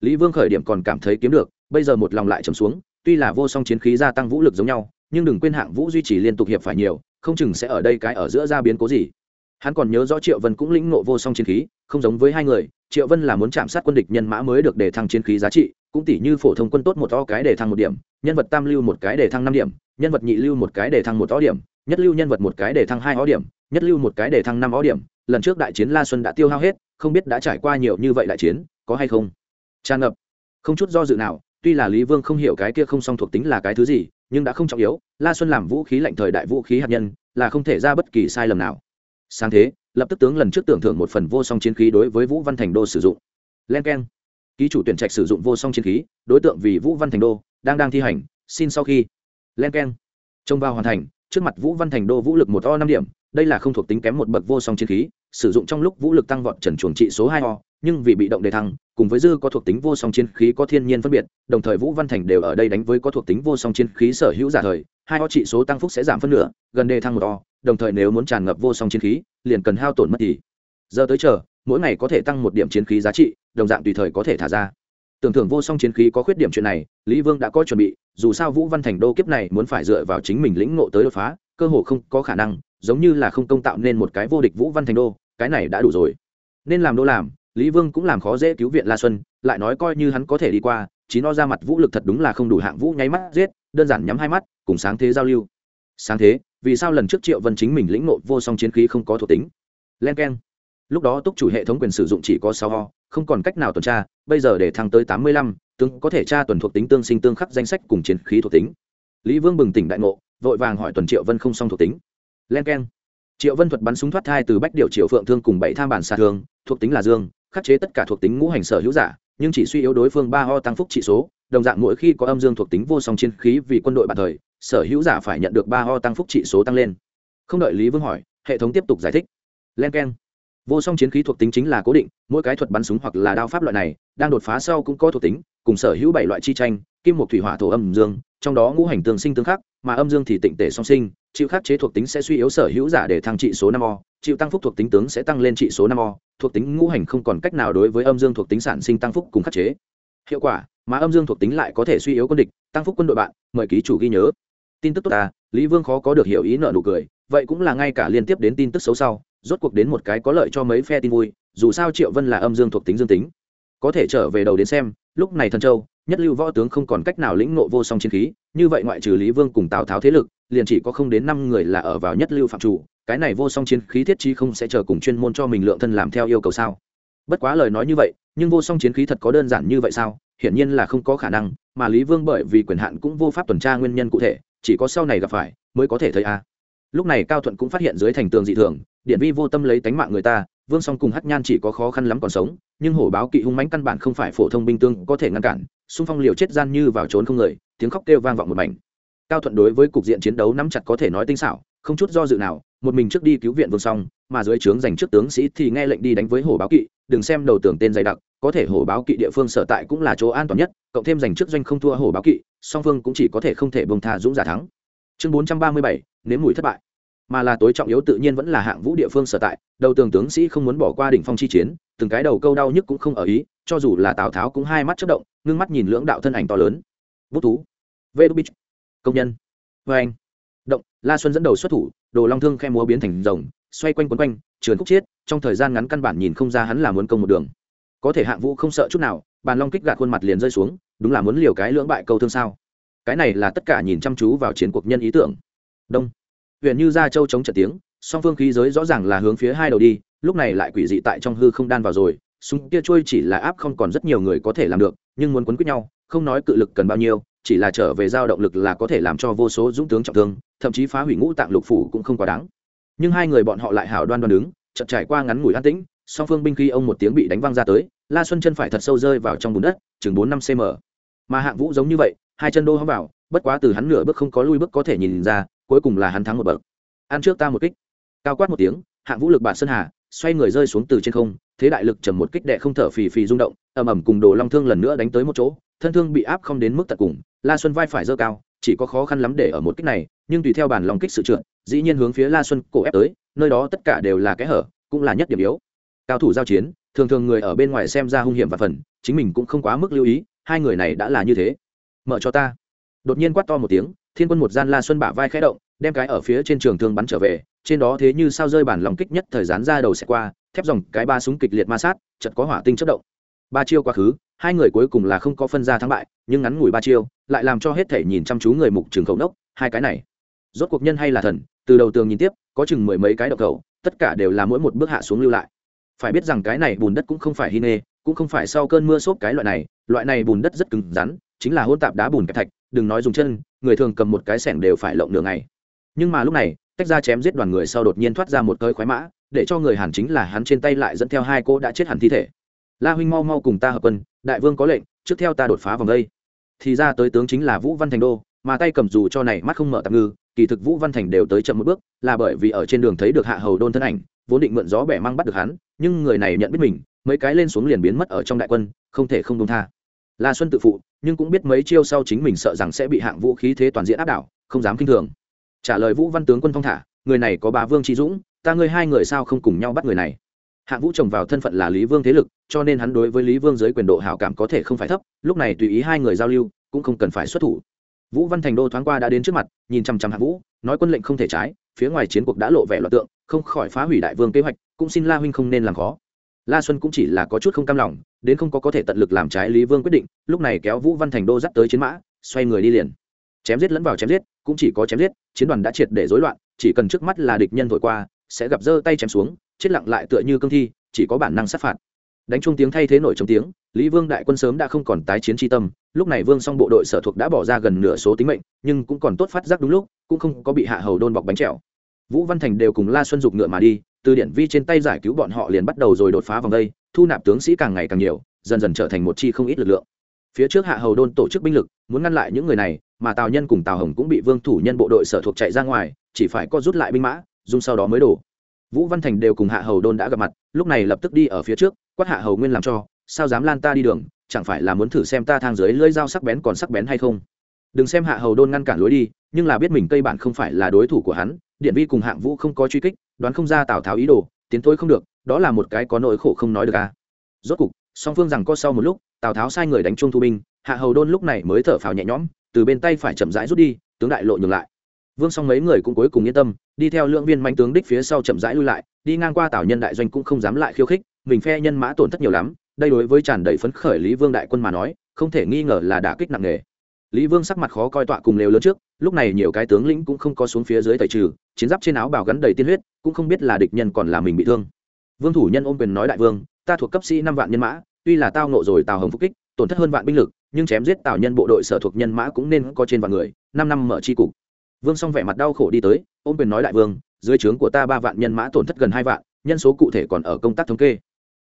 Lý vương khởi điểm còn cảm thấy kiếm được, bây giờ một lòng lại trầm xuống, tuy là vô song chiến khí gia tăng vũ lực giống nhau, nhưng đừng quên hạng vũ duy trì liên tục hiệp phải nhiều, không chừng sẽ ở đây cái ở giữa ra biến cố gì. Hắn còn nhớ rõ triệu vân cũng lĩnh nộ vô song chiến khí, không giống với hai người triệu vân là muốn chạm sát quân địch nhân mã mới được để thăng chiến khí giá trị, cũng tỷ như phổ thông quân tốt một to cái để thăng một điểm, nhân vật tam lưu một cái để thăng năm điểm, nhân vật nhị lưu một cái để thăng một ó điểm, nhất lưu nhân vật một cái để thăng hai ó điểm, nhất lưu một cái để thăng năm ó điểm. Lần trước đại chiến la xuân đã tiêu hao hết, không biết đã trải qua nhiều như vậy đại chiến, có hay không? Tràn ngập. Không chút do dự nào, tuy là lý vương không hiểu cái kia không song thuộc tính là cái thứ gì, nhưng đã không trọng yếu, la xuân làm vũ khí lạnh thời đại vũ khí hạt nhân, là không thể ra bất kỳ sai lầm nào. Sáng thế lập tức tướng lần trước tưởng thưởng một phần vô song chiến khí đối với vũ văn thành đô sử dụng. Len k e n ký chủ tuyển trạch sử dụng vô song chiến khí, đối tượng vì vũ văn thành đô, đang đang thi hành, xin sau khi. Len k e n trông vào hoàn thành, trước mặt vũ văn thành đô vũ lực một o năm điểm, đây là không thuộc tính kém một bậc vô song chiến khí, sử dụng trong lúc vũ lực tăng vọt trần chuồng trị số hai o, nhưng vì bị động đề thăng, cùng với dư có thuộc tính vô song chiến khí có thiên nhiên phân biệt, đồng thời vũ văn thành đều ở đây đánh với có thuộc tính vô song chiến khí sở hữu giả thời, hai o trị số tăng phúc sẽ giảm phân nửa, gần đề thăng một o đồng thời nếu muốn tràn ngập vô song chiến khí, liền cần hao tổn mất thì. Giờ tới chờ, mỗi ngày có thể tăng một điểm chiến khí giá trị, đồng dạng tùy thời có thể thả ra. Tưởng thưởng vô song chiến khí có khuyết điểm chuyện này, lý vương đã có chuẩn bị, dù sao vũ văn thành đô kiếp này muốn phải dựa vào chính mình lĩnh ngộ tới đột phá, cơ hồ không có khả năng, giống như là không công tạo nên một cái vô địch vũ văn thành đô, cái này đã đủ rồi. Nên làm đô làm, lý vương cũng làm khó dễ cứu viện la xuân, lại nói coi như hắn có thể đi qua chỉ nó ra mặt vũ lực thật đúng là không đủ hạng vũ nháy mắt giết, đơn giản nhắm hai mắt, cùng sáng thế giao lưu. Sáng thế vì sao lần trước triệu vân chính mình lĩnh nộ vô song chiến khí không có thuộc tính? Len k e n lúc đó túc chủ hệ thống quyền sử dụng chỉ có sáu ho không còn cách nào tuần tra, bây giờ để thăng tới tám mươi lăm, tướng có thể tra tuần thuộc tính tương sinh tương khắc danh sách cùng chiến khí thuộc tính. Lý vương bừng tỉnh đại ngộ, vội vàng hỏi tuần triệu vân không song thuộc tính. Len k e n triệu vân thuật bắn súng thoát thai từ bách điệu triệu phượng thương cùng bảy tham bản xa thường thuộc tính là dương, khắc chế tất cả thuộc tính ngũ hành sở hữu giả, nhưng chỉ suy yếu đối phương ba ho tăng phúc trị số, đồng dạng mỗi khi có âm dương thuộc tính vô song chiến khí vì quân đội bản thời sở hữu giả phải nhận được ba ho tăng phúc trị số tăng lên. Không đợi lý vương hỏi, hệ thống tiếp tục giải thích. Len k e n vô song chiến khí thuộc tính chính là cố định, mỗi cái thuật bắn súng hoặc là đao pháp loại này, đang đột phá sau cũng có thuộc tính, cùng sở hữu bảy loại chi tranh, kim một thủy, hỏa, thổ, âm, dương, trong đó ngũ hành tương sinh tương khắc, mà âm dương thì tịnh tể song sinh, chịu khắc chế thuộc tính sẽ suy yếu sở hữu giả để thăng trị số năm o, chịu tăng phúc thuộc tính tướng sẽ tăng lên trị số năm o, thuộc tính ngũ hành không còn cách nào đối với âm dương thuộc tính sản sinh tăng phúc cùng khắc chế. Hiệu quả, mà âm dương thuộc tính lại có thể suy yếu quân địch, tăng phúc quân đội bạn, mời ký chủ ghi nhớ tin tức tốt ta, lý vương khó có được hiểu ý nợ nụ cười, vậy cũng là ngay cả liên tiếp đến tin tức xấu sau, rốt cuộc đến một cái có lợi cho mấy phe tin vui, dù sao triệu vân là âm dương thuộc tính dương tính. Có thể trở về đầu đến xem, lúc này thần châu, nhất lưu võ tướng không còn cách nào lĩnh nộ vô song chiến khí, như vậy ngoại trừ lý vương cùng tào tháo thế lực, liền chỉ có không đến năm người là ở vào nhất lưu phạm chủ, cái này vô song chiến khí thiết chi không sẽ chờ cùng chuyên môn cho mình lượng thân làm theo yêu cầu sao? Bất quá lời nói như vậy, nhưng vô song chiến khí thật có đơn giản như vậy sao? Hiển nhiên là không có khả năng, mà lý vương bởi vì quyền hạn cũng vô pháp tuần tra nguyên nhân cụ thể chỉ có sau này gặp phải mới có thể thấy a. Lúc này cao thuận cũng phát hiện dưới thành tường dị thường điện vi vô tâm lấy tánh mạng người ta, vương song cùng hắc nhan chỉ có khó khăn lắm còn sống, nhưng hổ báo kỵ hung mãnh căn bản không phải phổ thông binh tương có thể ngăn cản, xung phong liều chết gian như vào trốn không người, tiếng khóc kêu vang vọng một mảnh. Cao thuận đối với cục diện chiến đấu nắm chặt có thể nói tinh xảo, không chút do dự nào, một mình trước đi cứu viện vương song, mà dưới trướng dành trước tướng sĩ thì nghe lệnh đi đánh với hổ báo kỵ, đừng xem đầu tưởng tên dày đặc, có thể hổ báo kỵ địa phương sở tại cũng là chỗ an toàn nhất, cộng thêm dành trước doanh không thua hổ báo kỵ song phương cũng chỉ có thể không thể bông tha dũng giả thắng. Chương bốn trăm ba mươi bảy, nếm mùi thất bại. Mà là tối trọng yếu tự nhiên vẫn là hạng vũ địa phương sở tại, đầu tường tướng sĩ không muốn bỏ qua đỉnh phong chi chiến, từng cái đầu câu đau nhức cũng không ở ý, cho dù là tào tháo cũng hai mắt chất động, ngưng mắt nhìn lưỡng đạo thân ảnh to lớn. Bút thú vê đu bích công nhân vê anh động, la xuân dẫn đầu xuất thủ, đồ long thương khe múa biến thành rồng, xoay quanh quấn quanh, trườn khúc chiết, trong thời gian ngắn căn bản nhìn không ra hắn là muốn công một đường. Có thể hạng vũ không sợ chút nào bàn long kích gạt khuôn mặt liền rơi xuống, đúng là muốn liều cái lưỡng bại câu thương sao? Cái này là tất cả nhìn chăm chú vào chiến cuộc nhân ý tưởng. Đông. Huyện như gia châu chống trận tiếng, song phương khí giới rõ ràng là hướng phía hai đầu đi, lúc này lại quỷ dị tại trong hư không đan vào rồi, súng kia trôi chỉ là áp không còn rất nhiều người có thể làm được, nhưng muốn quấn quýt nhau, không nói cự lực cần bao nhiêu, chỉ là trở về giao động lực là có thể làm cho vô số dũng tướng trọng thương, thậm chí phá hủy ngũ tạng lục phủ cũng không quá đáng. Nhưng hai người bọn họ lại hảo đoan đoan đứng, chợt trải qua ngắn ngủi an tĩnh song phương binh khi ông một tiếng bị đánh văng ra tới, la xuân chân phải thật sâu rơi vào trong bùn đất, chừng bốn năm cm mà hạng vũ giống như vậy, hai chân đô hóng vào, bất quá từ hắn nửa bước không có lui bước có thể nhìn ra, cuối cùng là hắn thắng một bậc. Ăn trước ta một kích. Cao quát một tiếng, hạng vũ lực bản sơn hà, xoay người rơi xuống từ trên không, thế đại lực trầm một kích đệ không thở phì phì rung động, ầm ầm cùng đồ long thương lần nữa đánh tới một chỗ, thân thương bị áp không đến mức tận cùng, la xuân vai phải dơ cao, chỉ có khó khăn lắm để ở một kích này, nhưng tùy theo bản lòng kích sự trượt, dĩ nhiên hướng phía la xuân cổ ép tới, nơi đó tất cả đều là kẽ hở, cũng là nhất điểm yếu cao thủ giao chiến, thường thường người ở bên ngoài xem ra hung hiểm và phần, chính mình cũng không quá mức lưu ý, hai người này đã là như thế. Mở cho ta. Đột nhiên quát to một tiếng, thiên quân một gian la xuân bả vai khẽ động, đem cái ở phía trên trường thương bắn trở về, trên đó thế như sao rơi bản lòng kích nhất thời gian ra đầu sẽ qua, thép dòng cái ba súng kịch liệt ma sát chật có hỏa tinh chất động. Ba chiêu quá khứ, hai người cuối cùng là không có phân ra thắng bại, nhưng ngắn ngủi ba chiêu, lại làm cho hết thể nhìn chăm chú người mục trường khẩu đốc hai cái này. Rốt cuộc nhân hay là thần, từ đầu tường nhìn tiếp, có chừng mười mấy cái độc cầu tất cả đều là mỗi một bước hạ xuống lưu lại phải biết rằng cái này bùn đất cũng không phải hi nê cũng không phải sau cơn mưa xốp cái loại này loại này bùn đất rất cứng rắn, chính là hôn tạp đá bùn kẹp thạch, đừng nói dùng chân, người thường cầm một cái sẻng đều phải lộng nửa ngày. Nhưng mà lúc này, tách ra chém giết đoàn người sau đột nhiên thoát ra một cơi khoái mã, để cho người hàn chính là hắn trên tay lại dẫn theo hai cô đã chết hẳn thi thể. La huynh mau mau cùng ta hợp quân, đại vương có lệnh, trước theo ta đột phá vòng đây. Thì ra tới tướng chính là vũ văn thành đô, mà tay cầm dù cho này mắt không mở tạm ngư, kỳ thực vũ văn thành đều tới chậm một bước, là bởi vì ở trên đường thấy được hạ hầu đôn thân ảnh, vốn định mượn gió bẻ mang bắt được hắn nhưng người này nhận biết mình, mấy cái lên xuống liền biến mất ở trong đại quân, không thể không đông tha. La xuân tự phụ, nhưng cũng biết mấy chiêu sau chính mình sợ rằng sẽ bị hạng vũ khí thế toàn diện áp đảo, không dám kinh thường. Trả lời vũ văn tướng quân phong thả, người này có bá vương trí dũng, ta ngươi hai người sao không cùng nhau bắt người này? Hạng vũ trồng vào thân phận là lý vương thế lực, cho nên hắn đối với lý vương dưới quyền độ hảo cảm có thể không phải thấp, lúc này tùy ý hai người giao lưu, cũng không cần phải xuất thủ. Vũ văn thành đô thoáng qua đã đến trước mặt, nhìn chăm chăm hạng vũ, nói quân lệnh không thể trái phía ngoài chiến cuộc đã lộ vẻ loạn tượng, không khỏi phá hủy đại vương kế hoạch, cũng xin la huynh không nên làm khó. La xuân cũng chỉ là có chút không cam lòng, đến không có có thể tận lực làm trái lý vương quyết định, lúc này kéo vũ văn thành đô dắt tới chiến mã, xoay người đi liền. Chém giết lẫn vào chém giết, cũng chỉ có chém giết, chiến đoàn đã triệt để rối loạn, chỉ cần trước mắt là địch nhân thổi qua, sẽ gặp giơ tay chém xuống, chết lặng lại tựa như cương thi, chỉ có bản năng sát phạt. Đánh chung tiếng thay thế nổi trong tiếng, lý vương đại quân sớm đã không còn tái chiến tri tâm, lúc này vương song bộ đội sở thuộc đã bỏ ra gần nửa số tính mệnh, nhưng cũng còn tốt phát giác đúng lúc, cũng không có bị hạ hầu đôn bọc bánh trèo vũ văn thành đều cùng la xuân dục ngựa mà đi, từ điện vi trên tay giải cứu bọn họ liền bắt đầu rồi đột phá vòng đây, thu nạp tướng sĩ càng ngày càng nhiều, dần dần trở thành một chi không ít lực lượng. Phía trước hạ hầu đôn tổ chức binh lực, muốn ngăn lại những người này, mà tào nhân cùng tào hồng cũng bị vương thủ nhân bộ đội sở thuộc chạy ra ngoài, chỉ phải có rút lại binh mã dung sau đó mới đổ. Vũ văn thành đều cùng hạ hầu đôn đã gặp mặt, lúc này lập tức đi ở phía trước, quát hạ hầu nguyên làm cho, sao dám lan ta đi đường, chẳng phải là muốn thử xem ta thang dưới lưỡi dao sắc bén còn sắc bén hay không? Đừng xem hạ hầu đôn ngăn cản lối đi, nhưng là biết mình cây bản không phải là đối thủ của hắn điện vi cùng hạng vũ không có truy kích, đoán không ra tào tháo ý đồ, tiến thôi không được, đó là một cái có nỗi khổ không nói được à. Rốt cục, song phương rằng có sau một lúc, tào tháo sai người đánh chuông thu binh, hạ hầu đôn lúc này mới thở phào nhẹ nhõm, từ bên tay phải chậm rãi rút đi, tướng đại lộ nhường lại. Vương song mấy người cũng cuối cùng yên tâm, đi theo lượng viên manh tướng đích phía sau chậm rãi lui lại, đi ngang qua tào nhân đại doanh cũng không dám lại khiêu khích, mình phe nhân mã tổn thất nhiều lắm, đây đối với tràn đầy phấn khởi lý vương đại quân mà nói, không thể nghi ngờ là đả kích nặng nề lý vương sắc mặt khó coi tọa cùng lều lớn trước, lúc này nhiều cái tướng lĩnh cũng không có xuống phía dưới tẩy trừ, chiến giáp trên áo bào gắn đầy tiên huyết, cũng không biết là địch nhân còn là mình bị thương. Vương thủ nhân ôm quyền nói đại vương, ta thuộc cấp sĩ năm vạn nhân mã, tuy là tao nộ rồi tào hồng phúc kích, tổn thất hơn vạn binh lực, nhưng chém giết tào nhân bộ đội sở thuộc nhân mã cũng nên có trên vạn người, năm năm mở chi cục. Vương song vẻ mặt đau khổ đi tới, ôm quyền nói đại vương, dưới trướng của ta ba vạn nhân mã tổn thất gần hai vạn, nhân số cụ thể còn ở công tác thống kê.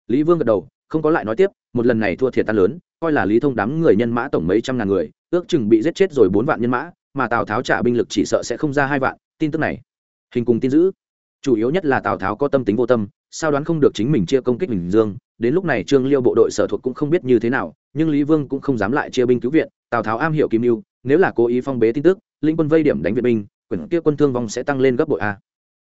Lý vương gật đầu, không có lại nói tiếp, một lần này thua thiệt ta lớn, coi là lý thông đám người nhân mã tổng mấy trăm ngàn người ước chừng bị giết chết rồi bốn vạn nhân mã, mà tào tháo trả binh lực chỉ sợ sẽ không ra hai vạn, tin tức này, hình cùng tin giữ chủ yếu nhất là tào tháo có tâm tính vô tâm, sao đoán không được chính mình chia công kích bình dương, đến lúc này trương liêu bộ đội sở thuộc cũng không biết như thế nào, nhưng lý vương cũng không dám lại chia binh cứu viện, tào tháo am hiểu kim mưu nếu là cố ý phong bế tin tức, linh quân vây điểm đánh viện binh quyển kia quân thương vong sẽ tăng lên gấp bội a.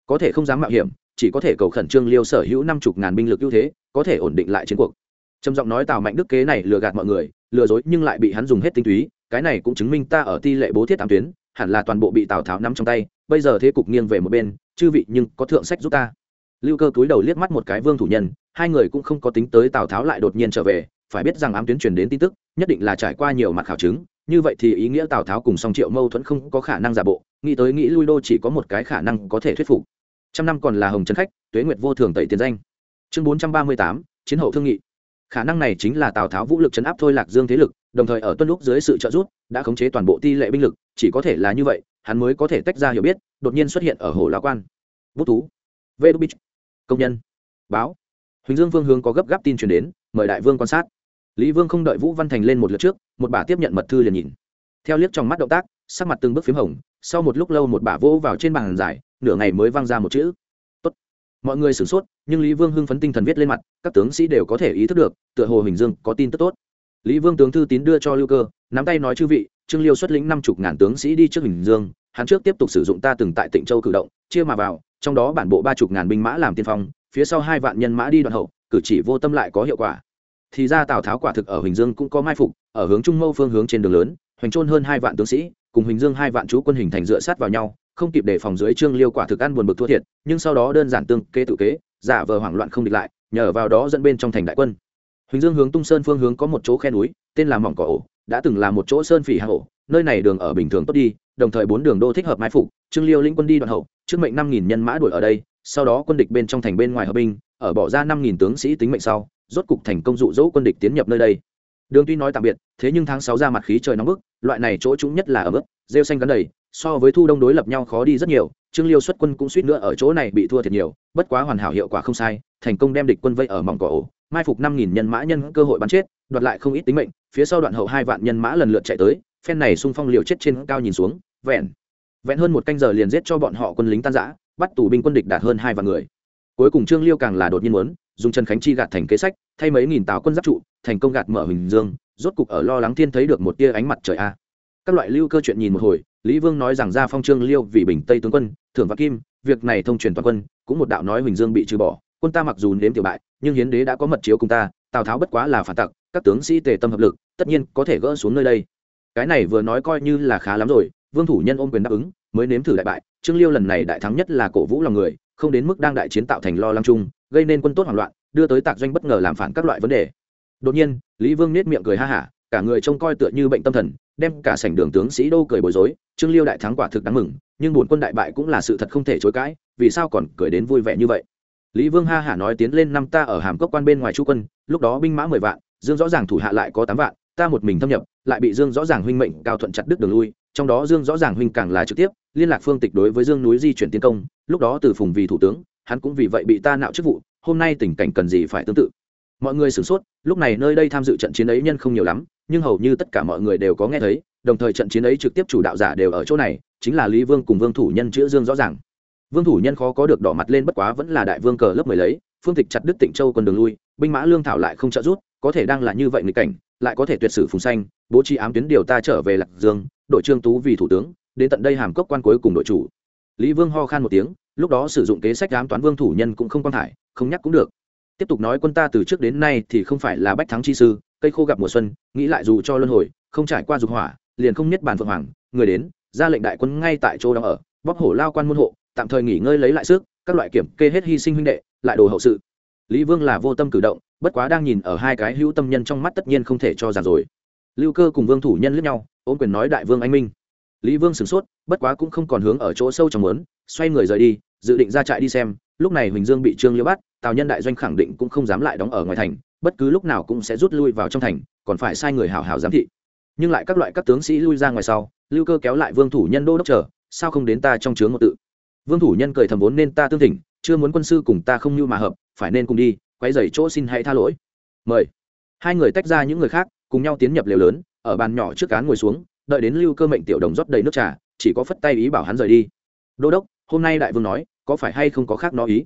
Có thể không dám mạo hiểm, chỉ có thể cầu khẩn trương liêu sở hữu năm chục ngàn binh lực ưu thế, có thể ổn định lại chiến cuộc. Trầm giọng nói tào mạnh đức kế này lừa gạt mọi người, lừa dối nhưng lại bị hắn dùng hết tinh túy cái này cũng chứng minh ta ở ti lệ bố thiết tám tuyến, hẳn là toàn bộ bị tào tháo nắm trong tay, bây giờ thế cục nghiêng về một bên, chư vị nhưng có thượng sách giúp ta. Lưu cơ cúi đầu liếc mắt một cái vương thủ nhân, hai người cũng không có tính tới tào tháo lại đột nhiên trở về, phải biết rằng ám tuyến truyền đến tin tức, nhất định là trải qua nhiều mặt khảo chứng, như vậy thì ý nghĩa tào tháo cùng song triệu mâu thuẫn không có khả năng giả bộ, nghĩ tới nghĩ lui đô chỉ có một cái khả năng có thể thuyết phục. Trăm năm còn là hồng trấn khách, tuế nguyệt vô thường tẩy tiền danh. Chương bốn trăm ba mươi tám, chiến hậu thương nghị. Khả năng này chính là tào tháo vũ lực chấn áp thôi lạc dương thế lực đồng thời ở tuân lúc dưới sự trợ giúp, đã khống chế toàn bộ ti lệ binh lực, chỉ có thể là như vậy, hắn mới có thể tách ra hiểu biết, đột nhiên xuất hiện ở hồ lão quan. Bút thú. Vê đúc bích công nhân. Báo. Huỳnh dương vương hướng có gấp gáp tin truyền đến, mời đại vương quan sát. Lý vương không đợi vũ văn thành lên một lượt trước, một bà tiếp nhận mật thư liền nhìn. Theo liếc trong mắt động tác, sắc mặt từng bước p h í m hồng, sau một lúc lâu một bà vỗ vào trên bàn giải, nửa ngày mới văng ra một chữ. Tốt. mọi người sửng sốt, nhưng lý vương hưng phấn tinh thần viết lên mặt, các tướng sĩ đều có thể ý thức được, tựa hồ huỳnh dương có tin tức tốt lý vương tướng thư tín đưa cho lưu cơ, nắm tay nói chư vị, trương liêu xuất lĩnh năm chục ngàn tướng sĩ đi trước hình dương, hắn trước tiếp tục sử dụng ta từng tại tịnh châu cử động, chia mà vào, trong đó bản bộ ba chục ngàn binh mã làm tiên phong, phía sau hai vạn nhân mã đi đoạn hậu, cử chỉ vô tâm lại có hiệu quả. Thì ra tào tháo quả thực ở huỳnh dương cũng có mai phục, ở hướng trung mâu phương hướng trên đường lớn, hoành trôn hơn hai vạn tướng sĩ, cùng huỳnh dương hai vạn chú quân hình thành dựa sát vào nhau, không kịp đề phòng dưới trương liêu quả thực ăn buồn bực thua thiệt, nhưng sau đó đơn giản tương kế tự kế, giả vờ hoảng loạn không địch lại, nhờ vào đó dẫn bên trong thành đại quân huỳnh dương hướng tung sơn phương hướng có một chỗ khe núi, tên là mỏng cỏ ổ, đã từng là một chỗ sơn phỉ hang ổ nơi này đường ở bình thường tốt đi, đồng thời bốn đường đô thích hợp mai phục, trương liêu lĩnh quân đi đoạn hậu, trước mệnh năm nghìn nhân mã đuổi ở đây, sau đó quân địch bên trong thành bên ngoài hợp binh, ở bỏ ra năm nghìn tướng sĩ tính mệnh sau, rốt cục thành công dụ dỗ quân địch tiến nhập nơi đây. Đường tuy nói tạm biệt, thế nhưng tháng sáu ra mặt khí trời nóng bức, loại này chỗ trũng nhất là ở mức rêu xanh gắn đầy, so với thu đông đối lập nhau khó đi rất nhiều, trương liêu xuất quân cũng suýt nữa ở chỗ này bị thua thiệt nhiều, bất quá hoàn hảo hiệu quả không sai, thành công đem địch quân vây ở mỏng cỏ ổ mai phục năm nghìn nhân mã nhân cơ hội bắn chết, đoạt lại không ít tính mệnh, phía sau đoạn hậu hai vạn nhân mã lần lượt chạy tới, phen này xung phong liều chết trên cao nhìn xuống, vẹn vẹn hơn một canh giờ liền giết cho bọn họ quân lính tan giã bắt tù binh quân địch đạt hơn hai vạn người. Cuối cùng trương liêu càng là đột nhiên muốn, dùng trần khánh chi gạt thành kế sách, thay mấy nghìn tàu quân giáp trụ, thành công gạt mở hình dương, rốt cục ở lo lắng thiên thấy được một tia ánh mặt trời a. Các loại lưu cơ chuyện nhìn một hồi, lý vương nói rằng ra phong trương liêu vì bình tây tướng quân, thưởng và kim, việc này thông truyền toàn quân, cũng một đạo nói huỳnh dương bị trừ bỏ, quân ta mặc dù nếm tiểu bại nhưng hiến đế đã có mật chiếu cùng ta, tào tháo bất quá là phản tặc, các tướng sĩ tề tâm hợp lực, tất nhiên có thể gỡ xuống nơi đây. Cái này vừa nói coi như là khá lắm rồi, vương thủ nhân ôm quyền đáp ứng, mới nếm thử đại bại. Trương liêu lần này đại thắng nhất là cổ vũ lòng người, không đến mức đang đại chiến tạo thành lo lắng chung, gây nên quân tốt hoảng loạn, đưa tới tạc doanh bất ngờ làm phản các loại vấn đề. Đột nhiên, lý vương nết miệng cười ha hả, cả người trông coi tựa như bệnh tâm thần, đem cả sảnh đường tướng sĩ đô cười bối rối, trương liêu đại thắng quả thực đáng mừng, nhưng bổn quân đại bại cũng là sự thật không thể chối cãi, vì sao còn cười đến vui vẻ như vậy? Lý vương ha hả nói tiến lên năm ta ở hàm cốc quan bên ngoài chu quân, lúc đó binh mã mười vạn, dương rõ ràng thủ hạ lại có tám vạn, ta một mình thâm nhập, lại bị dương rõ ràng huynh mệnh cao thuận chặt đứt đường lui, trong đó dương rõ ràng huynh càng là trực tiếp, liên lạc phương tịch đối với dương núi di chuyển tiến công, lúc đó từ phùng vì thủ tướng, hắn cũng vì vậy bị ta nạo chức vụ, hôm nay tình cảnh cần gì phải tương tự. Mọi người sửng sốt, lúc này nơi đây tham dự trận chiến ấy nhân không nhiều lắm, nhưng hầu như tất cả mọi người đều có nghe thấy, đồng thời trận chiến ấy trực tiếp chủ đạo giả đều ở chỗ này, chính là lý vương cùng vương thủ nhân chữ dương rõ ràng vương thủ nhân khó có được đỏ mặt lên bất quá vẫn là đại vương cờ lớp mười lấy, phương tịch chặt đức tịnh châu còn đường lui, binh mã lương thảo lại không trợ rút có thể đang là như vậy nghịch cảnh, lại có thể tuyệt sử phùng xanh bố trí ám tuyến điều ta trở về lạc dương, đội trương tú vì thủ tướng, đến tận đây hàm cốc quan cuối cùng đội chủ. Lý vương ho khan một tiếng, lúc đó sử dụng kế sách ám toán vương thủ nhân cũng không quan thải, không nhắc cũng được. Tiếp tục nói quân ta từ trước đến nay thì không phải là bách thắng chi sư, cây khô gặp mùa xuân, nghĩ lại dù cho luân hồi, không trải qua dục hỏa, liền không nhất bàn phượng hoàng, người đến, ra lệnh đại quân ngay tại chỗ đang ở bóc hổ lao quan môn hộ tạm thời nghỉ ngơi lấy lại sức, các loại kiểm kê hết hy sinh huynh đệ, lại đồ hậu sự. Lý vương là vô tâm cử động, bất quá đang nhìn ở hai cái hữu tâm nhân trong mắt tất nhiên không thể cho giàn rồi. Lưu cơ cùng vương thủ nhân lướt nhau, ôm quyền nói đại vương anh minh. Lý vương sửng sốt, bất quá cũng không còn hướng ở chỗ sâu trong lớn xoay người rời đi, dự định ra trại đi xem, lúc này huỳnh dương bị trương liễu bắt, tào nhân đại doanh khẳng định cũng không dám lại đóng ở ngoài thành, bất cứ lúc nào cũng sẽ rút lui vào trong thành, còn phải sai người hào hào giám thị. Nhưng lại các loại các tướng sĩ lui ra ngoài sau, lưu cơ kéo lại vương thủ nhân đô đốc chờ, sao không đến ta trong chướng một tự? Vương thủ nhân cười thầm vốn nên ta tương thỉnh, chưa muốn quân sư cùng ta không như mà hợp, phải nên cùng đi quay dày chỗ xin hãy tha lỗi. Mời. Hai người tách ra những người khác, cùng nhau tiến nhập lều lớn, ở bàn nhỏ trước cán ngồi xuống, đợi đến lưu cơ mệnh tiểu đồng rót đầy nước trà, chỉ có phất tay ý bảo hắn rời đi. Đô đốc, hôm nay đại vương nói, có phải hay không có khác nó ý?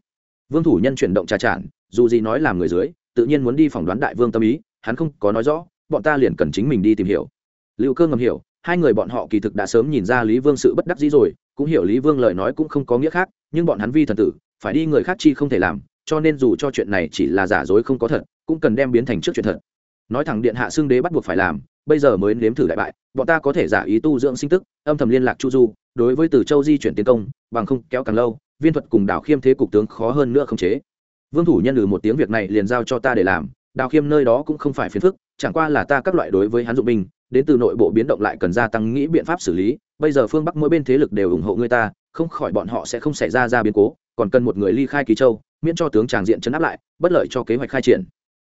Vương thủ nhân chuyển động trà tràn, dù gì nói làm người dưới, tự nhiên muốn đi phỏng đoán đại vương tâm ý, hắn không có nói rõ, bọn ta liền cần chính mình đi tìm hiểu. Lưu cơ ngầm hiểu, hai người bọn họ kỳ thực đã sớm nhìn ra lý vương sự bất đắc dĩ rồi cũng hiểu lý vương lời nói cũng không có nghĩa khác, nhưng bọn hắn vi thần tử, phải đi người khác chi không thể làm, cho nên dù cho chuyện này chỉ là giả dối không có thật, cũng cần đem biến thành trước chuyện thật. Nói thẳng điện hạ xương đế bắt buộc phải làm, bây giờ mới nếm thử đại bại, bọn ta có thể giả ý tu dưỡng sinh tức, âm thầm liên lạc chu du, đối với từ châu di chuyển tiến công, bằng không kéo càng lâu, viên thuật cùng đảo khiêm thế cục tướng khó hơn nữa không chế. Vương thủ nhân lừ một tiếng việc này liền giao cho ta để làm đào khiêm nơi đó cũng không phải phiền phức, chẳng qua là ta các loại đối với hắn dụng binh đến từ nội bộ biến động lại cần gia tăng nghĩ biện pháp xử lý, bây giờ phương bắc mỗi bên thế lực đều ủng hộ người ta, không khỏi bọn họ sẽ không xảy ra ra biến cố, còn cần một người ly khai kỳ châu, miễn cho tướng tràng diện chấn áp lại, bất lợi cho kế hoạch khai triển.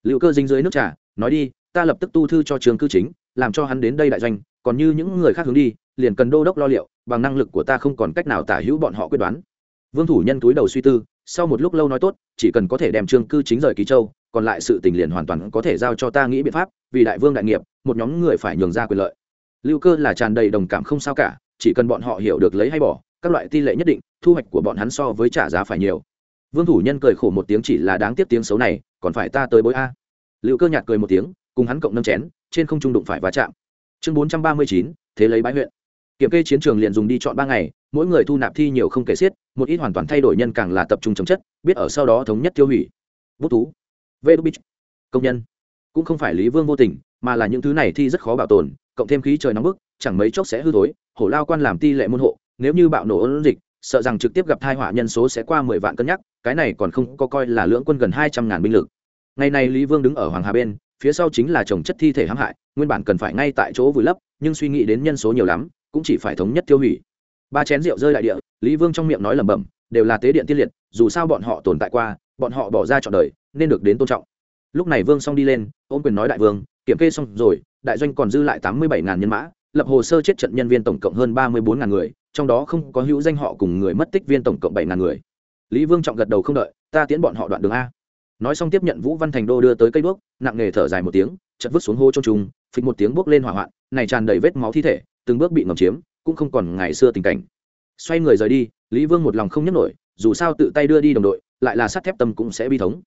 Liệu cơ dính dưới nước trà, nói đi, ta lập tức tu thư cho trường cư chính, làm cho hắn đến đây đại doanh, còn như những người khác hướng đi, liền cần đô đốc lo liệu, bằng năng lực của ta không còn cách nào tả hữu bọn họ quyết đoán. Vương thủ nhân túi đầu suy tư, sau một lúc lâu nói tốt, chỉ cần có thể đem trương cư chính rời ký châu còn lại sự tình liền hoàn toàn có thể giao cho ta nghĩ biện pháp, vì đại vương đại nghiệp, một nhóm người phải nhường ra quyền lợi. Lưu cơ là tràn đầy đồng cảm không sao cả, chỉ cần bọn họ hiểu được lấy hay bỏ, các loại ti lệ nhất định, thu hoạch của bọn hắn so với trả giá phải nhiều. Vương thủ nhân cười khổ một tiếng chỉ là đáng tiếc tiếng xấu này, còn phải ta tới bối a. Lưu cơ nhạt cười một tiếng, cùng hắn cộng nâng chén, trên không trung đụng phải va chạm. Chương bốn trăm ba mươi chín, thế lấy bãi huyện. Kiểm kê chiến trường liền dùng đi chọn ba ngày, mỗi người thu nạp thi nhiều không kể xiết, một ít hoàn toàn thay đổi nhân càng là tập trung chống chất, biết ở sau đó thống nhất tiêu hủy. Bút thú vê đu bích công nhân. Cũng không phải lý vương vô tình, mà là những thứ này thi rất khó bảo tồn, cộng thêm khí trời nóng bức, chẳng mấy chốc sẽ hư thối, hổ lao quan làm ti lệ môn hộ, nếu như bạo nổ ôn dịch, sợ rằng trực tiếp gặp thai họa nhân số sẽ qua mười vạn cân nhắc, cái này còn không có coi là lưỡng quân gần hai trăm ngàn binh lực. Ngày này lý vương đứng ở hoàng hà bên, phía sau chính là trồng chất thi thể hãm hại, nguyên bản cần phải ngay tại chỗ vùi lấp, nhưng suy nghĩ đến nhân số nhiều lắm, cũng chỉ phải thống nhất tiêu hủy. Ba chén rượu rơi đại địa, lý vương trong miệng nói lẩm bẩm, đều là tế điện tiên liệt, dù sao bọn họ tồn tại qua, bọn họ bỏ ra trọn đời nên được đến tôn trọng. Lúc này vương xong đi lên, ôm quyền nói đại vương, kiểm kê xong rồi, đại doanh còn dư lại tám mươi bảy ngàn nhân mã, lập hồ sơ chết trận nhân viên tổng cộng hơn ba mươi bốn ngàn người, trong đó không có hữu danh họ cùng người mất tích viên tổng cộng bảy ngàn người. Lý vương trọng gật đầu không đợi, ta tiến bọn họ đoạn đường a. Nói xong tiếp nhận vũ văn thành đô đưa tới cây đuốc, nặng nề thở dài một tiếng chật vứt xuống hô trôn trùng, phịch một tiếng bước lên hỏa hoạn, này tràn đầy vết máu thi thể, từng bước bị ngầm chiếm, cũng không còn ngày xưa tình cảnh. Xoay người rời đi, lý vương một lòng không nhấc nổi, dù sao tự tay đưa đi đồng đội, lại là sắt thép tâm cũng sẽ bi thống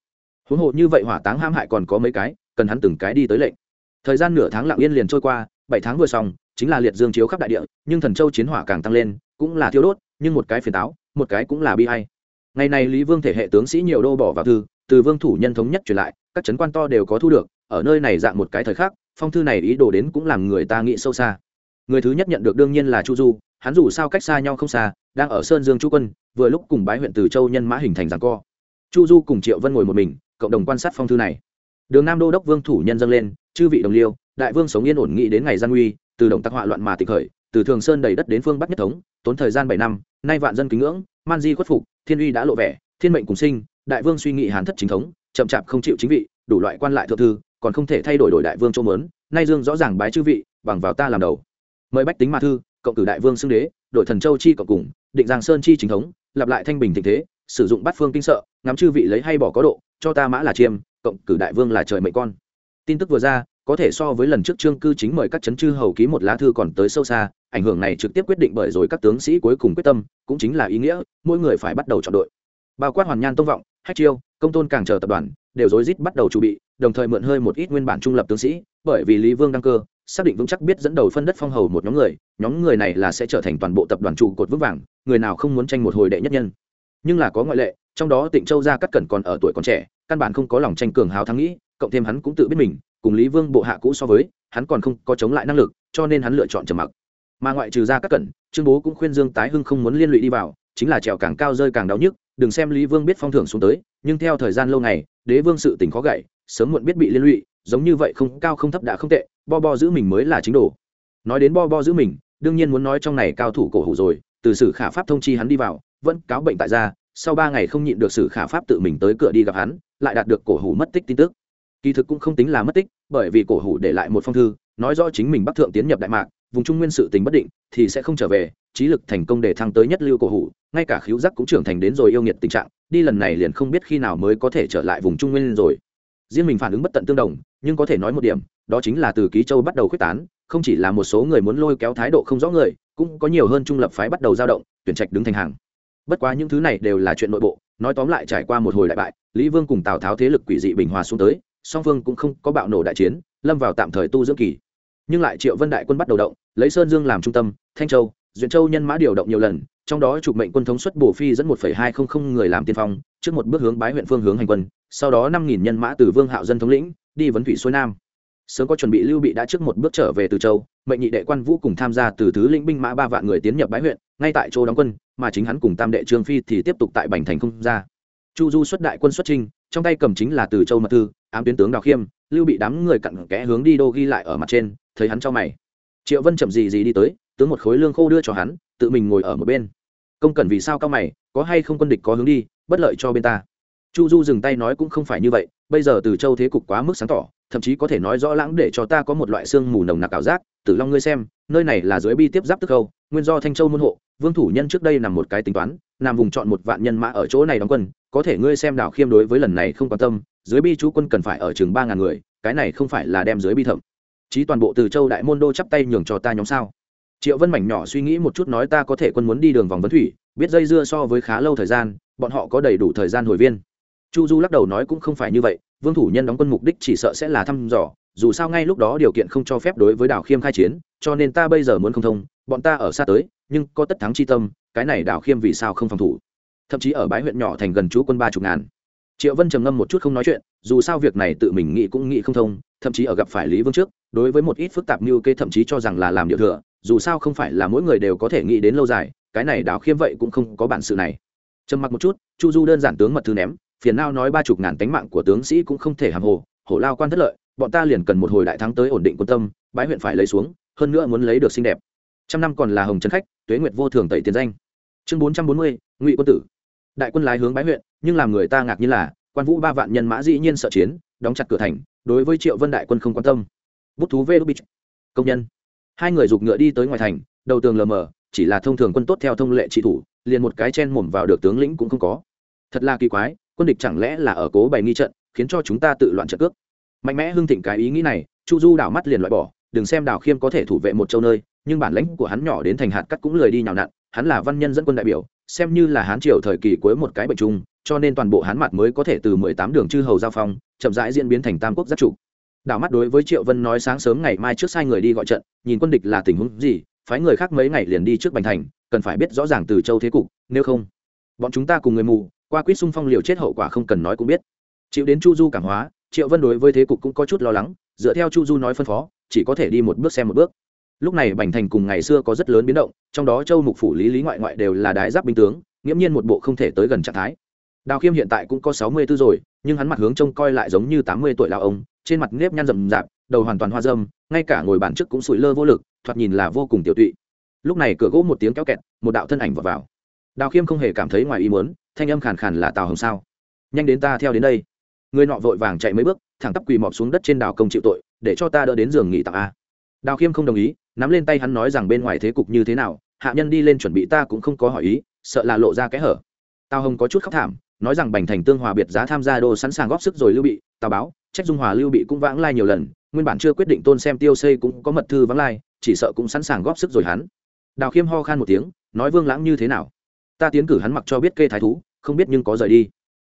huống hộ như vậy hỏa táng ham hại còn có mấy cái, cần hắn từng cái đi tới lệnh. Thời gian nửa tháng lặng yên liền trôi qua, bảy tháng vừa xong, chính là liệt dương chiếu khắp đại địa, nhưng thần châu chiến hỏa càng tăng lên, cũng là thiêu đốt, nhưng một cái phiền táo, một cái cũng là bi hay ngày này lý vương thể hệ tướng sĩ nhiều đô bỏ vào thư, từ vương thủ nhân thống nhất truyền lại, các trấn quan to đều có thu được, ở nơi này dạng một cái thời khắc, phong thư này ý đồ đến cũng làm người ta nghĩ sâu xa. Người thứ nhất nhận được đương nhiên là chu du, hắn dù sao cách xa nhau không xa, đang ở sơn dương chu quân, vừa lúc cùng bái huyện từ châu nhân mã hình thành giảng co. Chu du cùng triệu vân ngồi một mình cộng đồng quan sát phong thư này. Đường nam đô đốc vương thủ nhân dâng lên, chư vị đồng liêu, đại vương sống yên ổn nghĩ đến ngày gian nguy từ động tác họa loạn mà tịch khởi, từ thường sơn đầy đất đến phương bắc nhất thống, tốn thời gian bảy năm, nay vạn dân kính ngưỡng, man di khuất phục, thiên uy đã lộ vẻ, thiên mệnh cùng sinh, đại vương suy nghĩ hán thất chính thống, chậm chạp không chịu chính vị, đủ loại quan lại thượng thư, còn không thể thay đổi đổi đại vương cho mớn, nay dương rõ ràng bái chư vị, bằng vào ta làm đầu. Mời bách tính ma thư, cộng cử đại vương xưng đế, đội thần châu chi cộng cùng, định giang sơn chi chính thống, lặp lại thanh bình tình thế, sử dụng bát phương kinh sợ, ngắm chư vị lấy hay bỏ có độ cho ta mã là chiêm, cộng cử đại vương là trời mệnh con. Tin tức vừa ra, có thể so với lần trước trương cư chính mời các chấn chư hầu ký một lá thư còn tới sâu xa, ảnh hưởng này trực tiếp quyết định bởi rồi các tướng sĩ cuối cùng quyết tâm, cũng chính là ý nghĩa, mỗi người phải bắt đầu chọn đội. Bao quát hoàn nhan tông vọng, hách chiêu, công tôn càng chờ tập đoàn, đều rối rít bắt đầu chuẩn bị, đồng thời mượn hơi một ít nguyên bản trung lập tướng sĩ, bởi vì lý vương đăng cơ, xác định vững chắc biết dẫn đầu phân đất phong hầu một nhóm người nhóm người này là sẽ trở thành toàn bộ tập đoàn trụ cột vững vàng, người nào không muốn tranh một hồi đệ nhất nhân nhưng là có ngoại lệ, trong đó tịnh châu gia cắt cẩn còn ở tuổi còn trẻ, căn bản không có lòng tranh cường hào thắng nghĩ, cộng thêm hắn cũng tự biết mình, cùng lý vương bộ hạ cũ so với, hắn còn không có chống lại năng lực, cho nên hắn lựa chọn trầm mặc. Mà ngoại trừ gia cắt cẩn, trương bố cũng khuyên dương tái hưng không muốn liên lụy đi vào, chính là trèo càng cao rơi càng đau nhức, đừng xem lý vương biết phong thưởng xuống tới, nhưng theo thời gian lâu ngày, đế vương sự tình khó gậy sớm muộn biết bị liên lụy, giống như vậy không, cao không thấp đã không tệ, bo bo giữ mình mới là chính đồ. Nói đến bo bo giữ mình, đương nhiên muốn nói trong này cao thủ cổ hủ rồi, từ sử khả pháp thông chi hắn đi vào vẫn cáo bệnh tại gia, sau ba ngày không nhịn được sử khả pháp tự mình tới cửa đi gặp hắn, lại đạt được cổ hủ mất tích tin tức. Kỳ thực cũng không tính là mất tích, bởi vì cổ hủ để lại một phong thư, nói rõ chính mình bắc thượng tiến nhập đại mạc, vùng trung nguyên sự tình bất định, thì sẽ không trở về, trí lực thành công để thăng tới nhất lưu cổ hủ, ngay cả khiếu giác cũng trưởng thành đến rồi yêu nghiệt tình trạng, đi lần này liền không biết khi nào mới có thể trở lại vùng trung nguyên rồi. Riêng mình phản ứng bất tận tương đồng, nhưng có thể nói một điểm, đó chính là từ ký châu bắt đầu khuyết tán, không chỉ là một số người muốn lôi kéo thái độ không rõ người, cũng có nhiều hơn trung lập phái bắt đầu dao động, tuyển trạch đứng thành hàng bất quá những thứ này đều là chuyện nội bộ, nói tóm lại trải qua một hồi đại bại, lý vương cùng tào tháo thế lực quỷ dị bình hòa xuống tới, song phương cũng không có bạo nổ đại chiến, lâm vào tạm thời tu dưỡng kỳ. Nhưng lại triệu vân đại quân bắt đầu động, lấy sơn dương làm trung tâm, thanh châu, duyện châu nhân mã điều động nhiều lần, trong đó trục mệnh quân thống suất bổ phi dẫn một hai không không người làm tiên phong, trước một bước hướng bái huyện phương hướng hành quân, sau đó năm nghìn nhân mã từ vương hạo dân thống lĩnh, đi vấn thủy xuôi nam. Sớm có chuẩn bị lưu bị đã trước một bước trở về từ châu mệnh nhị đệ quan vũ cùng tham gia từ thứ lĩnh binh mã ba vạn người tiến nhập bái huyện, ngay tại chỗ đóng quân, mà chính hắn cùng tam đệ trương phi thì tiếp tục tại bành thành không ra. Chu du xuất đại quân xuất trinh trong tay cầm chính là từ châu mật thư, ám tuyến tướng đào khiêm, lưu bị đám người cặn kẽ hướng đi đô ghi lại ở mặt trên, thấy hắn cho mày. Triệu vân chậm gì gì đi tới, tướng một khối lương khô đưa cho hắn, tự mình ngồi ở một bên. Công cần vì sao cao mày, có hay không quân địch có hướng đi, bất lợi cho bên ta. Chu du dừng tay nói cũng không phải như vậy, bây giờ từ châu thế cục quá mức sáng tỏ thậm chí có thể nói rõ lãng để cho ta có một loại xương mù nồng nặc ảo giác, tử long ngươi xem, nơi này là dưới bi tiếp giáp tức khâu, nguyên do thanh châu môn hộ, vương thủ nhân trước đây nằm một cái tính toán, nằm vùng chọn một vạn nhân mã ở chỗ này đóng quân, có thể ngươi xem đảo khiêm đối với lần này không quan tâm, dưới bi chú quân cần phải ở chừng ba ngàn người, cái này không phải là đem dưới bi thẩm chí toàn bộ từ châu đại môn đô chắp tay nhường cho ta nhóm sao? Triệu vân mảnh nhỏ suy nghĩ một chút nói ta có thể quân muốn đi đường vòng vấn thủy, biết dây dưa so với khá lâu thời gian, bọn họ có đầy đủ thời gian hồi viên chu du lắc đầu nói cũng không phải như vậy, vương thủ nhân đóng quân mục đích chỉ sợ sẽ là thăm dò, dù sao ngay lúc đó điều kiện không cho phép đối với đảo khiêm khai chiến, cho nên ta bây giờ muốn không thông, bọn ta ở xa tới, nhưng có tất thắng chi tâm, cái này đảo khiêm vì sao không phòng thủ? Thậm chí ở bãi huyện nhỏ thành gần chú quân ba chục ngàn. Triệu vân trầm ngâm một chút không nói chuyện, dù sao việc này tự mình nghĩ cũng nghĩ không thông, thậm chí ở gặp phải lý vương trước, đối với một ít phức tạp như kê thậm chí cho rằng là làm điệu thừa, dù sao không phải là mỗi người đều có thể nghĩ đến lâu dài, cái này đảo khiêm vậy cũng không có bản sự này. Trầm mặc một chút, chu du đơn giản tướng mật thư ném phiền nao nói ba chục ngàn tánh mạng của tướng sĩ cũng không thể hàm hồ, hổ lao quan thất lợi, bọn ta liền cần một hồi đại thắng tới ổn định quân tâm bãi huyện phải lấy xuống, hơn nữa muốn lấy được xinh đẹp. Trăm năm còn là hồng trấn khách, tuế nguyệt vô thường tẩy tiền danh. Chương bốn trăm bốn mươi, ngụy quân tử. Đại quân lái hướng bái huyện, nhưng làm người ta ngạc nhiên là, quan vũ ba vạn nhân mã dĩ nhiên sợ chiến, đóng chặt cửa thành, đối với triệu vân đại quân không quan tâm. Bút thú vê đô bích. Công nhân. Hai người giục ngựa đi tới ngoài thành, đầu tường lờ mờ, chỉ là thông thường quân tốt theo thông lệ trị thủ, liền một cái chen mồm vào được tướng lĩnh cũng không có. Thật là kỳ quái quân địch chẳng lẽ là ở cố bày nghi trận, khiến cho chúng ta tự loạn trận cước mạnh mẽ hưng thịnh cái ý nghĩ này, chu du đảo mắt liền loại bỏ, đừng xem đào khiêm có thể thủ vệ một châu nơi, nhưng bản lãnh của hắn nhỏ đến thành hạt cắt cũng lười đi nhào nặn, hắn là văn nhân dẫn quân đại biểu, xem như là hán triều thời kỳ cuối một cái bệnh chung cho nên toàn bộ hán mặt mới có thể từ mười tám đường chư hầu giao phong, chậm rãi diễn biến thành tam quốc giác trụ. đảo mắt đối với triệu vân nói sáng sớm ngày mai trước sai người đi gọi trận, nhìn quân địch là tình huống gì, phái người khác mấy ngày liền đi trước bành thành, cần phải biết rõ ràng từ châu thế cục, nếu không, bọn chúng ta cùng người mù qua quýt xung phong liều chết hậu quả không cần nói cũng biết. Chịu đến chu du cảm hóa, triệu vân đối với thế cục cũng có chút lo lắng, dựa theo chu du nói phân phó, chỉ có thể đi một bước xem một bước. Lúc này bành thành cùng ngày xưa có rất lớn biến động, trong đó châu mục phủ lý lý ngoại ngoại đều là đái giáp binh tướng, nghiễm nhiên một bộ không thể tới gần trạng thái. Đào khiêm hiện tại cũng có sáu mươi b ố rồi, nhưng hắn mặt hướng trông coi lại giống như tám mươi tuổi lao ông, trên mặt nếp nhăn rậm rạp, đầu hoàn toàn hoa dâm, ngay cả ngồi bàn trước cũng sụi lơ vô lực, thoạt nhìn là vô cùng tiểu tụy. Lúc này cửa gỗ một tiếng kéo kẹt, một đạo thân ảnh vọt vào. Đào khiêm không hề cảm thấy ngoài ý muốn thanh âm khàn khàn là tào hồng sao? Nhanh đến ta theo đến đây. Người nọ vội vàng chạy mấy bước, thẳng tắp quỳ mọp xuống đất trên đào công chịu tội, để cho ta đỡ đến giường nghỉ tặng a. Đào khiêm không đồng ý, nắm lên tay hắn nói rằng bên ngoài thế cục như thế nào, hạ nhân đi lên chuẩn bị ta cũng không có hỏi ý, sợ là lộ ra kẽ hở. Tào hồng có chút khóc thảm, nói rằng bành thành tương hòa biệt giá tham gia đô sẵn sàng góp sức rồi lưu bị, tào báo, trách dung hòa lưu bị cũng vãng lai nhiều lần, nguyên bản chưa quyết định tôn xem tiêu xây cũng có mật thư vãng lai, chỉ sợ cũng sẵn sàng góp sức rồi hắn. Đào khiêm ho khan một tiếng, nói vương lãng như thế nào? Ta tiến cử hắn mặc cho biết kê thái thú, không biết nhưng có rời đi.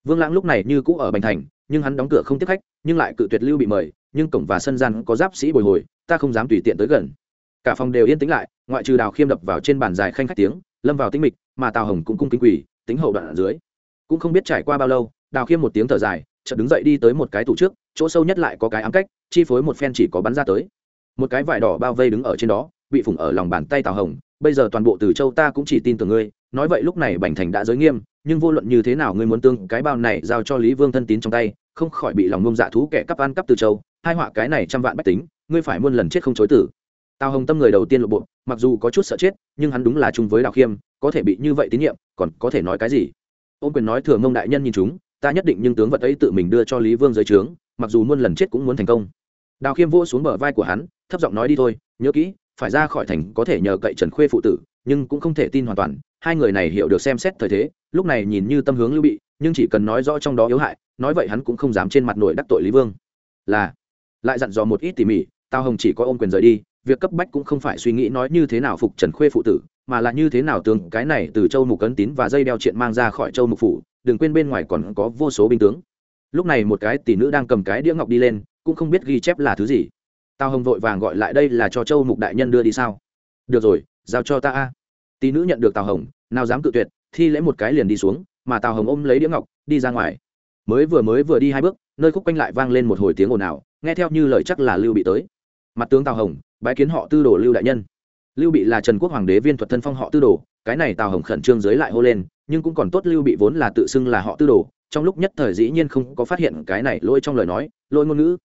Vương lãng lúc này như cũ ở bành thành, nhưng hắn đóng cửa không tiếp khách, nhưng lại cự tuyệt lưu bị mời, nhưng cổng và sân gian có giáp sĩ bồi hồi, ta không dám tùy tiện tới gần. Cả phòng đều yên tĩnh lại, ngoại trừ đào khiêm đập vào trên bàn dài khanh khách tiếng, lâm vào tinh mịch, mà tào hồng cũng cung kính quỳ, tính hậu đoạn ở dưới. Cũng không biết trải qua bao lâu, đào khiêm một tiếng thở dài, chợt đứng dậy đi tới một cái tủ trước, chỗ sâu nhất lại có cái ám cách, chi phối một phen chỉ có bắn ra tới. Một cái vải đỏ bao vây đứng ở trên đó, bị phủng ở lòng bàn tay tào hồng, bây giờ toàn bộ từ châu ta cũng chỉ tin tưởng ngươi nói vậy lúc này bành thành đã giới nghiêm, nhưng vô luận như thế nào ngươi muốn tương cái bao này giao cho lý vương thân tín trong tay, không khỏi bị lòng ngông dạ thú kẻ cắp ăn cắp từ châu, hai họa cái này trăm vạn bách tính, ngươi phải muôn lần chết không chối tử. Tào hồng tâm người đầu tiên lộ bộ, mặc dù có chút sợ chết, nhưng hắn đúng là chung với đào khiêm, có thể bị như vậy tín nhiệm, còn có thể nói cái gì? Ôn quyền nói thừa mông đại nhân nhìn chúng, ta nhất định nhưng tướng vật ấy tự mình đưa cho lý vương dưới trướng, mặc dù muôn lần chết cũng muốn thành công. Đào khiêm vỗ xuống bờ vai của hắn, thấp giọng nói đi thôi, nhớ kỹ, phải ra khỏi thành có thể nhờ cậy trần khuê phụ tử, nhưng cũng không thể tin hoàn toàn hai người này hiểu được xem xét thời thế, lúc này nhìn như tâm hướng lưu bị, nhưng chỉ cần nói rõ trong đó yếu hại, nói vậy hắn cũng không dám trên mặt nổi đắc tội lý vương. Là, lại dặn dò một ít tỉ mỉ tao hồng chỉ có ôm quyền rời đi, việc cấp bách cũng không phải suy nghĩ nói như thế nào phục trần khuê phụ tử, mà là như thế nào tướng cái này từ châu mục cấn tín và dây đeo chuyện mang ra khỏi châu mục phủ, đừng quên bên ngoài còn có vô số binh tướng. Lúc này một cái tỷ nữ đang cầm cái đĩa ngọc đi lên, cũng không biết ghi chép là thứ gì. Tao hồng vội vàng gọi lại đây là cho châu mục đại nhân đưa đi sao? Được rồi, giao cho ta a. Tỷ nữ nhận được tào hồng nào dám cự tuyệt, thi lễ một cái liền đi xuống, mà tào hồng ôm lấy đĩa ngọc, đi ra ngoài. Mới vừa mới vừa đi hai bước, nơi khúc quanh lại vang lên một hồi tiếng ồn ào, nghe theo như lời chắc là lưu bị tới. Mặt tướng tào hồng, bái kiến họ tư đồ lưu đại nhân. Lưu bị là trần quốc hoàng đế viên thuật thân phong họ tư đồ, cái này tào hồng khẩn trương giới lại hô lên, nhưng cũng còn tốt lưu bị vốn là tự xưng là họ tư đồ, trong lúc nhất thời dĩ nhiên không có phát hiện cái này lỗi trong lời nói, lỗi ngôn ngữ.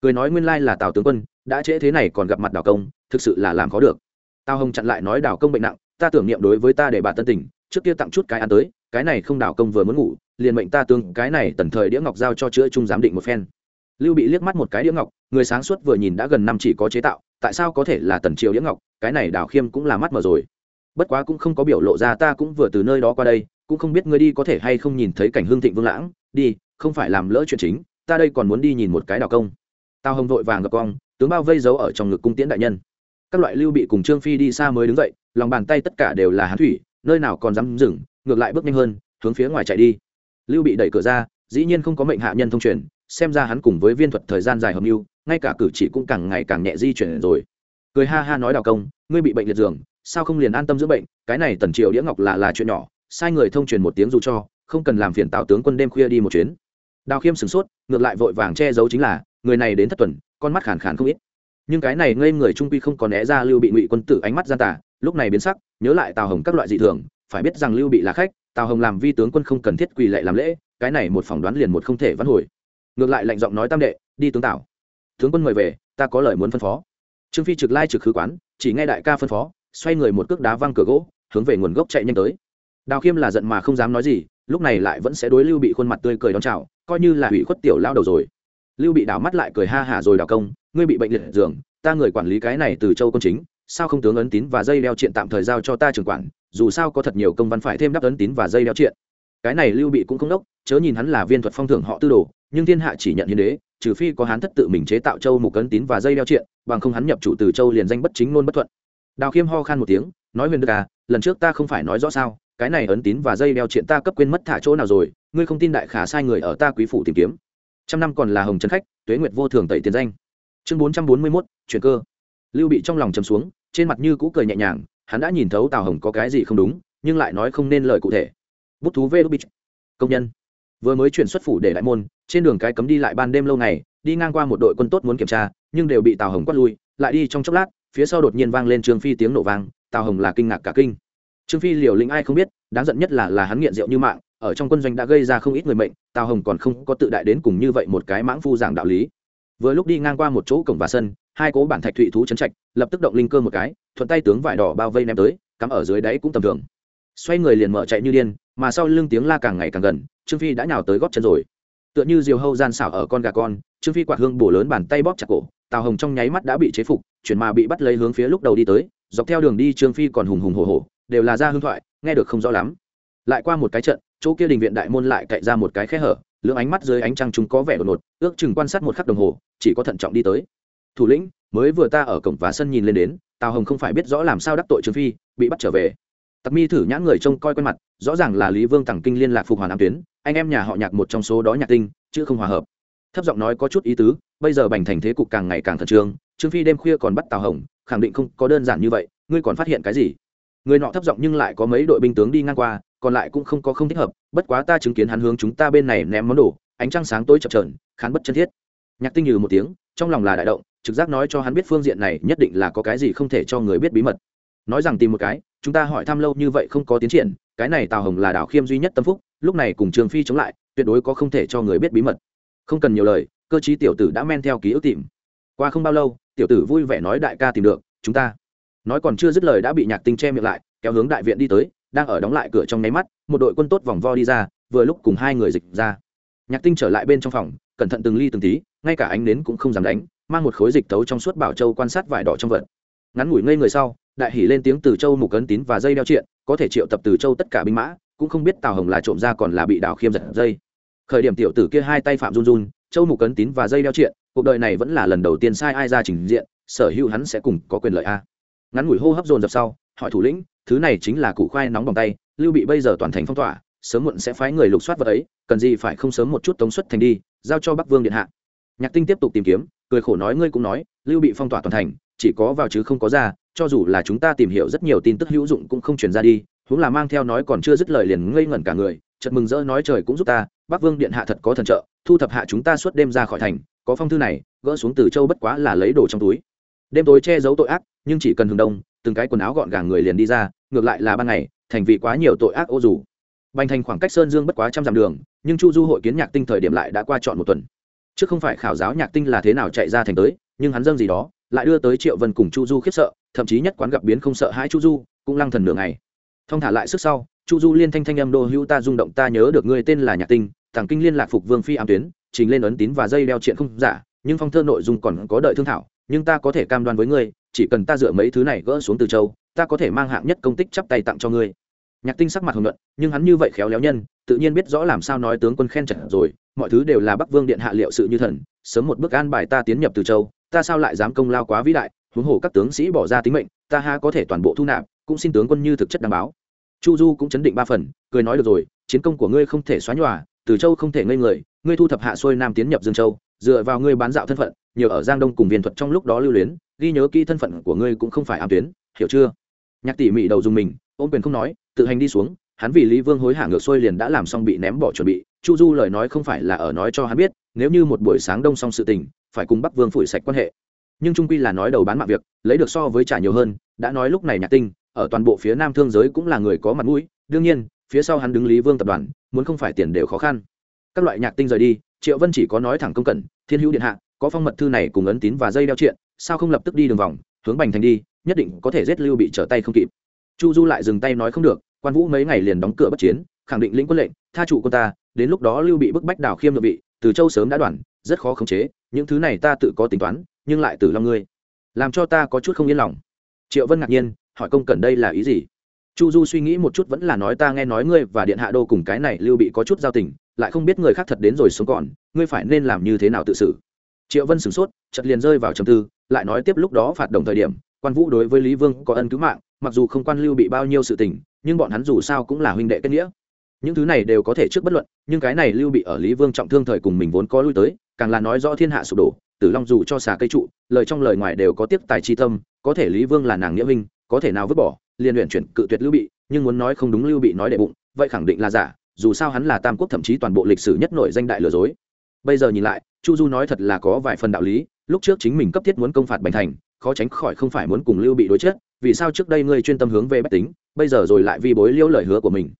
Cười nói nguyên lai là tào tướng quân, đã trễ thế này còn gặp mặt đào công, thực sự là làm khó được. Tào hồng chặn lại nói đào công bệnh nặng ta tưởng niệm đối với ta để bà tân tình, trước kia tặng chút cái ăn tới, cái này không đảo công vừa muốn ngủ, liền mệnh ta tương cái này tần thời đĩa ngọc giao cho chữa trung giám định một phen. Lưu bị liếc mắt một cái đĩa ngọc, người sáng suốt vừa nhìn đã gần năm chỉ có chế tạo, tại sao có thể là tần triều đĩa ngọc, cái này đào khiêm cũng là mắt mở rồi. Bất quá cũng không có biểu lộ ra ta cũng vừa từ nơi đó qua đây, cũng không biết ngươi đi có thể hay không nhìn thấy cảnh hương thịnh vương lãng, đi, không phải làm lỡ chuyện chính, ta đây còn muốn đi nhìn một cái đào công. Tao hồng vội vàng gặp cong tướng bao vây giấu ở trong ngực cung tiễn đại nhân. Các loại lưu bị cùng trương phi đi xa mới đứng dậy lòng bàn tay tất cả đều là hán thủy, nơi nào còn dám dừng, ngược lại bước nhanh hơn, hướng phía ngoài chạy đi. Lưu bị đẩy cửa ra, dĩ nhiên không có mệnh hạ nhân thông truyền, xem ra hắn cùng với viên thuật thời gian dài hợp mưu ngay cả cử chỉ cũng càng ngày càng nhẹ di chuyển rồi. Cười ha ha nói đào công, ngươi bị bệnh liệt giường, sao không liền an tâm dưỡng bệnh, cái này tần triều đĩa ngọc là là chuyện nhỏ, sai người thông truyền một tiếng dù cho, không cần làm phiền tào tướng quân đêm khuya đi một chuyến. Đào khiêm sửng sốt, ngược lại vội vàng che giấu chính là, người này đến thất tuần, con mắt khàn khàn không ít. Nhưng cái này ngây người trung quy không còn né ra lưu bị ngụy quân tử ánh mắt gian tả lúc này biến sắc, nhớ lại tào hồng các loại dị thường, phải biết rằng lưu bị là khách, tào hồng làm vi tướng quân không cần thiết quỳ lệ làm lễ, cái này một phỏng đoán liền một không thể vãn hồi. Ngược lại lệnh giọng nói tam đệ, đi tướng tào. Tướng quân mời về, ta có lời muốn phân phó. Trương phi trực lai trực khứ quán, chỉ nghe đại ca phân phó, xoay người một cước đá văng cửa gỗ, hướng về nguồn gốc chạy nhanh tới. Đào khiêm là giận mà không dám nói gì, lúc này lại vẫn sẽ đối lưu bị khuôn mặt tươi cười đón chào, coi như là hủy khuất tiểu lao đầu rồi. Lưu bị đảo mắt lại cười ha hả rồi đào công, ngươi bị bệnh liệt giường, ta người quản lý cái này từ châu công chính sao không tướng ấn tín và dây đeo triện tạm thời giao cho ta trưởng quản, dù sao có thật nhiều công văn phải thêm đáp ấn tín và dây đeo triện. Cái này lưu bị cũng không đốc, chớ nhìn hắn là viên thuật phong thưởng họ tư đồ, nhưng thiên hạ chỉ nhận hiến đế, trừ phi có hắn thất tự mình chế tạo châu mục ấn tín và dây đeo triện, bằng không hắn nhập chủ từ châu liền danh bất chính nôn bất thuận. Đào khiêm ho khan một tiếng, nói huyền đức à lần trước ta không phải nói rõ sao, cái này ấn tín và dây đeo triện ta cấp quên mất thả chỗ nào rồi, ngươi không tin đại khả sai người ở ta quý phủ tìm kiếm. Trăm năm còn là hồng trấn khách, tuế nguyệt vô thường tẩy tiền danh. Chương bốn trăm bốn mươi mốt chuyện cơ. Lưu bị trong lòng chầm xuống trên mặt như cũ cười nhẹ nhàng, hắn đã nhìn thấu tào hồng có cái gì không đúng, nhưng lại nói không nên lời cụ thể. Bút thú vê đúc bích công nhân. Vừa mới chuyển xuất phủ để đại môn, trên đường cái cấm đi lại ban đêm lâu ngày, đi ngang qua một đội quân tốt muốn kiểm tra, nhưng đều bị tào hồng quát lui, lại đi trong chốc lát, phía sau đột nhiên vang lên trương phi tiếng nổ vang, tào hồng là kinh ngạc cả kinh. Trương phi liều lĩnh ai không biết, đáng giận nhất là là hắn nghiện rượu như mạng, ở trong quân doanh đã gây ra không ít người mệnh, tào hồng còn không có tự đại đến cùng như vậy một cái mãng phu giảng đạo lý. Vừa lúc đi ngang qua một chỗ cổng và sân hai cố bản thạch thụy thú chấn trạch, lập tức động linh cơ một cái, thuận tay tướng vải đỏ bao vây ném tới, cắm ở dưới đáy cũng tầm thường. Xoay người liền mở chạy như điên, mà sau lưng tiếng la càng ngày càng gần, trương phi đã nhào tới góp chân rồi. Tựa như diều hâu gian xảo ở con gà con, trương phi quạt hương bổ lớn bàn tay bóp chặt cổ, tào hồng trong nháy mắt đã bị chế phục, chuyển mà bị bắt lấy hướng phía lúc đầu đi tới, dọc theo đường đi trương phi còn hùng hùng hồ hồ đều là ra hương thoại, nghe được không rõ lắm. Lại qua một cái trận, chỗ kia đình viện đại môn lại cậy ra một cái khe hở, lưỡng ánh mắt dưới ánh trăng chúng có vẻ đột ngột, ước chừng quan sát một khắc đồng hồ, chỉ có thận trọng đi tới thủ lĩnh, mới vừa ta ở cổng và sân nhìn lên đến, tào hồng không phải biết rõ làm sao đắc tội trương phi, bị bắt trở về. Tặc mi thử nhãn người trông coi quen mặt, rõ ràng là lý vương tằng kinh liên lạc phục hoàn nam tuyến, anh em nhà họ nhạc một trong số đó nhạc tinh, chứ không hòa hợp. Thấp giọng nói có chút ý tứ, bây giờ bành thành thế cục càng ngày càng khẩn trương trương phi đêm khuya còn bắt tào hồng, khẳng định không có đơn giản như vậy, ngươi còn phát hiện cái gì? Người nọ thấp giọng nhưng lại có mấy đội binh tướng đi ngang qua, còn lại cũng không có không thích hợp, bất quá ta chứng kiến hắn hướng chúng ta bên này ném món đồ, ánh trăng sáng tối chập trờn khán bất chân thiết. Nhạc tinh như một tiếng, trong lòng là đại động trực giác nói cho hắn biết phương diện này nhất định là có cái gì không thể cho người biết bí mật. Nói rằng tìm một cái, chúng ta hỏi thăm lâu như vậy không có tiến triển, cái này tào hồng là đảo khiêm duy nhất tâm phúc, lúc này cùng trường phi chống lại, tuyệt đối có không thể cho người biết bí mật. Không cần nhiều lời, cơ chí tiểu tử đã men theo ký ức tìm. Qua không bao lâu, tiểu tử vui vẻ nói đại ca tìm được, chúng ta. Nói còn chưa dứt lời đã bị nhạc tinh che miệng lại, kéo hướng đại viện đi tới, đang ở đóng lại cửa trong nháy mắt, một đội quân tốt vòng vo đi ra, vừa lúc cùng hai người dịch ra. Nhạc tinh trở lại bên trong phòng, cẩn thận từng ly từng tí, ngay cả ánh nến cũng không dám đánh mang một khối dịch tấu trong suốt bảo châu quan sát vải đỏ trong vật. Ngắn ngủi ngây người sau, đại hỉ lên tiếng từ châu mục cấn tín và dây đeo triện, có thể triệu tập từ châu tất cả binh mã, cũng không biết tào hồng là trộm ra còn là bị đào khiêm giật dây. Khởi điểm tiểu tử kia hai tay phạm run run, châu mục cấn tín và dây đeo triện, cuộc đời này vẫn là lần đầu tiên sai ai ra trình diện, sở hữu hắn sẽ cùng có quyền lợi a. Ngắn ngủi hô hấp dồn dập sau, hỏi thủ lĩnh, thứ này chính là củ khoai nóng bằng tay, lưu bị bây giờ toàn thành phong tỏa, sớm muộn sẽ phái người lục soát vật ấy, cần gì phải không sớm một chút tống xuất thành đi, giao cho bắc vương điện hạ. Nhạc tinh tiếp tục tìm kiếm cười khổ nói, ngươi cũng nói, lưu bị phong tỏa toàn thành, chỉ có vào chứ không có ra, cho dù là chúng ta tìm hiểu rất nhiều tin tức hữu dụng cũng không truyền ra đi, huống là mang theo nói còn chưa dứt lời liền ngây ngẩn cả người, chợt mừng rỡ nói trời cũng giúp ta, bắc vương điện hạ thật có thần trợ, thu thập hạ chúng ta suốt đêm ra khỏi thành, có phong thư này, gỡ xuống từ châu bất quá là lấy đồ trong túi. Đêm tối che giấu tội ác, nhưng chỉ cần hừng đông, từng cái quần áo gọn gàng người liền đi ra, ngược lại là ban ngày, thành vì quá nhiều tội ác ô dù. Bành thành khoảng cách sơn dương bất quá trăm dặm đường, nhưng chu du hội kiến nhạc tinh thời điểm lại đã qua chọn một tuần chứ không phải khảo giáo nhạc tinh là thế nào chạy ra thành tới, nhưng hắn dâng gì đó, lại đưa tới triệu vân cùng chu du khiếp sợ, thậm chí nhất quán gặp biến không sợ hãi chu du, cũng lăng thần nửa ngày. Thông thả lại sức sau, chu du liên thanh thanh âm đô hữu ta rung động ta nhớ được ngươi tên là nhạc tinh thằng kinh liên lạc phục vương phi ám tuyến, trình lên ấn tín và dây đeo chuyện không giả, nhưng phong thơ nội dung còn có đợi thương thảo, nhưng ta có thể cam đoan với ngươi, chỉ cần ta dựa mấy thứ này gỡ xuống từ châu, ta có thể mang hạng nhất công tích chắp tay tặng cho ngươi. Nhạc tinh sắc mặt hồng luận nhưng hắn như vậy khéo léo nhân, tự nhiên biết rõ làm sao nói tướng quân khen chật rồi mọi thứ đều là bắc vương điện hạ liệu sự như thần, sớm một bước an bài ta tiến nhập từ châu, ta sao lại dám công lao quá vĩ đại, huống hồ các tướng sĩ bỏ ra tính mệnh, ta ha có thể toàn bộ thu nạp, cũng xin tướng quân như thực chất đảm bảo. Chu du cũng chấn định ba phần, cười nói được rồi, chiến công của ngươi không thể xóa nhòa, từ châu không thể ngây người, ngươi thu thập hạ xuôi nam tiến nhập dương châu, dựa vào ngươi bán dạo thân phận, nhiều ở giang đông cùng viên thuật trong lúc đó lưu luyến, ghi nhớ kỹ thân phận của ngươi cũng không phải ám tuyến, hiểu chưa? Nhạc tỉ mỉ đầu dùng mình, ôm quyền không nói, tự hành đi xuống hắn vì lý vương hối hả ngược xuôi liền đã làm xong bị ném bỏ chuẩn bị, chu du lời nói không phải là ở nói cho hắn biết, nếu như một buổi sáng đông xong sự tình, phải cùng bắc vương phủi sạch quan hệ. Nhưng trung quy là nói đầu bán mạng việc, lấy được so với trả nhiều hơn, đã nói lúc này nhạc tinh, ở toàn bộ phía nam thương giới cũng là người có mặt mũi, đương nhiên, phía sau hắn đứng lý vương tập đoàn, muốn không phải tiền đều khó khăn. Các loại nhạc tinh rời đi, triệu vân chỉ có nói thẳng công cẩn, thiên hữu điện hạ, có phong mật thư này cùng ấn tín và dây đeo triện sao không lập tức đi đường vòng, hướng bành thành đi, nhất định có thể giết lưu bị trở tay không kịp. Chu du lại dừng tay nói không được quan vũ mấy ngày liền đóng cửa bất chiến, khẳng định lĩnh quân lệnh, tha trụ quân ta, đến lúc đó lưu bị bức bách đào khiêm nội vị, từ châu sớm đã đoàn, rất khó khống chế, những thứ này ta tự có tính toán, nhưng lại từ lòng ngươi. Làm cho ta có chút không yên lòng. Triệu vân ngạc nhiên, hỏi công cần đây là ý gì? Chu du suy nghĩ một chút vẫn là nói, ta nghe nói ngươi và điện hạ đô cùng cái này lưu bị có chút giao tình, lại không biết người khác thật đến rồi sống còn, ngươi phải nên làm như thế nào tự xử? Triệu vân sửng sốt chật liền rơi vào trầm tư, lại nói tiếp lúc đó phạt đồng thời điểm quan vũ đối với lý vương có ân cứu mạng, mặc dù không quan lưu bị bao nhiêu sự tình, nhưng bọn hắn dù sao cũng là huynh đệ kết nghĩa. Những thứ này đều có thể trước bất luận, nhưng cái này lưu bị ở lý vương trọng thương thời cùng mình vốn có lui tới, càng là nói rõ thiên hạ sụp đổ, tử long dù cho xà cây trụ, lời trong lời ngoài đều có tiếp tài chi tâm, có thể lý vương là nàng nghĩa minh có thể nào vứt bỏ, liền luyện chuyển cự tuyệt lưu bị, nhưng muốn nói không đúng lưu bị nói đệ bụng, vậy khẳng định là giả, dù sao hắn là tam quốc thậm chí toàn bộ lịch sử nhất nội danh đại lừa dối. Bây giờ nhìn lại, chu du nói thật là có vài phần đạo lý, lúc trước chính mình cấp thiết muốn công phạt bành thành khó tránh khỏi không phải muốn cùng lưu bị đối chết, vì sao trước đây ngươi chuyên tâm hướng về bách tính, bây giờ rồi lại vi bối liễu lời hứa của mình?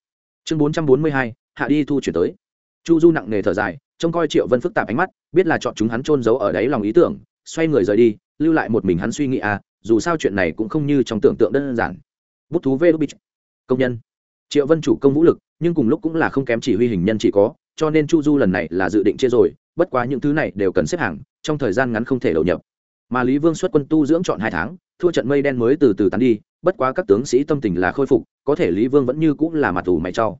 Chương bốn trăm bốn mươi hai, hạ đi thu chuyển tới. Chu du nặng nề thở dài, trông coi triệu vân phức tạp ánh mắt, biết là chọn chúng hắn trôn giấu ở đáy lòng ý tưởng, xoay người rời đi, lưu lại một mình hắn suy nghĩ à dù sao chuyện này cũng không như trong tưởng tượng đơn giản. Bút thú vê bích công nhân. Triệu vân chủ công vũ lực, nhưng cùng lúc cũng là không kém chỉ huy hình nhân chỉ có, cho nên chu du lần này là dự định chia rồi, bất quá những thứ này đều cần xếp hàng, trong thời gian ngắn không thể đầu nhập mà lý vương xuất quân tu dưỡng chọn hai tháng, thua trận mây đen mới từ từ tán đi, bất quá các tướng sĩ tâm tình là khôi phục, có thể lý vương vẫn như cũng là mặt tù mày cho.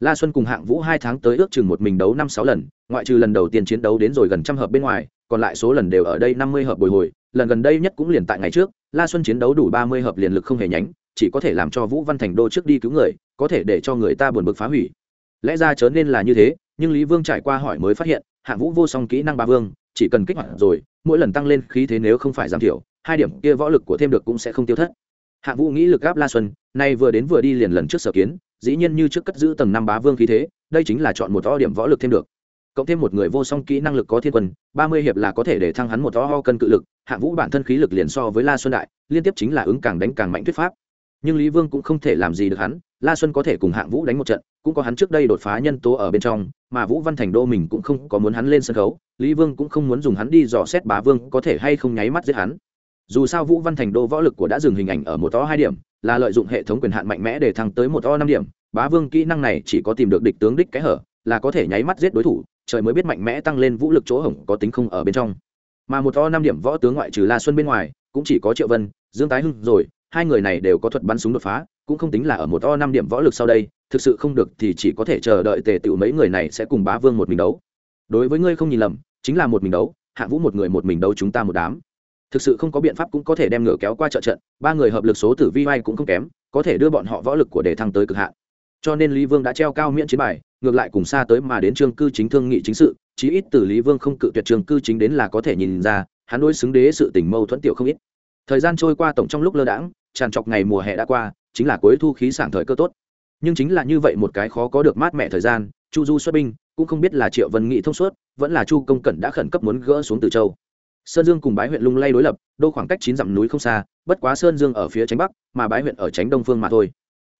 La xuân cùng hạng vũ hai tháng tới ước chừng một mình đấu năm sáu lần, ngoại trừ lần đầu tiên chiến đấu đến rồi gần trăm hợp bên ngoài, còn lại số lần đều ở đây năm mươi hợp bồi hồi, lần gần đây nhất cũng liền tại ngày trước, la xuân chiến đấu đủ ba mươi hợp liền lực không hề nhánh, chỉ có thể làm cho vũ văn thành đô trước đi cứu người, có thể để cho người ta buồn bực phá hủy. Lẽ ra chớ nên là như thế, nhưng lý vương trải qua hỏi mới phát hiện hạng vũ vô song kỹ năng ba vương, chỉ cần kích hoạt rồi, mỗi lần tăng lên khí thế nếu không phải giảm thiểu, hai điểm kia võ lực của thêm được cũng sẽ không tiêu thất. Hạng vũ nghĩ lực gáp la xuân, nay vừa đến vừa đi liền lần trước sở kiến, dĩ nhiên như trước cất giữ tầng năm bá vương khí thế, đây chính là chọn một to điểm võ lực thêm được. Cộng thêm một người vô song kỹ năng lực có thiên quân, ba mươi hiệp là có thể để thăng hắn một to ho cân cự lực, hạng vũ bản thân khí lực liền so với la xuân đại, liên tiếp chính là ứng càng đánh càng mạnh thuyết pháp. Nhưng lý vương cũng không thể làm gì được hắn, la xuân có thể cùng hạng vũ đánh một trận cũng có hắn trước đây đột phá nhân tố ở bên trong, mà vũ văn thành đô mình cũng không có muốn hắn lên sân khấu, lý vương cũng không muốn dùng hắn đi dò xét bá vương có thể hay không nháy mắt giết hắn. Dù sao vũ văn thành đô võ lực của đã dừng hình ảnh ở một to hai điểm, là lợi dụng hệ thống quyền hạn mạnh mẽ để thăng tới một to năm điểm, bá vương kỹ năng này chỉ có tìm được địch tướng đích cái hở, là có thể nháy mắt giết đối thủ, trời mới biết mạnh mẽ tăng lên vũ lực chỗ hổng có tính không ở bên trong. Mà một to năm điểm võ tướng ngoại trừ la xuân bên ngoài, cũng chỉ có triệu vân, dương tái hưng rồi, hai người này đều có thuật bắn súng đột phá cũng không tính là ở một to năm điểm võ lực sau đây, thực sự không được thì chỉ có thể chờ đợi tề tựu mấy người này sẽ cùng bá vương một mình đấu. Đối với ngươi không nhìn lầm, chính là một mình đấu, hạ vũ một người một mình đấu chúng ta một đám. Thực sự không có biện pháp cũng có thể đem ngựa kéo qua trợ trận, ba người hợp lực số tử vi vai cũng không kém, có thể đưa bọn họ võ lực của đề thăng tới cực hạn. Cho nên lý vương đã treo cao miễn chiến bài, ngược lại cùng xa tới mà đến trương cư chính thương nghị chính sự, chí ít từ lý vương không cự tuyệt trương cư chính đến là có thể nhìn ra, hắn đối xứng đế sự tình mâu thuẫn tiểu không ít. Thời gian trôi qua tổng trong lúc lơ đãng, tràn trọc ngày mùa hè đã qua chính là cuối thu khí sảng thời cơ tốt. Nhưng chính là như vậy một cái khó có được mát mẻ thời gian, chu du xuất binh, cũng không biết là triệu vân nghị thông suốt, vẫn là chu công cẩn đã khẩn cấp muốn gỡ xuống từ châu. Sơn dương cùng bái huyện lung lay đối lập, đô khoảng cách chín dặm núi không xa, bất quá sơn dương ở phía tránh bắc, mà bái huyện ở tránh đông phương mà thôi.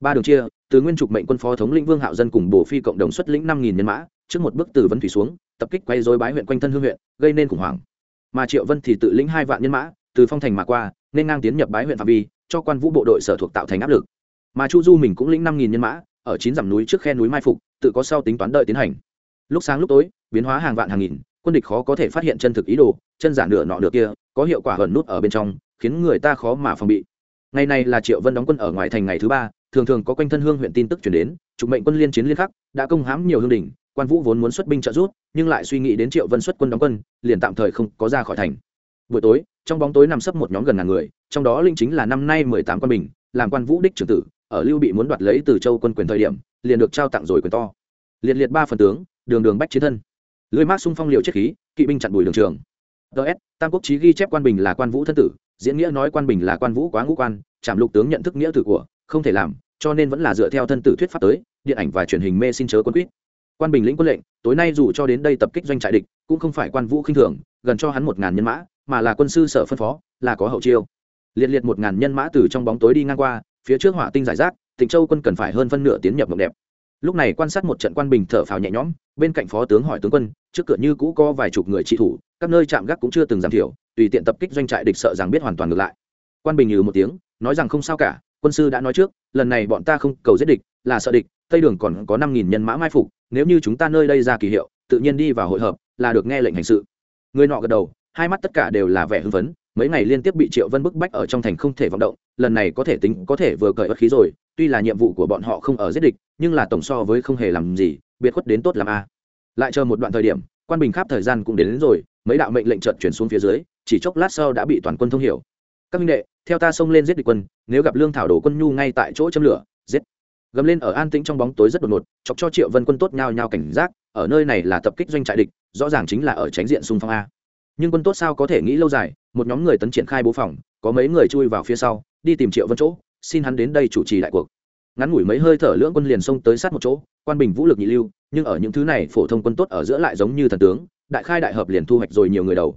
Ba đường chia, từ nguyên trục mệnh quân phó thống lĩnh vương hạo dân cùng bổ phi cộng đồng xuất lĩnh năm nghìn nhân mã, trước một bước từ vấn thủy xuống, tập kích quay dối bái huyện quanh thân hương huyện, gây nên khủng hoảng. Mà triệu vân thì tự lĩnh hai vạn nhân mã, từ phong thành mà qua, nên ngang tiến nhập bái huyện phạm vi cho quan vũ bộ đội sở thuộc tạo thành áp lực. Mà chu du mình cũng lĩnh năm nghìn nhân mã, ở chín dặm núi trước khe núi mai phục, tự có sau tính toán đợi tiến hành. Lúc sáng lúc tối, biến hóa hàng vạn hàng nghìn, quân địch khó có thể phát hiện chân thực ý đồ, chân giả nửa nọ nửa kia, có hiệu quả hẩn nút ở bên trong, khiến người ta khó mà phòng bị. Ngày này là triệu vân đóng quân ở ngoài thành ngày thứ ba, thường thường có quanh thân hương huyện tin tức chuyển đến, trục mệnh quân liên chiến liên khắc, đã công hãm nhiều hương đỉnh, quan vũ vốn muốn xuất binh trợ rút nhưng lại suy nghĩ đến triệu vân xuất quân đóng quân, liền tạm thời không có ra khỏi thành. Buổi tối trong bóng tối nằm sấp một nhóm gần ngàn người, trong đó linh chính là năm nay mười tám quan bình, làm quan vũ đích trưởng tử, ở lưu bị muốn đoạt lấy từ châu quân quyền thời điểm, liền được trao tặng rồi quyền to. Liệt liệt ba phần tướng, đường đường bách chiến thân. Lưới mát xung phong liều chết khí, kỵ binh chặn bùi đường trường. Ts tam quốc chí ghi chép quan bình là quan vũ thân tử, diễn nghĩa nói quan bình là quan vũ quá ngũ quan, trảm lục tướng nhận thức nghĩa tử của, không thể làm, cho nên vẫn là dựa theo thân tử thuyết pháp tới, điện ảnh và truyền hình mê xin chớ quân quýt. Quan bình lĩnh quân lệnh, tối nay dù cho đến đây tập kích doanh trại địch, cũng không phải quan vũ khinh thường, gần cho hắn một ngàn nhân mã mà là quân sư sở phân phó, là có hậu chiêu. Liệt liệt một ngàn nhân mã từ trong bóng tối đi ngang qua, phía trước hỏa tinh giải rác, tịnh châu quân cần phải hơn phân nửa tiến nhập mộng đẹp. Lúc này quan sát một trận quan bình thở phào nhẹ nhõm, bên cạnh phó tướng hỏi tướng quân, trước cửa như cũ có vài chục người trị thủ, các nơi chạm gác cũng chưa từng giảm thiểu, tùy tiện tập kích doanh trại địch sợ rằng biết hoàn toàn ngược lại. Quan bình như một tiếng, nói rằng không sao cả, quân sư đã nói trước, lần này bọn ta không cầu giết địch, là sợ địch, tây đường còn có năm nghìn nhân mã mai phục, nếu như chúng ta nơi đây ra kỳ hiệu, tự nhiên đi vào hội hợp, là được nghe lệnh hành sự. Người nọ gật đầu hai mắt tất cả đều là vẻ hưng phấn mấy ngày liên tiếp bị triệu vân bức bách ở trong thành không thể vọng động lần này có thể tính có thể vừa cởi ớt khí rồi tuy là nhiệm vụ của bọn họ không ở giết địch nhưng là tổng so với không hề làm gì biệt khuất đến tốt làm a. Lại chờ một đoạn thời điểm quan bình khắp thời gian cũng đến, đến rồi mấy đạo mệnh lệnh trận chuyển xuống phía dưới chỉ chốc lát sau đã bị toàn quân thông hiểu. Các minh đệ theo ta xông lên giết địch quân nếu gặp lương thảo đổ quân nhu ngay tại chỗ châm lửa giết. Gầm lên ở an tĩnh trong bóng tối rất đột ngột chọc cho triệu vân quân tốt nhao nhao cảnh giác ở nơi này là tập kích doanh trại địch rõ ràng chính là ở tránh diện xung phong a nhưng quân tốt sao có thể nghĩ lâu dài, một nhóm người tấn triển khai bố phòng, có mấy người chui vào phía sau, đi tìm triệu vân chỗ, xin hắn đến đây chủ trì đại cuộc. Ngắn ngủi mấy hơi thở lưỡng quân liền xông tới sát một chỗ, quan bình vũ lực nhị lưu, nhưng ở những thứ này phổ thông quân tốt ở giữa lại giống như thần tướng, đại khai đại hợp liền thu hoạch rồi nhiều người đầu.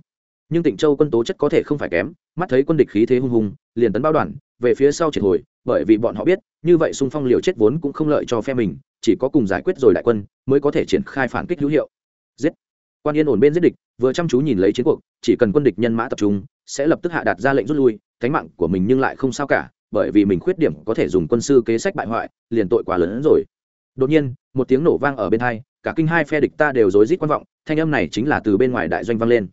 Nhưng tịnh châu quân tố chất có thể không phải kém, mắt thấy quân địch khí thế hung hùng, liền tấn bao đoàn, về phía sau triệt hồi, bởi vì bọn họ biết, như vậy xung phong liều chết vốn cũng không lợi cho phe mình, chỉ có cùng giải quyết rồi đại quân, mới có thể triển khai phản kích hữu hiệu. Giết! Quan yên ổn bên giết địch, vừa chăm chú nhìn lấy chiến cuộc, chỉ cần quân địch nhân mã tập trung, sẽ lập tức hạ đạt ra lệnh rút lui, cánh mạng của mình nhưng lại không sao cả, bởi vì mình khuyết điểm có thể dùng quân sư kế sách bại hoại, liền tội quá lớn hơn rồi. Đột nhiên, một tiếng nổ vang ở bên hai, cả kinh hai phe địch ta đều rối rít quan vọng, thanh âm này chính là từ bên ngoài đại doanh vang lên.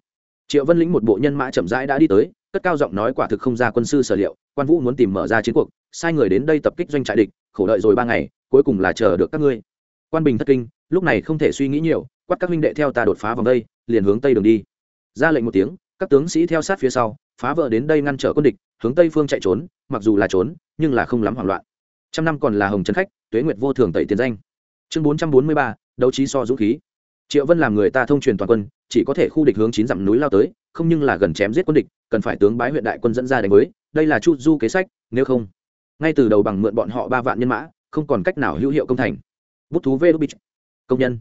Triệu vân lĩnh một bộ nhân mã chậm rãi đã đi tới, cất cao giọng nói quả thực không ra quân sư sở liệu, quan vũ muốn tìm mở ra chiến cuộc, sai người đến đây tập kích doanh trại địch, khổ đợi rồi ba ngày, cuối cùng là chờ được các ngươi. Quan bình thất kinh, lúc này không thể suy nghĩ nhiều quát các minh đệ theo ta đột phá vòng đây, liền hướng tây đường đi. Ra lệnh một tiếng, các tướng sĩ theo sát phía sau, phá vỡ đến đây ngăn trở quân địch, hướng tây phương chạy trốn, mặc dù là trốn, nhưng là không lắm hoảng loạn. Trăm năm còn là hồng trấn khách, tuế nguyệt vô thường tẩy tiền danh. Chương bốn trăm bốn mươi ba, đấu trí so dũng khí. Triệu vân làm người ta thông truyền toàn quân, chỉ có thể khu địch hướng chín dặm núi lao tới, không nhưng là gần chém giết quân địch, cần phải tướng bái huyện đại quân dẫn ra đánh mới đây là chu du kế sách, nếu không, ngay từ đầu bằng mượn bọn họ ba vạn nhân mã, không còn cách nào hữu hiệu công thành. Bút thú vê đúc công nhân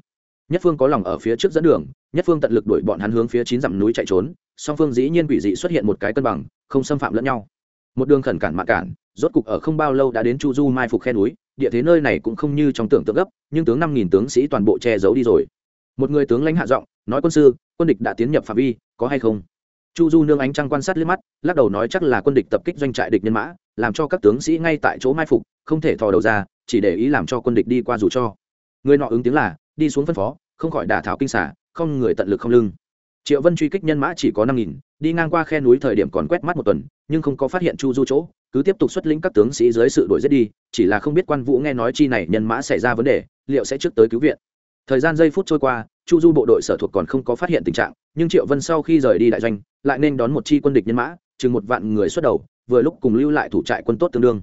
nhất phương có lòng ở phía trước dẫn đường, nhất phương tận lực đuổi bọn hắn hướng phía chín dặm núi chạy trốn, song phương dĩ nhiên quỷ dị xuất hiện một cái cân bằng, không xâm phạm lẫn nhau. Một đường khẩn cản mạ cản, rốt cục ở không bao lâu đã đến chu du mai phục khe núi, địa thế nơi này cũng không như trong tưởng tượng gấp, nhưng tướng năm nghìn tướng sĩ toàn bộ che giấu đi rồi. Một người tướng lãnh hạ giọng, nói, quân sư, quân địch đã tiến nhập phạm vi, có hay không? Chu du nương ánh trăng quan sát liếc mắt, lắc đầu nói, chắc là quân địch tập kích doanh trại địch nhân mã, làm cho các tướng sĩ ngay tại chỗ mai phục, không thể thò đầu ra, chỉ để ý làm cho quân địch đi qua dù cho. Người nọ ứng tiếng là, đi xuống phân phó không khỏi đả thảo kinh xả, không người tận lực không lưng. Triệu vân truy kích nhân mã chỉ có năm nghìn, đi ngang qua khe núi thời điểm còn quét mắt một tuần, nhưng không có phát hiện chu du chỗ, cứ tiếp tục xuất lĩnh các tướng sĩ dưới sự đuổi giết đi, chỉ là không biết quan vũ nghe nói chi này nhân mã xảy ra vấn đề, liệu sẽ trước tới cứu viện. Thời gian giây phút trôi qua, chu du bộ đội sở thuộc còn không có phát hiện tình trạng, nhưng triệu vân sau khi rời đi đại doanh, lại nên đón một chi quân địch nhân mã, chừng một vạn người xuất đầu, vừa lúc cùng lưu lại thủ trại quân tốt tương đương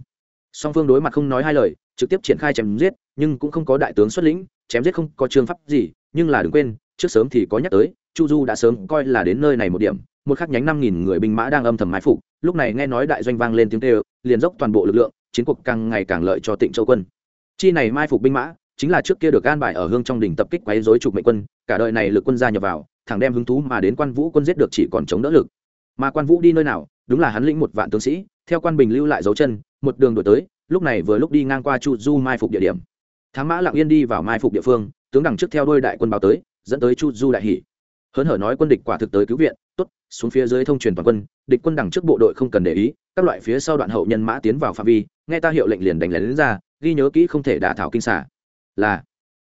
song phương đối mặt không nói hai lời, trực tiếp triển khai chém giết, nhưng cũng không có đại tướng xuất lĩnh, chém giết không có trường pháp gì, nhưng là đừng quên, trước sớm thì có nhắc tới, chu du đã sớm coi là đến nơi này một điểm, một khắc nhánh năm nghìn người binh mã đang âm thầm mái phục, lúc này nghe nói đại doanh vang lên tiếng kêu, liền dốc toàn bộ lực lượng, chiến cuộc càng ngày càng lợi cho tịnh châu quân. Chi này mai phục binh mã, chính là trước kia được an bài ở hương trong đỉnh tập kích quấy rối trục mệnh quân, cả đời này lực quân gia nhập vào, thẳng đem hứng thú mà đến quan vũ quân giết được chỉ còn chống đỡ lực. Mà quan vũ đi nơi nào, đúng là hắn lĩnh một vạn tướng sĩ, theo quan bình lưu lại dấu chân một đường đổi tới, lúc này vừa lúc đi ngang qua chu du mai phục địa điểm. Thám mã lặng yên đi vào mai phục địa phương, tướng đằng trước theo đôi đại quân báo tới, dẫn tới chu du đại hỷ. Hớn hở nói quân địch quả thực tới cứu viện, tốt, xuống phía dưới thông truyền toàn quân, địch quân đằng trước bộ đội không cần để ý, các loại phía sau đoạn hậu nhân mã tiến vào phạm vi, nghe ta hiệu lệnh liền đánh lén ra, ghi nhớ kỹ không thể đả thảo kinh xả là,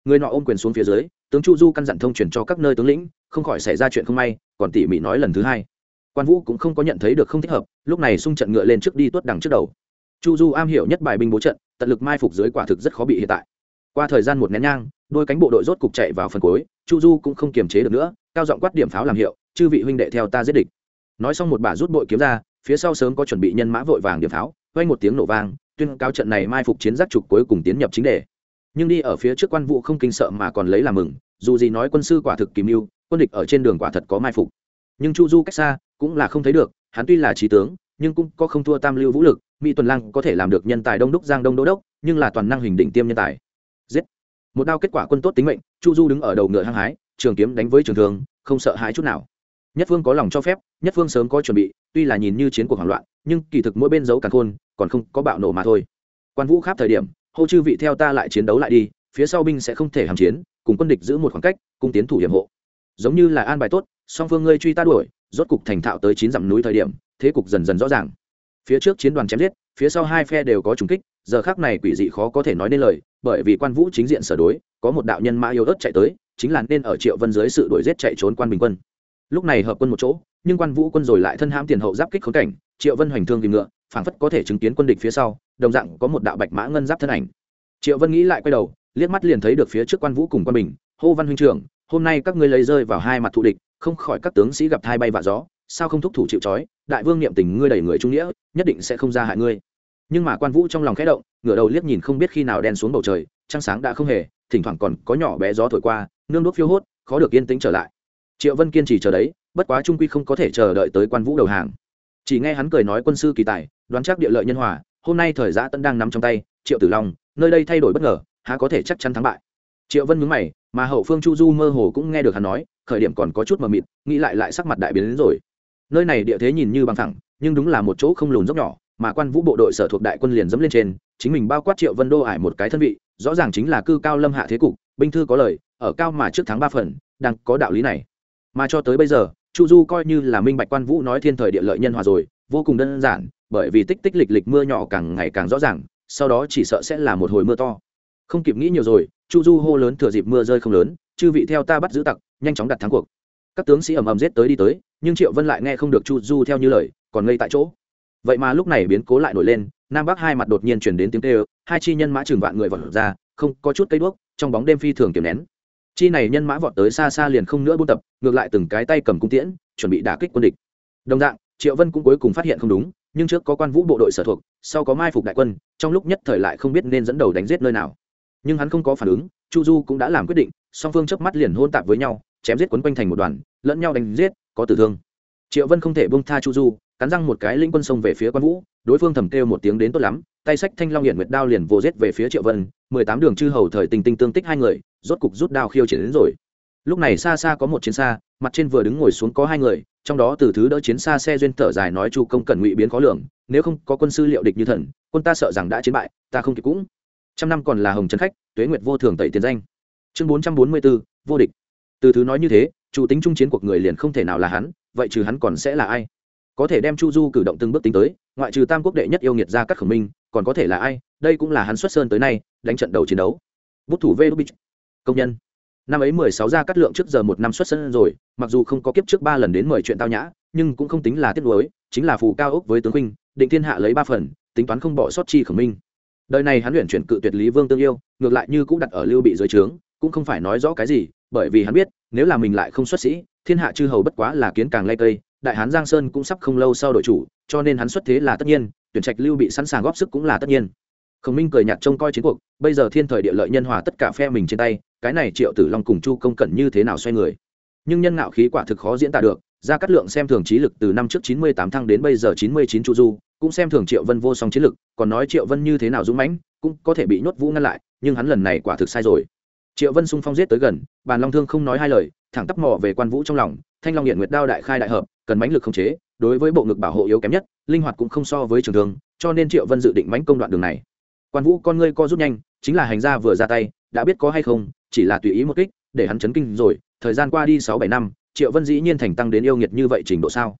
người nọ ôm quyền xuống phía dưới, tướng chu du căn dặn thông truyền cho các nơi tướng lĩnh, không khỏi xảy ra chuyện không may, còn tỉ mỉ nói lần thứ hai. Quan vũ cũng không có nhận thấy được không thích hợp, lúc này xung trận ngựa lên trước đi tuốt đằng trước đầu chu du am hiểu nhất bài binh bố trận, tận lực mai phục dưới quả thực rất khó bị hiện tại. Qua thời gian một nén nhang, đôi cánh bộ đội rốt cục chạy vào phần cuối, chu du cũng không kiềm chế được nữa, cao giọng quát điểm pháo làm hiệu, chư vị huynh đệ theo ta giết địch. Nói xong một bà rút bội kiếm ra, phía sau sớm có chuẩn bị nhân mã vội vàng điểm pháo, vang một tiếng nổ vang, tuyên cao trận này mai phục chiến giác trục cuối cùng tiến nhập chính đề. Nhưng đi ở phía trước quan vụ không kinh sợ mà còn lấy làm mừng, dù gì nói quân sư quả thực kìm mưu, quân địch ở trên đường quả thật có mai phục. Nhưng chu du cách xa, cũng là không thấy được, hắn tuy là trí tướng, nhưng cũng có không thua tam lưu vũ lực mỹ tuần lang có thể làm được nhân tài đông đúc giang đông đô đốc, nhưng là toàn năng hình đỉnh tiêm nhân tài. Giết. Một đao kết quả quân tốt tính mệnh, chu du đứng ở đầu ngựa hăng hái, trường kiếm đánh với trường thường không sợ hãi chút nào. Nhất phương có lòng cho phép, nhất phương sớm có chuẩn bị, tuy là nhìn như chiến cuộc hoảng loạn, nhưng kỳ thực mỗi bên giấu càng khôn, còn không có bạo nổ mà thôi. Quan vũ khắp thời điểm, hô chư vị theo ta lại chiến đấu lại đi, phía sau binh sẽ không thể hàm chiến, cùng quân địch giữ một khoảng cách cùng tiến thủ hiểm hộ. Giống như là an bài tốt, song phương ngươi truy ta đuổi, rốt cục thành thạo tới chín dặm núi thời điểm, thế cục dần dần rõ ràng phía trước chiến đoàn chém giết, phía sau hai phe đều có trùng kích, giờ khác này quỷ dị khó có thể nói nên lời, bởi vì quan vũ chính diện sở đối, có một đạo nhân mã yêu ớt chạy tới, chính là nên ở triệu vân dưới sự đuổi giết chạy trốn quan bình quân. Lúc này hợp quân một chỗ, nhưng quan vũ quân rồi lại thân hãm tiền hậu giáp kích khốn cảnh, triệu vân hoành thương tìm ngựa, phảng phất có thể chứng kiến quân địch phía sau, đồng dạng có một đạo bạch mã ngân giáp thân ảnh. Triệu vân nghĩ lại quay đầu, liếc mắt liền thấy được phía trước quan vũ cùng quan bình, hô văn huynh trưởng, hôm nay các ngươi lấy rơi vào hai mặt thù địch, không khỏi các tướng sĩ gặp thai bay và gió sao không thúc thủ chịu trói, đại vương niệm tình ngươi đầy người trung nghĩa, nhất định sẽ không ra hại ngươi. Nhưng mà quan vũ trong lòng khẽ động, ngửa đầu liếc nhìn không biết khi nào đen xuống bầu trời, trăng sáng đã không hề, thỉnh thoảng còn có nhỏ bé gió thổi qua, nương đốt phiêu hốt, khó được yên tĩnh trở lại. Triệu vân kiên trì chờ đấy, bất quá trung quy không có thể chờ đợi tới quan vũ đầu hàng. Chỉ nghe hắn cười nói quân sư kỳ tài, đoán chắc địa lợi nhân hòa, hôm nay thời giã tân đang nắm trong tay, triệu tử long, nơi đây thay đổi bất ngờ, há có thể chắc chắn thắng bại. Triệu vân mướn mày, mà hậu phương chu du mơ hồ cũng nghe được hắn nói, khởi điểm còn có chút mờ mịt, nghĩ lại lại sắc mặt đại biến đến rồi nơi này địa thế nhìn như bằng thẳng nhưng đúng là một chỗ không lùn dốc nhỏ, mà quan vũ bộ đội sở thuộc đại quân liền dẫm lên trên, chính mình bao quát triệu vân đô ải một cái thân vị, rõ ràng chính là cư cao lâm hạ thế cục, binh thư có lời, ở cao mà trước tháng ba phần, đang có đạo lý này. Mà cho tới bây giờ, chu du coi như là minh bạch quan vũ nói thiên thời địa lợi nhân hòa rồi, vô cùng đơn giản, bởi vì tích tích lịch lịch mưa nhỏ càng ngày càng rõ ràng, sau đó chỉ sợ sẽ là một hồi mưa to. Không kịp nghĩ nhiều rồi, chu du hô lớn thừa dịp mưa rơi không lớn, chư vị theo ta bắt giữ tặc, nhanh chóng đặt thắng cuộc. Các tướng sĩ ầm ầm rết tới đi tới nhưng triệu vân lại nghe không được chu du theo như lời, còn ngây tại chỗ. Vậy mà lúc này biến cố lại nổi lên, nam bắc hai mặt đột nhiên chuyển đến tiếng kêu, hai chi nhân mã chừng vạn người vọt ra, không có chút cây đuốc, trong bóng đêm phi thường kiềm nén. Chi này nhân mã vọt tới xa xa liền không nữa buôn tập, ngược lại từng cái tay cầm cung tiễn, chuẩn bị đả kích quân địch. Đồng dạng, triệu vân cũng cuối cùng phát hiện không đúng, nhưng trước có quan vũ bộ đội sở thuộc, sau có mai phục đại quân, trong lúc nhất thời lại không biết nên dẫn đầu đánh giết nơi nào. Nhưng hắn không có phản ứng, chu du cũng đã làm quyết định, song phương chớp mắt liền hôn tạp với nhau, chém giết quấn quanh thành một đoàn, lẫn nhau đánh giết có tử thương. Triệu vân không thể bông tha chu du, cắn răng một cái lĩnh quân sông về phía quan vũ, đối phương thầm kêu một tiếng đến tốt lắm, tay sách thanh long hiển nguyệt đao liền vô giết về phía triệu vân, mười tám đường chư hầu thời tình tinh tương tích hai người, rốt cục rút đao khiêu chiến đến rồi. Lúc này xa xa có một chiến xa, mặt trên vừa đứng ngồi xuống có hai người, trong đó từ thứ đỡ chiến xa xe duyên thở dài nói chu công cần ngụy biến khó lường, nếu không có quân sư liệu địch như thần, quân ta sợ rằng đã chiến bại, ta không kịp cũng. Trăm năm còn là hồng trấn khách, tuế nguyệt vô thường tẩy tiền danh. Chương bốn trăm bốn mươi bốn vô địch. Từ thứ nói như thế chủ tính trung chiến cuộc người liền không thể nào là hắn, vậy trừ hắn còn sẽ là ai? Có thể đem chu du cử động từng bước tính tới, ngoại trừ tam quốc đệ nhất yêu nghiệt ra các khẩu minh, còn có thể là ai? Đây cũng là hắn xuất sơn tới nay, đánh trận đầu chiến đấu. Bút thủ vê công nhân. Năm ấy mười sáu ra cắt lượng trước giờ một năm xuất sân rồi, mặc dù không có kiếp trước ba lần đến mời chuyện tao nhã, nhưng cũng không tính là tiếc nuối, chính là phù cao ốc với tướng huynh định thiên hạ lấy ba phần, tính toán không bỏ sót chi khẩu minh. Đời này hắn luyện chuyển cự tuyệt lý vương tương yêu, ngược lại như cũng đặt ở lưu bị dưới trướng, cũng không phải nói rõ cái gì, bởi vì hắn biết nếu là mình lại không xuất sĩ, thiên hạ chư hầu bất quá là kiến càng lay cây, đại hán giang sơn cũng sắp không lâu sau đội chủ, cho nên hắn xuất thế là tất nhiên, tuyển trạch lưu bị sẵn sàng góp sức cũng là tất nhiên. Khổng minh cười nhạt trông coi chiến cuộc, bây giờ thiên thời địa lợi nhân hòa tất cả phe mình trên tay, cái này triệu tử long cùng chu công cẩn như thế nào xoay người? Nhưng nhân ngạo khí quả thực khó diễn tả được ra cắt lượng xem thường trí lực từ năm trước chín mươi tám thăng đến bây giờ chín mươi chín chu du, cũng xem thường triệu vân vô song chiến lực, còn nói triệu vân như thế nào dũng mãnh, cũng có thể bị nhốt vũ ngăn lại, nhưng hắn lần này quả thực sai rồi triệu vân xung phong giết tới gần, bàn long thương không nói hai lời, thẳng tắp mò về quan vũ trong lòng, thanh long hiện nguyệt đao đại khai đại hợp, cần mãnh lực không chế, đối với bộ ngực bảo hộ yếu kém nhất, linh hoạt cũng không so với trường thương, cho nên triệu vân dự định mãnh công đoạn đường này. Quan vũ con ngươi co rút nhanh, chính là hành gia vừa ra tay, đã biết có hay không, chỉ là tùy ý một kích, để hắn chấn kinh rồi, thời gian qua đi sáu bảy năm, triệu vân dĩ nhiên thành tăng đến yêu nghiệt như vậy trình độ sao?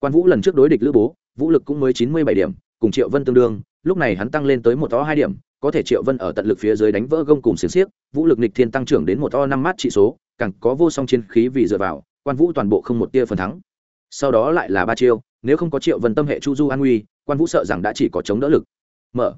Quan vũ lần trước đối địch lữ bố, vũ lực cũng mới chín mươi bảy điểm, cùng triệu vân tương đương lúc này hắn tăng lên tới một to hai điểm, có thể triệu vân ở tận lực phía dưới đánh vỡ gông cùng xiềng xiếc, vũ lực nịch thiên tăng trưởng đến một to năm mát trị số, càng có vô song chiến khí vì dựa vào, quan vũ toàn bộ không một tia phần thắng. Sau đó lại là ba chiêu, nếu không có triệu vân tâm hệ chu du an nguy quan vũ sợ rằng đã chỉ có chống đỡ lực. Mở.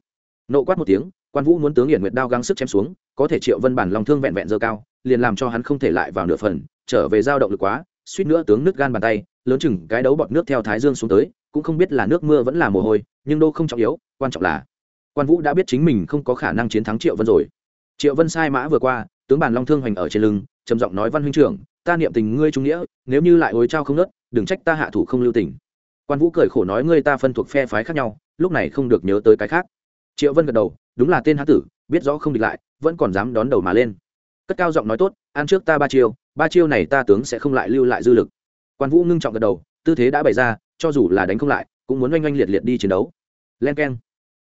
Nộ quát một tiếng, quan vũ muốn tướng hiển nguyệt đao gắng sức chém xuống, có thể triệu vân bản lòng thương vẹn vẹn dơ cao, liền làm cho hắn không thể lại vào nửa phần, trở về dao động lực quá, suýt nữa tướng nước gan bàn tay lớn chừng cái đấu bọt nước theo thái dương xuống tới, cũng không biết là nước mưa vẫn là mồ hôi, nhưng đô không trọng yếu, quan trọng là quan vũ đã biết chính mình không có khả năng chiến thắng triệu vân rồi. Triệu vân sai mã vừa qua, tướng bàn long thương hoành ở trên lưng, trầm giọng nói văn huynh trưởng, ta niệm tình ngươi trung nghĩa, nếu như lại hối trao không nớt, đừng trách ta hạ thủ không lưu tình. Quan vũ cười khổ nói, ngươi ta phân thuộc phe phái khác nhau, lúc này không được nhớ tới cái khác. Triệu vân gật đầu, đúng là tên hán tử, biết rõ không địch lại, vẫn còn dám đón đầu mà lên. Cất cao giọng nói, tốt, ăn trước ta ba chiêu ba chiêu này ta tướng sẽ không lại lưu lại dư lực quan vũ ngưng trọng gật đầu tư thế đã bày ra cho dù là đánh không lại cũng muốn oanh oanh liệt liệt đi chiến đấu len k e n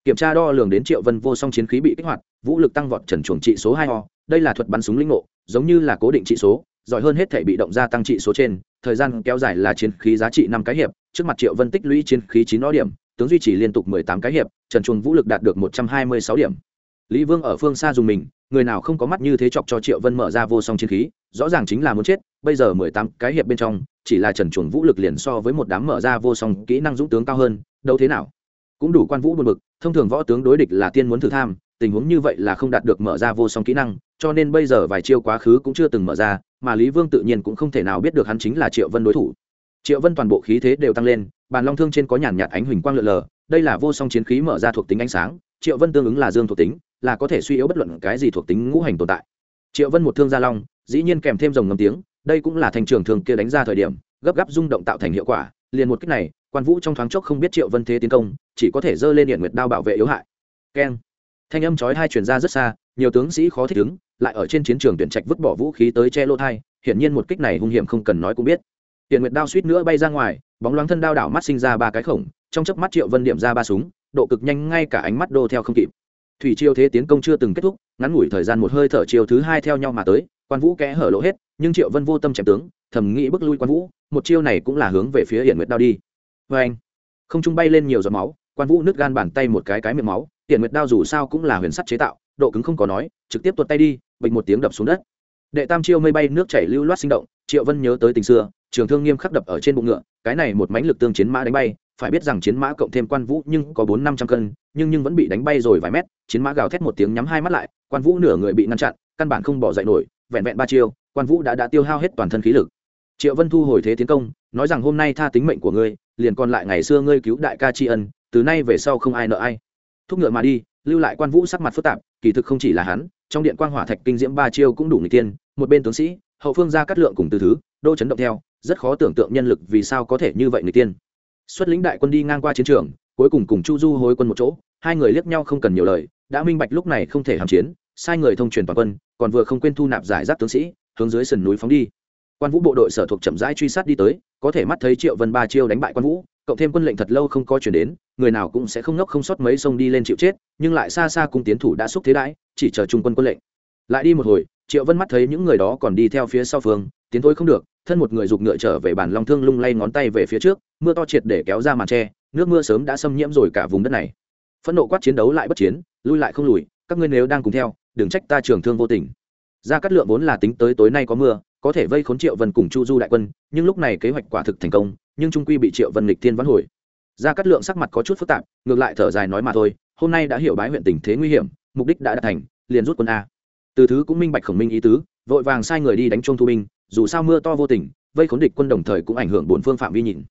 kiểm tra đo lường đến triệu vân vô song chiến khí bị kích hoạt vũ lực tăng vọt trần chuồng trị số hai ho đây là thuật bắn súng linh ngộ giống như là cố định trị số giỏi hơn hết thể bị động gia tăng trị số trên thời gian kéo dài là chiến khí giá trị năm cái hiệp trước mặt triệu vân tích lũy chiến khí chín nó điểm tướng duy trì liên tục mười tám cái hiệp trần chuồng vũ lực đạt được một trăm hai mươi sáu điểm lý vương ở phương xa dùng mình người nào không có mắt như thế chọc cho triệu vân mở ra vô song chiến khí, rõ ràng chính là muốn chết, bây giờ mười tám cái hiệp bên trong, chỉ là trần chuồng vũ lực liền so với một đám mở ra vô song kỹ năng dũng tướng cao hơn, đâu thế nào? Cũng đủ quan vũ buồn bực, thông thường võ tướng đối địch là tiên muốn thử tham, tình huống như vậy là không đạt được mở ra vô song kỹ năng, cho nên bây giờ vài chiêu quá khứ cũng chưa từng mở ra, mà lý vương tự nhiên cũng không thể nào biết được hắn chính là triệu vân đối thủ. Triệu vân toàn bộ khí thế đều tăng lên, bàn long thương trên có nhàn nhạt ánh huỳnh quang lượn lờ, đây là vô song chiến khí mở ra thuộc tính ánh sáng, triệu vân tương ứng là dương thuộc tính là có thể suy yếu bất luận cái gì thuộc tính ngũ hành tồn tại. Triệu vân một thương gia long, dĩ nhiên kèm thêm dòng ngầm tiếng, đây cũng là thành trường thường kia đánh ra thời điểm, gấp gáp rung động tạo thành hiệu quả, liền một cách này, quan vũ trong thoáng chốc không biết triệu vân thế tiến công, chỉ có thể giơ lên điện nguyệt đao bảo vệ yếu hại. Keng. Thanh âm chói hai truyền ra rất xa, nhiều tướng sĩ khó thích ứng, lại ở trên chiến trường tuyển trạch vứt bỏ vũ khí tới che lô thai hiển nhiên một kích này hung hiểm không cần nói cũng biết. Điện nguyệt đao suýt nữa bay ra ngoài, bóng loáng thân đao đảo mắt sinh ra ba cái khổng, trong chớp mắt triệu vân điểm ra ba súng, độ cực nhanh ngay cả ánh mắt đô theo không kịp thủy triều thế tiến công chưa từng kết thúc, ngắn ngủi thời gian một hơi thở chiều thứ hai theo nhau mà tới, quan vũ kẽ hở lỗ hết, nhưng triệu vân vô tâm chém tướng, thầm nghĩ bước lui quan vũ, một chiêu này cũng là hướng về phía hiển nguyệt đao đi. Vê anh, không trung bay lên nhiều giọt máu, quan vũ nứt gan bàn tay một cái cái miệng máu, hiển nguyệt đao dù sao cũng là huyền sắt chế tạo, độ cứng không có nói, trực tiếp tuột tay đi bệnh một tiếng đập xuống đất. Đệ tam chiêu mây bay, nước chảy lưu loát sinh động, triệu vân nhớ tới tình xưa, trường thương nghiêm khắc đập ở trên bụng ngựa, cái này một mãnh lực tương chiến mã đánh bay phải biết rằng chiến mã cộng thêm quan vũ nhưng có bốn năm trăm cân, nhưng nhưng vẫn bị đánh bay rồi vài mét, chiến mã gào thét một tiếng nhắm hai mắt lại, quan vũ nửa người bị ngăn chặn, căn bản không bỏ dậy nổi, vẹn vẹn ba chiêu, quan vũ đã đã tiêu hao hết toàn thân khí lực. Triệu vân thu hồi thế tiến công, nói rằng hôm nay tha tính mệnh của ngươi, liền còn lại ngày xưa ngươi cứu đại ca tri ân, từ nay về sau không ai nợ ai. Thúc ngựa mà đi, lưu lại quan vũ sắc mặt phức tạp, kỳ thực không chỉ là hắn, trong điện quang hỏa thạch kinh diễm ba chiêu cũng đủ người tiên, một bên tướng sĩ, hậu phương ra cắt lượng cùng từ thứ, đô chấn động theo, rất khó tưởng tượng nhân lực vì sao có thể như vậy người tiên xuất lĩnh đại quân đi ngang qua chiến trường, cuối cùng cùng chu du hối quân một chỗ, hai người liếc nhau không cần nhiều lời, đã minh bạch lúc này không thể hàm chiến, sai người thông truyền toàn quân, còn vừa không quên thu nạp giải giáp tướng sĩ, hướng dưới sườn núi phóng đi. Quan vũ bộ đội sở thuộc chậm rãi truy sát đi tới, có thể mắt thấy triệu vân ba chiêu đánh bại quan vũ, cộng thêm quân lệnh thật lâu không có chuyển đến, người nào cũng sẽ không ngốc không sót mấy sông đi lên chịu chết, nhưng lại xa xa cung tiến thủ đã xúc thế đãi, chỉ chờ trung quân quân lệnh. Lại đi một hồi, triệu vân mắt thấy những người đó còn đi theo phía sau phương, tiến thôi không được thân một người giục ngựa trở về bản long thương lung lay ngón tay về phía trước, mưa to triệt để kéo ra màn tre, nước mưa sớm đã xâm nhiễm rồi cả vùng đất này. Phẫn nộ quát chiến đấu lại bất chiến, lui lại không lùi, các ngươi nếu đang cùng theo, đừng trách ta trường thương vô tình. Ra cắt lượng vốn là tính tới tối nay có mưa, có thể vây khốn triệu vân cùng chu du đại quân, nhưng lúc này kế hoạch quả thực thành công, nhưng trung quy bị triệu vân lịch tiên vãn hồi. Ra cắt lượng sắc mặt có chút phức tạp, ngược lại thở dài nói mà thôi, hôm nay đã hiểu bái huyện tình thế nguy hiểm, mục đích đã đạt thành, liền rút quân a. Từ thứ cũng minh bạch khổng minh ý tứ, vội vàng sai người đi đánh trung thu binh dù sao mưa to vô tình, vây khốn địch quân đồng thời cũng ảnh hưởng bốn phương phạm vi nhìn.